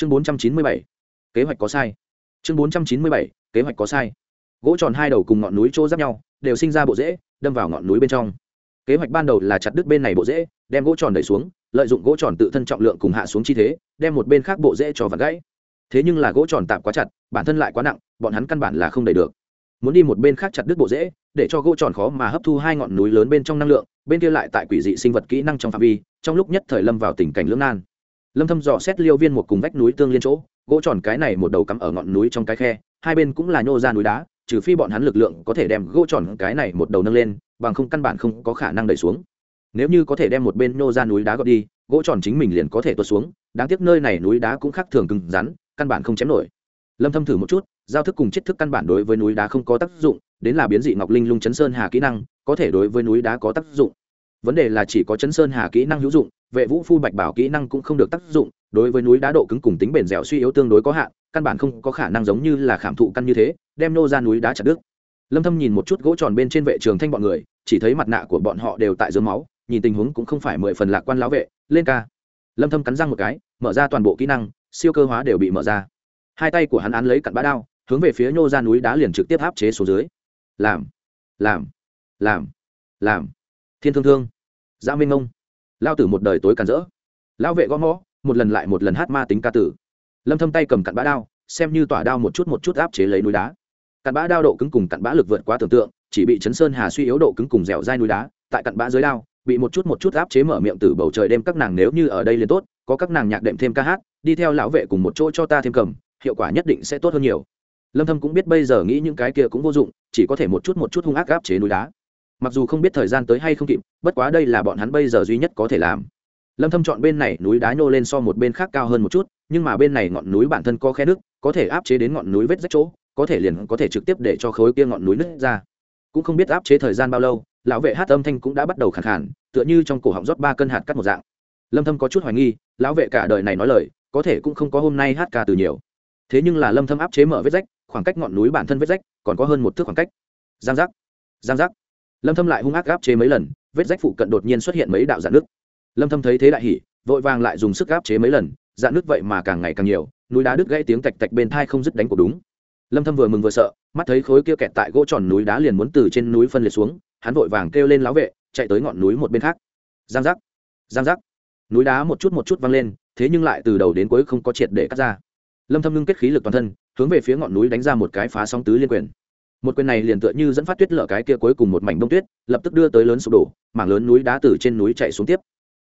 chương bốn trăm chín mươi bảy. Kế hoạch có sai. Chương bốn trăm chín mươi bảy. Kế hoạch có sai. Gỗ tròn hai đầu cùng ngọn núi chỗ giáp nhau, đều sinh ra bộ rễ, đâm vào ngọn núi bên trong. Kế hoạch ban đầu là chặt đứt bên này bộ rễ, đem gỗ tròn đẩy xuống, lợi dụng gỗ tròn tự thân trọng lượng cùng hạ xuống chi thế, đem một bên khác bộ rễ cho vặt gãy. Thế nhưng là gỗ tròn tạm quá chặt, bản thân lại quá nặng, bọn hắn căn bản là không đẩy được. Muốn đi một bên khác chặt đứt bộ rễ, để cho gỗ tròn khó mà hấp thu hai ngọn núi lớn bên trong năng lượng, bên kia lại tại quỷ dị sinh vật kỹ năng trong phạm vi, trong lúc nhất thời lâm vào tình cảnh lưỡng nan lâm thâm dò xét liêu viên một cùng vách núi tương liên chỗ, gỗ tròn cái này một đầu cắm ở ngọn núi trong cái khe, hai bên cũng là nhô ra núi đá, trừ phi bọn hắn lực lượng có thể đem gỗ tròn cái này một đầu nâng lên, bằng không căn bản không có khả năng đẩy xuống. Nếu như có thể đem một bên nhô ra núi đá gọt đi, gỗ tròn chính mình liền có thể tuột xuống, đáng tiếc nơi này núi đá cũng khác thường cứng rắn, căn bản không chém nổi. Lâm thâm thử một chút, giao thức cùng chiết thức căn bản đối với núi đá không có tác dụng, đến là biến dị ngọc linh lung chấn sơn hà kỹ năng, có thể đối với núi đá có tác dụng vấn đề là chỉ có chấn sơn hà kỹ năng hữu dụng, vệ vũ phu bạch bảo kỹ năng cũng không được tác dụng, đối với núi đá độ cứng cùng tính bền dẻo suy yếu tương đối có hạn, căn bản không có khả năng giống như là khảm thụ căn như thế, đem nô ra núi đá chặt đứt. Lâm thâm nhìn một chút gỗ tròn bên trên vệ trường thanh bọn người, chỉ thấy mặt nạ của bọn họ đều tại dưới máu, nhìn tình huống cũng không phải mười phần lạc quan lão vệ, lên ca. Lâm thâm cắn răng một cái, mở ra toàn bộ kỹ năng, siêu cơ hóa đều bị mở ra. Hai tay của hắn án lấy cặn bã đao, hướng về phía nhô ra núi đá liền trực tiếp áp chế xuống dưới. Làm làm làm làm. Thiên thương thương dã minh ngông. Lao tử một đời tối càn rỡ. Lão vệ gõ mõ, một lần lại một lần hát ma tính ca tử. Lâm thâm tay cầm cặn bã đao, xem như tỏa đao một chút một chút áp chế lấy núi đá. Cặn bã đao độ cứng cùng cặn bã lực vượt quá tưởng tượng, chỉ bị chấn sơn hà suy yếu độ cứng cùng dẻo dai núi đá, tại cặn bã dưới đao, bị một chút một chút áp chế mở miệng từ bầu trời đêm các nàng nếu như ở đây liền tốt, có các nàng nhạc đệm thêm ca hát, đi theo lão vệ cùng một chỗ cho ta thêm cầm, hiệu quả nhất định sẽ tốt hơn nhiều. Lâm thâm cũng biết bây giờ nghĩ những cái kia cũng vô dụng, chỉ có thể một chút một chút hung ác áp chế núi đá mặc dù không biết thời gian tới hay không kịp, bất quá đây là bọn hắn bây giờ duy nhất có thể làm. Lâm thâm chọn bên này núi đá nhô lên so một bên khác cao hơn một chút, nhưng mà bên này ngọn núi bản thân có khe nước, có thể áp chế đến ngọn núi vết rách chỗ, có thể liền có thể trực tiếp để cho khối kia ngọn núi nứt ra. Cũng không biết áp chế thời gian bao lâu, lão vệ hát âm thanh cũng đã bắt đầu khàn khàn, tựa như trong cổ họng rót ba cân hạt cắt một dạng. Lâm thâm có chút hoài nghi, lão vệ cả đời này nói lời, có thể cũng không có hôm nay hát ca từ nhiều. Thế nhưng là lâm thâm áp chế mở vết rách, khoảng cách ngọn núi bản thân vết rách còn có hơn một thước khoảng cách. Giang giác giang giác lâm thâm lại hung ác áp chế mấy lần, vết rách phụ cận đột nhiên xuất hiện mấy đạo dạn nước lâm thâm thấy thế đại hỉ, vội vàng lại dùng sức áp chế mấy lần, dạn nước vậy mà càng ngày càng nhiều, núi đá đứt gãy tiếng tạch tạch bên thai không dứt đánh của đúng. Lâm thâm vừa mừng vừa sợ, mắt thấy khối kia kẹt tại gỗ tròn núi đá liền muốn từ trên núi phân liệt xuống, hắn vội vàng kêu lên láo vệ, chạy tới ngọn núi một bên khác. Giang giác giang giác. Núi đá một chút một chút văng lên, thế nhưng lại từ đầu đến cuối không có triệt để cắt ra. Lâm thâm ngưng kết khí lực toàn thân, hướng về phía ngọn núi đánh ra một cái phá sóng tứ liên quyền một quyền này liền tựa như dẫn phát tuyết lở cái kia cuối cùng một mảnh bông tuyết, lập tức đưa tới lớn sụp đổ, mảng lớn núi đá từ trên núi chạy xuống tiếp.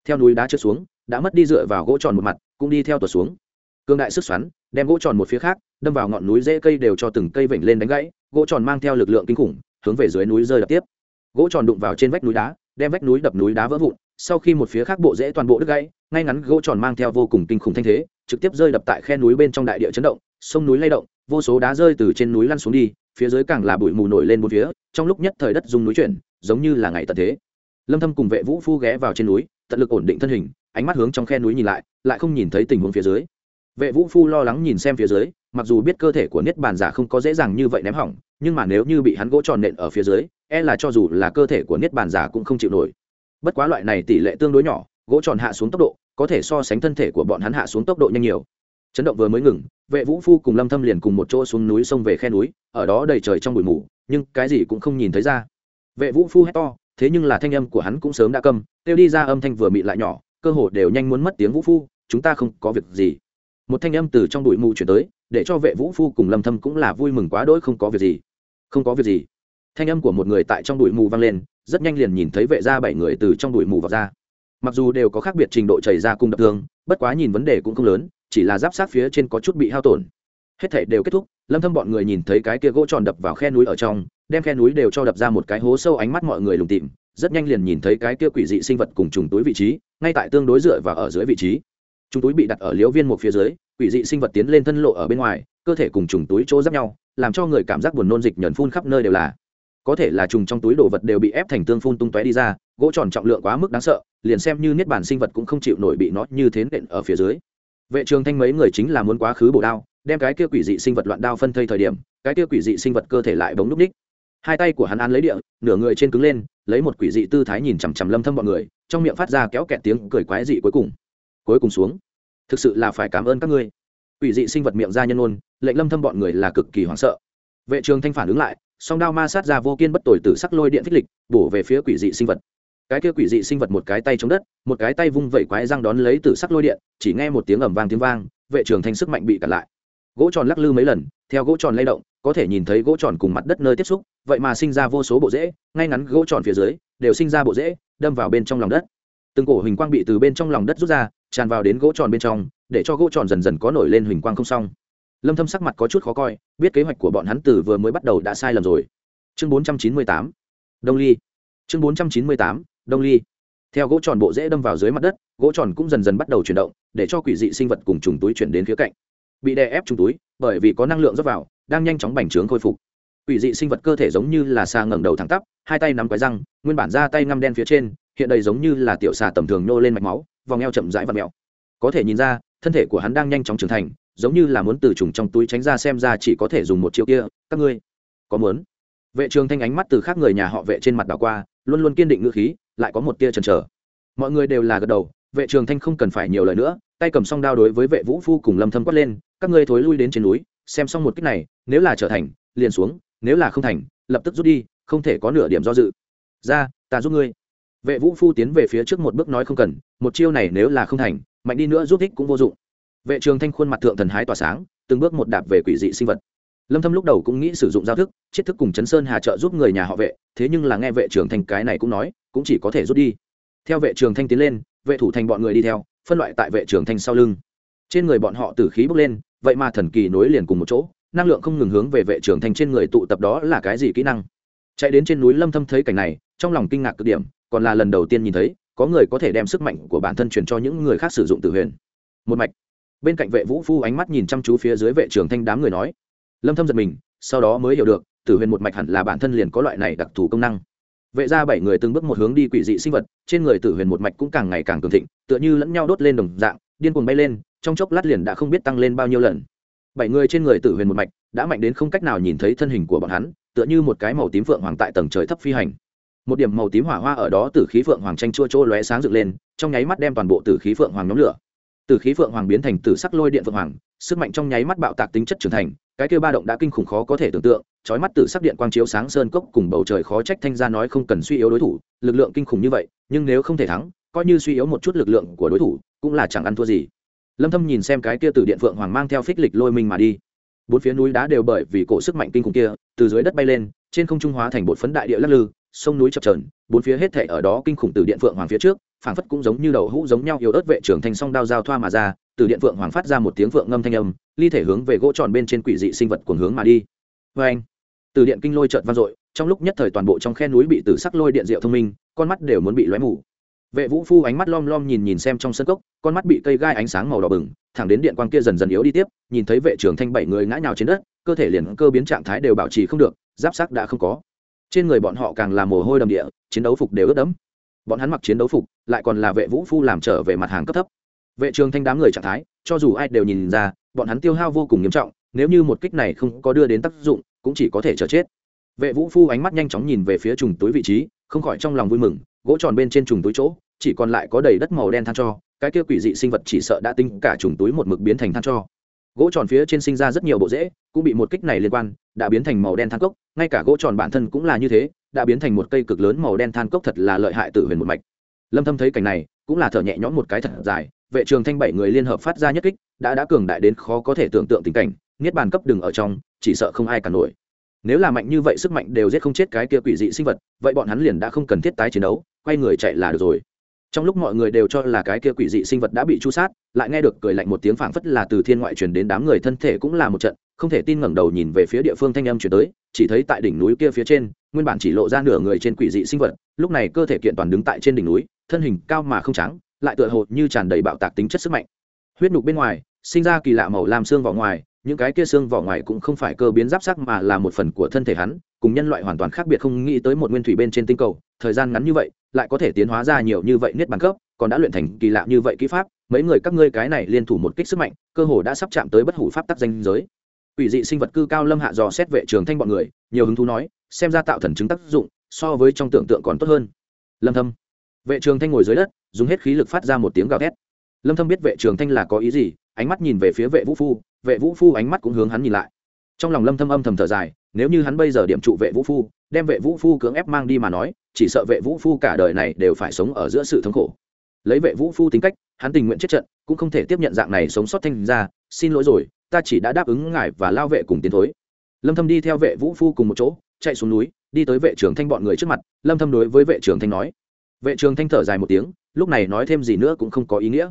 Theo núi đá trượt xuống, đã mất đi dựa vào gỗ tròn một mặt, cũng đi theo tuột xuống. Cương đại sức xoắn, đem gỗ tròn một phía khác, đâm vào ngọn núi dễ cây đều cho từng cây vểnh lên đánh gãy, gỗ tròn mang theo lực lượng kinh khủng, hướng về dưới núi rơi đập tiếp. Gỗ tròn đụng vào trên vách núi đá, đem vách núi đập núi đá vỡ vụn, sau khi một phía khác bộ dễ toàn bộ đứt gãy, ngay ngắn gỗ tròn mang theo vô cùng kinh khủng thanh thế, trực tiếp rơi đập tại khe núi bên trong đại địa chấn động, sông núi lay động, vô số đá rơi từ trên núi lăn xuống đi phía dưới càng là bụi mù nổi lên bốn phía, trong lúc nhất thời đất rung núi chuyển, giống như là ngày tận thế. Lâm thâm cùng vệ vũ phu ghé vào trên núi, tận lực ổn định thân hình, ánh mắt hướng trong khe núi nhìn lại lại không nhìn thấy tình huống phía dưới. Vệ vũ phu lo lắng nhìn xem phía dưới, mặc dù biết cơ thể của niết bàn giả không có dễ dàng như vậy ném hỏng, nhưng mà nếu như bị hắn gỗ tròn nện ở phía dưới e là cho dù là cơ thể của niết bàn giả cũng không chịu nổi. Bất quá loại này tỷ lệ tương đối nhỏ, gỗ tròn hạ xuống tốc độ, có thể so sánh thân thể của bọn hắn hạ xuống tốc độ nhanh nhiều chấn động vừa mới ngừng, vệ vũ phu cùng lâm thâm liền cùng một chỗ xuống núi sông về khe núi, ở đó đầy trời trong bụi mù, nhưng cái gì cũng không nhìn thấy ra. Vệ vũ phu hét to, thế nhưng là thanh âm của hắn cũng sớm đã câm tiêu đi ra âm thanh vừa mịn lại nhỏ, cơ hồ đều nhanh muốn mất tiếng vũ phu, chúng ta không có việc gì. Một thanh âm từ trong bụi mù chuyển tới, để cho vệ vũ phu cùng lâm thâm cũng là vui mừng quá đỗi không có việc gì. Không có việc gì. Thanh âm của một người tại trong bụi mù vang lên, rất nhanh liền nhìn thấy vệ gia bảy người từ trong bụi mù vào ra. Mặc dù đều có khác biệt trình độ chảy ra cùng đập thương bất quá nhìn vấn đề cũng không lớn chỉ là giáp sát phía trên có chút bị hao tổn. Hết thể đều kết thúc, lâm thâm bọn người nhìn thấy cái kia gỗ tròn đập vào khe núi ở trong, đem khe núi đều cho đập ra một cái hố sâu ánh mắt mọi người lùng tìm rất nhanh liền nhìn thấy cái kia quỷ dị sinh vật cùng trùng túi vị trí, ngay tại tương đối dựa và ở dưới vị trí. Trùng túi bị đặt ở liễu viên một phía dưới, quỷ dị sinh vật tiến lên thân lộ ở bên ngoài, cơ thể cùng trùng túi chỗ giáp nhau, làm cho người cảm giác buồn nôn dịch nhẫn phun khắp nơi đều là. Có thể là trùng trong túi đồ vật đều bị ép thành tương phun tung tóe đi ra, gỗ tròn trọng lượng quá mức đáng sợ, liền xem như niết bản sinh vật cũng không chịu nổi bị nó như thế nện ở phía dưới vệ trường thanh mấy người chính là muốn quá khứ bổ đao, đem cái kia quỷ dị sinh vật loạn đao phân thây thời điểm, cái kia quỷ dị sinh vật cơ thể lại bóng núp ních. Hai tay của hắn ăn lấy địa, nửa người trên cứng lên, lấy một quỷ dị tư thái nhìn chằm chằm lâm thâm bọn người, trong miệng phát ra kéo kẹt tiếng cười quái dị cuối cùng. Cuối cùng xuống. Thực sự là phải cảm ơn các ngươi. Quỷ dị sinh vật miệng ra nhân ôn lệnh lâm thâm bọn người là cực kỳ hoảng sợ. Vệ trường thanh phản ứng lại, song đao ma sát ra vô kiên bất tồi tử sắc lôi điện phích lịch, bổ về phía quỷ dị sinh vật cái kia quỷ dị sinh vật một cái tay chống đất, một cái tay vung vẩy quái răng đón lấy tử sắc lôi điện, chỉ nghe một tiếng ầm vang tiếng vang, vệ trường thanh sức mạnh bị cản lại. Gỗ tròn lắc lư mấy lần, theo gỗ tròn lay động, có thể nhìn thấy gỗ tròn cùng mặt đất nơi tiếp xúc, vậy mà sinh ra vô số bộ rễ, ngay ngắn gỗ tròn phía dưới, đều sinh ra bộ rễ, đâm vào bên trong lòng đất. Từng cổ huỳnh quang bị từ bên trong lòng đất rút ra, tràn vào đến gỗ tròn bên trong, để cho gỗ tròn dần dần có nổi lên huỳnh quang không xong. Lâm thâm sắc mặt có chút khó coi, biết kế hoạch của bọn hắn từ vừa mới bắt đầu đã sai lầm rồi. Chương 498 đông ly. Chương 498 đông ly. Theo gỗ tròn bộ rễ đâm vào dưới mặt đất, gỗ tròn cũng dần dần bắt đầu chuyển động, để cho quỷ dị sinh vật cùng trùng túi chuyển đến phía cạnh. Bị đè ép trùng túi, bởi vì có năng lượng dốc vào, đang nhanh chóng bành trướng khôi phục. Quỷ dị sinh vật cơ thể giống như là xa ngẩng đầu thẳng tắp, hai tay nắm quái răng, nguyên bản ra tay ngăm đen phía trên, hiện đây giống như là tiểu xà tầm thường nô lên mạch máu, vòng eo chậm rãi và mèo. Có thể nhìn ra, thân thể của hắn đang nhanh chóng trưởng thành, giống như là muốn từ trùng trong túi tránh ra xem ra chỉ có thể dùng một chiêu kia, các ngươi có muốn? Vệ trường thanh ánh mắt từ khác người nhà họ vệ trên mặt đảo qua luôn luôn kiên định ngữ khí, lại có một tia chần chờ. Mọi người đều là gật đầu, vệ trường thanh không cần phải nhiều lời nữa, tay cầm song đao đối với vệ vũ phu cùng lâm thâm quát lên, các ngươi thối lui đến trên núi, xem xong một kích này, nếu là trở thành, liền xuống, nếu là không thành, lập tức rút đi, không thể có nửa điểm do dự. Ra, ta giúp ngươi. Vệ vũ phu tiến về phía trước một bước nói không cần, một chiêu này nếu là không thành, mạnh đi nữa giúp ích cũng vô dụng. Vệ trường thanh khuôn mặt thượng thần hái tỏa sáng, từng bước một đạp về quỷ dị sinh vật lâm thâm lúc đầu cũng nghĩ sử dụng giao thức, chiết thức cùng chấn sơn hà trợ giúp người nhà họ vệ, thế nhưng là nghe vệ trưởng thành cái này cũng nói, cũng chỉ có thể rút đi. Theo vệ trường thanh tiến lên, vệ thủ thành bọn người đi theo, phân loại tại vệ trường thanh sau lưng. Trên người bọn họ tử khí bốc lên, vậy mà thần kỳ nối liền cùng một chỗ, năng lượng không ngừng hướng về vệ trường thanh trên người tụ tập đó là cái gì kỹ năng? Chạy đến trên núi lâm thâm thấy cảnh này, trong lòng kinh ngạc cực điểm, còn là lần đầu tiên nhìn thấy, có người có thể đem sức mạnh của bản thân truyền cho những người khác sử dụng tử huyền. Một mạch. Bên cạnh vệ vũ phu ánh mắt nhìn chăm chú phía dưới vệ trường thanh đám người nói lâm thâm giật mình, sau đó mới hiểu được, tử huyền một mạch hẳn là bản thân liền có loại này đặc thù công năng. Vệ ra bảy người từng bước một hướng đi quỷ dị sinh vật, trên người tử huyền một mạch cũng càng ngày càng cường thịnh, tựa như lẫn nhau đốt lên đồng dạng, điên cuồng bay lên, trong chốc lát liền đã không biết tăng lên bao nhiêu lần. Bảy người trên người tử huyền một mạch đã mạnh đến không cách nào nhìn thấy thân hình của bọn hắn, tựa như một cái màu tím phượng hoàng tại tầng trời thấp phi hành. Một điểm màu tím hỏa hoa ở đó tử khí phượng hoàng tranh chua chua lóe sáng dựng lên, trong nháy mắt đem toàn bộ tử khí phượng hoàng nhóm lửa. Tử khí phượng hoàng biến thành tử sắc lôi điện phượng hoàng, sức mạnh trong nháy mắt bạo tạc tính chất trưởng thành cái kêu ba động đã kinh khủng khó có thể tưởng tượng trói mắt tử sắc điện quang chiếu sáng sơn cốc cùng bầu trời khó trách thanh gia nói không cần suy yếu đối thủ lực lượng kinh khủng như vậy nhưng nếu không thể thắng coi như suy yếu một chút lực lượng của đối thủ cũng là chẳng ăn thua gì. Lâm thâm nhìn xem cái kia tử điện phượng hoàng mang theo phích lịch lôi mình mà đi. Bốn phía núi đá đều bởi vì cổ sức mạnh kinh khủng kia từ dưới đất bay lên trên không trung hóa thành bột phấn đại địa lắc lư sông núi chập chờn, bốn phía hết thảy ở đó kinh khủng từ điện phượng hoàng phía trước phảng phất cũng giống như đầu hũ giống nhau yếu ớt vệ trưởng thành song đao giao thoa mà ra từ điện phượng hoàng phát ra một tiếng phượng ngâm thanh âm ly thể hướng về gỗ tròn bên trên quỷ dị sinh vật cuồng hướng mà đi. Vê anh, từ điện kinh lôi chợt vang dội, trong lúc nhất thời toàn bộ trong khe núi bị tử sắc lôi điện diệu thông minh, con mắt đều muốn bị lóe mù. Vệ vũ phu ánh mắt lom lom nhìn nhìn xem trong sân cốc, con mắt bị cây gai ánh sáng màu đỏ bừng, thẳng đến điện quang kia dần dần yếu đi tiếp, nhìn thấy vệ trưởng thanh bảy người ngã nhào trên đất, cơ thể liền cơ biến trạng thái đều bảo trì không được, giáp sắc đã không có. Trên người bọn họ càng là mồ hôi đầm địa, chiến đấu phục đều ướt đẫm. Bọn hắn mặc chiến đấu phục, lại còn là vệ vũ phu làm trở về mặt hàng cấp thấp. Vệ trường thanh đám người trạng thái cho dù ai đều nhìn ra, bọn hắn tiêu hao vô cùng nghiêm trọng, nếu như một kích này không có đưa đến tác dụng, cũng chỉ có thể chờ chết. Vệ vũ phu ánh mắt nhanh chóng nhìn về phía trùng túi vị trí, không khỏi trong lòng vui mừng, gỗ tròn bên trên trùng túi chỗ, chỉ còn lại có đầy đất màu đen than cho, cái kia quỷ dị sinh vật chỉ sợ đã tinh cả trùng túi một mực biến thành than cho. Gỗ tròn phía trên sinh ra rất nhiều bộ rễ, cũng bị một kích này liên quan, đã biến thành màu đen than cốc, ngay cả gỗ tròn bản thân cũng là như thế, đã biến thành một cây cực lớn màu đen than cốc thật là lợi hại tự huyền một mạch. Lâm thâm thấy cảnh này, cũng là thở nhẹ nhõm một cái thật dài vệ trường thanh bảy người liên hợp phát ra nhất kích, đã đã cường đại đến khó có thể tưởng tượng tình cảnh, niết bàn cấp đừng ở trong, chỉ sợ không ai cả nổi. Nếu là mạnh như vậy, sức mạnh đều giết không chết cái kia quỷ dị sinh vật, vậy bọn hắn liền đã không cần thiết tái chiến đấu, quay người chạy là được rồi. Trong lúc mọi người đều cho là cái kia quỷ dị sinh vật đã bị chu sát, lại nghe được cười lạnh một tiếng phảng phất là từ thiên ngoại truyền đến đám người thân thể cũng là một trận, không thể tin ngẩng đầu nhìn về phía địa phương thanh âm chuyển tới, chỉ thấy tại đỉnh núi kia phía trên, nguyên bản chỉ lộ ra nửa người trên quỷ dị sinh vật, lúc này cơ thể kiện toàn đứng tại trên đỉnh núi, thân hình cao mà không trắng lại tựa hồ như tràn đầy bạo tạc tính chất sức mạnh. Huyết nhục bên ngoài, sinh ra kỳ lạ màu làm xương vỏ ngoài, những cái kia xương vỏ ngoài cũng không phải cơ biến giáp sắc mà là một phần của thân thể hắn, cùng nhân loại hoàn toàn khác biệt không nghĩ tới một nguyên thủy bên trên tinh cầu, thời gian ngắn như vậy, lại có thể tiến hóa ra nhiều như vậy niết bàn cấp, còn đã luyện thành kỳ lạ như vậy kỹ pháp, mấy người các ngươi cái này liên thủ một kích sức mạnh, cơ hồ đã sắp chạm tới bất hủ pháp tắc danh giới. Ủy dị sinh vật cư cao lâm hạ dò xét vệ trường thanh bọn người, nhiều hứng thú nói, xem ra tạo thần chứng tác dụng, so với trong tưởng tượng còn tốt hơn. Lâm thâm. Vệ trường thanh ngồi dưới đất dùng hết khí lực phát ra một tiếng gào thét. Lâm thâm biết vệ trường thanh là có ý gì, ánh mắt nhìn về phía vệ vũ phu, vệ vũ phu ánh mắt cũng hướng hắn nhìn lại. Trong lòng lâm thâm âm thầm thở dài, nếu như hắn bây giờ điểm trụ vệ vũ phu, đem vệ vũ phu cưỡng ép mang đi mà nói, chỉ sợ vệ vũ phu cả đời này đều phải sống ở giữa sự thống khổ. Lấy vệ vũ phu tính cách, hắn tình nguyện chết trận, cũng không thể tiếp nhận dạng này sống sót thanh ra, xin lỗi rồi, ta chỉ đã đáp ứng ngài và lao vệ cùng tiến thối. Lâm thâm đi theo vệ vũ phu cùng một chỗ, chạy xuống núi, đi tới vệ trưởng thanh bọn người trước mặt. Lâm thâm đối với vệ trưởng thanh nói. Vệ trưởng thanh thở dài một tiếng lúc này nói thêm gì nữa cũng không có ý nghĩa.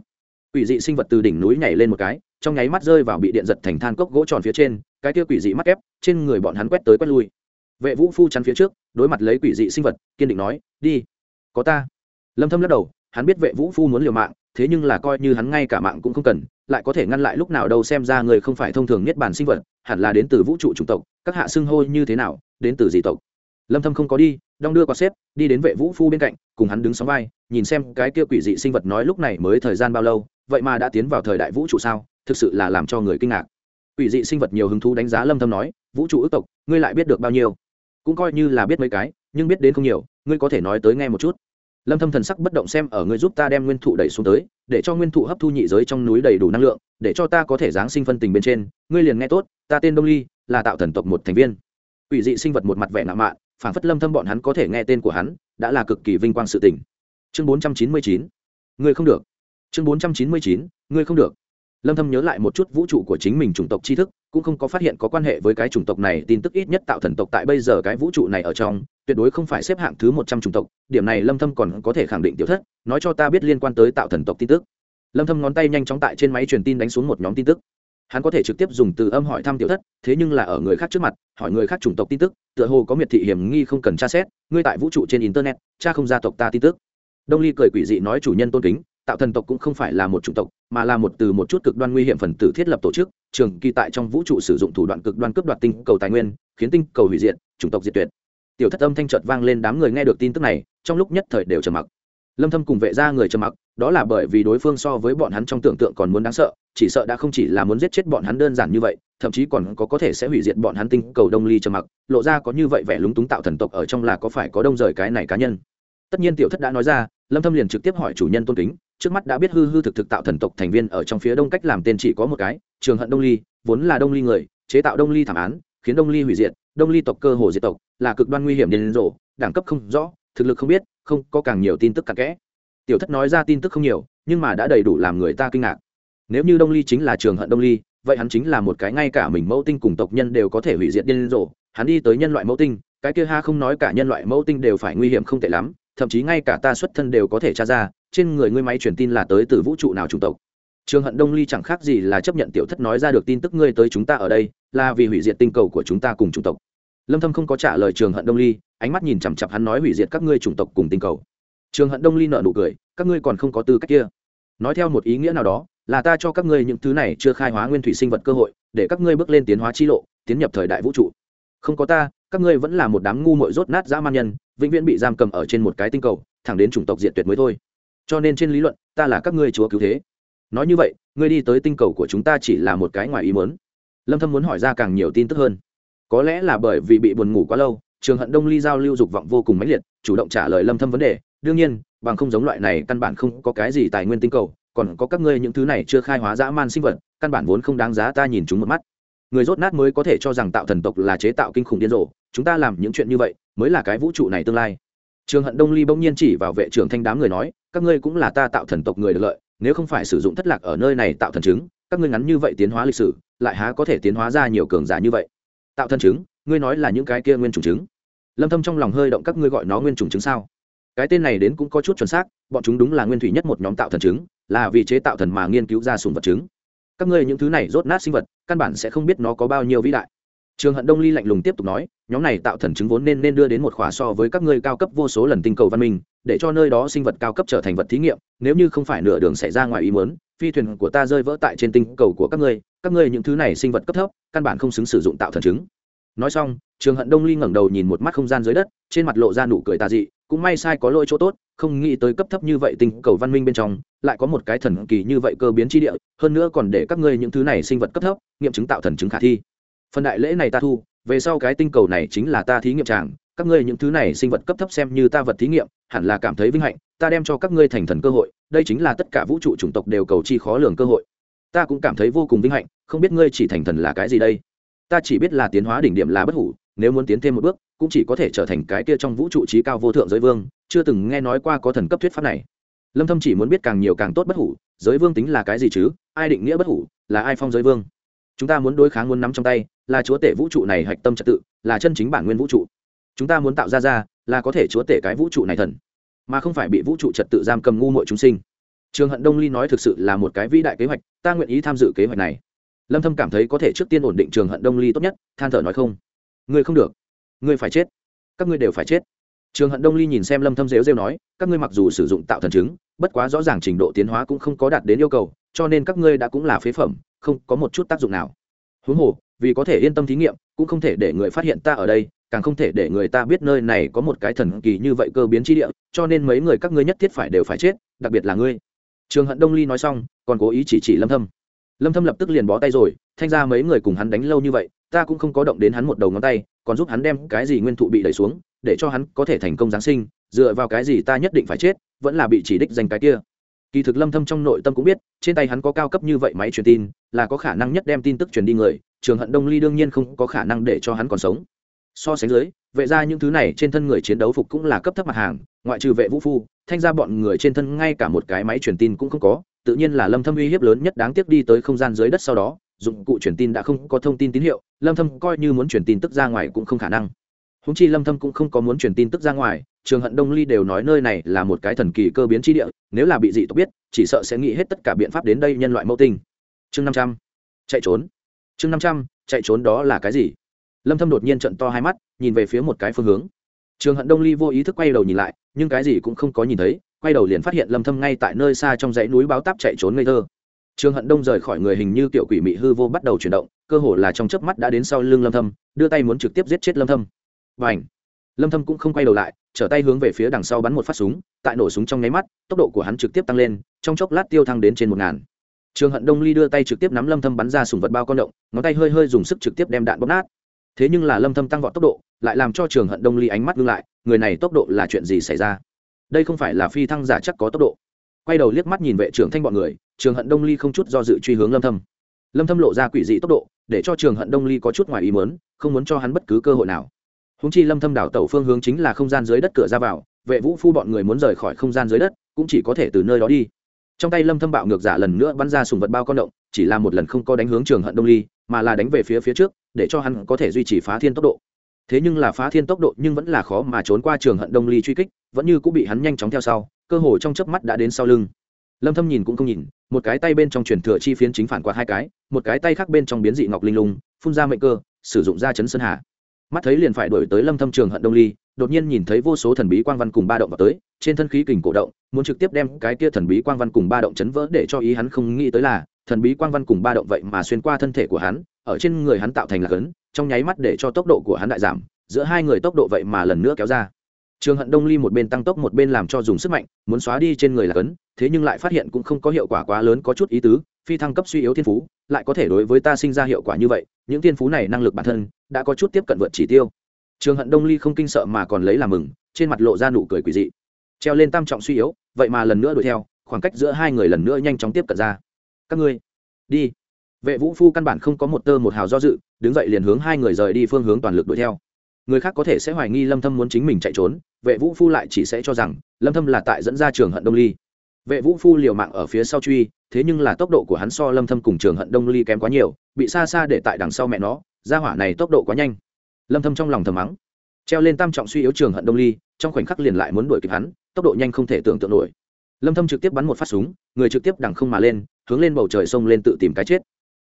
Quỷ dị sinh vật từ đỉnh núi nhảy lên một cái, trong nháy mắt rơi vào bị điện giật thành than cốc gỗ tròn phía trên, cái kia quỷ dị mắc ép trên người bọn hắn quét tới quét lui. Vệ vũ phu chắn phía trước, đối mặt lấy quỷ dị sinh vật, kiên định nói, đi, có ta. Lâm thâm lắc đầu, hắn biết vệ vũ phu muốn liều mạng, thế nhưng là coi như hắn ngay cả mạng cũng không cần, lại có thể ngăn lại lúc nào đâu xem ra người không phải thông thường nhất bản sinh vật, hẳn là đến từ vũ trụ chủng tộc, các hạ xưng hô như thế nào, đến từ dị tộc. Lâm thâm không có đi đong đưa qua xếp, đi đến vệ vũ phu bên cạnh, cùng hắn đứng sóng vai, nhìn xem cái kia quỷ dị sinh vật nói lúc này mới thời gian bao lâu, vậy mà đã tiến vào thời đại vũ trụ sao, thực sự là làm cho người kinh ngạc. Quỷ dị sinh vật nhiều hứng thú đánh giá lâm thâm nói, vũ trụ ước tộc, ngươi lại biết được bao nhiêu? Cũng coi như là biết mấy cái, nhưng biết đến không nhiều, ngươi có thể nói tới nghe một chút. Lâm thâm thần sắc bất động xem ở ngươi giúp ta đem nguyên thụ đẩy xuống tới, để cho nguyên thụ hấp thu nhị giới trong núi đầy đủ năng lượng, để cho ta có thể giáng sinh phân tình bên trên, ngươi liền nghe tốt, ta tên đông ly, là tạo thần tộc một thành viên. Quỷ dị sinh vật một mặt vẻ ngạo mạn phản phất lâm thâm bọn hắn có thể nghe tên của hắn, đã là cực kỳ vinh quang sự tình. Chương 499 ngươi không được. Chương 499 ngươi không được. Lâm thâm nhớ lại một chút vũ trụ của chính mình chủng tộc tri thức, cũng không có phát hiện có quan hệ với cái chủng tộc này, tin tức ít nhất tạo thần tộc tại bây giờ cái vũ trụ này ở trong, tuyệt đối không phải xếp hạng thứ 100 chủng tộc, điểm này lâm thâm còn có thể khẳng định tiểu thất, nói cho ta biết liên quan tới tạo thần tộc tin tức. Lâm thâm ngón tay nhanh chóng tại trên máy truyền tin đánh xuống một nhóm tin tức hắn có thể trực tiếp dùng từ âm hỏi thăm tiểu thất, thế nhưng là ở người khác trước mặt, hỏi người khác chủng tộc tin tức, tựa hồ có miệt thị hiểm nghi không cần tra xét, ngươi tại vũ trụ trên internet, cha không gia tộc ta tin tức. Đông ly cười quỷ dị nói chủ nhân tôn kính, tạo thần tộc cũng không phải là một chủng tộc, mà là một từ một chút cực đoan nguy hiểm phần tử thiết lập tổ chức, trường kỳ tại trong vũ trụ sử dụng thủ đoạn cực đoan cướp đoạt tinh cầu tài nguyên, khiến tinh cầu hủy diệt, chủng tộc diệt tuyệt. Tiểu thất âm thanh trợt vang lên đám người nghe được tin tức này, trong lúc nhất thời đều trầm mặc lâm thâm cùng vệ ra người trầm mặc, đó là bởi vì đối phương so với bọn hắn trong tưởng tượng còn muốn đáng sợ, chỉ sợ đã không chỉ là muốn giết chết bọn hắn đơn giản như vậy, thậm chí còn có có thể sẽ hủy diệt bọn hắn tinh cầu đông ly trầm mặc, lộ ra có như vậy vẻ lúng túng tạo thần tộc ở trong là có phải có đông rời cái này cá nhân. Tất nhiên tiểu thất đã nói ra, lâm thâm liền trực tiếp hỏi chủ nhân tôn kính, trước mắt đã biết hư hư thực thực tạo thần tộc thành viên ở trong phía đông cách làm tên chỉ có một cái, trường hận đông ly, vốn là đông ly người, chế tạo đông ly thảm án, khiến đông ly hủy diệt, đông ly tộc cơ hồ diệt tộc, là cực đoan nguy hiểm đến rổ đẳng cấp không rõ, thực lực không biết không có càng nhiều tin tức cặn kẽ. Tiểu thất nói ra tin tức không nhiều, nhưng mà đã đầy đủ làm người ta kinh ngạc. Nếu như đông ly chính là trường hận đông ly, vậy hắn chính là một cái ngay cả mình mẫu tinh cùng tộc nhân đều có thể hủy diệt điên rồ. Hắn đi tới nhân loại mẫu tinh, cái kia ha không nói cả nhân loại mẫu tinh đều phải nguy hiểm không tệ lắm, thậm chí ngay cả ta xuất thân đều có thể tra ra, trên người ngươi máy truyền tin là tới từ vũ trụ nào chủng tộc. Trường hận đông ly chẳng khác gì là chấp nhận tiểu thất nói ra được tin tức ngươi tới chúng ta ở đây, là vì hủy diệt tinh cầu của chúng ta cùng chủng tộc lâm thâm không có trả lời trường hận đông ly, ánh mắt nhìn chằm chặp hắn nói hủy diệt các ngươi chủng tộc cùng tinh cầu. Trường hận đông ly nở nụ cười, các ngươi còn không có tư cách kia. Nói theo một ý nghĩa nào đó, là ta cho các ngươi những thứ này chưa khai hóa nguyên thủy sinh vật cơ hội, để các ngươi bước lên tiến hóa chi lộ, tiến nhập thời đại vũ trụ. Không có ta, các ngươi vẫn là một đám ngu muội rốt nát dã man nhân, vĩnh viễn bị giam cầm ở trên một cái tinh cầu, thẳng đến chủng tộc diệt tuyệt mới thôi. Cho nên trên lý luận, ta là các ngươi chúa cứu thế. Nói như vậy, ngươi đi tới tinh cầu của chúng ta chỉ là một cái ngoài ý muốn. Lâm thâm muốn hỏi ra càng nhiều tin tức hơn có lẽ là bởi vì bị buồn ngủ quá lâu, trường hận đông ly giao lưu dục vọng vô cùng mãnh liệt, chủ động trả lời lâm thâm vấn đề. Đương nhiên, bằng không giống loại này, căn bản không có cái gì tài nguyên tinh cầu, còn có các ngươi những thứ này chưa khai hóa dã man sinh vật, căn bản vốn không đáng giá ta nhìn chúng một mắt. Người rốt nát mới có thể cho rằng tạo thần tộc là chế tạo kinh khủng điên rồ, chúng ta làm những chuyện như vậy, mới là cái vũ trụ này tương lai. Trường hận đông ly bỗng nhiên chỉ vào vệ trưởng thanh đám người nói, các ngươi cũng là ta tạo thần tộc người được lợi, nếu không phải sử dụng thất lạc ở nơi này tạo thần chứng, các ngươi ngắn như vậy tiến hóa lịch sử, lại há có thể tiến hóa ra nhiều cường giả như vậy? Tạo thần chứng, ngươi nói là những cái kia nguyên trùng chứng. Lâm thâm trong lòng hơi động, các ngươi gọi nó nguyên trùng chứng sao? Cái tên này đến cũng có chút chuẩn xác, bọn chúng đúng là nguyên thủy nhất một nhóm tạo thần chứng, là vì chế tạo thần mà nghiên cứu ra sùng vật chứng. Các ngươi những thứ này rốt nát sinh vật, căn bản sẽ không biết nó có bao nhiêu vĩ đại. Trường hận đông ly lạnh lùng tiếp tục nói, nhóm này tạo thần chứng vốn nên nên đưa đến một khóa so với các ngươi cao cấp vô số lần tinh cầu văn minh để cho nơi đó sinh vật cao cấp trở thành vật thí nghiệm, nếu như không phải nửa đường xảy ra ngoài ý muốn, phi thuyền của ta rơi vỡ tại trên tinh cầu của các ngươi các ngươi những thứ này sinh vật cấp thấp, căn bản không xứng sử dụng tạo thần chứng. Nói xong, trường hận đông ly ngẩng đầu nhìn một mắt không gian dưới đất, trên mặt lộ ra nụ cười tà dị, cũng may sai có lỗi chỗ tốt, không nghĩ tới cấp thấp như vậy tinh cầu văn minh bên trong, lại có một cái thần kỳ như vậy cơ biến chi địa, hơn nữa còn để các ngươi những thứ này sinh vật cấp thấp, nghiệm chứng tạo thần chứng khả thi. Phần đại lễ này ta thu, về sau cái tinh cầu này chính là ta thí nghiệm tràng các ngươi những thứ này sinh vật cấp thấp xem như ta vật thí nghiệm, hẳn là cảm thấy vinh hạnh, ta đem cho các ngươi thành thần cơ hội, đây chính là tất cả vũ trụ chủng tộc đều cầu chi khó lường cơ hội. Ta cũng cảm thấy vô cùng vinh hạnh, không biết ngươi chỉ thành thần là cái gì đây? Ta chỉ biết là tiến hóa đỉnh điểm là bất hủ, nếu muốn tiến thêm một bước, cũng chỉ có thể trở thành cái kia trong vũ trụ trí cao vô thượng giới vương, chưa từng nghe nói qua có thần cấp thuyết pháp này. Lâm thâm chỉ muốn biết càng nhiều càng tốt bất hủ, giới vương tính là cái gì chứ? Ai định nghĩa bất hủ? Là ai phong giới vương? Chúng ta muốn đối kháng muốn nắm trong tay, là chúa tể vũ trụ này hạch tâm trật tự, là chân chính bản nguyên vũ trụ chúng ta muốn tạo ra ra là có thể chúa tể cái vũ trụ này thần, mà không phải bị vũ trụ trật tự giam cầm ngu muội chúng sinh. Trường hận đông ly nói thực sự là một cái vĩ đại kế hoạch, ta nguyện ý tham dự kế hoạch này. Lâm thâm cảm thấy có thể trước tiên ổn định trường hận đông ly tốt nhất, than thở nói không. Ngươi không được. Ngươi phải chết. Các ngươi đều phải chết. Trường hận đông ly nhìn xem lâm thâm rêu rêu nói, các ngươi mặc dù sử dụng tạo thần chứng, bất quá rõ ràng trình độ tiến hóa cũng không có đạt đến yêu cầu, cho nên các ngươi đã cũng là phế phẩm, không có một chút tác dụng nào. Huống hồ, vì có thể yên tâm thí nghiệm, cũng không thể để người phát hiện ta ở đây càng không thể để người ta biết nơi này có một cái thần kỳ như vậy cơ biến chi địa, cho nên mấy người các ngươi nhất thiết phải đều phải chết, đặc biệt là ngươi. Trường hận đông ly nói xong, còn cố ý chỉ chỉ lâm thâm. Lâm thâm lập tức liền bó tay rồi, thanh ra mấy người cùng hắn đánh lâu như vậy, ta cũng không có động đến hắn một đầu ngón tay, còn giúp hắn đem cái gì nguyên thụ bị đẩy xuống, để cho hắn có thể thành công giáng sinh, dựa vào cái gì ta nhất định phải chết, vẫn là bị chỉ đích danh cái kia. Kỳ thực lâm thâm trong nội tâm cũng biết, trên tay hắn có cao cấp như vậy máy truyền tin, là có khả năng nhất đem tin tức truyền đi người, trường hận đông ly đương nhiên không có khả năng để cho hắn còn sống so sánh dưới, vệ ra những thứ này trên thân người chiến đấu phục cũng là cấp thấp mặt hàng, ngoại trừ vệ vũ phu, thanh ra bọn người trên thân ngay cả một cái máy truyền tin cũng không có, tự nhiên là lâm thâm uy hiếp lớn nhất đáng tiếc đi tới không gian dưới đất sau đó, dụng cụ truyền tin đã không có thông tin tín hiệu, lâm thâm coi như muốn truyền tin tức ra ngoài cũng không khả năng. Húng chi lâm thâm cũng không có muốn truyền tin tức ra ngoài, trường hận đông ly đều nói nơi này là một cái thần kỳ cơ biến chi địa, nếu là bị dị tộc biết, chỉ sợ sẽ nghĩ hết tất cả biện pháp đến đây nhân loại mẫu tinh. Chương 500 chạy trốn. Chương 500 chạy trốn đó là cái gì? Lâm thâm đột nhiên trợn to hai mắt, nhìn về phía một cái phương hướng. Trường hận đông ly vô ý thức quay đầu nhìn lại, nhưng cái gì cũng không có nhìn thấy, quay đầu liền phát hiện lâm thâm ngay tại nơi xa trong dãy núi báo táp chạy trốn ngây thơ. Trường hận đông rời khỏi người hình như tiểu quỷ mị hư vô bắt đầu chuyển động, cơ hồ là trong chớp mắt đã đến sau lưng lâm thâm, đưa tay muốn trực tiếp giết chết lâm thâm. Bảnh! lâm thâm cũng không quay đầu lại, trở tay hướng về phía đằng sau bắn một phát súng, tại nổ súng trong nháy mắt, tốc độ của hắn trực tiếp tăng lên, trong chốc lát tiêu thăng đến trên một ngàn. Trường hận đông ly đưa tay trực tiếp nắm lâm thâm bắn ra súng vật bao con động, ngón tay hơi hơi dùng sức trực tiếp đem đạn bóp nát thế nhưng là lâm thâm tăng vọt tốc độ, lại làm cho trường hận đông ly ánh mắt ngưng lại, người này tốc độ là chuyện gì xảy ra? Đây không phải là phi thăng giả chắc có tốc độ. Quay đầu liếc mắt nhìn vệ trưởng thanh bọn người, trường hận đông ly không chút do dự truy hướng lâm thâm. Lâm thâm lộ ra quỷ dị tốc độ, để cho trường hận đông ly có chút ngoài ý muốn, không muốn cho hắn bất cứ cơ hội nào. Húng chi lâm thâm đảo tẩu phương hướng chính là không gian dưới đất cửa ra vào, vệ vũ phu bọn người muốn rời khỏi không gian dưới đất, cũng chỉ có thể từ nơi đó đi. Trong tay lâm thâm bạo ngược giả lần nữa bắn ra sùng vật bao con động, chỉ là một lần không có đánh hướng trường hận đông ly mà là đánh về phía phía trước, để cho hắn có thể duy trì phá thiên tốc độ. Thế nhưng là phá thiên tốc độ nhưng vẫn là khó mà trốn qua trường hận đông ly truy kích, vẫn như cũng bị hắn nhanh chóng theo sau, cơ hồ trong chớp mắt đã đến sau lưng. Lâm thâm nhìn cũng không nhìn, một cái tay bên trong truyền thừa chi phiến chính phản quạt hai cái, một cái tay khác bên trong biến dị ngọc linh lung, phun ra mệnh cơ, sử dụng ra chấn sơn hà. Mắt thấy liền phải đuổi tới lâm thâm trường hận đông ly, đột nhiên nhìn thấy vô số thần bí quang văn cùng ba động vào tới, trên thân khí kình cổ động, muốn trực tiếp đem cái kia thần bí quang văn cùng ba động chấn vỡ để cho ý hắn không nghĩ tới là thần bí quang văn cùng ba động vậy mà xuyên qua thân thể của hắn, ở trên người hắn tạo thành là cấn trong nháy mắt để cho tốc độ của hắn đại giảm, giữa hai người tốc độ vậy mà lần nữa kéo ra. Trường hận đông ly một bên tăng tốc một bên làm cho dùng sức mạnh, muốn xóa đi trên người là cấn thế nhưng lại phát hiện cũng không có hiệu quả quá lớn, có chút ý tứ, phi thăng cấp suy yếu thiên phú, lại có thể đối với ta sinh ra hiệu quả như vậy, những thiên phú này năng lực bản thân đã có chút tiếp cận vượt chỉ tiêu. Trường hận đông ly không kinh sợ mà còn lấy làm mừng, trên mặt lộ ra nụ cười quỷ dị. Treo lên tam trọng suy yếu, vậy mà lần nữa đuổi theo, khoảng cách giữa hai người lần nữa nhanh chóng tiếp cận ra các ngươi, đi. Vệ vũ phu căn bản không có một tơ một hào do dự, đứng dậy liền hướng hai người rời đi phương hướng toàn lực đuổi theo. Người khác có thể sẽ hoài nghi lâm thâm muốn chính mình chạy trốn, vệ vũ phu lại chỉ sẽ cho rằng lâm thâm là tại dẫn ra trường hận đông ly. Vệ vũ phu liều mạng ở phía sau truy, thế nhưng là tốc độ của hắn so lâm thâm cùng trường hận đông ly kém quá nhiều, bị xa xa để tại đằng sau mẹ nó ra hỏa này tốc độ quá nhanh. Lâm thâm trong lòng thầm mắng, treo lên tam trọng suy yếu trường hận đông ly, trong khoảnh khắc liền lại muốn đuổi kịp hắn, tốc độ nhanh không thể tưởng tượng nổi. Lâm thâm trực tiếp bắn một phát súng, người trực tiếp đằng không mà lên hướng lên bầu trời sông lên tự tìm cái chết.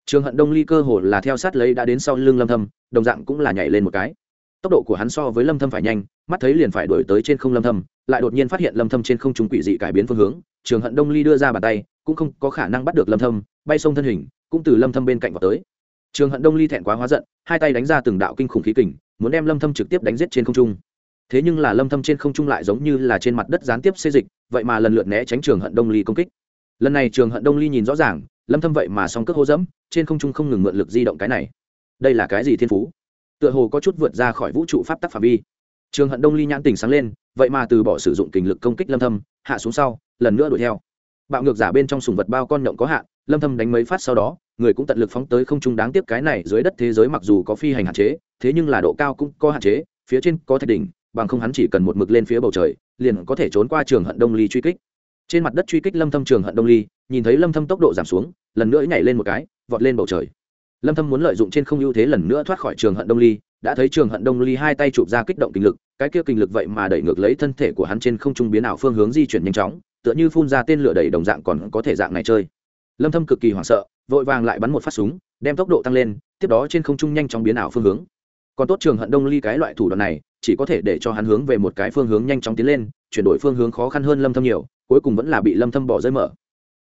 Trường hận đông ly cơ hồ là theo sát lấy đã đến sau lưng lâm thâm, đồng dạng cũng là nhảy lên một cái. Tốc độ của hắn so với lâm thâm phải nhanh, mắt thấy liền phải đuổi tới trên không lâm thâm, lại đột nhiên phát hiện lâm thâm trên không trung quỷ dị cải biến phương hướng. Trường hận đông ly đưa ra bàn tay, cũng không có khả năng bắt được lâm thâm, bay sông thân hình, cũng từ lâm thâm bên cạnh vào tới. Trường hận đông ly thẹn quá hóa giận, hai tay đánh ra từng đạo kinh khủng khí kình, muốn đem lâm thâm trực tiếp đánh giết trên không trung. Thế nhưng là lâm thâm trên không trung lại giống như là trên mặt đất gián tiếp xê dịch, vậy mà lần lượt né tránh trường hận đông ly công kích lần này trường hận đông ly nhìn rõ ràng, lâm thâm vậy mà song cước hô dẫm, trên không trung không ngừng mượn lực di động cái này. Đây là cái gì thiên phú? Tựa hồ có chút vượt ra khỏi vũ trụ pháp tắc phạm vi. Trường hận đông ly nhãn tỉnh sáng lên, vậy mà từ bỏ sử dụng kình lực công kích lâm thâm, hạ xuống sau, lần nữa đuổi theo. Bạo ngược giả bên trong sùng vật bao con nhộng có hạn, lâm thâm đánh mấy phát sau đó, người cũng tận lực phóng tới không trung đáng tiếc cái này dưới đất thế giới mặc dù có phi hành hạn chế, thế nhưng là độ cao cũng có hạn chế, phía trên có thạch đỉnh, bằng không hắn chỉ cần một mực lên phía bầu trời, liền có thể trốn qua trường hận đông ly truy kích trên mặt đất truy kích lâm thâm trường hận đông ly, nhìn thấy lâm thâm tốc độ giảm xuống, lần nữa nhảy lên một cái, vọt lên bầu trời. Lâm thâm muốn lợi dụng trên không ưu thế lần nữa thoát khỏi trường hận đông ly, đã thấy trường hận đông ly hai tay chụp ra kích động kinh lực, cái kia kinh lực vậy mà đẩy ngược lấy thân thể của hắn trên không trung biến ảo phương hướng di chuyển nhanh chóng, tựa như phun ra tên lửa đẩy đồng dạng còn có thể dạng này chơi. Lâm thâm cực kỳ hoảng sợ, vội vàng lại bắn một phát súng, đem tốc độ tăng lên, tiếp đó trên không trung nhanh chóng biến ảo phương hướng. Còn tốt trường hận đông ly cái loại thủ đoạn này, chỉ có thể để cho hắn hướng về một cái phương hướng nhanh chóng tiến lên, chuyển đổi phương hướng khó khăn hơn lâm thâm nhiều cuối cùng vẫn là bị lâm thâm bỏ rơi mở.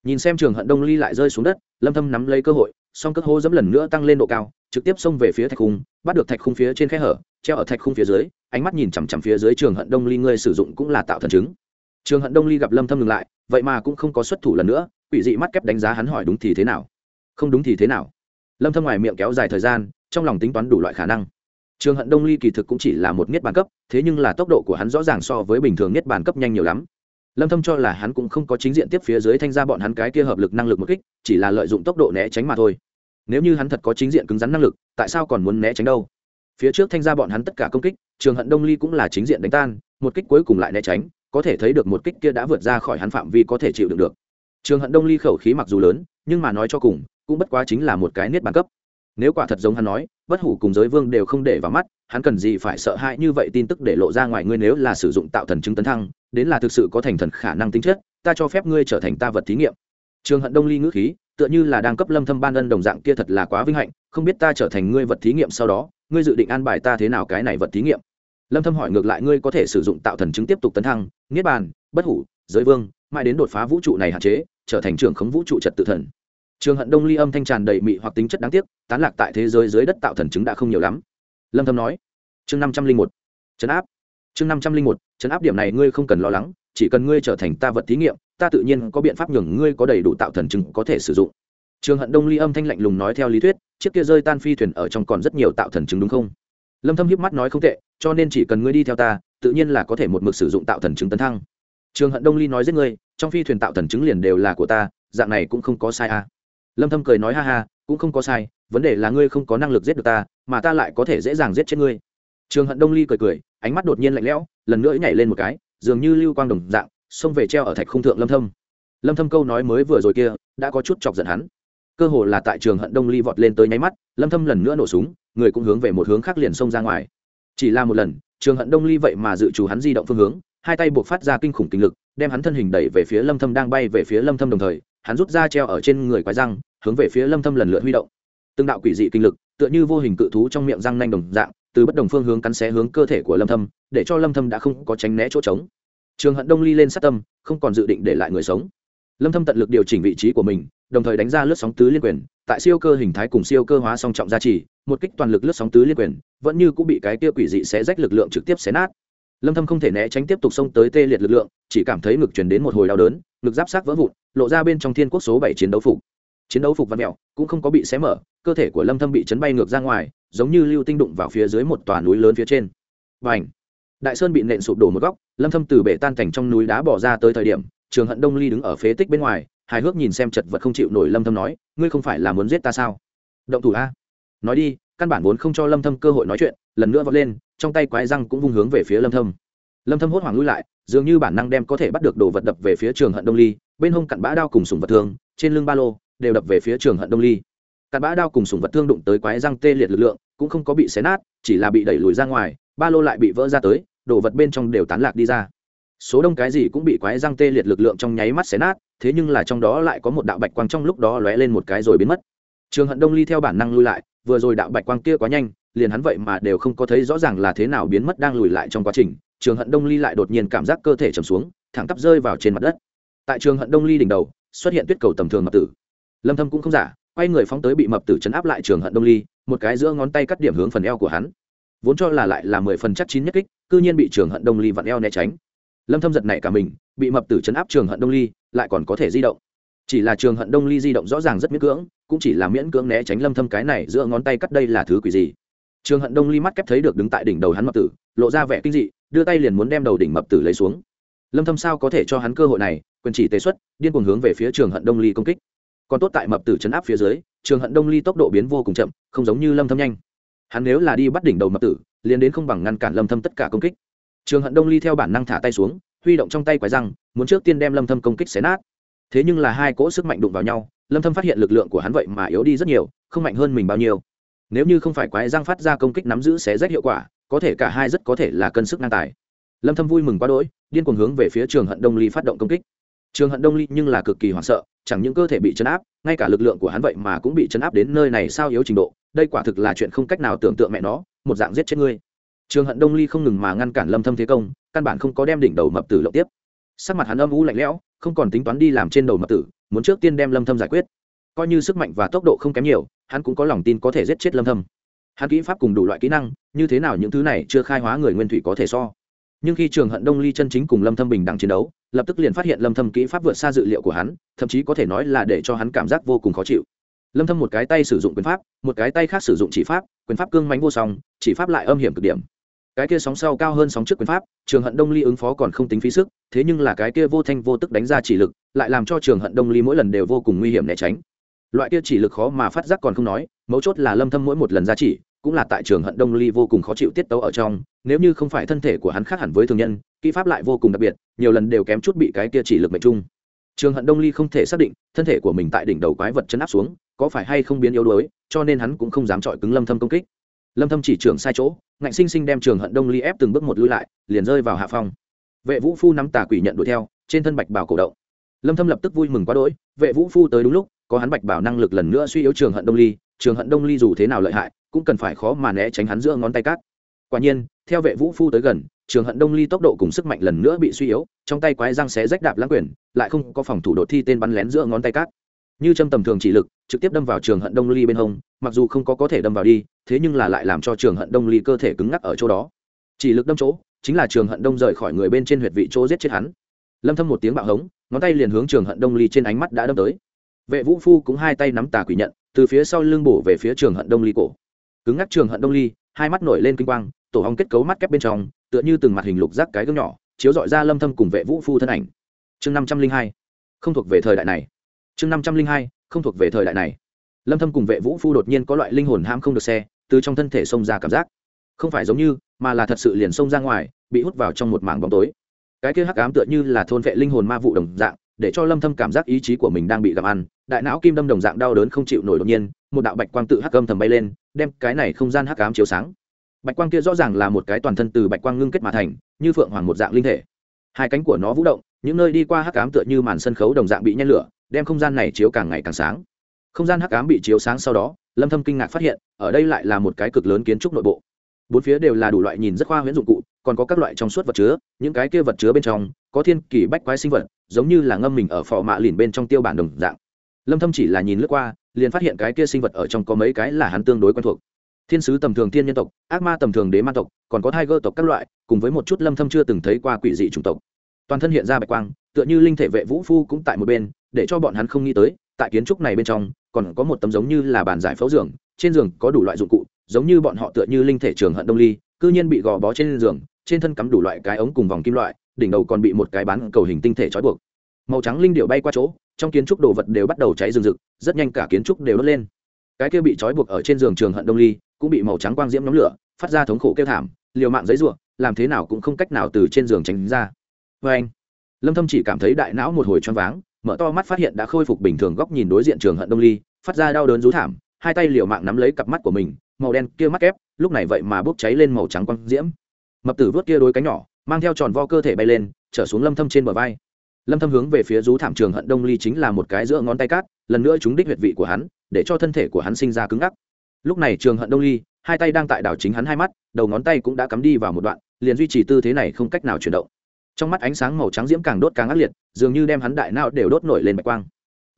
Nhìn xem trường hận đông ly lại rơi xuống đất, lâm thâm nắm lấy cơ hội, song cất hô dẫm lần nữa tăng lên độ cao, trực tiếp xông về phía thạch khung, bắt được thạch khung phía trên khe hở, treo ở thạch khung phía dưới, ánh mắt nhìn chằm chằm phía dưới trường hận đông ly ngươi sử dụng cũng là tạo thần chứng. Trường hận đông ly gặp lâm thâm ngừng lại, vậy mà cũng không có xuất thủ lần nữa, quỷ dị mắt kép đánh giá hắn hỏi đúng thì thế nào? Không đúng thì thế nào? Lâm thâm ngoài miệng kéo dài thời gian, trong lòng tính toán đủ loại khả năng. Trường hận đông ly kỳ thực cũng chỉ là một niết bàn cấp, thế nhưng là tốc độ của hắn rõ ràng so với bình thường niết bàn cấp nhanh nhiều lắm lâm thâm cho là hắn cũng không có chính diện tiếp phía dưới thanh ra bọn hắn cái kia hợp lực năng lực một kích, chỉ là lợi dụng tốc độ né tránh mà thôi. Nếu như hắn thật có chính diện cứng rắn năng lực, tại sao còn muốn né tránh đâu? Phía trước thanh ra bọn hắn tất cả công kích, trường hận đông ly cũng là chính diện đánh tan, một kích cuối cùng lại né tránh, có thể thấy được một kích kia đã vượt ra khỏi hắn phạm vi có thể chịu đựng được. Trường hận đông ly khẩu khí mặc dù lớn, nhưng mà nói cho cùng, cũng bất quá chính là một cái niết bàn cấp. Nếu quả thật giống hắn nói, bất hủ cùng giới vương đều không để vào mắt, hắn cần gì phải sợ hãi như vậy tin tức để lộ ra ngoài ngươi nếu là sử dụng tạo thần chứng tấn thăng đến là thực sự có thành thần khả năng tính chất, ta cho phép ngươi trở thành ta vật thí nghiệm. Trường hận đông ly ngữ khí, tựa như là đang cấp lâm thâm ban ân đồng dạng, kia thật là quá vinh hạnh, không biết ta trở thành ngươi vật thí nghiệm sau đó, ngươi dự định an bài ta thế nào cái này vật thí nghiệm? Lâm thâm hỏi ngược lại, ngươi có thể sử dụng tạo thần chứng tiếp tục tấn thăng, niết bàn, bất hủ, giới vương, mãi đến đột phá vũ trụ này hạn chế, trở thành trưởng khống vũ trụ trật tự thần. Trường hận đông ly âm thanh tràn đầy mị hoặc tính chất đáng tiếc, tán lạc tại thế giới dưới đất tạo thần chứng đã không nhiều lắm. Lâm thâm nói. Chương năm trăm linh một. Chấn áp chương năm trăm linh một, chấn áp điểm này ngươi không cần lo lắng, chỉ cần ngươi trở thành ta vật thí nghiệm, ta tự nhiên có biện pháp nhường ngươi có đầy đủ tạo thần chứng có thể sử dụng. Trường hận đông ly âm thanh lạnh lùng nói theo lý thuyết, chiếc kia rơi tan phi thuyền ở trong còn rất nhiều tạo thần chứng đúng không? Lâm thâm hiếp mắt nói không tệ, cho nên chỉ cần ngươi đi theo ta, tự nhiên là có thể một mực sử dụng tạo thần chứng tấn thăng. Trường hận đông ly nói giết ngươi, trong phi thuyền tạo thần chứng liền đều là của ta, dạng này cũng không có sai à. Lâm thâm cười nói ha ha, cũng không có sai, vấn đề là ngươi không có năng lực giết được ta, mà ta lại có thể dễ dàng giết chết ngươi trường hận đông ly cười cười, ánh mắt đột nhiên lạnh lẽo, lần nữa nhảy lên một cái, dường như lưu quang đồng dạng, xông về treo ở thạch không thượng lâm thâm. Lâm thâm câu nói mới vừa rồi kia, đã có chút chọc giận hắn. Cơ hồ là tại trường hận đông ly vọt lên tới nháy mắt, lâm thâm lần nữa nổ súng, người cũng hướng về một hướng khác liền xông ra ngoài. Chỉ là một lần, trường hận đông ly vậy mà dự chủ hắn di động phương hướng, hai tay buộc phát ra kinh khủng kinh lực, đem hắn thân hình đẩy về phía lâm thâm đang bay về phía lâm thâm đồng thời, hắn rút ra treo ở trên người quái răng, hướng về phía lâm thâm lần lượt huy động. Từng đạo quỷ dị kinh lực, tựa như vô hình cự thú trong miệng răng nanh đồng dạng từ bất đồng phương hướng cắn xé hướng cơ thể của lâm thâm, để cho lâm thâm đã không có tránh né chỗ trống. Trường hận đông ly lên sát tâm, không còn dự định để lại người sống. Lâm thâm tận lực điều chỉnh vị trí của mình, đồng thời đánh ra lướt sóng tứ liên quyền, tại siêu cơ hình thái cùng siêu cơ hóa song trọng gia trì, một kích toàn lực lướt sóng tứ liên quyền, vẫn như cũng bị cái kia quỷ dị xé rách lực lượng trực tiếp xé nát. Lâm thâm không thể né tránh tiếp tục xông tới tê liệt lực lượng, chỉ cảm thấy ngực truyền đến một hồi đau đớn, ngực giáp sát vỡ vụn, lộ ra bên trong thiên quốc số 7 chiến đấu phục. Chiến đấu phục văn mẹo cũng không có bị xé mở cơ thể của lâm thâm bị chấn bay ngược ra ngoài giống như lưu tinh đụng vào phía dưới một tòa núi lớn phía trên. Bành, đại sơn bị nện sụp đổ một góc lâm thâm từ bể tan cảnh trong núi đá bỏ ra tới thời điểm trường hận đông ly đứng ở phế tích bên ngoài hài hước nhìn xem chật vật không chịu nổi lâm thâm nói ngươi không phải là muốn giết ta sao? Động thủ a. Nói đi căn bản vốn không cho lâm thâm cơ hội nói chuyện lần nữa vọt lên trong tay quái răng cũng vung hướng về phía lâm thâm. Lâm thâm hốt hoảng lui lại dường như bản năng đem có thể bắt được đồ vật đập về phía trường hận đông ly bên hông cặn bã đao cùng sùng vật thương trên lưng ba lô đều đập về phía trường hận đông ly cặn bã đao cùng sùng vật thương đụng tới quái răng tê liệt lực lượng, cũng không có bị xé nát, chỉ là bị đẩy lùi ra ngoài, ba lô lại bị vỡ ra tới, đồ vật bên trong đều tán lạc đi ra. Số đông cái gì cũng bị quái răng tê liệt lực lượng trong nháy mắt xé nát, thế nhưng là trong đó lại có một đạo bạch quang trong lúc đó lóe lên một cái rồi biến mất. Trường hận đông ly theo bản năng lui lại, vừa rồi đạo bạch quang kia quá nhanh, liền hắn vậy mà đều không có thấy rõ ràng là thế nào biến mất đang lùi lại trong quá trình. Trường hận đông ly lại đột nhiên cảm giác cơ thể trầm xuống, thẳng tắp rơi vào trên mặt đất. Tại trường hận đông ly đỉnh đầu, xuất hiện tuyết cầu tầm thường mập tử. Lâm thâm cũng không giả quay người phóng tới bị mập tử chấn áp lại trường hận đông ly, một cái giữa ngón tay cắt điểm hướng phần eo của hắn. Vốn cho là lại là mười phần chắc chín nhất kích, cư nhiên bị trường hận đông ly vặn eo né tránh. Lâm thâm giật nảy cả mình, bị mập tử chấn áp trường hận đông ly, lại còn có thể di động. Chỉ là trường hận đông ly di động rõ ràng rất miễn cưỡng, cũng chỉ là miễn cưỡng né tránh lâm thâm cái này giữa ngón tay cắt đây là thứ quỷ gì. Trường hận đông ly mắt kép thấy được đứng tại đỉnh đầu hắn mập tử, lộ ra vẻ kinh dị, đưa tay liền muốn đem đầu đỉnh mập tử lấy xuống. Lâm thâm sao có thể cho hắn cơ hội này, quyền chỉ tế xuất, điên cuồng hướng về phía trường hận đông ly công kích còn tốt tại mập tử chấn áp phía dưới, trường hận đông ly tốc độ biến vô cùng chậm, không giống như lâm thâm nhanh. Hắn nếu là đi bắt đỉnh đầu mập tử, liền đến không bằng ngăn cản lâm thâm tất cả công kích. Trường hận đông ly theo bản năng thả tay xuống, huy động trong tay quái răng, muốn trước tiên đem lâm thâm công kích xé nát. Thế nhưng là hai cỗ sức mạnh đụng vào nhau, lâm thâm phát hiện lực lượng của hắn vậy mà yếu đi rất nhiều, không mạnh hơn mình bao nhiêu. Nếu như không phải quái răng phát ra công kích nắm giữ xé rách hiệu quả, có thể cả hai rất có thể là cân sức ngang tài. Lâm thâm vui mừng quá đỗi, điên cuồng hướng về phía trường hận đông ly phát động công kích trường hận đông ly nhưng là cực kỳ hoảng sợ, chẳng những cơ thể bị chấn áp, ngay cả lực lượng của hắn vậy mà cũng bị chấn áp đến nơi này sao yếu trình độ, đây quả thực là chuyện không cách nào tưởng tượng mẹ nó, một dạng giết chết ngươi. Trường hận đông ly không ngừng mà ngăn cản lâm thâm thế công, căn bản không có đem đỉnh đầu mập tử lộng tiếp. Sắc mặt hắn âm u lạnh lẽo, không còn tính toán đi làm trên đầu mập tử, muốn trước tiên đem lâm thâm giải quyết. Coi như sức mạnh và tốc độ không kém nhiều, hắn cũng có lòng tin có thể giết chết lâm thâm. Hắn kỹ pháp cùng đủ loại kỹ năng, như thế nào những thứ này chưa khai hóa người nguyên thủy có thể so nhưng khi trường hận đông ly chân chính cùng lâm thâm bình đẳng chiến đấu, lập tức liền phát hiện lâm thâm kỹ pháp vượt xa dự liệu của hắn, thậm chí có thể nói là để cho hắn cảm giác vô cùng khó chịu. Lâm thâm một cái tay sử dụng quyền pháp, một cái tay khác sử dụng chỉ pháp, quyền pháp cương mãnh vô song, chỉ pháp lại âm hiểm cực điểm. Cái kia sóng sau cao hơn sóng trước quyền pháp, trường hận đông ly ứng phó còn không tính phí sức, thế nhưng là cái kia vô thanh vô tức đánh ra chỉ lực, lại làm cho trường hận đông ly mỗi lần đều vô cùng nguy hiểm né tránh. Loại kia chỉ lực khó mà phát giác còn không nói, mấu chốt là lâm thâm mỗi một lần ra chỉ cũng là tại trường hận đông ly vô cùng khó chịu tiết tấu ở trong, nếu như không phải thân thể của hắn khác hẳn với thường nhân, kỹ pháp lại vô cùng đặc biệt, nhiều lần đều kém chút bị cái kia chỉ lực mệnh trung. Trường hận đông ly không thể xác định, thân thể của mình tại đỉnh đầu quái vật chấn áp xuống, có phải hay không biến yếu đuối, cho nên hắn cũng không dám chọi cứng lâm thâm công kích. Lâm thâm chỉ trường sai chỗ, ngạnh sinh sinh đem trường hận đông ly ép từng bước một lui lại, liền rơi vào hạ phong. Vệ vũ phu nắm tà quỷ nhận đuổi theo, trên thân bạch bào cổ động. Lâm thâm lập tức vui mừng quá đỗi, vệ vũ phu tới đúng lúc có hắn bạch bảo năng lực lần nữa suy yếu trường hận đông ly, trường hận đông ly dù thế nào lợi hại, cũng cần phải khó mà né tránh hắn giữa ngón tay cát. Quả nhiên, theo vệ vũ phu tới gần, trường hận đông ly tốc độ cùng sức mạnh lần nữa bị suy yếu, trong tay quái răng xé rách đạp lãng quyền lại không có phòng thủ đột thi tên bắn lén giữa ngón tay cát. Như châm tầm thường chỉ lực, trực tiếp đâm vào trường hận đông ly bên hông, mặc dù không có có thể đâm vào đi, thế nhưng là lại làm cho trường hận đông ly cơ thể cứng ngắc ở chỗ đó. Chỉ lực đâm chỗ, chính là trường hận đông rời khỏi người bên trên huyệt vị chỗ giết chết hắn. Lâm thâm một tiếng bạo hống, ngón tay liền hướng trường hận đông ly trên ánh mắt đã đâm tới vệ vũ phu cũng hai tay nắm tà quỷ nhận, từ phía sau lưng bổ về phía trường hận đông ly cổ. Cứng ngắc trường hận đông ly, hai mắt nổi lên kinh quang, tổ hong kết cấu mắt kép bên trong, tựa như từng mặt hình lục rác cái gương nhỏ, chiếu dọi ra lâm thâm cùng vệ vũ phu thân ảnh. Chương năm trăm linh hai, không thuộc về thời đại này. Chương năm trăm linh hai, không thuộc về thời đại này. Lâm thâm cùng vệ vũ phu đột nhiên có loại linh hồn ham không được xe, từ trong thân thể xông ra cảm giác. Không phải giống như, mà là thật sự liền xông ra ngoài, bị hút vào trong một mảng bóng tối. Cái kia hắc ám tựa như là thôn vệ linh hồn ma vụ đồng dạng để cho lâm thâm cảm giác ý chí của mình đang bị gặm ăn, đại não kim đâm đồng dạng đau đớn không chịu nổi đột nhiên, một đạo bạch quang tự hắc âm thầm bay lên, đem cái này không gian hắc ám chiếu sáng. Bạch quang kia rõ ràng là một cái toàn thân từ bạch quang ngưng kết mà thành, như phượng hoàng một dạng linh thể. Hai cánh của nó vũ động, những nơi đi qua hắc ám tựa như màn sân khấu đồng dạng bị nhen lửa, đem không gian này chiếu càng ngày càng sáng. Không gian hắc ám bị chiếu sáng sau đó, lâm thâm kinh ngạc phát hiện, ở đây lại là một cái cực lớn kiến trúc nội bộ. Bốn phía đều là đủ loại nhìn rất khoa huyễn dụng cụ còn có các loại trong suốt vật chứa, những cái kia vật chứa bên trong, có thiên kỳ bách quái sinh vật, giống như là ngâm mình ở phò mạ lìn bên trong tiêu bản đồng dạng. Lâm thâm chỉ là nhìn lướt qua, liền phát hiện cái kia sinh vật ở trong có mấy cái là hắn tương đối quen thuộc. Thiên sứ tầm thường thiên nhân tộc, ác ma tầm thường đế ma tộc, còn có hai gơ tộc các loại, cùng với một chút lâm thâm chưa từng thấy qua quỷ dị chủng tộc. Toàn thân hiện ra bạch quang, tựa như linh thể vệ vũ phu cũng tại một bên, để cho bọn hắn không nghĩ tới, tại kiến trúc này bên trong, còn có một tấm giống như là bàn giải phẫu giường, trên giường có đủ loại dụng cụ, giống như bọn họ tựa như linh thể trường hận đông ly, cư nhiên bị gò bó trên giường trên thân cắm đủ loại cái ống cùng vòng kim loại, đỉnh đầu còn bị một cái bán cầu hình tinh thể trói buộc. Màu trắng linh điệu bay qua chỗ, trong kiến trúc đồ vật đều bắt đầu cháy rừng rực, rất nhanh cả kiến trúc đều đốt lên. Cái kia bị trói buộc ở trên giường trường hận đông ly, cũng bị màu trắng quang diễm nhóm lửa, phát ra thống khổ kêu thảm, liều mạng giấy ruộng làm thế nào cũng không cách nào từ trên giường tránh ra. Vê anh, lâm thâm chỉ cảm thấy đại não một hồi choáng váng, mở to mắt phát hiện đã khôi phục bình thường góc nhìn đối diện trường hận đông ly, phát ra đau đớn rú thảm, hai tay liều mạng nắm lấy cặp mắt của mình, màu đen kia mắt ép lúc này vậy mà bốc cháy lên màu trắng quang diễm mập tử vớt kia đôi cánh nhỏ, mang theo tròn vo cơ thể bay lên, trở xuống lâm thâm trên bờ vai. Lâm thâm hướng về phía rú thảm trường hận đông ly chính là một cái giữa ngón tay cát, lần nữa chúng đích huyệt vị của hắn, để cho thân thể của hắn sinh ra cứng ngắc. Lúc này trường hận đông ly, hai tay đang tại đảo chính hắn hai mắt, đầu ngón tay cũng đã cắm đi vào một đoạn, liền duy trì tư thế này không cách nào chuyển động. Trong mắt ánh sáng màu trắng diễm càng đốt càng ác liệt, dường như đem hắn đại não đều đốt nổi lên bạch quang.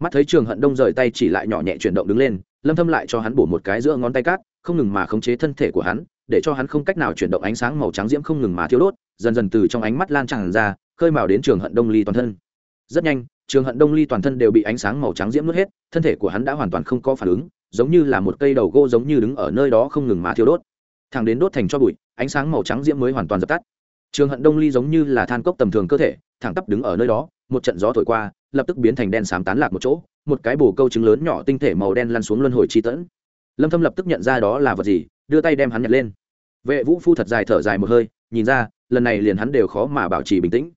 Mắt thấy trường hận đông rời tay chỉ lại nhỏ nhẹ chuyển động đứng lên, lâm thâm lại cho hắn bổ một cái giữa ngón tay cát, không ngừng mà khống chế thân thể của hắn để cho hắn không cách nào chuyển động ánh sáng màu trắng diễm không ngừng mà thiêu đốt, dần dần từ trong ánh mắt lan tràn ra, khơi mào đến trường hận đông ly toàn thân. Rất nhanh, trường hận đông ly toàn thân đều bị ánh sáng màu trắng diễm nuốt hết, thân thể của hắn đã hoàn toàn không có phản ứng, giống như là một cây đầu gỗ giống như đứng ở nơi đó không ngừng mà thiêu đốt. Thẳng đến đốt thành cho bụi, ánh sáng màu trắng diễm mới hoàn toàn dập tắt. Trường hận đông ly giống như là than cốc tầm thường cơ thể, thẳng tắp đứng ở nơi đó, một trận gió thổi qua, lập tức biến thành đen xám tán lạc một chỗ, một cái bồ câu trứng lớn nhỏ tinh thể màu đen lăn xuống luân hồi chi tẫn. Lâm thâm lập tức nhận ra đó là vật gì đưa tay đem hắn nhặt lên. Vệ vũ phu thật dài thở dài một hơi, nhìn ra, lần này liền hắn đều khó mà bảo trì bình tĩnh.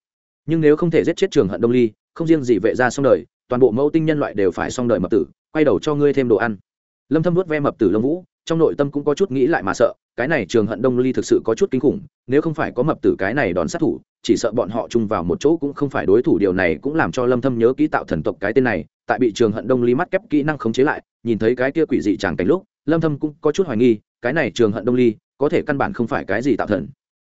Nhưng nếu không thể giết chết trường hận đông ly, không riêng gì vệ ra xong đời, toàn bộ mẫu tinh nhân loại đều phải xong đời mập tử, quay đầu cho ngươi thêm đồ ăn. Lâm thâm vuốt ve mập tử lông vũ, trong nội tâm cũng có chút nghĩ lại mà sợ, cái này trường hận đông ly thực sự có chút kinh khủng, nếu không phải có mập tử cái này đòn sát thủ, chỉ sợ bọn họ chung vào một chỗ cũng không phải đối thủ, điều này cũng làm cho lâm thâm nhớ kỹ tạo thần tộc cái tên này, tại bị trường hận đông ly mắt kép kỹ năng khống chế lại, nhìn thấy cái kia quỷ dị chàng cảnh lúc, lâm thâm cũng có chút hoài nghi cái này trường hận đông ly, có thể căn bản không phải cái gì tạo thần.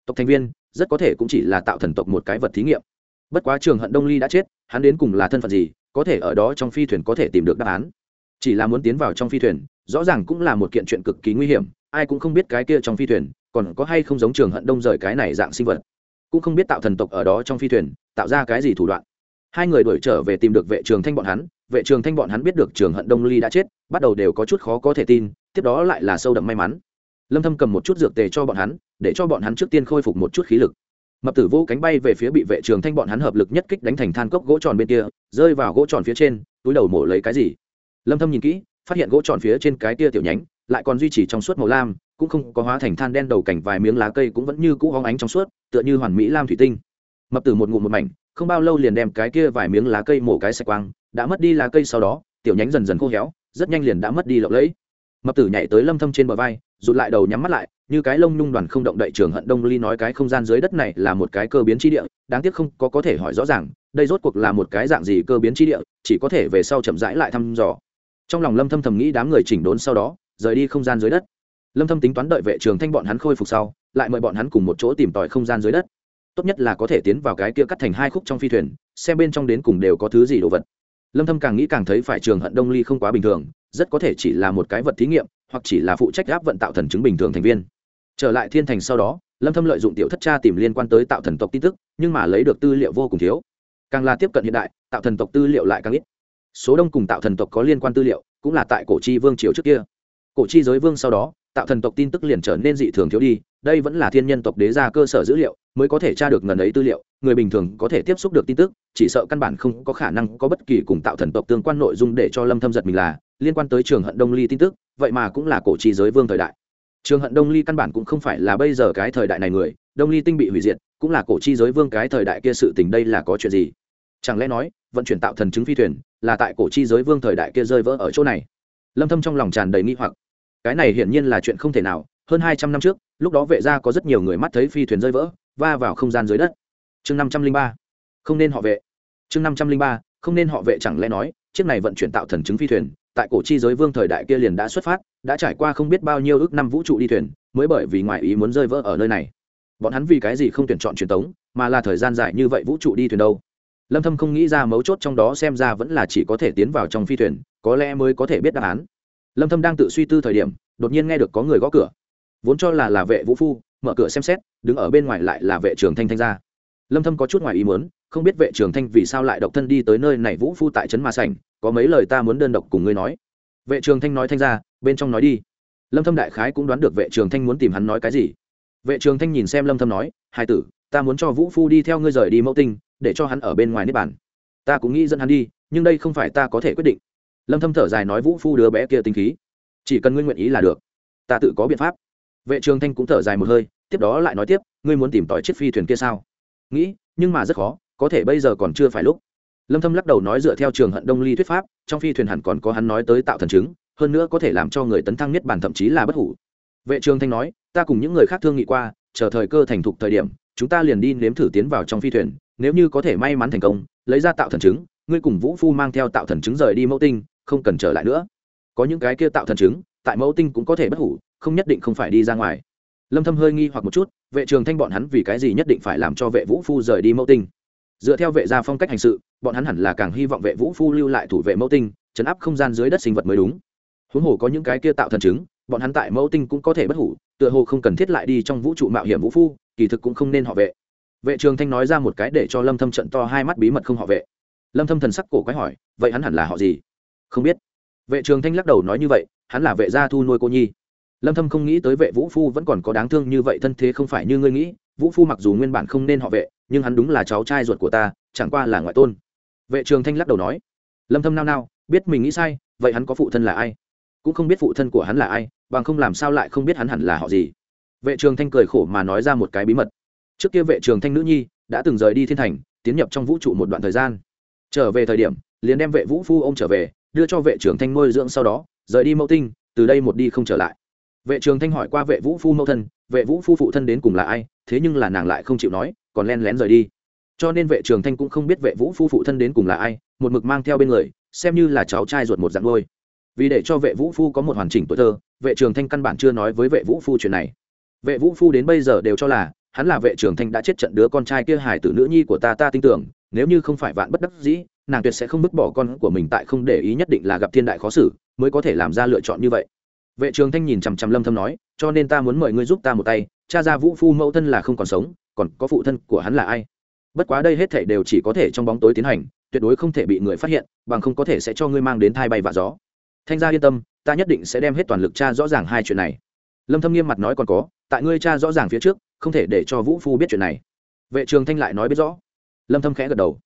Tộc thành viên, rất có thể cũng chỉ là tạo thần tộc một cái vật thí nghiệm. Bất quá trường hận đông ly đã chết, hắn đến cùng là thân phận gì, có thể ở đó trong phi thuyền có thể tìm được đáp án. Chỉ là muốn tiến vào trong phi thuyền, rõ ràng cũng là một kiện chuyện cực kỳ nguy hiểm, ai cũng không biết cái kia trong phi thuyền, còn có hay không giống trường hận đông rời cái này dạng sinh vật. Cũng không biết tạo thần tộc ở đó trong phi thuyền, tạo ra cái gì thủ đoạn. Hai người đuổi trở về tìm được vệ trường thanh bọn hắn vệ trường thanh bọn hắn biết được trường hận đông ly đã chết, bắt đầu đều có chút khó có thể tin, tiếp đó lại là sâu đậm may mắn. Lâm thâm cầm một chút dược tề cho bọn hắn, để cho bọn hắn trước tiên khôi phục một chút khí lực. Mập tử vô cánh bay về phía bị vệ trường thanh bọn hắn hợp lực nhất kích đánh thành than cốc gỗ tròn bên kia, rơi vào gỗ tròn phía trên, túi đầu mổ lấy cái gì. Lâm thâm nhìn kỹ, phát hiện gỗ tròn phía trên cái kia tiểu nhánh, lại còn duy trì trong suốt màu lam, cũng không có hóa thành than đen đầu cảnh vài miếng lá cây cũng vẫn như cũ hóng ánh trong suốt, tựa như hoàn mỹ lam thủy tinh. Mập tử một ngụm một mảnh, không bao lâu liền đem cái kia vài miếng lá cây mổ cái sạch quang đã mất đi lá cây sau đó, tiểu nhánh dần dần khô héo, rất nhanh liền đã mất đi lộng lẫy. Mập tử nhảy tới lâm thâm trên bờ vai, rụt lại đầu nhắm mắt lại, như cái lông nhung đoàn không động đậy trường hận đông ly nói cái không gian dưới đất này là một cái cơ biến chi địa, đáng tiếc không có có thể hỏi rõ ràng, đây rốt cuộc là một cái dạng gì cơ biến chi địa, chỉ có thể về sau chậm rãi lại thăm dò. Trong lòng lâm thâm thầm nghĩ đám người chỉnh đốn sau đó, rời đi không gian dưới đất. Lâm thâm tính toán đợi vệ trường thanh bọn hắn khôi phục sau, lại mời bọn hắn cùng một chỗ tìm tòi không gian dưới đất. Tốt nhất là có thể tiến vào cái kia cắt thành hai khúc trong phi thuyền, xem bên trong đến cùng đều có thứ gì đồ vật lâm thâm càng nghĩ càng thấy phải trường hận đông ly không quá bình thường, rất có thể chỉ là một cái vật thí nghiệm, hoặc chỉ là phụ trách áp vận tạo thần chứng bình thường thành viên. Trở lại thiên thành sau đó, lâm thâm lợi dụng tiểu thất tra tìm liên quan tới tạo thần tộc tin tức, nhưng mà lấy được tư liệu vô cùng thiếu. Càng là tiếp cận hiện đại, tạo thần tộc tư liệu lại càng ít. Số đông cùng tạo thần tộc có liên quan tư liệu, cũng là tại cổ chi vương triều trước kia. Cổ chi giới vương sau đó, tạo thần tộc tin tức liền trở nên dị thường thiếu đi, đây vẫn là thiên nhân tộc đế ra cơ sở dữ liệu mới có thể tra được ngần ấy tư liệu, người bình thường có thể tiếp xúc được tin tức, chỉ sợ căn bản không có khả năng có bất kỳ cùng tạo thần tộc tương quan nội dung để cho lâm thâm giật mình là, liên quan tới trường hận đông ly tin tức, vậy mà cũng là cổ chi giới vương thời đại. Trường hận đông ly căn bản cũng không phải là bây giờ cái thời đại này người, đông ly tinh bị hủy diệt, cũng là cổ chi giới vương cái thời đại kia sự tình đây là có chuyện gì? Chẳng lẽ nói, vận chuyển tạo thần chứng phi thuyền, là tại cổ chi giới vương thời đại kia rơi vỡ ở chỗ này? Lâm thâm trong lòng tràn đầy nghi hoặc. Cái này hiển nhiên là chuyện không thể nào, hơn 200 năm trước, lúc đó vệ gia có rất nhiều người mắt thấy phi thuyền rơi vỡ va vào không gian dưới đất. Chương 503 không nên họ vệ. Chương 503 không nên họ vệ chẳng lẽ nói, chiếc này vận chuyển tạo thần chứng phi thuyền, tại cổ chi giới vương thời đại kia liền đã xuất phát, đã trải qua không biết bao nhiêu ước năm vũ trụ đi thuyền, mới bởi vì ngoại ý muốn rơi vỡ ở nơi này. Bọn hắn vì cái gì không tuyển chọn truyền tống, mà là thời gian dài như vậy vũ trụ đi thuyền đâu? Lâm thâm không nghĩ ra mấu chốt trong đó xem ra vẫn là chỉ có thể tiến vào trong phi thuyền, có lẽ mới có thể biết đáp án. Lâm thâm đang tự suy tư thời điểm, đột nhiên nghe được có người gõ cửa. Vốn cho là là vệ vũ phu mở cửa xem xét, đứng ở bên ngoài lại là vệ trường thanh thanh gia. Lâm thâm có chút ngoài ý muốn, không biết vệ trường thanh vì sao lại độc thân đi tới nơi này vũ phu tại trấn ma sảnh, có mấy lời ta muốn đơn độc cùng ngươi nói. Vệ trường thanh nói thanh ra bên trong nói đi. Lâm thâm đại khái cũng đoán được vệ trường thanh muốn tìm hắn nói cái gì. Vệ trường thanh nhìn xem lâm thâm nói, hai tử, ta muốn cho vũ phu đi theo ngươi rời đi mẫu tinh, để cho hắn ở bên ngoài nếp bàn. Ta cũng nghĩ dẫn hắn đi, nhưng đây không phải ta có thể quyết định. Lâm thâm thở dài nói vũ phu đứa bé kia tinh khí. Chỉ cần ngươi nguyện ý là được. Ta tự có biện pháp vệ trường thanh cũng thở dài một hơi, tiếp đó lại nói tiếp, ngươi muốn tìm tỏi chiếc phi thuyền kia sao? Nghĩ, nhưng mà rất khó, có thể bây giờ còn chưa phải lúc. Lâm thâm lắc đầu nói dựa theo trường hận đông ly thuyết pháp, trong phi thuyền hẳn còn có hắn nói tới tạo thần chứng, hơn nữa có thể làm cho người tấn thăng nhất bản thậm chí là bất hủ. Vệ trường thanh nói, ta cùng những người khác thương nghị qua, chờ thời cơ thành thục thời điểm, chúng ta liền đi nếm thử tiến vào trong phi thuyền, nếu như có thể may mắn thành công, lấy ra tạo thần chứng, ngươi cùng vũ phu mang theo tạo thần chứng rời đi mẫu tinh, không cần trở lại nữa. Có những cái kia tạo thần chứng, tại mẫu tinh cũng có thể bất hủ không nhất định không phải đi ra ngoài. Lâm thâm hơi nghi hoặc một chút, vệ trường thanh bọn hắn vì cái gì nhất định phải làm cho vệ vũ phu rời đi mẫu tinh? Dựa theo vệ gia phong cách hành sự, bọn hắn hẳn là càng hy vọng vệ vũ phu lưu lại thủ vệ mẫu tinh, chấn áp không gian dưới đất sinh vật mới đúng. Huống hồ có những cái kia tạo thần chứng, bọn hắn tại mẫu tinh cũng có thể bất hủ, tựa hồ không cần thiết lại đi trong vũ trụ mạo hiểm vũ phu, kỳ thực cũng không nên họ vệ. Vệ trường thanh nói ra một cái để cho lâm thâm trận to hai mắt bí mật không họ vệ. Lâm thâm thần sắc cổ quái hỏi, vậy hắn hẳn là họ gì? Không biết. Vệ trường thanh lắc đầu nói như vậy, hắn là vệ gia thu nuôi cô nhi lâm thâm không nghĩ tới vệ vũ phu vẫn còn có đáng thương như vậy, thân thế không phải như ngươi nghĩ. Vũ phu mặc dù nguyên bản không nên họ vệ, nhưng hắn đúng là cháu trai ruột của ta, chẳng qua là ngoại tôn. Vệ trường thanh lắc đầu nói. Lâm thâm nao nao, biết mình nghĩ sai, vậy hắn có phụ thân là ai? Cũng không biết phụ thân của hắn là ai, bằng không làm sao lại không biết hắn hẳn là họ gì. Vệ trường thanh cười khổ mà nói ra một cái bí mật. Trước kia vệ trường thanh nữ nhi đã từng rời đi thiên thành, tiến nhập trong vũ trụ một đoạn thời gian. Trở về thời điểm, liền đem vệ vũ phu ô m trở về, đưa cho vệ trường thanh nuôi dưỡng sau đó, rời đi mẫu tinh, từ đây một đi không trở lại vệ trường thanh hỏi qua vệ vũ phu mẫu thân, vệ vũ phu phụ thân đến cùng là ai, thế nhưng là nàng lại không chịu nói, còn len lén rời đi. Cho nên vệ trường thanh cũng không biết vệ vũ phu phụ thân đến cùng là ai, một mực mang theo bên người, xem như là cháu trai ruột một dạng ngôi vì để cho vệ vũ phu có một hoàn chỉnh tuổi thơ, vệ trường thanh căn bản chưa nói với vệ vũ phu chuyện này. Vệ vũ phu đến bây giờ đều cho là, hắn là vệ trường thanh đã chết trận đứa con trai kia hải tử nữ nhi của ta ta tin tưởng, nếu như không phải vạn bất đắc dĩ, nàng tuyệt sẽ không vứt bỏ con của mình tại không để ý nhất định là gặp thiên đại khó xử, mới có thể làm ra lựa chọn như vậy vệ trường thanh nhìn chằm chằm lâm thâm nói, cho nên ta muốn mời ngươi giúp ta một tay, cha ra vũ phu mẫu thân là không còn sống, còn có phụ thân của hắn là ai? Bất quá đây hết thảy đều chỉ có thể trong bóng tối tiến hành, tuyệt đối không thể bị người phát hiện, bằng không có thể sẽ cho ngươi mang đến thai bay và gió. Thanh gia yên tâm, ta nhất định sẽ đem hết toàn lực tra rõ ràng hai chuyện này. Lâm thâm nghiêm mặt nói, còn có, tại ngươi cha rõ ràng phía trước, không thể để cho vũ phu biết chuyện này. Vệ trường thanh lại nói biết rõ. Lâm thâm khẽ gật đầu.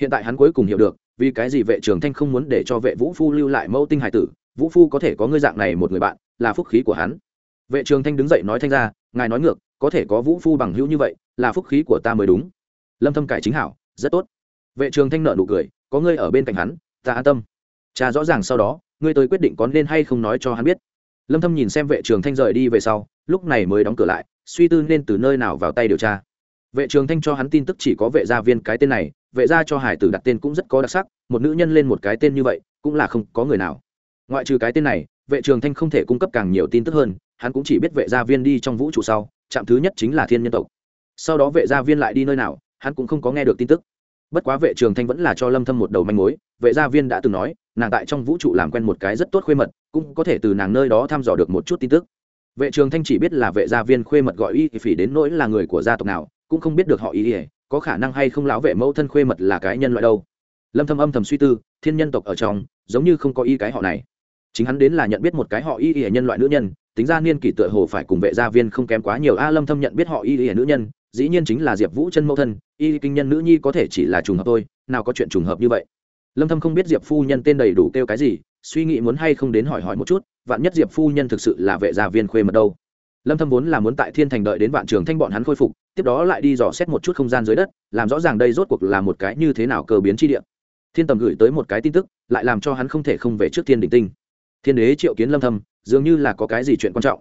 Hiện tại hắn cuối cùng hiểu được, vì cái gì vệ trường thanh không muốn để cho vệ vũ phu lưu lại mẫu tinh hải tử vũ phu có thể có ngươi dạng này một người bạn, là phúc khí của hắn. Vệ trường thanh đứng dậy nói thanh ra, ngài nói ngược, có thể có vũ phu bằng hữu như vậy, là phúc khí của ta mới đúng. Lâm thâm cải chính hảo, rất tốt. Vệ trường thanh nợ nụ cười, có ngươi ở bên cạnh hắn, ta an tâm. Cha rõ ràng sau đó, ngươi tới quyết định có nên hay không nói cho hắn biết. Lâm thâm nhìn xem vệ trường thanh rời đi về sau, lúc này mới đóng cửa lại, suy tư nên từ nơi nào vào tay điều tra. Vệ trường thanh cho hắn tin tức chỉ có vệ gia viên cái tên này, vệ gia cho hải tử đặt tên cũng rất có đặc sắc, một nữ nhân lên một cái tên như vậy, cũng là không có người nào ngoại trừ cái tên này, vệ trường thanh không thể cung cấp càng nhiều tin tức hơn, hắn cũng chỉ biết vệ gia viên đi trong vũ trụ sau, trạm thứ nhất chính là thiên nhân tộc. Sau đó vệ gia viên lại đi nơi nào, hắn cũng không có nghe được tin tức. Bất quá vệ trường thanh vẫn là cho lâm thâm một đầu manh mối, vệ gia viên đã từng nói, nàng tại trong vũ trụ làm quen một cái rất tốt khuê mật, cũng có thể từ nàng nơi đó thăm dò được một chút tin tức. Vệ trường thanh chỉ biết là vệ gia viên khuê mật gọi y phỉ đến nỗi là người của gia tộc nào, cũng không biết được họ ý ỉa có khả năng hay không lão vệ mẫu thân khuê mật là cái nhân loại đâu. Lâm thâm âm thầm suy tư, thiên nhân tộc ở trong, giống như không có y cái họ này chính hắn đến là nhận biết một cái họ y y nhân loại nữ nhân, tính ra niên kỷ tựa hồ phải cùng vệ gia viên không kém quá nhiều. A lâm thâm nhận biết họ y y nữ nhân, dĩ nhiên chính là diệp vũ chân mẫu thân, y kinh nhân nữ nhi có thể chỉ là trùng hợp thôi, nào có chuyện trùng hợp như vậy. Lâm thâm không biết diệp phu nhân tên đầy đủ kêu cái gì, suy nghĩ muốn hay không đến hỏi hỏi một chút, vạn nhất diệp phu nhân thực sự là vệ gia viên khuê mật đâu. Lâm thâm vốn là muốn tại thiên thành đợi đến vạn trường thanh bọn hắn khôi phục, tiếp đó lại đi dò xét một chút không gian dưới đất, làm rõ ràng đây rốt cuộc là một cái như thế nào cơ biến chi địa. Thiên tầm gửi tới một cái tin tức, lại làm cho hắn không thể không về trước thiên đỉnh tinh thiên đế triệu kiến lâm thâm, dường như là có cái gì chuyện quan trọng.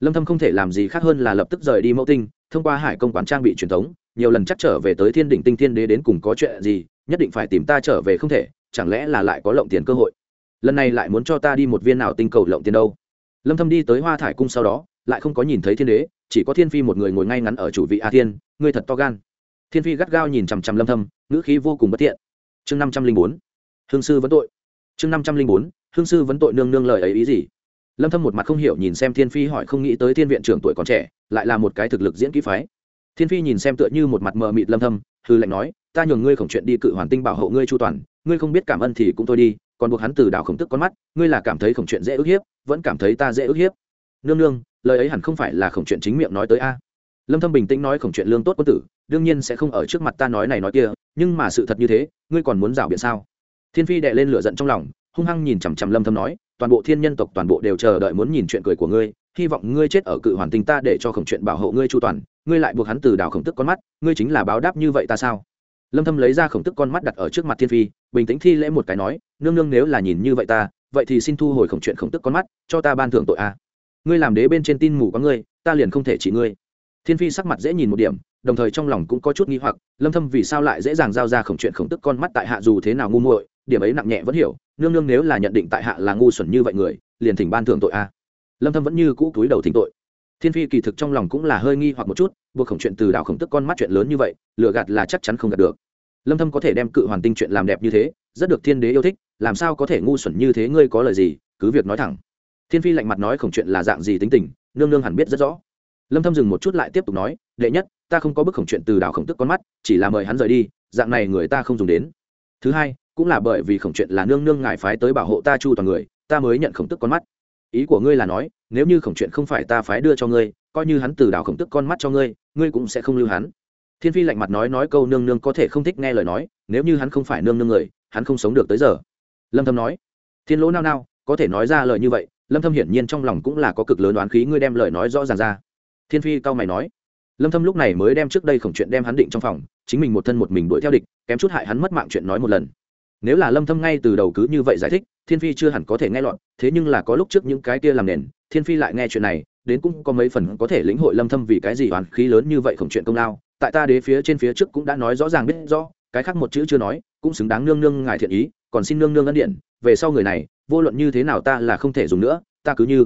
Lâm thâm không thể làm gì khác hơn là lập tức rời đi mẫu tinh, thông qua hải công quán trang bị truyền thống, nhiều lần chắc trở về tới thiên đỉnh tinh thiên đế đến cùng có chuyện gì, nhất định phải tìm ta trở về không thể, chẳng lẽ là lại có lộng tiền cơ hội? Lần này lại muốn cho ta đi một viên nào tinh cầu lộng tiền đâu? Lâm thâm đi tới hoa thải cung sau đó, lại không có nhìn thấy thiên đế, chỉ có thiên phi một người ngồi ngay ngắn ở chủ vị a thiên, ngươi thật to gan. Thiên phi gắt gao nhìn chằm chằm lâm thâm, ngữ khí vô cùng bất tiện chương năm trăm linh bốn, hương sư vấn tội. Chương năm trăm linh bốn hương sư vấn tội nương nương lời ấy ý gì? Lâm thâm một mặt không hiểu nhìn xem thiên phi hỏi không nghĩ tới thiên viện trưởng tuổi còn trẻ, lại là một cái thực lực diễn kỹ phái. Thiên phi nhìn xem tựa như một mặt mờ mịt lâm thâm hư lệnh nói, ta nhường ngươi khổng chuyện đi cự hoàn tinh bảo hộ ngươi chu toàn, ngươi không biết cảm ơn thì cũng thôi đi, còn buộc hắn từ đảo khổng tức con mắt, ngươi là cảm thấy khổng chuyện dễ ức hiếp, vẫn cảm thấy ta dễ ức hiếp. Nương nương, lời ấy hẳn không phải là khổng chuyện chính miệng nói tới a. Lâm thâm bình tĩnh nói, khổng chuyện lương tốt quân tử, đương nhiên sẽ không ở trước mặt ta nói này nói kia, nhưng mà sự thật như thế, ngươi còn muốn rảo biện sao? Thiên phi đệ lên lửa giận trong lòng hung hăng nhìn chằm chằm lâm thâm nói, toàn bộ thiên nhân tộc toàn bộ đều chờ đợi muốn nhìn chuyện cười của ngươi, hy vọng ngươi chết ở cự hoàn tinh ta để cho khổng chuyện bảo hộ ngươi chu toàn, ngươi lại buộc hắn từ đào khổng tức con mắt, ngươi chính là báo đáp như vậy ta sao? Lâm thâm lấy ra khổng tức con mắt đặt ở trước mặt thiên phi, bình tĩnh thi lễ một cái nói, nương nương nếu là nhìn như vậy ta, vậy thì xin thu hồi khổng chuyện khổng tức con mắt, cho ta ban thưởng tội a. Ngươi làm đế bên trên tin mù có ngươi, ta liền không thể chỉ ngươi. Thiên phi sắc mặt dễ nhìn một điểm đồng thời trong lòng cũng có chút nghi hoặc, lâm thâm vì sao lại dễ dàng giao ra khổng chuyện khổng tức con mắt tại hạ dù thế nào ngu muội, điểm ấy nặng nhẹ vẫn hiểu, nương nương nếu là nhận định tại hạ là ngu xuẩn như vậy người, liền thỉnh ban thưởng tội a. À. Lâm thâm vẫn như cũ túi đầu thỉnh tội. Thiên phi kỳ thực trong lòng cũng là hơi nghi hoặc một chút, buộc khổng chuyện từ đảo khổng tức con mắt chuyện lớn như vậy, lừa gạt là chắc chắn không gạt được. Lâm thâm có thể đem cự hoàn tinh chuyện làm đẹp như thế, rất được thiên đế yêu thích, làm sao có thể ngu xuẩn như thế ngươi có lời gì, cứ việc nói thẳng. Thiên phi lạnh mặt nói khổng chuyện là dạng gì tính tình, nương nương hẳn biết rất rõ. Lâm thâm dừng một chút lại tiếp tục nói đệ nhất, ta không có bức khổng chuyện từ đào khổng tức con mắt, chỉ là mời hắn rời đi, dạng này người ta không dùng đến. Thứ hai, cũng là bởi vì khổng chuyện là nương nương ngài phái tới bảo hộ ta chu toàn người, ta mới nhận khổng tức con mắt. Ý của ngươi là nói, nếu như khổng chuyện không phải ta phái đưa cho ngươi, coi như hắn từ đào khổng tức con mắt cho ngươi ngươi cũng sẽ không lưu hắn. Thiên phi lạnh mặt nói nói câu nương nương có thể không thích nghe lời nói, nếu như hắn không phải nương nương người, hắn không sống được tới giờ. Lâm thâm nói, thiên lỗ nao nao, có thể nói ra lời như vậy, lâm thâm hiển nhiên trong lòng cũng là có cực lớn đoán khí, ngươi đem lời nói rõ ràng ra. Thiên phi cao mày nói lâm thâm lúc này mới đem trước đây khổng chuyện đem hắn định trong phòng, chính mình một thân một mình đuổi theo địch, kém chút hại hắn mất mạng chuyện nói một lần. Nếu là lâm thâm ngay từ đầu cứ như vậy giải thích, thiên phi chưa hẳn có thể nghe lọt, thế nhưng là có lúc trước những cái kia làm nền, thiên phi lại nghe chuyện này, đến cũng có mấy phần có thể lĩnh hội lâm thâm vì cái gì hoàn khí lớn như vậy khổng chuyện công lao. Tại ta đế phía trên phía trước cũng đã nói rõ ràng biết rõ, cái khác một chữ chưa nói, cũng xứng đáng nương nương ngài thiện ý, còn xin nương nương ân điện về sau người này, vô luận như thế nào ta là không thể dùng nữa, ta cứ như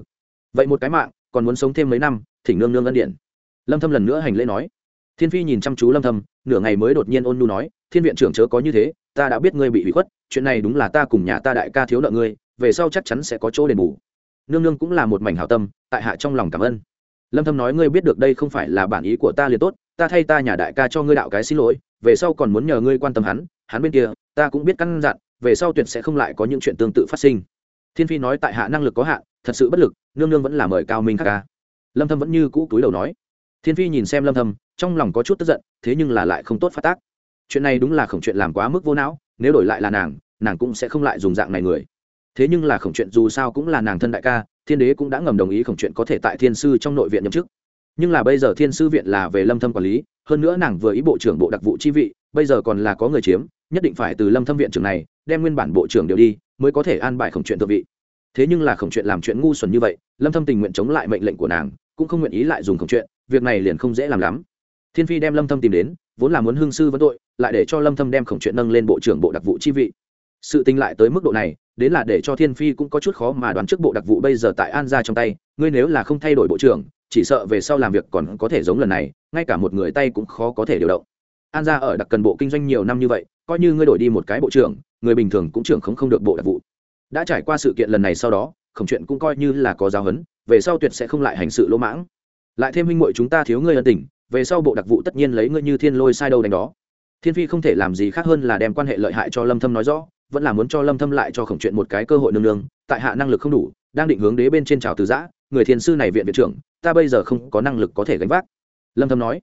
vậy một cái mạng, còn muốn sống thêm mấy năm, thỉnh nương nương ân điện lâm thâm lần nữa hành lễ nói. Thiên phi nhìn chăm chú lâm thâm, nửa ngày mới đột nhiên ôn nhu nói, thiên viện trưởng chớ có như thế, ta đã biết ngươi bị hủy khuất, chuyện này đúng là ta cùng nhà ta đại ca thiếu nợ ngươi, về sau chắc chắn sẽ có chỗ đền bù. Nương nương cũng là một mảnh hảo tâm, tại hạ trong lòng cảm ơn. Lâm thâm nói, ngươi biết được đây không phải là bản ý của ta liền tốt, ta thay ta nhà đại ca cho ngươi đạo cái xin lỗi, về sau còn muốn nhờ ngươi quan tâm hắn hắn bên kia, ta cũng biết căn dặn, về sau tuyệt sẽ không lại có những chuyện tương tự phát sinh. Thiên phi nói, tại hạ năng lực có hạn, thật sự bất lực, nương nương vẫn là mời cao minh khắc ca. Lâm thâm vẫn như cũ túi đầu nói thiên phi nhìn xem lâm thâm, trong lòng có chút tức giận, thế nhưng là lại không tốt phát tác. Chuyện này đúng là khổng chuyện làm quá mức vô não, nếu đổi lại là nàng nàng cũng sẽ không lại dùng dạng này người. Thế nhưng là khổng chuyện dù sao cũng là nàng thân đại ca, thiên đế cũng đã ngầm đồng ý khổng chuyện có thể tại thiên sư trong nội viện nhậm chức. Nhưng là bây giờ thiên sư viện là về lâm thâm quản lý, hơn nữa nàng vừa ý bộ trưởng bộ đặc vụ chi vị, bây giờ còn là có người chiếm, nhất định phải từ lâm thâm viện trưởng này, đem nguyên bản bộ trưởng điều đi, mới có thể an bài khổng chuyện thượng vị thế nhưng là khổng chuyện làm chuyện ngu xuẩn như vậy, lâm thâm tình nguyện chống lại mệnh lệnh của nàng, cũng không nguyện ý lại dùng khổng chuyện, việc này liền không dễ làm lắm. Thiên phi đem lâm thâm tìm đến, vốn là muốn hương sư vấn tội, lại để cho lâm thâm đem khổng chuyện nâng lên bộ trưởng bộ đặc vụ chi vị. Sự tình lại tới mức độ này, đến là để cho thiên phi cũng có chút khó mà đoán trước bộ đặc vụ bây giờ tại an gia trong tay, ngươi nếu là không thay đổi bộ trưởng, chỉ sợ về sau làm việc còn có thể giống lần này, ngay cả một người tay cũng khó có thể điều động. An gia ở đặc cần bộ kinh doanh nhiều năm như vậy, coi như ngươi đổi đi một cái bộ trưởng, người bình thường cũng trưởng không không được bộ đặc vụ đã trải qua sự kiện lần này sau đó, khổng chuyện cũng coi như là có giáo huấn, về sau tuyệt sẽ không lại hành sự lỗ mãng. Lại thêm huynh muội chúng ta thiếu ngươi ân tình, về sau bộ đặc vụ tất nhiên lấy ngươi như thiên lôi sai đâu đánh đó. Thiên phi không thể làm gì khác hơn là đem quan hệ lợi hại cho lâm thâm nói rõ, vẫn là muốn cho lâm thâm lại cho khổng chuyện một cái cơ hội nương nương, tại hạ năng lực không đủ, đang định hướng đế bên trên trào từ giã, người thiên sư này viện viện trưởng, ta bây giờ không có năng lực có thể gánh vác. Lâm thâm nói.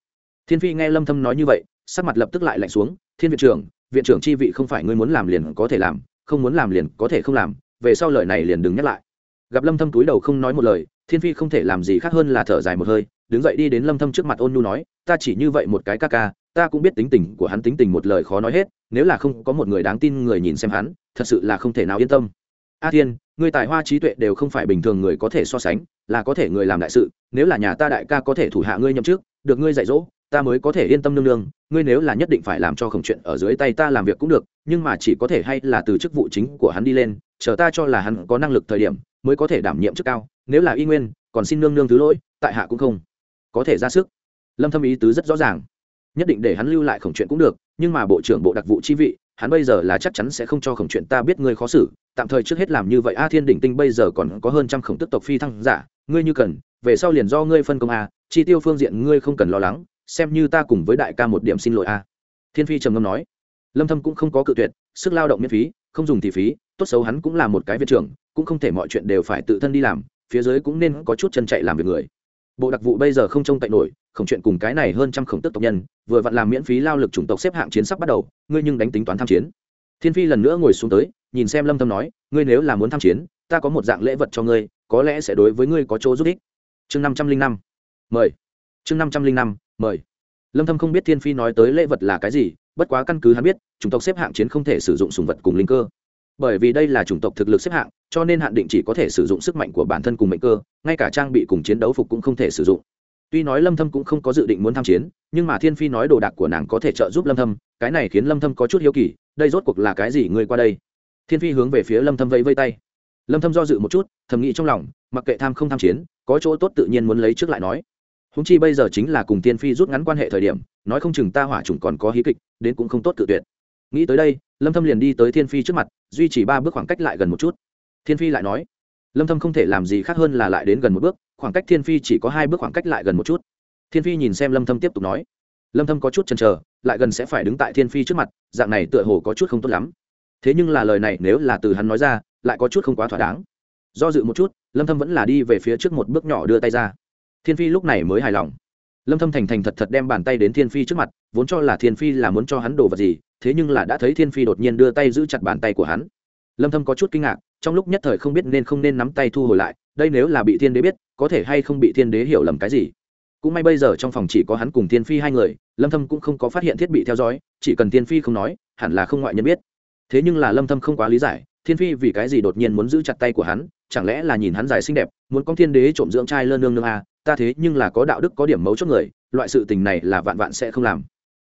Thiên phi nghe lâm thâm nói như vậy, sắc mặt lập tức lại lạnh xuống, thiên viện trưởng viện trưởng chi vị không phải ngươi muốn làm liền có thể làm không muốn làm liền có thể không làm, về sau lời này liền đừng nhắc lại. Gặp lâm thâm túi đầu không nói một lời, thiên phi không thể làm gì khác hơn là thở dài một hơi, đứng dậy đi đến lâm thâm trước mặt ôn nhu nói, ta chỉ như vậy một cái ca ca, ta cũng biết tính tình của hắn tính tình một lời khó nói hết, nếu là không có một người đáng tin người nhìn xem hắn, thật sự là không thể nào yên tâm. A thiên người tài hoa trí tuệ đều không phải bình thường người có thể so sánh, là có thể người làm đại sự, nếu là nhà ta đại ca có thể thủ hạ ngươi nhậm chức, được ngươi dạy dỗ ta mới có thể yên tâm nương nương, ngươi nếu là nhất định phải làm cho khổng chuyện ở dưới tay ta làm việc cũng được, nhưng mà chỉ có thể hay là từ chức vụ chính của hắn đi lên, chờ ta cho là hắn có năng lực thời điểm, mới có thể đảm nhiệm chức cao, nếu là y nguyên, còn xin nương nương thứ lỗi, tại hạ cũng không có thể ra sức. Lâm thâm ý tứ rất rõ ràng. Nhất định để hắn lưu lại khổng chuyện cũng được, nhưng mà bộ trưởng bộ đặc vụ chi vị, hắn bây giờ là chắc chắn sẽ không cho khổng chuyện ta biết ngươi khó xử, tạm thời trước hết làm như vậy, a thiên đỉnh tinh bây giờ còn có hơn trăm khổng tức tộc phi thăng giả, ngươi như cần, về sau liền do ngươi phân công a, chi tiêu phương diện ngươi không cần lo lắng xem như ta cùng với đại ca một điểm xin lỗi a. Thiên phi trầm ngâm nói. Lâm thâm cũng không có cự tuyệt, sức lao động miễn phí, không dùng thì phí, tốt xấu hắn cũng là một cái viện trưởng, cũng không thể mọi chuyện đều phải tự thân đi làm, phía dưới cũng nên có chút chân chạy làm việc người. Bộ đặc vụ bây giờ không trông cậy nổi khổng chuyện cùng cái này hơn trăm khổng tức tộc nhân, vừa vặn làm miễn phí lao lực chủng tộc xếp hạng chiến sắp bắt đầu, ngươi nhưng đánh tính toán tham chiến. Thiên phi lần nữa ngồi xuống tới, nhìn xem lâm thâm nói, ngươi nếu là muốn tham chiến, ta có một dạng lễ vật cho ngươi, có lẽ sẽ đối với ngươi có chỗ giúp ích. Chương năm trăm linh năm. Mời. Chương năm trăm linh năm mời. Lâm thâm không biết thiên phi nói tới lễ vật là cái gì, bất quá căn cứ hắn biết, chủng tộc xếp hạng chiến không thể sử dụng sùng vật cùng linh cơ. Bởi vì đây là chủng tộc thực lực xếp hạng, cho nên hạn định chỉ có thể sử dụng sức mạnh của bản thân cùng mệnh cơ, ngay cả trang bị cùng chiến đấu phục cũng không thể sử dụng. Tuy nói lâm thâm cũng không có dự định muốn tham chiến, nhưng mà thiên phi nói đồ đạc của nàng có thể trợ giúp lâm thâm, cái này khiến lâm thâm có chút hiếu kỳ, đây rốt cuộc là cái gì người qua đây? Thiên phi hướng về phía lâm thâm vẫy vây tay. Lâm thâm do dự một chút, thầm nghĩ trong lòng, mặc kệ tham không tham chiến, có chỗ tốt tự nhiên muốn lấy trước lại nói húng chi bây giờ chính là cùng thiên phi rút ngắn quan hệ thời điểm, nói không chừng ta hỏa trùng còn có hí kịch, đến cũng không tốt tự tuyệt. Nghĩ tới đây, lâm thâm liền đi tới thiên phi trước mặt, duy trì ba bước khoảng cách lại gần một chút. Thiên phi lại nói, lâm thâm không thể làm gì khác hơn là lại đến gần một bước, khoảng cách thiên phi chỉ có hai bước khoảng cách lại gần một chút. Thiên phi nhìn xem lâm thâm tiếp tục nói, lâm thâm có chút chần chờ, lại gần sẽ phải đứng tại thiên phi trước mặt, dạng này tựa hồ có chút không tốt lắm. Thế nhưng là lời này nếu là từ hắn nói ra, lại có chút không quá thỏa đáng. Do dự một chút, lâm thâm vẫn là đi về phía trước một bước nhỏ đưa tay ra thiên phi lúc này mới hài lòng. Lâm thâm thành thành thật thật đem bàn tay đến thiên phi trước mặt, vốn cho là thiên phi là muốn cho hắn đồ vật gì, thế nhưng là đã thấy thiên phi đột nhiên đưa tay giữ chặt bàn tay của hắn. Lâm thâm có chút kinh ngạc, trong lúc nhất thời không biết nên không nên nắm tay thu hồi lại, đây nếu là bị thiên đế biết, có thể hay không bị thiên đế hiểu lầm cái gì. Cũng may bây giờ trong phòng chỉ có hắn cùng thiên phi hai người, lâm thâm cũng không có phát hiện thiết bị theo dõi, chỉ cần thiên phi không nói, hẳn là không ngoại nhân biết. Thế nhưng là lâm thâm không quá lý giải, thiên phi vì cái gì đột nhiên muốn giữ chặt tay của hắn chẳng lẽ là nhìn hắn dài xinh đẹp, muốn con thiên đế trộm dưỡng trai lơ nương nương à ta thế nhưng là có đạo đức, có điểm mấu chốt người, loại sự tình này là vạn vạn sẽ không làm.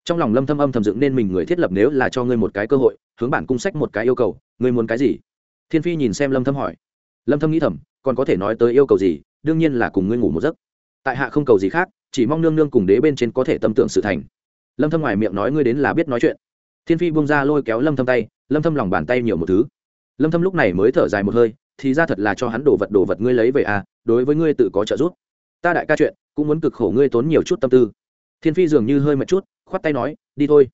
Trong lòng lâm thâm âm thầm dựng nên mình người thiết lập nếu là cho ngươi một cái cơ hội, hướng bản cung sách một cái yêu cầu, ngươi muốn cái gì? Thiên phi nhìn xem lâm thâm hỏi. Lâm thâm nghĩ thầm, còn có thể nói tới yêu cầu gì, đương nhiên là cùng ngươi ngủ một giấc. Tại hạ không cầu gì khác, chỉ mong nương nương cùng đế bên trên có thể tâm tưởng sự thành. Lâm thâm ngoài miệng nói ngươi đến là biết nói chuyện. Thiên phi buông ra lôi kéo lâm thâm tay, lâm thâm lòng bàn tay nhiều một thứ. Lâm thâm lúc này mới thở dài một hơi thì ra thật là cho hắn đổ vật đổ vật ngươi lấy về à đối với ngươi tự có trợ giúp. Ta đại ca chuyện cũng muốn cực khổ ngươi tốn nhiều chút tâm tư. Thiên phi dường như hơi mệt chút khoát tay nói đi thôi.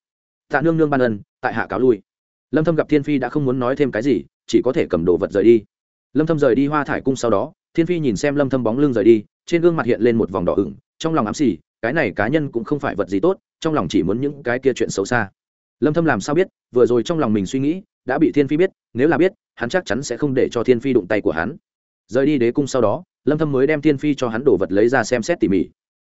Tạ nương nương ban ân tại hạ cáo lui. Lâm thâm gặp thiên phi đã không muốn nói thêm cái gì chỉ có thể cầm đồ vật rời đi. Lâm thâm rời đi hoa thải cung sau đó thiên phi nhìn xem lâm thâm bóng lưng rời đi trên gương mặt hiện lên một vòng đỏ ửng trong lòng ám sỉ, cái này cá nhân cũng không phải vật gì tốt trong lòng chỉ muốn những cái kia chuyện xấu xa. Lâm thâm làm sao biết vừa rồi trong lòng mình suy nghĩ đã bị thiên phi biết nếu là biết hắn chắc chắn sẽ không để cho thiên phi đụng tay của hắn. Rời đi đế cung sau đó, lâm thâm mới đem thiên phi cho hắn đổ vật lấy ra xem xét tỉ mỉ.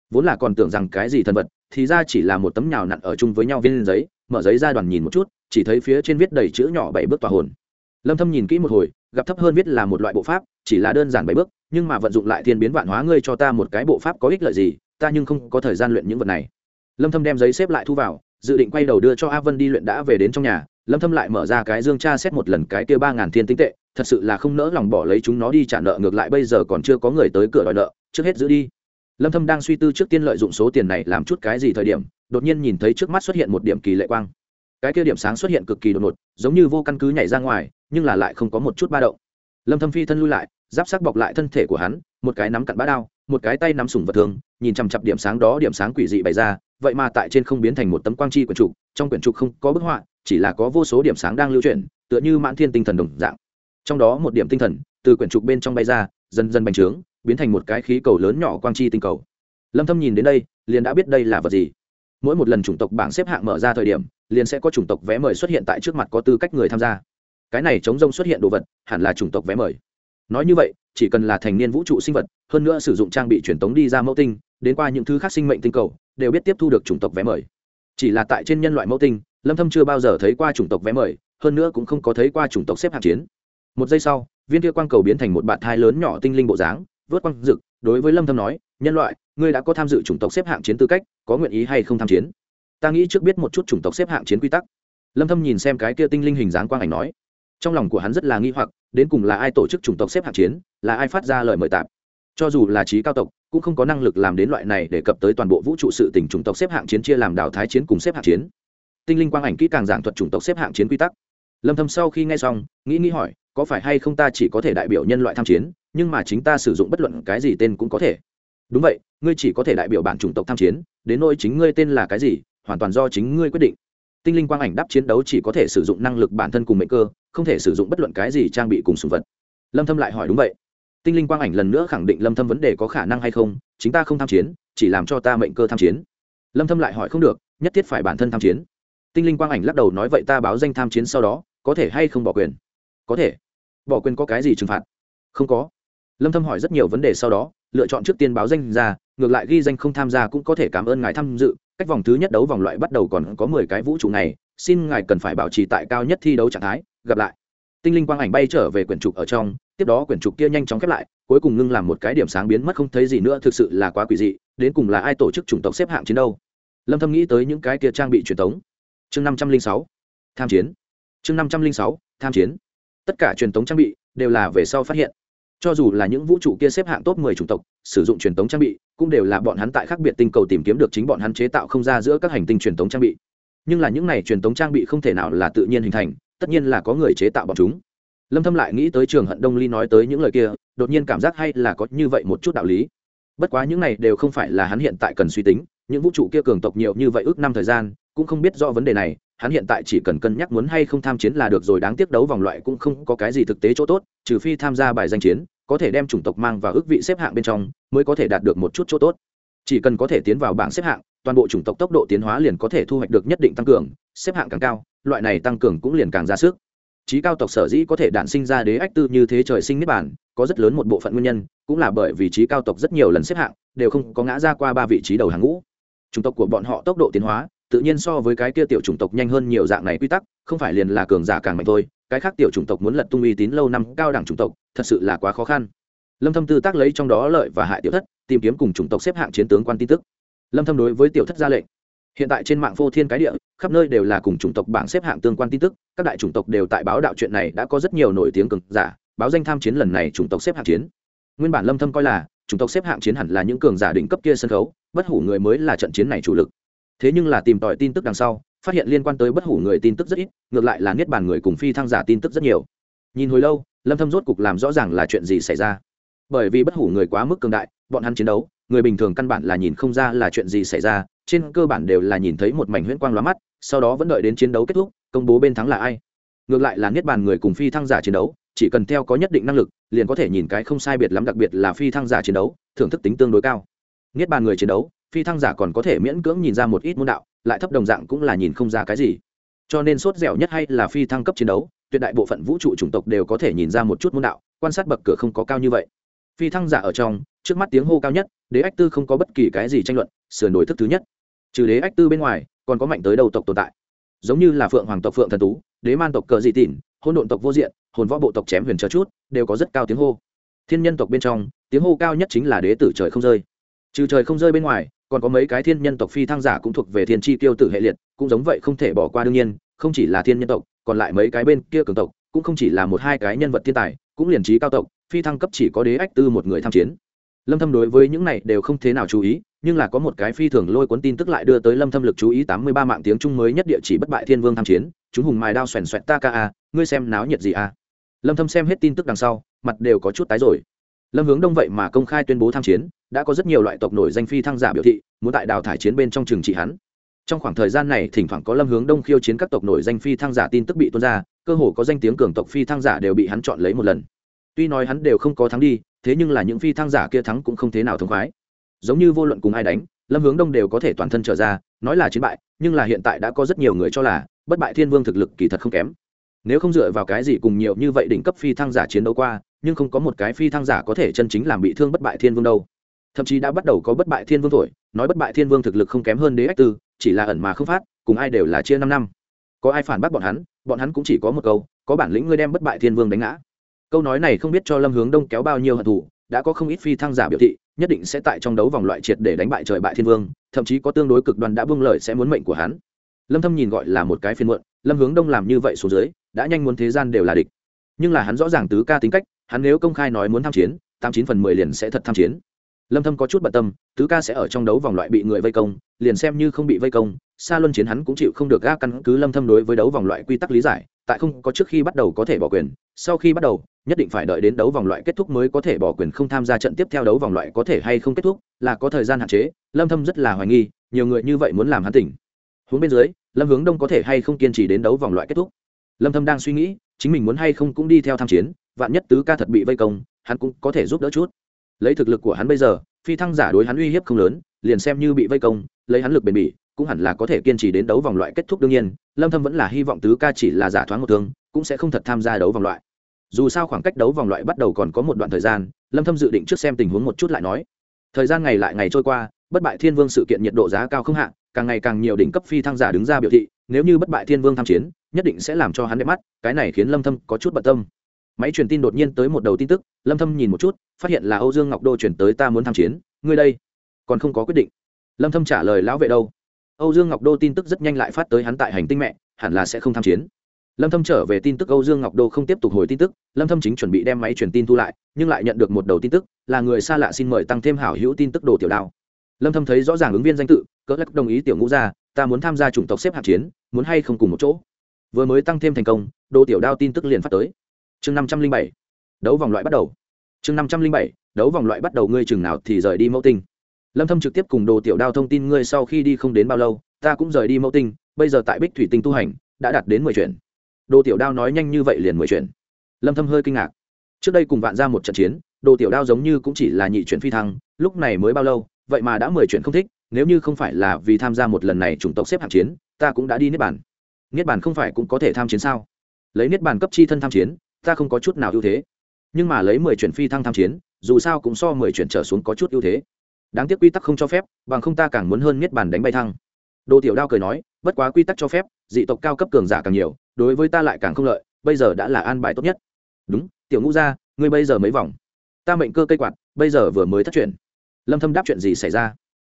Vốn là còn tưởng rằng cái gì thần vật, thì ra chỉ là một tấm nhào nặn ở chung với nhau viên giấy, mở giấy ra đoàn nhìn một chút, chỉ thấy phía trên viết đầy chữ nhỏ bảy bước tòa hồn. Lâm thâm nhìn kỹ một hồi, gặp thấp hơn viết là một loại bộ pháp, chỉ là đơn giản bảy bước, nhưng mà vận dụng lại thiên biến vạn hóa ngươi cho ta một cái bộ pháp có ích lợi gì, ta nhưng không có thời gian luyện những vật này. Lâm thâm đem giấy xếp lại thu vào, dự định quay đầu đưa cho a vân đi luyện đã về đến trong nhà lâm thâm lại mở ra cái dương tra xét một lần cái kia ba ngàn thiên tinh tệ, thật sự là không nỡ lòng bỏ lấy chúng nó đi trả nợ, ngược lại bây giờ còn chưa có người tới cửa đòi nợ, trước hết giữ đi. Lâm thâm đang suy tư trước tiên lợi dụng số tiền này làm chút cái gì thời điểm, đột nhiên nhìn thấy trước mắt xuất hiện một điểm kỳ lệ quang. Cái kia điểm sáng xuất hiện cực kỳ đột ngột, giống như vô căn cứ nhảy ra ngoài, nhưng là lại không có một chút ba động. Lâm thâm phi thân lui lại, giáp sắc bọc lại thân thể của hắn, một cái nắm cặn bá đao, một cái tay nắm sủng vật thường nhìn chằm chặp điểm sáng đó điểm sáng quỷ dị bày ra, vậy mà tại trên không biến thành một tấm quang chi quyển trục, trong quyển trục không có bức họa chỉ là có vô số điểm sáng đang lưu chuyển, tựa như mãn thiên tinh thần đồng dạng. Trong đó một điểm tinh thần, từ quyển trục bên trong bay ra, dần dần bành trướng, biến thành một cái khí cầu lớn nhỏ quang chi tinh cầu. Lâm thâm nhìn đến đây, liền đã biết đây là vật gì. Mỗi một lần chủng tộc bảng xếp hạng mở ra thời điểm, liền sẽ có chủng tộc vé mời xuất hiện tại trước mặt có tư cách người tham gia. Cái này chống rông xuất hiện đồ vật, hẳn là chủng tộc vé mời. Nói như vậy, chỉ cần là thành niên vũ trụ sinh vật, hơn nữa sử dụng trang bị truyền tống đi ra mẫu tinh, đến qua những thứ khác sinh mệnh tinh cầu, đều biết tiếp thu được chủng tộc vé mời. Chỉ là tại trên nhân loại mẫu tinh lâm thâm chưa bao giờ thấy qua chủng tộc vé mời, hơn nữa cũng không có thấy qua chủng tộc xếp hạng chiến. Một giây sau, viên kia quang cầu biến thành một bạt thai lớn nhỏ tinh linh bộ dáng, vớt quang dực đối với lâm thâm nói, nhân loại, ngươi đã có tham dự chủng tộc xếp hạng chiến tư cách, có nguyện ý hay không tham chiến? Ta nghĩ trước biết một chút chủng tộc xếp hạng chiến quy tắc. Lâm thâm nhìn xem cái kia tinh linh hình dáng quang ảnh nói, trong lòng của hắn rất là nghi hoặc, đến cùng là ai tổ chức chủng tộc xếp hạng chiến, là ai phát ra lời mời tạm cho dù là trí cao tộc, cũng không có năng lực làm đến loại này để cập tới toàn bộ vũ trụ sự tình chủng tộc xếp hạng chiến chia làm đào thái chiến cùng xếp hạng chiến tinh linh quang ảnh kỹ càng giảng thuật chủng tộc xếp hạng chiến quy tắc. Lâm thâm sau khi nghe xong, nghĩ nghĩ hỏi, có phải hay không ta chỉ có thể đại biểu nhân loại tham chiến, nhưng mà chính ta sử dụng bất luận cái gì tên cũng có thể. Đúng vậy, ngươi chỉ có thể đại biểu bản chủng tộc tham chiến, đến nỗi chính ngươi tên là cái gì, hoàn toàn do chính ngươi quyết định. Tinh linh quang ảnh đáp chiến đấu chỉ có thể sử dụng năng lực bản thân cùng mệnh cơ, không thể sử dụng bất luận cái gì trang bị cùng sùng vật. Lâm thâm lại hỏi đúng vậy. Tinh linh quang ảnh lần nữa khẳng định lâm thâm vấn đề có khả năng hay không, chính ta không tham chiến, chỉ làm cho ta mệnh cơ tham chiến. Lâm thâm lại hỏi không được, nhất thiết phải bản thân tham chiến tinh linh quang ảnh lắc đầu nói vậy ta báo danh tham chiến sau đó, có thể hay không bỏ quyền? Có thể. Bỏ quyền có cái gì trừng phạt? Không có. Lâm thâm hỏi rất nhiều vấn đề sau đó, lựa chọn trước tiên báo danh ra, ngược lại ghi danh không tham gia cũng có thể cảm ơn ngài tham dự. Cách vòng thứ nhất đấu vòng loại bắt đầu còn có 10 cái vũ trụ này, xin ngài cần phải bảo trì tại cao nhất thi đấu trạng thái, gặp lại. Tinh linh quang ảnh bay trở về quyển trục ở trong, tiếp đó quyển trục kia nhanh chóng khép lại, cuối cùng ngưng làm một cái điểm sáng biến mất không thấy gì nữa, thực sự là quá quỷ dị, đến cùng là ai tổ chức chủng tộc xếp hạng chiến đâu lâm thâm nghĩ tới những cái kia trang bị truyền thống chương 506 tham chiến. Chương 506 tham chiến. Tất cả truyền thống trang bị đều là về sau phát hiện. Cho dù là những vũ trụ kia xếp hạng top 10 chủng tộc, sử dụng truyền thống trang bị cũng đều là bọn hắn tại khác biệt tinh cầu tìm kiếm được chính bọn hắn chế tạo không ra giữa các hành tinh truyền thống trang bị. Nhưng là những này truyền thống trang bị không thể nào là tự nhiên hình thành, tất nhiên là có người chế tạo bọn chúng. Lâm thâm lại nghĩ tới trường hận đông ly nói tới những lời kia, đột nhiên cảm giác hay là có như vậy một chút đạo lý. Bất quá những này đều không phải là hắn hiện tại cần suy tính, những vũ trụ kia cường tộc nhiều như vậy ước năm thời gian cũng không biết rõ vấn đề này, hắn hiện tại chỉ cần cân nhắc muốn hay không tham chiến là được rồi, đáng tiếc đấu vòng loại cũng không có cái gì thực tế chỗ tốt, trừ phi tham gia bài danh chiến, có thể đem chủng tộc mang vào ước vị xếp hạng bên trong, mới có thể đạt được một chút chỗ tốt. Chỉ cần có thể tiến vào bảng xếp hạng, toàn bộ chủng tộc tốc độ tiến hóa liền có thể thu hoạch được nhất định tăng cường, xếp hạng càng cao, loại này tăng cường cũng liền càng ra sức. Trí cao tộc sở dĩ có thể đản sinh ra đế ách tư như thế trời sinh niết bản có rất lớn một bộ phận nguyên nhân, cũng là bởi vì trí cao tộc rất nhiều lần xếp hạng đều không có ngã ra qua ba vị trí đầu hàng ngũ. Chủng tộc của bọn họ tốc độ tiến hóa tự nhiên so với cái kia tiểu chủng tộc nhanh hơn nhiều dạng này quy tắc, không phải liền là cường giả càng mạnh thôi, cái khác tiểu chủng tộc muốn lật tung uy tín lâu năm cao đẳng chủng tộc, thật sự là quá khó khăn. Lâm thâm tư tác lấy trong đó lợi và hại tiểu thất, tìm kiếm cùng chủng tộc xếp hạng chiến tướng quan tin tức. Lâm thâm đối với tiểu thất ra lệnh. Hiện tại trên mạng phô thiên cái địa, khắp nơi đều là cùng chủng tộc bảng xếp hạng tương quan tin tức, các đại chủng tộc đều tại báo đạo chuyện này đã có rất nhiều nổi tiếng cường giả, báo danh tham chiến lần này chủng tộc xếp hạng chiến. Nguyên bản lâm thâm coi là, chủng tộc xếp hạng chiến hẳn là những cường giả đỉnh cấp kia sân khấu, bất hủ người mới là trận chiến này chủ lực thế nhưng là tìm tòi tin tức đằng sau, phát hiện liên quan tới bất hủ người tin tức rất ít, ngược lại là niết bàn người cùng phi thăng giả tin tức rất nhiều. Nhìn hồi lâu, lâm thâm rốt cục làm rõ ràng là chuyện gì xảy ra. Bởi vì bất hủ người quá mức cường đại, bọn hắn chiến đấu, người bình thường căn bản là nhìn không ra là chuyện gì xảy ra, trên cơ bản đều là nhìn thấy một mảnh huyễn quang lóa mắt, sau đó vẫn đợi đến chiến đấu kết thúc, công bố bên thắng là ai. Ngược lại là niết bàn người cùng phi thăng giả chiến đấu, chỉ cần theo có nhất định năng lực, liền có thể nhìn cái không sai biệt lắm, đặc biệt là phi thăng giả chiến đấu, thưởng thức tính tương đối cao. Niết bàn người chiến đấu phi thăng giả còn có thể miễn cưỡng nhìn ra một ít môn đạo, lại thấp đồng dạng cũng là nhìn không ra cái gì. Cho nên sốt dẻo nhất hay là phi thăng cấp chiến đấu, tuyệt đại bộ phận vũ trụ chủng tộc đều có thể nhìn ra một chút môn đạo, quan sát bậc cửa không có cao như vậy. Phi thăng giả ở trong, trước mắt tiếng hô cao nhất, đế ách tư không có bất kỳ cái gì tranh luận sửa đổi thức thứ nhất. Trừ đế ách tư bên ngoài, còn có mạnh tới đầu tộc tồn tại. Giống như là phượng hoàng tộc phượng thần tú, đế man tộc cờ dị tỉn hôn độn tộc vô diện, hồn võ bộ tộc chém huyền chờ chút, đều có rất cao tiếng hô. Thiên nhân tộc bên trong, tiếng hô cao nhất chính là đế tử trời không rơi. Trừ trời không rơi bên ngoài còn có mấy cái thiên nhân tộc phi thăng giả cũng thuộc về thiên tri tiêu tử hệ liệt, cũng giống vậy không thể bỏ qua đương nhiên, không chỉ là thiên nhân tộc, còn lại mấy cái bên kia cường tộc, cũng không chỉ là một hai cái nhân vật thiên tài, cũng liền trí cao tộc, phi thăng cấp chỉ có đế ách tư một người tham chiến. Lâm thâm đối với những này đều không thế nào chú ý, nhưng là có một cái phi thường lôi cuốn tin tức lại đưa tới lâm thâm lực chú ý 83 mạng tiếng trung mới nhất địa chỉ bất bại thiên vương tham chiến, chúng hùng mài đao xoèn xoẹt ta ca a, ngươi xem náo nhiệt gì a. Lâm thâm xem hết tin tức đằng sau, mặt đều có chút tái rồi lâm hướng đông vậy mà công khai tuyên bố tham chiến, đã có rất nhiều loại tộc nổi danh phi thăng giả biểu thị, muốn tại đào thải chiến bên trong trường trị hắn. Trong khoảng thời gian này, thỉnh thoảng có lâm hướng đông khiêu chiến các tộc nổi danh phi thăng giả tin tức bị tuôn ra, cơ hồ có danh tiếng cường tộc phi thăng giả đều bị hắn chọn lấy một lần. Tuy nói hắn đều không có thắng đi, thế nhưng là những phi thăng giả kia thắng cũng không thế nào thống khoái. Giống như vô luận cùng ai đánh, lâm hướng đông đều có thể toàn thân trở ra, nói là chiến bại, nhưng là hiện tại đã có rất nhiều người cho là, bất bại thiên vương thực lực kỳ thật không kém. Nếu không dựa vào cái gì cùng nhiều như vậy đỉnh cấp phi thăng giả chiến đấu qua nhưng không có một cái phi thăng giả có thể chân chính làm bị thương bất bại thiên vương đâu. Thậm chí đã bắt đầu có bất bại thiên vương thổi, nói bất bại thiên vương thực lực không kém hơn đế ách tư, chỉ là ẩn mà không phát, cùng ai đều là chia năm năm. Có ai phản bác bọn hắn bọn hắn cũng chỉ có một câu, có bản lĩnh ngươi đem bất bại thiên vương đánh ngã. Câu nói này không biết cho lâm hướng đông kéo bao nhiêu hận thù, đã có không ít phi thăng giả biểu thị, nhất định sẽ tại trong đấu vòng loại triệt để đánh bại trời bại thiên vương, thậm chí có tương đối cực đoan đã buông lời sẽ muốn mệnh của hắn. Lâm thâm nhìn gọi là một cái phiên muộn, lâm hướng đông làm như vậy xuống dưới, đã nhanh muốn thế gian đều là địch. Nhưng là hắn rõ ràng tứ ca tính cách hắn nếu công khai nói muốn tham chiến, tám chín phần mười liền sẽ thật tham chiến. Lâm thâm có chút bận tâm, tứ ca sẽ ở trong đấu vòng loại bị người vây công, liền xem như không bị vây công xa luân chiến hắn cũng chịu không được ga căn cứ lâm thâm đối với đấu vòng loại quy tắc lý giải, tại không có trước khi bắt đầu có thể bỏ quyền, sau khi bắt đầu, nhất định phải đợi đến đấu vòng loại kết thúc mới có thể bỏ quyền không tham gia trận tiếp theo đấu vòng loại có thể hay không kết thúc, là có thời gian hạn chế, lâm thâm rất là hoài nghi, nhiều người như vậy muốn làm hắn tỉnh. Hướng bên dưới, lâm hướng đông có thể hay không kiên trì đến đấu vòng loại kết thúc? Lâm thâm đang suy nghĩ, chính mình muốn hay không cũng đi theo tham chiến vạn nhất tứ ca thật bị vây công, hắn cũng có thể giúp đỡ chút. Lấy thực lực của hắn bây giờ, phi thăng giả đối hắn uy hiếp không lớn, liền xem như bị vây công, lấy hắn lực bền bỉ, cũng hẳn là có thể kiên trì đến đấu vòng loại kết thúc đương nhiên, lâm thâm vẫn là hy vọng tứ ca chỉ là giả thoáng một thương, cũng sẽ không thật tham gia đấu vòng loại. Dù sao khoảng cách đấu vòng loại bắt đầu còn có một đoạn thời gian, lâm thâm dự định trước xem tình huống một chút lại nói. Thời gian ngày lại ngày trôi qua, bất bại thiên vương sự kiện nhiệt độ giá cao không hạ, càng ngày càng nhiều đỉnh cấp phi thăng giả đứng ra biểu thị, nếu như bất bại thiên vương tham chiến, nhất định sẽ làm cho hắn đẹp mắt, cái này khiến lâm thâm có chút bận tâm máy truyền tin đột nhiên tới một đầu tin tức, lâm thâm nhìn một chút, phát hiện là âu dương ngọc đô chuyển tới ta muốn tham chiến. Ngươi đây, còn không có quyết định. Lâm thâm trả lời, lão vệ đâu? Âu dương ngọc đô tin tức rất nhanh lại phát tới hắn tại hành tinh mẹ, hẳn là sẽ không tham chiến. Lâm thâm trở về tin tức, âu dương ngọc đô không tiếp tục hồi tin tức. Lâm thâm chính chuẩn bị đem máy truyền tin thu lại, nhưng lại nhận được một đầu tin tức, là người xa lạ xin mời tăng thêm hảo hữu tin tức đồ tiểu đào. lâm thâm thấy rõ ràng ứng viên danh tự, cỡ lắc đồng ý tiểu ngũ gia ta muốn tham gia chủng tộc xếp hạng chiến, muốn hay không cùng một chỗ? Vừa mới tăng thêm thành công, đồ tiểu đao tin tức liền phát tới chương 507 đấu vòng loại bắt đầu. Chương 507 đấu vòng loại bắt đầu, ngươi chừng nào thì rời đi mẫu tinh. Lâm thâm trực tiếp cùng đồ tiểu đao thông tin ngươi sau khi đi không đến bao lâu, ta cũng rời đi mẫu tinh, bây giờ tại bích thủy tinh tu hành, đã đạt đến mười chuyển. Đồ tiểu đao nói nhanh như vậy liền mười chuyển. Lâm thâm hơi kinh ngạc. Trước đây cùng vạn ra một trận chiến, đồ tiểu đao giống như cũng chỉ là nhị chuyển phi thăng, lúc này mới bao lâu, vậy mà đã mười chuyện không thích, nếu như không phải là vì tham gia một lần này chủng tộc xếp hạng chiến, ta cũng đã đi niết bàn. Niết bàn không phải cũng có thể tham chiến sao? Lấy niết bàn cấp chi thân tham chiến ta không có chút nào ưu thế. Nhưng mà lấy mười chuyển phi thăng tham chiến, dù sao cũng so mười chuyển trở xuống có chút ưu thế. Đáng tiếc quy tắc không cho phép, bằng không ta càng muốn hơn niết bàn đánh bay thăng. Đồ tiểu đao cười nói, bất quá quy tắc cho phép, dị tộc cao cấp cường giả càng nhiều, đối với ta lại càng không lợi, bây giờ đã là an bài tốt nhất. Đúng, tiểu ngũ gia, ngươi bây giờ mấy vòng? Ta mệnh cơ cây quạt, bây giờ vừa mới thất chuyển lâm thâm đáp chuyện gì xảy ra?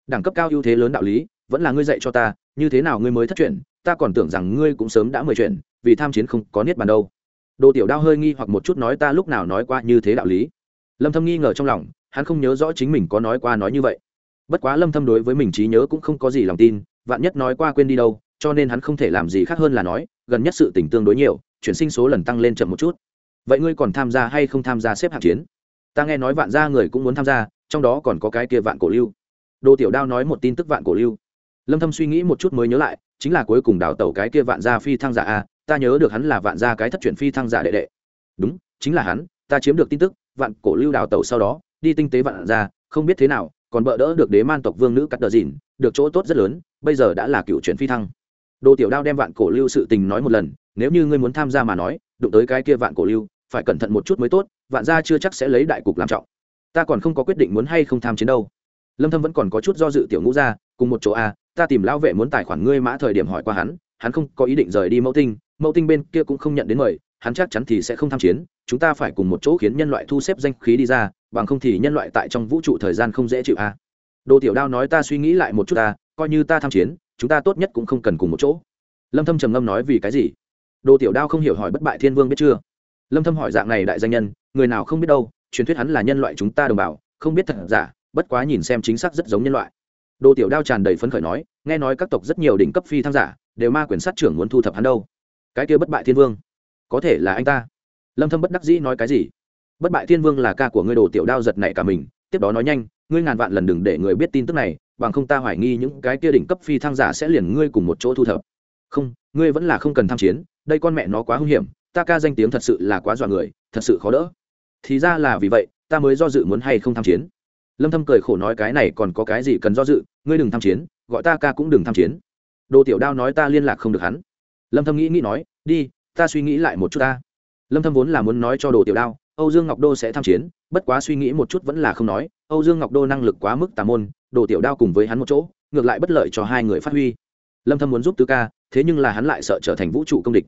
Đẳng cấp cao ưu thế lớn đạo lý, vẫn là ngươi dạy cho ta, như thế nào ngươi mới thất chuyển ta còn tưởng rằng ngươi cũng sớm đã mười chuyển, vì tham chiến không có niết bàn đâu đồ tiểu đao hơi nghi hoặc một chút nói ta lúc nào nói qua như thế đạo lý. Lâm thâm nghi ngờ trong lòng, hắn không nhớ rõ chính mình có nói qua nói như vậy. Bất quá lâm thâm đối với mình trí nhớ cũng không có gì lòng tin, vạn nhất nói qua quên đi đâu, cho nên hắn không thể làm gì khác hơn là nói, gần nhất sự tình tương đối nhiều, chuyển sinh số lần tăng lên chậm một chút. Vậy ngươi còn tham gia hay không tham gia xếp hạng chiến? Ta nghe nói vạn gia người cũng muốn tham gia, trong đó còn có cái kia vạn cổ lưu. Đồ tiểu đao nói một tin tức vạn cổ lưu. Lâm thâm suy nghĩ một chút mới nhớ lại, chính là cuối cùng đào tẩu cái kia vạn gia phi thăng giả a ta nhớ được hắn là vạn gia cái thất chuyển phi thăng giả đệ đệ. Đúng, chính là hắn, ta chiếm được tin tức, vạn cổ lưu đào tẩu sau đó, đi tinh tế vạn gia, không biết thế nào, còn bỡ đỡ được đế man tộc vương nữ cắt đờ dìn, được chỗ tốt rất lớn, bây giờ đã là cựu chuyển phi thăng. Đồ tiểu đao đem vạn cổ lưu sự tình nói một lần, nếu như ngươi muốn tham gia mà nói, đụng tới cái kia vạn cổ lưu, phải cẩn thận một chút mới tốt, vạn gia chưa chắc sẽ lấy đại cục làm trọng. Ta còn không có quyết định muốn hay không tham chiến đâu. Lâm thâm vẫn còn có chút do dự tiểu ngũ gia, cùng một chỗ a, ta tìm lão vệ muốn tài khoản ngươi mã thời điểm hỏi qua hắn hắn không có ý định rời đi mẫu tinh mẫu tinh bên kia cũng không nhận đến mời, hắn chắc chắn thì sẽ không tham chiến, chúng ta phải cùng một chỗ khiến nhân loại thu xếp danh khí đi ra, bằng không thì nhân loại tại trong vũ trụ thời gian không dễ chịu a. Đồ tiểu đao nói ta suy nghĩ lại một chút ta, coi như ta tham chiến, chúng ta tốt nhất cũng không cần cùng một chỗ. Lâm thâm trầm ngâm nói vì cái gì? Đồ tiểu đao không hiểu hỏi bất bại thiên vương biết chưa? Lâm thâm hỏi dạng này đại danh nhân, người nào không biết đâu, truyền thuyết hắn là nhân loại chúng ta đồng bào, không biết thật giả, bất quá nhìn xem chính xác rất giống nhân loại. Đồ tiểu đao tràn đầy phấn khởi nói, nghe nói các tộc rất nhiều đỉnh cấp phi thăng giả, đều ma quyền sát trưởng muốn thu thập hắn đâu cái kia bất bại thiên vương. Có thể là anh ta. Lâm thâm bất đắc dĩ nói cái gì? Bất bại thiên vương là ca của ngươi đồ tiểu đao giật nảy cả mình, tiếp đó nói nhanh, ngươi ngàn vạn lần đừng để người biết tin tức này, bằng không ta hoài nghi những cái kia đỉnh cấp phi thăng giả sẽ liền ngươi cùng một chỗ thu thập. Không, ngươi vẫn là không cần tham chiến, đây con mẹ nó quá hung hiểm, ta ca danh tiếng thật sự là quá dọa người, thật sự khó đỡ. Thì ra là vì vậy, ta mới do dự muốn hay không tham chiến. Lâm thâm cười khổ nói cái này còn có cái gì cần do dự, ngươi đừng tham chiến, gọi ta ca cũng đừng tham chiến. Đồ tiểu đao nói ta liên lạc không được hắn lâm thâm nghĩ nghĩ nói, đi, ta suy nghĩ lại một chút ta. Lâm thâm vốn là muốn nói cho đồ tiểu đao, âu dương ngọc đô sẽ tham chiến, bất quá suy nghĩ một chút vẫn là không nói, âu dương ngọc đô năng lực quá mức tà môn, đồ tiểu đao cùng với hắn một chỗ, ngược lại bất lợi cho hai người phát huy. Lâm thâm muốn giúp tứ ca, thế nhưng là hắn lại sợ trở thành vũ trụ công địch.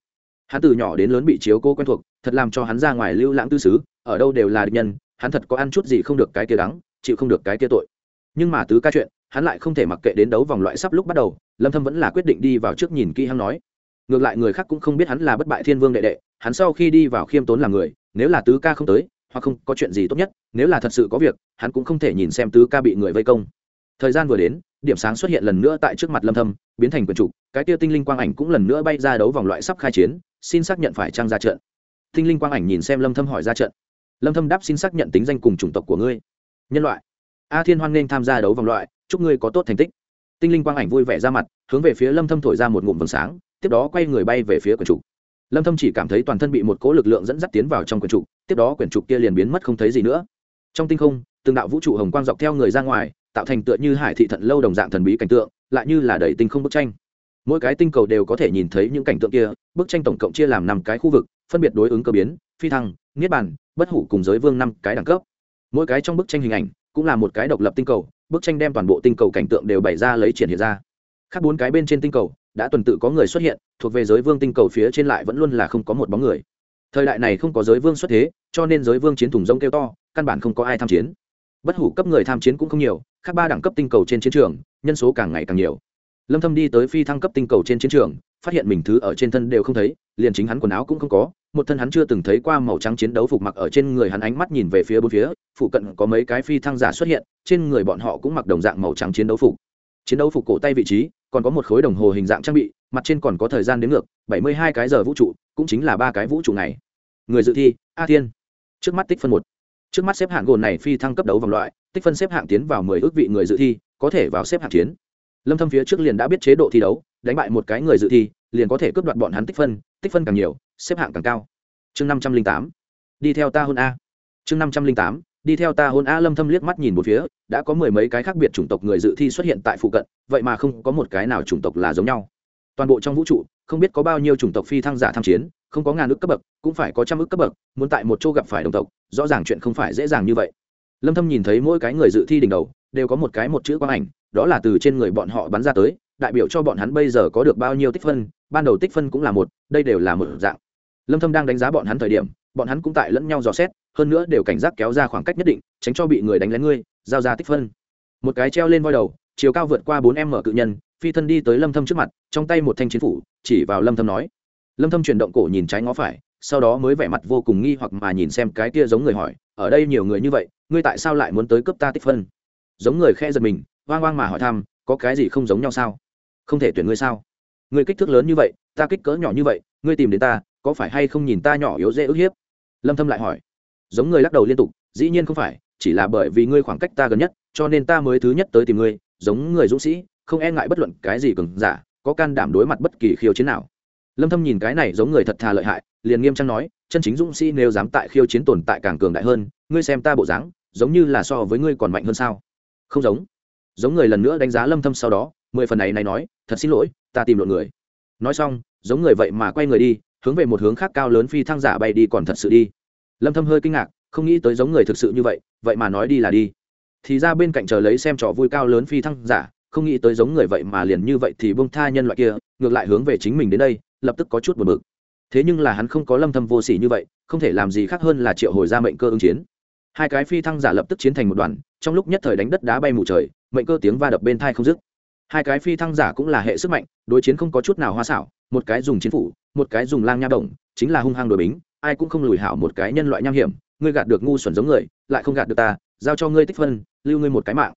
Hắn từ nhỏ đến lớn bị chiếu cô quen thuộc, thật làm cho hắn ra ngoài lưu lãng tư xứ, ở đâu đều là địch nhân, hắn thật có ăn chút gì không được cái kia đắng, chịu không được cái kia tội. Nhưng mà tứ ca chuyện, hắn lại không thể mặc kệ đến đấu vòng loại sắp lúc bắt đầu, lâm thâm vẫn là quyết định đi vào trước nhìn kỹ hắn nói ngược lại người khác cũng không biết hắn là bất bại thiên vương đệ đệ, hắn sau khi đi vào khiêm tốn làm người, nếu là tứ ca không tới, hoặc không có chuyện gì tốt nhất, nếu là thật sự có việc, hắn cũng không thể nhìn xem tứ ca bị người vây công. Thời gian vừa đến, điểm sáng xuất hiện lần nữa tại trước mặt lâm thâm, biến thành quần trục cái tiêu tinh linh quang ảnh cũng lần nữa bay ra đấu vòng loại sắp khai chiến, xin xác nhận phải trang ra trận. Tinh linh quang ảnh nhìn xem lâm thâm hỏi ra trận. Lâm thâm đáp xin xác nhận tính danh cùng chủng tộc của ngươi. Nhân loại. A thiên hoan nên tham gia đấu vòng loại, chúc ngươi có tốt thành tích. Tinh linh quang ảnh vui vẻ ra mặt, hướng về phía lâm thâm thổi ra một ngụm vầng sáng tiếp đó quay người bay về phía quyển trục. Lâm thâm chỉ cảm thấy toàn thân bị một cỗ lực lượng dẫn dắt tiến vào trong quyển trục, tiếp đó quyển trục kia liền biến mất không thấy gì nữa. Trong tinh không, từng đạo vũ trụ hồng quang dọc theo người ra ngoài, tạo thành tựa như hải thị thận lâu đồng dạng thần bí cảnh tượng, lại như là đầy tinh không bức tranh. Mỗi cái tinh cầu đều có thể nhìn thấy những cảnh tượng kia, bức tranh tổng cộng chia làm năm cái khu vực, phân biệt đối ứng cơ biến, phi thăng, niết bàn, bất hủ cùng giới vương năm cái đẳng cấp. Mỗi cái trong bức tranh hình ảnh cũng là một cái độc lập tinh cầu, bức tranh đem toàn bộ tinh cầu cảnh tượng đều bày ra lấy triển hiện ra. Khác bốn cái bên trên tinh cầu đã tuần tự có người xuất hiện, thuộc về giới vương tinh cầu phía trên lại vẫn luôn là không có một bóng người. Thời đại này không có giới vương xuất thế, cho nên giới vương chiến thủng rông kêu to, căn bản không có ai tham chiến. Bất hủ cấp người tham chiến cũng không nhiều, khác ba đẳng cấp tinh cầu trên chiến trường, nhân số càng ngày càng nhiều. Lâm thâm đi tới phi thăng cấp tinh cầu trên chiến trường, phát hiện mình thứ ở trên thân đều không thấy, liền chính hắn quần áo cũng không có, một thân hắn chưa từng thấy qua màu trắng chiến đấu phục mặc ở trên người hắn ánh mắt nhìn về phía bốn phía, phụ cận có mấy cái phi thăng giả xuất hiện, trên người bọn họ cũng mặc đồng dạng màu trắng chiến đấu phục chiến đấu phục cổ tay vị trí, còn có một khối đồng hồ hình dạng trang bị, mặt trên còn có thời gian đến ngược 72 cái giờ vũ trụ, cũng chính là ba cái vũ trụ này. Người dự thi, a thiên. Trước mắt tích phân một. Trước mắt xếp hạng gồn này phi thăng cấp đấu vòng loại, tích phân xếp hạng tiến vào mười ước vị người dự thi, có thể vào xếp hạng chiến. Lâm thâm phía trước liền đã biết chế độ thi đấu, đánh bại một cái người dự thi, liền có thể cướp đoạt bọn hắn tích phân tích phân càng nhiều, xếp hạng càng cao. Chương năm trăm linh tám. Đi theo ta hôn a. Chương năm trăm linh tám đi theo ta hôn a lâm thâm liếc mắt nhìn một phía, đã có mười mấy cái khác biệt chủng tộc người dự thi xuất hiện tại phụ cận, vậy mà không có một cái nào chủng tộc là giống nhau. Toàn bộ trong vũ trụ, không biết có bao nhiêu chủng tộc phi thăng giả tham chiến, không có ngàn ước cấp bậc, cũng phải có trăm ước cấp bậc, muốn tại một chỗ gặp phải đồng tộc, rõ ràng chuyện không phải dễ dàng như vậy. Lâm thâm nhìn thấy mỗi cái người dự thi đỉnh đầu, đều có một cái một chữ quang ảnh, đó là từ trên người bọn họ bắn ra tới, đại biểu cho bọn hắn bây giờ có được bao nhiêu tích phân, ban đầu tích phân cũng là một, đây đều là một dạng. Lâm thâm đang đánh giá bọn hắn thời điểm bọn hắn cũng tại lẫn nhau dò xét, hơn nữa đều cảnh giác kéo ra khoảng cách nhất định, tránh cho bị người đánh lén ngươi, giao ra tích phân. Một cái treo lên voi đầu, chiều cao vượt qua bốn em mở cự nhân, phi thân đi tới lâm thâm trước mặt, trong tay một thanh chiến phủ, chỉ vào lâm thâm nói. Lâm thâm chuyển động cổ nhìn trái ngó phải, sau đó mới vẻ mặt vô cùng nghi hoặc mà nhìn xem cái kia giống người hỏi, ở đây nhiều người như vậy, ngươi tại sao lại muốn tới cướp ta tích phân? Giống người khẽ giật mình, hoang hoang mà hỏi thăm, có cái gì không giống nhau sao? Không thể tuyển ngươi sao? Ngươi kích thước lớn như vậy, ta kích cỡ nhỏ như vậy, ngươi tìm đến ta có phải hay không nhìn ta nhỏ yếu dễ ức hiếp? Lâm thâm lại hỏi. Giống người lắc đầu liên tục, dĩ nhiên không phải, chỉ là bởi vì ngươi khoảng cách ta gần nhất, cho nên ta mới thứ nhất tới tìm ngươi, giống người dũng sĩ, không e ngại bất luận cái gì cường giả, có can đảm đối mặt bất kỳ khiêu chiến nào. Lâm thâm nhìn cái này giống người thật thà lợi hại, liền nghiêm trang nói, chân chính dũng sĩ nếu dám tại khiêu chiến tồn tại càng cường đại hơn, ngươi xem ta bộ dáng, giống như là so với ngươi còn mạnh hơn sao? Không giống. Giống người lần nữa đánh giá lâm thâm sau đó, mười phần này này nói, thật xin lỗi, ta tìm lộn người. Nói xong, giống người vậy mà quay người đi hướng về một hướng khác cao lớn phi thăng giả bay đi còn thật sự đi. Lâm thâm hơi kinh ngạc, không nghĩ tới giống người thực sự như vậy vậy mà nói đi là đi. Thì ra bên cạnh chờ lấy xem trò vui cao lớn phi thăng giả, không nghĩ tới giống người vậy mà liền như vậy thì bông tha nhân loại kia, ngược lại hướng về chính mình đến đây, lập tức có chút buồn bực. Thế nhưng là hắn không có lâm thâm vô sỉ như vậy, không thể làm gì khác hơn là triệu hồi ra mệnh cơ ứng chiến. Hai cái phi thăng giả lập tức chiến thành một đoàn, trong lúc nhất thời đánh đất đá bay mù trời, mệnh cơ tiếng va đập bên thai không dứt. Hai cái phi thăng giả cũng là hệ sức mạnh, đối chiến không có chút nào hoa xảo một cái dùng chiến phủ, một cái dùng lang nha động chính là hung hăng đội bính, ai cũng không lùi hảo một cái nhân loại nham hiểm, ngươi gạt được ngu xuẩn giống người, lại không gạt được ta, giao cho ngươi tích phân, lưu ngươi một cái mạng.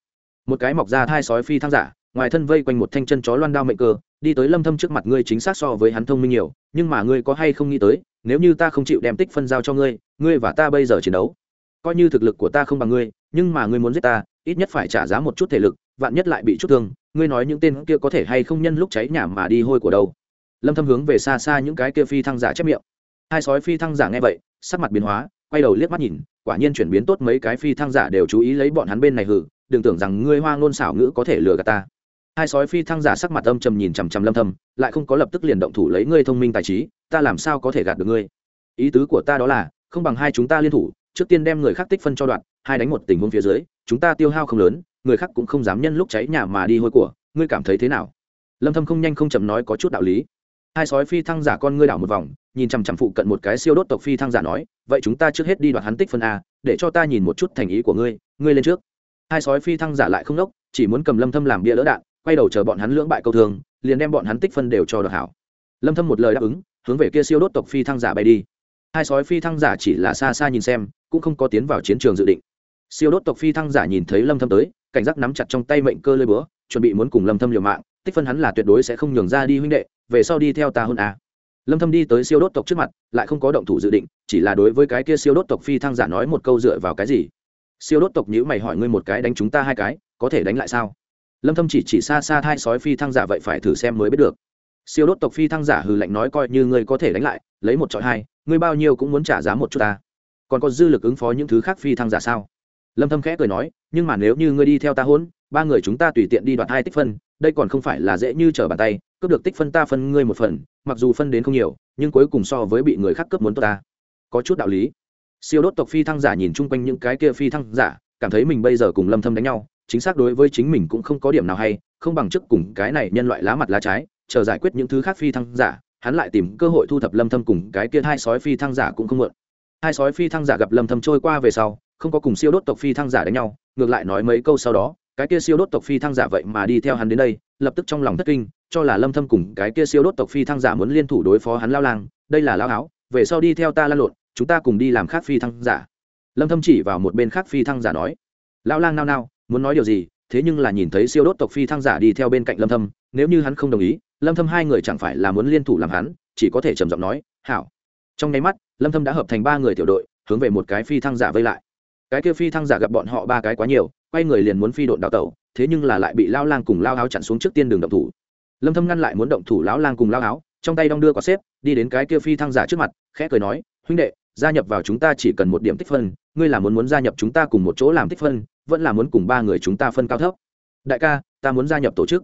Một cái mọc ra thai sói phi thăng giả, ngoài thân vây quanh một thanh chân chó loan đao mệnh cơ, đi tới lâm thâm trước mặt ngươi chính xác so với hắn thông minh nhiều, nhưng mà ngươi có hay không nghĩ tới, nếu như ta không chịu đem tích phân giao cho ngươi ngươi và ta bây giờ chiến đấu, coi như thực lực của ta không bằng ngươi, nhưng mà ngươi muốn giết ta, ít nhất phải trả giá một chút thể lực, vạn nhất lại bị chút thương, ngươi nói những tên kia có thể hay không nhân lúc cháy nhà mà đi hôi của đâu? Lâm thâm hướng về xa xa những cái kia phi thăng giả chép miệng. Hai sói phi thăng giả nghe vậy, sắc mặt biến hóa, quay đầu liếc mắt nhìn, quả nhiên chuyển biến tốt mấy cái phi thăng giả đều chú ý lấy bọn hắn bên này hử, đừng tưởng rằng ngươi hoa ngôn xảo ngữ có thể lừa gạt ta. Hai sói phi thăng giả sắc mặt âm trầm nhìn chằm chằm lâm thâm, lại không có lập tức liền động thủ lấy ngươi thông minh tài trí, ta làm sao có thể gạt được ngươi? Ý tứ của ta đó là, không bằng hai chúng ta liên thủ, trước tiên đem người khác tích phân cho đoạn, hai đánh một tình huống phía dưới, chúng ta tiêu hao không lớn, người khác cũng không dám nhân lúc cháy nhà mà đi hôi của, ngươi cảm thấy thế nào? Lâm thâm không nhanh không chậm nói có chút đạo lý hai sói phi thăng giả con ngươi đảo một vòng, nhìn chằm chằm phụ cận một cái siêu đốt tộc phi thăng giả nói, vậy chúng ta trước hết đi đoạt hắn tích phân a, để cho ta nhìn một chút thành ý của ngươi ngươi lên trước. Hai sói phi thăng giả lại không nốc, chỉ muốn cầm lâm thâm làm bia lỡ đạn, quay đầu chờ bọn hắn lưỡng bại câu thường, liền đem bọn hắn tích phân đều cho đoạt hảo. Lâm thâm một lời đáp ứng, hướng về kia siêu đốt tộc phi thăng giả bay đi. Hai sói phi thăng giả chỉ là xa xa nhìn xem, cũng không có tiến vào chiến trường dự định. Siêu đốt tộc phi thăng giả nhìn thấy lâm thâm tới, cảnh giác nắm chặt trong tay mệnh cơ lơi búa, chuẩn bị muốn cùng lâm thâm liều mạng, tích phân hắn là tuyệt đối sẽ không nhường ra đi huynh đệ về sau đi theo ta hơn à. lâm thâm đi tới siêu đốt tộc trước mặt, lại không có động thủ dự định, chỉ là đối với cái kia siêu đốt tộc phi thăng giả nói một câu dựa vào cái gì? Siêu đốt tộc nhữ mày hỏi ngươi một cái đánh chúng ta hai cái, có thể đánh lại sao? Lâm thâm chỉ chỉ xa xa thai sói phi thăng giả vậy phải thử xem mới biết được. Siêu đốt tộc phi thăng giả hừ lạnh nói coi như ngươi có thể đánh lại, lấy một trọi hai, ngươi bao nhiêu cũng muốn trả giá một chút ta. Còn có dư lực ứng phó những thứ khác phi thăng giả sao? Lâm thâm khẽ cười nói, nhưng mà nếu như ngươi đi theo ta hôn ba người chúng ta tùy tiện đi đoạt hai tích phân, đây còn không phải là dễ như trở bàn tay, cướp được tích phân ta phân ngươi một phần, mặc dù phân đến không nhiều, nhưng cuối cùng so với bị người khác cướp muốn tốt ta. Có chút đạo lý. Siêu đốt tộc phi thăng giả nhìn chung quanh những cái kia phi thăng giả, cảm thấy mình bây giờ cùng lâm thâm đánh nhau, chính xác đối với chính mình cũng không có điểm nào hay, không bằng trước cùng cái này nhân loại lá mặt lá trái, chờ giải quyết những thứ khác phi thăng giả, hắn lại tìm cơ hội thu thập lâm thâm cùng cái kia hai sói phi thăng giả cũng không mượn hai sói phi thăng giả gặp lâm thâm trôi qua về sau, không có cùng siêu đốt tộc phi thăng giả đánh nhau, ngược lại nói mấy câu sau đó cái kia siêu đốt tộc phi thăng giả vậy mà đi theo hắn đến đây, lập tức trong lòng thất kinh, cho là lâm thâm cùng cái kia siêu đốt tộc phi thăng giả muốn liên thủ đối phó hắn lao lang, đây là lao áo, về sau đi theo ta lan lộn, chúng ta cùng đi làm khác phi thăng giả. Lâm thâm chỉ vào một bên khác phi thăng giả nói, lao lang nao nao, muốn nói điều gì? Thế nhưng là nhìn thấy siêu đốt tộc phi thăng giả đi theo bên cạnh lâm thâm, nếu như hắn không đồng ý, lâm thâm hai người chẳng phải là muốn liên thủ làm hắn? Chỉ có thể trầm giọng nói, hảo. Trong nháy mắt, lâm thâm đã hợp thành ba người tiểu đội, hướng về một cái phi thăng giả vây lại. Cái kia phi thăng giả gặp bọn họ ba cái quá nhiều quay người liền muốn phi độn đào tẩu, thế nhưng là lại bị lao lang cùng lao áo chặn xuống trước tiên đường động thủ. Lâm thâm ngăn lại muốn động thủ lão lang cùng lao áo trong tay đong đưa quả xếp, đi đến cái kia phi thăng giả trước mặt, khẽ cười nói, huynh đệ, gia nhập vào chúng ta chỉ cần một điểm tích phân, ngươi là muốn muốn gia nhập chúng ta cùng một chỗ làm tích phân, vẫn là muốn cùng ba người chúng ta phân cao thấp? Đại ca, ta muốn gia nhập tổ chức.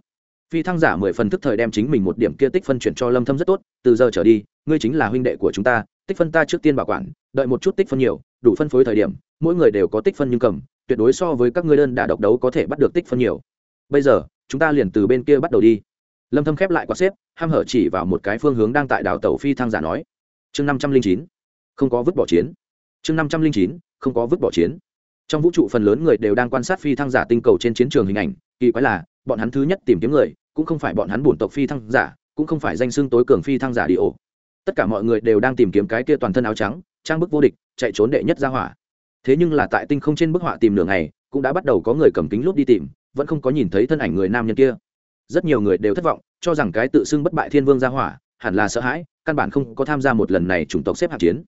Phi thăng giả mười phần thức thời đem chính mình một điểm kia tích phân chuyển cho lâm thâm rất tốt, từ giờ trở đi, ngươi chính là huynh đệ của chúng ta, tích phân ta trước tiên bảo quản, đợi một chút tích phân nhiều, đủ phân phối thời điểm, mỗi người đều có tích phân nhưng cầm tuyệt đối so với các ngươi đơn đả độc đấu có thể bắt được tích phân nhiều. Bây giờ, chúng ta liền từ bên kia bắt đầu đi. Lâm thâm khép lại quạt xếp, ham hở chỉ vào một cái phương hướng đang tại đảo tàu phi thăng giả nói. Chương 509 không có vứt bỏ chiến. Chương 509 không có vứt bỏ chiến. Trong vũ trụ phần lớn người đều đang quan sát phi thăng giả tinh cầu trên chiến trường hình ảnh, kỳ quái là, bọn hắn thứ nhất tìm kiếm người, cũng không phải bọn hắn bổn tộc phi thăng giả, cũng không phải danh xưng tối cường phi thăng giả đi ổ. Tất cả mọi người đều đang tìm kiếm cái kia toàn thân áo trắng, trang bức vô địch, chạy trốn đệ nhất ra hỏa thế nhưng là tại tinh không trên bức họa tìm nửa ngày, cũng đã bắt đầu có người cầm kính lúc đi tìm, vẫn không có nhìn thấy thân ảnh người nam nhân kia. Rất nhiều người đều thất vọng, cho rằng cái tự xưng bất bại thiên vương ra hỏa, hẳn là sợ hãi, căn bản không có tham gia một lần này chủng tộc xếp hạng chiến.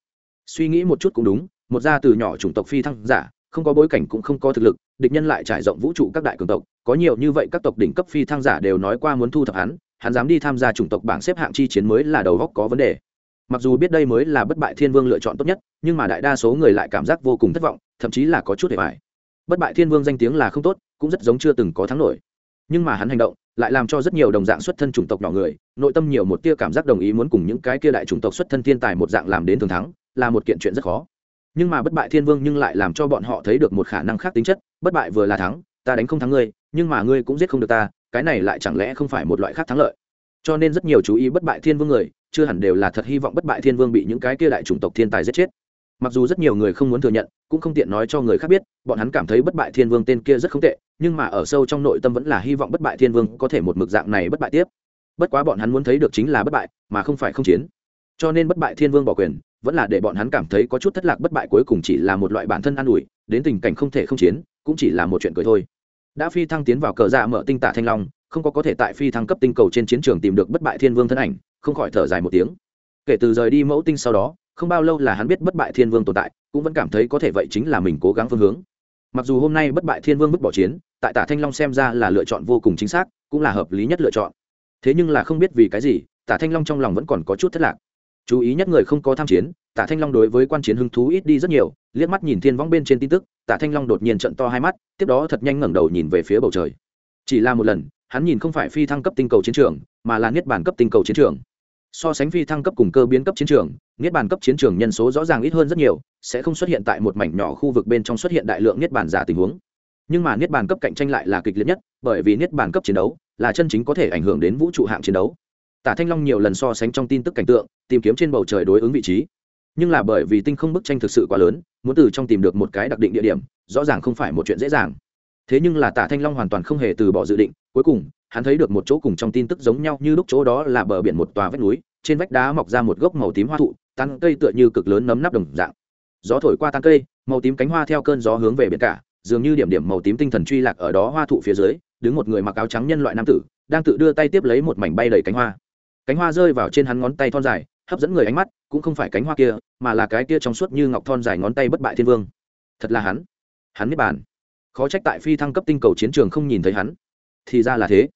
Suy nghĩ một chút cũng đúng, một gia từ nhỏ chủng tộc phi thăng giả, không có bối cảnh cũng không có thực lực, địch nhân lại trải rộng vũ trụ các đại cường tộc, có nhiều như vậy các tộc đỉnh cấp phi thăng giả đều nói qua muốn thu thập hắn hắn dám đi tham gia chủng tộc bảng xếp hạng chi chiến mới là đầu góc có vấn đề mặc dù biết đây mới là bất bại thiên vương lựa chọn tốt nhất, nhưng mà đại đa số người lại cảm giác vô cùng thất vọng, thậm chí là có chút để bài bất bại thiên vương danh tiếng là không tốt, cũng rất giống chưa từng có thắng nổi. Nhưng mà hắn hành động lại làm cho rất nhiều đồng dạng xuất thân chủng tộc nhỏ người, nội tâm nhiều một tia cảm giác đồng ý muốn cùng những cái kia đại chủng tộc xuất thân thiên tài một dạng làm đến thường thắng, là một kiện chuyện rất khó. Nhưng mà bất bại thiên vương nhưng lại làm cho bọn họ thấy được một khả năng khác tính chất, bất bại vừa là thắng, ta đánh không thắng ngươi, nhưng mà ngươi cũng giết không được ta, cái này lại chẳng lẽ không phải một loại khác thắng lợi. Cho nên rất nhiều chú ý bất bại thiên vương người chưa hẳn đều là thật hy vọng bất bại thiên vương bị những cái kia đại chủng tộc thiên tài giết chết. Mặc dù rất nhiều người không muốn thừa nhận, cũng không tiện nói cho người khác biết, bọn hắn cảm thấy bất bại thiên vương tên kia rất không tệ, nhưng mà ở sâu trong nội tâm vẫn là hy vọng bất bại thiên vương có thể một mực dạng này bất bại tiếp. Bất quá bọn hắn muốn thấy được chính là bất bại, mà không phải không chiến. Cho nên bất bại thiên vương bỏ quyền, vẫn là để bọn hắn cảm thấy có chút thất lạc bất bại cuối cùng chỉ là một loại bản thân an ủi, đến tình cảnh không thể không chiến, cũng chỉ là một chuyện cười thôi. Đã phi thăng tiến vào cờ dạ mở tinh tả thanh long không có có thể tại phi thăng cấp tinh cầu trên chiến trường tìm được bất bại thiên vương thân ảnh, không khỏi thở dài một tiếng. Kể từ rời đi mẫu tinh sau đó, không bao lâu là hắn biết bất bại thiên vương tồn tại, cũng vẫn cảm thấy có thể vậy chính là mình cố gắng phương hướng. Mặc dù hôm nay bất bại thiên vương vứt bỏ chiến, tại tả thanh long xem ra là lựa chọn vô cùng chính xác, cũng là hợp lý nhất lựa chọn. Thế nhưng là không biết vì cái gì, tả thanh long trong lòng vẫn còn có chút thất lạc. Chú ý nhất người không có tham chiến, tả thanh long đối với quan chiến hứng thú ít đi rất nhiều, liếc mắt nhìn thiên võng bên trên tin tức, tả thanh long đột nhiên trận to hai mắt, tiếp đó thật nhanh ngẩng đầu nhìn về phía bầu trời. Chỉ là một lần hắn nhìn không phải phi thăng cấp tinh cầu chiến trường, mà là niết bản cấp tinh cầu chiến trường. So sánh phi thăng cấp cùng cơ biến cấp chiến trường, niết bàn cấp chiến trường nhân số rõ ràng ít hơn rất nhiều, sẽ không xuất hiện tại một mảnh nhỏ khu vực bên trong xuất hiện đại lượng niết bàn giả tình huống. Nhưng mà niết bàn cấp cạnh tranh lại là kịch liệt nhất, bởi vì niết bàn cấp chiến đấu là chân chính có thể ảnh hưởng đến vũ trụ hạng chiến đấu. Tả thanh long nhiều lần so sánh trong tin tức cảnh tượng, tìm kiếm trên bầu trời đối ứng vị trí. Nhưng là bởi vì tinh không bức tranh thực sự quá lớn, muốn từ trong tìm được một cái đặc định địa điểm, rõ ràng không phải một chuyện dễ dàng thế nhưng là Tạ thanh long hoàn toàn không hề từ bỏ dự định, cuối cùng, hắn thấy được một chỗ cùng trong tin tức giống nhau như lúc chỗ đó là bờ biển một tòa vách núi, trên vách đá mọc ra một gốc màu tím hoa thụ, tán cây tựa như cực lớn nấm nắp đồng dạng. Gió thổi qua tán cây, màu tím cánh hoa theo cơn gió hướng về biển cả, dường như điểm điểm màu tím tinh thần truy lạc ở đó hoa thụ phía dưới, đứng một người mặc áo trắng nhân loại nam tử, đang tự đưa tay tiếp lấy một mảnh bay đầy cánh hoa. Cánh hoa rơi vào trên hắn ngón tay thon dài, hấp dẫn người ánh mắt, cũng không phải cánh hoa kia, mà là cái kia trong suốt như ngọc thon dài ngón tay bất bại thiên vương. Thật là hắn. Hắn niết bàn khó trách tại phi thăng cấp tinh cầu chiến trường không nhìn thấy hắn. Thì ra là thế.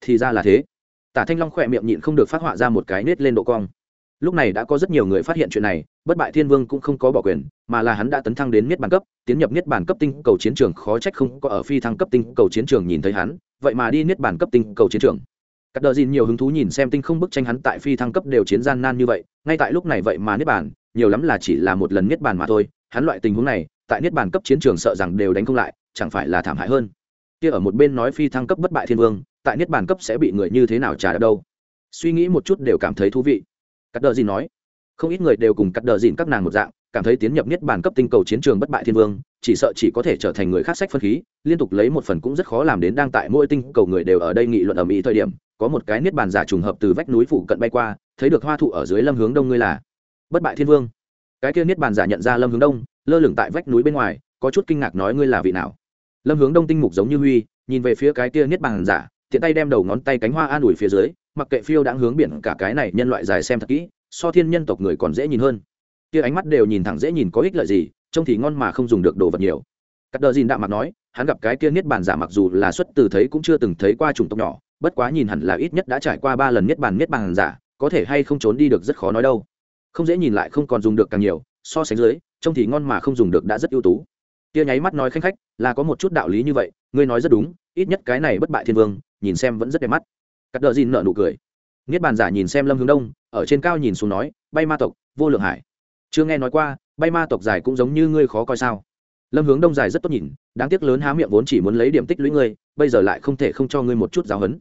Thì ra là thế. Tả thanh long khỏe miệng nhịn không được phát họa ra một cái nết lên độ cong. Lúc này đã có rất nhiều người phát hiện chuyện này, bất bại thiên vương cũng không có bỏ quyền, mà là hắn đã tấn thăng đến niết bàn cấp, tiến nhập niết bàn cấp tinh cầu chiến trường, khó trách không có ở phi thăng cấp tinh cầu chiến trường nhìn thấy hắn, vậy mà đi niết bàn cấp tinh cầu chiến trường. Các đờ dìn nhiều hứng thú nhìn xem tinh không bức tranh hắn tại phi thăng cấp đều chiến gian nan như vậy, ngay tại lúc này vậy mà niết bàn, nhiều lắm là chỉ là một lần niết bàn mà thôi, hắn loại tình huống này, tại niết bàn cấp chiến trường sợ rằng đều đánh không lại chẳng phải là thảm hại hơn. Kia ở một bên nói phi thăng cấp bất bại thiên vương, tại niết bàn cấp sẽ bị người như thế nào trả đâu? Suy nghĩ một chút đều cảm thấy thú vị. Cắt đờ dìn nói, không ít người đều cùng cắt đờ dìn các nàng một dạng, cảm thấy tiến nhập niết bàn cấp tinh cầu chiến trường bất bại thiên vương, chỉ sợ chỉ có thể trở thành người khác sách phân khí, liên tục lấy một phần cũng rất khó làm đến đang tại mỗi tinh cầu người đều ở đây nghị luận ở mỹ thời điểm, có một cái niết bàn giả trùng hợp từ vách núi phụ cận bay qua, thấy được hoa thụ ở dưới lâm hướng đông ngươi là bất bại thiên vương. Cái kia niết bàn giả nhận ra lâm hướng đông, lơ lửng tại vách núi bên ngoài, có chút kinh ngạc nói ngươi là vị nào? Lâm hướng đông tinh mục giống như huy, nhìn về phía cái kia niết bàn giả, tiện tay đem đầu ngón tay cánh hoa an ủi phía dưới, mặc kệ phiêu đã hướng biển cả cái này nhân loại dài xem thật kỹ, so thiên nhân tộc người còn dễ nhìn hơn. Kia ánh mắt đều nhìn thẳng dễ nhìn có ích lợi gì, trông thì ngon mà không dùng được đồ vật nhiều. Cắt đờ dìn đạm mặt nói, hắn gặp cái kia niết bàn giả mặc dù là xuất từ thấy cũng chưa từng thấy qua chủng tộc nhỏ, bất quá nhìn hẳn là ít nhất đã trải qua ba lần niết bàn niết bàn giả, có thể hay không trốn đi được rất khó nói đâu. Không dễ nhìn lại không còn dùng được càng nhiều, so sánh dưới, trông thì ngon mà không dùng được đã rất ưu tú tia nháy mắt nói khanh khách, là có một chút đạo lý như vậy, ngươi nói rất đúng, ít nhất cái này bất bại thiên vương, nhìn xem vẫn rất đẹp mắt. Cắt đờ dìn nợ nụ cười. Niết bàn giả nhìn xem lâm hướng đông, ở trên cao nhìn xuống nói, bay ma tộc, vô lượng hải. Chưa nghe nói qua, bay ma tộc dài cũng giống như ngươi khó coi sao. Lâm hướng đông dài rất tốt nhìn, đáng tiếc lớn há miệng vốn chỉ muốn lấy điểm tích lũy ngươi, bây giờ lại không thể không cho ngươi một chút giáo hấn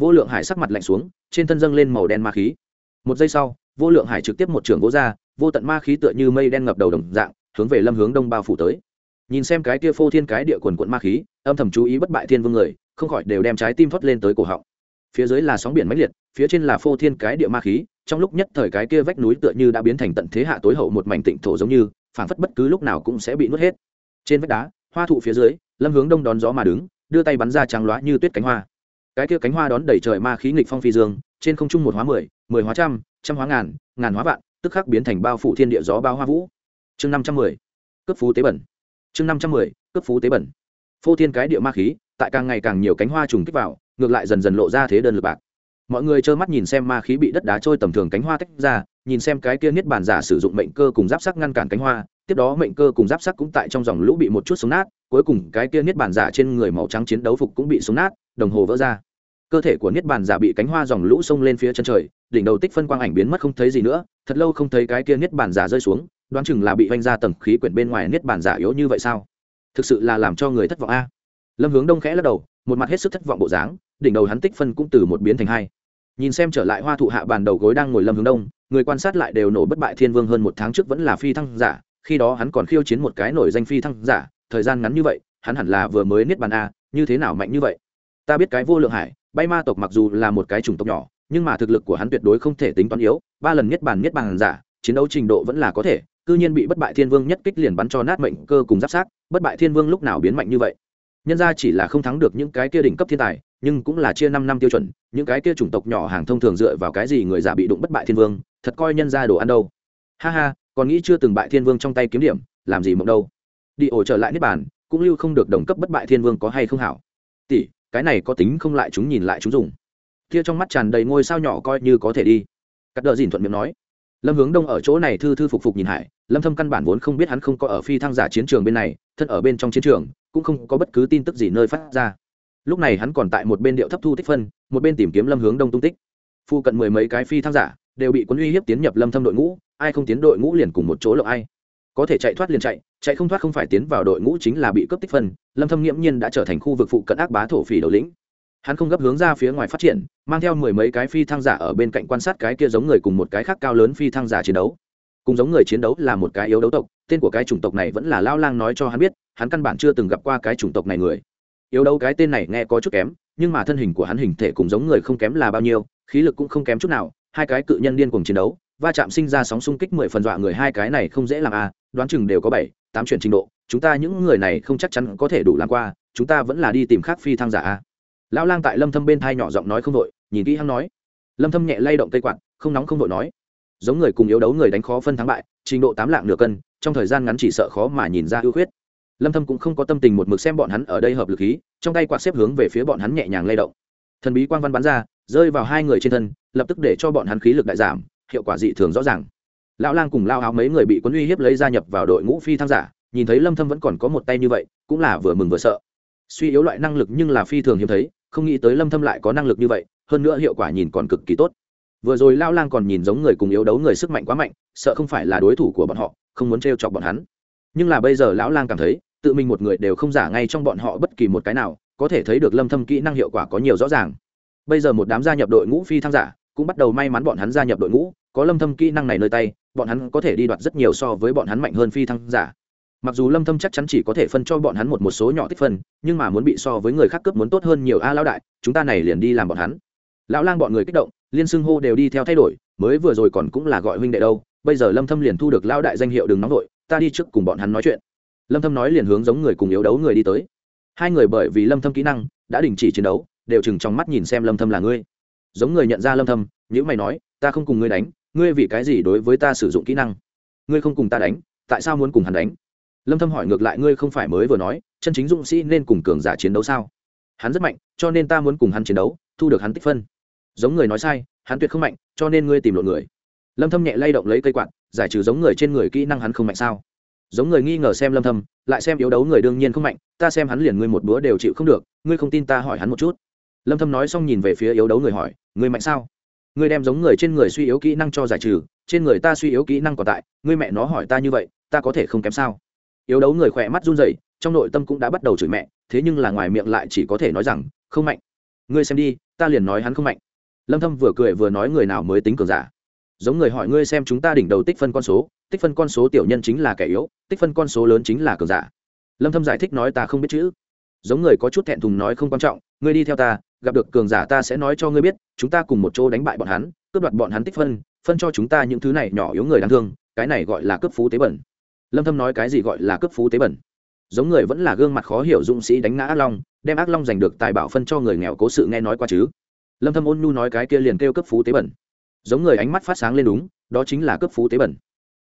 vô lượng hải sắc mặt lạnh xuống, trên thân dâng lên màu đen ma khí. Một giây sau, vô lượng hải trực tiếp một trường gỗ ra, vô tận ma khí tựa như mây đen ngập đầu đồng dạng, hướng về lâm hướng đông bao phủ tới nhìn xem cái kia phô thiên cái địa quần quận ma khí, âm thầm chú ý bất bại thiên vương người, không khỏi đều đem trái tim thoát lên tới cổ họng. Phía dưới là sóng biển mãnh liệt, phía trên là phô thiên cái địa ma khí, trong lúc nhất thời cái kia vách núi tựa như đã biến thành tận thế hạ tối hậu một mảnh tịnh thổ giống như, phảng phất bất cứ lúc nào cũng sẽ bị nuốt hết. Trên vách đá, hoa thụ phía dưới, lâm hướng đông đón gió mà đứng, đưa tay bắn ra trắng loá như tuyết cánh hoa. Cái kia cánh hoa đón đầy trời ma khí nghịch phong phi dương, trên không trung một hóa mười mười hóa trăm trăm hóa ngàn ngàn hóa vạn, tức khắc biến thành bao phủ thiên địa gió bao hoa vũ. Chương năm trăm mười cấp phú tế bẩn chương năm trăm mười cấp phú tế bẩn. Phô thiên cái địa ma khí, tại càng ngày càng nhiều cánh hoa trùng kích vào, ngược lại dần dần lộ ra thế đơn lực bạc. Mọi người trơ mắt nhìn xem ma khí bị đất đá trôi tầm thường cánh hoa tách ra, nhìn xem cái kia niết bàn giả sử dụng mệnh cơ cùng giáp sắc ngăn cản cánh hoa, tiếp đó mệnh cơ cùng giáp sắc cũng tại trong dòng lũ bị một chút sống nát, cuối cùng cái kia niết bàn giả trên người màu trắng chiến đấu phục cũng bị sống nát, đồng hồ vỡ ra. Cơ thể của niết bàn giả bị cánh hoa dòng lũ xông lên phía chân trời, đỉnh đầu tích phân quang ảnh biến mất không thấy gì nữa, thật lâu không thấy cái kia niết bàn giả rơi xuống đoán chừng là bị vanh ra tầng khí quyển bên ngoài niết bàn giả yếu như vậy sao? Thực sự là làm cho người thất vọng a. Lâm hướng đông khẽ lắc đầu, một mặt hết sức thất vọng bộ dáng, đỉnh đầu hắn tích phân cũng từ một biến thành hai. Nhìn xem trở lại hoa thụ hạ bàn đầu gối đang ngồi lâm hướng đông, người quan sát lại đều nổ bất bại thiên vương hơn một tháng trước vẫn là phi thăng giả, khi đó hắn còn khiêu chiến một cái nổi danh phi thăng giả, thời gian ngắn như vậy, hắn hẳn là vừa mới niết bàn a, như thế nào mạnh như vậy? Ta biết cái vô lượng hải, bay ma tộc mặc dù là một cái chủng tộc nhỏ, nhưng mà thực lực của hắn tuyệt đối không thể tính toán yếu, ba lần niết bàn niết bàn giả, chiến đấu trình độ vẫn là có thể cư nhiên bị bất bại thiên vương nhất kích liền bắn cho nát mệnh cơ cùng giáp sát bất bại thiên vương lúc nào biến mạnh như vậy? Nhân ra chỉ là không thắng được những cái kia đỉnh cấp thiên tài, nhưng cũng là chia năm năm tiêu chuẩn, những cái kia chủng tộc nhỏ hàng thông thường dựa vào cái gì người giả bị đụng bất bại thiên vương, thật coi nhân ra đồ ăn đâu. Ha ha, còn nghĩ chưa từng bại thiên vương trong tay kiếm điểm, làm gì mộng đâu. Đi ổ trở lại niết bàn, cũng lưu không được đồng cấp bất bại thiên vương có hay không hảo. Tỷ, cái này có tính không lại chúng nhìn lại chúng dùng. Kia trong mắt tràn đầy ngôi sao nhỏ coi như có thể đi. Cắt đờ dìn thuận miệng nói lâm hướng đông ở chỗ này thư thư phục phục nhìn hải, lâm thâm căn bản vốn không biết hắn không có ở phi thăng giả chiến trường bên này, thân ở bên trong chiến trường, cũng không có bất cứ tin tức gì nơi phát ra. Lúc này hắn còn tại một bên điệu thấp thu tích phân, một bên tìm kiếm lâm hướng đông tung tích. Phu cận mười mấy cái phi thăng giả, đều bị quân uy hiếp tiến nhập lâm thâm đội ngũ, ai không tiến đội ngũ liền cùng một chỗ lộ ai. Có thể chạy thoát liền chạy chạy không thoát không phải tiến vào đội ngũ chính là bị cướp tích phân, lâm thâm nghiễm nhiên đã trở thành khu vực phụ cận ác bá thổ phỉ đầu lĩnh hắn không gấp hướng ra phía ngoài phát triển, mang theo mười mấy cái phi thăng giả ở bên cạnh quan sát cái kia giống người cùng một cái khác cao lớn phi thăng giả chiến đấu. Cùng giống người chiến đấu là một cái yếu đấu tộc, tên của cái chủng tộc này vẫn là lao lang nói cho hắn biết, hắn căn bản chưa từng gặp qua cái chủng tộc này người. Yếu đấu cái tên này nghe có chút kém, nhưng mà thân hình của hắn hình thể cùng giống người không kém là bao nhiêu, khí lực cũng không kém chút nào, hai cái cự nhân điên cùng chiến đấu, va chạm sinh ra sóng xung kích mười phần dọa người hai cái này không dễ làm à đoán chừng đều có bảy, tám chuyển trình độ, chúng ta những người này không chắc chắn có thể đủ làm qua, chúng ta vẫn là đi tìm khác phi thăng giả à lão lang tại lâm thâm bên thai nhỏ giọng nói không đội nhìn kỹ hắn nói. Lâm thâm nhẹ lay động cây quạt, không nóng không đội nói. Giống người cùng yếu đấu người đánh khó phân thắng bại, trình độ tám lạng nửa cân, trong thời gian ngắn chỉ sợ khó mà nhìn ra ưu khuyết. Lâm thâm cũng không có tâm tình một mực xem bọn hắn ở đây hợp lực khí, trong tay quạt xếp hướng về phía bọn hắn nhẹ nhàng lay động. Thần bí quang văn bắn ra, rơi vào hai người trên thân, lập tức để cho bọn hắn khí lực đại giảm, hiệu quả dị thường rõ ràng. Lão lang cùng lao áo mấy người bị quân uy hiếp lấy gia nhập vào đội ngũ phi thăng giả, nhìn thấy lâm thâm vẫn còn có một tay như vậy, cũng là vừa mừng vừa sợ. Suy yếu loại năng lực nhưng là phi thường hiếm thấy không nghĩ tới lâm thâm lại có năng lực như vậy, hơn nữa hiệu quả nhìn còn cực kỳ tốt. Vừa rồi lao lang còn nhìn giống người cùng yếu đấu người sức mạnh quá mạnh, sợ không phải là đối thủ của bọn họ, không muốn trêu chọc bọn hắn. Nhưng là bây giờ lão lang cảm thấy, tự mình một người đều không giả ngay trong bọn họ bất kỳ một cái nào, có thể thấy được lâm thâm kỹ năng hiệu quả có nhiều rõ ràng. Bây giờ một đám gia nhập đội ngũ phi thăng giả, cũng bắt đầu may mắn bọn hắn gia nhập đội ngũ, có lâm thâm kỹ năng này nơi tay, bọn hắn có thể đi đoạt rất nhiều so với bọn hắn mạnh hơn phi thăng giả mặc dù lâm thâm chắc chắn chỉ có thể phân cho bọn hắn một một số nhỏ tích phân, nhưng mà muốn bị so với người khác cướp muốn tốt hơn nhiều a lão đại, chúng ta này liền đi làm bọn hắn. Lão lang bọn người kích động, liên xưng hô đều đi theo thay đổi, mới vừa rồi còn cũng là gọi huynh đệ đâu, bây giờ lâm thâm liền thu được lão đại danh hiệu đừng nóng đội ta đi trước cùng bọn hắn nói chuyện. Lâm thâm nói liền hướng giống người cùng yếu đấu người đi tới. Hai người bởi vì lâm thâm kỹ năng, đã đình chỉ chiến đấu, đều chừng trong mắt nhìn xem lâm thâm là ngươi. Giống người nhận ra lâm thâm những mày nói, ta không cùng ngươi đánh, ngươi vì cái gì đối với ta sử dụng kỹ năng? Ngươi không cùng ta đánh, tại sao muốn cùng hắn đánh? Lâm thâm hỏi ngược lại ngươi không phải mới vừa nói, chân chính dũng sĩ nên cùng cường giả chiến đấu sao? Hắn rất mạnh, cho nên ta muốn cùng hắn chiến đấu, thu được hắn tích phân. Giống người nói sai, hắn tuyệt không mạnh, cho nên ngươi tìm lộn người. Lâm thâm nhẹ lay động lấy cây quạt, giải trừ giống người trên người kỹ năng hắn không mạnh sao? Giống người nghi ngờ xem lâm thâm, lại xem yếu đấu người đương nhiên không mạnh, ta xem hắn liền ngươi một búa đều chịu không được, ngươi không tin ta hỏi hắn một chút. Lâm thâm nói xong nhìn về phía yếu đấu người hỏi, ngươi mạnh sao? Ngươi đem giống người trên người suy yếu kỹ năng cho giải trừ, trên người ta suy yếu kỹ năng còn tại, ngươi mẹ nó hỏi ta như vậy, ta có thể không kém sao? Yếu đấu người khỏe mắt run rẩy, trong nội tâm cũng đã bắt đầu chửi mẹ, thế nhưng là ngoài miệng lại chỉ có thể nói rằng, không mạnh. Ngươi xem đi, ta liền nói hắn không mạnh. Lâm thâm vừa cười vừa nói người nào mới tính cường giả. Giống người hỏi ngươi xem chúng ta đỉnh đầu tích phân con số, tích phân con số tiểu nhân chính là kẻ yếu, tích phân con số lớn chính là cường giả. Lâm thâm giải thích nói ta không biết chữ. Giống người có chút thẹn thùng nói không quan trọng, ngươi đi theo ta, gặp được cường giả ta sẽ nói cho ngươi biết, chúng ta cùng một chỗ đánh bại bọn hắn, cướp đoạt bọn hắn tích phân phân cho chúng ta những thứ này nhỏ yếu người đáng thương, cái này gọi là cướp phú tế bẩn lâm thâm nói cái gì gọi là cướp phú tế bẩn. Giống người vẫn là gương mặt khó hiểu dũng sĩ đánh ngã ác long, đem ác long giành được tài bảo phân cho người nghèo cố sự nghe nói qua chứ. Lâm thâm ôn nhu nói cái kia liền kêu cấp phú tế bẩn. Giống người ánh mắt phát sáng lên đúng, đó chính là cấp phú tế bẩn.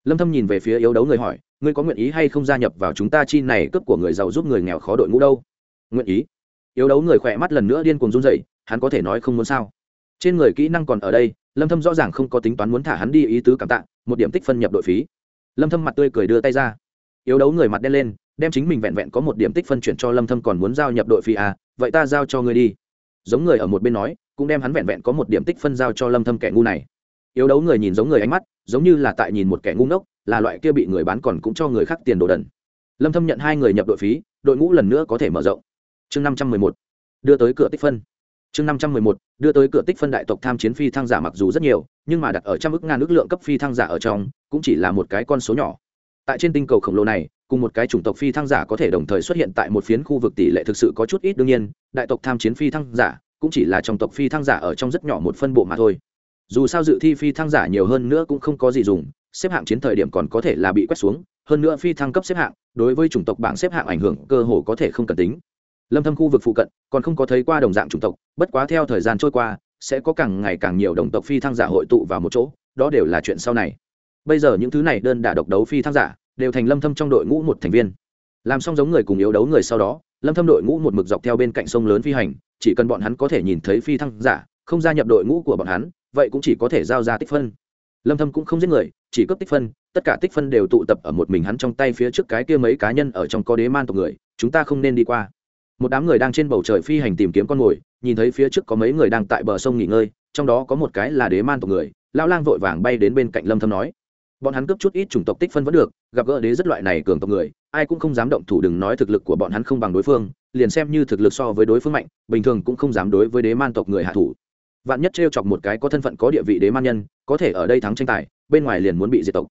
Lâm thâm nhìn về phía yếu đấu người hỏi, ngươi có nguyện ý hay không gia nhập vào chúng ta chi này cấp của người giàu giúp người nghèo khó đội ngũ đâu? Nguyện ý. Yếu đấu người khỏe mắt lần nữa điên cuồng run rẩy, hắn có thể nói không muốn sao? Trên người kỹ năng còn ở đây, lâm thâm rõ ràng không có tính toán muốn thả hắn đi ý tứ cảm tạ, một điểm tích phân nhập đội phí lâm thâm mặt tươi cười đưa tay ra. Yếu đấu người mặt đen lên, đem chính mình vẹn vẹn có một điểm tích phân chuyển cho lâm thâm còn muốn giao nhập đội phí à vậy ta giao cho ngươi đi. Giống người ở một bên nói, cũng đem hắn vẹn vẹn có một điểm tích phân giao cho lâm thâm kẻ ngu này. Yếu đấu người nhìn giống người ánh mắt, giống như là tại nhìn một kẻ ngu ngốc, là loại kia bị người bán còn cũng cho người khác tiền đồ đần. Lâm thâm nhận hai người nhập đội phí, đội ngũ lần nữa có thể mở rộng. Chương 511 đưa tới cửa tích phân chương 511 đưa tới cửa tích phân đại tộc tham chiến phi thăng giả mặc dù rất nhiều, nhưng mà đặt ở trăm ức ngàn ước lượng cấp phi thăng giả ở trong, cũng chỉ là một cái con số nhỏ. Tại trên tinh cầu khổng lồ này, cùng một cái chủng tộc phi thăng giả có thể đồng thời xuất hiện tại một phiến khu vực tỷ lệ thực sự có chút ít đương nhiên, đại tộc tham chiến phi thăng giả cũng chỉ là trong tộc phi thăng giả ở trong rất nhỏ một phân bộ mà thôi. Dù sao dự thi phi thăng giả nhiều hơn nữa cũng không có gì dùng, xếp hạng chiến thời điểm còn có thể là bị quét xuống, hơn nữa phi thăng cấp xếp hạng, đối với chủng tộc bảng xếp hạng ảnh hưởng cơ hồ có thể không cần tính lâm thâm khu vực phụ cận, còn không có thấy qua đồng dạng chủng tộc, bất quá theo thời gian trôi qua, sẽ có càng ngày càng nhiều đồng tộc phi thăng giả hội tụ vào một chỗ, đó đều là chuyện sau này. Bây giờ những thứ này đơn đả độc đấu phi thăng giả, đều thành lâm thâm trong đội ngũ một thành viên. Làm xong giống người cùng yếu đấu người sau đó, lâm thâm đội ngũ một mực dọc theo bên cạnh sông lớn phi hành, chỉ cần bọn hắn có thể nhìn thấy phi thăng giả, không gia nhập đội ngũ của bọn hắn, vậy cũng chỉ có thể giao ra tích phân. Lâm thâm cũng không giết người, chỉ cấp tích phân, tất cả tích phân đều tụ tập ở một mình hắn trong tay phía trước cái kia mấy cá nhân ở trong có đế man tộc người, chúng ta không nên đi qua một đám người đang trên bầu trời phi hành tìm kiếm con mồi, nhìn thấy phía trước có mấy người đang tại bờ sông nghỉ ngơi, trong đó có một cái là đế man tộc người, lão lang vội vàng bay đến bên cạnh lâm thâm nói, bọn hắn cướp chút ít chủng tộc tích phân vẫn được, gặp gỡ đế rất loại này cường tộc người, ai cũng không dám động thủ đừng nói thực lực của bọn hắn không bằng đối phương, liền xem như thực lực so với đối phương mạnh, bình thường cũng không dám đối với đế man tộc người hạ thủ. Vạn nhất treo chọc một cái có thân phận có địa vị đế man nhân, có thể ở đây thắng tranh tài, bên ngoài liền muốn bị diệt tộc.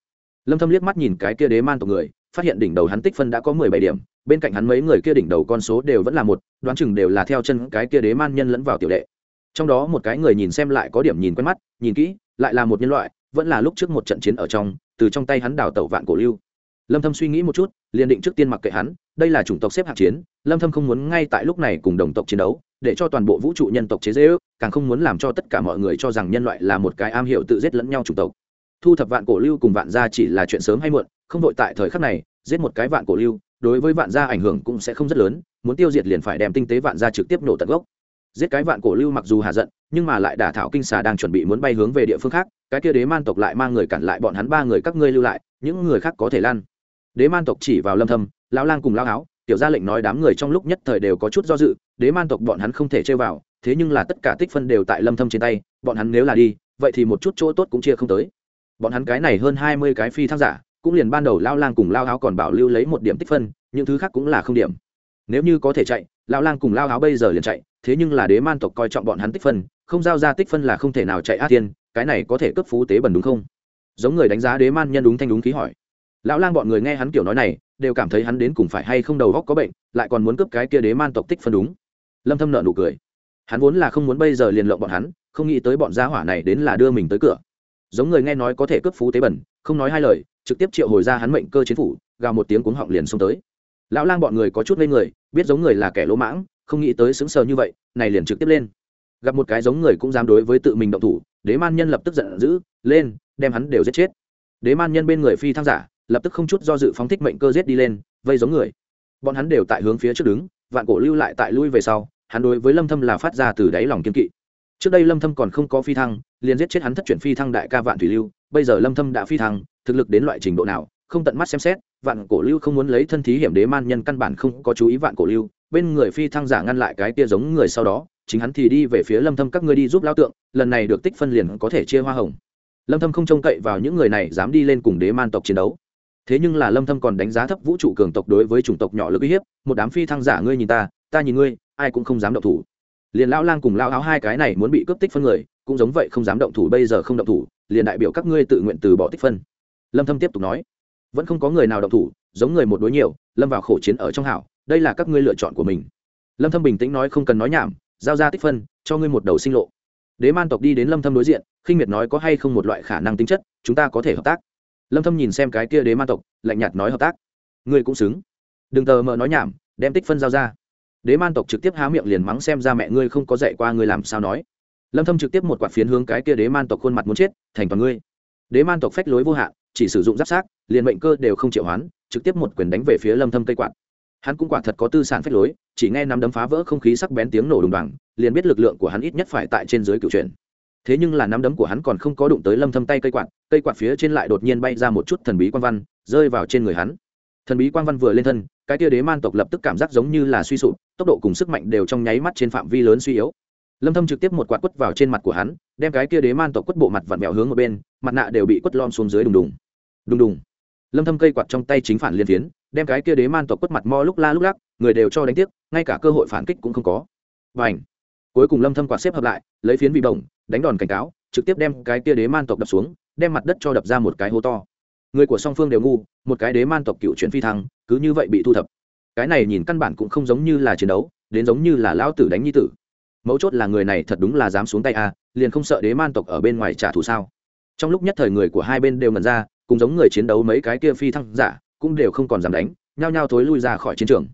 Lâm thâm liếc mắt nhìn cái kia đế man tộc người, phát hiện đỉnh đầu hắn tích phân đã có mười bảy điểm bên cạnh hắn mấy người kia đỉnh đầu con số đều vẫn là một, đoán chừng đều là theo chân cái kia đế man nhân lẫn vào tiểu đệ. Trong đó một cái người nhìn xem lại có điểm nhìn quen mắt, nhìn kỹ, lại là một nhân loại, vẫn là lúc trước một trận chiến ở trong, từ trong tay hắn đào tẩu vạn cổ lưu. Lâm thâm suy nghĩ một chút, liền định trước tiên mặc kệ hắn, đây là chủng tộc xếp hạng chiến, lâm thâm không muốn ngay tại lúc này cùng đồng tộc chiến đấu, để cho toàn bộ vũ trụ nhân tộc chế dễ ước càng không muốn làm cho tất cả mọi người cho rằng nhân loại là một cái am hiểu tự giết lẫn nhau chủng tộc. Thu thập vạn cổ lưu cùng vạn gia chỉ là chuyện sớm hay muộn, không đội tại thời khắc này, giết một cái vạn cổ lưu đối với vạn gia ảnh hưởng cũng sẽ không rất lớn, muốn tiêu diệt liền phải đem tinh tế vạn gia trực tiếp nổ tận gốc. Giết cái vạn cổ lưu mặc dù hạ giận, nhưng mà lại đả thảo kinh xà đang chuẩn bị muốn bay hướng về địa phương khác, cái kia đế man tộc lại mang người cản lại bọn hắn ba người các ngươi lưu lại, những người khác có thể lan đế man tộc chỉ vào lâm thâm, lão lang cùng lão áo tiểu gia lệnh nói đám người trong lúc nhất thời đều có chút do dự, đế man tộc bọn hắn không thể chơi vào, thế nhưng là tất cả tích phân đều tại lâm thâm trên tay, bọn hắn nếu là đi, vậy thì một chút chỗ tốt cũng chia không tới. Bọn hắn cái này hơn 20 cái phi thăng giả cũng liền ban đầu lao lang cùng lao áo còn bảo lưu lấy một điểm tích phân, những thứ khác cũng là không điểm. Nếu như có thể chạy, lao lang cùng lao áo bây giờ liền chạy, thế nhưng là đế man tộc coi trọng bọn hắn tích phân, không giao ra tích phân là không thể nào chạy át tiên cái này có thể cấp phú tế bẩn đúng không? Giống người đánh giá đế man nhân đúng thanh đúng khí hỏi. Lão lang bọn người nghe hắn kiểu nói này, đều cảm thấy hắn đến cùng phải hay không đầu góc có bệnh, lại còn muốn cướp cái kia đế man tộc tích phân đúng. Lâm thâm nợ nụ cười. Hắn vốn là không muốn bây giờ liền lộng bọn hắn, không nghĩ tới bọn gia hỏa này đến là đưa mình tới cửa. Giống người nghe nói có thể cướp phú tế bẩn, không nói hai lời trực tiếp triệu hồi ra hắn mệnh cơ chiến phủ, gào một tiếng cuống họng liền xông tới. Lão lang bọn người có chút lên người, biết giống người là kẻ lỗ mãng, không nghĩ tới sững sờ như vậy, này liền trực tiếp lên. Gặp một cái giống người cũng dám đối với tự mình động thủ, đế man nhân lập tức giận dữ, lên, đem hắn đều giết chết. Đế man nhân bên người phi thăng giả, lập tức không chút do dự phóng thích mệnh cơ giết đi lên, vây giống người. Bọn hắn đều tại hướng phía trước đứng, vạn cổ lưu lại tại lui về sau, hắn đối với lâm thâm là phát ra từ đáy lòng kiên kỵ trước đây lâm thâm còn không có phi thăng, liền giết chết hắn thất chuyển phi thăng đại ca vạn thủy lưu, bây giờ lâm thâm đã phi thăng, thực lực đến loại trình độ nào, không tận mắt xem xét, vạn cổ lưu không muốn lấy thân thí hiểm đế man nhân căn bản không có chú ý vạn cổ lưu, bên người phi thăng giả ngăn lại cái kia giống người sau đó, chính hắn thì đi về phía lâm thâm các ngươi đi giúp lao tượng, lần này được tích phân liền có thể chia hoa hồng. Lâm thâm không trông cậy vào những người này, dám đi lên cùng đế man tộc chiến đấu. Thế nhưng là lâm thâm còn đánh giá thấp vũ trụ cường tộc đối với chủng tộc nhỏ lực uy hiếp, một đám phi thăng giả ngươi nhìn ta ta nhìn ngươi, ai cũng không dám động thủ liền lão lang cùng lão áo hai cái này muốn bị cướp tích phân người, cũng giống vậy không dám động thủ, bây giờ không động thủ, liền đại biểu các ngươi tự nguyện từ bỏ tích phân. Lâm thâm tiếp tục nói. Vẫn không có người nào động thủ, giống người một đối nhiều, lâm vào khổ chiến ở trong hảo, đây là các ngươi lựa chọn của mình. Lâm thâm bình tĩnh nói không cần nói nhảm, giao ra tích phân, cho ngươi một đầu sinh lộ. Đế man tộc đi đến lâm thâm đối diện, khinh miệt nói có hay không một loại khả năng tính chất, chúng ta có thể hợp tác. Lâm thâm nhìn xem cái kia đế man tộc, lạnh nhạt nói hợp tác. Ngươi cũng xứng. Đừng tờ mờ nói nhảm, đem tích phân giao ra đế man tộc trực tiếp há miệng liền mắng xem ra mẹ ngươi không có dạy qua ngươi làm sao nói. Lâm thâm trực tiếp một quạt phiến hướng cái kia đế man tộc khuôn mặt muốn chết, thành toàn ngươi. Đế man tộc phách lối vô hạn, chỉ sử dụng giáp sát, liền mệnh cơ đều không chịu hoán, trực tiếp một quyền đánh về phía lâm thâm cây quạt. Hắn cũng quả thật có tư sản phách lối, chỉ nghe nắm đấm phá vỡ không khí sắc bén tiếng nổ đùng đoàng, liền biết lực lượng của hắn ít nhất phải tại trên dưới cựu chuyển. Thế nhưng là nắm đấm của hắn còn không có đụng tới lâm thâm tay cây quạt cây quạt phía trên lại đột nhiên bay ra một chút thần bí quan văn, rơi vào trên người hắn. Thần bí quan văn vừa lên thân cái tia đế man tộc lập tức cảm giác giống như là suy sụp tốc độ cùng sức mạnh đều trong nháy mắt trên phạm vi lớn suy yếu. Lâm thâm trực tiếp một quạt quất vào trên mặt của hắn đem cái kia đế man tộc quất bộ mặt vặn vẹo hướng một bên mặt nạ đều bị quất lom xuống dưới đùng đùng. Đùng đùng. Lâm thâm cây quạt trong tay chính phản liên tiến đem cái kia đế man tộc quất mặt mo lúc la lúc lắc người đều cho đánh tiếc ngay cả cơ hội phản kích cũng không có. Bành, cuối cùng lâm thâm quạt xếp hợp lại lấy phiến vị bổng đánh đòn cảnh cáo trực tiếp đem cái kia đế man tộc đập xuống đem mặt đất cho đập ra một cái hố to người của song phương đều ngu một cái đế man tộc cựu chuyển phi thăng cứ như vậy bị thu thập. Cái này nhìn căn bản cũng không giống như là chiến đấu đến giống như là lão tử đánh nhi tử. Mấu chốt là người này thật đúng là dám xuống tay a à, liền không sợ đế man tộc ở bên ngoài trả thù sao? Trong lúc nhất thời người của hai bên đều ngần ra cùng giống người chiến đấu mấy cái kia phi thăng giả cũng đều không còn dám đánh nhao nhao thối lui ra khỏi chiến trường.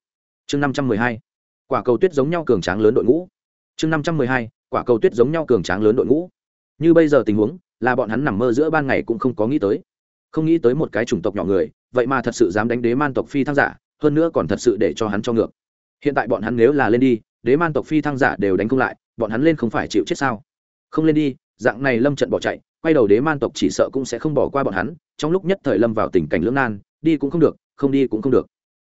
Chương năm trăm mười hai quả cầu tuyết giống nhau cường tráng lớn đội ngũ. Chương năm trăm mười hai quả cầu tuyết giống nhau cường tráng lớn đội ngũ. Như bây giờ tình huống là bọn hắn nằm mơ giữa ban ngày cũng không có nghĩ tới không nghĩ tới một cái chủng tộc nhỏ người, vậy mà thật sự dám đánh đế man tộc phi thăng giả, hơn nữa còn thật sự để cho hắn cho ngược. Hiện tại bọn hắn nếu là lên đi, đế man tộc phi thăng giả đều đánh không lại, bọn hắn lên không phải chịu chết sao? Không lên đi, dạng này lâm trận bỏ chạy, quay đầu đế man tộc chỉ sợ cũng sẽ không bỏ qua bọn hắn, trong lúc nhất thời lâm vào tình cảnh lưỡng nan, đi cũng không được, không đi cũng không được.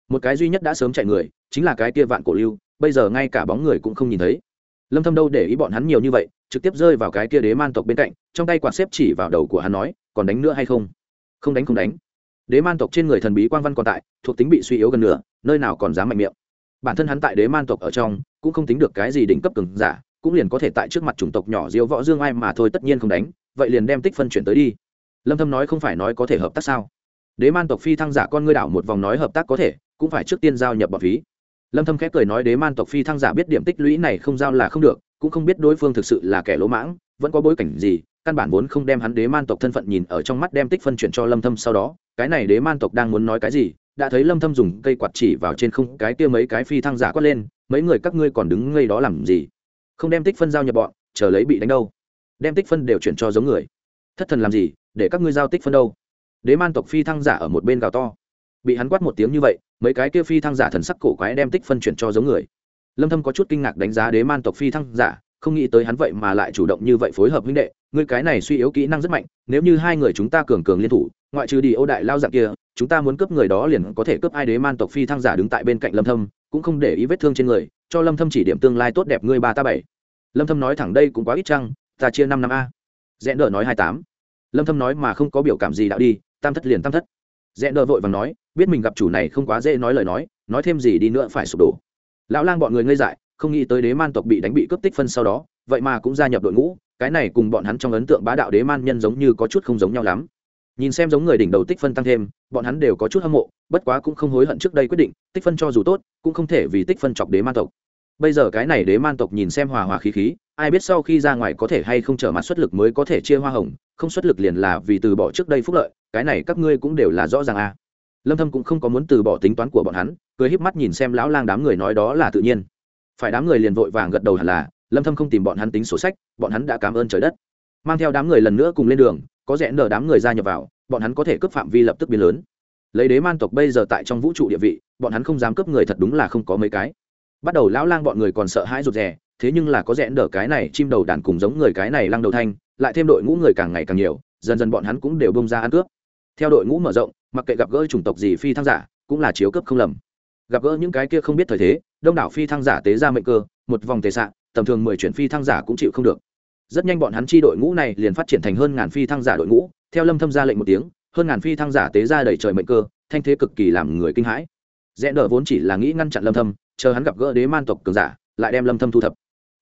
Một cái duy nhất đã sớm chạy người, chính là cái kia vạn cổ lưu, bây giờ ngay cả bóng người cũng không nhìn thấy. Lâm thâm đâu để ý bọn hắn nhiều như vậy, trực tiếp rơi vào cái kia đế man tộc bên cạnh, trong tay quạt xếp chỉ vào đầu của hắn nói, còn đánh nữa hay không? Không đánh không đánh. Đế man tộc trên người thần bí quang văn còn tại, thuộc tính bị suy yếu gần nửa, nơi nào còn dám mạnh miệng. Bản thân hắn tại đế man tộc ở trong, cũng không tính được cái gì đỉnh cấp cường giả, cũng liền có thể tại trước mặt chủng tộc nhỏ diêu võ dương ai mà thôi tất nhiên không đánh, vậy liền đem tích phân chuyển tới đi. Lâm thâm nói không phải nói có thể hợp tác sao? Đế man tộc phi thăng giả con ngươi đảo một vòng nói hợp tác có thể, cũng phải trước tiên giao nhập bọn phí. Lâm thâm khẽ cười nói đế man tộc phi thăng giả biết điểm tích lũy này không giao là không được, cũng không biết đối phương thực sự là kẻ lỗ mãng, vẫn có bối cảnh gì căn bản vốn không đem hắn đế man tộc thân phận nhìn ở trong mắt đem tích phân chuyển cho lâm thâm sau đó, cái này đế man tộc đang muốn nói cái gì, đã thấy lâm thâm dùng cây quạt chỉ vào trên không, cái kia mấy cái phi thăng giả quát lên, mấy người các ngươi còn đứng ngây đó làm gì? Không đem tích phân giao nhập bọn, chờ lấy bị đánh đâu? Đem tích phân đều chuyển cho giống người. Thất thần làm gì, để các ngươi giao tích phân đâu? Đế man tộc phi thăng giả ở một bên gào to. Bị hắn quát một tiếng như vậy, mấy cái kia phi thăng giả thần sắc cổ quái đem tích phân chuyển cho giống người. Lâm thâm có chút kinh ngạc đánh giá đế man tộc phi thăng giả không nghĩ tới hắn vậy mà lại chủ động như vậy phối hợp huynh đệ, ngươi cái này suy yếu kỹ năng rất mạnh, nếu như hai người chúng ta cường cường liên thủ, ngoại trừ đi ô đại lao dạng kia, chúng ta muốn cướp người đó liền có thể cướp ai đế man tộc phi thăng giả đứng tại bên cạnh lâm thâm, cũng không để ý vết thương trên người, cho lâm thâm chỉ điểm tương lai tốt đẹp ngươi ba ta bảy. Lâm thâm nói thẳng đây cũng quá ít chăng, ta chia năm năm a. Rẽ nợ nói hai tám. Lâm thâm nói mà không có biểu cảm gì đạo đi, tam thất liền tam thất. Rẽ nợ vội vàng nói, biết mình gặp chủ này không quá dễ nói lời nói nói thêm gì đi nữa phải sụp đổ. Lão lang bọn người ngây dại không nghĩ tới đế man tộc bị đánh bị cướp tích phân sau đó, vậy mà cũng gia nhập đội ngũ, cái này cùng bọn hắn trong ấn tượng bá đạo đế man nhân giống như có chút không giống nhau lắm. Nhìn xem giống người đỉnh đầu tích phân tăng thêm, bọn hắn đều có chút hâm mộ, bất quá cũng không hối hận trước đây quyết định, tích phân cho dù tốt, cũng không thể vì tích phân chọc đế man tộc. Bây giờ cái này đế man tộc nhìn xem hòa hòa khí khí, ai biết sau khi ra ngoài có thể hay không trở mặt xuất lực mới có thể chia hoa hồng, không xuất lực liền là vì từ bỏ trước đây phúc lợi, cái này các ngươi cũng đều là rõ ràng à. Lâm thâm cũng không có muốn từ bỏ tính toán của bọn hắn, cười híp mắt nhìn xem lão lang đám người nói đó là tự nhiên phải đám người liền vội vàng gật đầu hẳn là, lâm thâm không tìm bọn hắn tính sổ sách, bọn hắn đã cảm ơn trời đất. Mang theo đám người lần nữa cùng lên đường, có rẽ nở đám người ra nhập vào, bọn hắn có thể cướp phạm vi lập tức biến lớn. Lấy đế man tộc bây giờ tại trong vũ trụ địa vị, bọn hắn không dám cướp người thật đúng là không có mấy cái. Bắt đầu lão lang bọn người còn sợ hãi rụt rè, thế nhưng là có rẽ đỡ cái này chim đầu đàn cùng giống người cái này lăng đầu thanh, lại thêm đội ngũ người càng ngày càng nhiều, dần dần bọn hắn cũng đều bông ra ăn cướp. Theo đội ngũ mở rộng, mặc kệ gặp gỡ chủng tộc gì phi thăng giả, cũng là chiếu cướp không lầm gặp gỡ những cái kia không biết thời thế, đông đảo phi thăng giả tế ra mệnh cơ, một vòng tề xạ tầm thường mười chuyển phi thăng giả cũng chịu không được. Rất nhanh bọn hắn chi đội ngũ này liền phát triển thành hơn ngàn phi thăng giả đội ngũ, theo lâm thâm ra lệnh một tiếng, hơn ngàn phi thăng giả tế ra đầy trời mệnh cơ, thanh thế cực kỳ làm người kinh hãi. Rẽ nở vốn chỉ là nghĩ ngăn chặn lâm thâm, chờ hắn gặp gỡ đế man tộc cường giả, lại đem lâm thâm thu thập.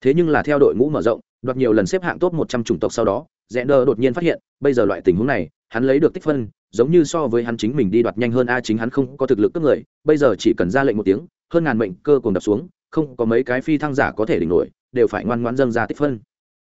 Thế nhưng là theo đội ngũ mở rộng, đoạt nhiều lần xếp hạng top 100 chủng tộc sau đó, rẽ nở đột nhiên phát hiện, bây giờ loại tình huống này, hắn lấy được tích phân giống như so với hắn chính mình đi đoạt nhanh hơn, a, chính hắn không có thực lực cướp người, bây giờ chỉ cần ra lệnh một tiếng, hơn ngàn mệnh cơ cùng đập xuống, không có mấy cái phi thăng giả có thể đỉnh nổi, đều phải ngoan ngoãn dâng ra tích phân.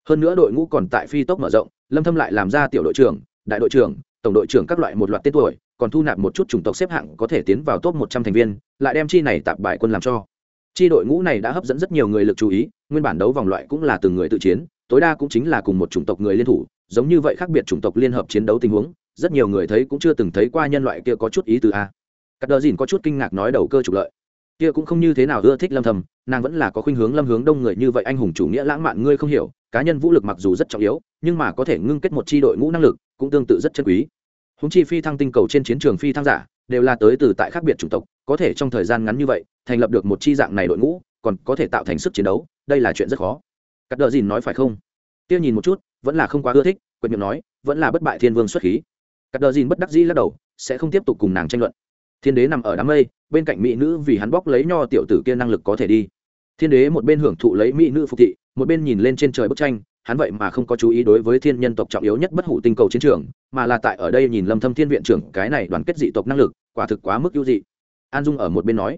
Hơn nữa đội ngũ còn tại phi tốc mở rộng, lâm thâm lại làm ra tiểu đội trưởng, đại đội trưởng, tổng đội trưởng các loại một loạt tên tuổi, còn thu nạp một chút chủng tộc xếp hạng có thể tiến vào top 100 thành viên, lại đem chi này tạp bài quân làm cho. Chi đội ngũ này đã hấp dẫn rất nhiều người lực chú ý, nguyên bản đấu vòng loại cũng là từng người tự chiến, tối đa cũng chính là cùng một chủng tộc người liên thủ, giống như vậy khác biệt chủng tộc liên hợp chiến đấu tình huống rất nhiều người thấy cũng chưa từng thấy qua nhân loại kia có chút ý từ a. Cắt đờ dìn có chút kinh ngạc nói đầu cơ trục lợi. Kia cũng không như thế nào ưa thích lâm thầm, nàng vẫn là có khuynh hướng lâm hướng đông người như vậy anh hùng chủ nghĩa lãng mạn ngươi không hiểu, cá nhân vũ lực mặc dù rất trọng yếu, nhưng mà có thể ngưng kết một chi đội ngũ năng lực cũng tương tự rất chân quý. Húng chi phi thăng tinh cầu trên chiến trường phi thăng giả đều là tới từ tại khác biệt chủng tộc, có thể trong thời gian ngắn như vậy thành lập được một chi dạng này đội ngũ, còn có thể tạo thành sức chiến đấu, đây là chuyện rất khó. Cắt đờ dìn nói phải không? Tiêu nhìn một chút, vẫn là không quá ưa thích quyệt miệng nói, vẫn là bất bại thiên vương xuất khí. Các đờ dìn bất đắc dĩ lắc đầu, sẽ không tiếp tục cùng nàng tranh luận. Thiên đế nằm ở đám mây, bên cạnh mỹ nữ vì hắn bóc lấy nho tiểu tử kia năng lực có thể đi. Thiên đế một bên hưởng thụ lấy mỹ nữ phục thị, một bên nhìn lên trên trời bức tranh, hắn vậy mà không có chú ý đối với thiên nhân tộc trọng yếu nhất bất hủ tinh cầu chiến trường, mà là tại ở đây nhìn lâm thâm thiên viện trưởng, cái này đoàn kết dị tộc năng lực, quả thực quá mức ưu dị. An dung ở một bên nói,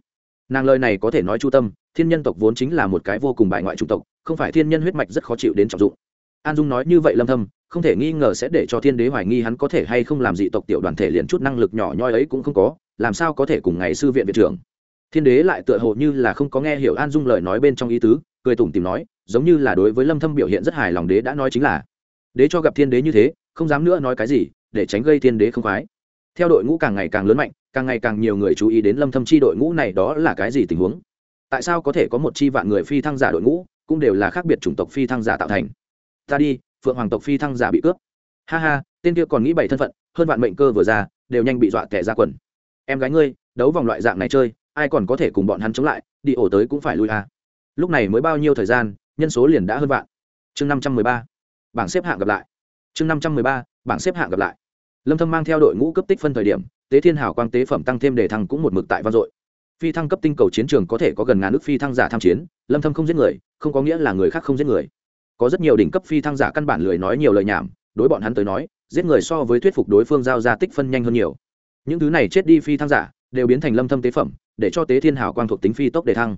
nàng lời này có thể nói chu tâm, thiên nhân tộc vốn chính là một cái vô cùng bại ngoại chủng tộc, không phải thiên nhân huyết mạch rất khó chịu đến trọng dụng. An dung nói như vậy lâm thâm không thể nghi ngờ sẽ để cho thiên đế hoài nghi hắn có thể hay không làm dị tộc tiểu đoàn thể liền chút năng lực nhỏ nhoi ấy cũng không có, làm sao có thể cùng ngày sư viện viện trưởng. Thiên đế lại tựa hồ như là không có nghe hiểu an dung lời nói bên trong ý tứ, cười tủm tìm nói, giống như là đối với lâm thâm biểu hiện rất hài lòng đế đã nói chính là, đế cho gặp thiên đế như thế, không dám nữa nói cái gì, để tránh gây thiên đế không khoái. Theo đội ngũ càng ngày càng lớn mạnh, càng ngày càng nhiều người chú ý đến lâm thâm chi đội ngũ này đó là cái gì tình huống? Tại sao có thể có một chi vạn người phi thăng giả đội ngũ, cũng đều là khác biệt chủng tộc phi thăng giả tạo thành? Ta đi phượng hoàng tộc phi thăng giả bị cướp. Ha ha, tên kia còn nghĩ bảy thân phận, hơn vạn mệnh cơ vừa ra, đều nhanh bị dọa tẻ ra quần. Em gái ngươi, đấu vòng loại dạng này chơi, ai còn có thể cùng bọn hắn chống lại, đi ổ tới cũng phải lui à. lúc này mới bao nhiêu thời gian, nhân số liền đã hơn vạn. Chương năm trăm mười ba, bảng xếp hạng gặp lại. Chương năm trăm mười ba, bảng xếp hạng gặp lại. Lâm thâm mang theo đội ngũ cấp tích phân thời điểm, tế thiên Hảo quang tế phẩm tăng thêm đề thăng cũng một mực tại vang dội. Phi thăng cấp tinh cầu chiến trường có thể có gần ngàn nước phi thăng giả tham chiến, lâm thâm không giết người, không có nghĩa là người khác không giết người có rất nhiều đỉnh cấp phi thăng giả căn bản lười nói nhiều lời nhảm, đối bọn hắn tới nói, giết người so với thuyết phục đối phương giao ra tích phân nhanh hơn nhiều. Những thứ này chết đi phi thăng giả, đều biến thành lâm thâm tế phẩm, để cho tế thiên hào quang thuộc tính phi tốc để thăng.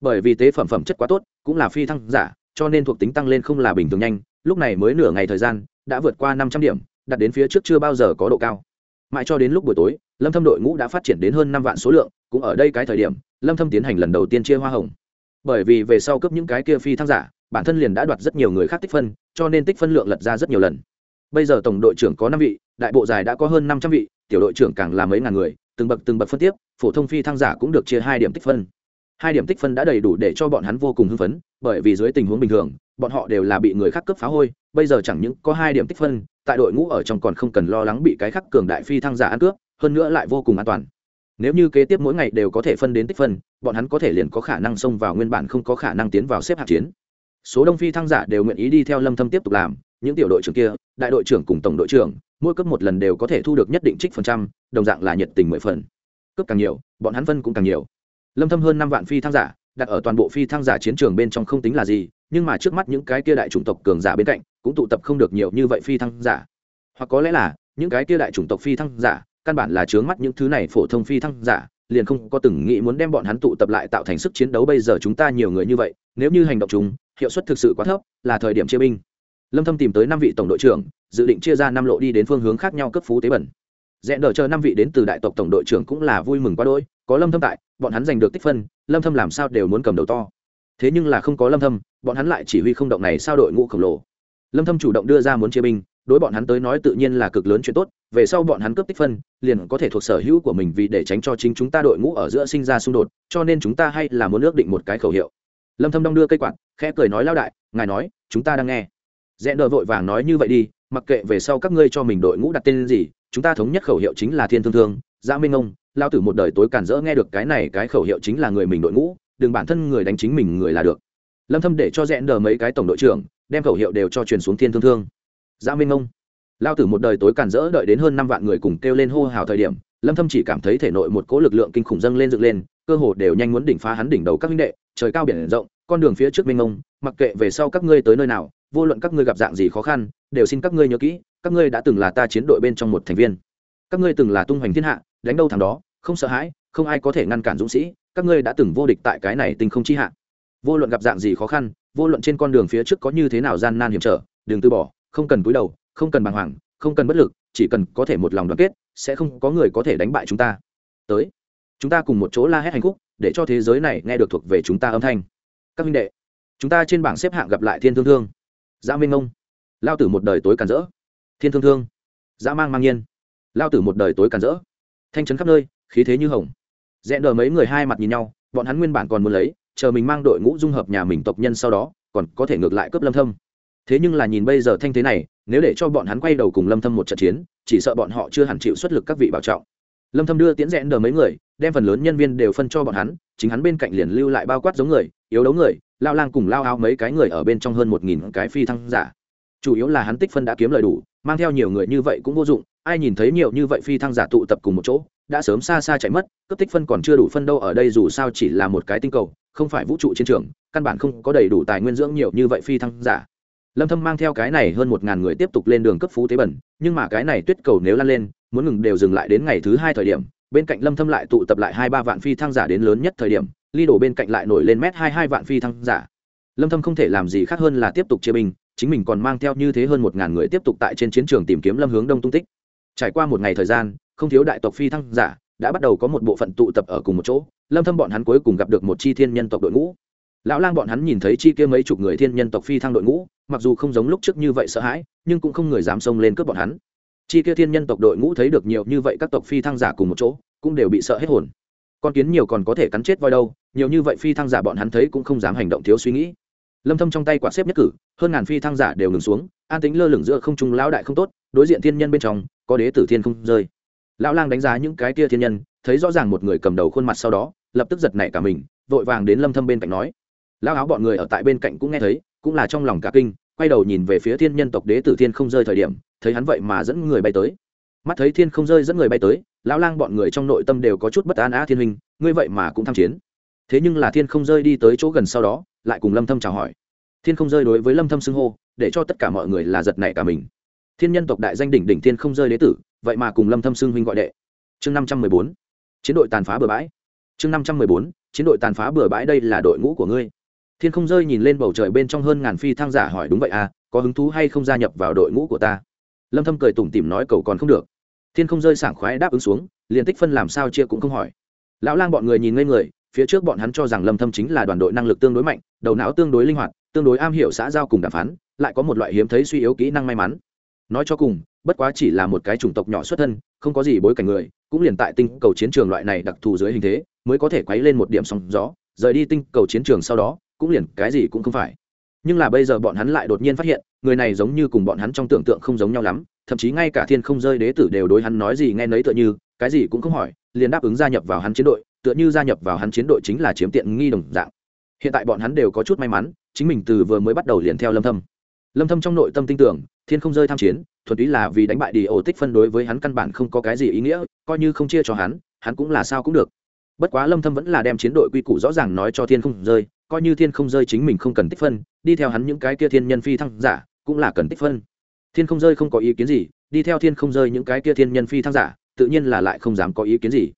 Bởi vì tế phẩm phẩm chất quá tốt, cũng là phi thăng giả, cho nên thuộc tính tăng lên không là bình thường nhanh, lúc này mới nửa ngày thời gian, đã vượt qua 500 điểm đặt đến phía trước chưa bao giờ có độ cao. Mãi cho đến lúc buổi tối, lâm thâm đội ngũ đã phát triển đến hơn 5 vạn số lượng, cũng ở đây cái thời điểm, lâm thâm tiến hành lần đầu tiên chia hoa hồng. Bởi vì về sau cấp những cái kia phi thăng giả bản thân liền đã đoạt rất nhiều người khác tích phân, cho nên tích phân lượng lật ra rất nhiều lần. Bây giờ tổng đội trưởng có năm vị, đại bộ dài đã có hơn 500 vị, tiểu đội trưởng càng là mấy ngàn người, từng bậc từng bậc phân tiếp, phổ thông phi thăng giả cũng được chia hai điểm tích phân. Hai điểm tích phân đã đầy đủ để cho bọn hắn vô cùng hưng phấn, bởi vì dưới tình huống bình thường, bọn họ đều là bị người khác cướp phá hôi, bây giờ chẳng những có hai điểm tích phân, tại đội ngũ ở trong còn không cần lo lắng bị cái khắc cường đại phi thăng giả ăn cướp, hơn nữa lại vô cùng an toàn. Nếu như kế tiếp mỗi ngày đều có thể phân đến tích phân, bọn hắn có thể liền có khả năng xông vào nguyên bản không có khả năng tiến vào xếp hạng chiến số đông phi thăng giả đều nguyện ý đi theo lâm thâm tiếp tục làm. Những tiểu đội trưởng kia, đại đội trưởng cùng tổng đội trưởng, mỗi cấp một lần đều có thể thu được nhất định trích phần trăm, đồng dạng là nhiệt tình mười phần. Cấp càng nhiều, bọn hắn phân cũng càng nhiều. Lâm thâm hơn năm vạn phi thăng giả, đặt ở toàn bộ phi thăng giả chiến trường bên trong không tính là gì, nhưng mà trước mắt những cái kia đại chủng tộc cường giả bên cạnh, cũng tụ tập không được nhiều như vậy phi thăng giả. Hoặc có lẽ là, những cái kia đại chủng tộc phi thăng giả, căn bản là chướng mắt những thứ này phổ thông phi thăng giả, liền không có từng nghĩ muốn đem bọn hắn tụ tập lại tạo thành sức chiến đấu bây giờ chúng ta nhiều người như vậy, nếu như hành động chúng hiệu suất thực sự quá thấp, là thời điểm chia binh. Lâm thâm tìm tới năm vị tổng đội trưởng, dự định chia ra năm lộ đi đến phương hướng khác nhau cấp phú tế bẩn. Rẽ đợi chờ năm vị đến từ đại tộc tổng đội trưởng cũng là vui mừng quá đôi có lâm thâm tại, bọn hắn giành được tích phân, lâm thâm làm sao đều muốn cầm đầu to. Thế nhưng là không có lâm thâm, bọn hắn lại chỉ huy không động này sao đội ngũ khổng lồ. Lâm thâm chủ động đưa ra muốn chia binh, đối bọn hắn tới nói tự nhiên là cực lớn chuyện tốt, về sau bọn hắn cướp tích phân, liền có thể thuộc sở hữu của mình vì để tránh cho chính chúng ta đội ngũ ở giữa sinh ra xung đột, cho nên chúng ta hay là muốn ước định một cái khẩu hiệu lâm thâm đong đưa cây quạt, khẽ cười nói lao đại, ngài nói, chúng ta đang nghe. Rẽ đờ vội vàng nói như vậy đi, mặc kệ về sau các ngươi cho mình đội ngũ đặt tên gì, chúng ta thống nhất khẩu hiệu chính là thiên thương thương gia minh ông lao tử một đời tối cản rỡ nghe được cái này, cái khẩu hiệu chính là người mình đội ngũ, đừng bản thân người đánh chính mình người là được. Lâm thâm để cho rẽ đờ mấy cái tổng đội trưởng, đem khẩu hiệu đều cho truyền xuống thiên thương thương. Gia minh ông lao tử một đời tối cản rỡ đợi đến hơn năm vạn người cùng kêu lên hô hào thời điểm, lâm thâm chỉ cảm thấy thể nội một cỗ lực lượng kinh khủng dâng lên dựng lên cơ hồ đều nhanh muốn đỉnh phá hắn đỉnh đầu các minh đệ, trời cao biển rộng, con đường phía trước minh ông mặc kệ về sau các ngươi tới nơi nào, vô luận các ngươi gặp dạng gì khó khăn, đều xin các ngươi nhớ kỹ, các ngươi đã từng là ta chiến đội bên trong một thành viên. Các ngươi từng là tung hoành thiên hạ, đánh đâu thằng đó, không sợ hãi, không ai có thể ngăn cản dũng sĩ, các ngươi đã từng vô địch tại cái này tình không chi hạ. Vô luận gặp dạng gì khó khăn, vô luận trên con đường phía trước có như thế nào gian nan hiểm trở, đừng từ bỏ, không cần cúi đầu, không cần bàng hoàng, không cần bất lực, chỉ cần có thể một lòng đoàn kết, sẽ không có người có thể đánh bại chúng ta. Tới chúng ta cùng một chỗ la hét hành khúc, để cho thế giới này nghe được thuộc về chúng ta âm thanh. Các minh đệ, chúng ta trên bảng xếp hạng gặp lại thiên thương thương. Dã minh ông lao tử một đời tối càn rỡ. Thiên thương thương. Dã mang mang nhiên. Lao tử một đời tối càn rỡ. Thanh trấn khắp nơi, khí thế như hồng. Rẽ đờ mấy người hai mặt nhìn nhau, bọn hắn nguyên bản còn muốn lấy, chờ mình mang đội ngũ dung hợp nhà mình tộc nhân sau đó, còn có thể ngược lại cướp lâm thâm. Thế nhưng là nhìn bây giờ thanh thế này, nếu để cho bọn hắn quay đầu cùng lâm thâm một trận chiến, chỉ sợ bọn họ chưa hẳn chịu xuất lực các vị bảo trọng. Lâm thâm đưa tiễn rẽ đờ mấy người đem phần lớn nhân viên đều phân cho bọn hắn, chính hắn bên cạnh liền lưu lại bao quát giống người, yếu đấu người, lao lang cùng lao áo mấy cái người ở bên trong hơn một nghìn cái phi thăng giả. Chủ yếu là hắn tích phân đã kiếm lời đủ, mang theo nhiều người như vậy cũng vô dụng, ai nhìn thấy nhiều như vậy phi thăng giả tụ tập cùng một chỗ, đã sớm xa xa chạy mất cấp tích phân còn chưa đủ phân đâu ở đây dù sao chỉ là một cái tinh cầu, không phải vũ trụ chiến trường, căn bản không có đầy đủ tài nguyên dưỡng nhiều như vậy phi thăng giả. Lâm thâm mang theo cái này hơn một ngàn người tiếp tục lên đường cấp phú tế bẩn, nhưng mà cái này tuyết cầu nếu lan lên, muốn ngừng đều dừng lại đến ngày thứ hai thời điểm bên cạnh lâm thâm lại tụ tập lại hai ba vạn phi thăng giả đến lớn nhất thời điểm, ly đổ bên cạnh lại nổi lên mét hai hai vạn phi thăng giả. Lâm thâm không thể làm gì khác hơn là tiếp tục chia binh, chính mình còn mang theo như thế hơn một ngàn người tiếp tục tại trên chiến trường tìm kiếm lâm hướng đông tung tích. Trải qua một ngày thời gian, không thiếu đại tộc phi thăng giả đã bắt đầu có một bộ phận tụ tập ở cùng một chỗ, lâm thâm bọn hắn cuối cùng gặp được một chi thiên nhân tộc đội ngũ. Lão lang bọn hắn nhìn thấy chi kia mấy chục người thiên nhân tộc phi thăng đội ngũ, mặc dù không giống lúc trước như vậy sợ hãi, nhưng cũng không người dám xông lên cướp bọn hắn chi kia thiên nhân tộc đội ngũ thấy được nhiều như vậy các tộc phi thăng giả cùng một chỗ, cũng đều bị sợ hết hồn. Con kiến nhiều còn có thể cắn chết voi đâu, nhiều như vậy phi thăng giả bọn hắn thấy cũng không dám hành động thiếu suy nghĩ. Lâm thâm trong tay quả xếp nhất cử, hơn ngàn phi thăng giả đều ngừng xuống, an tính lơ lửng giữa không trung lão đại không tốt, đối diện thiên nhân bên trong, có đế tử thiên không rơi. Lão lang đánh giá những cái kia thiên nhân, thấy rõ ràng một người cầm đầu khuôn mặt sau đó, lập tức giật nảy cả mình, vội vàng đến lâm thâm bên cạnh nói. Lão áo bọn người ở tại bên cạnh cũng nghe thấy, cũng là trong lòng cả kinh, quay đầu nhìn về phía thiên nhân tộc đế tử thiên không rơi thời điểm thấy hắn vậy mà dẫn người bay tới. Mắt thấy thiên không rơi dẫn người bay tới, lão lang bọn người trong nội tâm đều có chút bất an á thiên huynh, ngươi vậy mà cũng tham chiến. Thế nhưng là thiên không rơi đi tới chỗ gần sau đó, lại cùng lâm thâm chào hỏi. Thiên không rơi đối với lâm thâm xưng hô, để cho tất cả mọi người là giật nảy cả mình. Thiên nhân tộc đại danh đỉnh đỉnh thiên không rơi đế tử, vậy mà cùng lâm thâm xưng huynh gọi đệ. Chương 514 chiến đội tàn phá bừa bãi. Chương 514 chiến đội tàn phá bừa bãi đây là đội ngũ của ngươi. Thiên không rơi nhìn lên bầu trời bên trong hơn ngàn phi thăng giả hỏi đúng vậy à có hứng thú hay không gia nhập vào đội ngũ của ta? Lâm thâm cười tủm tỉm nói cầu còn không được. Thiên không rơi sảng khoái đáp ứng xuống, liền tích phân làm sao chia cũng không hỏi. Lão lang bọn người nhìn ngây người, phía trước bọn hắn cho rằng lâm thâm chính là đoàn đội năng lực tương đối mạnh, đầu não tương đối linh hoạt, tương đối am hiểu xã giao cùng đàm phán, lại có một loại hiếm thấy suy yếu kỹ năng may mắn. Nói cho cùng, bất quá chỉ là một cái chủng tộc nhỏ xuất thân, không có gì bối cảnh người, cũng liền tại tinh cầu chiến trường loại này đặc thù dưới hình thế, mới có thể quấy lên một điểm sóng gió, rời đi tinh cầu chiến trường sau đó, cũng liền cái gì cũng không phải nhưng là bây giờ bọn hắn lại đột nhiên phát hiện, người này giống như cùng bọn hắn trong tưởng tượng không giống nhau lắm, thậm chí ngay cả thiên không rơi đế tử đều đối hắn nói gì nghe nấy tựa như, cái gì cũng không hỏi, liền đáp ứng gia nhập vào hắn chiến đội, tựa như gia nhập vào hắn chiến đội chính là chiếm tiện nghi đồng dạng. Hiện tại bọn hắn đều có chút may mắn, chính mình từ vừa mới bắt đầu liền theo lâm thâm. Lâm thâm trong nội tâm tin tưởng, thiên không rơi tham chiến, thuần túy là vì đánh bại đi ổ tích phân đối với hắn căn bản không có cái gì ý nghĩa, coi như không chia cho hắn hắn cũng là sao cũng được. Bất quá lâm thâm vẫn là đem chiến đội quy củ rõ ràng nói cho thiên không rơi, coi như thiên không rơi chính mình không cần tích phân đi theo hắn những cái kia thiên nhân phi thăng giả, cũng là cần tích phân. Thiên không rơi không có ý kiến gì, đi theo thiên không rơi những cái kia thiên nhân phi thăng giả, tự nhiên là lại không dám có ý kiến gì.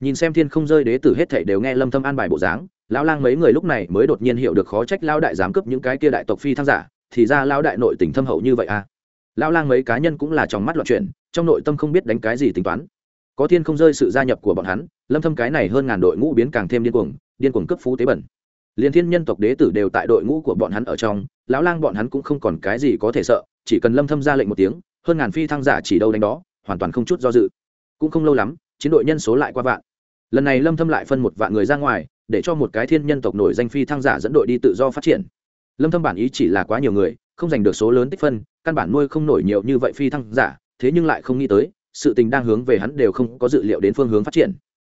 Nhìn xem thiên không rơi đế tử hết thảy đều nghe lâm thâm an bài bộ dáng, lão lang mấy người lúc này mới đột nhiên hiểu được khó trách lão đại dám cướp những cái kia đại tộc phi thăng giả, thì ra lão đại nội tình thâm hậu như vậy à. Lão lang mấy cá nhân cũng là trong mắt loạn chuyện trong nội tâm không biết đánh cái gì tính toán. Có thiên không rơi sự gia nhập của bọn hắn, lâm thâm cái này hơn ngàn đội ngũ biến càng thêm điên cuồng điên cuồng cướp phú tế bẩn liên thiên nhân tộc đế tử đều tại đội ngũ của bọn hắn ở trong, lão lang bọn hắn cũng không còn cái gì có thể sợ, chỉ cần lâm thâm ra lệnh một tiếng, hơn ngàn phi thăng giả chỉ đâu đánh đó, hoàn toàn không chút do dự. Cũng không lâu lắm, chiến đội nhân số lại qua vạn. Lần này lâm thâm lại phân một vạn người ra ngoài, để cho một cái thiên nhân tộc nổi danh phi thăng giả dẫn đội đi tự do phát triển. Lâm thâm bản ý chỉ là quá nhiều người, không giành được số lớn tích phân, căn bản nuôi không nổi nhiều như vậy phi thăng giả, thế nhưng lại không nghĩ tới, sự tình đang hướng về hắn đều không có dự liệu đến phương hướng phát triển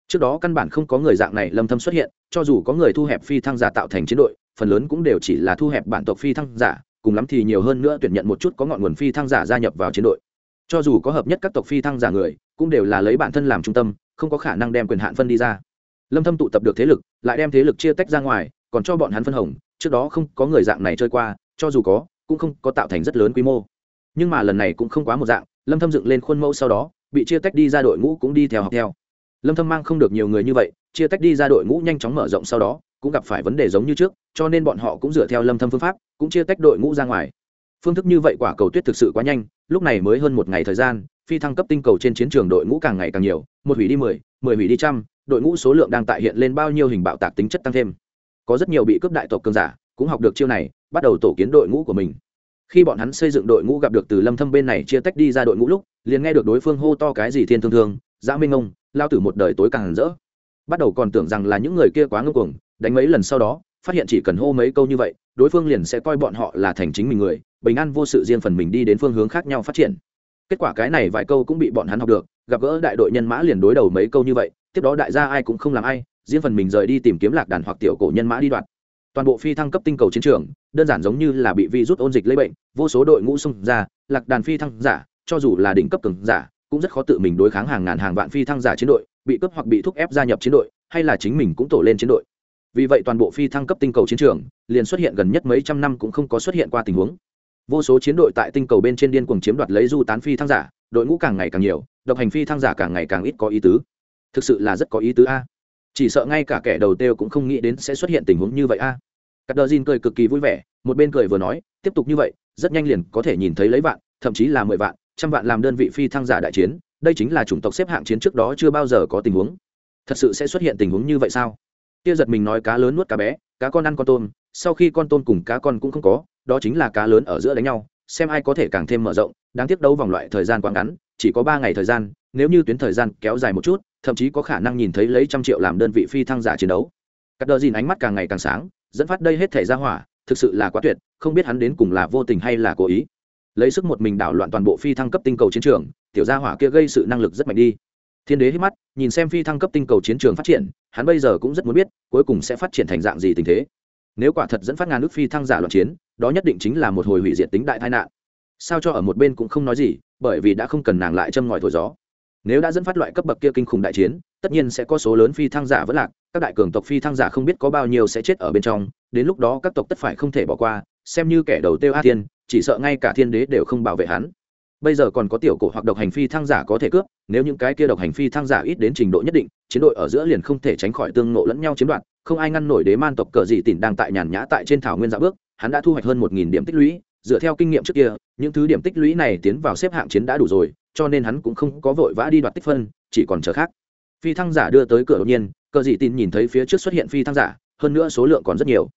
trước đó căn bản không có người dạng này lâm thâm xuất hiện, cho dù có người thu hẹp phi thăng giả tạo thành chiến đội, phần lớn cũng đều chỉ là thu hẹp bản tộc phi thăng giả, cùng lắm thì nhiều hơn nữa tuyển nhận một chút có ngọn nguồn phi thăng giả gia nhập vào chiến đội. Cho dù có hợp nhất các tộc phi thăng giả người, cũng đều là lấy bản thân làm trung tâm, không có khả năng đem quyền hạn phân đi ra. Lâm thâm tụ tập được thế lực, lại đem thế lực chia tách ra ngoài, còn cho bọn hắn phân hồng, trước đó không có người dạng này chơi qua, cho dù có, cũng không có tạo thành rất lớn quy mô. Nhưng mà lần này cũng không quá một dạng, lâm thâm dựng lên khuôn mẫu sau đó, bị chia tách đi ra đội ngũ cũng đi theo học theo lâm thâm mang không được nhiều người như vậy, chia tách đi ra đội ngũ nhanh chóng mở rộng sau đó, cũng gặp phải vấn đề giống như trước, cho nên bọn họ cũng dựa theo lâm thâm phương pháp, cũng chia tách đội ngũ ra ngoài. Phương thức như vậy quả cầu tuyết thực sự quá nhanh, lúc này mới hơn một ngày thời gian, phi thăng cấp tinh cầu trên chiến trường đội ngũ càng ngày càng nhiều, một hủy đi mười mười hủy đi trăm, đội ngũ số lượng đang tại hiện lên bao nhiêu hình bạo tạc tính chất tăng thêm. Có rất nhiều bị cướp đại tộc cường giả, cũng học được chiêu này, bắt đầu tổ kiến đội ngũ của mình. Khi bọn hắn xây dựng đội ngũ gặp được từ lâm thâm bên này chia tách đi ra đội ngũ lúc, liền nghe được đối phương hô to cái gì thiên thương thương dã minh ông lao tử một đời tối càng rỡ. Bắt đầu còn tưởng rằng là những người kia quá ngưng cuồng, đánh mấy lần sau đó, phát hiện chỉ cần hô mấy câu như vậy, đối phương liền sẽ coi bọn họ là thành chính mình người, bình an vô sự riêng phần mình đi đến phương hướng khác nhau phát triển. Kết quả cái này vài câu cũng bị bọn hắn học được, gặp gỡ đại đội nhân mã liền đối đầu mấy câu như vậy, tiếp đó đại gia ai cũng không làm ai, riêng phần mình rời đi tìm kiếm lạc đàn hoặc tiểu cổ nhân mã đi đoạt. Toàn bộ phi thăng cấp tinh cầu chiến trường, đơn giản giống như là bị virus ôn dịch lây bệnh, vô số đội ngũ xung ra, lạc đàn phi thăng giả, cho dù là đỉnh cấp cường giả cũng rất khó tự mình đối kháng hàng ngàn hàng vạn phi thăng giả chiến đội, bị cướp hoặc bị thúc ép gia nhập chiến đội, hay là chính mình cũng tổ lên chiến đội. Vì vậy toàn bộ phi thăng cấp tinh cầu chiến trường liền xuất hiện gần nhất mấy trăm năm cũng không có xuất hiện qua tình huống. Vô số chiến đội tại tinh cầu bên trên điên cuồng chiếm đoạt lấy du tán phi thăng giả, đội ngũ càng ngày càng nhiều, độc hành phi thăng giả càng ngày càng ít có ý tứ. Thực sự là rất có ý tứ a. Chỉ sợ ngay cả kẻ đầu tiêu cũng không nghĩ đến sẽ xuất hiện tình huống như vậy a. Cắt đờ cười cực kỳ vui vẻ, một bên cười vừa nói, tiếp tục như vậy, rất nhanh liền có thể nhìn thấy lấy vạn, thậm chí là mười vạn trăm vạn làm đơn vị phi thăng giả đại chiến, đây chính là chủng tộc xếp hạng chiến trước đó chưa bao giờ có tình huống. Thật sự sẽ xuất hiện tình huống như vậy sao? Kia giật mình nói cá lớn nuốt cá bé, cá con ăn con tôm, sau khi con tôm cùng cá con cũng không có, đó chính là cá lớn ở giữa đánh nhau, xem ai có thể càng thêm mở rộng, đáng tiếc đấu vòng loại thời gian quá ngắn, chỉ có ba ngày thời gian, nếu như tuyến thời gian kéo dài một chút, thậm chí có khả năng nhìn thấy lấy trăm triệu làm đơn vị phi thăng giả chiến đấu. Cắt đờ dìn ánh mắt càng ngày càng sáng, dẫn phát đây hết thể ra hỏa, thực sự là quá tuyệt, không biết hắn đến cùng là vô tình hay là cố ý lấy sức một mình đảo loạn toàn bộ phi thăng cấp tinh cầu chiến trường, tiểu gia hỏa kia gây sự năng lực rất mạnh đi. Thiên đế hít mắt, nhìn xem phi thăng cấp tinh cầu chiến trường phát triển, hắn bây giờ cũng rất muốn biết, cuối cùng sẽ phát triển thành dạng gì tình thế. Nếu quả thật dẫn phát ngàn nước phi thăng giả loạn chiến, đó nhất định chính là một hồi hủy diệt tính đại tai nạn. Sao cho ở một bên cũng không nói gì, bởi vì đã không cần nàng lại châm ngòi thổi gió. Nếu đã dẫn phát loại cấp bậc kia kinh khủng đại chiến, tất nhiên sẽ có số lớn phi thăng giả vẫn lạc, các đại cường tộc phi thăng giả không biết có bao nhiêu sẽ chết ở bên trong, đến lúc đó các tộc tất phải không thể bỏ qua, xem như kẻ đầu tiêu a thiên chỉ sợ ngay cả thiên đế đều không bảo vệ hắn. Bây giờ còn có tiểu cổ hoặc độc hành phi thăng giả có thể cướp, nếu những cái kia độc hành phi thăng giả ít đến trình độ nhất định, chiến đội ở giữa liền không thể tránh khỏi tương nộ lẫn nhau chiếm đoạt, không ai ngăn nổi đế man tộc cờ dị tỉn đang tại nhàn nhã tại trên thảo nguyên dạ bước, hắn đã thu hoạch hơn một nghìn điểm tích lũy, dựa theo kinh nghiệm trước kia, những thứ điểm tích lũy này tiến vào xếp hạng chiến đã đủ rồi, cho nên hắn cũng không có vội vã đi đoạt tích phân, chỉ còn chờ khác. Phi thăng giả đưa tới cửa đột nhiên, cờ dị tin nhìn thấy phía trước xuất hiện phi thăng giả, hơn nữa số lượng còn rất nhiều.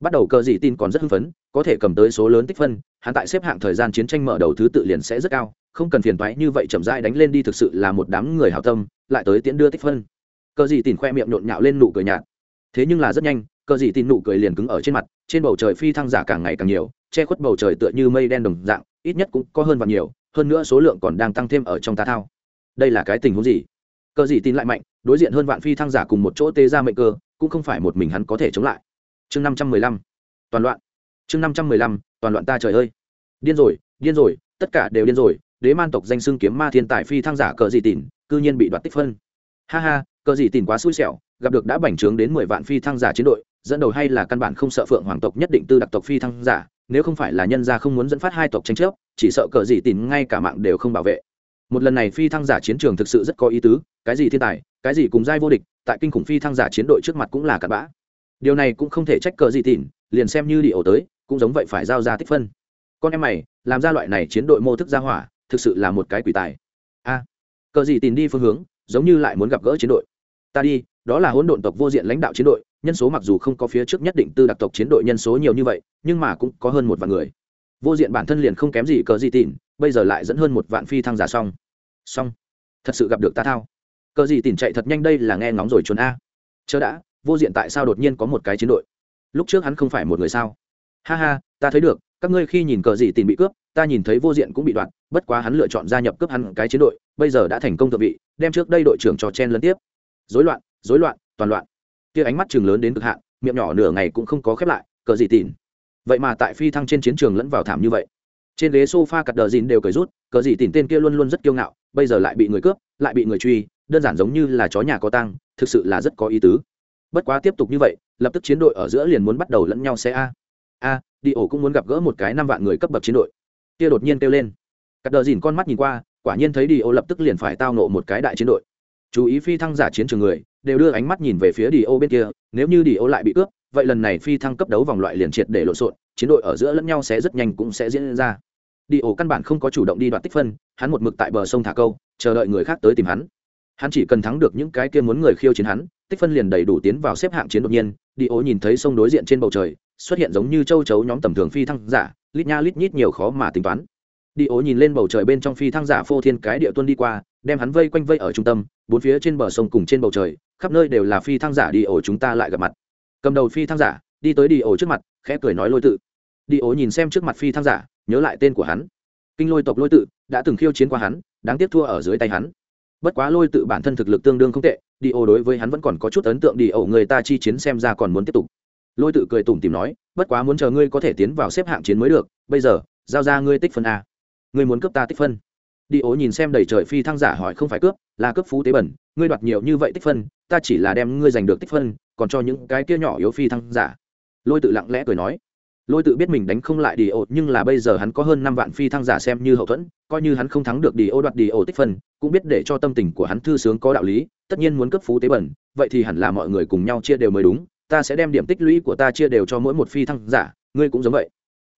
Bắt đầu cờ dị tin còn rất hưng phấn, có thể cầm tới số lớn tích phân hắn tại xếp hạng thời gian chiến tranh mở đầu thứ tự liền sẽ rất cao, không cần phiền thoái như vậy chậm rãi đánh lên đi thực sự là một đám người hảo tâm, lại tới tiễn đưa tích phân. Cờ dị tìm khoe miệng nhộn nhạo lên nụ cười nhạt. Thế nhưng là rất nhanh, cờ dị tìm nụ cười liền cứng ở trên mặt, trên bầu trời phi thăng giả càng ngày càng nhiều, che khuất bầu trời tựa như mây đen đồng dạng, ít nhất cũng có hơn và nhiều, hơn nữa số lượng còn đang tăng thêm ở trong tá thao. Đây là cái tình huống gì? Cờ gì tin lại mạnh, đối diện hơn vạn phi thăng giả cùng một chỗ tê ra mệnh cơ, cũng không phải một mình hắn có thể chống lại. Chương năm trăm mười lăm. Toàn loạn. Chương năm trăm mười lăm toàn loạn ta trời ơi. Điên rồi điên rồi, tất cả đều điên rồi, đế man tộc danh xưng kiếm ma thiên tài phi thăng giả cờ gì tỉn, cư nhiên bị đoạt tích phân. Ha ha, cờ gì tỉn quá xui xẻo, gặp được đã bành trướng đến mười vạn phi thăng giả chiến đội, dẫn đầu hay là căn bản không sợ phượng hoàng tộc nhất định tư đặc tộc phi thăng giả, nếu không phải là nhân gia không muốn dẫn phát hai tộc tranh chấp, chỉ sợ cờ gì tỉn ngay cả mạng đều không bảo vệ. Một lần này phi thăng giả chiến trường thực sự rất có ý tứ, cái gì thiên tài, cái gì cùng giai vô địch, tại kinh khủng phi thăng giả chiến đội trước mặt cũng là cặn bã. Điều này cũng không thể trách cờ gì tỉn, liền xem như đi ổ tới cũng giống vậy phải giao ra tích phân. Con em mày, làm ra loại này chiến đội mô thức ra hỏa, thực sự là một cái quỷ tài. A, cờ gì tìm đi phương hướng, giống như lại muốn gặp gỡ chiến đội. Ta đi, đó là hỗn độn tộc vô diện lãnh đạo chiến đội, nhân số mặc dù không có phía trước nhất định tư đặc tộc chiến đội nhân số nhiều như vậy, nhưng mà cũng có hơn một vạn người. Vô diện bản thân liền không kém gì cờ gì tìm, bây giờ lại dẫn hơn một vạn phi thăng giả xong. Xong. Thật sự gặp được ta thao. Cờ gì tìm chạy thật nhanh đây là nghe ngóng rồi trốn a. Chớ đã, vô diện tại sao đột nhiên có một cái chiến đội? Lúc trước hắn không phải một người sao? Ha ha, ta thấy được, các ngươi khi nhìn cờ gì tìm bị cướp, ta nhìn thấy vô diện cũng bị đoạn bất quá hắn lựa chọn gia nhập cướp hắn cái chiến đội, bây giờ đã thành công thượng vị, đem trước đây đội trưởng cho chen lấn tiếp. Dối loạn dối loạn, toàn loạn. Kia ánh mắt chừng lớn đến cực hạn, miệng nhỏ nửa ngày cũng không có khép lại, cờ gì tìm. Vậy mà tại phi thăng trên chiến trường lẫn vào thảm như vậy. Trên ghế sofa cặt đờ dìn đều cười rút, cờ gì tìm tên kia luôn luôn rất kiêu ngạo, bây giờ lại bị người cướp, lại bị người truy, đơn giản giống như là chó nhà có tăng thực sự là rất có ý tứ. Bất quá tiếp tục như vậy, lập tức chiến đội ở giữa liền muốn bắt đầu lẫn nhau xe a a, đi ổ cũng muốn gặp gỡ một cái năm vạn người cấp bậc chiến đội. Kia đột nhiên kêu lên. Cắt đờ dìn con mắt nhìn qua, quả nhiên thấy đi ổ lập tức liền phải tao nộ một cái đại chiến đội. Chú ý phi thăng giả chiến trường người, đều đưa ánh mắt nhìn về phía đi ô bên kia, nếu như đi ô lại bị cướp, vậy lần này phi thăng cấp đấu vòng loại liền triệt để lộn xộn, chiến đội ở giữa lẫn nhau sẽ rất nhanh cũng sẽ diễn ra. Đi ổ căn bản không có chủ động đi đoạt tích phân, hắn một mực tại bờ sông thả câu, chờ đợi người khác tới tìm hắn. Hắn chỉ cần thắng được những cái kia muốn người khiêu chiến hắn, tích phân liền đầy đủ tiến vào xếp hạng chiến đột nhiên, đi ổ nhìn thấy sông đối diện trên bầu trời xuất hiện giống như châu chấu nhóm tầm thường phi thăng giả, lít nha lít nhít nhiều khó mà tính toán. Đi ố nhìn lên bầu trời bên trong phi thăng giả phô thiên cái địa tuân đi qua, đem hắn vây quanh vây ở trung tâm, bốn phía trên bờ sông cùng trên bầu trời, khắp nơi đều là phi thăng giả đi ổ chúng ta lại gặp mặt. Cầm đầu phi thăng giả, đi tới đi ổ trước mặt, khẽ cười nói lôi tự. Đi ổ nhìn xem trước mặt phi thăng giả, nhớ lại tên của hắn. Kinh lôi tộc lôi tự, đã từng khiêu chiến qua hắn, đáng tiếc thua ở dưới tay hắn. Bất quá lôi tự bản thân thực lực tương đương không tệ, đi ổ đối với hắn vẫn còn có chút ấn tượng đi ổ người ta chi chiến xem ra còn muốn tiếp tục lôi tự cười tủm tìm nói, bất quá muốn chờ ngươi có thể tiến vào xếp hạng chiến mới được, bây giờ, giao ra ngươi tích phân a. Ngươi muốn cướp ta tích phân? Đi ố nhìn xem đầy trời phi thăng giả hỏi, không phải cướp, là cướp phú tế bẩn, ngươi đoạt nhiều như vậy tích phân, ta chỉ là đem ngươi giành được tích phân, còn cho những cái kia nhỏ yếu phi thăng giả. Lôi tự lặng lẽ cười nói. Lôi tự biết mình đánh không lại đi ổ nhưng là bây giờ hắn có hơn năm vạn phi thăng giả xem như hậu thuẫn, coi như hắn không thắng được đi ô đoạt đi ổ tích phân, cũng biết để cho tâm tình của hắn thư sướng có đạo lý, tất nhiên muốn cấp phú tế bẩn, vậy thì hẳn là mọi người cùng nhau chia đều mới đúng ta sẽ đem điểm tích lũy của ta chia đều cho mỗi một phi thăng giả, ngươi cũng giống vậy.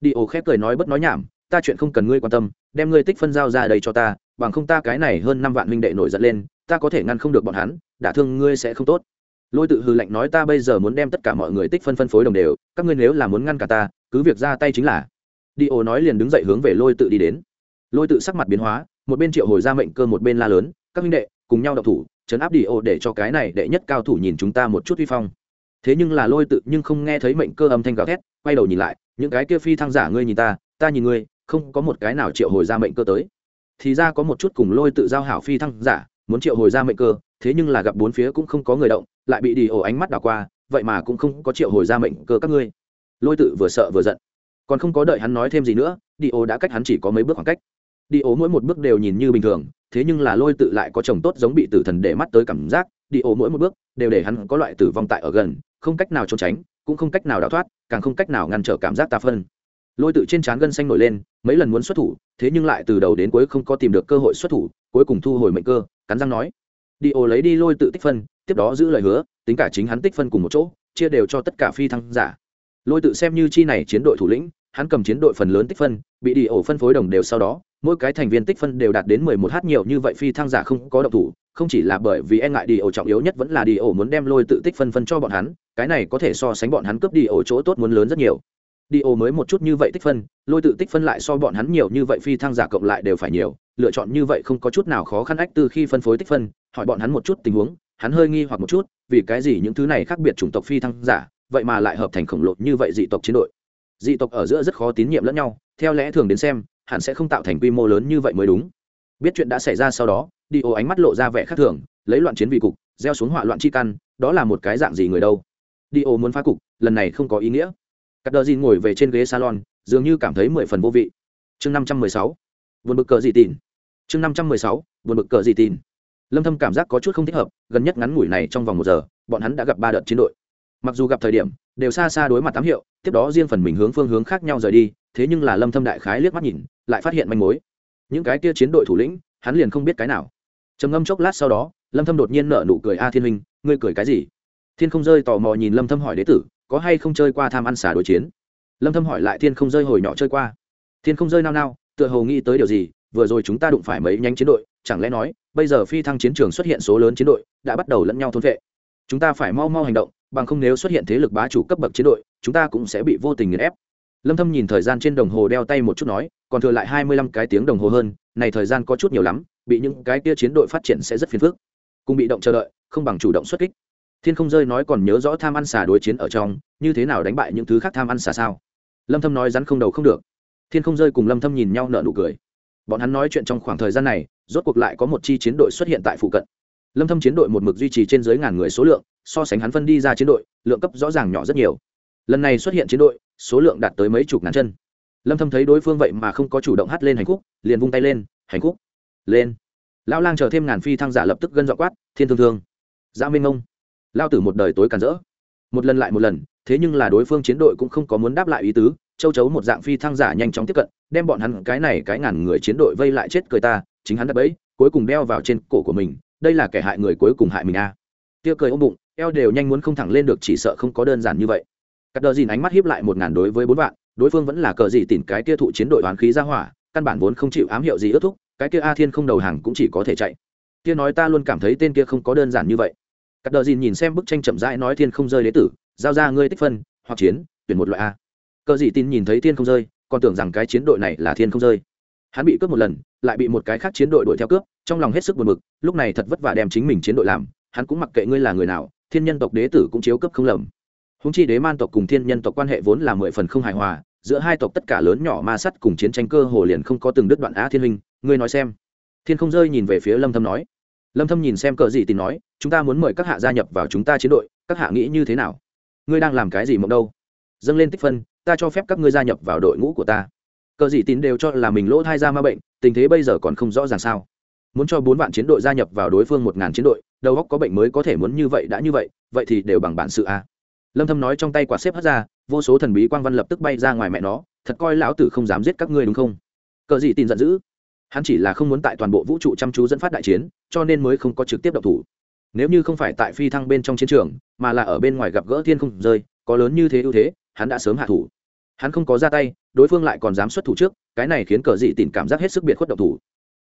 Đi ổ khép cười nói bất nói nhảm, ta chuyện không cần ngươi quan tâm, đem ngươi tích phân giao ra đây cho ta, bằng không ta cái này hơn năm vạn huynh đệ nổi giận lên, ta có thể ngăn không được bọn hắn, đả thương ngươi sẽ không tốt. Lôi tự hư lệnh nói ta bây giờ muốn đem tất cả mọi người tích phân phân phối đồng đều, các ngươi nếu là muốn ngăn cả ta, cứ việc ra tay chính là. Đi ổ nói liền đứng dậy hướng về lôi tự đi đến. Lôi tự sắc mặt biến hóa, một bên triệu hồi ra mệnh cơ một bên la lớn, các huynh đệ, cùng nhau đọc thủ, chấn áp đi ổ để cho cái này đệ nhất cao thủ nhìn chúng ta một chút vi phong thế nhưng là lôi tự nhưng không nghe thấy mệnh cơ âm thanh gào thét, quay đầu nhìn lại, những cái kia phi thăng giả ngươi nhìn ta ta nhìn ngươi, không có một cái nào triệu hồi ra mệnh cơ tới. Thì ra có một chút cùng lôi tự giao hảo phi thăng giả, muốn triệu hồi ra mệnh cơ, thế nhưng là gặp bốn phía cũng không có người động, lại bị đi ổ ánh mắt đảo qua, vậy mà cũng không có triệu hồi ra mệnh cơ các ngươi. Lôi tự vừa sợ vừa giận. Còn không có đợi hắn nói thêm gì nữa, đi ổ đã cách hắn chỉ có mấy bước khoảng cách. Đi ổ mỗi một bước đều nhìn như bình thường, thế nhưng là lôi tự lại có chồng tốt giống bị tử thần để mắt tới cảm giác, đi ổ mỗi một bước đều để hắn có loại tử vong tại ở gần không cách nào trốn tránh, cũng không cách nào đào thoát, càng không cách nào ngăn trở cảm giác tà phân. Lôi tự trên trán gân xanh nổi lên, mấy lần muốn xuất thủ, thế nhưng lại từ đầu đến cuối không có tìm được cơ hội xuất thủ, cuối cùng thu hồi mệnh cơ, cắn răng nói. Đi ô lấy đi lôi tự tích phân, tiếp đó giữ lời hứa, tính cả chính hắn tích phân cùng một chỗ, chia đều cho tất cả phi thăng giả. Lôi tự xem như chi này chiến đội thủ lĩnh, hắn cầm chiến đội phần lớn tích phân, bị đi ổ phân phối đồng đều sau đó mỗi cái thành viên tích phân đều đạt đến mười một h nhiều như vậy phi thăng giả không có động thủ, không chỉ là bởi vì e ngại đi ổ trọng yếu nhất vẫn là đi ổ muốn đem lôi tự tích phân phân cho bọn hắn, cái này có thể so sánh bọn hắn cướp đi ổ chỗ tốt muốn lớn rất nhiều. Đi ổ mới một chút như vậy tích phân, lôi tự tích phân lại so bọn hắn nhiều như vậy phi thăng giả cộng lại đều phải nhiều, lựa chọn như vậy không có chút nào khó khăn ách từ khi phân phối tích phân, hỏi bọn hắn một chút tình huống, hắn hơi nghi hoặc một chút, vì cái gì những thứ này khác biệt chủng tộc phi thăng giả, vậy mà lại hợp thành khổng lồ như vậy dị tộc chiến đội. Dị tộc ở giữa rất khó tín nhiệm lẫn nhau, theo lẽ thường đến xem hẳn sẽ không tạo thành quy mô lớn như vậy mới đúng. Biết chuyện đã xảy ra sau đó, đi ô ánh mắt lộ ra vẻ khác thường, lấy loạn chiến vì cục, gieo xuống họa loạn chi căn, đó là một cái dạng gì người đâu? Đi ô muốn phá cục, lần này không có ý nghĩa. Cắt đờ dìn ngồi về trên ghế salon, dường như cảm thấy mười phần vô vị. Chương năm trăm mười sáu. Buồn bực cờ gì tin chương năm trăm mười sáu. Buồn bực cờ gì tin lâm thâm cảm giác có chút không thích hợp, gần nhất ngắn ngủi này trong vòng một giờ, bọn hắn đã gặp ba đợt chiến đội mặc dù gặp thời điểm, đều xa xa đối mặt tám hiệu, tiếp đó riêng phần mình hướng phương hướng khác nhau rời đi, thế nhưng là lâm thâm đại khái liếc mắt nhìn, lại phát hiện manh mối. Những cái kia chiến đội thủ lĩnh, hắn liền không biết cái nào. Trầm ngâm chốc lát sau đó, lâm thâm đột nhiên nở nụ cười, a thiên huynh, ngươi cười cái gì? Thiên không rơi tò mò nhìn lâm thâm hỏi đế tử, có hay không chơi qua tham ăn xả đối chiến? Lâm thâm hỏi lại, thiên không rơi hồi nhỏ chơi qua? Thiên không rơi nao nao, tựa hồ nghĩ tới điều gì, vừa rồi chúng ta đụng phải mấy nhánh chiến đội, chẳng lẽ nói, bây giờ phi thăng chiến trường xuất hiện số lớn chiến đội, đã bắt đầu lẫn nhau thôn vệ. Chúng ta phải mau mau hành động bằng không nếu xuất hiện thế lực bá chủ cấp bậc chiến đội, chúng ta cũng sẽ bị vô tình nghiền ép. Lâm thâm nhìn thời gian trên đồng hồ đeo tay một chút nói, còn thừa lại 25 cái tiếng đồng hồ hơn, này thời gian có chút nhiều lắm, bị những cái kia chiến đội phát triển sẽ rất phiền phức. Cùng bị động chờ đợi, không bằng chủ động xuất kích. Thiên không rơi nói còn nhớ rõ tham ăn xà đối chiến ở trong, như thế nào đánh bại những thứ khác tham ăn xà sao? Lâm thâm nói rắn không đầu không được. Thiên không rơi cùng lâm thâm nhìn nhau nở nụ cười. Bọn hắn nói chuyện trong khoảng thời gian này, rốt cuộc lại có một chi chiến đội xuất hiện tại phụ cận. Lâm thâm chiến đội một mực duy trì trên dưới ngàn người số lượng so sánh hắn phân đi ra chiến đội, lượng cấp rõ ràng nhỏ rất nhiều. Lần này xuất hiện chiến đội, số lượng đạt tới mấy chục ngàn chân. Lâm thâm thấy đối phương vậy mà không có chủ động hát lên hành khúc, liền vung tay lên, hành khúc, lên. Lão lang chờ thêm ngàn phi thăng giả lập tức gân dọ quát, thiên thương thương dã minh ngông. Lao tử một đời tối càn rỡ. Một lần lại một lần, thế nhưng là đối phương chiến đội cũng không có muốn đáp lại ý tứ, châu chấu một dạng phi thăng giả nhanh chóng tiếp cận, đem bọn hắn cái này cái ngàn người chiến đội vây lại chết cười ta, chính hắn đã bẫy, cuối cùng đeo vào trên cổ của mình, đây là kẻ hại người cuối cùng hại mình a. à tia cười ôm bụng, eo đều nhanh muốn không thẳng lên được, chỉ sợ không có đơn giản như vậy. Cắt đờ dìn ánh mắt hiếp lại một ngàn đối với bốn vạn, đối phương vẫn là cờ gì tìm cái kia thụ chiến đội đoán khí ra hỏa, căn bản vốn không chịu ám hiệu gì ước thúc, cái kia a thiên không đầu hàng cũng chỉ có thể chạy. Kia nói ta luôn cảm thấy tên kia không có đơn giản như vậy. Cắt đờ dìn nhìn xem bức tranh chậm rãi nói thiên không rơi đế tử, giao ra ngươi tích phân, hoặc chiến, tuyển một loại a. Cờ gì tin nhìn thấy thiên không rơi, còn tưởng rằng cái chiến đội này là thiên không rơi. Hắn bị cướp một lần, lại bị một cái khác chiến đội đuổi theo cướp, trong lòng hết sức buồn bực, lúc này thật vất vả đem chính mình chiến đội làm hắn cũng mặc kệ ngươi là người nào, thiên nhân tộc đế tử cũng chiếu cấp không lầm. Húng chi đế man tộc cùng thiên nhân tộc quan hệ vốn là mười phần không hài hòa, giữa hai tộc tất cả lớn nhỏ ma sắt cùng chiến tranh cơ hồ liền không có từng đứt đoạn á thiên huynh, ngươi nói xem. Thiên không rơi nhìn về phía lâm thâm nói. Lâm thâm nhìn xem cờ gì thì nói, chúng ta muốn mời các hạ gia nhập vào chúng ta chiến đội, các hạ nghĩ như thế nào? Ngươi đang làm cái gì mộng đâu? Dâng lên tích phân, ta cho phép các ngươi gia nhập vào đội ngũ của ta. Cờ gì tín đều cho là mình lỗ thai ra ma bệnh, tình thế bây giờ còn không rõ ràng sao muốn cho bốn vạn chiến đội gia nhập vào đối phương một ngàn chiến đội, đầu góc có bệnh mới có thể muốn như vậy đã như vậy vậy thì đều bằng bản sự a à. lâm thâm nói trong tay quả xếp hất ra, vô số thần bí quang văn lập tức bay ra ngoài mẹ nó, thật coi lão tử không dám giết các ngươi đúng không? Cờ gì tin giận dữ? Hắn chỉ là không muốn tại toàn bộ vũ trụ chăm chú dẫn phát đại chiến, cho nên mới không có trực tiếp động thủ. Nếu như không phải tại phi thăng bên trong chiến trường, mà là ở bên ngoài gặp gỡ thiên không rơi, có lớn như thế ưu thế, hắn đã sớm hạ thủ. Hắn không có ra tay, đối phương lại còn dám xuất thủ trước, cái này khiến cờ dị tìm cảm giác hết sức biệt khuất động thủ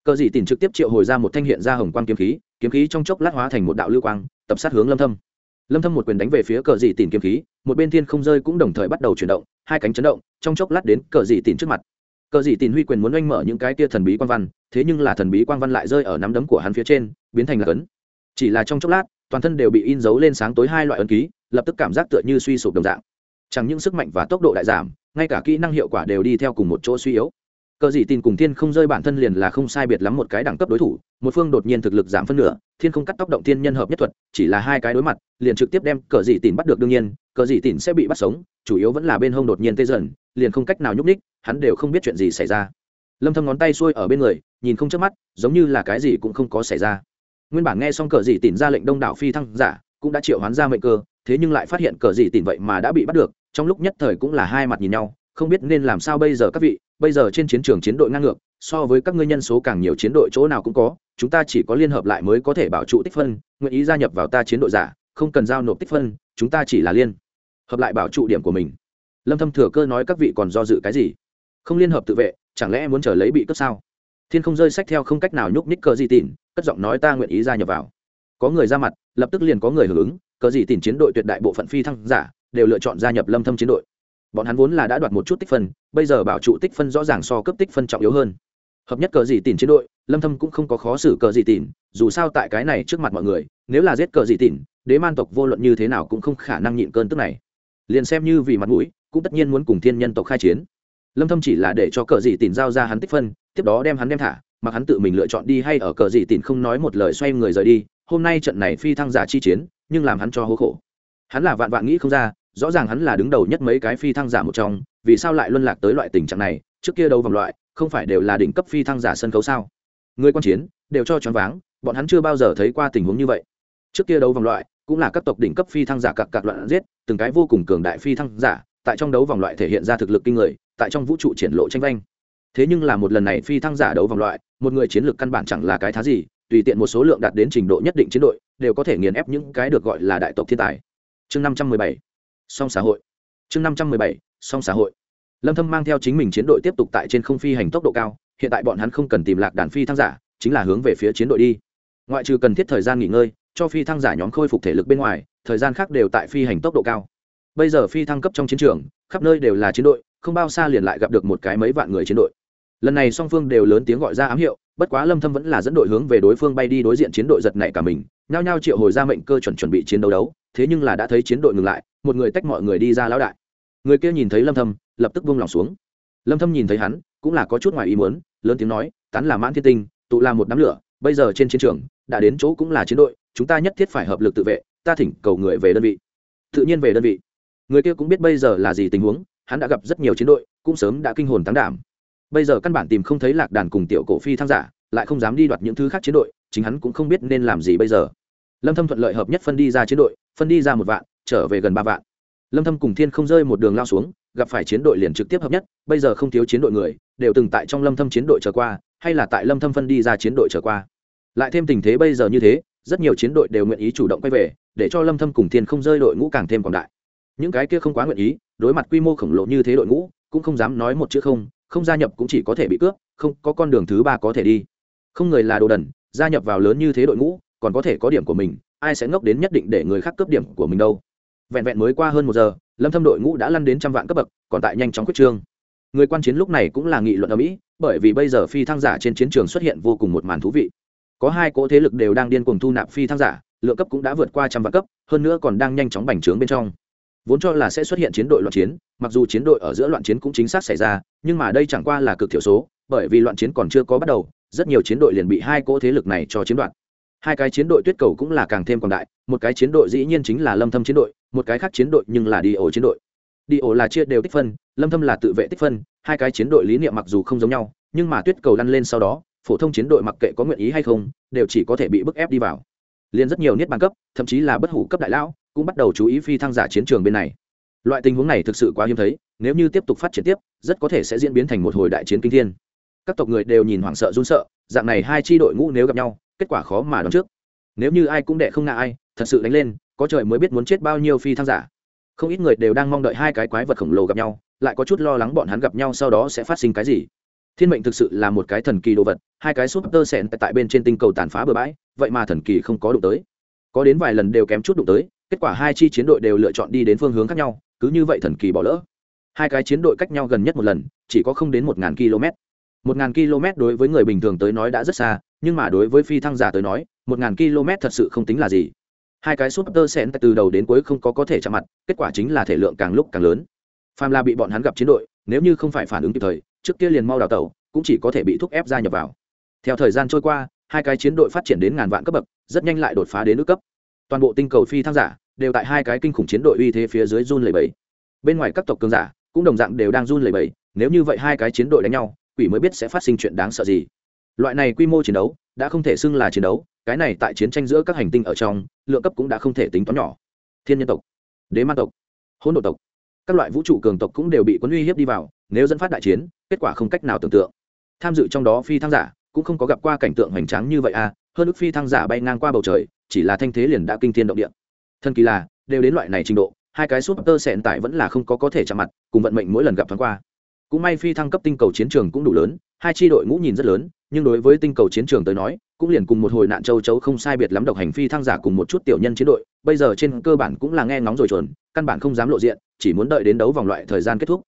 cờ dị tìm trực tiếp triệu hồi ra một thanh hiện ra hồng quang kiếm khí kiếm khí trong chốc lát hóa thành một đạo lưu quang, tập sát hướng lâm thâm. Lâm thâm một quyền đánh về phía cờ dị tìm kiếm khí, một bên thiên không rơi cũng đồng thời bắt đầu chuyển động, hai cánh chấn động, trong chốc lát đến cờ dị tìm trước mặt. Cờ dị tìm huy quyền muốn oanh mở những cái kia thần bí quang văn, thế nhưng là thần bí quang văn lại rơi ở nắm đấm của hắn phía trên, biến thành là cấn chỉ là trong chốc lát, toàn thân đều bị in dấu lên sáng tối hai loại ấn ký, lập tức cảm giác tựa như suy sụp đồng dạng. Chẳng những sức mạnh và tốc độ đại giảm, ngay cả kỹ năng hiệu quả đều đi theo cùng một chỗ suy yếu cờ dị tin cùng thiên không rơi bản thân liền là không sai biệt lắm một cái đẳng cấp đối thủ, một phương đột nhiên thực lực giảm phân nửa, thiên không cắt tóc động thiên nhân hợp nhất thuật, chỉ là hai cái đối mặt, liền trực tiếp đem cờ dị tin bắt được đương nhiên, cờ dị tin sẽ bị bắt sống, chủ yếu vẫn là bên hông đột nhiên tê dần, liền không cách nào nhúc ních hắn đều không biết chuyện gì xảy ra. Lâm thâm ngón tay xuôi ở bên người, nhìn không chớp mắt, giống như là cái gì cũng không có xảy ra. Nguyên bản nghe xong cờ dị tin ra lệnh đông đảo phi thăng giả, cũng đã triệu hoán ra mệnh cơ, thế nhưng lại phát hiện cờ dị tin vậy mà đã bị bắt được, trong lúc nhất thời cũng là hai mặt nhìn nhau không biết nên làm sao bây giờ các vị, bây giờ trên chiến trường chiến đội ngang ngược, so với các ngươi nhân số càng nhiều chiến đội chỗ nào cũng có, chúng ta chỉ có liên hợp lại mới có thể bảo trụ tích phân, nguyện ý gia nhập vào ta chiến đội giả, không cần giao nộp tích phân, chúng ta chỉ là liên hợp lại bảo trụ điểm của mình. Lâm thâm thừa cơ nói các vị còn do dự cái gì? Không liên hợp tự vệ, chẳng lẽ muốn chờ lấy bị cướp sao? Thiên không rơi sách theo không cách nào nhúc nhích cờ gì tỉn cất giọng nói ta nguyện ý gia nhập vào. Có người ra mặt, lập tức liền có người hưởng ứng, cờ gì tỉn chiến đội tuyệt đại bộ phận phi thăng giả, đều lựa chọn gia nhập lâm thâm chiến đội bọn hắn vốn là đã đoạt một chút tích phân, bây giờ bảo trụ tích phân rõ ràng so cấp tích phân trọng yếu hơn. Hợp nhất cờ gì tìm chiến đội, lâm thâm cũng không có khó xử cờ gì tìm dù sao tại cái này trước mặt mọi người, nếu là giết cờ gì tìm đế man tộc vô luận như thế nào cũng không khả năng nhịn cơn tức này. Liền xem như vì mặt mũi, cũng tất nhiên muốn cùng thiên nhân tộc khai chiến. Lâm thâm chỉ là để cho cờ gì tìm giao ra hắn tích phân, tiếp đó đem hắn đem thả mặc hắn tự mình lựa chọn đi hay ở cờ gì tìm không nói một lời xoay người rời đi, hôm nay trận này phi thăng giả chi chiến, nhưng làm hắn cho hố khổ. Hắn là vạn vạn nghĩ không ra rõ ràng hắn là đứng đầu nhất mấy cái phi thăng giả một trong, vì sao lại luân lạc tới loại tình trạng này? Trước kia đấu vòng loại, không phải đều là đỉnh cấp phi thăng giả sân khấu sao? Người quan chiến, đều cho choáng váng, bọn hắn chưa bao giờ thấy qua tình huống như vậy. Trước kia đấu vòng loại, cũng là các tộc đỉnh cấp phi thăng giả cặc cặc loạn giết, từng cái vô cùng cường đại phi thăng giả, tại trong đấu vòng loại thể hiện ra thực lực kinh người, tại trong vũ trụ triển lộ tranh vanh. Thế nhưng là một lần này phi thăng giả đấu vòng loại, một người chiến lược căn bản chẳng là cái thá gì, tùy tiện một số lượng đạt đến trình độ nhất định chiến đội, đều có thể nghiền ép những cái được gọi là đại tộc thiên tài. Chương năm trăm mười bảy song xã hội. Chương năm trăm mười bảy, song xã hội. Lâm thâm mang theo chính mình chiến đội tiếp tục tại trên không phi hành tốc độ cao, hiện tại bọn hắn không cần tìm lạc đàn phi thăng giả, chính là hướng về phía chiến đội đi. Ngoại trừ cần thiết thời gian nghỉ ngơi, cho phi thăng giả nhóm khôi phục thể lực bên ngoài, thời gian khác đều tại phi hành tốc độ cao. Bây giờ phi thăng cấp trong chiến trường, khắp nơi đều là chiến đội, không bao xa liền lại gặp được một cái mấy vạn người chiến đội lần này song phương đều lớn tiếng gọi ra ám hiệu, bất quá lâm thâm vẫn là dẫn đội hướng về đối phương bay đi đối diện chiến đội giật nảy cả mình, nhao nhao triệu hồi ra mệnh cơ chuẩn chuẩn bị chiến đấu đấu, thế nhưng là đã thấy chiến đội ngừng lại, một người tách mọi người đi ra lão đại. Người kia nhìn thấy lâm thâm, lập tức buông lòng xuống. Lâm thâm nhìn thấy hắn, cũng là có chút ngoài ý muốn, lớn tiếng nói, tán là mãn thiên tinh, tụ là một đám lửa, bây giờ trên chiến trường, đã đến chỗ cũng là chiến đội, chúng ta nhất thiết phải hợp lực tự vệ, ta thỉnh cầu người về đơn vị. Tự nhiên về đơn vị. Người kia cũng biết bây giờ là gì tình huống, hắn đã gặp rất nhiều chiến đội, cũng sớm đã kinh hồn tăng đảm bây giờ căn bản tìm không thấy lạc đàn cùng tiểu cổ phi thăng giả, lại không dám đi đoạt những thứ khác chiến đội, chính hắn cũng không biết nên làm gì bây giờ. Lâm thâm thuận lợi hợp nhất phân đi ra chiến đội, phân đi ra một vạn, trở về gần ba vạn. Lâm thâm cùng thiên không rơi một đường lao xuống, gặp phải chiến đội liền trực tiếp hợp nhất, bây giờ không thiếu chiến đội người, đều từng tại trong lâm thâm chiến đội trở qua, hay là tại lâm thâm phân đi ra chiến đội trở qua. Lại thêm tình thế bây giờ như thế, rất nhiều chiến đội đều nguyện ý chủ động quay về, để cho lâm thâm cùng thiên không rơi đội ngũ càng thêm quảng đại. Những cái kia không quá nguyện ý, đối mặt quy mô khổng lồ như thế đội ngũ, cũng không dám nói một chữ không không gia nhập cũng chỉ có thể bị cướp, không, có con đường thứ ba có thể đi. Không người là đồ đần, gia nhập vào lớn như thế đội ngũ, còn có thể có điểm của mình, ai sẽ ngốc đến nhất định để người khác cướp điểm của mình đâu. Vẹn vẹn mới qua hơn một giờ, lâm thâm đội ngũ đã lăn đến trăm vạn cấp bậc, còn tại nhanh chóng quyết trương. Người quan chiến lúc này cũng là nghị luận ở mỹ, bởi vì bây giờ phi thăng giả trên chiến trường xuất hiện vô cùng một màn thú vị. Có hai cỗ thế lực đều đang điên cuồng thu nạp phi thăng giả, lượng cấp cũng đã vượt qua trăm vạn cấp, hơn nữa còn đang nhanh chóng bành trướng bên trong vốn cho là sẽ xuất hiện chiến đội loạn chiến, mặc dù chiến đội ở giữa loạn chiến cũng chính xác xảy ra, nhưng mà đây chẳng qua là cực thiểu số, bởi vì loạn chiến còn chưa có bắt đầu, rất nhiều chiến đội liền bị hai cỗ thế lực này cho chiếm đoạt. Hai cái chiến đội tuyết cầu cũng là càng thêm còn đại, một cái chiến đội dĩ nhiên chính là lâm thâm chiến đội, một cái khác chiến đội nhưng là đi ổ chiến đội. Đi ổ là chia đều tích phân, lâm thâm là tự vệ tích phân, hai cái chiến đội lý niệm mặc dù không giống nhau, nhưng mà tuyết cầu lăn lên sau đó, phổ thông chiến đội mặc kệ có nguyện ý hay không, đều chỉ có thể bị bức ép đi vào. Liền rất nhiều niết bàn cấp, thậm chí là bất hủ cấp đại lão cũng bắt đầu chú ý phi thăng giả chiến trường bên này. Loại tình huống này thực sự quá hiếm thấy, nếu như tiếp tục phát triển tiếp, rất có thể sẽ diễn biến thành một hồi đại chiến kinh thiên. Các tộc người đều nhìn hoảng sợ run sợ, dạng này hai chi đội ngũ nếu gặp nhau, kết quả khó mà đoán trước. Nếu như ai cũng đệ không ngã ai, thật sự đánh lên, có trời mới biết muốn chết bao nhiêu phi thăng giả. Không ít người đều đang mong đợi hai cái quái vật khổng lồ gặp nhau, lại có chút lo lắng bọn hắn gặp nhau sau đó sẽ phát sinh cái gì. Thiên mệnh thực sự là một cái thần kỳ đồ vật, hai cái súp tơ sẹn tại bên trên tinh cầu tàn phá bừa bãi, vậy mà thần kỳ không có đụng tới. Có đến vài lần đều kém chút đụng tới kết quả hai chi chiến đội đều lựa chọn đi đến phương hướng khác nhau, cứ như vậy thần kỳ bỏ lỡ. Hai cái chiến đội cách nhau gần nhất một lần, chỉ có không đến một ngàn km. Một ngàn km đối với người bình thường tới nói đã rất xa, nhưng mà đối với phi thăng giả tới nói, một ngàn km thật sự không tính là gì. Hai cái súp tơ sen từ đầu đến cuối không có có thể chạm mặt, kết quả chính là thể lượng càng lúc càng lớn. Pham la bị bọn hắn gặp chiến đội, nếu như không phải phản ứng kịp thời, trước kia liền mau đào tẩu, cũng chỉ có thể bị thúc ép gia nhập vào. Theo thời gian trôi qua, hai cái chiến đội phát triển đến ngàn vạn cấp bậc, rất nhanh lại đột phá đến nước cấp toàn bộ tinh cầu phi thăng giả đều tại hai cái kinh khủng chiến đội uy thế phía dưới run lẩy bẩy. Bên ngoài các tộc cường giả cũng đồng dạng đều đang run lẩy bẩy, nếu như vậy hai cái chiến đội đánh nhau, quỷ mới biết sẽ phát sinh chuyện đáng sợ gì. Loại này quy mô chiến đấu đã không thể xưng là chiến đấu, cái này tại chiến tranh giữa các hành tinh ở trong, lượng cấp cũng đã không thể tính toán nhỏ. Thiên nhân tộc, đế ma tộc, hỗn độ tộc, các loại vũ trụ cường tộc cũng đều bị quân uy hiếp đi vào, nếu dẫn phát đại chiến, kết quả không cách nào tưởng tượng. Tham dự trong đó phi thăng giả cũng không có gặp qua cảnh tượng hoành tráng như vậy à hơn ước phi thăng giả bay ngang qua bầu trời chỉ là thanh thế liền đã kinh thiên động địa. Thân kỳ là, đều đến loại này trình độ, hai cái súp tơ sẹn tải vẫn là không có có thể chạm mặt, cùng vận mệnh mỗi lần gặp thoáng qua. Cũng may phi thăng cấp tinh cầu chiến trường cũng đủ lớn, hai tri đội ngũ nhìn rất lớn, nhưng đối với tinh cầu chiến trường tới nói, cũng liền cùng một hồi nạn châu chấu không sai biệt lắm độc hành phi thăng giả cùng một chút tiểu nhân chiến đội, bây giờ trên cơ bản cũng là nghe ngóng rồi chuẩn, căn bản không dám lộ diện, chỉ muốn đợi đến đấu vòng loại thời gian kết thúc.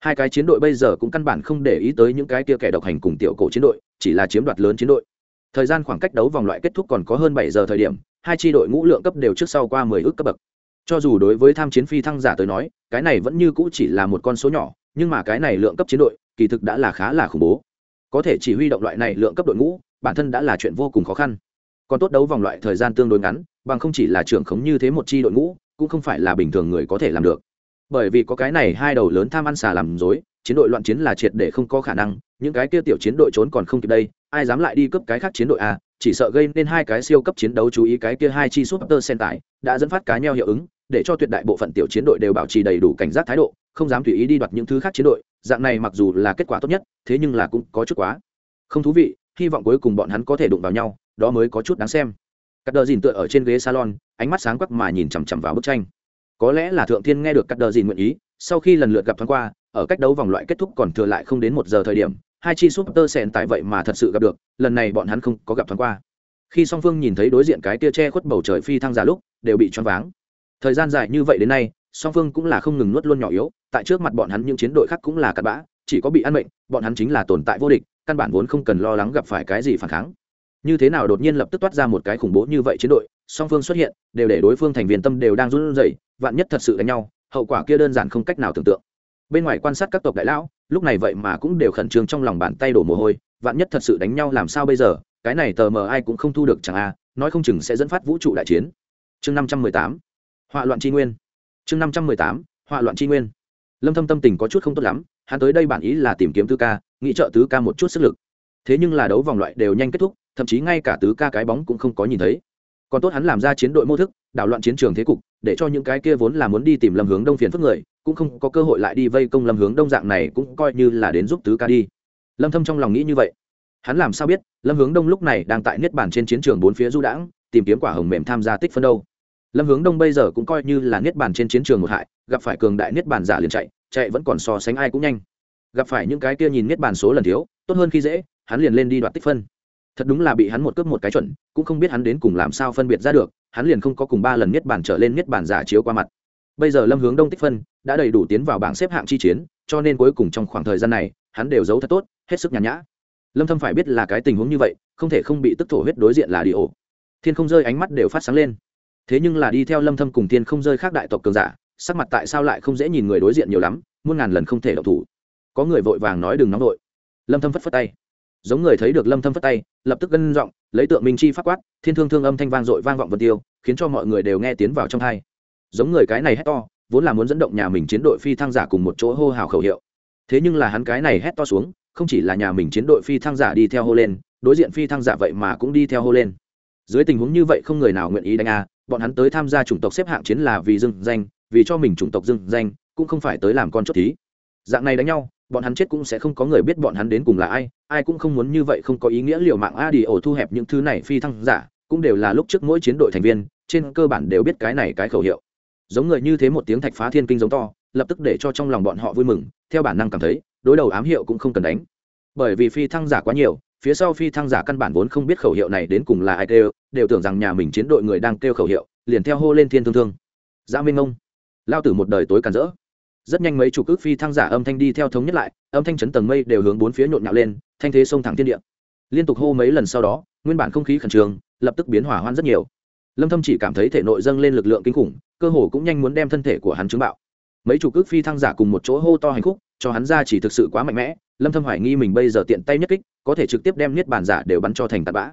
Hai cái chiến đội bây giờ cũng căn bản không để ý tới những cái kia kẻ độc hành cùng tiểu cổ chiến đội, chỉ là chiếm đoạt lớn chiến đội thời gian khoảng cách đấu vòng loại kết thúc còn có hơn bảy giờ thời điểm, hai tri đội ngũ lượng cấp đều trước sau qua mười ước cấp bậc. Cho dù đối với tham chiến phi thăng giả tới nói, cái này vẫn như cũ chỉ là một con số nhỏ, nhưng mà cái này lượng cấp chiến đội, kỳ thực đã là khá là khủng bố. Có thể chỉ huy động loại này lượng cấp đội ngũ, bản thân đã là chuyện vô cùng khó khăn. Còn tốt đấu vòng loại thời gian tương đối ngắn, bằng không chỉ là trưởng khống như thế một chi đội ngũ, cũng không phải là bình thường người có thể làm được. Bởi vì có cái này hai đầu lớn tham ăn xà làm dối chiến đội loạn chiến là triệt để không có khả năng, những cái kia tiểu chiến đội trốn còn không kịp đây ai dám lại đi cướp cái khác chiến đội a chỉ sợ gây nên hai cái siêu cấp chiến đấu chú ý cái kia hai chi super sen tải đã dẫn phát cá nheo hiệu ứng, để cho tuyệt đại bộ phận tiểu chiến đội đều bảo trì đầy đủ cảnh giác thái độ, không dám tùy ý đi đoạt những thứ khác chiến đội, dạng này mặc dù là kết quả tốt nhất, thế nhưng là cũng có chút quá. Không thú vị, hy vọng cuối cùng bọn hắn có thể đụng vào nhau, đó mới có chút đáng xem. Cắt đờ dìn tựa ở trên ghế salon, ánh mắt sáng quắc mà nhìn chằm chằm vào bức tranh. Có lẽ là thượng thiên nghe được cắt đờ dìn nguyện ý, sau khi lần lượt gặp thoáng qua, ở cách đấu vòng loại kết thúc còn thừa lại không đến một giờ thời điểm hai chi super sẹn tại vậy mà thật sự gặp được, lần này bọn hắn không có gặp thoáng qua. Khi song phương nhìn thấy đối diện cái tia che khuất bầu trời phi thăng giả lúc, đều bị choáng váng. Thời gian dài như vậy đến nay, song phương cũng là không ngừng nuốt luôn nhỏ yếu, tại trước mặt bọn hắn những chiến đội khác cũng là cặn bã, chỉ có bị ăn mệnh, bọn hắn chính là tồn tại vô địch, căn bản vốn không cần lo lắng gặp phải cái gì phản kháng. Như thế nào đột nhiên lập tức toát ra một cái khủng bố như vậy chiến đội, song phương xuất hiện, đều để đối phương thành viên tâm đều đang run rẩy, vạn nhất thật sự đánh nhau, hậu quả kia đơn giản không cách nào tưởng tượng. Bên ngoài quan sát các tộc đại lão lúc này vậy mà cũng đều khẩn trương trong lòng bàn tay đổ mồ hôi, vạn nhất thật sự đánh nhau làm sao bây giờ, cái này tờ mờ ai cũng không thu được chẳng a nói không chừng sẽ dẫn phát vũ trụ đại chiến. Chương năm trăm mười tám, họa loạn tri nguyên. Chương năm trăm mười tám, họa loạn tri nguyên. Lâm thâm tâm tình có chút không tốt lắm, hắn tới đây bản ý là tìm kiếm tứ ca, nghĩ trợ tứ ca một chút sức lực. Thế nhưng là đấu vòng loại đều nhanh kết thúc, thậm chí ngay cả tứ ca cái bóng cũng không có nhìn thấy. Còn tốt hắn làm ra chiến đội mô thức, đảo loạn chiến trường thế cục, để cho những cái kia vốn là muốn đi tìm lâm hướng đông phiền phức người cũng không có cơ hội lại đi vây công lâm hướng đông dạng này cũng coi như là đến giúp tứ ca đi. Lâm thâm trong lòng nghĩ như vậy. Hắn làm sao biết, lâm hướng đông lúc này đang tại niết bàn trên chiến trường bốn phía du đãng, tìm kiếm quả hồng mềm tham gia tích phân đâu. Lâm hướng đông bây giờ cũng coi như là niết bàn trên chiến trường một hại, gặp phải cường đại niết bàn giả liền chạy chạy vẫn còn so sánh ai cũng nhanh. Gặp phải những cái kia nhìn niết bàn số lần thiếu, tốt hơn khi dễ, hắn liền lên đi đoạt tích phân. Thật đúng là bị hắn một cướp một cái chuẩn, cũng không biết hắn đến cùng làm sao phân biệt ra được, hắn liền không có cùng ba lần niết bàn trở lên niết bàn giả chiếu qua mặt. Bây giờ lâm hướng đông tích phân đã đầy đủ tiến vào bảng xếp hạng chi chiến, cho nên cuối cùng trong khoảng thời gian này, hắn đều giấu thật tốt, hết sức nhàn nhã. Lâm thâm phải biết là cái tình huống như vậy, không thể không bị tức thổ huyết đối diện là đi ổ. Thiên không rơi ánh mắt đều phát sáng lên. Thế nhưng là đi theo lâm thâm cùng thiên không rơi khác đại tộc cường giả, sắc mặt tại sao lại không dễ nhìn người đối diện nhiều lắm, muôn ngàn lần không thể động thủ. Có người vội vàng nói đừng nóng vội. Lâm thâm phất phất tay. Giống người thấy được lâm thâm phất tay, lập tức gân giọng, lấy tượng minh chi phát quát, thiên thương thương âm thanh vang dội vang vọng vân tiêu, khiến cho mọi người đều nghe tiến vào trong tai. Giống người cái này hét to vốn là muốn dẫn động nhà mình chiến đội phi thăng giả cùng một chỗ hô hào khẩu hiệu. Thế nhưng là hắn cái này hét to xuống, không chỉ là nhà mình chiến đội phi thăng giả đi theo hô lên, đối diện phi thăng giả vậy mà cũng đi theo hô lên. Dưới tình huống như vậy không người nào nguyện ý đánh a, bọn hắn tới tham gia chủng tộc xếp hạng chiến là vì dưng danh, vì cho mình chủng tộc dưng danh, cũng không phải tới làm con chốt thí. Dạng này đánh nhau, bọn hắn chết cũng sẽ không có người biết bọn hắn đến cùng là ai ai cũng không muốn như vậy không có ý nghĩa liều mạng a đi ổ thu hẹp những thứ này phi thăng giả, cũng đều là lúc trước mỗi chiến đội thành viên, trên cơ bản đều biết cái này cái khẩu hiệu giống người như thế một tiếng thạch phá thiên kinh giống to, lập tức để cho trong lòng bọn họ vui mừng, theo bản năng cảm thấy, đối đầu ám hiệu cũng không cần đánh. Bởi vì phi thăng giả quá nhiều, phía sau phi thăng giả căn bản vốn không biết khẩu hiệu này đến cùng là ai kêu, đều tưởng rằng nhà mình chiến đội người đang kêu khẩu hiệu, liền theo hô lên thiên thương thương. Dã minh ông lao tử một đời tối càn rỡ. Rất nhanh mấy chục ước phi thăng giả âm thanh đi theo thống nhất lại, âm thanh chấn tầng mây đều hướng bốn phía nhộn nhạo lên, thanh thế sông thẳng thiên địa. Liên tục hô mấy lần sau đó, nguyên bản không khí khẩn trương, lập tức biến hỏa hoan rất nhiều lâm thâm chỉ cảm thấy thể nội dâng lên lực lượng kinh khủng, cơ hồ cũng nhanh muốn đem thân thể của hắn chứng bạo. Mấy chủ cước phi thăng giả cùng một chỗ hô to hành khúc, cho hắn ra chỉ thực sự quá mạnh mẽ, lâm thâm hoài nghi mình bây giờ tiện tay nhất kích, có thể trực tiếp đem niết bàn giả đều bắn cho thành tạt bã.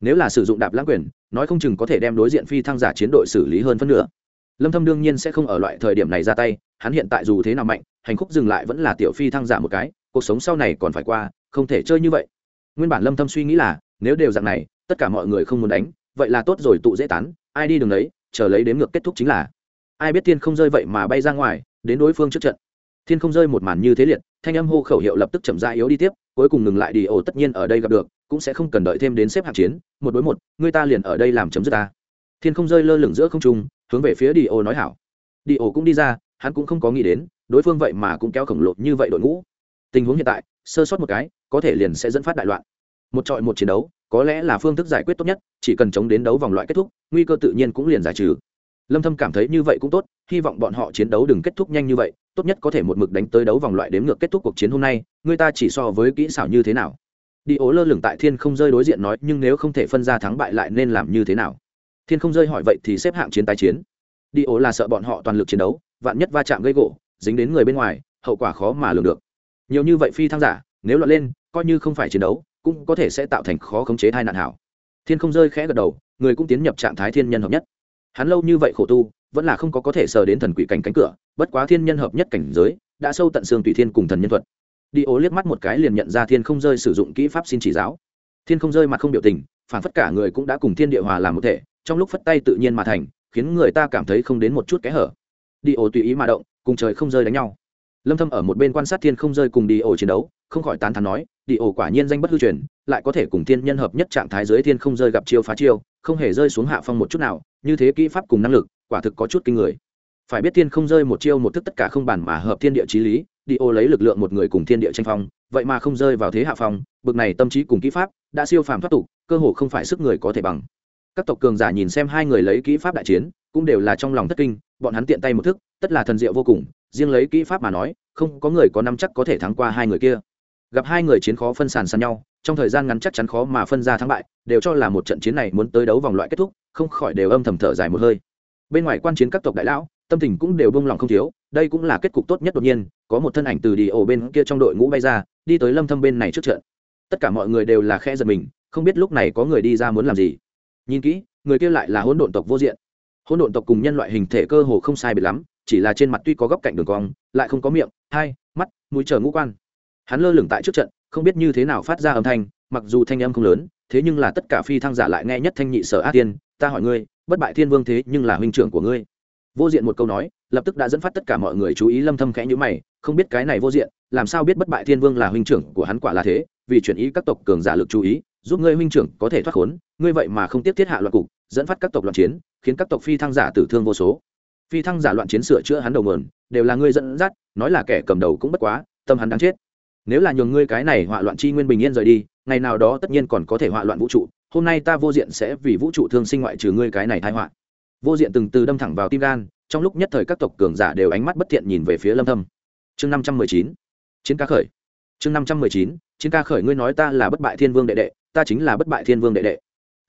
Nếu là sử dụng đạp lãng quyền, nói không chừng có thể đem đối diện phi thăng giả chiến đội xử lý hơn phân nửa. Lâm thâm đương nhiên sẽ không ở loại thời điểm này ra tay, hắn hiện tại dù thế nào mạnh, hành khúc dừng lại vẫn là tiểu phi thăng giả một cái, cuộc sống sau này còn phải qua, không thể chơi như vậy. Nguyên bản lâm thâm suy nghĩ là, nếu đều dạng này, tất cả mọi người không muốn đánh vậy là tốt rồi, tụ dễ tán, ai đi đường đấy, chờ lấy đếm ngược kết thúc chính là. Ai biết thiên không rơi vậy mà bay ra ngoài, đến đối phương trước trận. Thiên không rơi một màn như thế liệt, thanh âm hô khẩu hiệu lập tức chậm rãi yếu đi tiếp, cuối cùng ngừng lại đi ổ tất nhiên ở đây gặp được, cũng sẽ không cần đợi thêm đến xếp hạng chiến, một đối một, người ta liền ở đây làm chấm dứt ta. Thiên không rơi lơ lửng giữa không trung, hướng về phía đi ổ nói hảo. Đi ổ cũng đi ra, hắn cũng không có nghĩ đến, đối phương vậy mà cũng kéo khổng lồ như vậy đội ngũ. Tình huống hiện tại, sơ sót một cái, có thể liền sẽ dẫn phát đại loạn. Một trọi một chiến đấu có lẽ là phương thức giải quyết tốt nhất, chỉ cần chống đến đấu vòng loại kết thúc, nguy cơ tự nhiên cũng liền giải trừ. Lâm thâm cảm thấy như vậy cũng tốt, hy vọng bọn họ chiến đấu đừng kết thúc nhanh như vậy, tốt nhất có thể một mực đánh tới đấu vòng loại đếm ngược kết thúc cuộc chiến hôm nay, người ta chỉ so với kỹ xảo như thế nào. Đi ố lơ lửng tại thiên không rơi đối diện nói, nhưng nếu không thể phân ra thắng bại lại nên làm như thế nào? Thiên không rơi hỏi vậy thì xếp hạng chiến tái chiến. Đi ố là sợ bọn họ toàn lực chiến đấu, vạn nhất va chạm gây gỗ, dính đến người bên ngoài, hậu quả khó mà lường được. Nhiều như vậy phi thăng giả, nếu lọt lên, coi như không phải chiến đấu cũng có thể sẽ tạo thành khó khống chế thai nạn hảo. Thiên không rơi khẽ gật đầu, người cũng tiến nhập trạng thái thiên nhân hợp nhất. Hắn lâu như vậy khổ tu, vẫn là không có có thể sờ đến thần quỷ cảnh cánh cửa, bất quá thiên nhân hợp nhất cảnh giới, đã sâu tận xương tùy thiên cùng thần nhân thuật. Đi ố liếc mắt một cái liền nhận ra thiên không rơi sử dụng kỹ pháp xin chỉ giáo. Thiên không rơi mặt không biểu tình, phản phất cả người cũng đã cùng thiên địa hòa làm một thể, trong lúc phất tay tự nhiên mà thành, khiến người ta cảm thấy không đến một chút kẽ hở. Đi ố tùy ý mà động, cùng trời không rơi đánh nhau lâm thâm ở một bên quan sát thiên không rơi cùng đi ổ chiến đấu, không khỏi tán thán nói, đi ổ quả nhiên danh bất hư truyền, lại có thể cùng thiên nhân hợp nhất trạng thái dưới thiên không rơi gặp chiêu phá chiêu, không hề rơi xuống hạ phong một chút nào, như thế kỹ pháp cùng năng lực, quả thực có chút kinh người. Phải biết thiên không rơi một chiêu một thức tất cả không bản mà hợp thiên địa chí lý, đi ổ lấy lực lượng một người cùng thiên địa tranh phong, vậy mà không rơi vào thế hạ phong, bực này tâm trí cùng kỹ pháp, đã siêu phàm thoát tục, cơ hồ không phải sức người có thể bằng. Các tộc cường giả nhìn xem hai người lấy kỹ pháp đại chiến, cũng đều là trong lòng thất kinh, bọn hắn tiện tay một thức, tất là thần diệu vô cùng riêng lấy kỹ pháp mà nói, không có người có năm chắc có thể thắng qua hai người kia. Gặp hai người chiến khó phân sàn sàn nhau, trong thời gian ngắn chắc chắn khó mà phân ra thắng bại, đều cho là một trận chiến này muốn tới đấu vòng loại kết thúc, không khỏi đều âm thầm thở dài một hơi. Bên ngoài quan chiến các tộc đại lão, tâm tình cũng đều bông lòng không thiếu, đây cũng là kết cục tốt nhất đột nhiên, có một thân ảnh từ đi ổ bên kia trong đội ngũ bay ra, đi tới lâm thâm bên này trước trận. Tất cả mọi người đều là khe giật mình, không biết lúc này có người đi ra muốn làm gì. Nhìn kỹ, người kia lại là hỗn độn tộc vô diện. Hỗn độn tộc cùng nhân loại hình thể cơ hồ không sai biệt lắm chỉ là trên mặt tuy có góc cạnh đường cong, lại không có miệng, hai, mắt, mũi chờ ngũ quan. Hắn lơ lửng tại trước trận, không biết như thế nào phát ra âm thanh, mặc dù thanh âm không lớn, thế nhưng là tất cả phi thăng giả lại nghe nhất thanh nhị sở ác tiên, ta hỏi ngươi, bất bại thiên vương thế nhưng là huynh trưởng của ngươi. Vô diện một câu nói, lập tức đã dẫn phát tất cả mọi người chú ý lâm thâm khẽ như mày, không biết cái này vô diện, làm sao biết bất bại thiên vương là huynh trưởng của hắn quả là thế, vì chuyển ý các tộc cường giả lực chú ý, giúp ngươi huynh trưởng có thể thoát khốn, ngươi vậy mà không tiếp thiết hạ loạn cục, dẫn phát các tộc loạn chiến, khiến các tộc phi thăng giả tử thương vô số phi thăng giả loạn chiến sửa chữa hắn đầu nguồn, đều là ngươi dẫn dắt, nói là kẻ cầm đầu cũng bất quá, tâm hắn đáng chết. Nếu là nhường ngươi cái này họa loạn chi nguyên bình yên rời đi, ngày nào đó tất nhiên còn có thể họa loạn vũ trụ, hôm nay ta vô diện sẽ vì vũ trụ thương sinh ngoại trừ ngươi cái này thai họa. Vô diện từng từ đâm thẳng vào tim gan, trong lúc nhất thời các tộc cường giả đều ánh mắt bất thiện nhìn về phía lâm thâm. Chương năm trăm mười chín, chiến ca khởi. Chương năm trăm mười chín, chiến ca khởi ngươi nói ta là bất bại thiên vương đệ đệ, ta chính là bất bại thiên vương đệ đệ.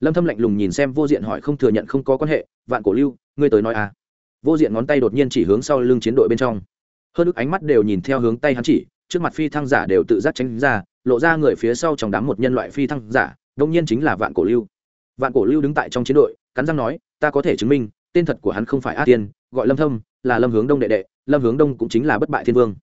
Lâm thâm lạnh lùng nhìn xem vô diện hỏi không thừa nhận không có quan hệ, vạn cổ lưu, ngươi tới nói à? Vô diện ngón tay đột nhiên chỉ hướng sau lưng chiến đội bên trong. Hơn ức ánh mắt đều nhìn theo hướng tay hắn chỉ, trước mặt phi thăng giả đều tự giác tránh ra, lộ ra người phía sau trong đám một nhân loại phi thăng giả, đông nhiên chính là vạn cổ lưu. Vạn cổ lưu đứng tại trong chiến đội, cắn răng nói, ta có thể chứng minh, tên thật của hắn không phải a tiên, gọi lâm thâm, là lâm hướng đông đệ đệ, lâm hướng đông cũng chính là bất bại thiên vương.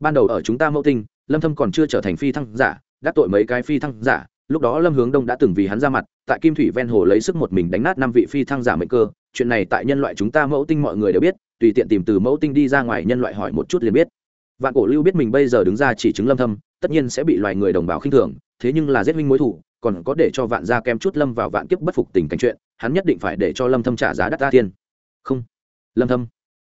Ban đầu ở chúng ta mẫu tinh, lâm thâm còn chưa trở thành phi thăng giả, đắc tội mấy cái phi thăng giả, lúc đó lâm hướng đông đã từng vì hắn ra mặt, tại kim thủy ven hồ lấy sức một mình đánh nát năm vị phi thăng giả mệnh cơ chuyện này tại nhân loại chúng ta mẫu tinh mọi người đều biết, tùy tiện tìm từ mẫu tinh đi ra ngoài nhân loại hỏi một chút liền biết. Vạn cổ lưu biết mình bây giờ đứng ra chỉ chứng lâm thâm, tất nhiên sẽ bị loài người đồng bào khinh thường, thế nhưng là giết minh mối thủ, còn có để cho vạn gia kem chút lâm vào vạn kiếp bất phục tình cảnh chuyện, hắn nhất định phải để cho lâm thâm trả giá đắt ta thiên không. Lâm thâm.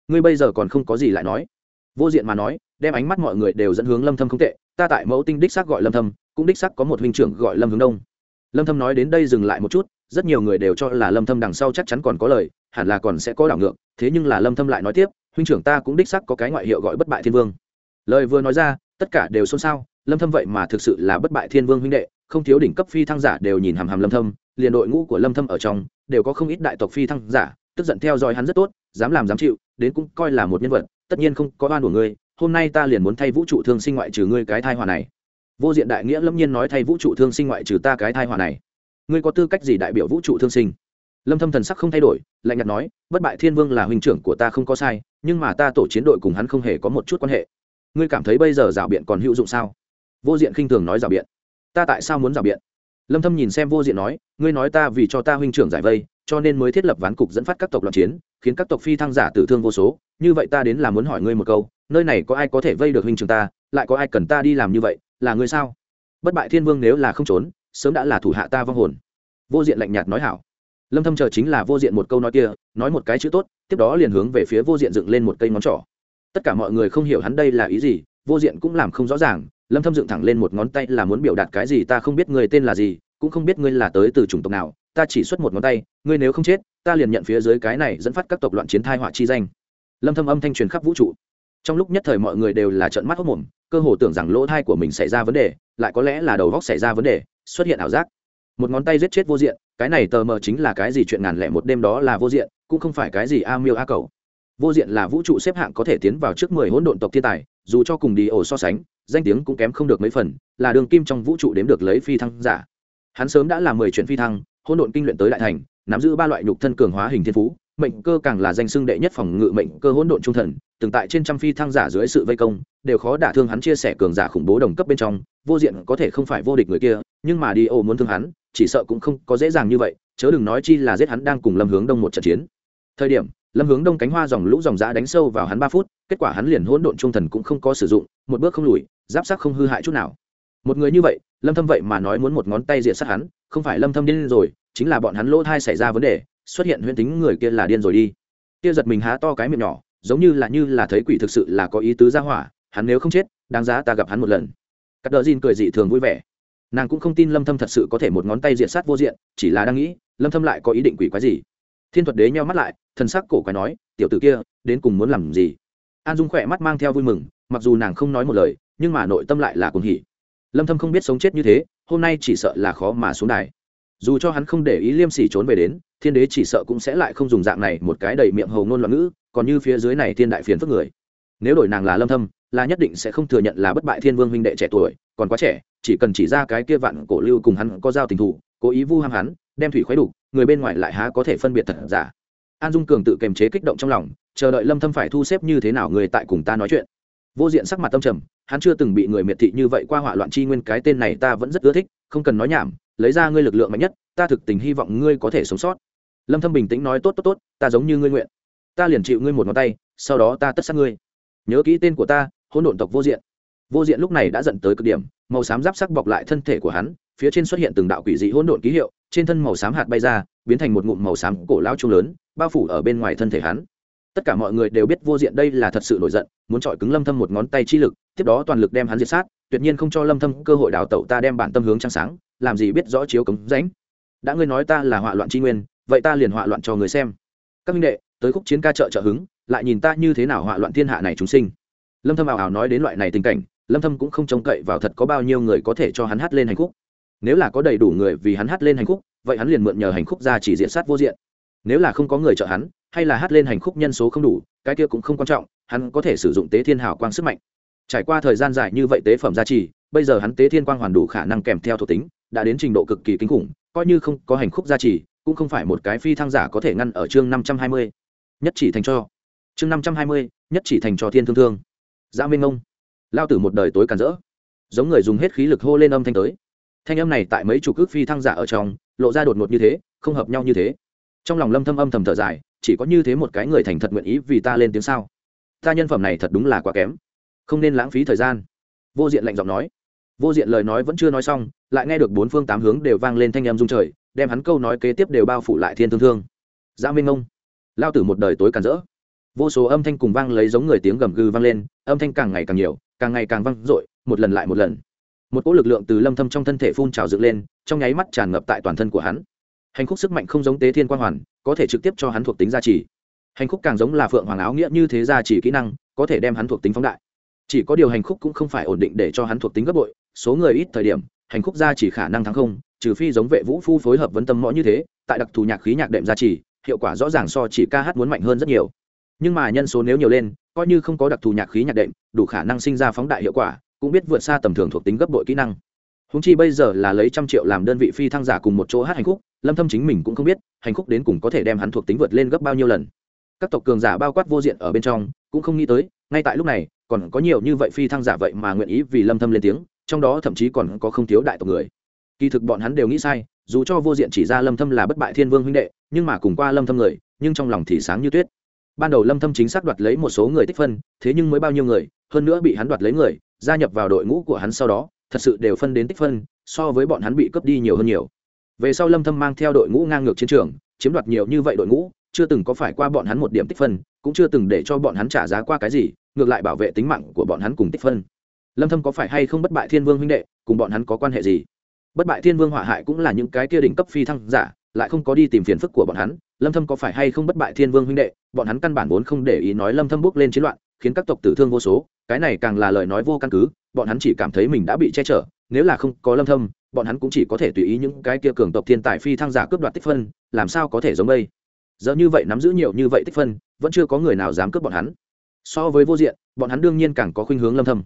Ngươi bây giờ còn không có gì lại nói. Vô diện mà nói, đem ánh mắt mọi người đều dẫn hướng lâm thâm không tệ, ta tại mẫu tinh đích xác gọi lâm thâm, cũng đích xác có một huynh trưởng gọi lâm hướng đông. Lâm thâm nói đến đây dừng lại một chút rất nhiều người đều cho là lâm thâm đằng sau chắc chắn còn có lời, hẳn là còn sẽ có đảo ngược, thế nhưng là lâm thâm lại nói tiếp, huynh trưởng ta cũng đích xác có cái ngoại hiệu gọi bất bại thiên vương. Lời vừa nói ra, tất cả đều xôn xao, lâm thâm vậy mà thực sự là bất bại thiên vương huynh đệ, không thiếu đỉnh cấp phi thăng giả đều nhìn hàm hàm lâm thâm, liền đội ngũ của lâm thâm ở trong, đều có không ít đại tộc phi thăng giả, tức giận theo dõi hắn rất tốt, dám làm dám chịu, đến cũng coi là một nhân vật, tất nhiên không có oan của ngươi, hôm nay ta liền muốn thay vũ trụ thương sinh ngoại trừ ngươi cái thai họa này. Vô diện đại nghĩa lâm nhiên nói thay vũ trụ thương sinh ngoại trừ ta cái thai họa này ngươi có tư cách gì đại biểu vũ trụ thương sinh? Lâm thâm thần sắc không thay đổi, lạnh nhạt nói, bất bại thiên vương là huynh trưởng của ta không có sai, nhưng mà ta tổ chiến đội cùng hắn không hề có một chút quan hệ. Ngươi cảm thấy bây giờ rào biện còn hữu dụng sao? Vô diện khinh thường nói rào biện. Ta tại sao muốn rào biện? Lâm thâm nhìn xem vô diện nói, ngươi nói ta vì cho ta huynh trưởng giải vây, cho nên mới thiết lập ván cục dẫn phát các tộc loạn chiến, khiến các tộc phi thăng giả tử thương vô số. Như vậy ta đến là muốn hỏi ngươi một câu, nơi này có ai có thể vây được huynh trưởng ta? Lại có ai cần ta đi làm như vậy? Là ngươi sao? Bất bại thiên vương nếu là không trốn sớm đã là thủ hạ ta vong hồn. Vô diện lạnh nhạt nói hảo. Lâm thâm chờ chính là vô diện một câu nói kia, nói một cái chữ tốt, tiếp đó liền hướng về phía vô diện dựng lên một cây ngón trỏ. Tất cả mọi người không hiểu hắn đây là ý gì, vô diện cũng làm không rõ ràng, lâm thâm dựng thẳng lên một ngón tay là muốn biểu đạt cái gì ta không biết người tên là gì, cũng không biết ngươi là tới từ chủng tộc nào, ta chỉ xuất một ngón tay, ngươi nếu không chết, ta liền nhận phía dưới cái này dẫn phát các tộc loạn chiến thai họa chi danh. Lâm thâm âm thanh truyền khắp vũ trụ. Trong lúc nhất thời mọi người đều là trợn mắt hốt mồm cơ hồ tưởng rằng lỗ thai của mình xảy ra vấn đề, lại có lẽ là đầu góc xảy ra vấn đề xuất hiện ảo giác. Một ngón tay giết chết vô diện, cái này tờ mờ chính là cái gì chuyện ngàn lẻ một đêm đó là vô diện, cũng không phải cái gì a miêu a cầu. Vô diện là vũ trụ xếp hạng có thể tiến vào trước mười hỗn độn tộc thiên tài, dù cho cùng đi ổ so sánh, danh tiếng cũng kém không được mấy phần, là đường kim trong vũ trụ đếm được lấy phi thăng giả. Hắn sớm đã là mười chuyện phi thăng, hỗn độn kinh luyện tới đại thành, nắm giữ ba loại nhục thân cường hóa hình thiên phú mệnh cơ càng là danh xưng đệ nhất phòng ngự mệnh cơ hỗn độn trung thần, từng tại trên trăm phi thăng giả dưới sự vây công, đều khó đả thương hắn chia sẻ cường giả khủng bố đồng cấp bên trong, vô diện có thể không phải vô địch người kia, nhưng mà đi ô muốn thương hắn, chỉ sợ cũng không có dễ dàng như vậy, chớ đừng nói chi là giết hắn đang cùng lâm hướng đông một trận chiến. Thời điểm, lâm hướng đông cánh hoa dòng lũ dòng giã đánh sâu vào hắn ba phút, kết quả hắn liền hỗn độn trung thần cũng không có sử dụng, một bước không lùi, giáp sắc không hư hại chút nào. Một người như vậy, lâm thâm vậy mà nói muốn một ngón tay diệt sát hắn, không phải lâm thâm điên rồi, chính là bọn hắn lỗ thai xảy ra vấn đề xuất hiện huyễn tính người kia là điên rồi đi. Kia giật mình há to cái miệng nhỏ, giống như là như là thấy quỷ thực sự là có ý tứ ra hỏa, hắn nếu không chết, đáng giá ta gặp hắn một lần. Cắt đờ Jin cười dị thường vui vẻ. Nàng cũng không tin lâm thâm thật sự có thể một ngón tay diện sát vô diện, chỉ là đang nghĩ, lâm thâm lại có ý định quỷ quái gì? Thiên thuật đế nheo mắt lại, thần sắc cổ quái nói, tiểu tử kia, đến cùng muốn làm gì? An dung khỏe mắt mang theo vui mừng, mặc dù nàng không nói một lời, nhưng mà nội tâm lại là cuồng hỉ. Lâm thâm không biết sống chết như thế, hôm nay chỉ sợ là khó mà xuống đài dù cho hắn không để ý liêm sỉ trốn về đến, thiên đế chỉ sợ cũng sẽ lại không dùng dạng này một cái đầy miệng hầu ngôn loạn ngữ, còn như phía dưới này thiên đại phiền phức người. Nếu đổi nàng là lâm thâm, là nhất định sẽ không thừa nhận là bất bại thiên vương huynh đệ trẻ tuổi, còn quá trẻ, chỉ cần chỉ ra cái kia vạn cổ lưu cùng hắn có giao tình thủ, cố ý vu ham hắn, đem thủy khuấy đủ, người bên ngoài lại há có thể phân biệt thật giả. An dung cường tự kềm chế kích động trong lòng, chờ đợi lâm thâm phải thu xếp như thế nào người tại cùng ta nói chuyện. Vô diện sắc mặt tâm trầm hắn chưa từng bị người miệt thị như vậy qua hỏa loạn chi nguyên, cái tên này ta vẫn rất ưa thích, không cần nói nhảm, lấy ra ngươi lực lượng mạnh nhất, ta thực tình hy vọng ngươi có thể sống sót. Lâm thâm bình tĩnh nói, tốt tốt tốt, ta giống như ngươi nguyện. Ta liền chịu ngươi một ngón tay, sau đó ta tất sát ngươi. Nhớ kỹ tên của ta, hỗn độn tộc vô diện. Vô diện lúc này đã dẫn tới cực điểm, màu xám giáp sắc bọc lại thân thể của hắn, phía trên xuất hiện từng đạo quỷ dị hỗn độn ký hiệu, trên thân màu xám hạt bay ra, biến thành một ngụm màu xám cổ lao trung lớn, bao phủ ở bên ngoài thân thể hắn tất cả mọi người đều biết vô diện đây là thật sự nổi giận, muốn chọi cứng lâm thâm một ngón tay chi lực, tiếp đó toàn lực đem hắn diệt sát, tuyệt nhiên không cho lâm thâm cơ hội đào tẩu ta đem bản tâm hướng trăng sáng, làm gì biết rõ chiếu cống rãnh. Đã ngươi nói ta là họa loạn chi nguyên, vậy ta liền họa loạn cho người xem. Các minh đệ, tới khúc chiến ca trợ trợ hứng, lại nhìn ta như thế nào họa loạn thiên hạ này chúng sinh. Lâm thâm ảo ảo nói đến loại này tình cảnh, lâm thâm cũng không trông cậy vào thật có bao nhiêu người có thể cho hắn hát lên hành khúc. Nếu là có đầy đủ người vì hắn hát lên hành khúc, vậy hắn liền mượn nhờ hành khúc ra chỉ diện sát vô diện. Nếu là không có người trợ hắn hay là hát lên hành khúc nhân số không đủ, cái kia cũng không quan trọng, hắn có thể sử dụng tế thiên hào quang sức mạnh. Trải qua thời gian dài như vậy tế phẩm gia trì, bây giờ hắn tế thiên quang hoàn đủ khả năng kèm theo thuộc tính, đã đến trình độ cực kỳ kinh khủng, coi như không có hành khúc gia trì, cũng không phải một cái phi thăng giả có thể ngăn ở chương năm trăm hai mươi. Nhất chỉ thành cho. Chương năm trăm hai mươi, nhất chỉ thành cho thiên thương thương. Giã minh ông lao tử một đời tối càn rỡ. Giống người dùng hết khí lực hô lên âm thanh tới. Thanh âm này tại mấy chục ước phi thăng giả ở trong, lộ ra đột ngột như thế, không hợp nhau như thế. Trong lòng lâm thâm âm thầm thở dài chỉ có như thế một cái người thành thật nguyện ý vì ta lên tiếng sao? Ta nhân phẩm này thật đúng là quá kém. Không nên lãng phí thời gian. Vô diện lạnh giọng nói. Vô diện lời nói vẫn chưa nói xong, lại nghe được bốn phương tám hướng đều vang lên thanh âm dung trời, đem hắn câu nói kế tiếp đều bao phủ lại thiên thương thương. Giã minh ông lao tử một đời tối càn rỡ. Vô số âm thanh cùng vang lấy giống người tiếng gầm gừ vang lên, âm thanh càng ngày càng nhiều, càng ngày càng vang dội, một lần lại một lần. Một cỗ lực lượng từ lâm thâm trong thân thể phun trào dựng lên, trong nháy mắt tràn ngập tại toàn thân của hắn. Hành khúc sức mạnh không giống tế thiên quang hoàn có thể trực tiếp cho hắn thuộc tính gia trì. Hành khúc càng giống là phượng hoàng áo nghĩa như thế gia trì kỹ năng, có thể đem hắn thuộc tính phóng đại. Chỉ có điều hành khúc cũng không phải ổn định để cho hắn thuộc tính gấp bội, số người ít thời điểm, hành khúc gia trì khả năng thắng không, trừ phi giống vệ vũ phu phối hợp vấn tâm mõ như thế, tại đặc thù nhạc khí nhạc đệm gia trì, hiệu quả rõ ràng so chỉ ca hát muốn mạnh hơn rất nhiều. Nhưng mà nhân số nếu nhiều lên, coi như không có đặc thù nhạc khí nhạc đệm, đủ khả năng sinh ra phóng đại hiệu quả, cũng biết vượt xa tầm thường thuộc tính gấp bội kỹ năng. Húng chi bây giờ là lấy trăm triệu làm đơn vị phi thăng giả cùng một chỗ hát hành khúc lâm thâm chính mình cũng không biết, hành khúc đến cùng có thể đem hắn thuộc tính vượt lên gấp bao nhiêu lần. Các tộc cường giả bao quát vô diện ở bên trong, cũng không nghĩ tới, ngay tại lúc này, còn có nhiều như vậy phi thăng giả vậy mà nguyện ý vì lâm thâm lên tiếng, trong đó thậm chí còn có không thiếu đại tộc người. Kỳ thực bọn hắn đều nghĩ sai, dù cho vô diện chỉ ra lâm thâm là bất bại thiên vương huynh đệ, nhưng mà cùng qua lâm thâm người, nhưng trong lòng thì sáng như tuyết. Ban đầu lâm thâm chính xác đoạt lấy một số người tích phân, thế nhưng mới bao nhiêu người, hơn nữa bị hắn đoạt lấy người, gia nhập vào đội ngũ của hắn sau đó, thật sự đều phân đến tích phân, so với bọn hắn bị cướp đi nhiều hơn nhiều về sau lâm thâm mang theo đội ngũ ngang ngược chiến trường, chiếm đoạt nhiều như vậy đội ngũ, chưa từng có phải qua bọn hắn một điểm tích phân, cũng chưa từng để cho bọn hắn trả giá qua cái gì, ngược lại bảo vệ tính mạng của bọn hắn cùng tích phân. Lâm thâm có phải hay không bất bại thiên vương huynh đệ, cùng bọn hắn có quan hệ gì? Bất bại thiên vương họa hại cũng là những cái kia đỉnh cấp phi thăng giả, lại không có đi tìm phiền phức của bọn hắn. Lâm thâm có phải hay không bất bại thiên vương huynh đệ, bọn hắn căn bản vốn không để ý nói lâm thâm bước lên chiến loạn, khiến các tộc tử thương vô số, cái này càng là lời nói vô căn cứ, bọn hắn chỉ cảm thấy mình đã bị che chở, nếu là không có lâm thâm bọn hắn cũng chỉ có thể tùy ý những cái kia cường tộc thiên tài phi thăng giả cướp đoạt tích phân, làm sao có thể giống đây? giờ như vậy nắm giữ nhiều như vậy tích phân, vẫn chưa có người nào dám cướp bọn hắn. So với vô diện, bọn hắn đương nhiên càng có khuynh hướng lâm thâm.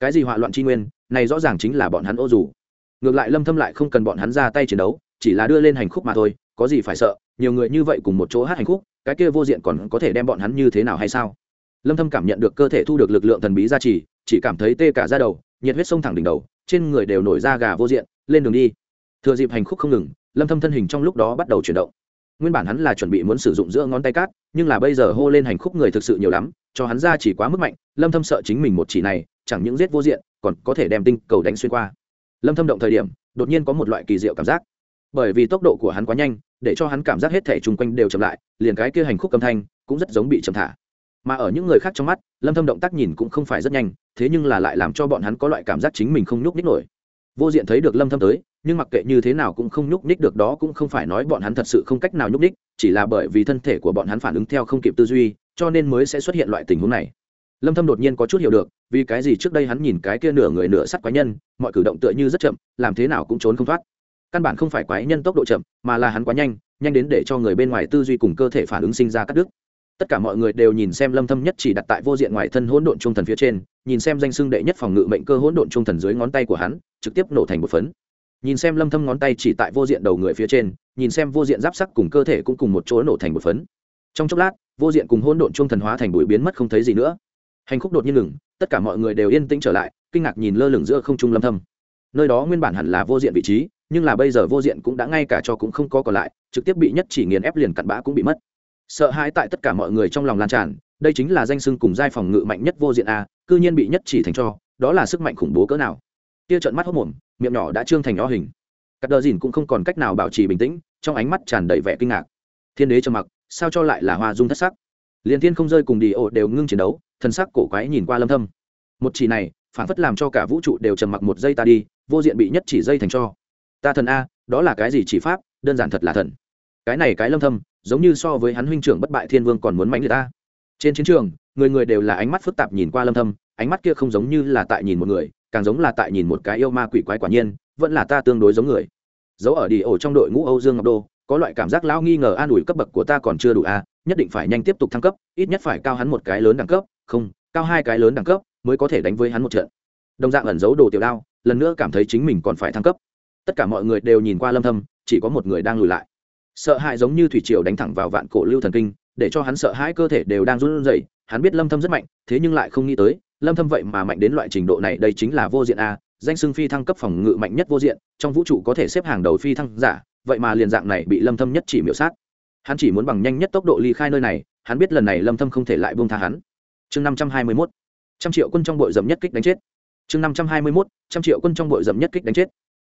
Cái gì họa loạn chi nguyên, này rõ ràng chính là bọn hắn ô dù. Ngược lại lâm thâm lại không cần bọn hắn ra tay chiến đấu, chỉ là đưa lên hành khúc mà thôi, có gì phải sợ, nhiều người như vậy cùng một chỗ hát hành khúc, cái kia vô diện còn có thể đem bọn hắn như thế nào hay sao? Lâm thâm cảm nhận được cơ thể thu được lực lượng thần bí gia trì, chỉ cảm thấy tê cả da đầu nhiệt huyết sông thẳng đỉnh đầu, trên người đều nổi da gà vô diện, lên đường đi. Thừa dịp hành khúc không ngừng, lâm thâm thân hình trong lúc đó bắt đầu chuyển động. Nguyên bản hắn là chuẩn bị muốn sử dụng giữa ngón tay cát, nhưng là bây giờ hô lên hành khúc người thực sự nhiều lắm, cho hắn ra chỉ quá mức mạnh, lâm thâm sợ chính mình một chỉ này, chẳng những giết vô diện, còn có thể đem tinh cầu đánh xuyên qua. Lâm thâm động thời điểm, đột nhiên có một loại kỳ diệu cảm giác. Bởi vì tốc độ của hắn quá nhanh, để cho hắn cảm giác hết thể chung quanh đều chậm lại, liền cái kia hành khúc âm thanh cũng rất giống bị chậm thả mà ở những người khác trong mắt, lâm thâm động tác nhìn cũng không phải rất nhanh, thế nhưng là lại làm cho bọn hắn có loại cảm giác chính mình không nhúc nhích nổi. Vô diện thấy được lâm thâm tới, nhưng mặc kệ như thế nào cũng không nhúc nhích được đó cũng không phải nói bọn hắn thật sự không cách nào nhúc nhích, chỉ là bởi vì thân thể của bọn hắn phản ứng theo không kịp tư duy, cho nên mới sẽ xuất hiện loại tình huống này. Lâm thâm đột nhiên có chút hiểu được, vì cái gì trước đây hắn nhìn cái kia nửa người nửa sắt quái nhân, mọi cử động tựa như rất chậm, làm thế nào cũng trốn không thoát. Căn bản không phải quái nhân tốc độ chậm, mà là hắn quá nhanh nhanh đến để cho người bên ngoài tư duy cùng cơ thể phản ứng sinh ra cắt đứt tất cả mọi người đều nhìn xem lâm thâm nhất chỉ đặt tại vô diện ngoài thân hỗn độn trung thần phía trên, nhìn xem danh xưng đệ nhất phòng ngự mệnh cơ hỗn độn trung thần dưới ngón tay của hắn, trực tiếp nổ thành một phấn. Nhìn xem lâm thâm ngón tay chỉ tại vô diện đầu người phía trên, nhìn xem vô diện giáp sắc cùng cơ thể cũng cùng một chỗ nổ thành một phấn. Trong chốc lát, vô diện cùng hỗn độn trung thần hóa thành bụi biến mất không thấy gì nữa. Hành khúc đột nhiên ngừng, tất cả mọi người đều yên tĩnh trở lại, kinh ngạc nhìn lơ lửng giữa không trung lâm thâm. Nơi đó nguyên bản hẳn là vô diện vị trí, nhưng là bây giờ vô diện cũng đã ngay cả cho cũng không có còn lại, trực tiếp bị nhất chỉ nghiền ép liền cặn bã cũng bị mất sợ hãi tại tất cả mọi người trong lòng lan tràn, đây chính là danh sưng cùng giai phòng ngự mạnh nhất vô diện a, cư nhiên bị nhất chỉ thành cho, đó là sức mạnh khủng bố cỡ nào. Tia trận mắt hốc mồm, miệng nhỏ đã trương thành nhỏ hình. Cắt đờ dìn cũng không còn cách nào bảo trì bình tĩnh, trong ánh mắt tràn đầy vẻ kinh ngạc. Thiên đế trầm mặc, sao cho lại là hoa dung thất sắc? Liền thiên không rơi cùng đi ổ đều ngưng chiến đấu, thân sắc cổ quái nhìn qua lâm thâm. Một chỉ này, phản phất làm cho cả vũ trụ đều trầm mặc một giây ta đi, vô diện bị nhất chỉ dây thành cho. Ta thần a, đó là cái gì chỉ pháp? Đơn giản thật là thần cái này cái lâm thâm, giống như so với hắn huynh trưởng bất bại thiên vương còn muốn mạnh người ta. Trên chiến trường, người người đều là ánh mắt phức tạp nhìn qua lâm thâm, ánh mắt kia không giống như là tại nhìn một người, càng giống là tại nhìn một cái yêu ma quỷ quái quả nhiên, vẫn là ta tương đối giống người. Dấu ở đi ổ trong đội ngũ âu dương ngọc đô, có loại cảm giác lão nghi ngờ an ủi cấp bậc của ta còn chưa đủ a nhất định phải nhanh tiếp tục thăng cấp, ít nhất phải cao hắn một cái lớn đẳng cấp, không, cao hai cái lớn đẳng cấp mới có thể đánh với hắn một trận. Đồng dạng ẩn giấu đồ tiểu đao, lần nữa cảm thấy chính mình còn phải thăng cấp. Tất cả mọi người đều nhìn qua lâm thâm, chỉ có một người đang lùi lại sợ hãi giống như thủy triều đánh thẳng vào vạn cổ lưu thần kinh, để cho hắn sợ hãi cơ thể đều đang run rẩy. Hắn biết lâm thâm rất mạnh, thế nhưng lại không nghĩ tới, lâm thâm vậy mà mạnh đến loại trình độ này, đây chính là vô diện a, danh xưng phi thăng cấp phòng ngự mạnh nhất vô diện, trong vũ trụ có thể xếp hàng đầu phi thăng giả, vậy mà liền dạng này bị lâm thâm nhất chỉ miểu sát. Hắn chỉ muốn bằng nhanh nhất tốc độ ly khai nơi này, hắn biết lần này lâm thâm không thể lại buông tha hắn. Chương 521 trăm triệu quân trong bội dầm nhất kích đánh chết. Chương 521 trăm triệu quân trong bội dầm nhất kích đánh chết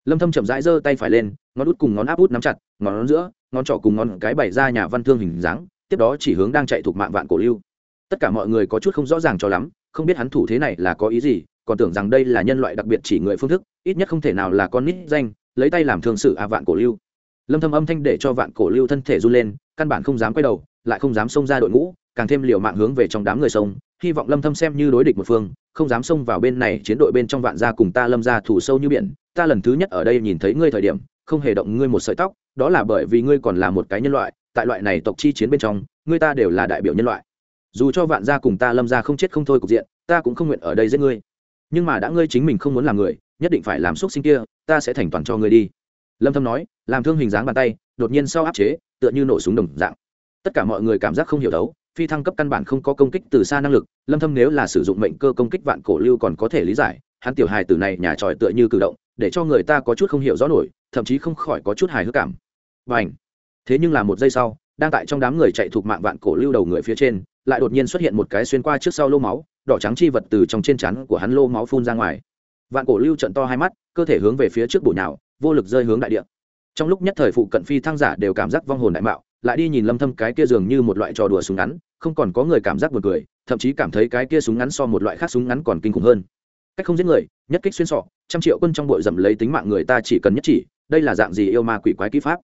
lâm thâm chậm rãi giơ tay phải lên, ngón út cùng ngón áp út nắm chặt, ngón giữa, ngón trỏ cùng ngón cái bày ra nhà văn thương hình dáng, tiếp đó chỉ hướng đang chạy thuộc mạng vạn cổ lưu. Tất cả mọi người có chút không rõ ràng cho lắm, không biết hắn thủ thế này là có ý gì, còn tưởng rằng đây là nhân loại đặc biệt chỉ người phương thức, ít nhất không thể nào là con nít danh, lấy tay làm thương sự a vạn cổ lưu. Lâm thâm âm thanh để cho vạn cổ lưu thân thể run lên, căn bản không dám quay đầu, lại không dám xông ra đội ngũ, càng thêm liều mạng hướng về trong đám người sông hy vọng lâm thâm xem như đối địch một phương, không dám xông vào bên này chiến đội bên trong vạn gia cùng ta lâm gia thủ sâu như biển ta lần thứ nhất ở đây nhìn thấy ngươi thời điểm, không hề động ngươi một sợi tóc, đó là bởi vì ngươi còn là một cái nhân loại, tại loại này tộc chi chiến bên trong, ngươi ta đều là đại biểu nhân loại. Dù cho vạn gia cùng ta lâm gia không chết không thôi cục diện, ta cũng không nguyện ở đây giết ngươi. Nhưng mà đã ngươi chính mình không muốn làm người, nhất định phải làm xúc sinh kia, ta sẽ thành toàn cho ngươi đi. Lâm thâm nói, làm thương hình dáng bàn tay, đột nhiên sau áp chế, tựa như nổ súng đồng dạng. Tất cả mọi người cảm giác không hiểu đấu, phi thăng cấp căn bản không có công kích từ xa năng lực, lâm thâm nếu là sử dụng mệnh cơ công kích vạn cổ lưu còn có thể lý giải, hắn tiểu hài tử này nhà tròi tựa như cử động để cho người ta có chút không hiểu rõ nổi, thậm chí không khỏi có chút hài hước cảm. Và ảnh thế nhưng là một giây sau, đang tại trong đám người chạy thuộc mạng vạn cổ lưu đầu người phía trên, lại đột nhiên xuất hiện một cái xuyên qua trước sau lô máu, đỏ trắng chi vật từ trong trên chắn của hắn lô máu phun ra ngoài. Vạn cổ lưu trận to hai mắt, cơ thể hướng về phía trước bụi nào vô lực rơi hướng đại địa. Trong lúc nhất thời phụ cận phi thăng giả đều cảm giác vong hồn đại mạo, lại đi nhìn lâm thâm cái kia dường như một loại trò đùa súng ngắn, không còn có người cảm giác buồn cười, thậm chí cảm thấy cái kia súng ngắn so một loại khác súng ngắn còn kinh khủng hơn cách không giết người, nhất kích xuyên sọ, trăm triệu quân trong bội dầm lấy tính mạng người ta chỉ cần nhất chỉ, đây là dạng gì yêu ma quỷ quái kỹ pháp?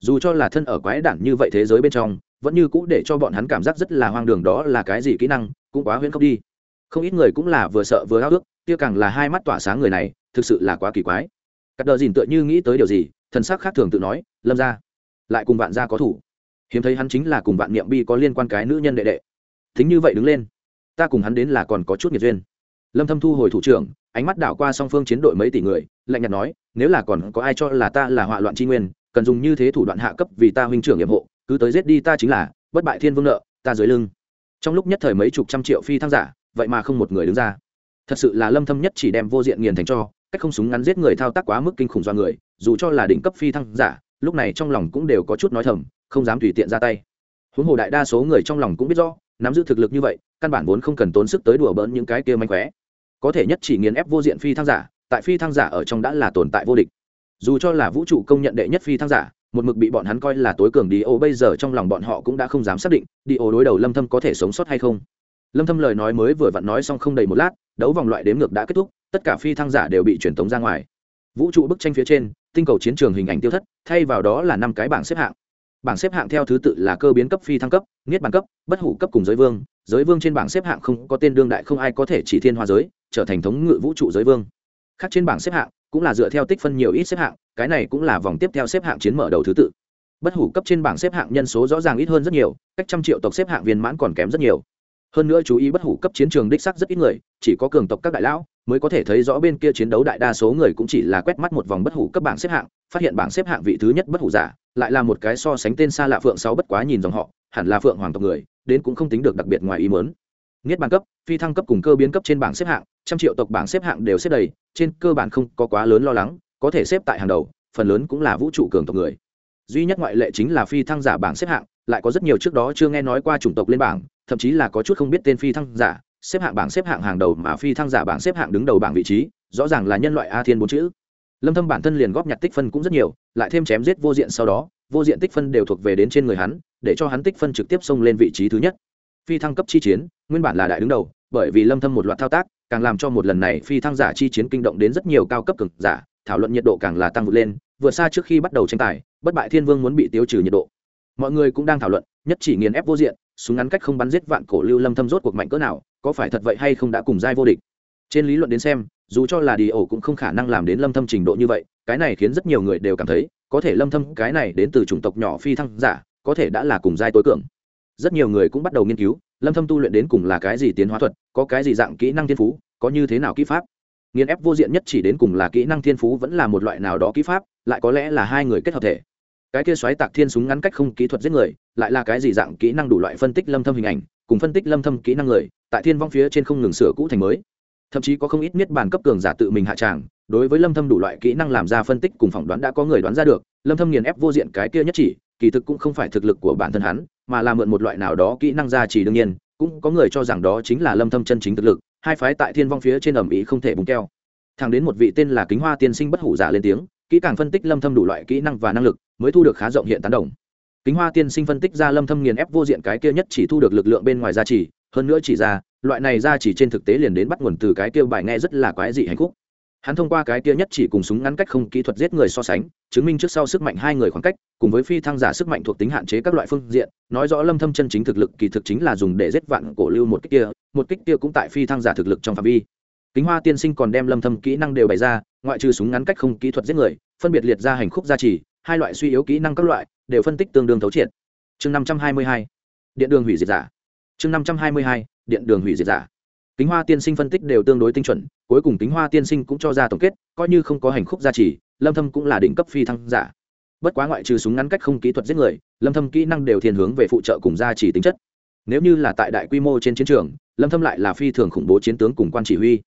Dù cho là thân ở quái đản như vậy thế giới bên trong, vẫn như cũ để cho bọn hắn cảm giác rất là hoang đường đó là cái gì kỹ năng, cũng quá huyễn khốc đi. Không ít người cũng là vừa sợ vừa háo ước kia càng là hai mắt tỏa sáng người này, thực sự là quá kỳ quái. Cắt đờ dìn tựa như nghĩ tới điều gì, thần sắc khác thường tự nói, lâm ra lại cùng vạn gia có thủ. Hiếm thấy hắn chính là cùng vạn niệm bi có liên quan cái nữ nhân đệ đệ. Thính như vậy đứng lên, ta cùng hắn đến là còn có chút nghiệt duyên lâm thâm thu hồi thủ trưởng, ánh mắt đảo qua song phương chiến đội mấy tỷ người, lạnh nhạt nói, nếu là còn có ai cho là ta là họa loạn chi nguyên, cần dùng như thế thủ đoạn hạ cấp vì ta huynh trưởng nhiệm hộ, cứ tới giết đi ta chính là, bất bại thiên vương nợ, ta dưới lưng. Trong lúc nhất thời mấy chục trăm triệu phi thăng giả, vậy mà không một người đứng ra. Thật sự là lâm thâm nhất chỉ đem vô diện nghiền thành cho, cách không súng ngắn giết người thao tác quá mức kinh khủng do người, dù cho là đỉnh cấp phi thăng giả, lúc này trong lòng cũng đều có chút nói thầm, không dám tùy tiện ra tay. Huống hồ đại đa số người trong lòng cũng biết rõ, nắm giữ thực lực như vậy, căn bản vốn không cần tốn sức tới đùa bỡn những cái kia manh khóe có thể nhất chỉ nghiền ép vô diện phi thăng giả, tại phi thăng giả ở trong đã là tồn tại vô địch. Dù cho là vũ trụ công nhận đệ nhất phi thăng giả, một mực bị bọn hắn coi là tối cường đi ô bây giờ trong lòng bọn họ cũng đã không dám xác định đi ô đối đầu lâm thâm có thể sống sót hay không. Lâm thâm lời nói mới vừa vặn nói xong không đầy một lát, đấu vòng loại đếm ngược đã kết thúc, tất cả phi thăng giả đều bị truyền tống ra ngoài. Vũ trụ bức tranh phía trên, tinh cầu chiến trường hình ảnh tiêu thất, thay vào đó là năm cái bảng xếp hạng. Bảng xếp hạng theo thứ tự là cơ biến cấp, phi thăng cấp, niết bàn cấp, bất hủ cấp cùng giới vương. Giới vương trên bảng xếp hạng không có tên đương đại, không ai có thể chỉ thiên hoa giới trở thành thống ngự vũ trụ giới vương. Khác trên bảng xếp hạng, cũng là dựa theo tích phân nhiều ít xếp hạng, cái này cũng là vòng tiếp theo xếp hạng chiến mở đầu thứ tự. Bất hủ cấp trên bảng xếp hạng nhân số rõ ràng ít hơn rất nhiều, cách trăm triệu tộc xếp hạng viên mãn còn kém rất nhiều. Hơn nữa chú ý bất hủ cấp chiến trường đích sắc rất ít người, chỉ có cường tộc các đại lão mới có thể thấy rõ bên kia chiến đấu đại đa số người cũng chỉ là quét mắt một vòng bất hủ cấp bảng xếp hạng, phát hiện bảng xếp hạng vị thứ nhất bất hủ giả, lại là một cái so sánh tên xa lạ phượng sáu bất quá nhìn dòng họ, hẳn là phượng hoàng tộc người, đến cũng không tính được đặc biệt ngoài ý mớn Niết bàn cấp, phi thăng cấp cùng cơ biến cấp trên bảng xếp hạng, trăm triệu tộc bảng xếp hạng đều xếp đầy, trên cơ bản không có quá lớn lo lắng, có thể xếp tại hàng đầu, phần lớn cũng là vũ trụ cường tộc người. Duy nhất ngoại lệ chính là phi thăng giả bảng xếp hạng, lại có rất nhiều trước đó chưa nghe nói qua chủng tộc lên bảng, thậm chí là có chút không biết tên phi thăng giả, xếp hạng bảng xếp hạng hàng đầu mà phi thăng giả bảng xếp hạng đứng đầu bảng vị trí, rõ ràng là nhân loại a thiên bốn chữ. Lâm thâm bản thân liền góp nhặt tích phân cũng rất nhiều, lại thêm chém giết vô diện sau đó, vô diện tích phân đều thuộc về đến trên người hắn, để cho hắn tích phân trực tiếp xông lên vị trí thứ nhất phi thăng cấp chi chiến, nguyên bản là đại đứng đầu, bởi vì lâm thâm một loạt thao tác, càng làm cho một lần này phi thăng giả chi chiến kinh động đến rất nhiều cao cấp cực giả, thảo luận nhiệt độ càng là tăng vượt lên, Vừa xa trước khi bắt đầu tranh tài, bất bại thiên vương muốn bị tiêu trừ nhiệt độ. Mọi người cũng đang thảo luận, nhất chỉ nghiền ép vô diện, súng ngắn cách không bắn giết vạn cổ lưu lâm thâm rốt cuộc mạnh cỡ nào, có phải thật vậy hay không đã cùng giai vô địch. Trên lý luận đến xem, dù cho là đi ổ cũng không khả năng làm đến lâm thâm trình độ như vậy, cái này khiến rất nhiều người đều cảm thấy, có thể lâm thâm cái này đến từ chủng tộc nhỏ phi thăng giả, có thể đã là cùng giai tối cường rất nhiều người cũng bắt đầu nghiên cứu, lâm thâm tu luyện đến cùng là cái gì tiến hóa thuật, có cái gì dạng kỹ năng thiên phú, có như thế nào kỹ pháp. Nghiên ép vô diện nhất chỉ đến cùng là kỹ năng thiên phú vẫn là một loại nào đó kỹ pháp, lại có lẽ là hai người kết hợp thể. Cái kia xoáy tạc thiên súng ngắn cách không kỹ thuật giết người, lại là cái gì dạng kỹ năng đủ loại phân tích lâm thâm hình ảnh, cùng phân tích lâm thâm kỹ năng người, tại thiên vong phía trên không ngừng sửa cũ thành mới. Thậm chí có không ít miết bản cấp cường giả tự mình hạ tràng, đối với lâm thâm đủ loại kỹ năng làm ra phân tích cùng phỏng đoán đã có người đoán ra được, lâm thâm nghiền ép vô diện cái kia nhất chỉ kỳ thực cũng không phải thực lực của bản thân hắn, mà là mượn một loại nào đó kỹ năng gia trì đương nhiên, cũng có người cho rằng đó chính là lâm thâm chân chính thực lực, hai phái tại thiên vong phía trên ẩm ý không thể bùng keo. Thẳng đến một vị tên là kính hoa tiên sinh bất hủ giả lên tiếng, kỹ càng phân tích lâm thâm đủ loại kỹ năng và năng lực, mới thu được khá rộng hiện tán đồng. Kính hoa tiên sinh phân tích ra lâm thâm nghiền ép vô diện cái kia nhất chỉ thu được lực lượng bên ngoài gia trì, hơn nữa chỉ ra, loại này gia trì trên thực tế liền đến bắt nguồn từ cái kia bài nghe rất là quái dị hạnh phúc hắn thông qua cái kia nhất chỉ cùng súng ngắn cách không kỹ thuật giết người so sánh, chứng minh trước sau sức mạnh hai người khoảng cách, cùng với phi thăng giả sức mạnh thuộc tính hạn chế các loại phương diện, nói rõ lâm thâm chân chính thực lực kỳ thực chính là dùng để giết vạn cổ lưu một kích kia, một kích kia cũng tại phi thăng giả thực lực trong phạm vi. Kính hoa tiên sinh còn đem lâm thâm kỹ năng đều bày ra, ngoại trừ súng ngắn cách không kỹ thuật giết người, phân biệt liệt ra hành khúc gia trì, hai loại suy yếu kỹ năng các loại, đều phân tích tương đương thấu triệt. Chương 522 điện đường hủy diệt giả. Chương 522 điện đường hủy diệt giả kính hoa tiên sinh phân tích đều tương đối tinh chuẩn, cuối cùng kính hoa tiên sinh cũng cho ra tổng kết, coi như không có hành khúc gia trì, lâm thâm cũng là đỉnh cấp phi thăng giả. Bất quá ngoại trừ súng ngắn cách không kỹ thuật giết người, lâm thâm kỹ năng đều thiên hướng về phụ trợ cùng gia trì tính chất. Nếu như là tại đại quy mô trên chiến trường, lâm thâm lại là phi thường khủng bố chiến tướng cùng quan chỉ huy.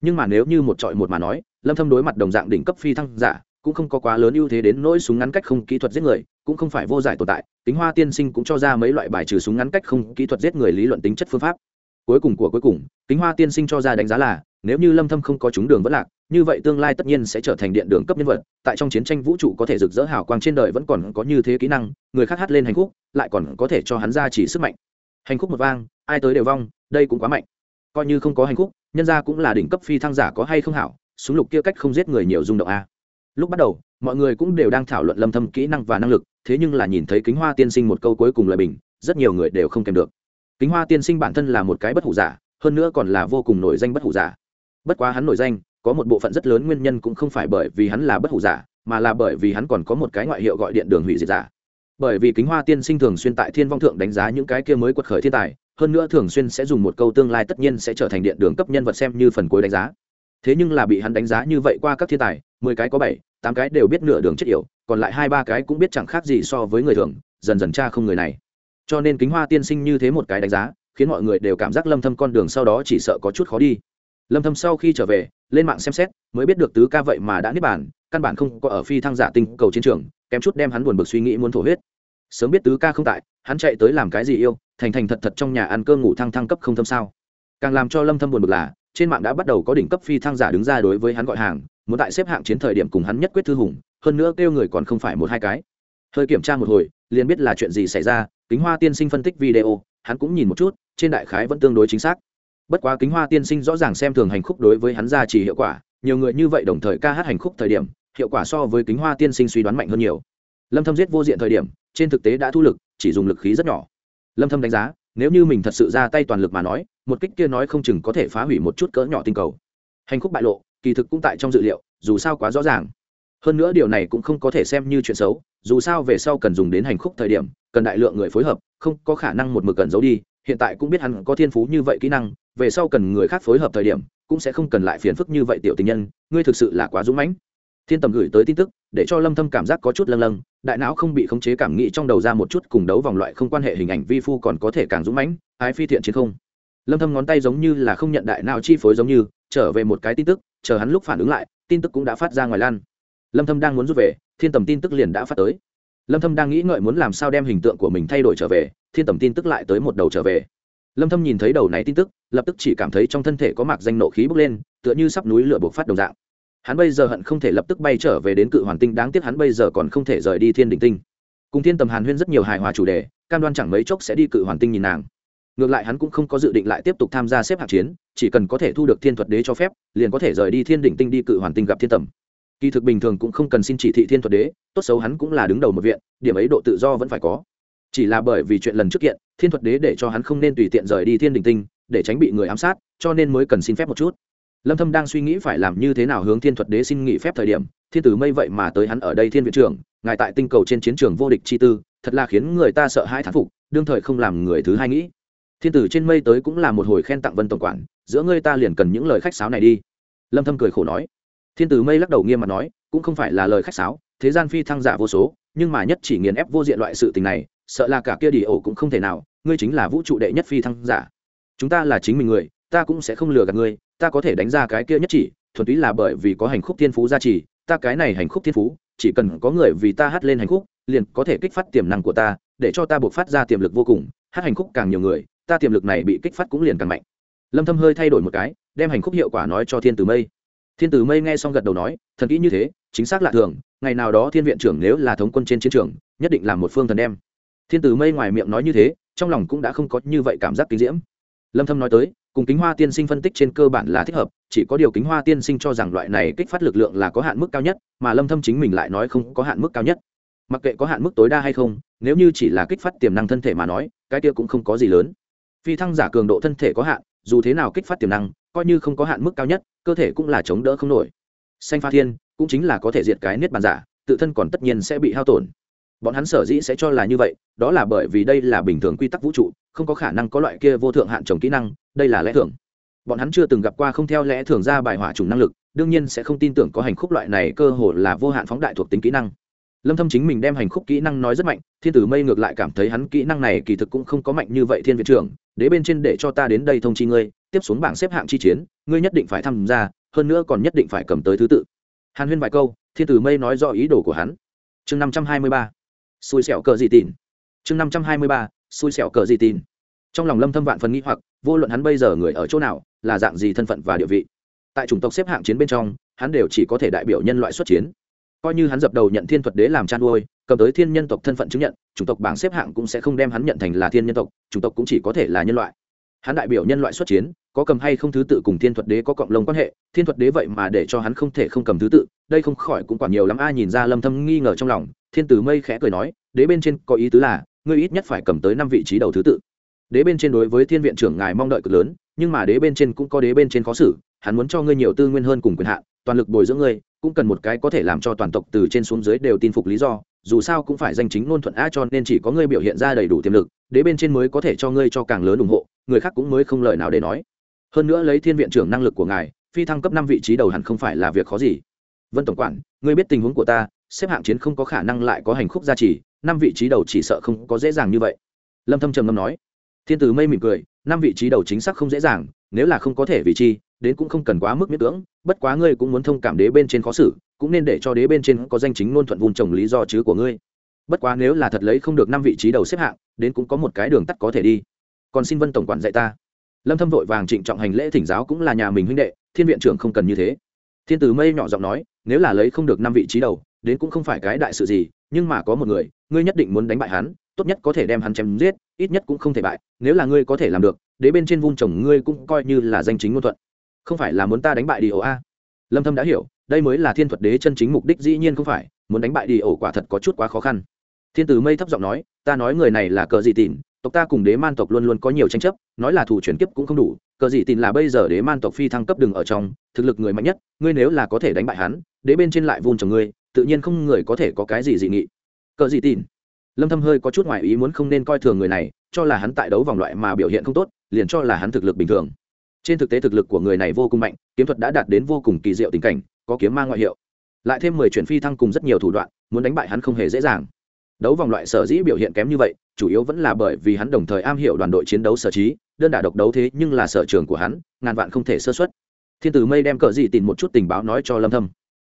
Nhưng mà nếu như một trọi một mà nói, lâm thâm đối mặt đồng dạng đỉnh cấp phi thăng giả, cũng không có quá lớn ưu thế đến nỗi súng ngắn cách không kỹ thuật giết người, cũng không phải vô giải tồn tại. Tính hoa tiên sinh cũng cho ra mấy loại bài trừ súng ngắn cách không kỹ thuật giết người lý luận tính chất phương pháp cuối cùng của cuối cùng, kính hoa tiên sinh cho ra đánh giá là, nếu như lâm thâm không có chúng đường vẫn lạc, như vậy tương lai tất nhiên sẽ trở thành điện đường cấp nhân vật, tại trong chiến tranh vũ trụ có thể rực rỡ hào quang trên đời vẫn còn có như thế kỹ năng, người khác hát lên hành khúc, lại còn có thể cho hắn ra chỉ sức mạnh. Hành khúc một vang, ai tới đều vong, đây cũng quá mạnh. Coi như không có hành khúc, nhân ra cũng là đỉnh cấp phi thăng giả có hay không hảo, súng lục kia cách không giết người nhiều rung động a. Lúc bắt đầu, mọi người cũng đều đang thảo luận lâm thâm kỹ năng và năng lực, thế nhưng là nhìn thấy kính hoa tiên sinh một câu cuối cùng lời bình, rất nhiều người đều không kèm được kính hoa tiên sinh bản thân là một cái bất hủ giả, hơn nữa còn là vô cùng nổi danh bất hủ giả. Bất quá hắn nổi danh, có một bộ phận rất lớn nguyên nhân cũng không phải bởi vì hắn là bất hủ giả, mà là bởi vì hắn còn có một cái ngoại hiệu gọi điện đường hủy diệt giả. Bởi vì kính hoa tiên sinh thường xuyên tại thiên vong thượng đánh giá những cái kia mới quật khởi thiên tài, hơn nữa thường xuyên sẽ dùng một câu tương lai tất nhiên sẽ trở thành điện đường cấp nhân vật xem như phần cuối đánh giá. Thế nhưng là bị hắn đánh giá như vậy qua các thiên tài, mười cái có bảy, tám cái đều biết nửa đường chết yểu, còn lại hai ba cái cũng biết chẳng khác gì so với người thường, dần dần cha không người này cho nên kính hoa tiên sinh như thế một cái đánh giá, khiến mọi người đều cảm giác lâm thâm con đường sau đó chỉ sợ có chút khó đi. Lâm thâm sau khi trở về, lên mạng xem xét, mới biết được tứ ca vậy mà đã niết bàn, căn bản không có ở phi thăng giả tinh cầu chiến trường, kém chút đem hắn buồn bực suy nghĩ muốn thổ huyết. Sớm biết tứ ca không tại, hắn chạy tới làm cái gì yêu, thành thành thật thật trong nhà ăn cơm ngủ thăng thăng cấp không thâm sao. Càng làm cho lâm thâm buồn bực là, trên mạng đã bắt đầu có đỉnh cấp phi thăng giả đứng ra đối với hắn gọi hàng, muốn tại xếp hạng chiến thời điểm cùng hắn nhất quyết thư hùng, hơn nữa kêu người còn không phải một hai cái. Hơi kiểm tra một hồi liền biết là chuyện gì xảy ra, kính hoa tiên sinh phân tích video, hắn cũng nhìn một chút, trên đại khái vẫn tương đối chính xác. Bất quá kính hoa tiên sinh rõ ràng xem thường hành khúc đối với hắn ra chỉ hiệu quả, nhiều người như vậy đồng thời ca hát hành khúc thời điểm, hiệu quả so với kính hoa tiên sinh suy đoán mạnh hơn nhiều. Lâm thâm giết vô diện thời điểm, trên thực tế đã thu lực, chỉ dùng lực khí rất nhỏ. Lâm thâm đánh giá, nếu như mình thật sự ra tay toàn lực mà nói, một kích kia nói không chừng có thể phá hủy một chút cỡ nhỏ tinh cầu. Hành khúc bại lộ, kỳ thực cũng tại trong dự liệu, dù sao quá rõ ràng hơn nữa điều này cũng không có thể xem như chuyện xấu, dù sao về sau cần dùng đến hành khúc thời điểm, cần đại lượng người phối hợp, không có khả năng một mực cần giấu đi, hiện tại cũng biết hắn có thiên phú như vậy kỹ năng, về sau cần người khác phối hợp thời điểm, cũng sẽ không cần lại phiền phức như vậy tiểu tình nhân, ngươi thực sự là quá dũng mãnh. Thiên tầm gửi tới tin tức, để cho lâm thâm cảm giác có chút lâng lâng, đại não không bị khống chế cảm nghĩ trong đầu ra một chút cùng đấu vòng loại không quan hệ hình ảnh vi phu còn có thể càng dũng mãnh, ái phi thiện chiến không. Lâm thâm ngón tay giống như là không nhận đại não chi phối giống như, trở về một cái tin tức, chờ hắn lúc phản ứng lại, tin tức cũng đã phát ra ngoài lan lâm thâm đang muốn rút về, thiên tầm tin tức liền đã phát tới. Lâm thâm đang nghĩ ngợi muốn làm sao đem hình tượng của mình thay đổi trở về, thiên tầm tin tức lại tới một đầu trở về. Lâm thâm nhìn thấy đầu này tin tức, lập tức chỉ cảm thấy trong thân thể có mạc danh nộ khí bốc lên, tựa như sắp núi lửa bộc phát đồng dạng. Hắn bây giờ hận không thể lập tức bay trở về đến cự hoàn tinh, đáng tiếc hắn bây giờ còn không thể rời đi thiên đỉnh tinh. Cùng thiên tầm hàn huyên rất nhiều hài hòa chủ đề, cam đoan chẳng mấy chốc sẽ đi cự hoàn tinh nhìn nàng. Ngược lại hắn cũng không có dự định lại tiếp tục tham gia xếp hạng chiến, chỉ cần có thể thu được thiên thuật đế cho phép, liền có thể rời đi thiên đỉnh tinh đi cự hoàn tinh gặp thiên tầm kỳ thực bình thường cũng không cần xin chỉ thị thiên thuật đế, tốt xấu hắn cũng là đứng đầu một viện, điểm ấy độ tự do vẫn phải có. Chỉ là bởi vì chuyện lần trước kiện, thiên thuật đế để cho hắn không nên tùy tiện rời đi thiên đình tinh, để tránh bị người ám sát, cho nên mới cần xin phép một chút. Lâm thâm đang suy nghĩ phải làm như thế nào hướng thiên thuật đế xin nghỉ phép thời điểm, thiên tử mây vậy mà tới hắn ở đây thiên viện trưởng, ngài tại tinh cầu trên chiến trường vô địch chi tư, thật là khiến người ta sợ hãi thán phục, đương thời không làm người thứ hai nghĩ. Thiên tử trên mây tới cũng là một hồi khen tặng vân tổng quản, giữa ngươi ta liền cần những lời khách sáo này đi. Lâm thâm cười khổ nói thiên tử mây lắc đầu nghiêm mặt nói, cũng không phải là lời khách sáo, thế gian phi thăng giả vô số, nhưng mà nhất chỉ nghiền ép vô diện loại sự tình này, sợ là cả kia đi ổ cũng không thể nào, ngươi chính là vũ trụ đệ nhất phi thăng giả. Chúng ta là chính mình người, ta cũng sẽ không lừa gạt ngươi, ta có thể đánh ra cái kia nhất chỉ, thuần túy là bởi vì có hành khúc thiên phú gia trì, ta cái này hành khúc thiên phú, chỉ cần có người vì ta hát lên hành khúc, liền có thể kích phát tiềm năng của ta, để cho ta buộc phát ra tiềm lực vô cùng, hát hành khúc càng nhiều người, ta tiềm lực này bị kích phát cũng liền càng mạnh. Lâm thâm hơi thay đổi một cái, đem hành khúc hiệu quả nói cho thiên tử mây thiên tử mây nghe xong gật đầu nói, thần kỹ như thế, chính xác lạ thường, ngày nào đó thiên viện trưởng nếu là thống quân trên chiến trường, nhất định là một phương thần đem. Thiên tử mây ngoài miệng nói như thế, trong lòng cũng đã không có như vậy cảm giác kinh diễm. Lâm thâm nói tới, cùng kính hoa tiên sinh phân tích trên cơ bản là thích hợp, chỉ có điều kính hoa tiên sinh cho rằng loại này kích phát lực lượng là có hạn mức cao nhất, mà lâm thâm chính mình lại nói không có hạn mức cao nhất. Mặc kệ có hạn mức tối đa hay không, nếu như chỉ là kích phát tiềm năng thân thể mà nói, cái kia cũng không có gì lớn. Phi thăng giả cường độ thân thể có hạn dù thế nào kích phát tiềm năng, coi như không có hạn mức cao nhất, cơ thể cũng là chống đỡ không nổi. Xanh pha thiên cũng chính là có thể diệt cái niết bàn giả, tự thân còn tất nhiên sẽ bị hao tổn. Bọn hắn sở dĩ sẽ cho là như vậy, đó là bởi vì đây là bình thường quy tắc vũ trụ, không có khả năng có loại kia vô thượng hạn trồng kỹ năng, đây là lẽ thường. Bọn hắn chưa từng gặp qua không theo lẽ thường ra bài hỏa trùng năng lực, đương nhiên sẽ không tin tưởng có hành khúc loại này cơ hồ là vô hạn phóng đại thuộc tính kỹ năng lâm thâm chính mình đem hành khúc kỹ năng nói rất mạnh, thiên tử mây ngược lại cảm thấy hắn kỹ năng này kỳ thực cũng không có mạnh như vậy thiên viện trưởng, đế bên trên để cho ta đến đây thông chi ngươi, tiếp xuống bảng xếp hạng chi chiến, ngươi nhất định phải tham gia, hơn nữa còn nhất định phải cầm tới thứ tự. Hàn huyên vài câu, thiên tử mây nói rõ ý đồ của hắn. Chương 523 xui xẻo cờ gì tin chương năm trăm hai mươi ba, xui xẻo cờ gì tin trong lòng lâm thâm vạn phần nghi hoặc, vô luận hắn bây giờ người ở chỗ nào, là dạng gì thân phận và địa vị. Tại chủng tộc xếp hạng chiến bên trong, hắn đều chỉ có thể đại biểu nhân loại xuất chiến coi như hắn dập đầu nhận thiên thuật đế làm chăn nuôi, cầm tới thiên nhân tộc thân phận chứng nhận, chủng tộc bảng xếp hạng cũng sẽ không đem hắn nhận thành là thiên nhân tộc, chủng tộc cũng chỉ có thể là nhân loại. Hắn đại biểu nhân loại xuất chiến, có cầm hay không thứ tự cùng thiên thuật đế có cộng lông quan hệ, thiên thuật đế vậy mà để cho hắn không thể không cầm thứ tự, đây không khỏi cũng quả nhiều lắm. Ai nhìn ra lâm thâm nghi ngờ trong lòng, thiên tử mây khẽ cười nói, đế bên trên có ý tứ là, ngươi ít nhất phải cầm tới năm vị trí đầu thứ tự. Đế bên trên đối với thiên viện trưởng ngài mong đợi cực lớn, nhưng mà đế bên trên cũng có đế bên trên khó xử, hắn muốn cho ngươi nhiều tư nguyên hơn cùng quyền hạn, toàn lực bồi dưỡng ngươi cũng cần một cái có thể làm cho toàn tộc từ trên xuống dưới đều tin phục lý do, dù sao cũng phải danh chính ngôn thuận a cho nên chỉ có ngươi biểu hiện ra đầy đủ tiềm lực, đế bên trên mới có thể cho ngươi cho càng lớn ủng hộ, người khác cũng mới không lời nào để nói. Hơn nữa lấy thiên viện trưởng năng lực của ngài, phi thăng cấp năm vị trí đầu hẳn không phải là việc khó gì. Vân tổng quản, ngươi biết tình huống của ta, xếp hạng chiến không có khả năng lại có hành khúc gia trì, năm vị trí đầu chỉ sợ không có dễ dàng như vậy. Lâm thâm trầm ngâm nói. Thiên tử mây mỉm cười, năm vị trí đầu chính xác không dễ dàng, nếu là không có thể vị trí đến cũng không cần quá mức miễn cưỡng, bất quá ngươi cũng muốn thông cảm đế bên trên khó xử, cũng nên để cho đế bên trên có danh chính ngôn thuận vun trồng lý do chứ của ngươi. Bất quá nếu là thật lấy không được năm vị trí đầu xếp hạng, đến cũng có một cái đường tắt có thể đi. Còn xin vân tổng quản dạy ta. Lâm thâm vội vàng trịnh trọng hành lễ thỉnh giáo cũng là nhà mình huynh đệ, thiên viện trưởng không cần như thế. Thiên tử mây nhỏ giọng nói, nếu là lấy không được năm vị trí đầu, đến cũng không phải cái đại sự gì, nhưng mà có một người, ngươi nhất định muốn đánh bại hắn, tốt nhất có thể đem hắn chém giết, ít nhất cũng không thể bại, nếu là ngươi có thể làm được, đế bên trên vun trồng ngươi cũng coi như là danh chính ngôn thuận không phải là muốn ta đánh bại đi ổ a? Lâm thâm đã hiểu, đây mới là thiên thuật đế chân chính mục đích dĩ nhiên không phải, muốn đánh bại đi ổ quả thật có chút quá khó khăn. Thiên tử mây thấp giọng nói, ta nói người này là cờ gì tịn, tộc ta cùng đế man tộc luôn luôn có nhiều tranh chấp, nói là thủ chuyển kiếp cũng không đủ, cờ gì tịn là bây giờ đế man tộc phi thăng cấp đường ở trong, thực lực người mạnh nhất, ngươi nếu là có thể đánh bại hắn, đế bên trên lại vun trồng ngươi, tự nhiên không người có thể có cái gì dị nghị. Cờ gì tịn. Lâm thâm hơi có chút ngoài ý muốn không nên coi thường người này, cho là hắn tại đấu vòng loại mà biểu hiện không tốt, liền cho là hắn thực lực bình thường trên thực tế thực lực của người này vô cùng mạnh, kiếm thuật đã đạt đến vô cùng kỳ diệu tình cảnh, có kiếm mang ngoại hiệu. Lại thêm mười chuyển phi thăng cùng rất nhiều thủ đoạn, muốn đánh bại hắn không hề dễ dàng. Đấu vòng loại sở dĩ biểu hiện kém như vậy, chủ yếu vẫn là bởi vì hắn đồng thời am hiểu đoàn đội chiến đấu sở trí, đơn đả độc đấu thế nhưng là sở trường của hắn, ngàn vạn không thể sơ xuất thiên tử mây đem cờ gì tìm một chút tình báo nói cho lâm thâm.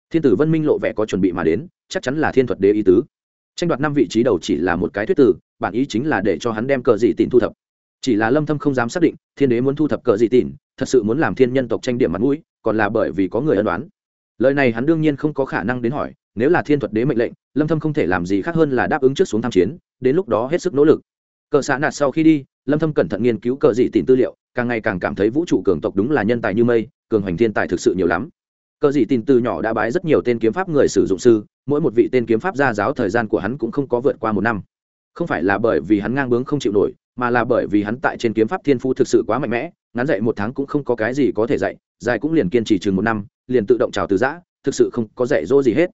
Thiên tử vân minh lộ vẻ có chuẩn bị mà đến, chắc chắn là thiên thuật đế ý tứ. Tranh đoạt năm vị trí đầu chỉ là một cái thuyết tử, bản ý chính là để cho hắn đem cờ gì tìm thu thập chỉ là lâm thâm không dám xác định, thiên đế muốn thu thập cờ gì tịn, thật sự muốn làm thiên nhân tộc tranh điểm mặt mũi, còn là bởi vì có người ân đoán lời này hắn đương nhiên không có khả năng đến hỏi, nếu là thiên thuật đế mệnh lệnh, lâm thâm không thể làm gì khác hơn là đáp ứng trước xuống tham chiến, đến lúc đó hết sức nỗ lực. Cờ xã nạt sau khi đi, lâm thâm cẩn thận nghiên cứu cờ dị tìm tư liệu, càng ngày càng cảm thấy vũ trụ cường tộc đúng là nhân tài như mây, cường hoành thiên tài thực sự nhiều lắm. Cờ dị tìm từ nhỏ đã bái rất nhiều tên kiếm pháp người sử dụng sư, mỗi một vị tên kiếm pháp gia giáo thời gian của hắn cũng không có vượt qua một năm. Không phải là bởi vì hắn ngang bướng không chịu nổi mà là bởi vì hắn tại trên kiếm pháp thiên phu thực sự quá mạnh mẽ, ngắn dạy một tháng cũng không có cái gì có thể dạy, dài cũng liền kiên trì chừng một năm, liền tự động trào từ giã, thực sự không có dạy dỗ gì hết.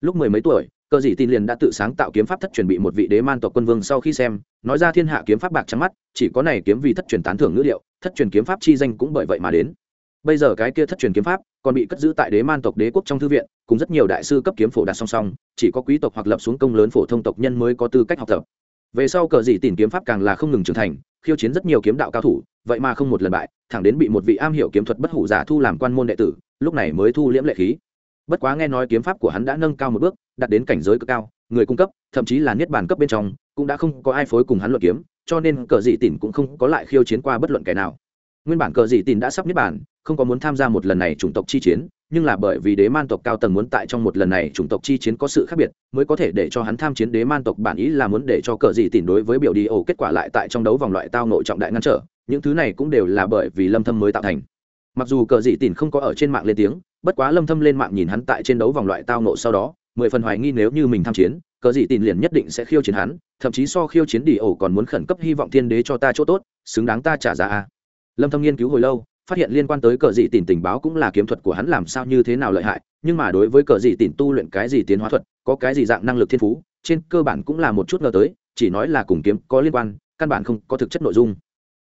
Lúc mười mấy tuổi cơ dị tin liền đã tự sáng tạo kiếm pháp thất truyền bị một vị đế man tộc quân vương sau khi xem, nói ra thiên hạ kiếm pháp bạc trắng mắt, chỉ có này kiếm vì thất truyền tán thưởng ngữ liệu, thất truyền kiếm pháp chi danh cũng bởi vậy mà đến. Bây giờ cái kia thất truyền kiếm pháp còn bị cất giữ tại đế man tộc đế quốc trong thư viện, cùng rất nhiều đại sư cấp kiếm phổ đặt song song, chỉ có quý tộc hoặc lập xuống công lớn phổ thông tộc nhân mới có tư cách học tập về sau cờ dị tìm kiếm pháp càng là không ngừng trưởng thành, khiêu chiến rất nhiều kiếm đạo cao thủ, vậy mà không một lần bại, thẳng đến bị một vị am hiểu kiếm thuật bất hủ giả thu làm quan môn đệ tử, lúc này mới thu liễm lệ khí. Bất quá nghe nói kiếm pháp của hắn đã nâng cao một bước, đạt đến cảnh giới cực cao, người cung cấp, thậm chí là niết bàn cấp bên trong, cũng đã không có ai phối cùng hắn luận kiếm, cho nên cờ dị tìm cũng không có lại khiêu chiến qua bất luận kẻ nào. Nguyên bản cờ dị tìm đã sắp niết bàn, không có muốn tham gia một lần này chủng tộc chi chiến nhưng là bởi vì đế man tộc cao tầng muốn tại trong một lần này chủng tộc chi chiến có sự khác biệt, mới có thể để cho hắn tham chiến đế man tộc bản ý là muốn để cho cờ dị tỉn đối với biểu đi ổ kết quả lại tại trong đấu vòng loại tao nội trọng đại ngăn trở, những thứ này cũng đều là bởi vì lâm thâm mới tạo thành. Mặc dù cờ dị tỉn không có ở trên mạng lên tiếng, bất quá lâm thâm lên mạng nhìn hắn tại trên đấu vòng loại tao nộ sau đó, mười phần hoài nghi nếu như mình tham chiến, cờ dị tỉn liền nhất định sẽ khiêu chiến hắn, thậm chí so khiêu chiến đi ổ còn muốn khẩn cấp hy vọng thiên đế cho ta chỗ tốt, xứng đáng ta trả giá a. Lâm thâm nghiên cứu hồi lâu phát hiện liên quan tới cờ dị tỉn tình báo cũng là kiếm thuật của hắn làm sao như thế nào lợi hại, nhưng mà đối với cờ dị tỉn tu luyện cái gì tiến hóa thuật, có cái gì dạng năng lực thiên phú, trên cơ bản cũng là một chút ngờ tới, chỉ nói là cùng kiếm có liên quan, căn bản không có thực chất nội dung.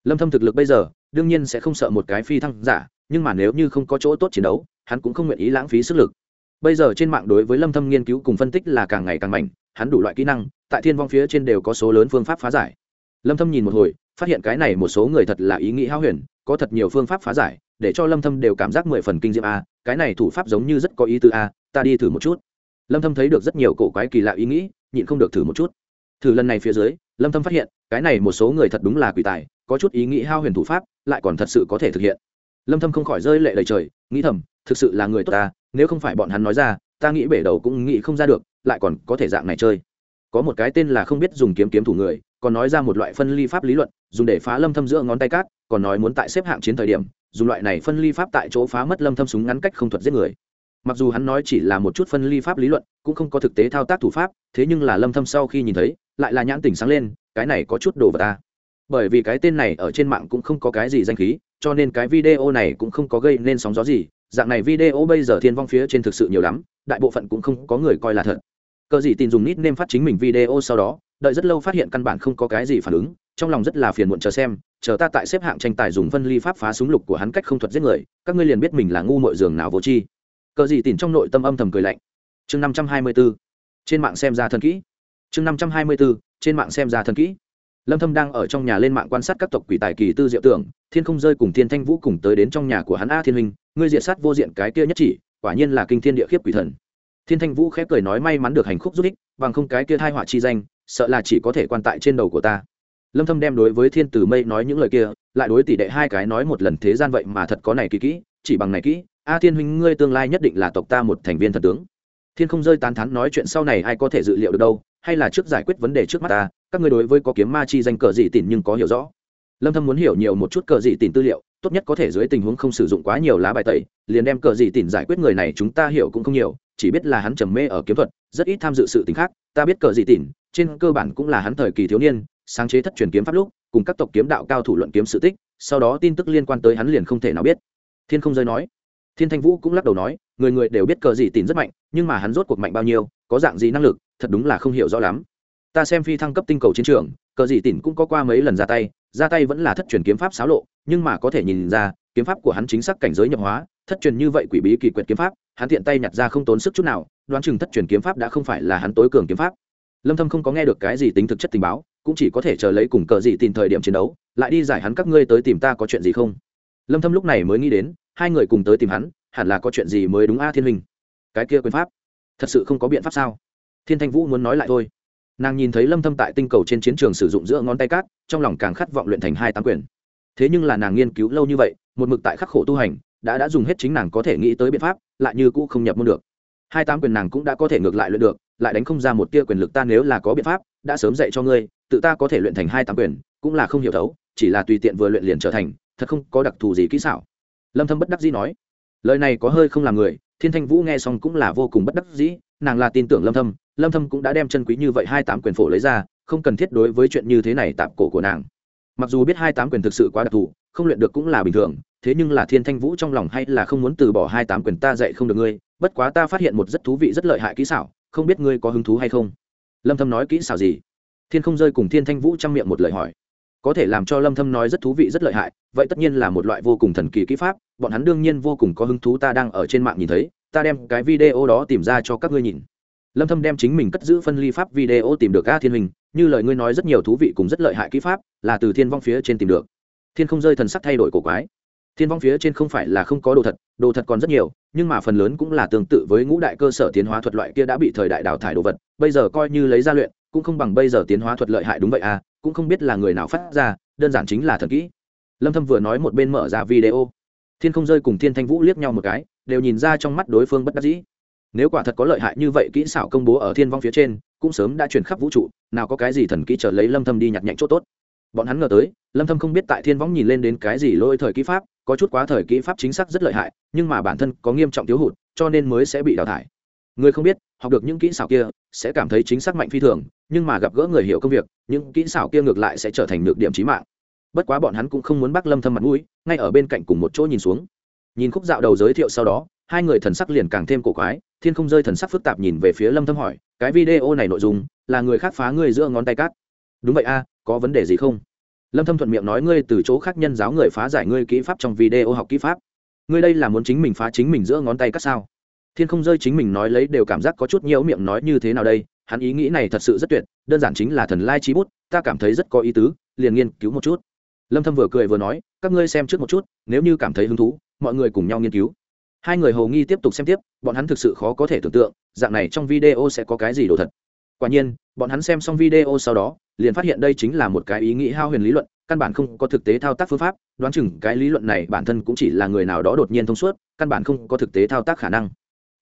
Lâm thâm thực lực bây giờ, đương nhiên sẽ không sợ một cái phi thăng giả, nhưng mà nếu như không có chỗ tốt chiến đấu, hắn cũng không nguyện ý lãng phí sức lực. Bây giờ trên mạng đối với lâm thâm nghiên cứu cùng phân tích là càng ngày càng mạnh, hắn đủ loại kỹ năng, tại thiên vong phía trên đều có số lớn phương pháp phá giải. Lâm thâm nhìn một hồi phát hiện cái này một số người thật là ý nghĩ hao huyền, có thật nhiều phương pháp phá giải, để cho lâm thâm đều cảm giác mười phần kinh diệm a, cái này thủ pháp giống như rất có ý tứ a, ta đi thử một chút. Lâm thâm thấy được rất nhiều cổ quái kỳ lạ ý nghĩ, nhịn không được thử một chút. Thử lần này phía dưới, lâm thâm phát hiện, cái này một số người thật đúng là quỷ tài, có chút ý nghĩ hao huyền thủ pháp, lại còn thật sự có thể thực hiện. Lâm thâm không khỏi rơi lệ đầy trời, nghĩ thầm, thực sự là người tốt ta, nếu không phải bọn hắn nói ra, ta nghĩ bể đầu cũng nghĩ không ra được, lại còn có thể dạng này chơi có một cái tên là không biết dùng kiếm kiếm thủ người, còn nói ra một loại phân ly pháp lý luận, dùng để phá lâm thâm giữa ngón tay cát, còn nói muốn tại xếp hạng chiến thời điểm, dùng loại này phân ly pháp tại chỗ phá mất lâm thâm súng ngắn cách không thuật giết người. Mặc dù hắn nói chỉ là một chút phân ly pháp lý luận, cũng không có thực tế thao tác thủ pháp, thế nhưng là lâm thâm sau khi nhìn thấy, lại là nhãn tỉnh sáng lên, cái này có chút đồ vật ta. Bởi vì cái tên này ở trên mạng cũng không có cái gì danh khí, cho nên cái video này cũng không có gây nên sóng gió gì, dạng này video bây giờ thiên vong phía trên thực sự nhiều lắm, đại bộ phận cũng không có người coi là thật cờ gì tin dùng nít nêm phát chính mình video sau đó, đợi rất lâu phát hiện căn bản không có cái gì phản ứng, trong lòng rất là phiền muộn chờ xem, chờ ta tại xếp hạng tranh tài dùng vân ly pháp phá súng lục của hắn cách không thuật giết người, các ngươi liền biết mình là ngu mội giường nào vô chi cờ gì tin trong nội tâm âm thầm cười lạnh. Chương năm trăm hai mươi b ố trên mạng xem ra thân kỹ. Chương năm trăm hai mươi b ố trên mạng xem ra thân kỹ. Lâm thâm đang ở trong nhà lên mạng quan sát các tộc quỷ tài kỳ tư diệu tưởng, thiên không rơi cùng thiên thanh vũ cùng tới đến trong nhà của hắn a thiên huynh, ngươi diệt sát vô diện cái kia nhất chỉ, quả nhiên là kinh thiên địa khiếp quỷ thần thiên thanh vũ khép cười nói may mắn được hành khúc giúp ích, bằng không cái kia thai họa chi danh, sợ là chỉ có thể quan tại trên đầu của ta. Lâm thâm đem đối với thiên tử mây nói những lời kia, lại đối tỷ đệ hai cái nói một lần thế gian vậy mà thật có này kỳ kỹ, chỉ bằng này kỹ, a thiên huynh ngươi tương lai nhất định là tộc ta một thành viên thần tướng. Thiên không rơi tán thán nói chuyện sau này ai có thể dự liệu được đâu, hay là trước giải quyết vấn đề trước mắt ta, các ngươi đối với có kiếm ma chi danh cờ gì tỉn nhưng có hiểu rõ. Lâm thâm muốn hiểu nhiều một chút cờ gì tỉn tư liệu, tốt nhất có thể dưới tình huống không sử dụng quá nhiều lá bài tẩy, liền đem cờ gì tỉn giải quyết người này chúng ta hiểu cũng không nhiều chỉ biết là hắn trầm mê ở kiếm thuật, rất ít tham dự sự tình khác, ta biết cờ dị tỉn, trên cơ bản cũng là hắn thời kỳ thiếu niên, sáng chế thất truyền kiếm pháp lúc, cùng các tộc kiếm đạo cao thủ luận kiếm sự tích, sau đó tin tức liên quan tới hắn liền không thể nào biết. Thiên không rơi nói. Thiên thanh vũ cũng lắc đầu nói, người người đều biết cờ gì tìm rất mạnh, nhưng mà hắn rốt cuộc mạnh bao nhiêu, có dạng gì năng lực, thật đúng là không hiểu rõ lắm. Ta xem phi thăng cấp tinh cầu chiến trường, cờ dị tỉn cũng có qua mấy lần ra tay ra tay vẫn là thất truyền kiếm pháp xáo lộ, nhưng mà có thể nhìn ra, kiếm pháp của hắn chính xác cảnh giới nhập hóa thất truyền như vậy quỷ bí kỳ quyệt kiếm pháp, hắn tiện tay nhặt ra không tốn sức chút nào, đoán chừng thất truyền kiếm pháp đã không phải là hắn tối cường kiếm pháp. Lâm thâm không có nghe được cái gì tính thực chất tình báo, cũng chỉ có thể chờ lấy cùng cờ gì tìm thời điểm chiến đấu, lại đi giải hắn các ngươi tới tìm ta có chuyện gì không. Lâm thâm lúc này mới nghĩ đến, hai người cùng tới tìm hắn, hẳn là có chuyện gì mới đúng a thiên huynh cái kia quyền pháp, thật sự không có biện pháp sao? Thiên thanh vũ muốn nói lại thôi. Nàng nhìn thấy lâm thâm tại tinh cầu trên chiến trường sử dụng giữa ngón tay cát, trong lòng càng khát vọng luyện thành hai tám quyền. Thế nhưng là nàng nghiên cứu lâu như vậy, một mực tại khắc khổ tu hành đã đã dùng hết chính nàng có thể nghĩ tới biện pháp, lại như cũ không nhập môn được. Hai tám quyền nàng cũng đã có thể ngược lại luyện được, lại đánh không ra một tia quyền lực ta nếu là có biện pháp, đã sớm dạy cho ngươi, tự ta có thể luyện thành hai tám quyền, cũng là không hiểu thấu, chỉ là tùy tiện vừa luyện liền trở thành, thật không có đặc thù gì kỹ xảo. Lâm thâm bất đắc dĩ nói, lời này có hơi không làm người, thiên thanh vũ nghe xong cũng là vô cùng bất đắc dĩ, nàng là tin tưởng lâm thâm lâm thâm cũng đã đem chân quý như vậy hai tám quyền phổ lấy ra, không cần thiết đối với chuyện như thế này tạm cổ của nàng. Mặc dù biết hai tám quyền thực sự quá đặc thù, không luyện được cũng là bình thường thế nhưng là thiên thanh vũ trong lòng hay là không muốn từ bỏ hai tám quyền ta dạy không được ngươi, bất quá ta phát hiện một rất thú vị rất lợi hại kỹ xảo, không biết ngươi có hứng thú hay không? Lâm thâm nói kỹ xảo gì? Thiên không rơi cùng thiên thanh vũ trong miệng một lời hỏi. Có thể làm cho lâm thâm nói rất thú vị rất lợi hại, vậy tất nhiên là một loại vô cùng thần kỳ kỹ pháp, bọn hắn đương nhiên vô cùng có hứng thú ta đang ở trên mạng nhìn thấy, ta đem cái video đó tìm ra cho các ngươi nhìn. Lâm thâm đem chính mình cất giữ phân ly pháp video tìm được a thiên hình như lời ngươi nói rất nhiều thú vị cùng rất lợi hại kỹ pháp, là từ thiên vong phía trên tìm được. Thiên không rơi thần sắc thay đổi cổ quái thiên vong phía trên không phải là không có đồ thật đồ thật còn rất nhiều, nhưng mà phần lớn cũng là tương tự với ngũ đại cơ sở tiến hóa thuật loại kia đã bị thời đại đào thải đồ vật, bây giờ coi như lấy ra luyện, cũng không bằng bây giờ tiến hóa thuật lợi hại đúng vậy à cũng không biết là người nào phát ra, đơn giản chính là thần kỹ. Lâm thâm vừa nói một bên mở ra video. Thiên không rơi cùng thiên thanh vũ liếc nhau một cái, đều nhìn ra trong mắt đối phương bất đắc dĩ. Nếu quả thật có lợi hại như vậy, kỹ xảo công bố ở thiên vong phía trên, cũng sớm đã truyền khắp vũ trụ, nào có cái gì thần kỹ trở lấy lâm thâm đi nhặt nhạnh chỗ tốt. Bọn hắn ngờ tới, lâm thâm không biết tại thiên vong nhìn lên đến cái gì lôi thời kỹ pháp có chút quá thời kỹ pháp chính xác rất lợi hại, nhưng mà bản thân có nghiêm trọng thiếu hụt, cho nên mới sẽ bị đào thải. Người không biết, học được những kỹ xảo kia, sẽ cảm thấy chính xác mạnh phi thường, nhưng mà gặp gỡ người hiểu công việc, những kỹ xảo kia ngược lại sẽ trở thành nhược điểm chí mạng. Bất quá bọn hắn cũng không muốn bắt lâm thâm mặt mũi, ngay ở bên cạnh cùng một chỗ nhìn xuống. Nhìn khúc dạo đầu giới thiệu sau đó, hai người thần sắc liền càng thêm cổ quái, thiên không rơi thần sắc phức tạp nhìn về phía lâm thâm hỏi, cái video này nội dung, là người khác phá người giữa ngón tay cát đúng vậy a, có vấn đề gì không? Lâm thâm thuận miệng nói, ngươi từ chỗ khác nhân giáo người phá giải ngươi kỹ pháp trong video học kỹ pháp. Ngươi đây là muốn chính mình phá chính mình giữa ngón tay cắt sao? Thiên không rơi chính mình nói lấy đều cảm giác có chút nhiễu miệng nói, như thế nào đây? Hắn ý nghĩ này thật sự rất tuyệt, đơn giản chính là thần lai trí bút, ta cảm thấy rất có ý tứ, liền nghiên cứu một chút. Lâm thâm vừa cười vừa nói, các ngươi xem trước một chút, nếu như cảm thấy hứng thú, mọi người cùng nhau nghiên cứu. Hai người hầu nghi tiếp tục xem tiếp, bọn hắn thực sự khó có thể tưởng tượng, dạng này trong video sẽ có cái gì đồ thật quả nhiên, bọn hắn xem xong video sau đó, liền phát hiện đây chính là một cái ý nghĩ hao huyền lý luận, căn bản không có thực tế thao tác phương pháp, đoán chừng cái lý luận này bản thân cũng chỉ là người nào đó đột nhiên thông suốt, căn bản không có thực tế thao tác khả năng.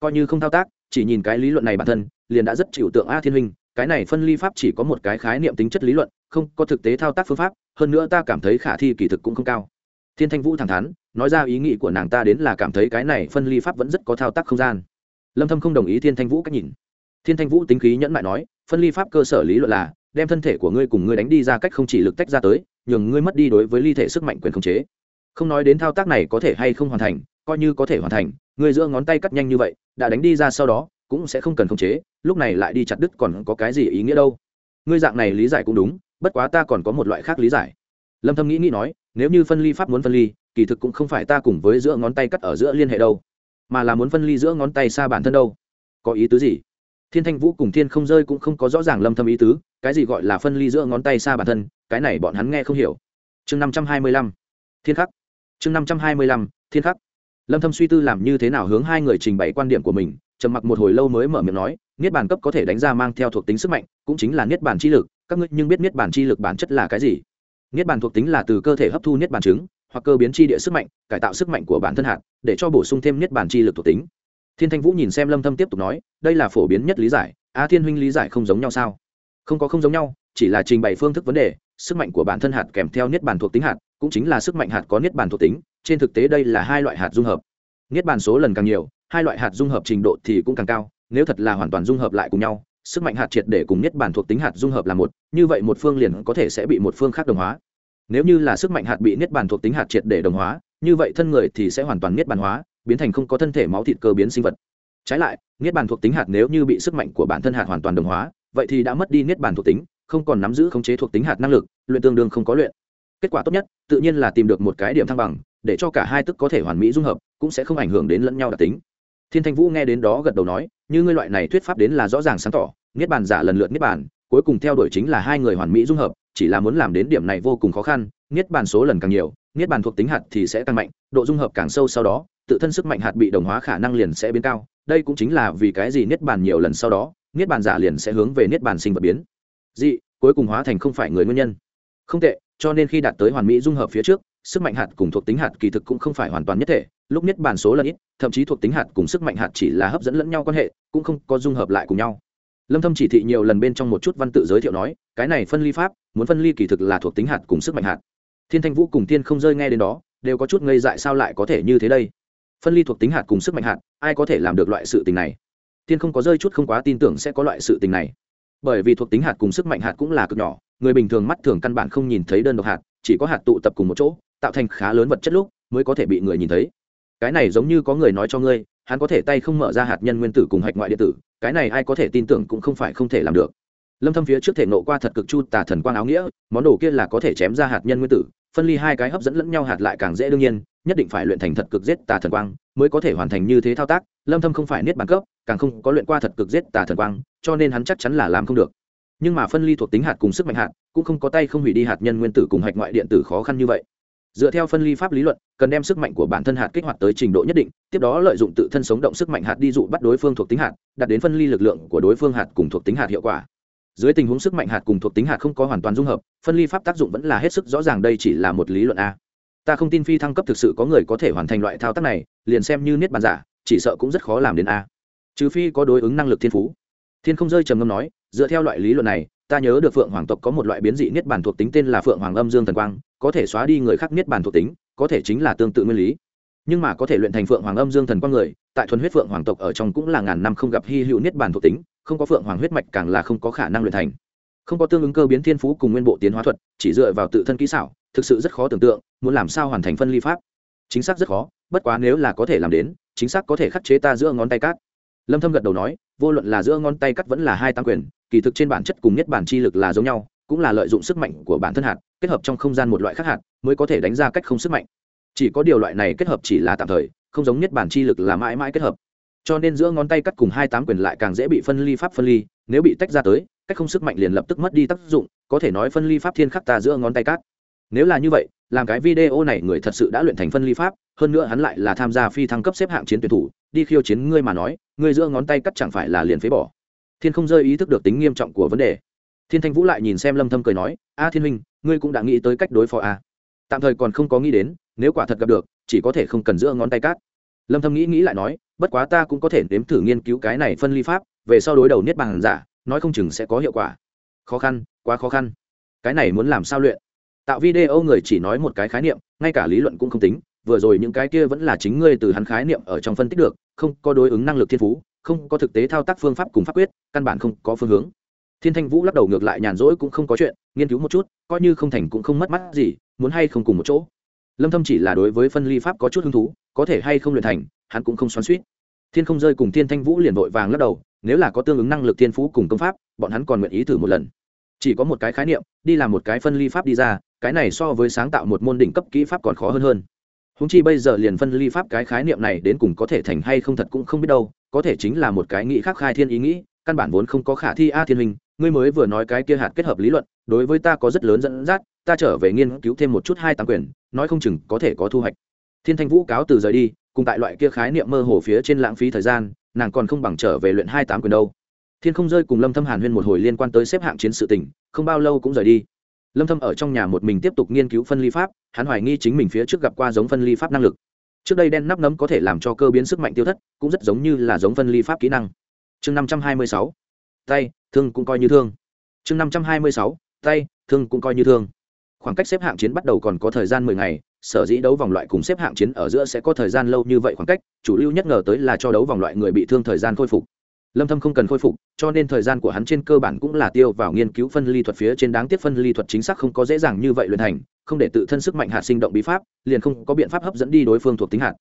Coi như không thao tác, chỉ nhìn cái lý luận này bản thân, liền đã rất chịu tượng a thiên huynh, cái này phân ly pháp chỉ có một cái khái niệm tính chất lý luận, không có thực tế thao tác phương pháp, hơn nữa ta cảm thấy khả thi kỳ thực cũng không cao. Thiên thanh vũ thẳng thắn, nói ra ý nghĩ của nàng ta đến là cảm thấy cái này phân ly pháp vẫn rất có thao tác không gian. Lâm thâm không đồng ý thiên thanh vũ cách nhìn thiên thanh vũ tính khí nhẫn mại nói, phân ly pháp cơ sở lý luận là, đem thân thể của ngươi cùng ngươi đánh đi ra cách không chỉ lực tách ra tới, nhường ngươi mất đi đối với ly thể sức mạnh quyền khống chế. Không nói đến thao tác này có thể hay không hoàn thành, coi như có thể hoàn thành, ngươi giữa ngón tay cắt nhanh như vậy, đã đánh đi ra sau đó, cũng sẽ không cần khống chế, lúc này lại đi chặt đứt còn có cái gì ý nghĩa đâu. Ngươi dạng này lý giải cũng đúng, bất quá ta còn có một loại khác lý giải. Lâm thâm nghĩ nghĩ nói, nếu như phân ly pháp muốn phân ly, kỳ thực cũng không phải ta cùng với giữa ngón tay cắt ở giữa liên hệ đâu, mà là muốn phân ly giữa ngón tay xa bản thân đâu. Có ý tứ gì? Thiên thanh vũ cùng thiên không rơi cũng không có rõ ràng lâm thâm ý tứ, cái gì gọi là phân ly giữa ngón tay xa bản thân, cái này bọn hắn nghe không hiểu. Chương 525 thiên khắc. Chương 525 thiên khắc. Lâm thâm suy tư làm như thế nào hướng hai người trình bày quan điểm của mình, trầm mặc một hồi lâu mới mở miệng nói, niết bàn cấp có thể đánh ra mang theo thuộc tính sức mạnh, cũng chính là niết bàn chi lực, các ngươi nhưng biết niết bàn chi lực bản chất là cái gì? Niết bàn thuộc tính là từ cơ thể hấp thu niết bàn trứng, hoặc cơ biến chi địa sức mạnh, cải tạo sức mạnh của bản thân hạt, để cho bổ sung thêm niết bàn chi lực thuộc tính thiên thanh vũ nhìn xem lâm thâm tiếp tục nói, đây là phổ biến nhất lý giải a thiên huynh lý giải không giống nhau sao? Không có không giống nhau, chỉ là trình bày phương thức vấn đề, sức mạnh của bản thân hạt kèm theo niết bàn thuộc tính hạt, cũng chính là sức mạnh hạt có niết bàn thuộc tính, trên thực tế đây là hai loại hạt dung hợp. Niết bàn số lần càng nhiều, hai loại hạt dung hợp trình độ thì cũng càng cao, nếu thật là hoàn toàn dung hợp lại cùng nhau, sức mạnh hạt triệt để cùng niết bàn thuộc tính hạt dung hợp là một, như vậy một phương liền có thể sẽ bị một phương khác đồng hóa. Nếu như là sức mạnh hạt bị niết bàn thuộc tính hạt triệt để đồng hóa, như vậy thân người thì sẽ hoàn toàn niết bàn hóa biến thành không có thân thể máu thịt cơ biến sinh vật. Trái lại, niết bàn thuộc tính hạt nếu như bị sức mạnh của bản thân hạt hoàn toàn đồng hóa, vậy thì đã mất đi niết bàn thuộc tính, không còn nắm giữ khống chế thuộc tính hạt năng lực, luyện tương đương không có luyện. Kết quả tốt nhất, tự nhiên là tìm được một cái điểm thăng bằng, để cho cả hai tức có thể hoàn mỹ dung hợp, cũng sẽ không ảnh hưởng đến lẫn nhau đặc tính. Thiên thanh vũ nghe đến đó gật đầu nói, như ngươi loại này thuyết pháp đến là rõ ràng sáng tỏ, niết bàn giả lần lượt niết bàn, cuối cùng theo đuổi chính là hai người hoàn mỹ dung hợp, chỉ là muốn làm đến điểm này vô cùng khó khăn, niết bàn số lần càng nhiều, niết bàn thuộc tính hạt thì sẽ càng mạnh, độ dung hợp càng sâu sau đó tự thân sức mạnh hạt bị đồng hóa khả năng liền sẽ biến cao, đây cũng chính là vì cái gì niết bàn nhiều lần sau đó, niết bàn giả liền sẽ hướng về niết bàn sinh vật biến. Dị, cuối cùng hóa thành không phải người nguyên nhân. Không tệ, cho nên khi đạt tới hoàn mỹ dung hợp phía trước, sức mạnh hạt cùng thuộc tính hạt kỳ thực cũng không phải hoàn toàn nhất thể, lúc niết bàn số lần ít, thậm chí thuộc tính hạt cùng sức mạnh hạt chỉ là hấp dẫn lẫn nhau quan hệ, cũng không có dung hợp lại cùng nhau. Lâm thâm chỉ thị nhiều lần bên trong một chút văn tự giới thiệu nói, cái này phân ly pháp, muốn phân ly kỳ thực là thuộc tính hạt cùng sức mạnh hạt. Thiên thanh vũ cùng tiên không rơi nghe đến đó, đều có chút ngây dại sao lại có thể như thế đây? Phân ly thuộc tính hạt cùng sức mạnh hạt, ai có thể làm được loại sự tình này? Tiên không có rơi chút không quá tin tưởng sẽ có loại sự tình này. Bởi vì thuộc tính hạt cùng sức mạnh hạt cũng là cực nhỏ, người bình thường mắt thường căn bản không nhìn thấy đơn độc hạt, chỉ có hạt tụ tập cùng một chỗ, tạo thành khá lớn vật chất lúc mới có thể bị người nhìn thấy. Cái này giống như có người nói cho ngươi, hắn có thể tay không mở ra hạt nhân nguyên tử cùng hạch ngoại điện tử, cái này ai có thể tin tưởng cũng không phải không thể làm được. Lâm thâm phía trước thể nộ qua thật cực chu tà thần quang áo nghĩa, món đồ kia là có thể chém ra hạt nhân nguyên tử phân ly hai cái hấp dẫn lẫn nhau hạt lại càng dễ đương nhiên, nhất định phải luyện thành thật cực giết tà thần quang mới có thể hoàn thành như thế thao tác, lâm thâm không phải niết bàn cấp, càng không có luyện qua thật cực giết tà thần quang, cho nên hắn chắc chắn là làm không được. Nhưng mà phân ly thuộc tính hạt cùng sức mạnh hạt, cũng không có tay không hủy đi hạt nhân nguyên tử cùng hạch ngoại điện tử khó khăn như vậy. Dựa theo phân ly pháp lý luận, cần đem sức mạnh của bản thân hạt kích hoạt tới trình độ nhất định, tiếp đó lợi dụng tự thân sống động sức mạnh hạt đi dụ bắt đối phương thuộc tính hạt, đạt đến phân ly lực lượng của đối phương hạt cùng thuộc tính hạt hiệu quả dưới tình huống sức mạnh hạt cùng thuộc tính hạt không có hoàn toàn dung hợp, phân ly pháp tác dụng vẫn là hết sức rõ ràng đây chỉ là một lý luận a. Ta không tin phi thăng cấp thực sự có người có thể hoàn thành loại thao tác này, liền xem như niết bàn giả, chỉ sợ cũng rất khó làm đến a. Trừ phi có đối ứng năng lực thiên phú. Thiên không rơi trầm ngâm nói, dựa theo loại lý luận này, ta nhớ được phượng hoàng tộc có một loại biến dị niết bàn thuộc tính tên là phượng hoàng âm dương thần quang, có thể xóa đi người khác niết bàn thuộc tính, có thể chính là tương tự nguyên lý nhưng mà có thể luyện thành phượng hoàng âm dương thần quang người, tại thuần huyết phượng hoàng tộc ở trong cũng là ngàn năm không gặp hy hữu niết bàn thuộc tính, không có phượng hoàng huyết mạch càng là không có khả năng luyện thành. Không có tương ứng cơ biến thiên phú cùng nguyên bộ tiến hóa thuật, chỉ dựa vào tự thân kỹ xảo, thực sự rất khó tưởng tượng, muốn làm sao hoàn thành phân ly pháp. Chính xác rất khó, bất quá nếu là có thể làm đến, chính xác có thể khắc chế ta giữa ngón tay cát lâm thâm gật đầu nói, vô luận là giữa ngón tay cắt vẫn là hai tăng quyền, kỳ thực trên bản chất cùng nhất bản chi lực là giống nhau, cũng là lợi dụng sức mạnh của bản thân hạt, kết hợp trong không gian một loại khác hạt, mới có thể đánh ra cách không sức mạnh chỉ có điều loại này kết hợp chỉ là tạm thời, không giống nhất bản chi lực là mãi mãi kết hợp. Cho nên giữa ngón tay cắt cùng hai tám quyền lại càng dễ bị phân ly pháp phân ly, nếu bị tách ra tới, cách không sức mạnh liền lập tức mất đi tác dụng, có thể nói phân ly pháp thiên khắc ta giữa ngón tay cắt. Nếu là như vậy, làm cái video này người thật sự đã luyện thành phân ly pháp, hơn nữa hắn lại là tham gia phi thăng cấp xếp hạng chiến tuyển thủ, đi khiêu chiến ngươi mà nói, ngươi giữa ngón tay cắt chẳng phải là liền phế bỏ. Thiên không rơi ý thức được tính nghiêm trọng của vấn đề. Thiên thanh vũ lại nhìn xem lâm thâm cười nói, a thiên huynh, ngươi cũng đã nghĩ tới cách đối phó a. Tạm thời còn không có nghĩ đến nếu quả thật gặp được, chỉ có thể không cần giữa ngón tay cát. lâm thâm nghĩ nghĩ lại nói, bất quá ta cũng có thể nếm thử nghiên cứu cái này phân ly pháp, về sau đối đầu niết bàn giả, nói không chừng sẽ có hiệu quả. Khó khăn, quá khó khăn. Cái này muốn làm sao luyện? Tạo video người chỉ nói một cái khái niệm, ngay cả lý luận cũng không tính, vừa rồi những cái kia vẫn là chính ngươi từ hắn khái niệm ở trong phân tích được, không có đối ứng năng lực thiên phú, không có thực tế thao tác phương pháp cùng pháp quyết, căn bản không có phương hướng. Thiên thanh vũ lắc đầu ngược lại nhàn rỗi cũng không có chuyện, nghiên cứu một chút, coi như không thành cũng không mất mắt gì, muốn hay không cùng một chỗ lâm thâm chỉ là đối với phân ly pháp có chút hứng thú, có thể hay không luyện thành, hắn cũng không xoắn xuýt. Thiên không rơi cùng thiên thanh vũ liền vội vàng lắc đầu, nếu là có tương ứng năng lực thiên phú cùng công pháp, bọn hắn còn nguyện ý thử một lần. Chỉ có một cái khái niệm, đi làm một cái phân ly pháp đi ra, cái này so với sáng tạo một môn đỉnh cấp kỹ pháp còn khó hơn hơn. Húng chi bây giờ liền phân ly pháp cái khái niệm này đến cùng có thể thành hay không thật cũng không biết đâu, có thể chính là một cái nghĩ khác khai thiên ý nghĩ, căn bản vốn không có khả thi a thiên hình ngươi mới vừa nói cái kia hạt kết hợp lý luận, đối với ta có rất lớn dẫn dắt, ta trở về nghiên cứu thêm một chút hai tám quyền, nói không chừng có thể có thu hoạch. Thiên thanh vũ cáo từ rời đi, cùng tại loại kia khái niệm mơ hồ phía trên lãng phí thời gian, nàng còn không bằng trở về luyện hai tám quyền đâu. Thiên không rơi cùng lâm thâm hàn huyên một hồi liên quan tới xếp hạng chiến sự tình, không bao lâu cũng rời đi. Lâm thâm ở trong nhà một mình tiếp tục nghiên cứu phân ly pháp, hắn hoài nghi chính mình phía trước gặp qua giống phân ly pháp năng lực. Trước đây đen nắp nấm có thể làm cho cơ biến sức mạnh tiêu thất, cũng rất giống như là giống phân ly pháp kỹ năng. Chương 526 tay, thương cũng coi như thương. Chương 526 tay, thương cũng coi như thương. Khoảng cách xếp hạng chiến bắt đầu còn có thời gian 10 ngày, sở dĩ đấu vòng loại cùng xếp hạng chiến ở giữa sẽ có thời gian lâu như vậy khoảng cách, chủ lưu nhất ngờ tới là cho đấu vòng loại người bị thương thời gian khôi phục. Lâm thâm không cần khôi phục, cho nên thời gian của hắn trên cơ bản cũng là tiêu vào nghiên cứu phân ly thuật phía trên đáng tiếc phân ly thuật chính xác không có dễ dàng như vậy luyện thành, không để tự thân sức mạnh hạt sinh động bí pháp, liền không có biện pháp hấp dẫn đi đối phương thuộc tính hạt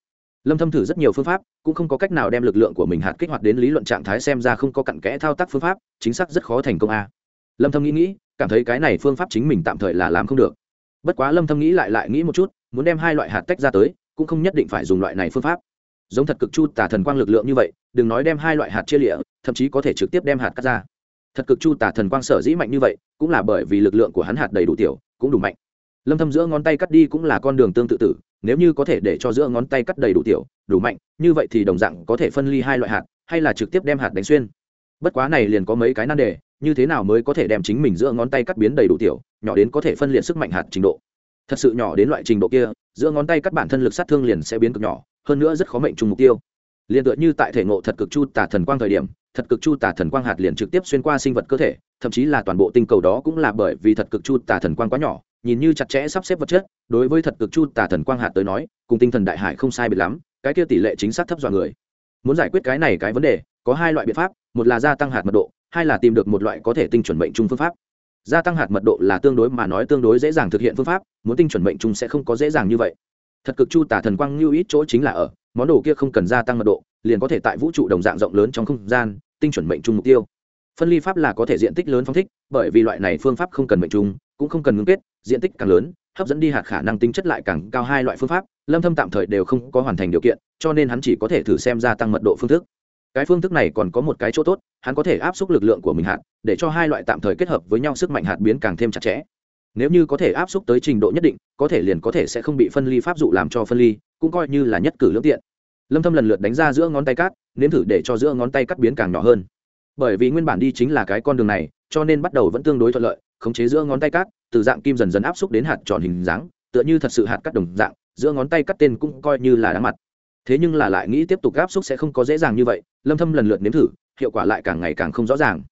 lâm thâm thử rất nhiều phương pháp, cũng không có cách nào đem lực lượng của mình hạt kích hoạt đến lý luận trạng thái xem ra không có cặn kẽ thao tác phương pháp, chính xác rất khó thành công a. Lâm thâm nghĩ nghĩ, cảm thấy cái này phương pháp chính mình tạm thời là làm không được. Bất quá lâm thâm nghĩ lại lại nghĩ một chút, muốn đem hai loại hạt tách ra tới, cũng không nhất định phải dùng loại này phương pháp. Giống thật cực chu tả thần quang lực lượng như vậy, đừng nói đem hai loại hạt chia lịa, thậm chí có thể trực tiếp đem hạt cắt ra. Thật cực chu tả thần quang sở dĩ mạnh như vậy, cũng là bởi vì lực lượng của hắn hạt đầy đủ tiểu, cũng đủ mạnh. Lâm thâm giữa ngón tay cắt đi cũng là con đường tương tự tử nếu như có thể để cho giữa ngón tay cắt đầy đủ tiểu, đủ mạnh, như vậy thì đồng dạng có thể phân ly hai loại hạt, hay là trực tiếp đem hạt đánh xuyên. Bất quá này liền có mấy cái nan đề, như thế nào mới có thể đem chính mình giữa ngón tay cắt biến đầy đủ tiểu, nhỏ đến có thể phân liệt sức mạnh hạt trình độ. Thật sự nhỏ đến loại trình độ kia, giữa ngón tay cắt bản thân lực sát thương liền sẽ biến cực nhỏ, hơn nữa rất khó mệnh trùng mục tiêu. Liền tựa như tại thể ngộ thật cực chu tả thần quang thời điểm, thật cực chu tả thần quang hạt liền trực tiếp xuyên qua sinh vật cơ thể, thậm chí là toàn bộ tinh cầu đó cũng là bởi vì thật cực chu tả thần quang quá nhỏ nhìn như chặt chẽ sắp xếp vật chất, đối với thật cực chu tà thần quang hạt tới nói, cùng tinh thần đại hải không sai biệt lắm, cái kia tỷ lệ chính xác thấp dọa người. Muốn giải quyết cái này cái vấn đề, có hai loại biện pháp, một là gia tăng hạt mật độ, hai là tìm được một loại có thể tinh chuẩn bệnh chung phương pháp. Gia tăng hạt mật độ là tương đối mà nói tương đối dễ dàng thực hiện phương pháp, muốn tinh chuẩn bệnh chung sẽ không có dễ dàng như vậy. Thật cực chu tả thần quang lưu ít chỗ chính là ở, món đồ kia không cần gia tăng mật độ, liền có thể tại vũ trụ đồng dạng rộng lớn trong không gian, tinh chuẩn mệnh chung mục tiêu. Phân ly pháp là có thể diện tích lớn phong thích, bởi vì loại này phương pháp không cần mệnh chung cũng không cần ngưng kết, diện tích càng lớn, hấp dẫn đi hạt khả năng tính chất lại càng cao hai loại phương pháp, lâm thâm tạm thời đều không có hoàn thành điều kiện, cho nên hắn chỉ có thể thử xem gia tăng mật độ phương thức. Cái phương thức này còn có một cái chỗ tốt, hắn có thể áp suất lực lượng của mình hạt, để cho hai loại tạm thời kết hợp với nhau sức mạnh hạt biến càng thêm chặt chẽ. Nếu như có thể áp suất tới trình độ nhất định, có thể liền có thể sẽ không bị phân ly pháp dụ làm cho phân ly, cũng coi như là nhất cử lưỡng tiện. Lâm thâm lần lượt đánh ra giữa ngón tay cắt, nếm thử để cho giữa ngón tay cắt biến càng nhỏ hơn. Bởi vì nguyên bản đi chính là cái con đường này, cho nên bắt đầu vẫn tương đối thuận lợi khống chế giữa ngón tay cắt, từ dạng kim dần dần áp xúc đến hạt tròn hình dáng, tựa như thật sự hạt cắt đồng dạng, giữa ngón tay cắt tên cũng coi như là đã mặt. Thế nhưng là lại nghĩ tiếp tục áp xúc sẽ không có dễ dàng như vậy, lâm thâm lần lượt nếm thử, hiệu quả lại càng ngày càng không rõ ràng.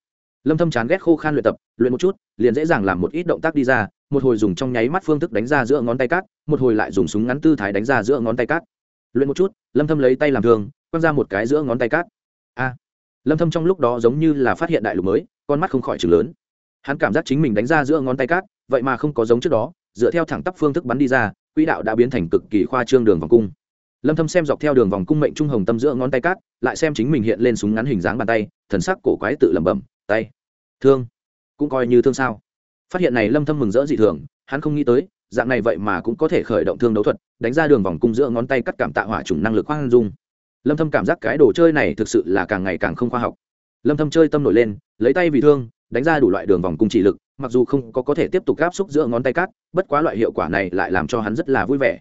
Lâm thâm chán ghét khô khan luyện tập, luyện một chút, liền dễ dàng làm một ít động tác đi ra, một hồi dùng trong nháy mắt phương thức đánh ra giữa ngón tay cắt, một hồi lại dùng súng ngắn tư thái đánh ra giữa ngón tay cắt. Luyện một chút, lâm thâm lấy tay làm thường, quăng ra một cái giữa ngón tay cắt. A! Lâm thâm trong lúc đó giống như là phát hiện đại lục mới, con mắt không khỏi trừng lớn hắn cảm giác chính mình đánh ra giữa ngón tay cắt vậy mà không có giống trước đó, dựa theo thẳng tắp phương thức bắn đi ra, quỹ đạo đã biến thành cực kỳ khoa trương đường vòng cung. Lâm thâm xem dọc theo đường vòng cung mệnh trung hồng tâm giữa ngón tay cát, lại xem chính mình hiện lên súng ngắn hình dáng bàn tay, thần sắc cổ quái tự lẩm bẩm, tay, thương, cũng coi như thương sao? Phát hiện này lâm thâm mừng rỡ dị thường, hắn không nghĩ tới, dạng này vậy mà cũng có thể khởi động thương đấu thuật, đánh ra đường vòng cung giữa ngón tay cắt cảm tạ hỏa trùng năng lực khoan dung. Lâm thâm cảm giác cái đồ chơi này thực sự là càng ngày càng không khoa học. Lâm thâm chơi tâm nổi lên, lấy tay vì thương đánh ra đủ loại đường vòng cung chỉ lực, mặc dù không có có thể tiếp tục áp xúc giữa ngón tay cắt bất quá loại hiệu quả này lại làm cho hắn rất là vui vẻ.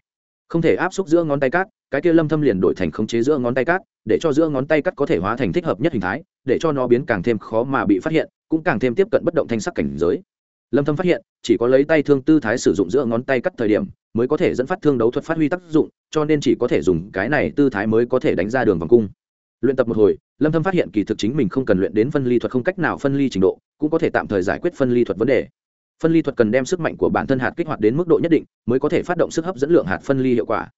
Không thể áp xúc giữa ngón tay cắt cái kia lâm thâm liền đổi thành khống chế giữa ngón tay cắt để cho giữa ngón tay cắt có thể hóa thành thích hợp nhất hình thái, để cho nó biến càng thêm khó mà bị phát hiện, cũng càng thêm tiếp cận bất động thanh sắc cảnh giới. Lâm thâm phát hiện, chỉ có lấy tay thương tư thái sử dụng giữa ngón tay cắt thời điểm, mới có thể dẫn phát thương đấu thuật phát huy tác dụng, cho nên chỉ có thể dùng cái này tư thái mới có thể đánh ra đường vòng cung. Luyện tập một hồi lâm thâm phát hiện kỳ thực chính mình không cần luyện đến phân ly thuật không cách nào phân ly trình độ, cũng có thể tạm thời giải quyết phân ly thuật vấn đề. Phân ly thuật cần đem sức mạnh của bản thân hạt kích hoạt đến mức độ nhất định, mới có thể phát động sức hấp dẫn lượng hạt phân ly hiệu quả.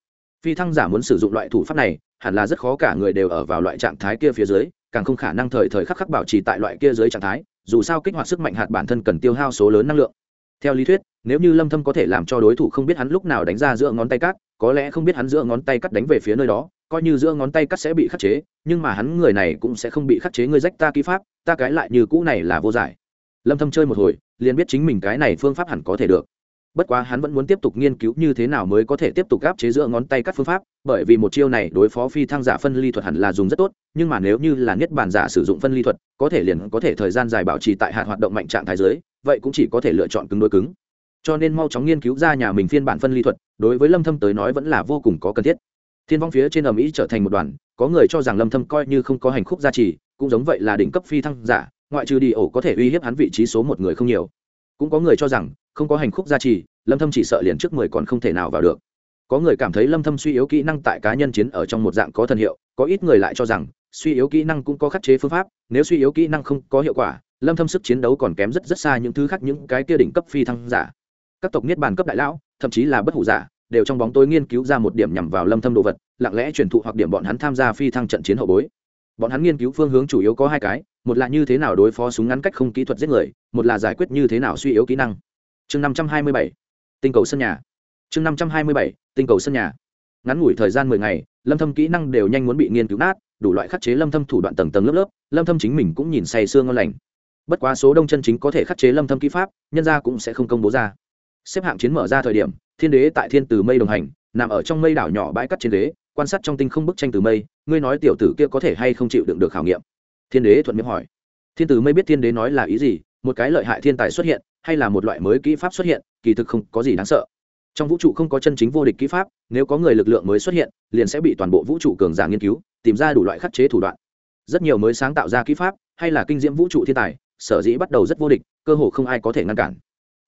Phi thăng giả muốn sử dụng loại thủ pháp này, hẳn là rất khó cả người đều ở vào loại trạng thái kia phía dưới, càng không khả năng thời thời khắc khắc bảo trì tại loại kia dưới trạng thái, dù sao kích hoạt sức mạnh hạt bản thân cần tiêu hao số lớn năng lượng. Theo lý thuyết, nếu như lâm thâm có thể làm cho đối thủ không biết hắn lúc nào đánh ra giữa ngón tay cắt, có lẽ không biết hắn giữa ngón tay cắt đánh về phía nơi đó coi như giữa ngón tay cắt sẽ bị khắc chế, nhưng mà hắn người này cũng sẽ không bị khắc chế, ngươi rách ta kỹ pháp, ta cái lại như cũ này là vô giải. Lâm thâm chơi một hồi, liền biết chính mình cái này phương pháp hẳn có thể được. Bất quá hắn vẫn muốn tiếp tục nghiên cứu như thế nào mới có thể tiếp tục áp chế giữa ngón tay cắt phương pháp, bởi vì một chiêu này đối phó phi thăng giả phân ly thuật hẳn là dùng rất tốt, nhưng mà nếu như là niết bàn giả sử dụng phân ly thuật, có thể liền có thể thời gian dài bảo trì tại hạt hoạt động mạnh trạng thái giới vậy cũng chỉ có thể lựa chọn cứng đối cứng. Cho nên mau chóng nghiên cứu ra nhà mình phiên bản phân ly thuật, đối với lâm thâm tới nói vẫn là vô cùng có cần thiết thiên vong phía trên ầm ĩ trở thành một đoàn, có người cho rằng lâm thâm coi như không có hành khúc gia trì, cũng giống vậy là đỉnh cấp phi thăng giả, ngoại trừ đi ổ có thể uy hiếp hắn vị trí số một người không nhiều. Cũng có người cho rằng, không có hành khúc gia trì, lâm thâm chỉ sợ liền trước mười còn không thể nào vào được. Có người cảm thấy lâm thâm suy yếu kỹ năng tại cá nhân chiến ở trong một dạng có thần hiệu, có ít người lại cho rằng, suy yếu kỹ năng cũng có khắc chế phương pháp, nếu suy yếu kỹ năng không có hiệu quả, lâm thâm sức chiến đấu còn kém rất rất xa những thứ khác những cái kia đỉnh cấp phi thăng giả. Các tộc niết bàn cấp đại lão, thậm chí là bất hủ giả đều trong bóng tối nghiên cứu ra một điểm nhằm vào lâm thâm đồ vật, lặng lẽ truyền thụ hoặc điểm bọn hắn tham gia phi thăng trận chiến hậu bối. Bọn hắn nghiên cứu phương hướng chủ yếu có hai cái, một là như thế nào đối phó súng ngắn cách không kỹ thuật giết người, một là giải quyết như thế nào suy yếu kỹ năng. Chương năm trăm hai mươi bảy, tinh cầu sân nhà. Chương năm trăm hai mươi bảy, tinh cầu sân nhà. Ngắn ngủi thời gian mười ngày, lâm thâm kỹ năng đều nhanh muốn bị nghiên cứu nát, đủ loại khắc chế lâm thâm thủ đoạn tầng tầng lớp lớp, lâm thâm chính mình cũng nhìn say xương ngon lành. Bất quá số đông chân chính có thể khắc chế lâm thâm kỹ pháp, nhân gia cũng sẽ không công bố ra xếp hạng chiến mở ra thời điểm, thiên đế tại thiên từ mây đồng hành, nằm ở trong mây đảo nhỏ bãi cắt trên đế, quan sát trong tinh không bức tranh từ mây, ngươi nói tiểu tử kia có thể hay không chịu đựng được khảo nghiệm? Thiên đế thuận miệng hỏi. Thiên tử mây biết thiên đế nói là ý gì, một cái lợi hại thiên tài xuất hiện, hay là một loại mới kỹ pháp xuất hiện, kỳ thực không có gì đáng sợ. Trong vũ trụ không có chân chính vô địch kỹ pháp, nếu có người lực lượng mới xuất hiện, liền sẽ bị toàn bộ vũ trụ cường giả nghiên cứu, tìm ra đủ loại khắc chế thủ đoạn. Rất nhiều mới sáng tạo ra kỹ pháp, hay là kinh diễm vũ trụ thiên tài, sở dĩ bắt đầu rất vô địch, cơ hồ không ai có thể ngăn cản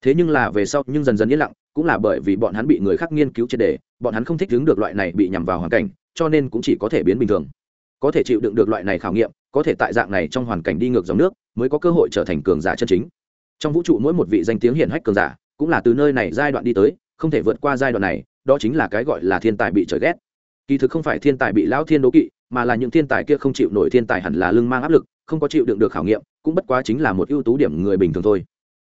thế nhưng là về sau, nhưng dần dần yên lặng, cũng là bởi vì bọn hắn bị người khác nghiên cứu triệt đề, bọn hắn không thích đứng được loại này bị nhằm vào hoàn cảnh, cho nên cũng chỉ có thể biến bình thường. Có thể chịu đựng được loại này khảo nghiệm, có thể tại dạng này trong hoàn cảnh đi ngược dòng nước, mới có cơ hội trở thành cường giả chân chính. Trong vũ trụ mỗi một vị danh tiếng hiển hách cường giả, cũng là từ nơi này giai đoạn đi tới, không thể vượt qua giai đoạn này, đó chính là cái gọi là thiên tài bị trời ghét. Kỳ thực không phải thiên tài bị lão thiên đố kỵ, mà là những thiên tài kia không chịu nổi thiên tài hẳn là lưng mang áp lực, không có chịu đựng được khảo nghiệm, cũng bất quá chính là một ưu tú điểm người bình thường thôi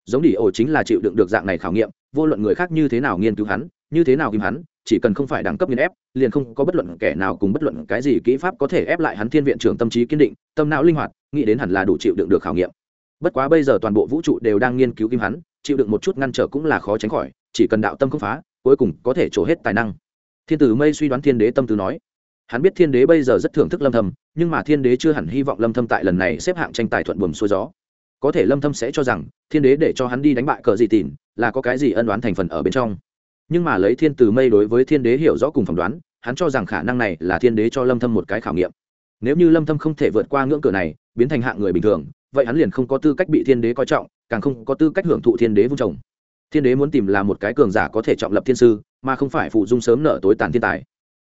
giống đi ổ chính là chịu đựng được dạng này khảo nghiệm, vô luận người khác như thế nào nghiên cứu hắn, như thế nào kim hắn, chỉ cần không phải đẳng cấp nghiên ép, liền không có bất luận kẻ nào cùng bất luận cái gì kỹ pháp có thể ép lại hắn thiên viện trưởng tâm trí kiên định, tâm não linh hoạt, nghĩ đến hẳn là đủ chịu đựng được khảo nghiệm. Bất quá bây giờ toàn bộ vũ trụ đều đang nghiên cứu kim hắn, chịu đựng một chút ngăn trở cũng là khó tránh khỏi, chỉ cần đạo tâm không phá, cuối cùng có thể trổ hết tài năng. Thiên tử mây suy đoán thiên đế tâm tư nói, hắn biết thiên đế bây giờ rất thưởng thức lâm thâm, nhưng mà thiên đế chưa hẳn hy vọng lâm thâm tại lần này xếp hạng tranh tài thuận buồm xuôi gió có thể lâm thâm sẽ cho rằng, thiên đế để cho hắn đi đánh bại cờ gì tìn, là có cái gì ân đoán thành phần ở bên trong. Nhưng mà lấy thiên từ mây đối với thiên đế hiểu rõ cùng phỏng đoán, hắn cho rằng khả năng này là thiên đế cho lâm thâm một cái khảo nghiệm. Nếu như lâm thâm không thể vượt qua ngưỡng cửa này, biến thành hạng người bình thường, vậy hắn liền không có tư cách bị thiên đế coi trọng, càng không có tư cách hưởng thụ thiên đế vung trồng. Thiên đế muốn tìm là một cái cường giả có thể trọng lập thiên sư, mà không phải phụ dung sớm nợ tối tàn thiên tài.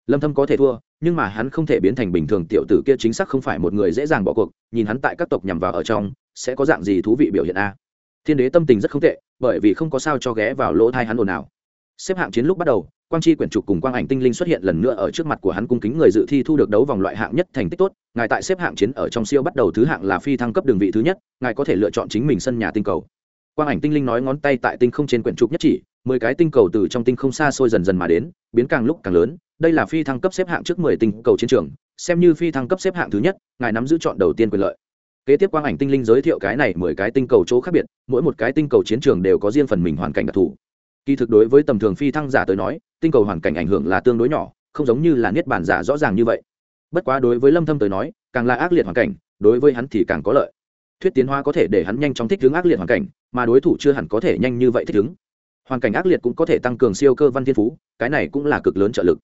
Lâm thâm có thể thua, nhưng mà hắn không thể biến thành bình thường tiểu tử kia chính xác không phải một người dễ dàng bỏ cuộc, nhìn hắn tại các tộc nhằm vào ở trong sẽ có dạng gì thú vị biểu hiện a? Thiên đế tâm tình rất không tệ, bởi vì không có sao cho ghé vào lỗ thai hắn ồn ào. Xếp hạng chiến lúc bắt đầu, quang chi quyển trục cùng quang ảnh tinh linh xuất hiện lần nữa ở trước mặt của hắn cung kính người dự thi thu được đấu vòng loại hạng nhất thành tích tốt, ngài tại xếp hạng chiến ở trong siêu bắt đầu thứ hạng là phi thăng cấp đường vị thứ nhất, ngài có thể lựa chọn chính mình sân nhà tinh cầu. Quang ảnh tinh linh nói ngón tay tại tinh không trên quyển trục nhất chỉ, mười cái tinh cầu từ trong tinh không xa xôi dần dần mà đến, biến càng lúc càng lớn, đây là phi thăng cấp xếp hạng trước mười tinh cầu chiến trường, xem như phi thăng cấp xếp hạng thứ nhất, ngài nắm giữ chọn đầu tiên quyền lợi kế tiếp quang ảnh tinh linh giới thiệu cái này mười cái tinh cầu chỗ khác biệt, mỗi một cái tinh cầu chiến trường đều có riêng phần mình hoàn cảnh đặc thù. Kỳ thực đối với tầm thường phi thăng giả tới nói, tinh cầu hoàn cảnh ảnh hưởng là tương đối nhỏ, không giống như là niết bản giả rõ ràng như vậy. Bất quá đối với lâm thâm tới nói, càng là ác liệt hoàn cảnh, đối với hắn thì càng có lợi. Thuyết tiến hóa có thể để hắn nhanh chóng thích ứng ác liệt hoàn cảnh, mà đối thủ chưa hẳn có thể nhanh như vậy thích ứng. Hoàn cảnh ác liệt cũng có thể tăng cường siêu cơ văn thiên phú, cái này cũng là cực lớn trợ lực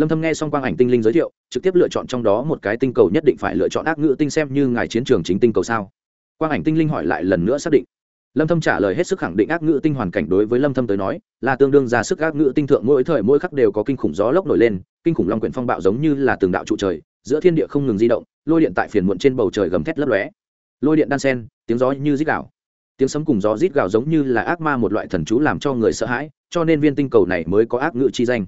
lâm thâm nghe xong quang ảnh tinh linh giới thiệu, trực tiếp lựa chọn trong đó một cái tinh cầu nhất định phải lựa chọn ác ngữ tinh xem như ngài chiến trường chính tinh cầu sao. Quang ảnh tinh linh hỏi lại lần nữa xác định. Lâm thâm trả lời hết sức khẳng định ác ngữ tinh hoàn cảnh đối với lâm thâm tới nói, là tương đương ra sức ác ngữ tinh thượng mỗi thời mỗi khắc đều có kinh khủng gió lốc nổi lên, kinh khủng long quyển phong bạo giống như là tường đạo trụ trời, giữa thiên địa không ngừng di động, lôi điện tại phiền muộn trên bầu trời gầm thét lấp lóe. Lôi điện đan sen, tiếng gió như rít gào. Tiếng sấm cùng gió rít gào giống như là ác ma một loại thần chú làm cho người sợ hãi, cho nên viên tinh cầu này mới có ác ngữ chi danh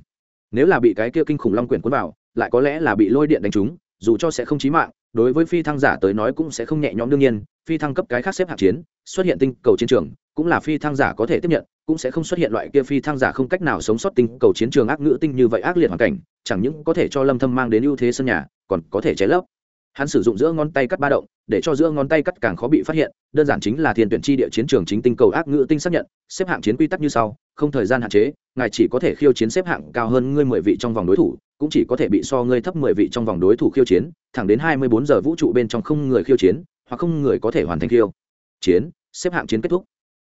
nếu là bị cái kia kinh khủng long quyển cuốn vào, lại có lẽ là bị lôi điện đánh trúng, dù cho sẽ không chí mạng, đối với phi thăng giả tới nói cũng sẽ không nhẹ nhõm đương nhiên, phi thăng cấp cái khác xếp hạng chiến, xuất hiện tinh cầu chiến trường, cũng là phi thăng giả có thể tiếp nhận, cũng sẽ không xuất hiện loại kia phi thăng giả không cách nào sống sót tinh cầu chiến trường ác ngữ tinh như vậy ác liệt hoàn cảnh, chẳng những có thể cho lâm thâm mang đến ưu thế sân nhà, còn có thể cháy lấp. Hắn sử dụng giữa ngón tay cắt ba động để cho giữa ngón tay cắt càng khó bị phát hiện, đơn giản chính là thiên tuyển chi địa chiến trường chính tinh cầu ác ngữ tinh xác nhận, xếp hạng chiến quy tắc như sau, không thời gian hạn chế, ngài chỉ có thể khiêu chiến xếp hạng cao hơn ngươi mười vị trong vòng đối thủ, cũng chỉ có thể bị so ngươi thấp mười vị trong vòng đối thủ khiêu chiến, thẳng đến hai mươi bốn giờ vũ trụ bên trong không người khiêu chiến, hoặc không người có thể hoàn thành khiêu chiến, xếp hạng chiến kết thúc.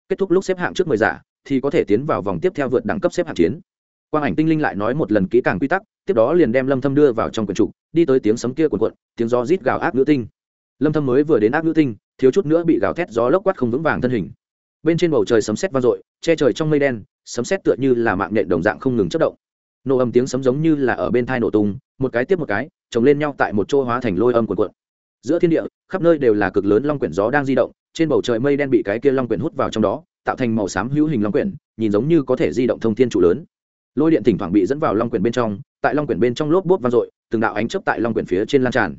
Kết thúc lúc xếp hạng trước mười giả, thì có thể tiến vào vòng tiếp theo vượt đẳng cấp xếp hạng chiến. Quang ảnh tinh linh lại nói một lần kỹ càng quy tắc, tiếp đó liền đem lâm thâm đưa vào trong quyển trục đi tới tiếng sấm kia cuộn cuộn, tiếng gió rít gào ác nữ tinh lâm thâm mới vừa đến ác nữ tinh, thiếu chút nữa bị gào thét gió lốc quát không vững vàng thân hình. Bên trên bầu trời sấm sét vang dội, che trời trong mây đen, sấm sét tựa như là mạng nhện đồng dạng không ngừng chớp động. Nổ âm tiếng sấm giống như là ở bên thai nổ tung, một cái tiếp một cái, chồng lên nhau tại một chỗ hóa thành lôi âm cuộn cuộn. Giữa thiên địa, khắp nơi đều là cực lớn long quyển gió đang di động, trên bầu trời mây đen bị cái kia long quyển hút vào trong đó, tạo thành màu xám hữu hình long quyển, nhìn giống như có thể di động thông thiên trụ lớn. Lôi điện thỉnh thoảng bị dẫn vào long quyển bên trong, tại long quyển bên trong lốp bút vang dội, từng đạo ánh chớp tại long quyển phía trên lan tràn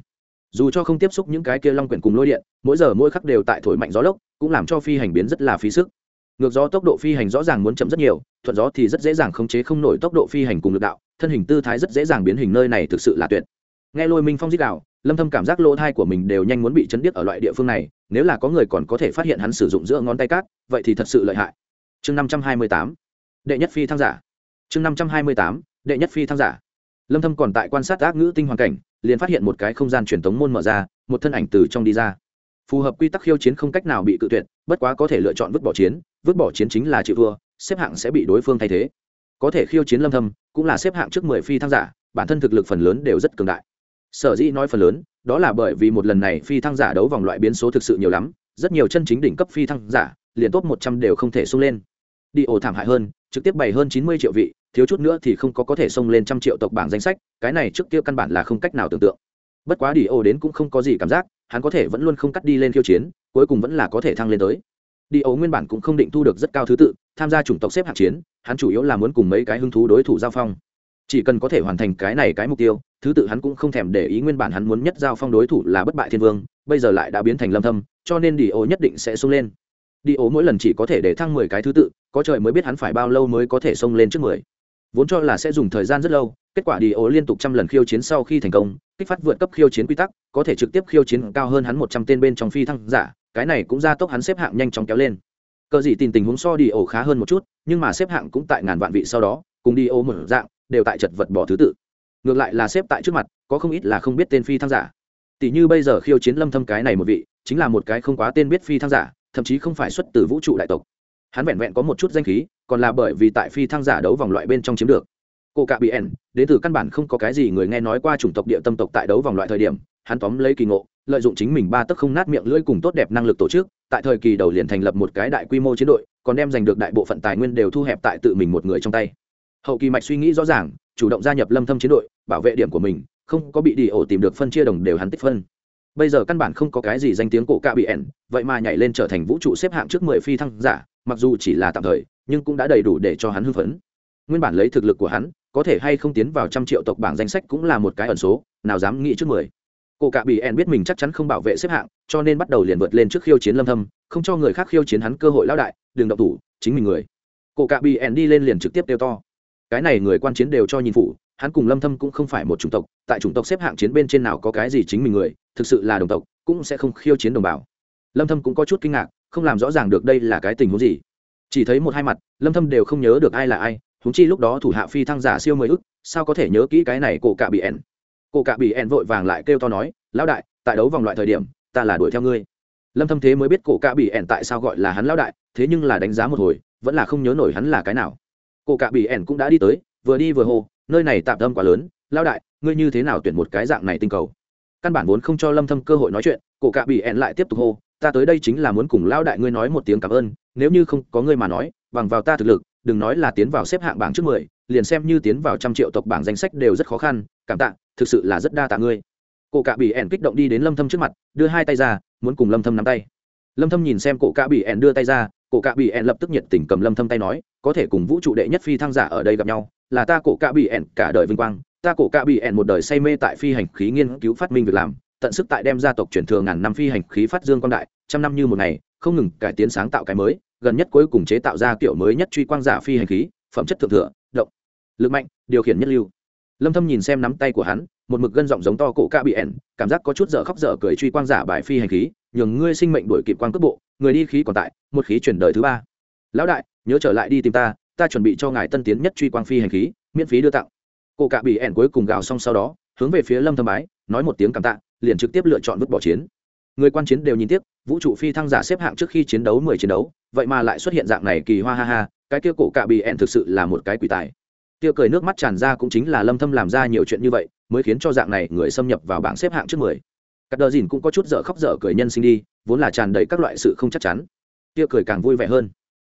dù cho không tiếp xúc những cái kia long quyển cùng lôi điện, mỗi giờ mỗi khắc đều tại thổi mạnh gió lốc, cũng làm cho phi hành biến rất là phí sức. Ngược gió tốc độ phi hành rõ ràng muốn chậm rất nhiều, thuận gió thì rất dễ dàng khống chế không nổi tốc độ phi hành cùng lực đạo, thân hình tư thái rất dễ dàng biến hình nơi này thực sự là tuyệt. Nghe lôi minh phong dích đạo, lâm thâm cảm giác lỗ thai của mình đều nhanh muốn bị chấn điếc ở loại địa phương này, nếu là có người còn có thể phát hiện hắn sử dụng giữa ngón tay cát, vậy thì thật sự lợi hại. Chương 528 đệ nhất phi thăng giả. Chương 528 đệ nhất phi thăng giả lâm thâm còn tại quan sát ác ngữ tinh hoàn cảnh, liền phát hiện một cái không gian truyền tống môn mở ra, một thân ảnh từ trong đi ra. Phù hợp quy tắc khiêu chiến không cách nào bị cự tuyệt, bất quá có thể lựa chọn vứt bỏ chiến, vứt bỏ chiến chính là chịu thua, xếp hạng sẽ bị đối phương thay thế. Có thể khiêu chiến lâm thâm, cũng là xếp hạng trước 10 phi thăng giả, bản thân thực lực phần lớn đều rất cường đại. Sở dĩ nói phần lớn, đó là bởi vì một lần này phi thăng giả đấu vòng loại biến số thực sự nhiều lắm, rất nhiều chân chính đỉnh cấp phi thăng giả, liền top 100 đều không thể xung lên. Đi ổ thảm hại hơn, trực tiếp bày hơn 90 triệu vị thiếu chút nữa thì không có có thể xông lên trăm triệu tộc bảng danh sách, cái này trước kia căn bản là không cách nào tưởng tượng. Bất quá đi ô đến cũng không có gì cảm giác, hắn có thể vẫn luôn không cắt đi lên khiêu chiến, cuối cùng vẫn là có thể thăng lên tới. Đi ô nguyên bản cũng không định thu được rất cao thứ tự, tham gia chủng tộc xếp hạng chiến, hắn chủ yếu là muốn cùng mấy cái hứng thú đối thủ giao phong. Chỉ cần có thể hoàn thành cái này cái mục tiêu, thứ tự hắn cũng không thèm để ý nguyên bản hắn muốn nhất giao phong đối thủ là bất bại thiên vương, bây giờ lại đã biến thành lâm thâm, cho nên đi ô nhất định sẽ xông lên. Đi ô mỗi lần chỉ có thể để thăng 10 cái thứ tự, có trời mới biết hắn phải bao lâu mới có thể xông lên trước 10 vốn cho là sẽ dùng thời gian rất lâu, kết quả đi ấu liên tục trăm lần khiêu chiến sau khi thành công, kích phát vượt cấp khiêu chiến quy tắc, có thể trực tiếp khiêu chiến cao hơn hắn một trăm tên bên trong phi thăng giả, cái này cũng ra tốc hắn xếp hạng nhanh chóng kéo lên. Cờ gì tình tình huống so đi ổ khá hơn một chút, nhưng mà xếp hạng cũng tại ngàn vạn vị sau đó, cùng đi ổ một dạng, đều tại chật vật bỏ thứ tự. Ngược lại là xếp tại trước mặt, có không ít là không biết tên phi thăng giả. Tỷ như bây giờ khiêu chiến lâm thâm cái này một vị, chính là một cái không quá tên biết phi thăng giả, thậm chí không phải xuất từ vũ trụ đại tộc. Hắn vẹn vẹn có một chút danh khí còn là bởi vì tại phi thăng giả đấu vòng loại bên trong chiếm được. Cô cạ bị ẻn đến từ căn bản không có cái gì người nghe nói qua chủng tộc địa tâm tộc tại đấu vòng loại thời điểm, hắn tóm lấy kỳ ngộ, lợi dụng chính mình ba tấc không nát miệng lưỡi cùng tốt đẹp năng lực tổ chức, tại thời kỳ đầu liền thành lập một cái đại quy mô chiến đội, còn đem giành được đại bộ phận tài nguyên đều thu hẹp tại tự mình một người trong tay. Hậu kỳ mạch suy nghĩ rõ ràng, chủ động gia nhập lâm thâm chiến đội, bảo vệ điểm của mình, không có bị đi ổ tìm được phân chia đồng đều hắn tích phân. Bây giờ căn bản không có cái gì danh tiếng cổ cạ bị ẻn vậy mà nhảy lên trở thành vũ trụ xếp hạng trước 10 phi thăng giả, mặc dù chỉ là tạm thời nhưng cũng đã đầy đủ để cho hắn hưng phấn. Nguyên bản lấy thực lực của hắn, có thể hay không tiến vào trăm triệu tộc bảng danh sách cũng là một cái ẩn số, nào dám nghĩ trước mười. Cổ cạ bị En biết mình chắc chắn không bảo vệ xếp hạng, cho nên bắt đầu liền vượt lên trước khiêu chiến lâm thâm, không cho người khác khiêu chiến hắn cơ hội lão đại đường động thủ, chính mình người. Cổ cạ bị En đi lên liền trực tiếp tiêu to. Cái này người quan chiến đều cho nhìn phụ hắn cùng lâm thâm cũng không phải một chủng tộc, tại chủng tộc xếp hạng chiến bên trên nào có cái gì chính mình người, thực sự là đồng tộc, cũng sẽ không khiêu chiến đồng bào. Lâm thâm cũng có chút kinh ngạc, không làm rõ ràng được đây là cái tình huống gì chỉ thấy một hai mặt, lâm thâm đều không nhớ được ai là ai chúng chi lúc đó thủ hạ phi thăng giả siêu mười ức, sao có thể nhớ kỹ cái này cổ cạ bị ẻn? Cổ cạ bị ẻn vội vàng lại kêu to nói, lão đại, tại đấu vòng loại thời điểm, ta là đuổi theo ngươi. Lâm thâm thế mới biết cổ cạ bị ẻn tại sao gọi là hắn lão đại, thế nhưng là đánh giá một hồi, vẫn là không nhớ nổi hắn là cái nào. Cổ cạ bị ẻn cũng đã đi tới, vừa đi vừa hô, nơi này tạm tâm quá lớn, lão đại, ngươi như thế nào tuyển một cái dạng này tinh cầu? Căn bản vốn không cho lâm thâm cơ hội nói chuyện, cổ cạ bị ẻn lại tiếp tục hô, ta tới đây chính là muốn cùng lão đại ngươi nói một tiếng cảm ơn nếu như không có ngươi mà nói, bằng vào ta thực lực, đừng nói là tiến vào xếp hạng bảng trước mười, liền xem như tiến vào trăm triệu tộc bảng danh sách đều rất khó khăn, cảm tạ, thực sự là rất đa tạ ngươi. Cổ cạ bị ẻn kích động đi đến lâm thâm trước mặt, đưa hai tay ra, muốn cùng lâm thâm nắm tay. Lâm thâm nhìn xem cổ cạ bị ẻn đưa tay ra, cổ cạ bị ẻn lập tức nhiệt tình cầm lâm thâm tay nói, có thể cùng vũ trụ đệ nhất phi thăng giả ở đây gặp nhau, là ta cổ cạ bị ẻn cả đời vinh quang, ta cổ cạ bị ẻn một đời say mê tại phi hành khí nghiên cứu phát minh việc làm, tận sức tại đem gia tộc truyền thừa ngàn năm phi hành khí phát dương quang đại, trăm năm như một ngày, không ngừng cải tiến sáng tạo cái mới gần nhất cuối cùng chế tạo ra kiểu mới nhất truy quang giả phi hành khí, phẩm chất thượng thừa, động, lực mạnh, điều khiển nhất lưu. Lâm thâm nhìn xem nắm tay của hắn, một mực gân giọng giống to cổ ca bị ẻn, cảm giác có chút dở khóc dở cười truy quang giả bài phi hành khí, nhường ngươi sinh mệnh đuổi kịp quang cước bộ, người đi khí còn tại, một khí chuyển đời thứ ba. Lão đại, nhớ trở lại đi tìm ta ta chuẩn bị cho ngài tân tiến nhất truy quang phi hành khí, miễn phí đưa tặng. Cổ cạ bị ẻn cuối cùng gào xong sau đó, hướng về phía lâm thâm bái, nói một tiếng cảm tạ, liền trực tiếp lựa chọn vứt bỏ chiến người quan chiến đều nhìn tiếc vũ trụ phi thăng giả xếp hạng trước khi chiến đấu mười chiến đấu, vậy mà lại xuất hiện dạng này kỳ hoa ha ha, cái kia cổ cạ bị ẹn thực sự là một cái quỷ tài. Tia cười nước mắt tràn ra cũng chính là lâm thâm làm ra nhiều chuyện như vậy, mới khiến cho dạng này người xâm nhập vào bảng xếp hạng trước mười. Các đờ dìn cũng có chút dở khóc dở cười nhân sinh đi, vốn là tràn đầy các loại sự không chắc chắn. Tia cười càng vui vẻ hơn.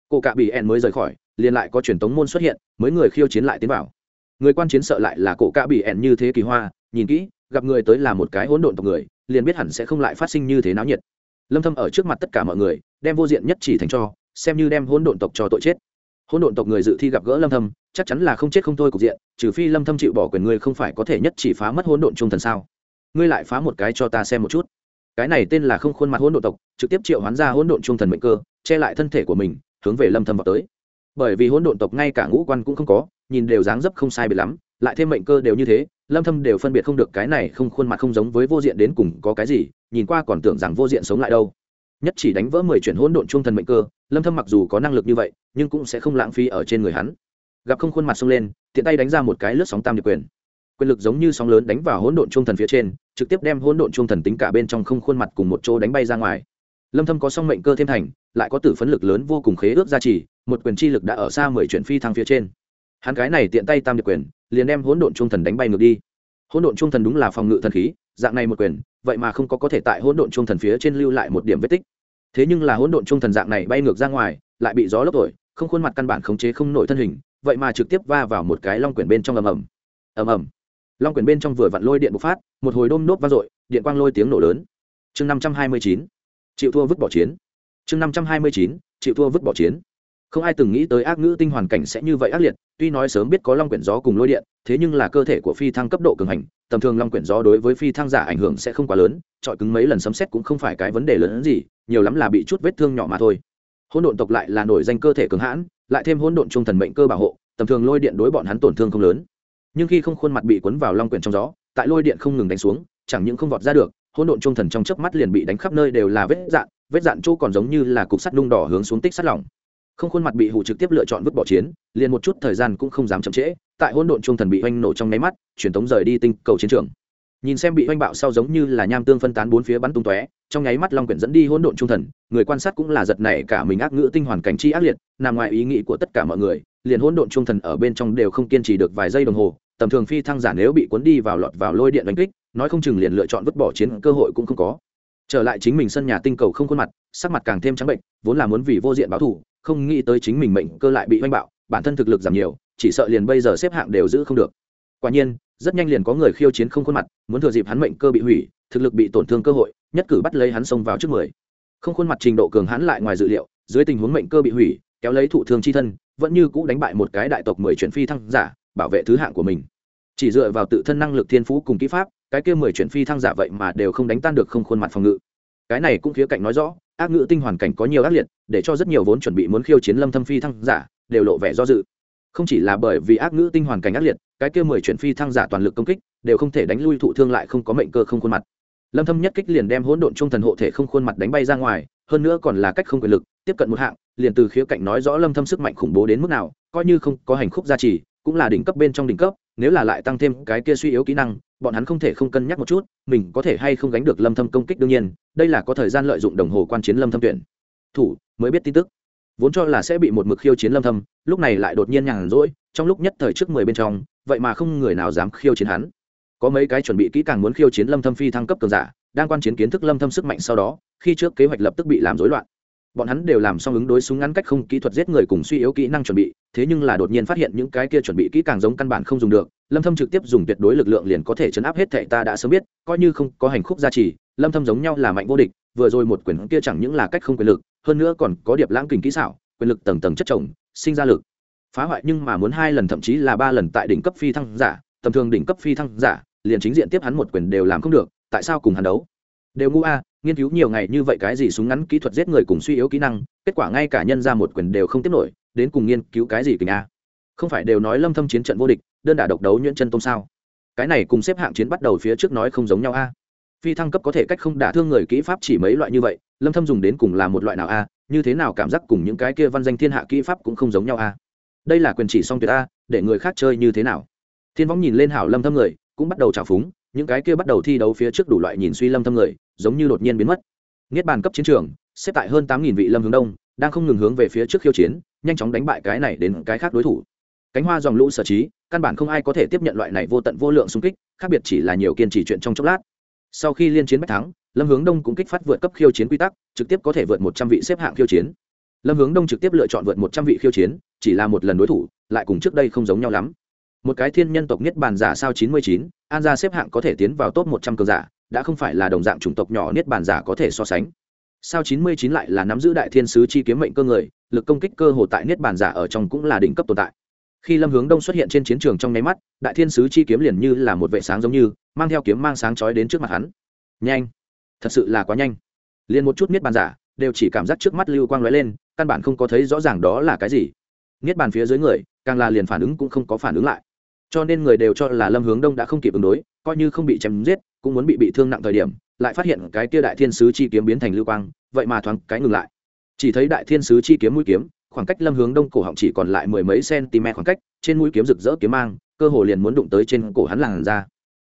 Cổ cạ bị ẹn mới rời khỏi, liền lại có truyền tống môn xuất hiện mới người khiêu chiến lại tiến vào. Người quan chiến sợ lại là cổ cạ bị ẹn như thế kỳ hoa, nhìn kỹ, gặp người tới là một cái hỗn độn tộc người liền biết hẳn sẽ không lại phát sinh như thế náo nhiệt. Lâm thâm ở trước mặt tất cả mọi người, đem vô diện nhất chỉ thành cho, xem như đem hỗn độn tộc cho tội chết. Hỗn độn tộc người dự thi gặp gỡ lâm thâm, chắc chắn là không chết không thôi cục diện, trừ phi lâm thâm chịu bỏ quyền ngươi không phải có thể nhất chỉ phá mất hỗn độn trung thần sao? Ngươi lại phá một cái cho ta xem một chút. Cái này tên là không khuôn mặt hỗn độn tộc, trực tiếp triệu hoán ra hỗn độn trung thần mệnh cơ, che lại thân thể của mình, hướng về lâm thâm vào tới. Bởi vì hỗn độn tộc ngay cả ngũ quan cũng không có, nhìn đều dáng dấp không sai biệt lắm, lại thêm mệnh cơ đều như thế lâm thâm đều phân biệt không được cái này không khuôn mặt không giống với vô diện đến cùng có cái gì, nhìn qua còn tưởng rằng vô diện sống lại đâu. Nhất chỉ đánh vỡ mười chuyển hỗn độn trung thần mệnh cơ, lâm thâm mặc dù có năng lực như vậy, nhưng cũng sẽ không lãng phí ở trên người hắn. Gặp không khuôn mặt xông lên, tiện tay đánh ra một cái lướt sóng tam địa quyền. Quyền lực giống như sóng lớn đánh vào hỗn độn trung thần phía trên, trực tiếp đem hỗn độn trung thần tính cả bên trong không khuôn mặt cùng một chỗ đánh bay ra ngoài. Lâm thâm có song mệnh cơ thêm thành, lại có tử phấn lực lớn vô cùng khế ước gia trì, một quyền chi lực đã ở xa mười chuyển phi thăng phía trên. Hắn cái này tiện tay tam địa quyền liền đem hỗn độn trung thần đánh bay ngược đi. Hỗn độn trung thần đúng là phòng ngự thần khí, dạng này một quyền, vậy mà không có có thể tại hỗn độn trung thần phía trên lưu lại một điểm vết tích. Thế nhưng là hỗn độn trung thần dạng này bay ngược ra ngoài, lại bị gió lốc thổi, không khuôn mặt căn bản khống chế không nổi thân hình, vậy mà trực tiếp va vào một cái long quyển bên trong ầm ầm. Ầm ầm. Long quyển bên trong vừa vặn lôi điện bộc phát, một hồi đôm nốt vang dội, điện quang lôi tiếng nổ lớn. Chương năm trăm hai mươi chín, chịu thua vứt bỏ chiến. Chương năm trăm hai mươi chín, chịu thua vứt bỏ chiến không ai từng nghĩ tới ác ngữ tinh hoàn cảnh sẽ như vậy ác liệt, tuy nói sớm biết có long quyển gió cùng lôi điện, thế nhưng là cơ thể của phi thăng cấp độ cường hành, tầm thường long quyển gió đối với phi thăng giả ảnh hưởng sẽ không quá lớn trọi cứng mấy lần sấm xét cũng không phải cái vấn đề lớn hơn gì, nhiều lắm là bị chút vết thương nhỏ mà thôi. Hôn độn tộc lại là nổi danh cơ thể cường hãn, lại thêm Hôn độn trung thần mệnh cơ bảo hộ, tầm thường lôi điện đối bọn hắn tổn thương không lớn. Nhưng khi không khuôn mặt bị cuốn vào long quyển trong gió, tại lôi điện không ngừng đánh xuống, chẳng những không vọt ra được Hôn độn trung thần trong chớp mắt liền bị đánh khắp nơi đều là vết dạn vết dạn chỗ còn giống như là cục sắt nung đỏ hướng xuống tích sắt lỏng không khuôn mặt bị hủ trực tiếp lựa chọn vứt bỏ chiến, liền một chút thời gian cũng không dám chậm trễ, tại hỗn độn trung thần bị oanh nổ trong nháy mắt, truyền tống rời đi tinh cầu chiến trường. Nhìn xem bị oanh bạo sau giống như là nham tương phân tán bốn phía bắn tung tóe, trong nháy mắt long quyển dẫn đi hỗn độn trung thần, người quan sát cũng là giật này cả mình ác ngữ tinh hoàn cảnh chi ác liệt, nằm ngoài ý nghĩ của tất cả mọi người, liền hỗn độn trung thần ở bên trong đều không kiên trì được vài giây đồng hồ, tầm thường phi thăng giả nếu bị cuốn đi vào lọt vào lôi điện đánh kích, nói không chừng liền lựa chọn vứt bỏ chiến, cơ hội cũng không có. Trở lại chính mình sân nhà tinh cầu không khuôn mặt, sắc mặt càng thêm trắng bệnh, vốn là muốn vì vô diện báo thù không nghĩ tới chính mình mệnh cơ lại bị oanh bạo, bản thân thực lực giảm nhiều, chỉ sợ liền bây giờ xếp hạng đều giữ không được. Quả nhiên, rất nhanh liền có người khiêu chiến không khuôn mặt, muốn thừa dịp hắn mệnh cơ bị hủy, thực lực bị tổn thương cơ hội, nhất cử bắt lấy hắn xông vào trước mười. Không khuôn mặt trình độ cường hắn lại ngoài dự liệu, dưới tình huống mệnh cơ bị hủy, kéo lấy thụ thương chi thân, vẫn như cũ đánh bại một cái đại tộc mười chuyển phi thăng giả, bảo vệ thứ hạng của mình. Chỉ dựa vào tự thân năng lực thiên phú cùng kỹ pháp, cái kia mười chuyển phi thăng giả vậy mà đều không đánh tan được không khuôn mặt phòng ngự. Cái này cũng khía cạnh nói rõ ác ngữ tinh hoàn cảnh có nhiều ác liệt, để cho rất nhiều vốn chuẩn bị muốn khiêu chiến lâm thâm phi thăng giả, đều lộ vẻ do dự. Không chỉ là bởi vì ác ngữ tinh hoàn cảnh ác liệt, cái kia mười chuyển phi thăng giả toàn lực công kích, đều không thể đánh lui thụ thương lại không có mệnh cơ không khuôn mặt. Lâm thâm nhất kích liền đem hỗn độn trung thần hộ thể không khuôn mặt đánh bay ra ngoài, hơn nữa còn là cách không quyền lực, tiếp cận một hạng, liền từ khía cạnh nói rõ lâm thâm sức mạnh khủng bố đến mức nào, coi như không có hành khúc gia trì cũng là đỉnh cấp bên trong đỉnh cấp, nếu là lại tăng thêm cái kia suy yếu kỹ năng, bọn hắn không thể không cân nhắc một chút, mình có thể hay không gánh được lâm thâm công kích đương nhiên, đây là có thời gian lợi dụng đồng hồ quan chiến lâm thâm tuyển. Thủ, mới biết tin tức. Vốn cho là sẽ bị một mực khiêu chiến lâm thâm, lúc này lại đột nhiên nhàn rỗi, trong lúc nhất thời trước mười bên trong, vậy mà không người nào dám khiêu chiến hắn. Có mấy cái chuẩn bị kỹ càng muốn khiêu chiến lâm thâm phi thăng cấp cường giả, đang quan chiến kiến thức lâm thâm sức mạnh sau đó, khi trước kế hoạch lập tức bị làm rối loạn bọn hắn đều làm xong ứng đối súng ngắn cách không kỹ thuật giết người cùng suy yếu kỹ năng chuẩn bị, thế nhưng là đột nhiên phát hiện những cái kia chuẩn bị kỹ càng giống căn bản không dùng được, lâm thâm trực tiếp dùng tuyệt đối lực lượng liền có thể chấn áp hết thệ ta đã sớm biết, coi như không có hành khúc gia trì, lâm thâm giống nhau là mạnh vô địch, vừa rồi một quyền kia chẳng những là cách không quyền lực, hơn nữa còn có điệp lãng kình kỹ xảo, quyền lực tầng tầng chất chồng, sinh ra lực. Phá hoại nhưng mà muốn hai lần thậm chí là ba lần tại đỉnh cấp phi thăng giả, tầm thường đỉnh cấp phi thăng giả, liền chính diện tiếp hắn một quyền đều làm không được, tại sao cùng hắn đấu? Đều ngu a nghiên cứu nhiều ngày như vậy cái gì súng ngắn kỹ thuật giết người cùng suy yếu kỹ năng, kết quả ngay cả nhân ra một quyền đều không tiếp nổi, đến cùng nghiên cứu cái gì kình a không phải đều nói lâm thâm chiến trận vô địch, đơn đả độc đấu nhuyễn chân tông sao? Cái này cùng xếp hạng chiến bắt đầu phía trước nói không giống nhau a. Phi thăng cấp có thể cách không đả thương người kỹ pháp chỉ mấy loại như vậy, lâm thâm dùng đến cùng là một loại nào a, như thế nào cảm giác cùng những cái kia văn danh thiên hạ kỹ pháp cũng không giống nhau a. Đây là quyền chỉ song tuyệt a, để người khác chơi như thế nào? Thiên võng nhìn lên hảo lâm thâm người, cũng bắt đầu trào phúng, những cái kia bắt đầu thi đấu phía trước đủ loại nhìn suy lâm thâm người giống như đột nhiên biến mất. Niết bàn cấp chiến trường, xếp tại hơn tám nghìn vị lâm hướng đông, đang không ngừng hướng về phía trước khiêu chiến, nhanh chóng đánh bại cái này đến cái khác đối thủ. Cánh hoa dòng lũ sở trí, căn bản không ai có thể tiếp nhận loại này vô tận vô lượng xung kích, khác biệt chỉ là nhiều kiên trì chuyện trong chốc lát. Sau khi liên chiến bách thắng, lâm hướng đông cũng kích phát vượt cấp khiêu chiến quy tắc, trực tiếp có thể vượt một trăm vị xếp hạng khiêu chiến. Lâm hướng đông trực tiếp lựa chọn vượt một trăm vị khiêu chiến, chỉ là một lần đối thủ, lại cùng trước đây không giống nhau lắm. Một cái thiên nhân tộc niết bàn giả sao chín mươi chín, an gia xếp hạng có thể tiến vào top một trăm cường giả đã không phải là đồng dạng chủng tộc nhỏ niết bàn giả có thể so sánh. Sao chín mươi chín lại là nắm giữ đại thiên sứ chi kiếm mệnh cơ người, lực công kích cơ hồ tại niết bàn giả ở trong cũng là đỉnh cấp tồn tại. Khi lâm hướng đông xuất hiện trên chiến trường trong nháy mắt, đại thiên sứ chi kiếm liền như là một vệ sáng giống như, mang theo kiếm mang sáng chói đến trước mặt hắn. Nhanh! Thật sự là quá nhanh. Liền một chút niết bàn giả, đều chỉ cảm giác trước mắt lưu quang lóe lên, căn bản không có thấy rõ ràng đó là cái gì. Niết bàn phía dưới người, càng là liền phản ứng cũng không có phản ứng lại cho nên người đều cho là lâm hướng đông đã không kịp ứng đối, coi như không bị chém giết, cũng muốn bị bị thương nặng thời điểm, lại phát hiện cái kia đại thiên sứ chi kiếm biến thành lưu quang, vậy mà thoáng cái ngừng lại. Chỉ thấy đại thiên sứ chi kiếm mũi kiếm, khoảng cách lâm hướng đông cổ họng chỉ còn lại mười mấy cm khoảng cách, trên mũi kiếm rực rỡ kiếm mang, cơ hồ liền muốn đụng tới trên cổ hắn làn ra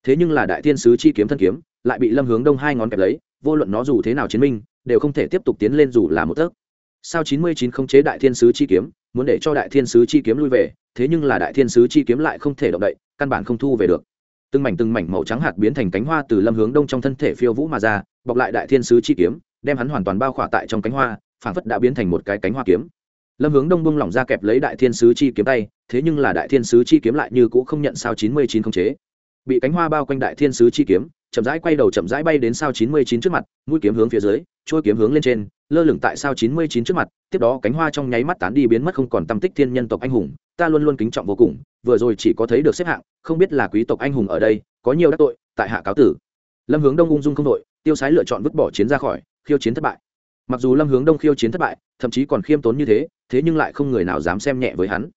thế nhưng là đại thiên sứ chi kiếm thân kiếm, lại bị lâm hướng đông hai ngón kẹp lấy, vô luận nó dù thế nào chiến minh, đều không thể tiếp tục tiến lên dù là một tấc sao chín mươi chín không chế đại thiên sứ chi kiếm, muốn để cho đại thiên sứ chi kiếm lui về, thế nhưng là đại thiên sứ chi kiếm lại không thể động đậy, căn bản không thu về được. Từng mảnh từng mảnh màu trắng hạt biến thành cánh hoa từ lâm hướng đông trong thân thể phiêu vũ mà ra, bọc lại đại thiên sứ chi kiếm, đem hắn hoàn toàn bao khỏa tại trong cánh hoa phản phất đã biến thành một cái cánh hoa kiếm. Lâm hướng đông bung lỏng ra kẹp lấy đại thiên sứ chi kiếm tay, thế nhưng là đại thiên sứ chi kiếm lại như cũ không nhận sao chín mươi chín không chế. Bị cánh hoa bao quanh đại thiên sứ chi kiếm chậm rãi quay đầu chậm rãi bay đến sao chín mươi chín trước mặt, mũi kiếm hướng phía dưới trôi kiếm hướng lên trên, lơ lửng tại sao chín mươi chín trước mặt, tiếp đó cánh hoa trong nháy mắt tán đi biến mất không còn tâm tích thiên nhân tộc anh hùng, ta luôn luôn kính trọng vô cùng, vừa rồi chỉ có thấy được xếp hạng, không biết là quý tộc anh hùng ở đây, có nhiều đắc tội, tại hạ cáo tử. Lâm hướng đông ung dung không đội tiêu sái lựa chọn vứt bỏ chiến ra khỏi, khiêu chiến thất bại. Mặc dù lâm hướng đông khiêu chiến thất bại, thậm chí còn khiêm tốn như thế thế nhưng lại không người nào dám xem nhẹ với hắn.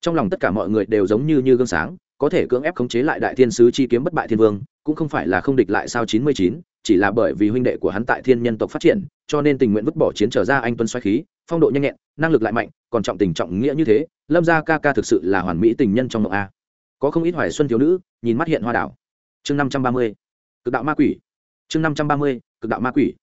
Trong lòng tất cả mọi người đều giống như như gương sáng có thể cưỡng ép khống chế lại đại thiên sứ chi kiếm bất bại thiên vương, cũng không phải là không địch lại sao chín mươi chín, chỉ là bởi vì huynh đệ của hắn tại thiên nhân tộc phát triển, cho nên tình nguyện vứt bỏ chiến trở ra anh tuân xoay khí, phong độ nhanh nhẹn, năng lực lại mạnh, còn trọng tình trọng nghĩa như thế, lâm gia ca ca thực sự là hoàn mỹ tình nhân trong mộng a. Có không ít hoài xuân thiếu nữ, nhìn mắt hiện hoa đảo. Chương năm trăm ba mươi, cực đạo ma quỷ. Chương năm trăm ba mươi, cực đạo ma quỷ.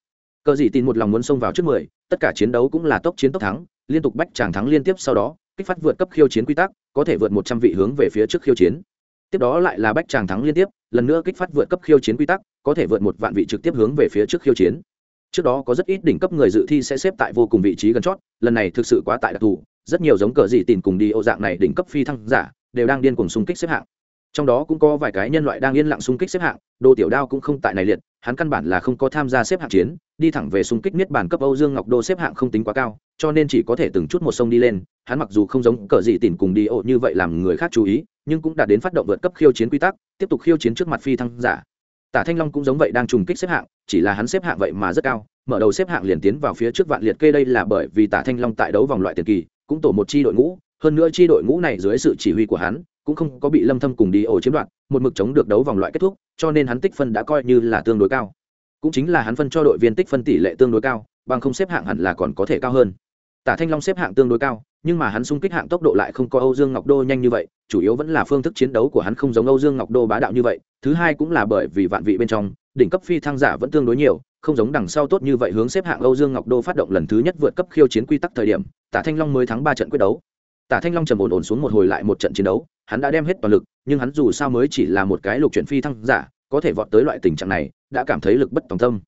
Cờ gì tin một lòng muốn xông vào trước mười, tất cả chiến đấu cũng là tốc chiến tốc thắng, liên tục bách chàng thắng liên tiếp sau đó kích phát vượt cấp khiêu chiến quy tắc, có thể vượt một trăm vị hướng về phía trước khiêu chiến. Tiếp đó lại là bách tràng thắng liên tiếp, lần nữa kích phát vượt cấp khiêu chiến quy tắc, có thể vượt một vạn vị trực tiếp hướng về phía trước khiêu chiến. Trước đó có rất ít đỉnh cấp người dự thi sẽ xếp tại vô cùng vị trí gần chót, lần này thực sự quá tại đặc thù, rất nhiều giống cờ dị tìm cùng đi ô dạng này đỉnh cấp phi thăng giả, đều đang điên cuồng xung kích xếp hạng trong đó cũng có vài cái nhân loại đang yên lặng xung kích xếp hạng, đô tiểu đao cũng không tại này liệt, hắn căn bản là không có tham gia xếp hạng chiến, đi thẳng về xung kích niết bản cấp âu dương ngọc đô xếp hạng không tính quá cao, cho nên chỉ có thể từng chút một sông đi lên, hắn mặc dù không giống cờ dị tìm cùng đi ộ như vậy làm người khác chú ý, nhưng cũng đã đến phát động vượt cấp khiêu chiến quy tắc, tiếp tục khiêu chiến trước mặt phi thăng giả. Tả thanh long cũng giống vậy đang trùng kích xếp hạng, chỉ là hắn xếp hạng vậy mà rất cao, mở đầu xếp hạng liền tiến vào phía trước vạn liệt kê đây là bởi vì tả thanh long tại đấu vòng loại tiền kỳ, cũng tổ một chi đội ngũ, hơn nữa chi đội ngũ này dưới sự chỉ huy của hắn cũng không có bị lâm thâm cùng đi ổ chiếm đoạt, một mực chống được đấu vòng loại kết thúc, cho nên hắn tích phân đã coi như là tương đối cao. Cũng chính là hắn phân cho đội viên tích phân tỷ lệ tương đối cao, bằng không xếp hạng hẳn là còn có thể cao hơn. Tả thanh long xếp hạng tương đối cao, nhưng mà hắn xung kích hạng tốc độ lại không có âu dương ngọc đô nhanh như vậy, chủ yếu vẫn là phương thức chiến đấu của hắn không giống âu dương ngọc đô bá đạo như vậy, thứ hai cũng là bởi vì vạn vị bên trong, đỉnh cấp phi thăng giả vẫn tương đối nhiều, không giống đằng sau tốt như vậy hướng xếp hạng âu dương ngọc đô phát động lần thứ nhất vượt cấp khiêu chiến quy tắc thời điểm, tả thanh long mới thắng ba trận quyết đấu. Tả thanh long trầm ổn ổn xuống một hồi lại một trận chiến đấu hắn đã đem hết toàn lực, nhưng hắn dù sao mới chỉ là một cái lục chuyển phi thăng giả, có thể vọt tới loại tình trạng này, đã cảm thấy lực bất tòng tâm.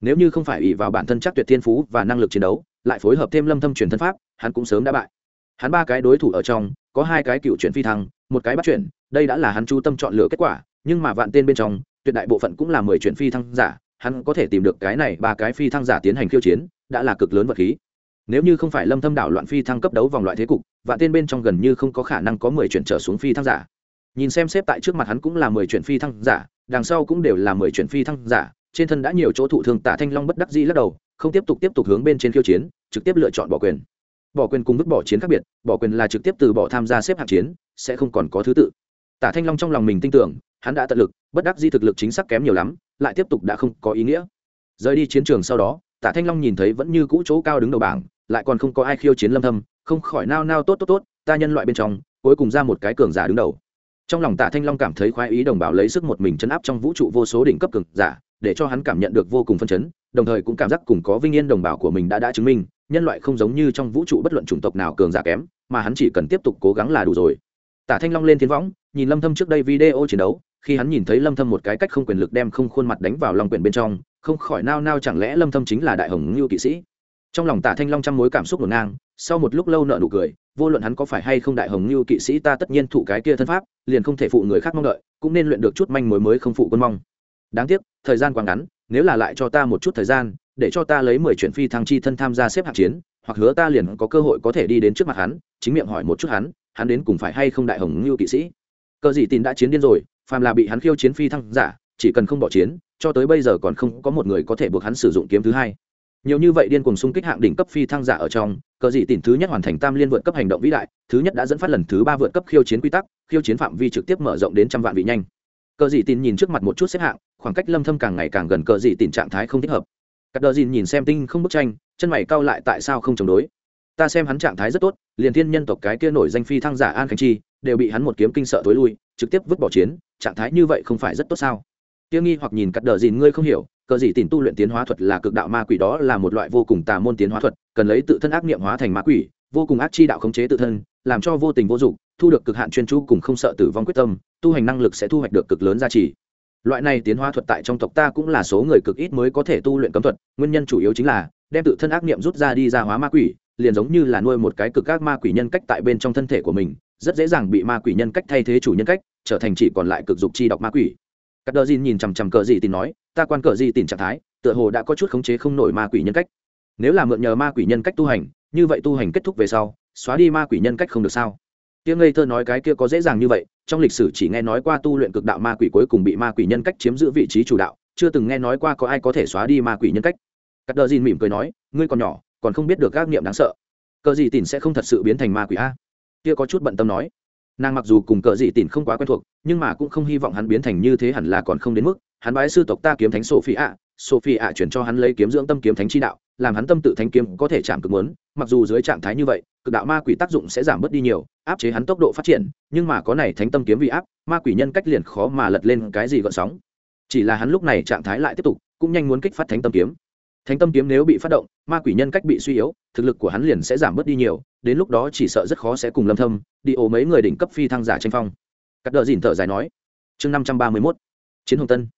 Nếu như không phải ỷ vào bản thân chắc tuyệt thiên phú và năng lực chiến đấu, lại phối hợp thêm lâm thâm truyền thân pháp, hắn cũng sớm đã bại. Hắn ba cái đối thủ ở trong, có hai cái cựu chuyển phi thăng, một cái bắt chuyển, đây đã là hắn chú tâm chọn lựa kết quả, nhưng mà vạn tên bên trong, tuyệt đại bộ phận cũng là mười chuyển phi thăng giả, hắn có thể tìm được cái này ba cái phi thăng giả tiến hành khiêu chiến, đã là cực lớn vật khí nếu như không phải lâm thâm đảo loạn phi thăng cấp đấu vòng loại thế cục và tên bên trong gần như không có khả năng có mười chuyển trở xuống phi thăng giả. Nhìn xem xếp tại trước mặt hắn cũng là mười chuyển phi thăng giả, đằng sau cũng đều là mười chuyển phi thăng giả, trên thân đã nhiều chỗ thụ thương tả thanh long bất đắc dĩ lắc đầu, không tiếp tục tiếp tục hướng bên trên khiêu chiến, trực tiếp lựa chọn bỏ quyền. Bỏ quyền cùng vứt bỏ chiến khác biệt, bỏ quyền là trực tiếp từ bỏ tham gia xếp hạng chiến, sẽ không còn có thứ tự. Tả thanh long trong lòng mình tin tưởng, hắn đã tận lực, bất đắc di thực lực chính xác kém nhiều lắm, lại tiếp tục đã không có ý nghĩa. Rời đi chiến trường sau đó tả thanh long nhìn thấy vẫn như cũ chỗ cao đứng đầu bảng, lại còn không có ai khiêu chiến lâm thâm, không khỏi nao nao tốt tốt tốt, ta nhân loại bên trong, cuối cùng ra một cái cường giả đứng đầu. Trong lòng Tạ thanh long cảm thấy khoái ý đồng bào lấy sức một mình chấn áp trong vũ trụ vô số đỉnh cấp cường giả, để cho hắn cảm nhận được vô cùng phân chấn, đồng thời cũng cảm giác cùng có vinh yên đồng bào của mình đã đã chứng minh, nhân loại không giống như trong vũ trụ bất luận chủng tộc nào cường giả kém, mà hắn chỉ cần tiếp tục cố gắng là đủ rồi. Tạ thanh long lên thiên võng, nhìn lâm thâm trước đây video chiến đấu, khi hắn nhìn thấy lâm thâm một cái cách không quyền lực đem không khuôn mặt đánh vào lòng quyền bên trong không khỏi nao nao chẳng lẽ lâm thâm chính là đại hồng lưu kỵ sĩ? Trong lòng tả thanh long trăm mối cảm xúc ngổn ngang, sau một lúc lâu nợ nụ cười, vô luận hắn có phải hay không đại hồng lưu kỵ sĩ ta tất nhiên thụ cái kia thân pháp, liền không thể phụ người khác mong đợi, cũng nên luyện được chút manh mối mới không phụ quân mong. Đáng tiếc, thời gian quá ngắn, nếu là lại cho ta một chút thời gian, để cho ta lấy mười chuyển phi thăng chi thân tham gia xếp hạng chiến, hoặc hứa ta liền có cơ hội có thể đi đến trước mặt hắn, chính miệng hỏi một chút hắn hắn đến cùng phải hay không đại hồng Lưu kỵ sĩ? Cờ gì tin đã chiến điên rồi, phàm là bị hắn khiêu chiến phi thăng giả, chỉ cần không bỏ chiến cho tới bây giờ còn không có một người có thể buộc hắn sử dụng kiếm thứ hai. Nhiều như vậy điên cuồng xung kích hạng đỉnh cấp phi thăng giả ở trong, cờ dị tìm thứ nhất hoàn thành tam liên vượt cấp hành động vĩ đại, thứ nhất đã dẫn phát lần thứ ba vượt cấp khiêu chiến quy tắc, khiêu chiến phạm vi trực tiếp mở rộng đến trăm vạn vị nhanh. Cờ dị tìm nhìn trước mặt một chút xếp hạng, khoảng cách lâm thâm càng ngày càng gần cờ dị tìm trạng thái không thích hợp. Các đờ dìn nhìn xem tinh không bức tranh, chân mày cau lại tại sao không chống đối. Ta xem hắn trạng thái rất tốt, liền thiên nhân tộc cái kia nổi danh phi thăng giả an khánh chi, đều bị hắn một kiếm kinh sợ tối lui, trực tiếp vứt bỏ chiến, trạng thái như vậy không phải rất tốt sao? Tiêu nghi hoặc nhìn cắt đờ dìn ngươi không hiểu, cờ gì tìm tu luyện tiến hóa thuật là cực đạo ma quỷ đó là một loại vô cùng tà môn tiến hóa thuật, cần lấy tự thân ác niệm hóa thành ma quỷ, vô cùng ác chi đạo khống chế tự thân, làm cho vô tình vô dụng, thu được cực hạn chuyên chú cùng không sợ tử vong quyết tâm, tu hành năng lực sẽ thu hoạch được cực lớn giá trị. Loại này tiến hóa thuật tại trong tộc ta cũng là số người cực ít mới có thể tu luyện cấm thuật, nguyên nhân chủ yếu chính là đem tự thân ác niệm rút ra đi ra hóa ma quỷ, liền giống như là nuôi một cái cực ác ma quỷ nhân cách tại bên trong thân thể của mình, rất dễ dàng bị ma quỷ nhân cách thay thế chủ nhân cách, trở thành chỉ còn lại cực dục chi độc ma quỷ cắt đờ nhìn chằm chằm cờ dị tìm nói, ta quan cờ dị tìm trạng thái, tựa hồ đã có chút khống chế không nổi ma quỷ nhân cách. Nếu là mượn nhờ ma quỷ nhân cách tu hành, như vậy tu hành kết thúc về sau, xóa đi ma quỷ nhân cách không được sao? Tiếng ngây thơ nói cái kia có dễ dàng như vậy, trong lịch sử chỉ nghe nói qua tu luyện cực đạo ma quỷ cuối cùng bị ma quỷ nhân cách chiếm giữ vị trí chủ đạo, chưa từng nghe nói qua có ai có thể xóa đi ma quỷ nhân cách. Cắt đờ mỉm cười nói, ngươi còn nhỏ, còn không biết được các niệm đáng sợ. Cờ gì tìn sẽ không thật sự biến thành ma quỷ a? Kia có chút bận tâm nói nàng mặc dù cùng cờ dị tìn không quá quen thuộc, nhưng mà cũng không hy vọng hắn biến thành như thế hẳn là còn không đến mức, hắn bái sư tộc ta kiếm thánh sophie ạ sophie ạ chuyển cho hắn lấy kiếm dưỡng tâm kiếm thánh chi đạo, làm hắn tâm tự thánh kiếm có thể chạm cực muốn, mặc dù dưới trạng thái như vậy, cực đạo ma quỷ tác dụng sẽ giảm bớt đi nhiều, áp chế hắn tốc độ phát triển, nhưng mà có này thánh tâm kiếm vì áp, ma quỷ nhân cách liền khó mà lật lên cái gì gợn sóng. Chỉ là hắn lúc này trạng thái lại tiếp tục, cũng nhanh muốn kích phát thánh tâm kiếm. Thánh tâm kiếm nếu bị phát động, ma quỷ nhân cách bị suy yếu thực lực của hắn liền sẽ giảm bớt đi nhiều đến lúc đó chỉ sợ rất khó sẽ cùng lâm thâm đi ô mấy người đỉnh cấp phi thăng giả tranh phong. Cắt đờ dìn thở dài nói chương 531 chiến hồng tân.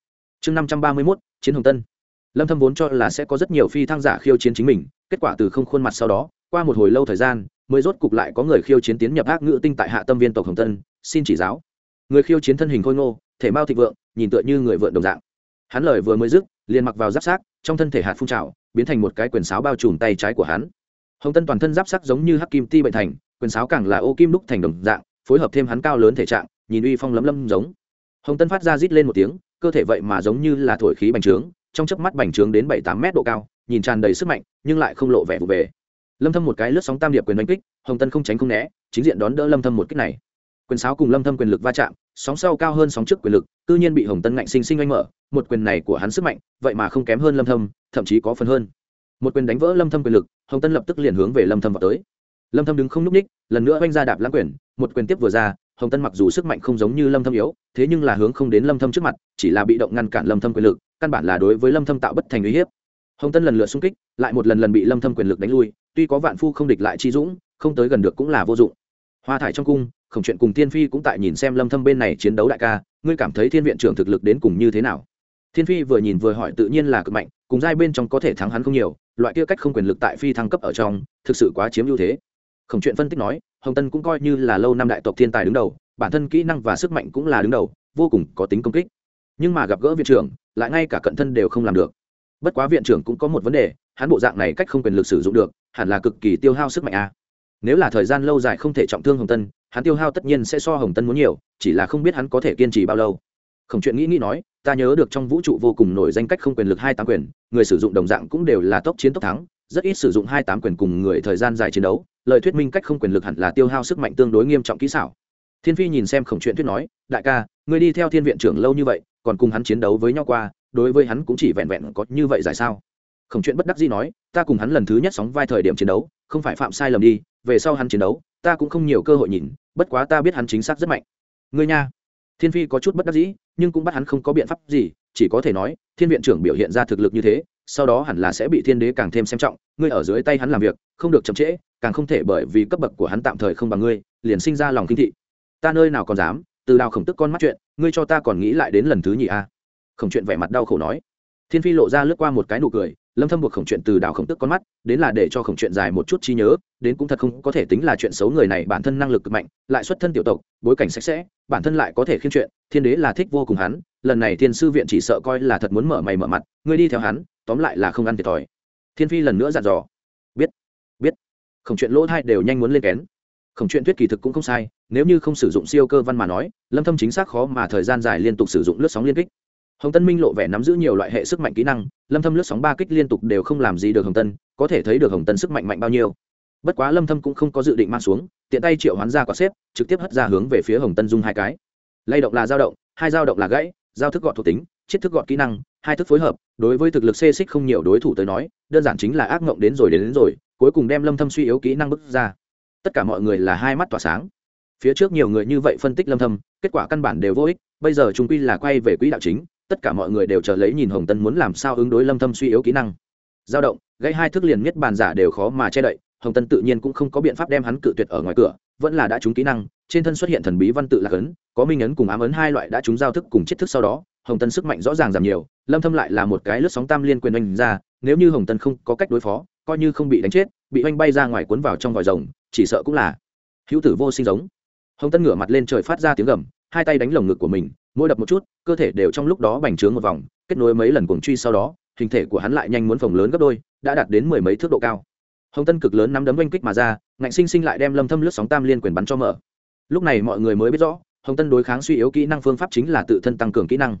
Chương 531 chiến hồng tân. Lâm thâm vốn cho là sẽ có rất nhiều phi thăng giả khiêu chiến chính mình kết quả từ không khuôn mặt sau đó qua một hồi lâu thời gian mới rốt cục lại có người khiêu chiến tiến nhập ác ngữ tinh tại hạ tâm viên tộc hồng tân xin chỉ giáo. Người khiêu chiến thân hình khôi ngô thể mao thịnh vượng nhìn tựa như người vượn đồng dạng. Hắn lời vừa mới dứt liền mặc vào giáp xác, trong thân thể hạt phun trào biến thành một cái quyền sáo bao trùm tay trái của hắn hồng tân toàn thân giáp sắc giống như hắc kim ti bệnh thành, quyền sáo càng là ô kim đúc thành đồng dạng, phối hợp thêm hắn cao lớn thể trạng, nhìn uy phong lấm lâm giống. Hồng tân phát ra rít lên một tiếng, cơ thể vậy mà giống như là thổi khí bành trướng, trong chớp mắt bành trướng đến bảy tám mét độ cao, nhìn tràn đầy sức mạnh, nhưng lại không lộ vẻ vụ về. Lâm thâm một cái lướt sóng tam điệp quyền đánh kích, hồng tân không tránh không né, chính diện đón đỡ lâm thâm một kích này. Quyền sáo cùng lâm thâm quyền lực va chạm, sóng sau cao hơn sóng trước quyền lực tự nhiên bị hồng tân ngạnh sinh sinh anh mở, một quyền này của hắn sức mạnh, vậy mà không kém hơn lâm thâm, thậm chí có phần hơn một quyền đánh vỡ lâm thâm quyền lực, hồng tân lập tức liền hướng về lâm thâm vào tới. Lâm thâm đứng không núp ních, lần nữa oanh ra đạp lãng quyền, một quyền tiếp vừa ra, hồng tân mặc dù sức mạnh không giống như lâm thâm yếu, thế nhưng là hướng không đến lâm thâm trước mặt, chỉ là bị động ngăn cản lâm thâm quyền lực, căn bản là đối với lâm thâm tạo bất thành uy hiếp. Hồng tân lần lượt xung kích, lại một lần lần bị lâm thâm quyền lực đánh lui, tuy có vạn phu không địch lại chi dũng, không tới gần được cũng là vô dụng. Hoa thải trong cung, khổng chuyện cùng tiên phi cũng tại nhìn xem lâm thâm bên này chiến đấu đại ca, ngươi cảm thấy thiên viện trưởng thực lực đến cùng như thế nào? Thiên phi vừa nhìn vừa hỏi tự nhiên là cực mạnh, cùng giai bên trong có thể thắng hắn không nhiều loại kia cách không quyền lực tại phi thăng cấp ở trong, thực sự quá chiếm ưu thế. Khổng chuyện phân tích nói, hồng tân cũng coi như là lâu năm đại tộc thiên tài đứng đầu, bản thân kỹ năng và sức mạnh cũng là đứng đầu, vô cùng có tính công kích. Nhưng mà gặp gỡ viện trưởng, lại ngay cả cận thân đều không làm được. Bất quá viện trưởng cũng có một vấn đề, hắn bộ dạng này cách không quyền lực sử dụng được, hẳn là cực kỳ tiêu hao sức mạnh a. Nếu là thời gian lâu dài không thể trọng thương hồng tân, hắn tiêu hao tất nhiên sẽ so hồng tân muốn nhiều, chỉ là không biết hắn có thể kiên trì bao lâu. Khổng chuyện nghĩ nghĩ nói ta nhớ được trong vũ trụ vô cùng nổi danh cách không quyền lực hai tám quyền, người sử dụng đồng dạng cũng đều là tốc chiến tốc thắng, rất ít sử dụng hai tám quyền cùng người thời gian dài chiến đấu, lời thuyết minh cách không quyền lực hẳn là tiêu hao sức mạnh tương đối nghiêm trọng kỹ xảo. Thiên phi nhìn xem khổng chuyện thuyết nói, đại ca người đi theo thiên viện trưởng lâu như vậy, còn cùng hắn chiến đấu với nhau qua, đối với hắn cũng chỉ vẹn vẹn có như vậy giải sao? Khổng chuyện bất đắc dĩ nói, ta cùng hắn lần thứ nhất sóng vai thời điểm chiến đấu, không phải phạm sai lầm đi, về sau hắn chiến đấu, ta cũng không nhiều cơ hội nhìn, bất quá ta biết hắn chính xác rất mạnh. Ngươi nha. Thiên phi có chút bất đắc dĩ nhưng cũng bắt hắn không có biện pháp gì, chỉ có thể nói, thiên viện trưởng biểu hiện ra thực lực như thế, sau đó hẳn là sẽ bị thiên đế càng thêm xem trọng, ngươi ở dưới tay hắn làm việc, không được chậm trễ, càng không thể bởi vì cấp bậc của hắn tạm thời không bằng ngươi, liền sinh ra lòng kinh thị ta nơi nào còn dám, từ đào khổng tức con mắt chuyện, ngươi cho ta còn nghĩ lại đến lần thứ nhị a à? khổng chuyện vẻ mặt đau khổ nói thiên phi lộ ra lướt qua một cái nụ cười lâm thâm buộc khổng chuyện từ đào khổng tức con mắt đến là để cho khổng chuyện dài một chút trí nhớ đến cũng thật không có thể tính là chuyện xấu người này bản thân năng lực cực mạnh lại xuất thân tiểu tộc bối cảnh sạch sẽ bản thân lại có thể khiên chuyện thiên đế là thích vô cùng hắn lần này thiên sư viện chỉ sợ coi là thật muốn mở mày mở mặt ngươi đi theo hắn tóm lại là không ăn thiệt thòi thiên phi lần nữa dặn dò biết biết khổng chuyện lỗ thai đều nhanh muốn lên kén khổng chuyện thuyết kỳ thực cũng không sai nếu như không sử dụng siêu cơ văn mà nói lâm thâm chính xác khó mà thời gian dài liên tục sử dụng lướt sóng liên kích hồng tân minh lộ vẻ nắm giữ nhiều loại hệ sức mạnh kỹ năng lâm thâm lướt sóng ba kích liên tục đều không làm gì được hồng tân có thể thấy được hồng tân sức mạnh mạnh bao nhiêu. Bất quá lâm thâm cũng không có dự định mang xuống tiện tay triệu hoán ra quả xếp trực tiếp hất ra hướng về phía hồng tân dung hai cái. Lay động là dao động hai dao động là gãy giao thức gọn thuộc tính chiết thức gọn kỹ năng hai thức phối hợp đối với thực lực xê xích không nhiều đối thủ tới nói đơn giản chính là ác ngộng đến rồi đến, đến rồi cuối cùng đem lâm thâm suy yếu kỹ năng bức ra. Tất cả mọi người là hai mắt tỏa sáng. Phía trước nhiều người như vậy phân tích lâm thâm kết quả căn bản đều vô ích bây giờ chúng quy là quay về quỹ đạo chính tất cả mọi người đều chờ lấy nhìn hồng tân muốn làm sao ứng đối lâm thâm suy yếu kỹ năng. Dao động gây hai thức liền miết bàn giả đều khó mà che đậy, hồng tân tự nhiên cũng không có biện pháp đem hắn cự tuyệt ở ngoài cửa, vẫn là đã trúng kỹ năng, trên thân xuất hiện thần bí văn tự lạc ấn, có minh ấn cùng ám ấn hai loại đã trúng giao thức cùng chiết thức sau đó, hồng tân sức mạnh rõ ràng giảm nhiều, lâm thâm lại là một cái lướt sóng tam liên quyền oanh ra, nếu như hồng tân không có cách đối phó, coi như không bị đánh chết, bị oanh bay ra ngoài cuốn vào trong vòi rồng, chỉ sợ cũng là hữu tử vô sinh giống. Hồng tân ngửa mặt lên trời phát ra tiếng gầm, hai tay đánh lồng ngực của mình mỗi đập một chút, cơ thể đều trong lúc đó bành trướng một vòng, kết nối mấy lần cuồng truy sau đó, hình thể của hắn lại nhanh muốn phồng lớn gấp đôi, đã đạt đến mười mấy thước độ cao. Hồng tân cực lớn nắm đấm oanh kích mà ra, ngạnh sinh sinh lại đem lâm thâm lướt sóng tam liên quyền bắn cho mở. Lúc này mọi người mới biết rõ, hồng tân đối kháng suy yếu kỹ năng phương pháp chính là tự thân tăng cường kỹ năng.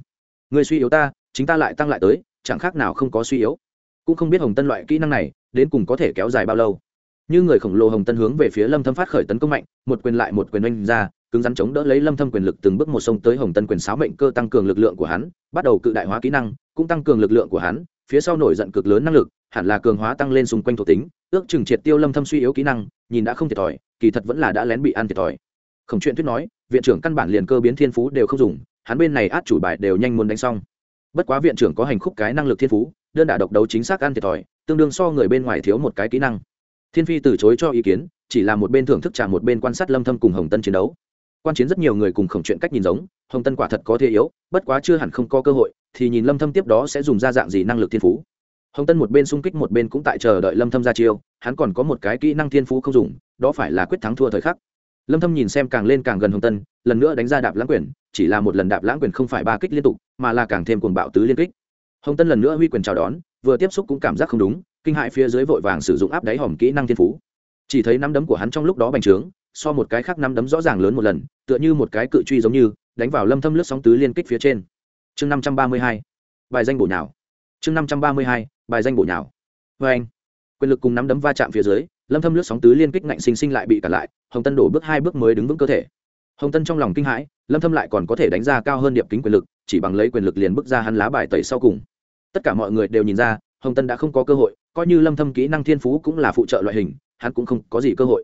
Người suy yếu ta, chính ta lại tăng lại tới, chẳng khác nào không có suy yếu. Cũng không biết hồng tân loại kỹ năng này, đến cùng có thể kéo dài bao lâu. Như người khổng lồ hồng tân hướng về phía lâm thâm phát khởi tấn công mạnh, một quyền lại một quyền oanh ra cứng rắn chống đỡ lấy lâm thâm quyền lực từng bước một sông tới hồng tân quyền sáo mệnh cơ tăng cường lực lượng của hắn, bắt đầu cự đại hóa kỹ năng, cũng tăng cường lực lượng của hắn, phía sau nổi giận cực lớn năng lực, hẳn là cường hóa tăng lên xung quanh thuộc tính, ước chừng triệt tiêu lâm thâm suy yếu kỹ năng, nhìn đã không thiệt thòi, kỳ thật vẫn là đã lén bị ăn thiệt thòi. Không chuyện thuyết nói, viện trưởng căn bản liền cơ biến thiên phú đều không dùng, hắn bên này át chủ bài đều nhanh muốn đánh xong. Bất quá viện trưởng có hành khúc cái năng lực thiên phú, đơn đả độc đấu chính xác ăn thiệt thòi, tương đương so người bên ngoài thiếu một cái kỹ năng. Thiên phi từ chối cho ý kiến, chỉ là một bên thưởng thức trả một bên quan sát lâm thâm cùng hồng tân chiến đấu quan chiến rất nhiều người cùng khổng chuyện cách nhìn giống, hồng tân quả thật có thế yếu, bất quá chưa hẳn không có cơ hội, thì nhìn lâm thâm tiếp đó sẽ dùng ra dạng gì năng lực thiên phú. Hồng tân một bên xung kích một bên cũng tại chờ đợi lâm thâm ra chiêu, hắn còn có một cái kỹ năng thiên phú không dùng, đó phải là quyết thắng thua thời khắc. Lâm thâm nhìn xem càng lên càng gần hồng tân, lần nữa đánh ra đạp lãng quyền, chỉ là một lần đạp lãng quyền không phải ba kích liên tục, mà là càng thêm cuồng bạo tứ liên kích. Hồng tân lần nữa huy quyền chào đón, vừa tiếp xúc cũng cảm giác không đúng, kinh hại phía dưới vội vàng sử dụng áp đáy hòm kỹ năng thiên phú. Chỉ thấy nắm đấm của hắn trong lúc đó bành trướng so một cái khác nắm đấm rõ ràng lớn một lần, tựa như một cái cự truy giống như, đánh vào lâm thâm lướt sóng tứ liên kích phía trên. Chương 532 bài danh bổ nhào. Chương 532 bài danh bổ nhào. Với anh, quyền lực cùng nắm đấm va chạm phía dưới, lâm thâm lướt sóng tứ liên kích ngạnh sinh sinh lại bị cản lại, hồng tân đổ bước hai bước mới đứng vững cơ thể. Hồng tân trong lòng kinh hãi, lâm thâm lại còn có thể đánh ra cao hơn điệp kính quyền lực, chỉ bằng lấy quyền lực liền bước ra hắn lá bài tẩy sau cùng. Tất cả mọi người đều nhìn ra, hồng tân đã không có cơ hội, coi như lâm thâm kỹ năng thiên phú cũng là phụ trợ loại hình, hắn cũng không có gì cơ hội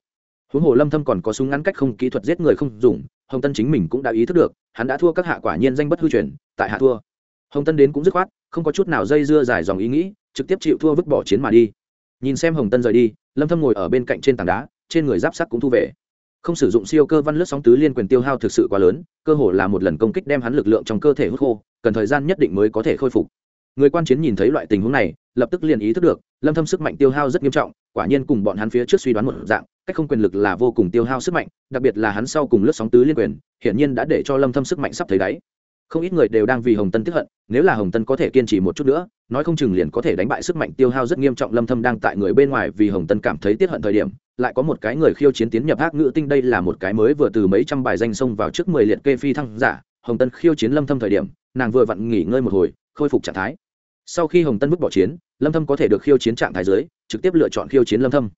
huống hồ lâm thâm còn có súng ngắn cách không kỹ thuật giết người không dùng, hồng tân chính mình cũng đã ý thức được, hắn đã thua các hạ quả nhiên danh bất hư truyền, tại hạ thua. Hồng tân đến cũng dứt khoát, không có chút nào dây dưa dài dòng ý nghĩ, trực tiếp chịu thua vứt bỏ chiến mà đi. Nhìn xem hồng tân rời đi, lâm thâm ngồi ở bên cạnh trên tảng đá, trên người giáp sắt cũng thu về. Không sử dụng siêu cơ văn lướt sóng tứ liên quyền tiêu hao thực sự quá lớn, cơ hồ là một lần công kích đem hắn lực lượng trong cơ thể hút khô, cần thời gian nhất định mới có thể khôi phục. Người quan chiến nhìn thấy loại tình huống này, lập tức liền ý thức được, lâm thâm sức mạnh tiêu hao rất nghiêm trọng, quả nhiên cùng bọn hắn phía trước suy đoán một dạng cách không quyền lực là vô cùng tiêu hao sức mạnh, đặc biệt là hắn sau cùng lướt sóng tứ liên quyền, hiển nhiên đã để cho lâm thâm sức mạnh sắp thấy đáy. Không ít người đều đang vì hồng tân tức hận, nếu là hồng tân có thể kiên trì một chút nữa, nói không chừng liền có thể đánh bại sức mạnh tiêu hao rất nghiêm trọng lâm thâm đang tại người bên ngoài vì hồng tân cảm thấy tiết hận thời điểm, lại có một cái người khiêu chiến tiến nhập hắc ngữ tinh đây là một cái mới vừa từ mấy trăm bài danh xông vào trước 10 liệt kê phi thăng giả, hồng tân khiêu chiến lâm thâm thời điểm, nàng vừa vặn nghỉ ngơi một hồi, khôi phục trạng thái. Sau khi hồng tân bước bỏ chiến, lâm thâm có thể được khiêu chiến trạng thái dưới, trực tiếp lựa chọn khiêu chiến lâm thâm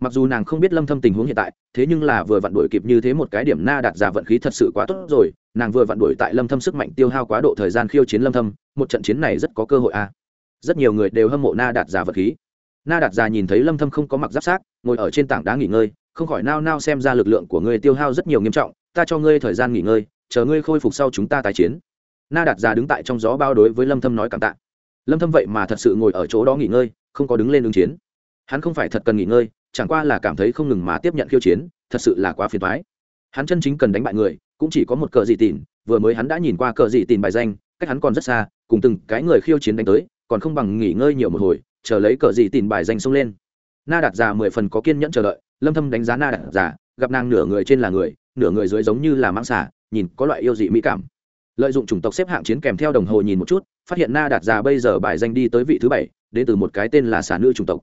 mặc dù nàng không biết lâm thâm tình huống hiện tại, thế nhưng là vừa vặn đuổi kịp như thế một cái điểm na đạt giả vận khí thật sự quá tốt rồi, nàng vừa vặn đuổi tại lâm thâm sức mạnh tiêu hao quá độ thời gian khiêu chiến lâm thâm, một trận chiến này rất có cơ hội a à. rất nhiều người đều hâm mộ na đạt giả vận khí. Na đạt giả nhìn thấy lâm thâm không có mặc giáp sát ngồi ở trên tảng đá nghỉ ngơi, không khỏi nao nao xem ra lực lượng của ngươi tiêu hao rất nhiều nghiêm trọng, ta cho ngươi thời gian nghỉ ngơi, chờ ngươi khôi phục sau chúng ta tái chiến. Na đạt giả đứng tại trong gió bao đối với lâm thâm nói cảm tạ. Lâm thâm vậy mà thật sự ngồi ở chỗ đó nghỉ ngơi, không có đứng lên ứng chiến. Hắn không phải thật cần nghỉ ngơi chẳng qua là cảm thấy không ngừng mà tiếp nhận khiêu chiến, thật sự là quá phiền thoái hắn chân chính cần đánh bại người, cũng chỉ có một cờ dị tìn vừa mới hắn đã nhìn qua cờ dị tìn bài danh, cách hắn còn rất xa, cùng từng cái người khiêu chiến đánh tới, còn không bằng nghỉ ngơi nhiều một hồi, chờ lấy cờ dị tìn bài danh xông lên. Na đạt già mười phần có kiên nhẫn chờ đợi, lâm thâm đánh giá na đạt già, gặp nàng nửa người trên là người, nửa người dưới giống như là mang xả nhìn có loại yêu dị mỹ cảm. Lợi dụng chủng tộc xếp hạng chiến kèm theo đồng hồ nhìn một chút, phát hiện na đạt già bây giờ bài danh đi tới vị thứ bảy, đến từ một cái tên là xà nữ chủng tộc.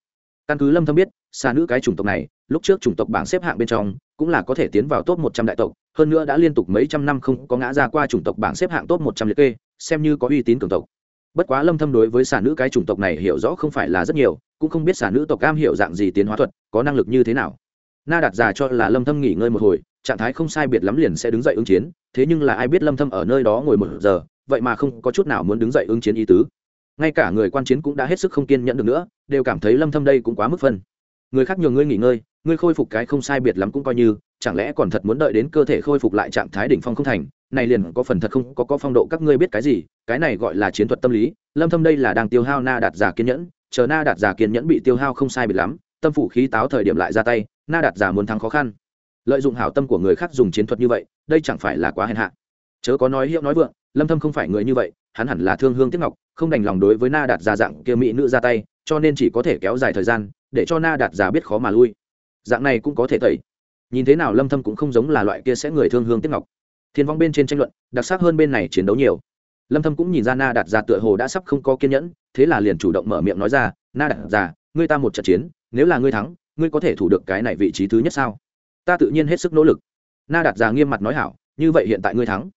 Căn cứ lâm thâm biết xa nữ cái chủng tộc này, lúc trước chủng tộc bảng xếp hạng bên trong, cũng là có thể tiến vào top 100 đại tộc, hơn nữa đã liên tục mấy trăm năm không có ngã ra qua chủng tộc bảng xếp hạng top 100 liệt kê, xem như có uy tín cường tộc. Bất quá lâm thâm đối với xà nữ cái chủng tộc này hiểu rõ không phải là rất nhiều, cũng không biết xà nữ tộc cam hiểu dạng gì tiến hóa thuật, có năng lực như thế nào. Na đạt già cho là lâm thâm nghỉ ngơi một hồi, trạng thái không sai biệt lắm liền sẽ đứng dậy ứng chiến, thế nhưng là ai biết lâm thâm ở nơi đó ngồi một giờ, vậy mà không có chút nào muốn đứng dậy ứng chiến ý tứ. Ngay cả người quan chiến cũng đã hết sức không kiên nhẫn được nữa, đều cảm thấy lâm thâm đây cũng quá mức phân người khác nhường ngươi nghỉ ngơi, ngươi khôi phục cái không sai biệt lắm cũng coi như, chẳng lẽ còn thật muốn đợi đến cơ thể khôi phục lại trạng thái đỉnh phong không thành, này liền có phần thật không, có có phong độ các ngươi biết cái gì, cái này gọi là chiến thuật tâm lý, lâm thâm đây là đang tiêu hao na đạt giả kiên nhẫn, chờ na đạt giả kiên nhẫn bị tiêu hao không sai biệt lắm, tâm phủ khí táo thời điểm lại ra tay, na đạt giả muốn thắng khó khăn. Lợi dụng hảo tâm của người khác dùng chiến thuật như vậy, đây chẳng phải là quá hèn hạ. Chớ có nói hiệu nói vượng, lâm thâm không phải người như vậy, hắn hẳn là thương hương tiếc ngọc không đành lòng đối với na đạt giả dạng kia mỹ nữ ra tay, cho nên chỉ có thể kéo dài thời gian, để cho na đạt giả biết khó mà lui. Dạng này cũng có thể tẩy. Nhìn thế nào lâm thâm cũng không giống là loại kia sẽ người thương hương tiếc ngọc. Thiên vong bên trên tranh luận, đặc sắc hơn bên này chiến đấu nhiều. Lâm thâm cũng nhìn ra na đạt giả tựa hồ đã sắp không có kiên nhẫn, thế là liền chủ động mở miệng nói ra, na đạt giả ngươi ta một trận chiến, nếu là ngươi thắng, ngươi có thể thủ được cái này vị trí thứ nhất sao? Ta tự nhiên hết sức nỗ lực. Na đạt giả nghiêm mặt nói hảo, như vậy hiện tại ngươi thắng.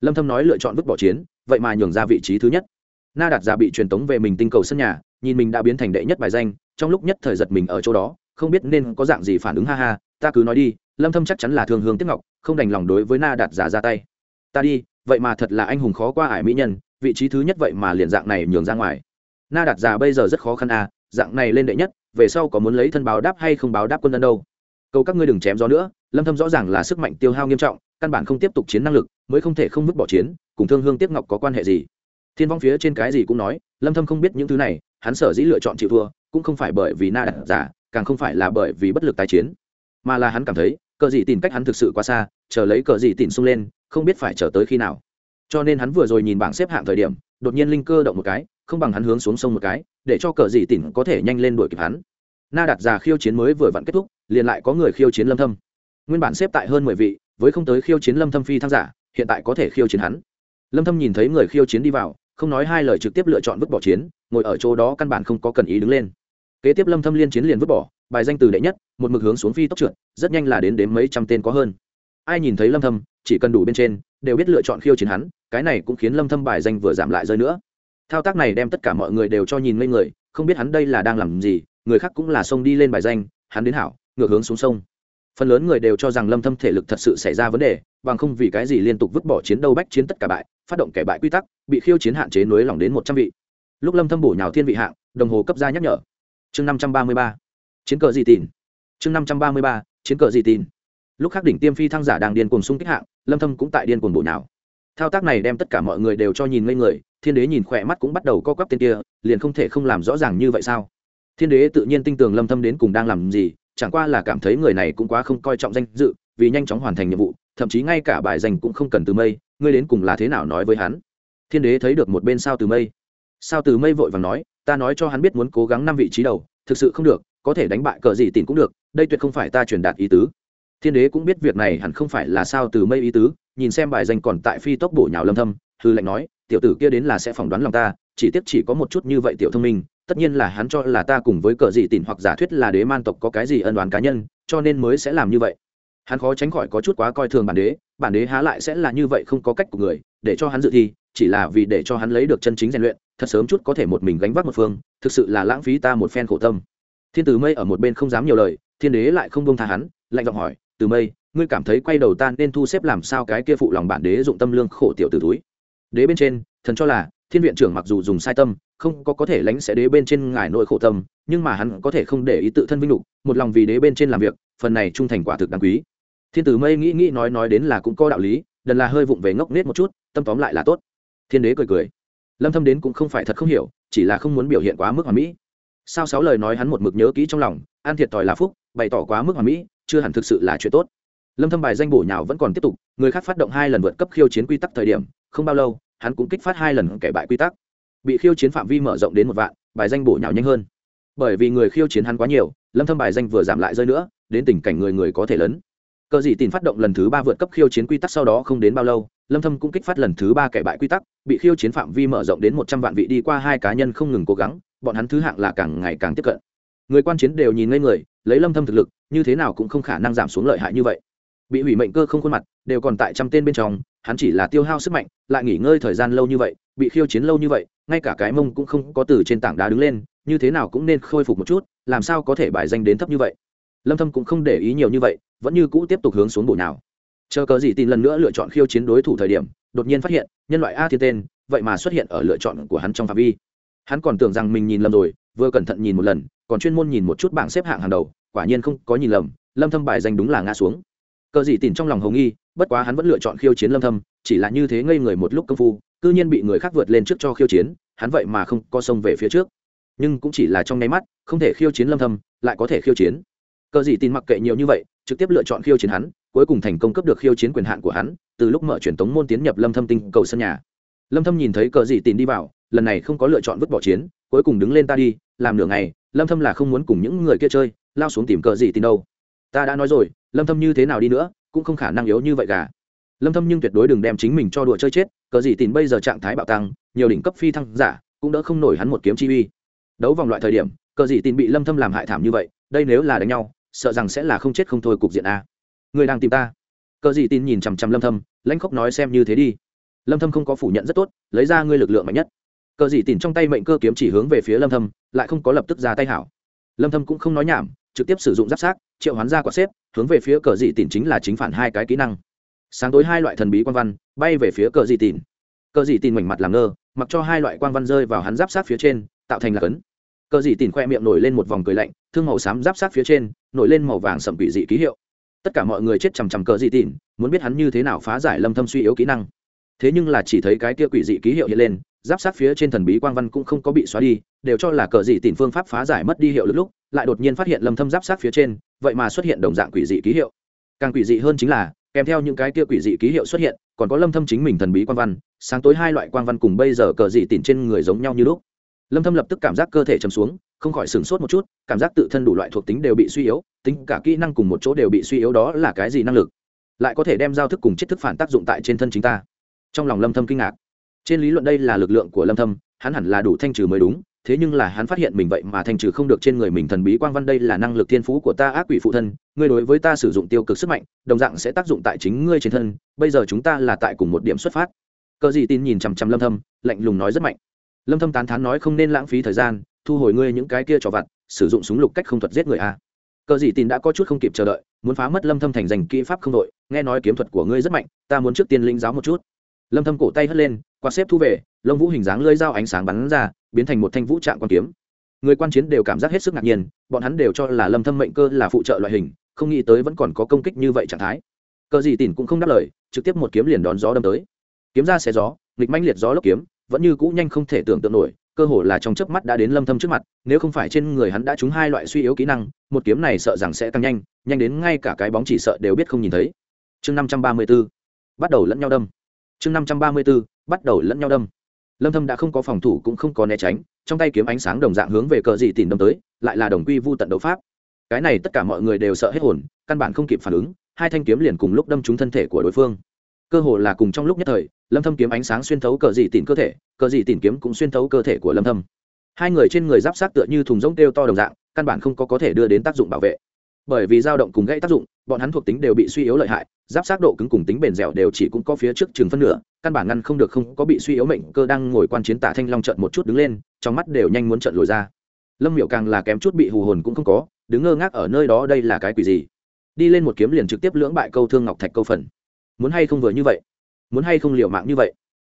Lâm thâm nói lựa chọn vứt bỏ chiến, vậy mà nhường ra vị trí thứ nhất na đạt giả bị truyền tống về mình tinh cầu sân nhà, nhìn mình đã biến thành đệ nhất bài danh, trong lúc nhất thời giật mình ở chỗ đó, không biết nên có dạng gì phản ứng, ha ha, ta cứ nói đi, lâm thâm chắc chắn là thương hương tiếc ngọc, không đành lòng đối với na đạt giả ra tay. Ta đi, vậy mà thật là anh hùng khó qua ải mỹ nhân, vị trí thứ nhất vậy mà liền dạng này nhường ra ngoài. Na đạt giả bây giờ rất khó khăn à dạng này lên đệ nhất, về sau có muốn lấy thân báo đáp hay không báo đáp quân dân đâu. Cầu các ngươi đừng chém gió nữa, lâm thâm rõ ràng là sức mạnh tiêu hao nghiêm trọng, căn bản không tiếp tục chiến năng lực, mới không thể không vứt bỏ chiến, cùng thương hương tiếc ngọc có quan hệ gì? Thiên vong phía trên cái gì cũng nói, lâm thâm không biết những thứ này, hắn sở dĩ lựa chọn chịu thua, cũng không phải bởi vì na đạt giả, càng không phải là bởi vì bất lực tái chiến, mà là hắn cảm thấy, cờ gì tìm cách hắn thực sự quá xa, chờ lấy cờ gì tìm xung lên, không biết phải chờ tới khi nào. Cho nên hắn vừa rồi nhìn bảng xếp hạng thời điểm, đột nhiên linh cơ động một cái, không bằng hắn hướng xuống sông một cái, để cho cờ gì tìm có thể nhanh lên đuổi kịp hắn. Na đạt già khiêu chiến mới vừa vặn kết thúc, liền lại có người khiêu chiến lâm thâm. Nguyên bản xếp tại hơn mười vị, với không tới khiêu chiến lâm thâm phi thăng giả, hiện tại có thể khiêu chiến hắn. Lâm thâm nhìn thấy người khiêu chiến đi vào không nói hai lời trực tiếp lựa chọn vứt bỏ chiến, ngồi ở chỗ đó căn bản không có cần ý đứng lên. Kế tiếp lâm thâm liên chiến liền vứt bỏ, bài danh từ đệ nhất, một mực hướng xuống phi tốc trượt, rất nhanh là đến đến mấy trăm tên có hơn. Ai nhìn thấy lâm thâm, chỉ cần đủ bên trên, đều biết lựa chọn khiêu chiến hắn, cái này cũng khiến lâm thâm bài danh vừa giảm lại rơi nữa. Thao tác này đem tất cả mọi người đều cho nhìn ngây người, không biết hắn đây là đang làm gì, người khác cũng là xông đi lên bài danh, hắn đến hảo, ngược hướng xuống sông phần lớn người đều cho rằng lâm thâm thể lực thật sự xảy ra vấn đề, bằng không vì cái gì liên tục vứt bỏ chiến đấu bách chiến tất cả bại, phát động kẻ bại quy tắc, bị khiêu chiến hạn chế núi lòng đến 100 vị. Lúc lâm thâm bổ nhào thiên vị hạng, đồng hồ cấp ra nhắc nhở. Chương 533 chiến cờ gì tìn? Chương 533 chiến cờ gì tìn. lúc khắc đỉnh tiêm phi thăng giả đang điên cuồng xung kích hạng, lâm thâm cũng tại điên cuồng bổ nhào. Thao tác này đem tất cả mọi người đều cho nhìn ngây người, thiên đế nhìn khỏe mắt cũng bắt đầu co quắp tên kia, liền không thể không làm rõ ràng như vậy sao? Thiên đế tự nhiên tin tưởng lâm thâm đến cùng đang làm gì chẳng qua là cảm thấy người này cũng quá không coi trọng danh dự, vì nhanh chóng hoàn thành nhiệm vụ, thậm chí ngay cả bài danh cũng không cần từ mây, ngươi đến cùng là thế nào nói với hắn? Thiên đế thấy được một bên sao từ mây. Sao từ mây vội vàng nói, ta nói cho hắn biết muốn cố gắng năm vị trí đầu, thực sự không được, có thể đánh bại cờ gì tìm cũng được, đây tuyệt không phải ta truyền đạt ý tứ. Thiên đế cũng biết việc này hẳn không phải là sao từ mây ý tứ, nhìn xem bài danh còn tại phi tốc bổ nhào lâm thâm, hư lệnh nói, tiểu tử kia đến là sẽ phỏng đoán lòng ta, chỉ tiếc chỉ có một chút như vậy tiểu thông minh tất nhiên là hắn cho là ta cùng với cờ dị tìm hoặc giả thuyết là đế man tộc có cái gì ân đoán cá nhân, cho nên mới sẽ làm như vậy. Hắn khó tránh khỏi có chút quá coi thường bản đế bản đế há lại sẽ là như vậy không có cách của người, để cho hắn dự thi, chỉ là vì để cho hắn lấy được chân chính rèn luyện, thật sớm chút có thể một mình gánh vác một phương, thực sự là lãng phí ta một phen khổ tâm. Thiên tử mây ở một bên không dám nhiều lời, thiên đế lại không bông tha hắn, lạnh giọng hỏi từ mây, ngươi cảm thấy quay đầu ta nên thu xếp làm sao cái kia phụ lòng bản đế dụng tâm lương khổ tiểu từ túi đế bên trên, thần cho là thiên viện trưởng mặc dù dùng sai tâm, không có có thể lánh sẽ đế bên trên ngài nội khổ tâm, nhưng mà hắn có thể không để ý tự thân vinh lục, một lòng vì đế bên trên làm việc, phần này trung thành quả thực đáng quý. Thiên tử mây nghĩ nghĩ nói nói đến là cũng có đạo lý, đần là hơi vụng về ngốc nết một chút, tâm tóm lại là tốt. Thiên đế cười cười. Lâm thâm đến cũng không phải thật không hiểu, chỉ là không muốn biểu hiện quá mức hoàn mỹ. Sao sáu lời nói hắn một mực nhớ kỹ trong lòng, an thiệt tỏi là phúc, bày tỏ quá mức hoàn mỹ, chưa hẳn thực sự là chuyện tốt. Lâm thâm bài danh bổ nhào vẫn còn tiếp tục, người khác phát động hai lần vượt cấp khiêu chiến quy tắc thời điểm, không bao lâu hắn cũng kích phát hai lần kẻ bại quy tắc. Bị khiêu chiến phạm vi mở rộng đến một vạn, bài danh bổ nhào nhanh hơn. Bởi vì người khiêu chiến hắn quá nhiều, lâm thâm bài danh vừa giảm lại rơi nữa, đến tình cảnh người người có thể lớn cờ gì tìm phát động lần thứ ba vượt cấp khiêu chiến quy tắc sau đó không đến bao lâu, lâm thâm cũng kích phát lần thứ ba kẻ bại quy tắc, bị khiêu chiến phạm vi mở rộng đến 100 vạn vị đi qua hai cá nhân không ngừng cố gắng, bọn hắn thứ hạng là càng ngày càng tiếp cận. Người quan chiến đều nhìn ngây người, lấy lâm thâm thực lực, như thế nào cũng không khả năng giảm xuống lợi hại như vậy. Bị hủy mệnh cơ không khuôn mặt, đều còn tại trăm tên bên trong hắn chỉ là tiêu hao sức mạnh, lại nghỉ ngơi thời gian lâu như vậy, bị khiêu chiến lâu như vậy, ngay cả cái mông cũng không có từ trên tảng đá đứng lên, như thế nào cũng nên khôi phục một chút, làm sao có thể bài danh đến thấp như vậy. Lâm thâm cũng không để ý nhiều như vậy, vẫn như cũ tiếp tục hướng xuống bổ nào chờ cờ gì tin lần nữa lựa chọn khiêu chiến đối thủ thời điểm, đột nhiên phát hiện, nhân loại a thiên tên, vậy mà xuất hiện ở lựa chọn của hắn trong phạm vi. Hắn còn tưởng rằng mình nhìn lầm rồi, vừa cẩn thận nhìn một lần, còn chuyên môn nhìn một chút bảng xếp hạng hàng đầu, quả nhiên không có nhìn lầm, lâm thâm bài danh đúng là ngã xuống. Cờ gì tin trong lòng hồng nghi bất quá hắn vẫn lựa chọn khiêu chiến lâm thâm, chỉ là như thế ngây người một lúc công phu, cư nhiên bị người khác vượt lên trước cho khiêu chiến, hắn vậy mà không có sông về phía trước. Nhưng cũng chỉ là trong nháy mắt, không thể khiêu chiến lâm thâm, lại có thể khiêu chiến. Cờ gì tin mặc kệ nhiều như vậy, trực tiếp lựa chọn khiêu chiến hắn, cuối cùng thành công cấp được khiêu chiến quyền hạn của hắn, từ lúc mở truyền tống môn tiến nhập lâm thâm tinh cầu sân nhà. Lâm thâm nhìn thấy cờ gì tin đi vào, lần này không có lựa chọn vứt bỏ chiến, cuối cùng đứng lên ta đi, làm nửa ngày, lâm thâm là không muốn cùng những người kia chơi, lao xuống tìm cờ gì tin đâu. Ta đã nói rồi, lâm thâm như thế nào đi nữa cũng không khả năng yếu như vậy cả lâm thâm nhưng tuyệt đối đừng đem chính mình cho đùa chơi chết, cờ gì tìm bây giờ trạng thái bạo tăng, nhiều đỉnh cấp phi thăng giả, cũng đỡ không nổi hắn một kiếm chi uy. Đấu vòng loại thời điểm, cờ gì tìm bị lâm thâm làm hại thảm như vậy, đây nếu là đánh nhau, sợ rằng sẽ là không chết không thôi cục diện a. Người đang tìm ta. Cờ gì tin nhìn chằm chằm lâm thâm, lãnh khốc nói xem như thế đi. Lâm thâm không có phủ nhận rất tốt, lấy ra ngươi lực lượng mạnh nhất. Cờ gì tin trong tay mệnh cơ kiếm chỉ hướng về phía lâm thâm, lại không có lập tức ra tay hảo. Lâm thâm cũng không nói nhảm, trực tiếp sử dụng giáp sát triệu hoán ra quả xếp, hướng về phía cờ dị tìm chính là chính phản hai cái kỹ năng. Sáng tối hai loại thần bí quan văn, bay về phía cờ dị tìm cờ dị tìm mảnh mặt làm ngơ, mặc cho hai loại quan văn rơi vào hắn giáp sát phía trên, tạo thành là cấn. Cờ dị tìm khoe miệng nổi lên một vòng cười lạnh, thương màu xám giáp sát phía trên, nổi lên màu vàng sậm quỷ dị ký hiệu. Tất cả mọi người chết chằm chằm cờ dị tìm muốn biết hắn như thế nào phá giải lâm thâm suy yếu kỹ năng. Thế nhưng là chỉ thấy cái kia quỷ dị ký hiệu hiện lên giáp sát phía trên thần bí quang văn cũng không có bị xóa đi, đều cho là cờ dị tìm phương pháp phá giải mất đi hiệu lực lúc, lại đột nhiên phát hiện lâm thâm giáp sát phía trên, vậy mà xuất hiện đồng dạng quỷ dị ký hiệu. Càng quỷ dị hơn chính là, kèm theo những cái kia quỷ dị ký hiệu xuất hiện, còn có lâm thâm chính mình thần bí quang văn, sáng tối hai loại quang văn cùng bây giờ cờ dị tìm trên người giống nhau như lúc. Lâm thâm lập tức cảm giác cơ thể trầm xuống, không khỏi sửng sốt một chút, cảm giác tự thân đủ loại thuộc tính đều bị suy yếu, tính cả kỹ năng cùng một chỗ đều bị suy yếu đó là cái gì năng lực? Lại có thể đem giao thức cùng chiết thức phản tác dụng tại trên thân chính ta. Trong lòng lâm thâm kinh ngạc trên lý luận đây là lực lượng của lâm thâm, hắn hẳn là đủ thanh trừ mới đúng, thế nhưng là hắn phát hiện mình vậy mà thanh trừ không được trên người mình thần bí quang văn đây là năng lực thiên phú của ta ác quỷ phụ thân, ngươi đối với ta sử dụng tiêu cực sức mạnh, đồng dạng sẽ tác dụng tại chính ngươi trên thân, bây giờ chúng ta là tại cùng một điểm xuất phát. Cờ gì tin nhìn chằm chằm lâm thâm, lạnh lùng nói rất mạnh. Lâm thâm tán thán nói không nên lãng phí thời gian, thu hồi ngươi những cái kia trò vặt, sử dụng súng lục cách không thuật giết người a cờ gì tin đã có chút không kịp chờ đợi, muốn phá mất lâm thâm thành danh kỹ pháp không đội, nghe nói kiếm thuật của ngươi rất mạnh, ta muốn trước tiên linh giáo một chút. Lâm thâm cổ tay hất lên quạt xếp thu về, lông vũ hình dáng lơi dao ánh sáng bắn ra, biến thành một thanh vũ trạng quan kiếm. Người quan chiến đều cảm giác hết sức ngạc nhiên, bọn hắn đều cho là lâm thâm mệnh cơ là phụ trợ loại hình, không nghĩ tới vẫn còn có công kích như vậy trạng thái. Cờ gì tỉn cũng không đáp lời, trực tiếp một kiếm liền đón gió đâm tới. Kiếm ra xé gió, nghịch manh liệt gió lốc kiếm, vẫn như cũ nhanh không thể tưởng tượng nổi, cơ hồ là trong chớp mắt đã đến lâm thâm trước mặt, nếu không phải trên người hắn đã trúng hai loại suy yếu kỹ năng, một kiếm này sợ rằng sẽ tăng nhanh nhanh đến ngay cả cái bóng chỉ sợ đều biết không nhìn thấy. Chương 534 bắt đầu lẫn nhau đâm chương 534 bắt đầu lẫn nhau đâm. Lâm thâm đã không có phòng thủ cũng không có né tránh, trong tay kiếm ánh sáng đồng dạng hướng về cờ dị tìm đâm tới, lại là đồng quy vu tận đấu pháp. Cái này tất cả mọi người đều sợ hết hồn, căn bản không kịp phản ứng, hai thanh kiếm liền cùng lúc đâm trúng thân thể của đối phương. Cơ hồ là cùng trong lúc nhất thời, lâm thâm kiếm ánh sáng xuyên thấu cờ dị tìm cơ thể, cờ dị tìm kiếm cũng xuyên thấu cơ thể của lâm thâm. Hai người trên người giáp sát tựa như thùng rỗng tiêu to đồng dạng, căn bản không có có thể đưa đến tác dụng bảo vệ bởi vì dao động cùng gãy tác dụng, bọn hắn thuộc tính đều bị suy yếu lợi hại, giáp sát độ cứng cùng tính bền dẻo đều chỉ cũng có phía trước chừng phân nửa, căn bản ngăn không được không có bị suy yếu mệnh cơ đang ngồi quan chiến tả thanh long trận một chút đứng lên, trong mắt đều nhanh muốn trận lồi ra. Lâm miệu càng là kém chút bị hù hồn cũng không có, đứng ngơ ngác ở nơi đó đây là cái quỷ gì? Đi lên một kiếm liền trực tiếp lưỡng bại câu thương ngọc thạch câu phần. Muốn hay không vừa như vậy? Muốn hay không liệu mạng như vậy?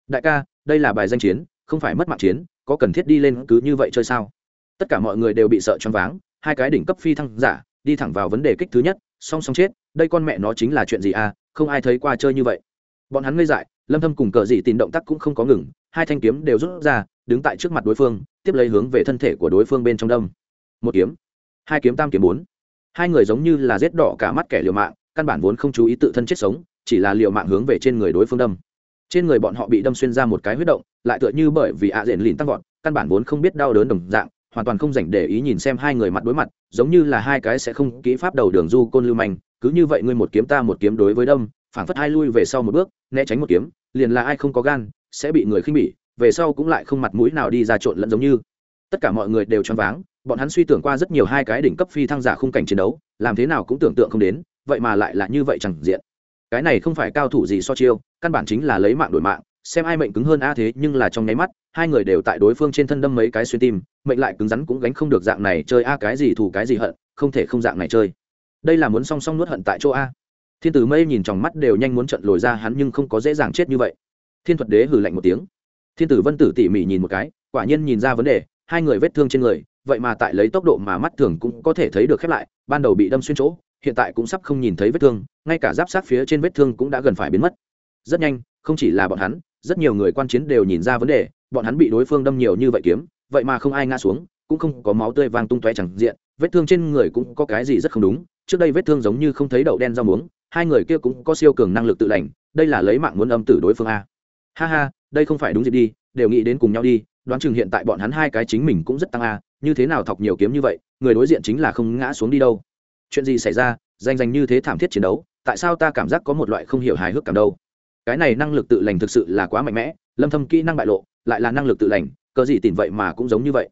Đại ca, đây là bài danh chiến, không phải mất mạng chiến, có cần thiết đi lên cứ như vậy chơi sao? Tất cả mọi người đều bị sợ choáng váng, hai cái đỉnh cấp phi thăng giả đi thẳng vào vấn đề kích thứ nhất, song song chết, đây con mẹ nó chính là chuyện gì à không ai thấy qua chơi như vậy. Bọn hắn ngây dại, lâm thâm cùng cờ dị tìm động tác cũng không có ngừng, hai thanh kiếm đều rút ra, đứng tại trước mặt đối phương, tiếp lấy hướng về thân thể của đối phương bên trong đâm. Một kiếm, hai kiếm tam kiếm bốn. Hai người giống như là giết đỏ cả mắt kẻ liều mạng, căn bản vốn không chú ý tự thân chết sống, chỉ là liều mạng hướng về trên người đối phương đâm. Trên người bọn họ bị đâm xuyên ra một cái huyết động, lại tựa như bởi vì ạ à rền lìn tăng vọt, căn bản vốn không biết đau đớn đồng dạng hoàn toàn không dành để ý nhìn xem hai người mặt đối mặt, giống như là hai cái sẽ không kỹ pháp đầu đường du côn lưu manh, cứ như vậy ngươi một kiếm ta một kiếm đối với đâm, phảng phất hai lui về sau một bước, né tránh một kiếm, liền là ai không có gan, sẽ bị người khinh bỉ, về sau cũng lại không mặt mũi nào đi ra trộn lẫn giống như. Tất cả mọi người đều choáng váng, bọn hắn suy tưởng qua rất nhiều hai cái đỉnh cấp phi thăng giả khung cảnh chiến đấu, làm thế nào cũng tưởng tượng không đến, vậy mà lại là như vậy chẳng diện. Cái này không phải cao thủ gì so chiêu, căn bản chính là lấy mạng đổi mạng xem ai mệnh cứng hơn a thế, nhưng là trong nháy mắt, hai người đều tại đối phương trên thân đâm mấy cái xuyên tim, mệnh lại cứng rắn cũng gánh không được dạng này chơi a cái gì thủ cái gì hận, không thể không dạng này chơi. Đây là muốn song song nuốt hận tại chỗ a thiên tử mây nhìn trong mắt đều nhanh muốn trận lồi ra hắn nhưng không có dễ dàng chết như vậy. Thiên thuật đế hừ lạnh một tiếng. Thiên tử vân tử tỉ mỉ nhìn một cái, quả nhiên nhìn ra vấn đề, hai người vết thương trên người, vậy mà tại lấy tốc độ mà mắt thường cũng có thể thấy được khép lại, ban đầu bị đâm xuyên chỗ, hiện tại cũng sắp không nhìn thấy vết thương, ngay cả giáp sát phía trên vết thương cũng đã gần phải biến mất. Rất nhanh, không chỉ là bọn hắn rất nhiều người quan chiến đều nhìn ra vấn đề, bọn hắn bị đối phương đâm nhiều như vậy kiếm, vậy mà không ai ngã xuống, cũng không có máu tươi vang tung tóe chẳng diện, vết thương trên người cũng có cái gì rất không đúng, trước đây vết thương giống như không thấy đậu đen rau muống, hai người kia cũng có siêu cường năng lực tự lành, đây là lấy mạng muốn âm tử đối phương a. Ha ha, đây không phải đúng dịp đi, đều nghĩ đến cùng nhau đi, đoán chừng hiện tại bọn hắn hai cái chính mình cũng rất tăng a, như thế nào thọc nhiều kiếm như vậy, người đối diện chính là không ngã xuống đi đâu. Chuyện gì xảy ra, danh danh như thế thảm thiết chiến đấu, tại sao ta cảm giác có một loại không hiểu hài hước cảm đâu? Cái này năng lực tự lành thực sự là quá mạnh mẽ, lâm thâm kỹ năng bại lộ, lại là năng lực tự lành, cờ gì tìm vậy mà cũng giống như vậy.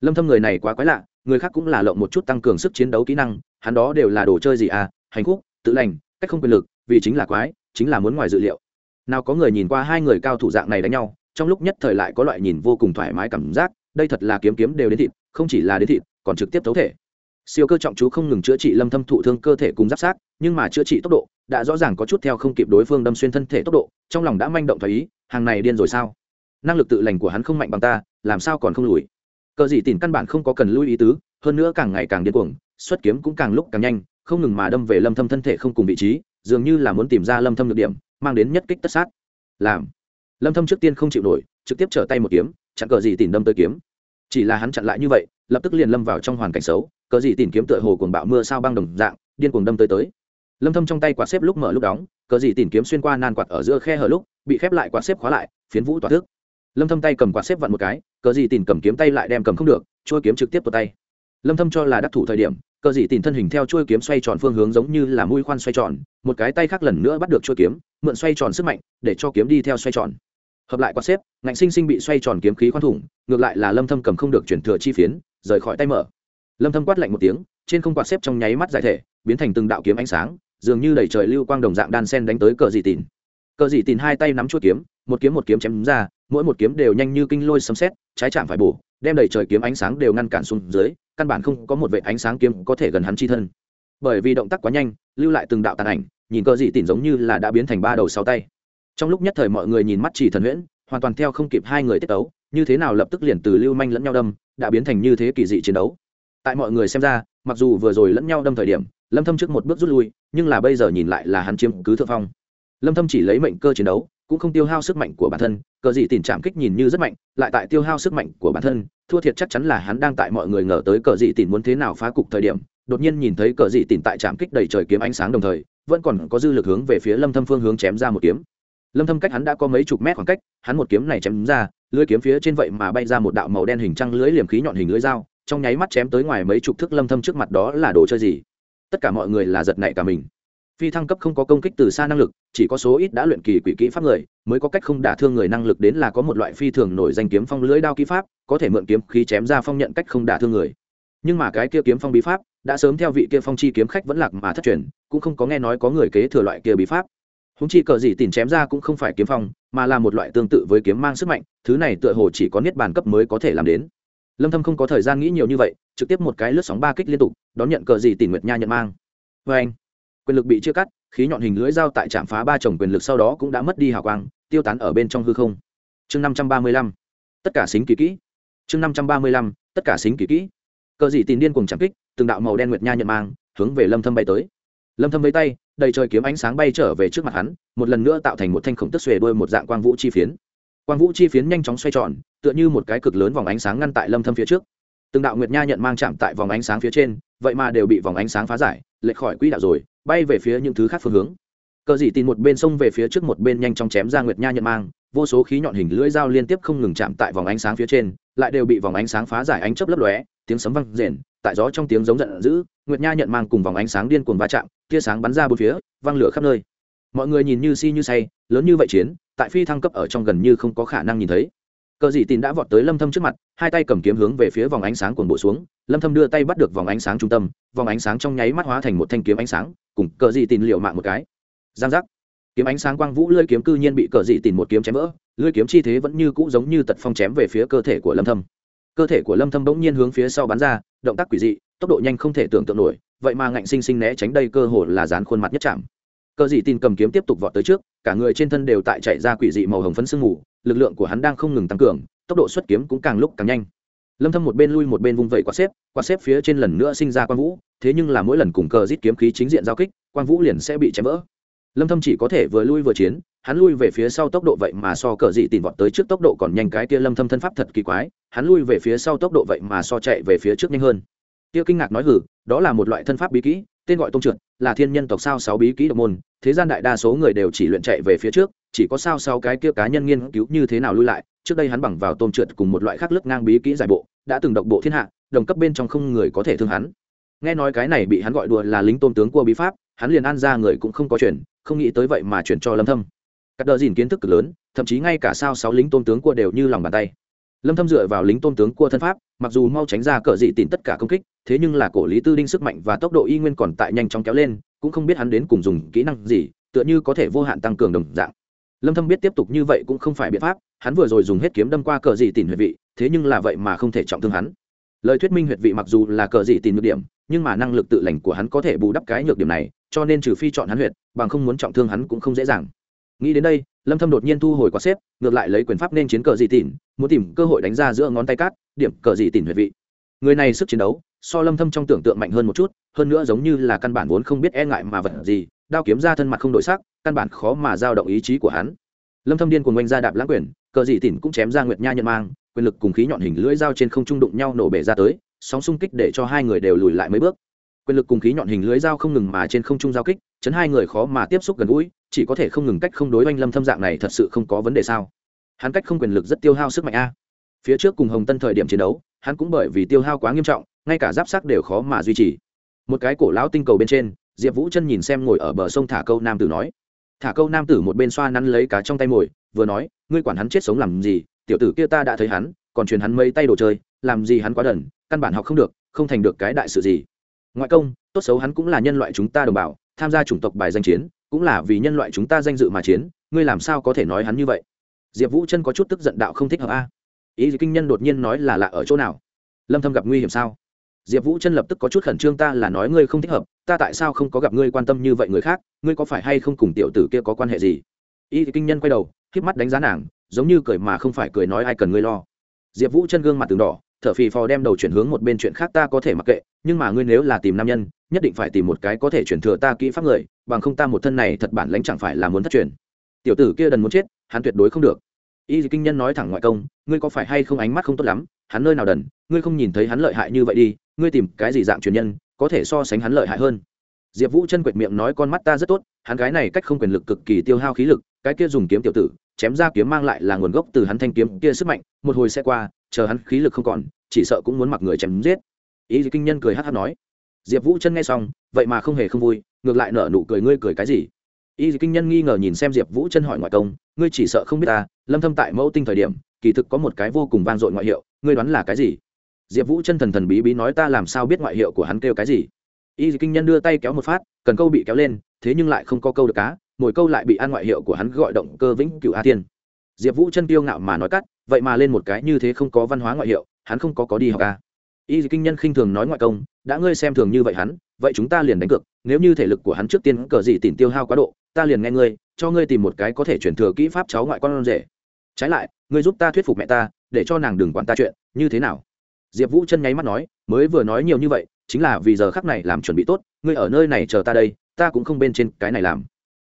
Lâm thâm người này quá quái lạ, người khác cũng là lộng một chút tăng cường sức chiến đấu kỹ năng, hắn đó đều là đồ chơi gì à hành khúc, tự lành, cách không quyền lực, vì chính là quái, chính là muốn ngoài dự liệu. Nào có người nhìn qua hai người cao thủ dạng này đánh nhau, trong lúc nhất thời lại có loại nhìn vô cùng thoải mái cảm giác, đây thật là kiếm kiếm đều đến thịt, không chỉ là đến thịt, còn trực tiếp thấu thể. Siêu cơ trọng chú không ngừng chữa trị lâm thâm thụ thương cơ thể cùng giáp sát, nhưng mà chữa trị tốc độ đã rõ ràng có chút theo không kịp đối phương đâm xuyên thân thể tốc độ, trong lòng đã manh động thoái ý, hàng này điên rồi sao? Năng lực tự lành của hắn không mạnh bằng ta, làm sao còn không lùi? Cờ gì tìm căn bản không có cần lui ý tứ, hơn nữa càng ngày càng điên cuồng, xuất kiếm cũng càng lúc càng nhanh, không ngừng mà đâm về lâm thâm thân thể không cùng vị trí, dường như là muốn tìm ra lâm thâm được điểm, mang đến nhất kích tất sát. Làm. Lâm thâm trước tiên không chịu nổi, trực tiếp trở tay một kiếm, chặn cờ gì tìm đâm tới kiếm. Chỉ là hắn chặn lại như vậy, lập tức liền lâm vào trong hoàn cảnh xấu, cờ gì tìm kiếm tựa hồ cuồng bạo mưa sao băng đồng dạng, điên cuồng đâm tới tới lâm thâm trong tay quạt xếp lúc mở lúc đóng, cờ gì tìm kiếm xuyên qua nan quạt ở giữa khe hở lúc, bị khép lại quạt xếp khóa lại, phiến vũ tỏa thức. Lâm thâm tay cầm quạt xếp vặn một cái, cờ gì tìm cầm kiếm tay lại đem cầm không được chui kiếm trực tiếp tuột tay. Lâm thâm cho là đắc thủ thời điểm, cờ gì tìm thân hình theo chui kiếm xoay tròn phương hướng giống như là mũi khoan xoay tròn, một cái tay khác lần nữa bắt được chui kiếm, mượn xoay tròn sức mạnh, để cho kiếm đi theo xoay tròn. Hợp lại quạt xếp, ngạnh sinh sinh bị xoay tròn kiếm khí khoan thủng, ngược lại là lâm thâm cầm không được chuyển thừa chi phiến, rời khỏi tay mở. Lâm thâm quát lạnh một tiếng, trên không quạt xếp trong nháy mắt giải thể, biến thành từng đạo kiếm ánh sáng dường như đầy trời lưu quang đồng dạng đan sen đánh tới cờ dị tìn. Cờ dị tìn hai tay nắm chuôi kiếm một kiếm một kiếm chém ra mỗi một kiếm đều nhanh như kinh lôi sấm xét, trái chạm phải bổ đem đầy trời kiếm ánh sáng đều ngăn cản xuống dưới căn bản không có một vệ ánh sáng kiếm có thể gần hắn chi thân. Bởi vì động tác quá nhanh lưu lại từng đạo tàn ảnh nhìn cờ dị tìn giống như là đã biến thành ba đầu sáu tay. Trong lúc nhất thời mọi người nhìn mắt chỉ thần huyễn hoàn toàn theo không kịp hai người tiết đấu như thế nào lập tức liền từ lưu manh lẫn nhau đâm đã biến thành như thế kỳ dị chiến đấu. Tại mọi người xem ra mặc dù vừa rồi lẫn nhau đâm thời điểm lâm thâm trước một bước rút lui, nhưng là bây giờ nhìn lại là hắn chiếm cứ thượng phong. Lâm thâm chỉ lấy mệnh cơ chiến đấu, cũng không tiêu hao sức mạnh của bản thân, cờ gì tìm chạm kích nhìn như rất mạnh, lại tại tiêu hao sức mạnh của bản thân, thua thiệt chắc chắn là hắn đang tại mọi người ngờ tới cờ gì tìm muốn thế nào phá cục thời điểm, đột nhiên nhìn thấy cờ gì tìm tại chạm kích đầy trời kiếm ánh sáng đồng thời, vẫn còn có dư lực hướng về phía lâm thâm phương hướng chém ra một kiếm. Lâm thâm cách hắn đã có mấy chục mét khoảng cách, hắn một kiếm này chém ra, lưỡi kiếm phía trên vậy mà bay ra một đạo màu đen hình trăng lưỡi liềm khí nhọn hình lưỡi dao, trong nháy mắt chém tới ngoài mấy chục thước lâm thâm trước mặt đó là đồ chơi gì? Tất cả mọi người là giật nảy cả mình. Phi thăng cấp không có công kích từ xa năng lực, chỉ có số ít đã luyện kỳ quỷ kỹ pháp người, mới có cách không đả thương người năng lực đến là có một loại phi thường nổi danh kiếm phong lưỡi đao kỹ pháp, có thể mượn kiếm khí chém ra phong nhận cách không đả thương người. Nhưng mà cái kia kiếm phong bí pháp, đã sớm theo vị kia phong chi kiếm khách vẫn lạc mà thất truyền, cũng không có nghe nói có người kế thừa loại kia bí pháp. Húng chi cờ gì tìm chém ra cũng không phải kiếm phong, mà là một loại tương tự với kiếm mang sức mạnh, thứ này tựa hồ chỉ có niết bàn cấp mới có thể làm đến lâm thâm không có thời gian nghĩ nhiều như vậy, trực tiếp một cái lướt sóng ba kích liên tục, đón nhận cờ gì tìm nguyệt nha nhận mang. Với anh, quyền lực bị chia cắt, khí nhọn hình lưỡi dao tại chạm phá ba chồng quyền lực sau đó cũng đã mất đi hào quang, tiêu tán ở bên trong hư không. Chương 535 tất cả xính kỳ kỹ. Chương 535 tất cả xính kỳ kỹ. Cờ gì tìm điên cuồng chạm kích, từng đạo màu đen nguyệt nha nhận mang, hướng về lâm thâm bay tới. Lâm thâm với tay, đầy trời kiếm ánh sáng bay trở về trước mặt hắn, một lần nữa tạo thành một thanh khổng tức xuề đuôi một dạng quang vũ chi phiến quang vũ chi phiến nhanh chóng xoay tròn, tựa như một cái cực lớn vòng ánh sáng ngăn tại lâm thâm phía trước. Từng đạo nguyệt nha nhận mang chạm tại vòng ánh sáng phía trên, vậy mà đều bị vòng ánh sáng phá giải, lệch khỏi quỹ đạo rồi, bay về phía những thứ khác phương hướng. Cờ dị tin một bên sông về phía trước một bên nhanh chóng chém ra nguyệt nha nhận mang, vô số khí nhọn hình lưỡi dao liên tiếp không ngừng chạm tại vòng ánh sáng phía trên, lại đều bị vòng ánh sáng phá giải ánh chớp lấp lóe, tiếng sấm vang rền, tại gió trong tiếng giống giận dữ, nguyệt nha nhận mang cùng vòng ánh sáng điên cuồng va chạm, tia sáng bắn ra bốn phía văng lửa khắp nơi. Mọi người nhìn như si như say, lớn như vậy chiến tại phi thăng cấp ở trong gần như không có khả năng nhìn thấy. Cờ dị tin đã vọt tới lâm thâm trước mặt, hai tay cầm kiếm hướng về phía vòng ánh sáng cuồng bộ xuống, lâm thâm đưa tay bắt được vòng ánh sáng trung tâm, vòng ánh sáng trong nháy mắt hóa thành một thanh kiếm ánh sáng, cùng cờ dị tin liều mạng một cái. Giang giác. Kiếm ánh sáng quang vũ lưỡi kiếm cư nhiên bị cờ dị tin một kiếm chém vỡ, lưỡi kiếm chi thế vẫn như cũ giống như tật phong chém về phía cơ thể của lâm thâm. Cơ thể của lâm thâm bỗng nhiên hướng phía sau bắn ra, động tác quỷ dị, tốc độ nhanh không thể tưởng tượng nổi, vậy mà ngạnh sinh sinh né tránh đây cơ hồ là dán khuôn mặt nhất chạm cờ dị tin cầm kiếm tiếp tục vọt tới trước, cả người trên thân đều tại chạy ra quỷ dị màu hồng phấn sương mù, lực lượng của hắn đang không ngừng tăng cường, tốc độ xuất kiếm cũng càng lúc càng nhanh. Lâm thâm một bên lui một bên vung vẩy quạt xếp quạt xếp phía trên lần nữa sinh ra quang vũ, thế nhưng là mỗi lần cùng cờ rít kiếm khí chính diện giao kích, quang vũ liền sẽ bị chém vỡ. Lâm thâm chỉ có thể vừa lui vừa chiến, hắn lui về phía sau tốc độ vậy mà so cờ dị tìm vọt tới trước tốc độ còn nhanh cái kia lâm thâm thân pháp thật kỳ quái, hắn lui về phía sau tốc độ vậy mà so chạy về phía trước nhanh hơn. Tiêu kinh ngạc nói hử, đó là một loại thân pháp bí kỹ, tên gọi tông trượt, là thiên nhân tộc sao sáu bí kỹ độc môn thế gian đại đa số người đều chỉ luyện chạy về phía trước, chỉ có sao sáu cái kia cá nhân nghiên cứu như thế nào lui lại, trước đây hắn bằng vào tôm trượt cùng một loại khác lướt ngang bí kỹ giải bộ, đã từng độc bộ thiên hạ, đồng cấp bên trong không người có thể thương hắn. Nghe nói cái này bị hắn gọi đùa là lính tôm tướng cua bí pháp, hắn liền an ra người cũng không có chuyển không nghĩ tới vậy mà chuyển cho lâm thâm. Các đờ dìn kiến thức cực lớn, thậm chí ngay cả sao sáu lính tôm tướng cua đều như lòng bàn tay. Lâm thâm dựa vào lính tôm tướng cua thân pháp, mặc dù mau tránh ra cờ dị tìm tất cả công kích, thế nhưng là cổ lý tư đinh sức mạnh và tốc độ y nguyên còn tại nhanh chóng kéo lên cũng không biết hắn đến cùng dùng kỹ năng gì, tựa như có thể vô hạn tăng cường đồng dạng. Lâm thâm biết tiếp tục như vậy cũng không phải biện pháp, hắn vừa rồi dùng hết kiếm đâm qua cờ dị tìm huyệt vị, thế nhưng là vậy mà không thể trọng thương hắn. Lời thuyết minh huyệt vị mặc dù là cờ dị tìm nhược điểm, nhưng mà năng lực tự lành của hắn có thể bù đắp cái nhược điểm này, cho nên trừ phi chọn hắn huyệt, bằng không muốn trọng thương hắn cũng không dễ dàng. Nghĩ đến đây, lâm thâm đột nhiên thu hồi quá xếp, ngược lại lấy quyền pháp nên chiến cờ dị tìm muốn tìm cơ hội đánh ra giữa ngón tay cát, điểm cờ dị tìm huyệt vị người này sức chiến đấu, so lâm thâm trong tưởng tượng mạnh hơn một chút, hơn nữa giống như là căn bản vốn không biết e ngại mà vật gì, đao kiếm ra thân mặt không đổi sắc, căn bản khó mà dao động ý chí của hắn. Lâm thâm điên cuồng quanh ra đạp lãng quyền, cờ dị tỉn cũng chém ra nguyệt nha nhận mang, quyền lực cùng khí nhọn hình lưỡi dao trên không trung đụng nhau nổ bể ra tới, sóng xung kích để cho hai người đều lùi lại mấy bước. Quyền lực cùng khí nhọn hình lưỡi dao không ngừng mà trên không trung giao kích, chấn hai người khó mà tiếp xúc gần gũi, chỉ có thể không ngừng cách không đối oanh lâm thâm dạng này thật sự không có vấn đề sao? Hắn cách không quyền lực rất tiêu hao sức mạnh a phía trước cùng hồng tân thời điểm chiến đấu, hắn cũng bởi vì tiêu hao quá nghiêm trọng, ngay cả giáp sắc đều khó mà duy trì. Một cái cổ lão tinh cầu bên trên, diệp vũ chân nhìn xem ngồi ở bờ sông thả câu nam tử nói, thả câu nam tử một bên xoa nắn lấy cá trong tay mồi vừa nói, ngươi quản hắn chết sống làm gì, tiểu tử kia ta đã thấy hắn, còn truyền hắn mấy tay đồ chơi, làm gì hắn quá đần, căn bản học không được, không thành được cái đại sự gì. Ngoại công, tốt xấu hắn cũng là nhân loại chúng ta đồng bào, tham gia chủng tộc bài danh chiến, cũng là vì nhân loại chúng ta danh dự mà chiến, ngươi làm sao có thể nói hắn như vậy? Diệp vũ chân có chút tức giận đạo không thích hợp a ý kinh nhân đột nhiên nói là lạ ở chỗ nào? Lâm thâm gặp nguy hiểm sao? Diệp vũ chân lập tức có chút khẩn trương, ta là nói ngươi không thích hợp, ta tại sao không có gặp ngươi quan tâm như vậy người khác, ngươi có phải hay không cùng tiểu tử kia có quan hệ gì? Y kinh nhân quay đầu k mắt đánh giá nàng, giống như cười mà không phải cười nói ai cần ngươi lo. Diệp vũ chân gương mặt từng đỏ, thở phì phò đem đầu chuyển hướng một bên chuyện khác ta có thể mặc kệ, nhưng mà ngươi nếu là tìm nam nhân, nhất định phải tìm một cái có thể chuyển thừa ta kỹ pháp người, bằng không ta một thân này thật bản lãnh chẳng phải là muốn thất truyền. Tiểu tử kia đần muốn chết, hắn tuyệt đối không được y kinh nhân nói thẳng ngoại công, ngươi có phải hay không ánh mắt không tốt lắm? Hắn nơi nào đần? Ngươi không nhìn thấy hắn lợi hại như vậy đi. Ngươi tìm cái gì dạng truyền nhân, có thể so sánh hắn lợi hại hơn? Diệp vũ chân quệt miệng nói, con mắt ta rất tốt, hắn gái này cách không quyền lực cực kỳ tiêu hao khí lực, cái kia dùng kiếm tiểu tử, chém ra kiếm mang lại là nguồn gốc từ hắn thanh kiếm kia sức mạnh, một hồi sẽ qua, chờ hắn khí lực không còn, chỉ sợ cũng muốn mặc người chém giết. Ý kinh nhân cười hát hát nói. Diệp vũ chân nghe xong, vậy mà không hề không vui, ngược lại nở nụ cười, ngươi cười cái gì? Y kinh nhân nghi ngờ nhìn xem diệp vũ chân hỏi ngoại công ngươi chỉ sợ không biết ta, lâm thâm tại mẫu tinh thời điểm, kỳ thực có một cái vô cùng vang dội ngoại hiệu, ngươi đoán là cái gì? Diệp vũ chân thần thần bí bí nói ta làm sao biết ngoại hiệu của hắn kêu cái gì? Y kinh nhân đưa tay kéo một phát, cần câu bị kéo lên, thế nhưng lại không có câu được cá, mỗi câu lại bị ăn ngoại hiệu của hắn gọi động cơ vĩnh cửu a tiên. Diệp vũ chân tiêu ngạo mà nói cắt, vậy mà lên một cái như thế không có văn hóa ngoại hiệu, hắn không có có đi học a y kinh nhân khinh thường nói ngoại công, đã ngươi xem thường như vậy hắn, vậy chúng ta liền đánh cược, nếu như thể lực của hắn trước tiên cờ gì tìm tiêu hao quá độ ta liền nghe ngươi, cho ngươi tìm một cái có thể chuyển thừa kỹ pháp cháu ngoại con rể. Trái lại, ngươi giúp ta thuyết phục mẹ ta, để cho nàng đừng quản ta chuyện, như thế nào? Diệp vũ chân nháy mắt nói, mới vừa nói nhiều như vậy, chính là vì giờ khắc này làm chuẩn bị tốt, ngươi ở nơi này chờ ta đây, ta cũng không bên trên cái này làm.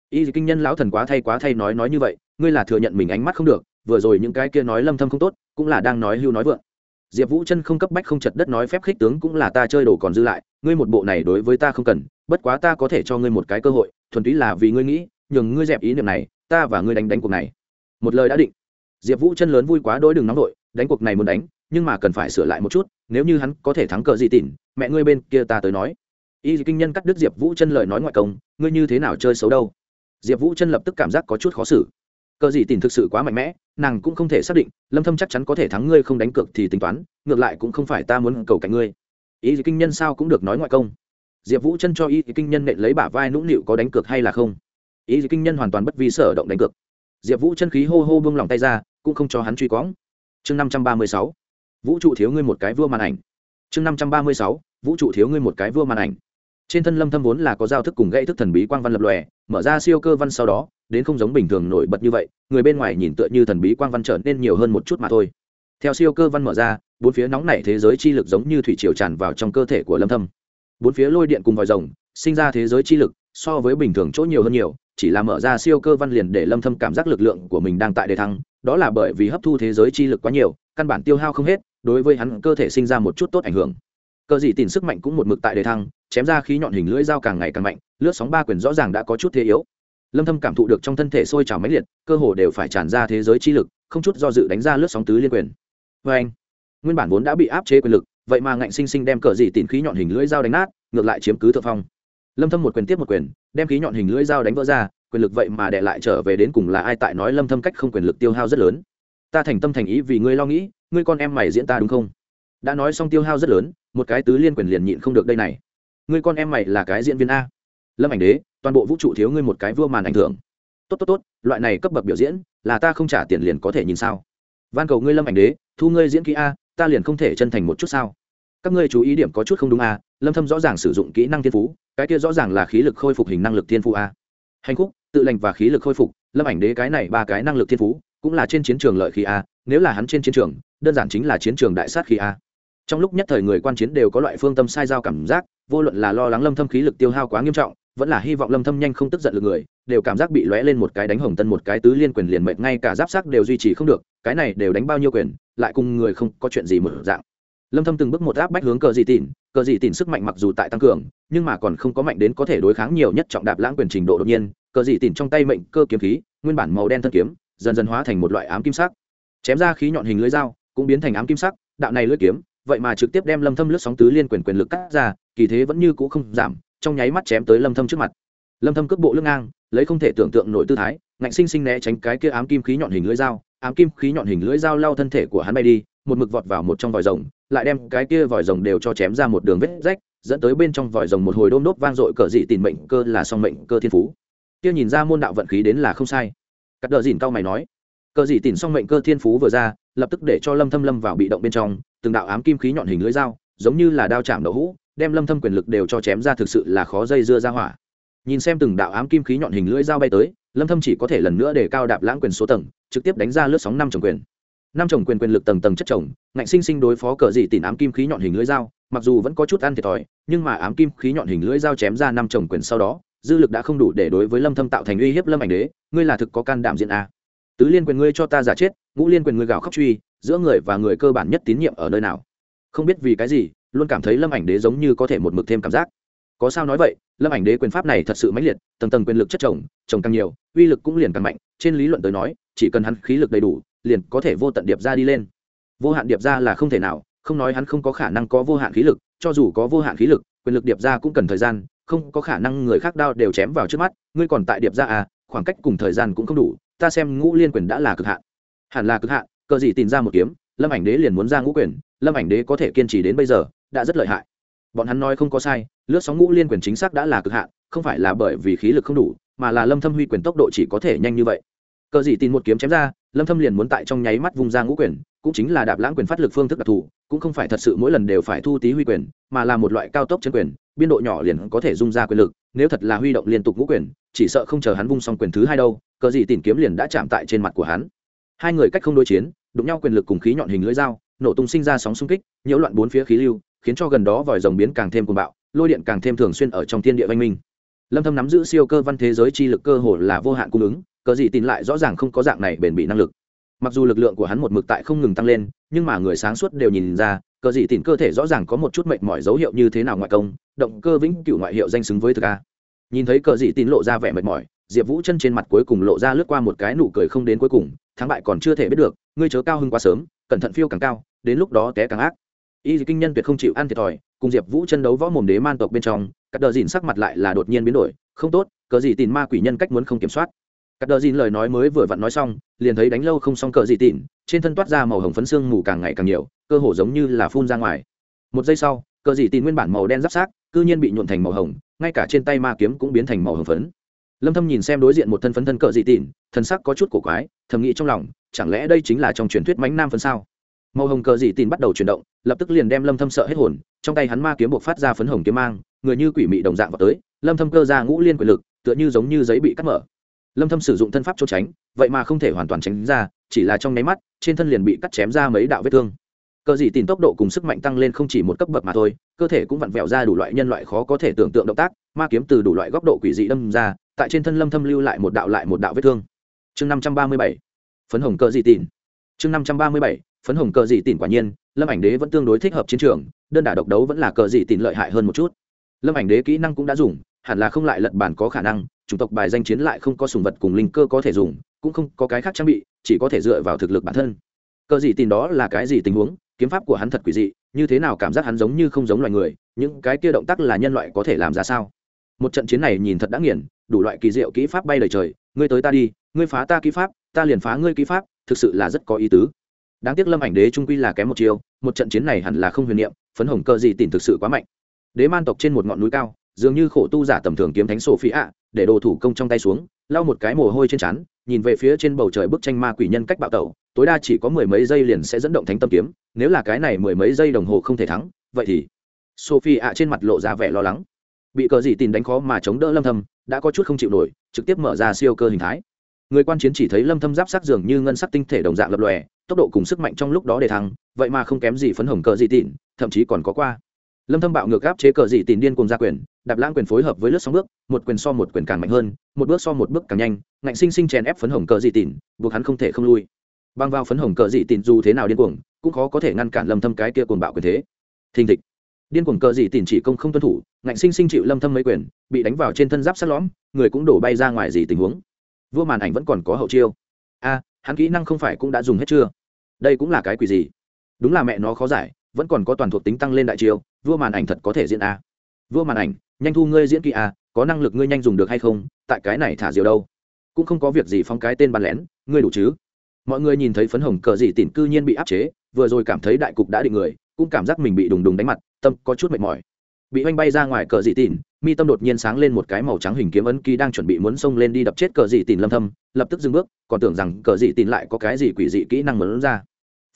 Y kinh nhân lão thần quá thay quá thay nói nói như vậy, ngươi là thừa nhận mình ánh mắt không được, vừa rồi những cái kia nói lâm thâm không tốt, cũng là đang nói hưu nói vượng. Diệp vũ chân không cấp bách không chật đất nói phép khích tướng cũng là ta chơi đồ còn dư lại, ngươi một bộ này đối với ta không cần, bất quá ta có thể cho ngươi một cái cơ hội thuần túy là vì ngươi nghĩ, nhường ngươi dẹp ý niệm này, ta và ngươi đánh đánh cuộc này. Một lời đã định, diệp vũ chân lớn vui quá đỗi đừng nóng đội đánh cuộc này muốn đánh, nhưng mà cần phải sửa lại một chút, nếu như hắn có thể thắng cờ gì tỉn mẹ ngươi bên kia ta tới nói. Y kinh nhân cắt đứt diệp vũ chân lời nói ngoại công, ngươi như thế nào chơi xấu đâu? Diệp vũ chân lập tức cảm giác có chút khó xử. Cờ gì tỉn thực sự quá mạnh mẽ, nàng cũng không thể xác định, lâm thâm chắc chắn có thể thắng ngươi không đánh cược thì tính toán, ngược lại cũng không phải ta muốn cầu cạnh ngươi. Y kinh nhân sao cũng được nói ngoại công diệp vũ chân cho y kinh nhân nện lấy bả vai nũng nịu có đánh cược hay là không? Y kinh nhân hoàn toàn bất vi sở động đánh cược. Diệp vũ chân khí hô hô bông lòng tay ra, cũng không cho hắn truy cóng chương năm trăm ba mươi sáu. Vũ trụ thiếu ngươi một cái vua màn ảnh. Chương năm trăm ba mươi sáu. Vũ trụ thiếu ngươi một cái vua màn ảnh. Trên thân lâm thâm vốn là có giao thức cùng gãy thức thần bí quang văn lập lòe, mở ra siêu cơ văn sau đó, đến không giống bình thường nổi bật như vậy, người bên ngoài nhìn tựa như thần bí quang văn trở nên nhiều hơn một chút mà thôi. Theo siêu cơ văn mở ra, bốn phía nóng nảy thế giới chi lực giống như thủy triều tràn vào trong cơ thể của lâm thâm bốn phía lôi điện cùng vòi rồng, sinh ra thế giới chi lực, so với bình thường chỗ nhiều hơn nhiều, chỉ là mở ra siêu cơ văn liền để lâm thâm cảm giác lực lượng của mình đang tại đề thăng, đó là bởi vì hấp thu thế giới chi lực quá nhiều, căn bản tiêu hao không hết, đối với hắn cơ thể sinh ra một chút tốt ảnh hưởng. Cơ dị tìm sức mạnh cũng một mực tại đề thăng, chém ra khí nhọn hình lưỡi dao càng ngày càng mạnh, lướt sóng ba quyền rõ ràng đã có chút thế yếu. Lâm thâm cảm thụ được trong thân thể sôi trào mãnh liệt, cơ hồ đều phải tràn ra thế giới chi lực, không chút do dự đánh ra lướt sóng tứ liên quyền. Với anh nguyên bản vốn đã bị áp chế quyền lực vậy mà ngạnh sinh sinh đem cờ dị tìm khí nhọn hình lưỡi dao đánh nát, ngược lại chiếm cứ thượng phong. Lâm thâm một quyền tiếp một quyền, đem khí nhọn hình lưỡi dao đánh vỡ ra, quyền lực vậy mà để lại trở về đến cùng là ai tại nói lâm thâm cách không quyền lực tiêu hao rất lớn. Ta thành tâm thành ý vì ngươi lo nghĩ, ngươi con em mày diễn ta đúng không? Đã nói xong tiêu hao rất lớn, một cái tứ liên quyền liền nhịn không được đây này. Ngươi con em mày là cái diễn viên a. Lâm ảnh đế, toàn bộ vũ trụ thiếu ngươi một cái vua màn ảnh thưởng tốt tốt tốt, loại này cấp bậc biểu diễn, là ta không trả tiền liền có thể nhìn sao? Van cầu ngươi lâm ảnh đế, thu ngươi diễn kỹ a ta liền không thể chân thành một chút sao các ngươi chú ý điểm có chút không đúng à? lâm thâm rõ ràng sử dụng kỹ năng thiên phú, cái kia rõ ràng là khí lực khôi phục hình năng lực thiên phú a hành khúc, tự lành và khí lực khôi phục, lâm ảnh đế cái này ba cái năng lực thiên phú, cũng là trên chiến trường lợi khí a nếu là hắn trên chiến trường, đơn giản chính là chiến trường đại sát khí a trong lúc nhất thời người quan chiến đều có loại phương tâm sai giao cảm giác, vô luận là lo lắng lâm thâm khí lực tiêu hao quá nghiêm trọng, vẫn là hy vọng lâm thâm nhanh không tức giận được người, đều cảm giác bị lóe lên một cái đánh hồng tân một cái tứ liên quyền liền mệt ngay cả giáp sắc đều duy trì không được, cái này đều đánh bao nhiêu quyền lại cùng người không có chuyện gì mở dạng. Lâm thâm từng bước một áp bách hướng cờ dị tỉn, cờ dị tỉn sức mạnh mặc dù tại tăng cường, nhưng mà còn không có mạnh đến có thể đối kháng nhiều nhất trọng đạp lãng quyền trình độ đột nhiên, cờ dị tỉn trong tay mệnh cơ kiếm khí, nguyên bản màu đen thân kiếm, dần dần hóa thành một loại ám kim sắc. Chém ra khí nhọn hình lưỡi dao, cũng biến thành ám kim sắc, đạo này lưỡi kiếm, vậy mà trực tiếp đem lâm thâm lướt sóng tứ liên quyền quyền lực cắt ra, kỳ thế vẫn như cũ không giảm, trong nháy mắt chém tới lâm thâm trước mặt. Lâm thâm cước bộ lưng ngang, lấy không thể tưởng tượng nổi tư thái, ngạnh sinh sinh né tránh cái kia ám kim khí nhọn hình lưỡi dao ám kim khí nhọn hình lưỡi dao lao thân thể của hắn bay đi, một mực vọt vào một trong vòi rồng, lại đem cái kia vòi rồng đều cho chém ra một đường vết rách, dẫn tới bên trong vòi rồng một hồi đôm đốt vang dội cờ dị tìm mệnh cơ là song mệnh cơ thiên phú. Kia nhìn ra môn đạo vận khí đến là không sai. Cắt đờ dìn cao mày nói, cờ dị tìm song mệnh cơ thiên phú vừa ra, lập tức để cho lâm thâm lâm vào bị động bên trong, từng đạo ám kim khí nhọn hình lưỡi dao, giống như là đao chạm đậu hũ, đem lâm thâm quyền lực đều cho chém ra thực sự là khó dây dưa ra hỏa. Nhìn xem từng đạo ám kim khí nhọn hình lưỡi dao bay tới lâm thâm chỉ có thể lần nữa để cao đạp lãng quyền số tầng, trực tiếp đánh ra lướt sóng năm chồng quyền. Năm chồng quyền quyền lực tầng tầng chất chồng, ngạnh sinh sinh đối phó cờ dị tìm ám kim khí nhọn hình lưỡi dao, mặc dù vẫn có chút ăn thiệt thòi, nhưng mà ám kim khí nhọn hình lưỡi dao chém ra năm chồng quyền sau đó, dư lực đã không đủ để đối với lâm thâm tạo thành uy hiếp lâm ảnh đế, ngươi là thực có can đảm diện a tứ liên quyền ngươi cho ta giả chết, ngũ liên quyền ngươi gào khóc truy, giữa người và người cơ bản nhất tín nhiệm ở nơi nào? Không biết vì cái gì, luôn cảm thấy lâm ảnh đế giống như có thể một mực thêm cảm giác có sao nói vậy, lâm ảnh đế quyền pháp này thật sự mãnh liệt, tầng tầng quyền lực chất chồng chồng càng nhiều, uy lực cũng liền càng mạnh, trên lý luận tới nói, chỉ cần hắn khí lực đầy đủ, liền có thể vô tận điệp ra đi lên. Vô hạn điệp ra là không thể nào, không nói hắn không có khả năng có vô hạn khí lực, cho dù có vô hạn khí lực, quyền lực điệp ra cũng cần thời gian, không có khả năng người khác đao đều chém vào trước mắt, ngươi còn tại điệp ra à khoảng cách cùng thời gian cũng không đủ, ta xem ngũ liên quyền đã là cực hạn. Hẳn là cực hạn, cờ gì tìm ra một kiếm, lâm ảnh đế liền muốn ra ngũ quyền, lâm ảnh đế có thể kiên trì đến bây giờ, đã rất lợi hại. Bọn hắn nói không có sai lướt sóng ngũ liên quyền chính xác đã là cực hạn, không phải là bởi vì khí lực không đủ, mà là lâm thâm huy quyền tốc độ chỉ có thể nhanh như vậy. Cờ gì tin một kiếm chém ra, lâm thâm liền muốn tại trong nháy mắt vung ra ngũ quyền, cũng chính là đạp lãng quyền phát lực phương thức đặc thù, cũng không phải thật sự mỗi lần đều phải thu tí huy quyền, mà là một loại cao tốc chân quyền, biên độ nhỏ liền có thể dung ra quyền lực, nếu thật là huy động liên tục ngũ quyền, chỉ sợ không chờ hắn vung xong quyền thứ hai đâu, cờ gì tìm kiếm liền đã chạm tại trên mặt của hắn. Hai người cách không đối chiến, đụng nhau quyền lực cùng khí nhọn hình lưỡi dao, nổ tung sinh ra sóng xung kích, nhiễu loạn bốn phía khí lưu, khiến cho gần đó vòi rồng biến càng thêm cuồng bạo lôi điện càng thêm thường xuyên ở trong thiên địa văn minh. Lâm thâm nắm giữ siêu cơ văn thế giới chi lực cơ hồ là vô hạn cung ứng, cờ gì tin lại rõ ràng không có dạng này bền bỉ năng lực. Mặc dù lực lượng của hắn một mực tại không ngừng tăng lên, nhưng mà người sáng suốt đều nhìn ra, cờ gì tin cơ thể rõ ràng có một chút mệt mỏi dấu hiệu như thế nào ngoại công, động cơ vĩnh cửu ngoại hiệu danh xứng với thực a. Nhìn thấy cờ gì tin lộ ra vẻ mệt mỏi, diệp vũ chân trên mặt cuối cùng lộ ra lướt qua một cái nụ cười không đến cuối cùng, thắng bại còn chưa thể biết được, ngươi chớ cao hơn quá sớm, cẩn thận phiêu càng cao, đến lúc đó té càng ác. Y kinh nhân tuyệt không chịu ăn thiệt thòi cùng diệp vũ chân đấu võ mồm đế man tộc bên trong các đờ dìn sắc mặt lại là đột nhiên biến đổi, không tốt, cờ gì tìm ma quỷ nhân cách muốn không kiểm soát. Các đờ dìn lời nói mới vừa vặn nói xong, liền thấy đánh lâu không xong cờ gì tìm trên thân toát ra màu hồng phấn xương mù càng ngày càng nhiều, cơ hồ giống như là phun ra ngoài. Một giây sau, cờ gì tìm nguyên bản màu đen giáp sát cư nhiên bị nhuộn thành màu hồng, ngay cả trên tay ma kiếm cũng biến thành màu hồng phấn. Lâm thâm nhìn xem đối diện một thân phấn thân cờ dị tỉn thân sắc có chút cổ quái, thầm nghĩ trong lòng, chẳng lẽ đây chính là trong truyền thuyết mãnh nam phấn sao? Màu hồng cờ dị tin bắt đầu chuyển động, lập tức liền đem lâm thâm sợ hết hồn, trong tay hắn ma kiếm buộc phát ra phấn hồng kiếm mang, người như quỷ mị đồng dạng vào tới, lâm thâm cơ ra ngũ liên quyền lực, tựa như giống như giấy bị cắt mở. Lâm thâm sử dụng thân pháp trốn tránh, vậy mà không thể hoàn toàn tránh ra, chỉ là trong nháy mắt, trên thân liền bị cắt chém ra mấy đạo vết thương. Cờ dị tin tốc độ cùng sức mạnh tăng lên không chỉ một cấp bậc mà thôi, cơ thể cũng vặn vẹo ra đủ loại nhân loại khó có thể tưởng tượng động tác, ma kiếm từ đủ loại góc độ quỷ dị đâm ra, tại trên thân lâm thâm lưu lại một đạo lại một đạo vết thương. Chương 537 phấn hồng cờ dị tin chương 537 phấn hồng cờ dị tỉn quả nhiên, lâm ảnh đế vẫn tương đối thích hợp chiến trường, đơn đả độc đấu vẫn là cờ dị tỉn lợi hại hơn một chút. Lâm ảnh đế kỹ năng cũng đã dùng, hẳn là không lại lật bản có khả năng, chủng tộc bài danh chiến lại không có sùng vật cùng linh cơ có thể dùng, cũng không có cái khác trang bị, chỉ có thể dựa vào thực lực bản thân. Cờ gì tỉn đó là cái gì tình huống? Kiếm pháp của hắn thật quỷ dị, như thế nào cảm giác hắn giống như không giống loài người, những cái kia động tác là nhân loại có thể làm ra sao? Một trận chiến này nhìn thật đã nghiền, đủ loại kỳ diệu kỹ pháp bay lời trời, ngươi tới ta đi, ngươi phá ta kỹ pháp, ta liền phá ngươi kỹ pháp thực sự là rất có ý tứ đáng tiếc lâm ảnh đế trung quy là kém một chiều một trận chiến này hẳn là không huyền niệm, phấn hồng cơ gì tìm thực sự quá mạnh. Đế man tộc trên một ngọn núi cao, dường như khổ tu giả tầm thường kiếm thánh sổ phi ạ để đồ thủ công trong tay xuống, lau một cái mồ hôi trên trán, nhìn về phía trên bầu trời bức tranh ma quỷ nhân cách bạo tẩu, tối đa chỉ có mười mấy giây liền sẽ dẫn động thánh tâm kiếm, nếu là cái này mười mấy giây đồng hồ không thể thắng, vậy thì sophie ạ trên mặt lộ ra vẻ lo lắng. Bị cờ gì tìm đánh khó mà chống đỡ lâm thâm, đã có chút không chịu nổi, trực tiếp mở ra siêu cơ hình thái. Người quan chiến chỉ thấy lâm thâm giáp sắc dường như ngân sắc tinh thể đồng dạng lập lòe tốc độ cùng sức mạnh trong lúc đó để thắng vậy mà không kém gì phấn hồng cờ dị tịn, thậm chí còn có qua. Lâm thâm bạo ngược áp chế cờ dị tịn điên cùng ra quyền, đạp lãng quyền phối hợp với lướt sóng bước, một quyền so một quyền càng mạnh hơn, một bước so một bước càng nhanh, ngạnh sinh sinh chèn ép phấn hồng cờ dị tịn, buộc hắn không thể không lui. Băng vào phấn hồng cờ dị tịn dù thế nào điên cuồng, cũng khó có thể ngăn cản lâm thâm cái kia cuồng bạo quyền thế. Thình thịch. Điên cuồng cờ dị tịn chỉ công không tuân thủ, ngạnh sinh sinh chịu lâm thâm mấy quyền, bị đánh vào trên thân giáp sắt lõm, người cũng đổ bay ra ngoài gì tình huống. Vua màn ảnh vẫn còn có hậu chiêu. A hắn kỹ năng không phải cũng đã dùng hết chưa? Đây cũng là cái quỷ gì? Đúng là mẹ nó khó giải, vẫn còn có toàn thuộc tính tăng lên đại chiêu, vua màn ảnh thật có thể diễn a. Vua màn ảnh, nhanh thu ngươi diễn kỹ a, có năng lực ngươi nhanh dùng được hay không, tại cái này thả diều đâu? Cũng không có việc gì phong cái tên bắn lén, ngươi đủ chứ? Mọi người nhìn thấy phấn hồng cờ gì tỉn cư nhiên bị áp chế, vừa rồi cảm thấy đại cục đã định người, cũng cảm giác mình bị đùng đùng đánh mặt, tâm có chút mệt mỏi bị oanh bay ra ngoài cờ dị tìn mi tâm đột nhiên sáng lên một cái màu trắng hình kiếm ấn ký đang chuẩn bị muốn xông lên đi đập chết cờ dị tìn lâm thâm, lập tức dừng bước, còn tưởng rằng cờ dị tìn lại có cái gì quỷ dị kỹ năng mở ra.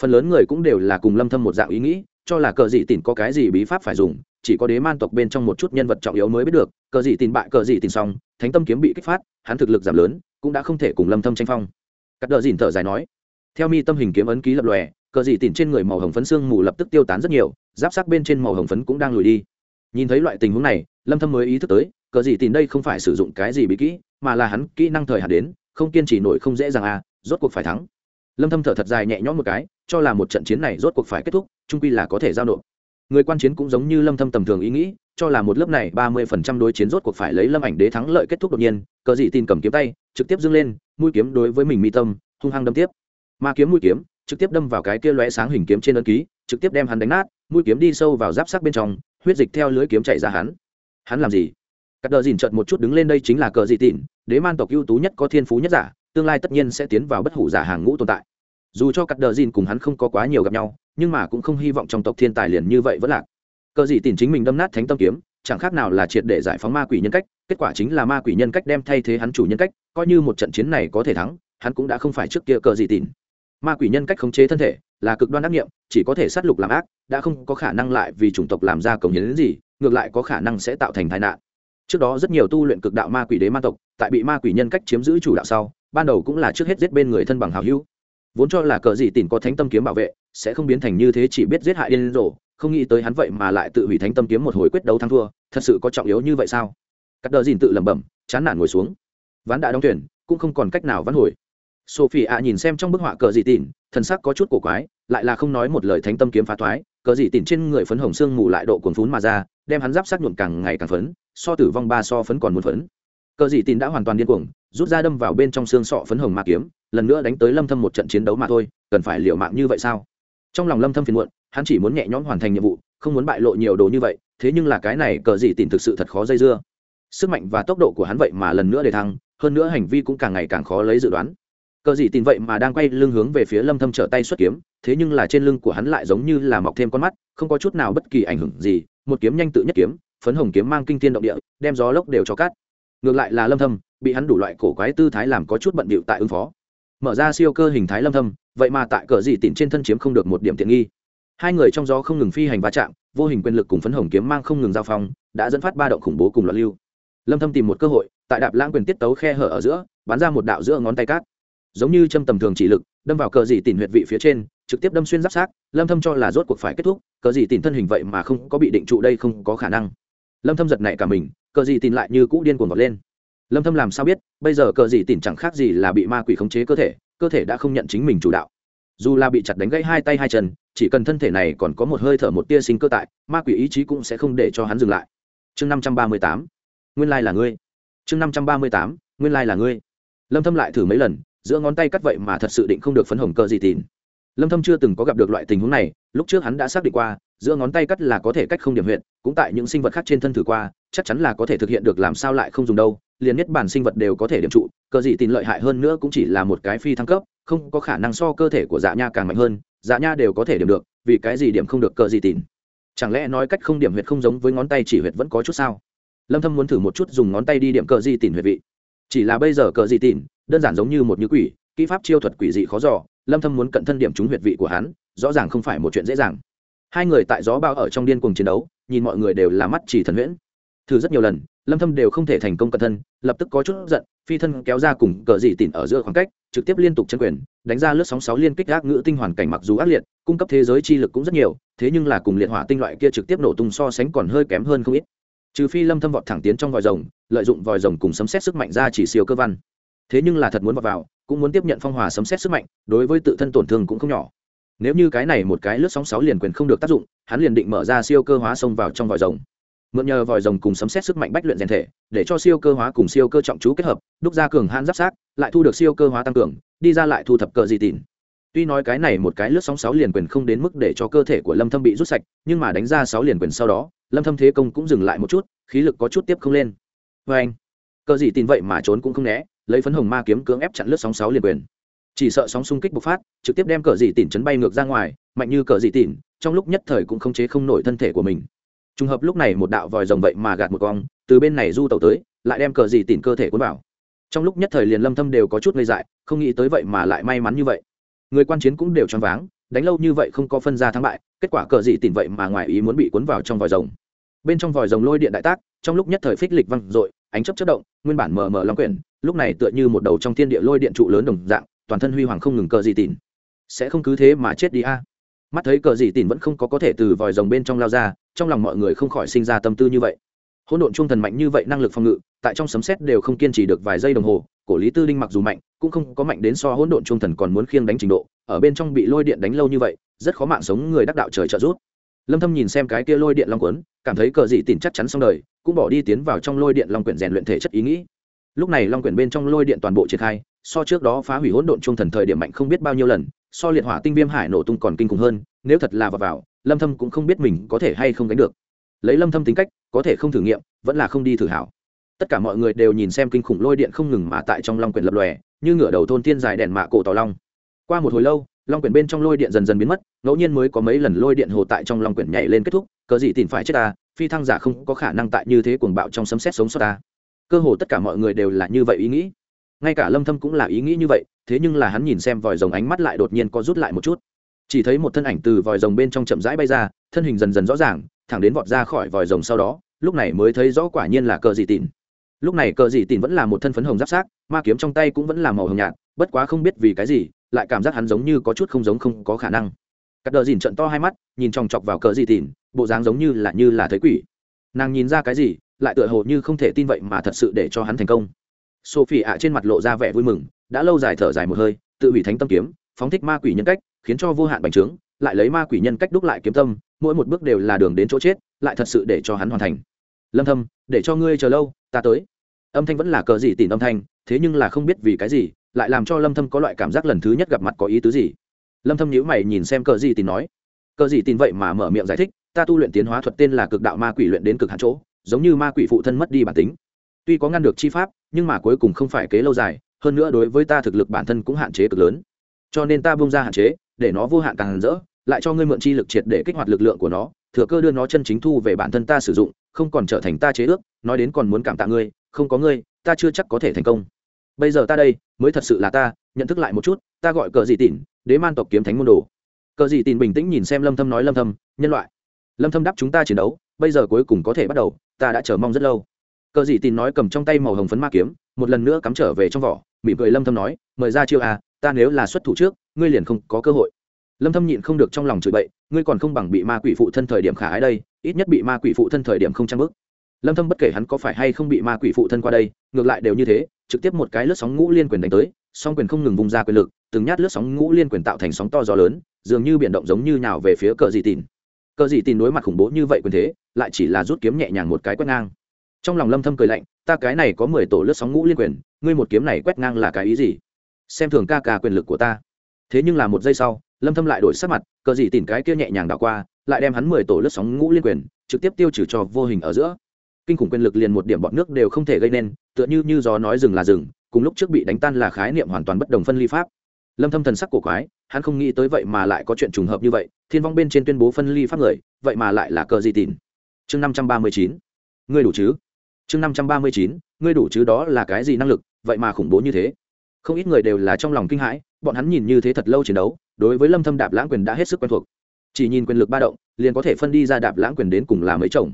Phần lớn người cũng đều là cùng lâm thâm một dạng ý nghĩ, cho là cờ dị tìn có cái gì bí pháp phải dùng, chỉ có đế man tộc bên trong một chút nhân vật trọng yếu mới biết được, cờ dị tìn bại cờ dị tìn xong, thánh tâm kiếm bị kích phát, hắn thực lực giảm lớn, cũng đã không thể cùng lâm thâm tranh phong. Cắt đờ dìn thở dài nói, theo mi tâm hình kiếm ấn ký lập lòe, cờ dị tìn trên người màu hồng phấn xương mù lập tức tiêu tán rất nhiều, giáp sắc bên trên màu hồng phấn cũng đang lùi đi nhìn thấy loại tình huống này, lâm thâm mới ý thức tới, cờ gì tìm đây không phải sử dụng cái gì bí kỹ, mà là hắn kỹ năng thời hạn đến, không kiên trì nổi không dễ dàng à rốt cuộc phải thắng. Lâm thâm thở thật dài nhẹ nhõm một cái, cho là một trận chiến này rốt cuộc phải kết thúc trung quy là có thể giao nộp. Người quan chiến cũng giống như lâm thâm tầm thường ý nghĩ, cho là một lớp này 30% đối chiến rốt cuộc phải lấy lâm ảnh đế thắng lợi kết thúc đột nhiên, cờ gì tin cầm kiếm tay, trực tiếp dưng lên, mũi kiếm đối với mình mi tâm, hung hăng đâm tiếp. Ma kiếm mũi kiếm, trực tiếp đâm vào cái kia lóe sáng hình kiếm trên ấn ký, trực tiếp đem hắn đánh nát, mũi kiếm đi sâu vào giáp sắc bên trong huyết dịch theo lưới kiếm chạy ra hắn. Hắn làm gì? Cắt đờ dìn trợt một chút đứng lên đây chính là cờ dị tịn, đế man tộc ưu tú nhất có thiên phú nhất giả, tương lai tất nhiên sẽ tiến vào bất hủ giả hàng ngũ tồn tại. Dù cho cắt đờ dìn cùng hắn không có quá nhiều gặp nhau, nhưng mà cũng không hy vọng trong tộc thiên tài liền như vậy vẫn lạc. Cờ dị tịn chính mình đâm nát thánh tâm kiếm, chẳng khác nào là triệt để giải phóng ma quỷ nhân cách, kết quả chính là ma quỷ nhân cách đem thay thế hắn chủ nhân cách, coi như một trận chiến này có thể thắng, hắn cũng đã không phải trước kia cờ dị tịn. Ma quỷ nhân cách khống chế thân thể là cực đoan ác nghiệm chỉ có thể sát lục làm ác đã không có khả năng lại vì chủng tộc làm ra cống hiến gì ngược lại có khả năng sẽ tạo thành tai nạn. Trước đó rất nhiều tu luyện cực đạo ma quỷ đế ma tộc tại bị ma quỷ nhân cách chiếm giữ chủ đạo sau ban đầu cũng là trước hết giết bên người thân bằng hào hữu. Vốn cho là cờ gì tìm có thánh tâm kiếm bảo vệ sẽ không biến thành như thế chỉ biết giết hại điên rồ không nghĩ tới hắn vậy mà lại tự hủy thánh tâm kiếm một hồi quyết đấu thắng thua thật sự có trọng yếu như vậy sao? Cắt đờ dìn tự lẩm bẩm chán nản ngồi xuống. Ván đã đóng thuyền, cũng không còn cách nào vắn hồi sophie ạ nhìn xem trong bức họa cờ dị tỉn thần sắc có chút cổ quái, lại là không nói một lời thánh tâm kiếm phá thoái, cờ dị tỉn trên người phấn hồng xương mù lại độ cuồng phún mà ra, đem hắn giáp sát nhuộm càng ngày càng phấn, so tử vong ba so phấn còn muốn phấn. Cờ dị tỉn đã hoàn toàn điên cuồng, rút ra đâm vào bên trong xương sọ phấn hồng ma kiếm, lần nữa đánh tới lâm thâm một trận chiến đấu mà thôi, cần phải liều mạng như vậy sao? Trong lòng lâm thâm phiền muộn, hắn chỉ muốn nhẹ nhõm hoàn thành nhiệm vụ, không muốn bại lộ nhiều đồ như vậy, thế nhưng là cái này cờ dị tìm thực sự thật khó dây dưa. Sức mạnh và tốc độ của hắn vậy mà lần nữa để thăng, hơn nữa hành vi cũng càng ngày càng khó lấy dự đoán cờ gì tin vậy mà đang quay lưng hướng về phía lâm thâm trở tay xuất kiếm, thế nhưng là trên lưng của hắn lại giống như là mọc thêm con mắt, không có chút nào bất kỳ ảnh hưởng gì, một kiếm nhanh tự nhất kiếm, phấn hồng kiếm mang kinh thiên động địa, đem gió lốc đều cho cắt. Ngược lại là lâm thâm, bị hắn đủ loại cổ quái tư thái làm có chút bận bịu tại ứng phó. Mở ra siêu cơ hình thái lâm thâm, vậy mà tại cờ dị tin trên thân chiếm không được một điểm tiện nghi. Hai người trong gió không ngừng phi hành va chạm, vô hình quyền lực cùng phấn hồng kiếm mang không ngừng giao phong, đã dẫn phát ba động khủng bố cùng loạn lưu. Lâm thâm tìm một cơ hội, tại đạp lãng quyền tiết tấu khe hở ở giữa, bắn ra một đạo giữa ngón tay cát giống như châm tầm thường chỉ lực, đâm vào cờ dị tìm huyệt vị phía trên, trực tiếp đâm xuyên giáp sát lâm thâm cho là rốt cuộc phải kết thúc. Cờ dị tìm thân hình vậy mà không có bị định trụ đây không có khả năng. Lâm thâm giật nảy cả mình, cờ dị tìm lại như cũ điên cuồng vọt lên. Lâm thâm làm sao biết, bây giờ cờ dị tìm chẳng khác gì là bị ma quỷ khống chế cơ thể cơ thể đã không nhận chính mình chủ đạo. Dù là bị chặt đánh gãy hai tay hai chân, chỉ cần thân thể này còn có một hơi thở một tia sinh cơ tại, ma quỷ ý chí cũng sẽ không để cho hắn dừng lại. Chương 538 nguyên lai là ngươi. Chương 538 nguyên lai là ngươi. Lâm thâm lại thử mấy lần giữa ngón tay cắt vậy mà thật sự định không được phấn hồng cơ gì tìm. Lâm thâm chưa từng có gặp được loại tình huống này, lúc trước hắn đã xác định qua, giữa ngón tay cắt là có thể cách không điểm huyện cũng tại những sinh vật khác trên thân thử qua, chắc chắn là có thể thực hiện được làm sao lại không dùng đâu, liền nhất bản sinh vật đều có thể điểm trụ, cơ gì tin lợi hại hơn nữa cũng chỉ là một cái phi thăng cấp, không có khả năng so cơ thể của dạ nha càng mạnh hơn dạ nha đều có thể điểm được, vì cái gì điểm không được cơ gì tin chẳng lẽ nói cách không điểm huyệt không giống với ngón tay chỉ huyệt vẫn có chút sao? Lâm thâm muốn thử một chút dùng ngón tay đi điểm cờ di tỉn huyệt vị. Chỉ là bây giờ cờ di tỉn đơn giản giống như một như quỷ, kỹ pháp chiêu thuật quỷ dị khó dò, lâm thâm muốn cận thân điểm trúng huyệt vị của hắn, rõ ràng không phải một chuyện dễ dàng. Hai người tại gió bao ở trong điên cuồng chiến đấu, nhìn mọi người đều là mắt chỉ thần huyễn. Thử rất nhiều lần, lâm thâm đều không thể thành công cận thân, lập tức có chút giận, phi thân kéo ra cùng cờ dị tỉn ở giữa khoảng cách, trực tiếp liên tục chân quyền, đánh ra lướt sóng sáu liên kích ác ngữ tinh hoàn cảnh mặc dù ác liệt, cung cấp thế giới chi lực cũng rất nhiều, thế nhưng là cùng liệt hỏa tinh loại kia trực tiếp nổ tung so sánh còn hơi kém hơn không ít. Trừ phi lâm thâm vọt thẳng tiến trong vòi rồng, lợi dụng vòi rồng cùng sấm xét sức mạnh ra chỉ siêu cơ văn thế nhưng là thật muốn vào vào, cũng muốn tiếp nhận phong hòa sấm xét sức mạnh, đối với tự thân tổn thương cũng không nhỏ. Nếu như cái này một cái lướt sóng sáu liền quyền không được tác dụng, hắn liền định mở ra siêu cơ hóa xông vào trong vòi rồng. Mượn nhờ vòi rồng cùng sấm xét sức mạnh bách luyện rèn thể, để cho siêu cơ hóa cùng siêu cơ trọng chú kết hợp, đúc ra cường hãn giáp sát, lại thu được siêu cơ hóa tăng cường, đi ra lại thu thập cờ gì tìn tuy nói cái này một cái lướt sóng sáu liền quyền không đến mức để cho cơ thể của lâm thâm bị rút sạch, nhưng mà đánh ra sáu liền quyền sau đó, lâm thâm thế công cũng dừng lại một chút, khí lực có chút tiếp không lên. Với anh. Cờ gì tin vậy mà trốn cũng không né lấy phấn hồng ma kiếm cưỡng ép chặn lướt sóng sáu liền quyền. Chỉ sợ sóng xung kích bộc phát, trực tiếp đem cờ dị tỉn chấn bay ngược ra ngoài, mạnh như cờ dị tỉn, trong lúc nhất thời cũng không chế không nổi thân thể của mình. Trùng hợp lúc này một đạo vòi rồng vậy mà gạt một cong, từ bên này du tàu tới, lại đem cờ dị tỉn cơ thể cuốn vào. Trong lúc nhất thời liền lâm thâm đều có chút ngây dại, không nghĩ tới vậy mà lại may mắn như vậy. Người quan chiến cũng đều choáng váng, đánh lâu như vậy không có phân ra thắng bại, kết quả cờ dị tỉn vậy mà ngoài ý muốn bị cuốn vào trong vòi rồng. Bên trong vòi rồng lôi điện đại tác, trong lúc nhất thời phích lịch văng dội ánh chấp chất động, nguyên bản mờ mờ long quyển, lúc này tựa như một đầu trong thiên địa lôi điện trụ lớn đồng dạng, toàn thân huy hoàng không ngừng cờ dị tìn sẽ không cứ thế mà chết đi a. Mắt thấy cờ dị tìn vẫn không có có thể từ vòi rồng bên trong lao ra, trong lòng mọi người không khỏi sinh ra tâm tư như vậy. Hỗn độn trung thần mạnh như vậy năng lực phòng ngự, tại trong sấm xét đều không kiên trì được vài giây đồng hồ, cổ lý tư đinh mặc dù mạnh, cũng không có mạnh đến so hỗn độn trung thần còn muốn khiêng đánh trình độ, ở bên trong bị lôi điện đánh lâu như vậy, rất khó mạng sống người đắc đạo trời trợ giúp lâm thâm nhìn xem cái kia lôi điện long quấn, cảm thấy cờ dị tỉn chắc chắn xong đời cũng bỏ đi tiến vào trong lôi điện long quyển rèn luyện thể chất ý nghĩ. Lúc này long quyển bên trong lôi điện toàn bộ triển khai so trước đó phá hủy hỗn độn trung thần thời điểm mạnh không biết bao nhiêu lần so liệt hỏa tinh viêm hải nổ tung còn kinh khủng hơn nếu thật là vào, vào lâm thâm cũng không biết mình có thể hay không đánh được. Lấy lâm thâm tính cách có thể không thử nghiệm vẫn là không đi thử hảo. Tất cả mọi người đều nhìn xem kinh khủng lôi điện không ngừng mà tại trong long quyển lập lòe như ngửa đầu thôn tiên dài đèn mạ cổ tỏ long. Qua một hồi lâu long quyển bên trong lôi điện dần dần biến mất, ngẫu nhiên mới có mấy lần lôi điện hồ tại trong long quyển nhảy lên kết thúc, cớ gì tìm phải chết ta, phi thăng giả không có khả năng tại như thế cuồng bạo trong sấm xét sống sót ta. Cơ hồ tất cả mọi người đều là như vậy ý nghĩ. Ngay cả lâm thâm cũng là ý nghĩ như vậy, thế nhưng là hắn nhìn xem vòi rồng ánh mắt lại đột nhiên có rút lại một chút. Chỉ thấy một thân ảnh từ vòi rồng bên trong chậm rãi bay ra, thân hình dần dần rõ ràng, thẳng đến vọt ra khỏi vòi rồng sau đó, lúc này mới thấy rõ quả nhiên là cờ dị tìn lúc này cờ dị tìn vẫn là một thân phấn hồng giáp sát ma kiếm trong tay cũng vẫn là màu hồng nhạt, bất quá không biết vì cái gì lại cảm giác hắn giống như có chút không giống không có khả năng. Cắt đờ dìn trận to hai mắt, nhìn chòng chọc vào cờ gì tìn, bộ dáng giống như là như là thấy quỷ. Nàng nhìn ra cái gì, lại tựa hồ như không thể tin vậy mà thật sự để cho hắn thành công. Sophie ạ trên mặt lộ ra vẻ vui mừng, đã lâu dài thở dài một hơi, tự hủy thánh tâm kiếm, phóng thích ma quỷ nhân cách, khiến cho vô hạn bành trướng, lại lấy ma quỷ nhân cách đúc lại kiếm tâm, mỗi một bước đều là đường đến chỗ chết, lại thật sự để cho hắn hoàn thành. Lâm thâm, để cho ngươi chờ lâu, ta tới. Âm thanh vẫn là cờ gì tìm âm thanh, thế nhưng là không biết vì cái gì lại làm cho lâm thâm có loại cảm giác lần thứ nhất gặp mặt có ý tứ gì lâm thâm nhíu mày nhìn xem cờ gì tin nói cờ gì tin vậy mà mở miệng giải thích ta tu luyện tiến hóa thuật tên là cực đạo ma quỷ luyện đến cực hạn chỗ giống như ma quỷ phụ thân mất đi bản tính tuy có ngăn được chi pháp nhưng mà cuối cùng không phải kế lâu dài hơn nữa đối với ta thực lực bản thân cũng hạn chế cực lớn cho nên ta buông ra hạn chế để nó vô hạn càng rỡ lại cho ngươi mượn chi lực triệt để kích hoạt lực lượng của nó thừa cơ đưa nó chân chính thu về bản thân ta sử dụng không còn trở thành ta chế ước nói đến còn muốn cảm tạ ngươi không có ngươi ta chưa chắc có thể thành công bây giờ ta đây, mới thật sự là ta, nhận thức lại một chút, ta gọi cờ dị tỉn, đế man tộc kiếm thánh môn đồ. Cờ dị tỉn bình tĩnh nhìn xem lâm thâm nói lâm thâm, nhân loại, lâm thâm đáp chúng ta chiến đấu, bây giờ cuối cùng có thể bắt đầu, ta đã chờ mong rất lâu. Cờ dị tỉn nói cầm trong tay màu hồng phấn ma kiếm, một lần nữa cắm trở về trong vỏ, mỉm cười lâm thâm nói, mời ra chiêu à ta nếu là xuất thủ trước, ngươi liền không có cơ hội. Lâm thâm nhịn không được trong lòng chửi bậy, ngươi còn không bằng bị ma quỷ phụ thân thời điểm khả ái đây, ít nhất bị ma quỷ phụ thân thời điểm không trang bước. Lâm thâm bất kể hắn có phải hay không bị ma quỷ phụ thân qua đây, ngược lại đều như thế trực tiếp một cái lướt sóng ngũ liên quyền đánh tới, song quyền không ngừng vung ra quyền lực, từng nhát lướt sóng ngũ liên quyền tạo thành sóng to gió lớn, dường như biển động giống như nhào về phía cờ dị tìn. Cờ dị tìn đối mặt khủng bố như vậy quyền thế, lại chỉ là rút kiếm nhẹ nhàng một cái quét ngang. Trong lòng lâm thâm cười lạnh, ta cái này có 10 tổ lướt sóng ngũ liên quyền, ngươi một kiếm này quét ngang là cái ý gì? Xem thường ca ca quyền lực của ta. Thế nhưng là một giây sau, lâm thâm lại đổi sắc mặt, cờ dị tìn cái kia nhẹ nhàng đảo qua, lại đem hắn 10 tổ lướt sóng ngũ liên quyền trực tiếp tiêu trừ cho vô hình ở giữa kinh khủng quyền lực liền một điểm bọt nước đều không thể gây nên, tựa như như gió nói rừng là rừng, cùng lúc trước bị đánh tan là khái niệm hoàn toàn bất đồng phân ly pháp. Lâm thâm thần sắc cổ quái, hắn không nghĩ tới vậy mà lại có chuyện trùng hợp như vậy, thiên vong bên trên tuyên bố phân ly pháp người, vậy mà lại là cờ gì tìn chương 539 ngươi đủ chứ? Chương 539 ngươi đủ chứ đó là cái gì năng lực, vậy mà khủng bố như thế. Không ít người đều là trong lòng kinh hãi, bọn hắn nhìn như thế thật lâu chiến đấu, đối với lâm thâm đạp lãng quyền đã hết sức quen thuộc. Chỉ nhìn quyền lực ba động, liền có thể phân đi ra đạp lãng quyền đến cùng là mấy chồng.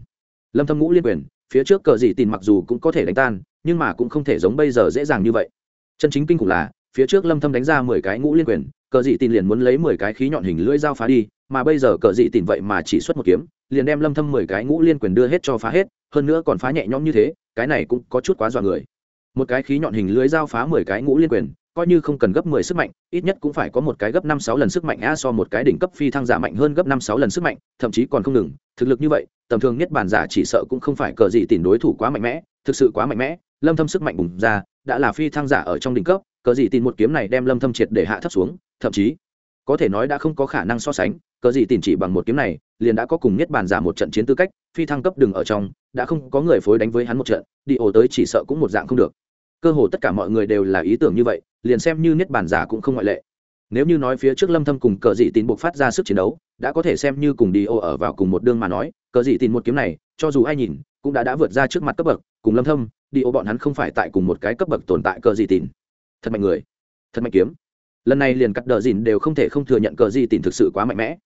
Lâm thâm ngũ liên quyền phía trước cờ dị tin mặc dù cũng có thể đánh tan, nhưng mà cũng không thể giống bây giờ dễ dàng như vậy. Chân chính kinh khủng là, phía trước lâm thâm đánh ra 10 cái ngũ liên quyền, cờ dị tin liền muốn lấy 10 cái khí nhọn hình lưỡi dao phá đi, mà bây giờ cờ dị tin vậy mà chỉ xuất một kiếm, liền đem lâm thâm 10 cái ngũ liên quyền đưa hết cho phá hết, hơn nữa còn phá nhẹ nhõm như thế, cái này cũng có chút quá dọa người. Một cái khí nhọn hình lưỡi dao phá 10 cái ngũ liên quyền coi như không cần gấp 10 sức mạnh, ít nhất cũng phải có một cái gấp 5 6 lần sức mạnh a so một cái đỉnh cấp phi thăng giả mạnh hơn gấp 5 6 lần sức mạnh, thậm chí còn không ngừng, thực lực như vậy, tầm thường nhất bản giả chỉ sợ cũng không phải cờ gì tìm đối thủ quá mạnh mẽ, thực sự quá mạnh mẽ, Lâm Thâm sức mạnh bùng ra, đã là phi thăng giả ở trong đỉnh cấp, cờ gì tìm một kiếm này đem Lâm Thâm triệt để hạ thấp xuống, thậm chí có thể nói đã không có khả năng so sánh, cờ gì tìm chỉ bằng một kiếm này, liền đã có cùng nhất bản giả một trận chiến tư cách, phi thăng cấp đừng ở trong, đã không có người phối đánh với hắn một trận, đi ổ tới chỉ sợ cũng một dạng không được. Cơ hồ tất cả mọi người đều là ý tưởng như vậy liền xem như niết bản giả cũng không ngoại lệ. Nếu như nói phía trước lâm thâm cùng cờ dị tín buộc phát ra sức chiến đấu, đã có thể xem như cùng đi ô ở vào cùng một đương mà nói, cờ dị tín một kiếm này, cho dù ai nhìn, cũng đã đã vượt ra trước mặt cấp bậc, cùng lâm thâm, đi ô bọn hắn không phải tại cùng một cái cấp bậc tồn tại cờ dị tín. Thật mạnh người, thật mạnh kiếm. Lần này liền cắt đờ dìn đều không thể không thừa nhận cờ dị tín thực sự quá mạnh mẽ.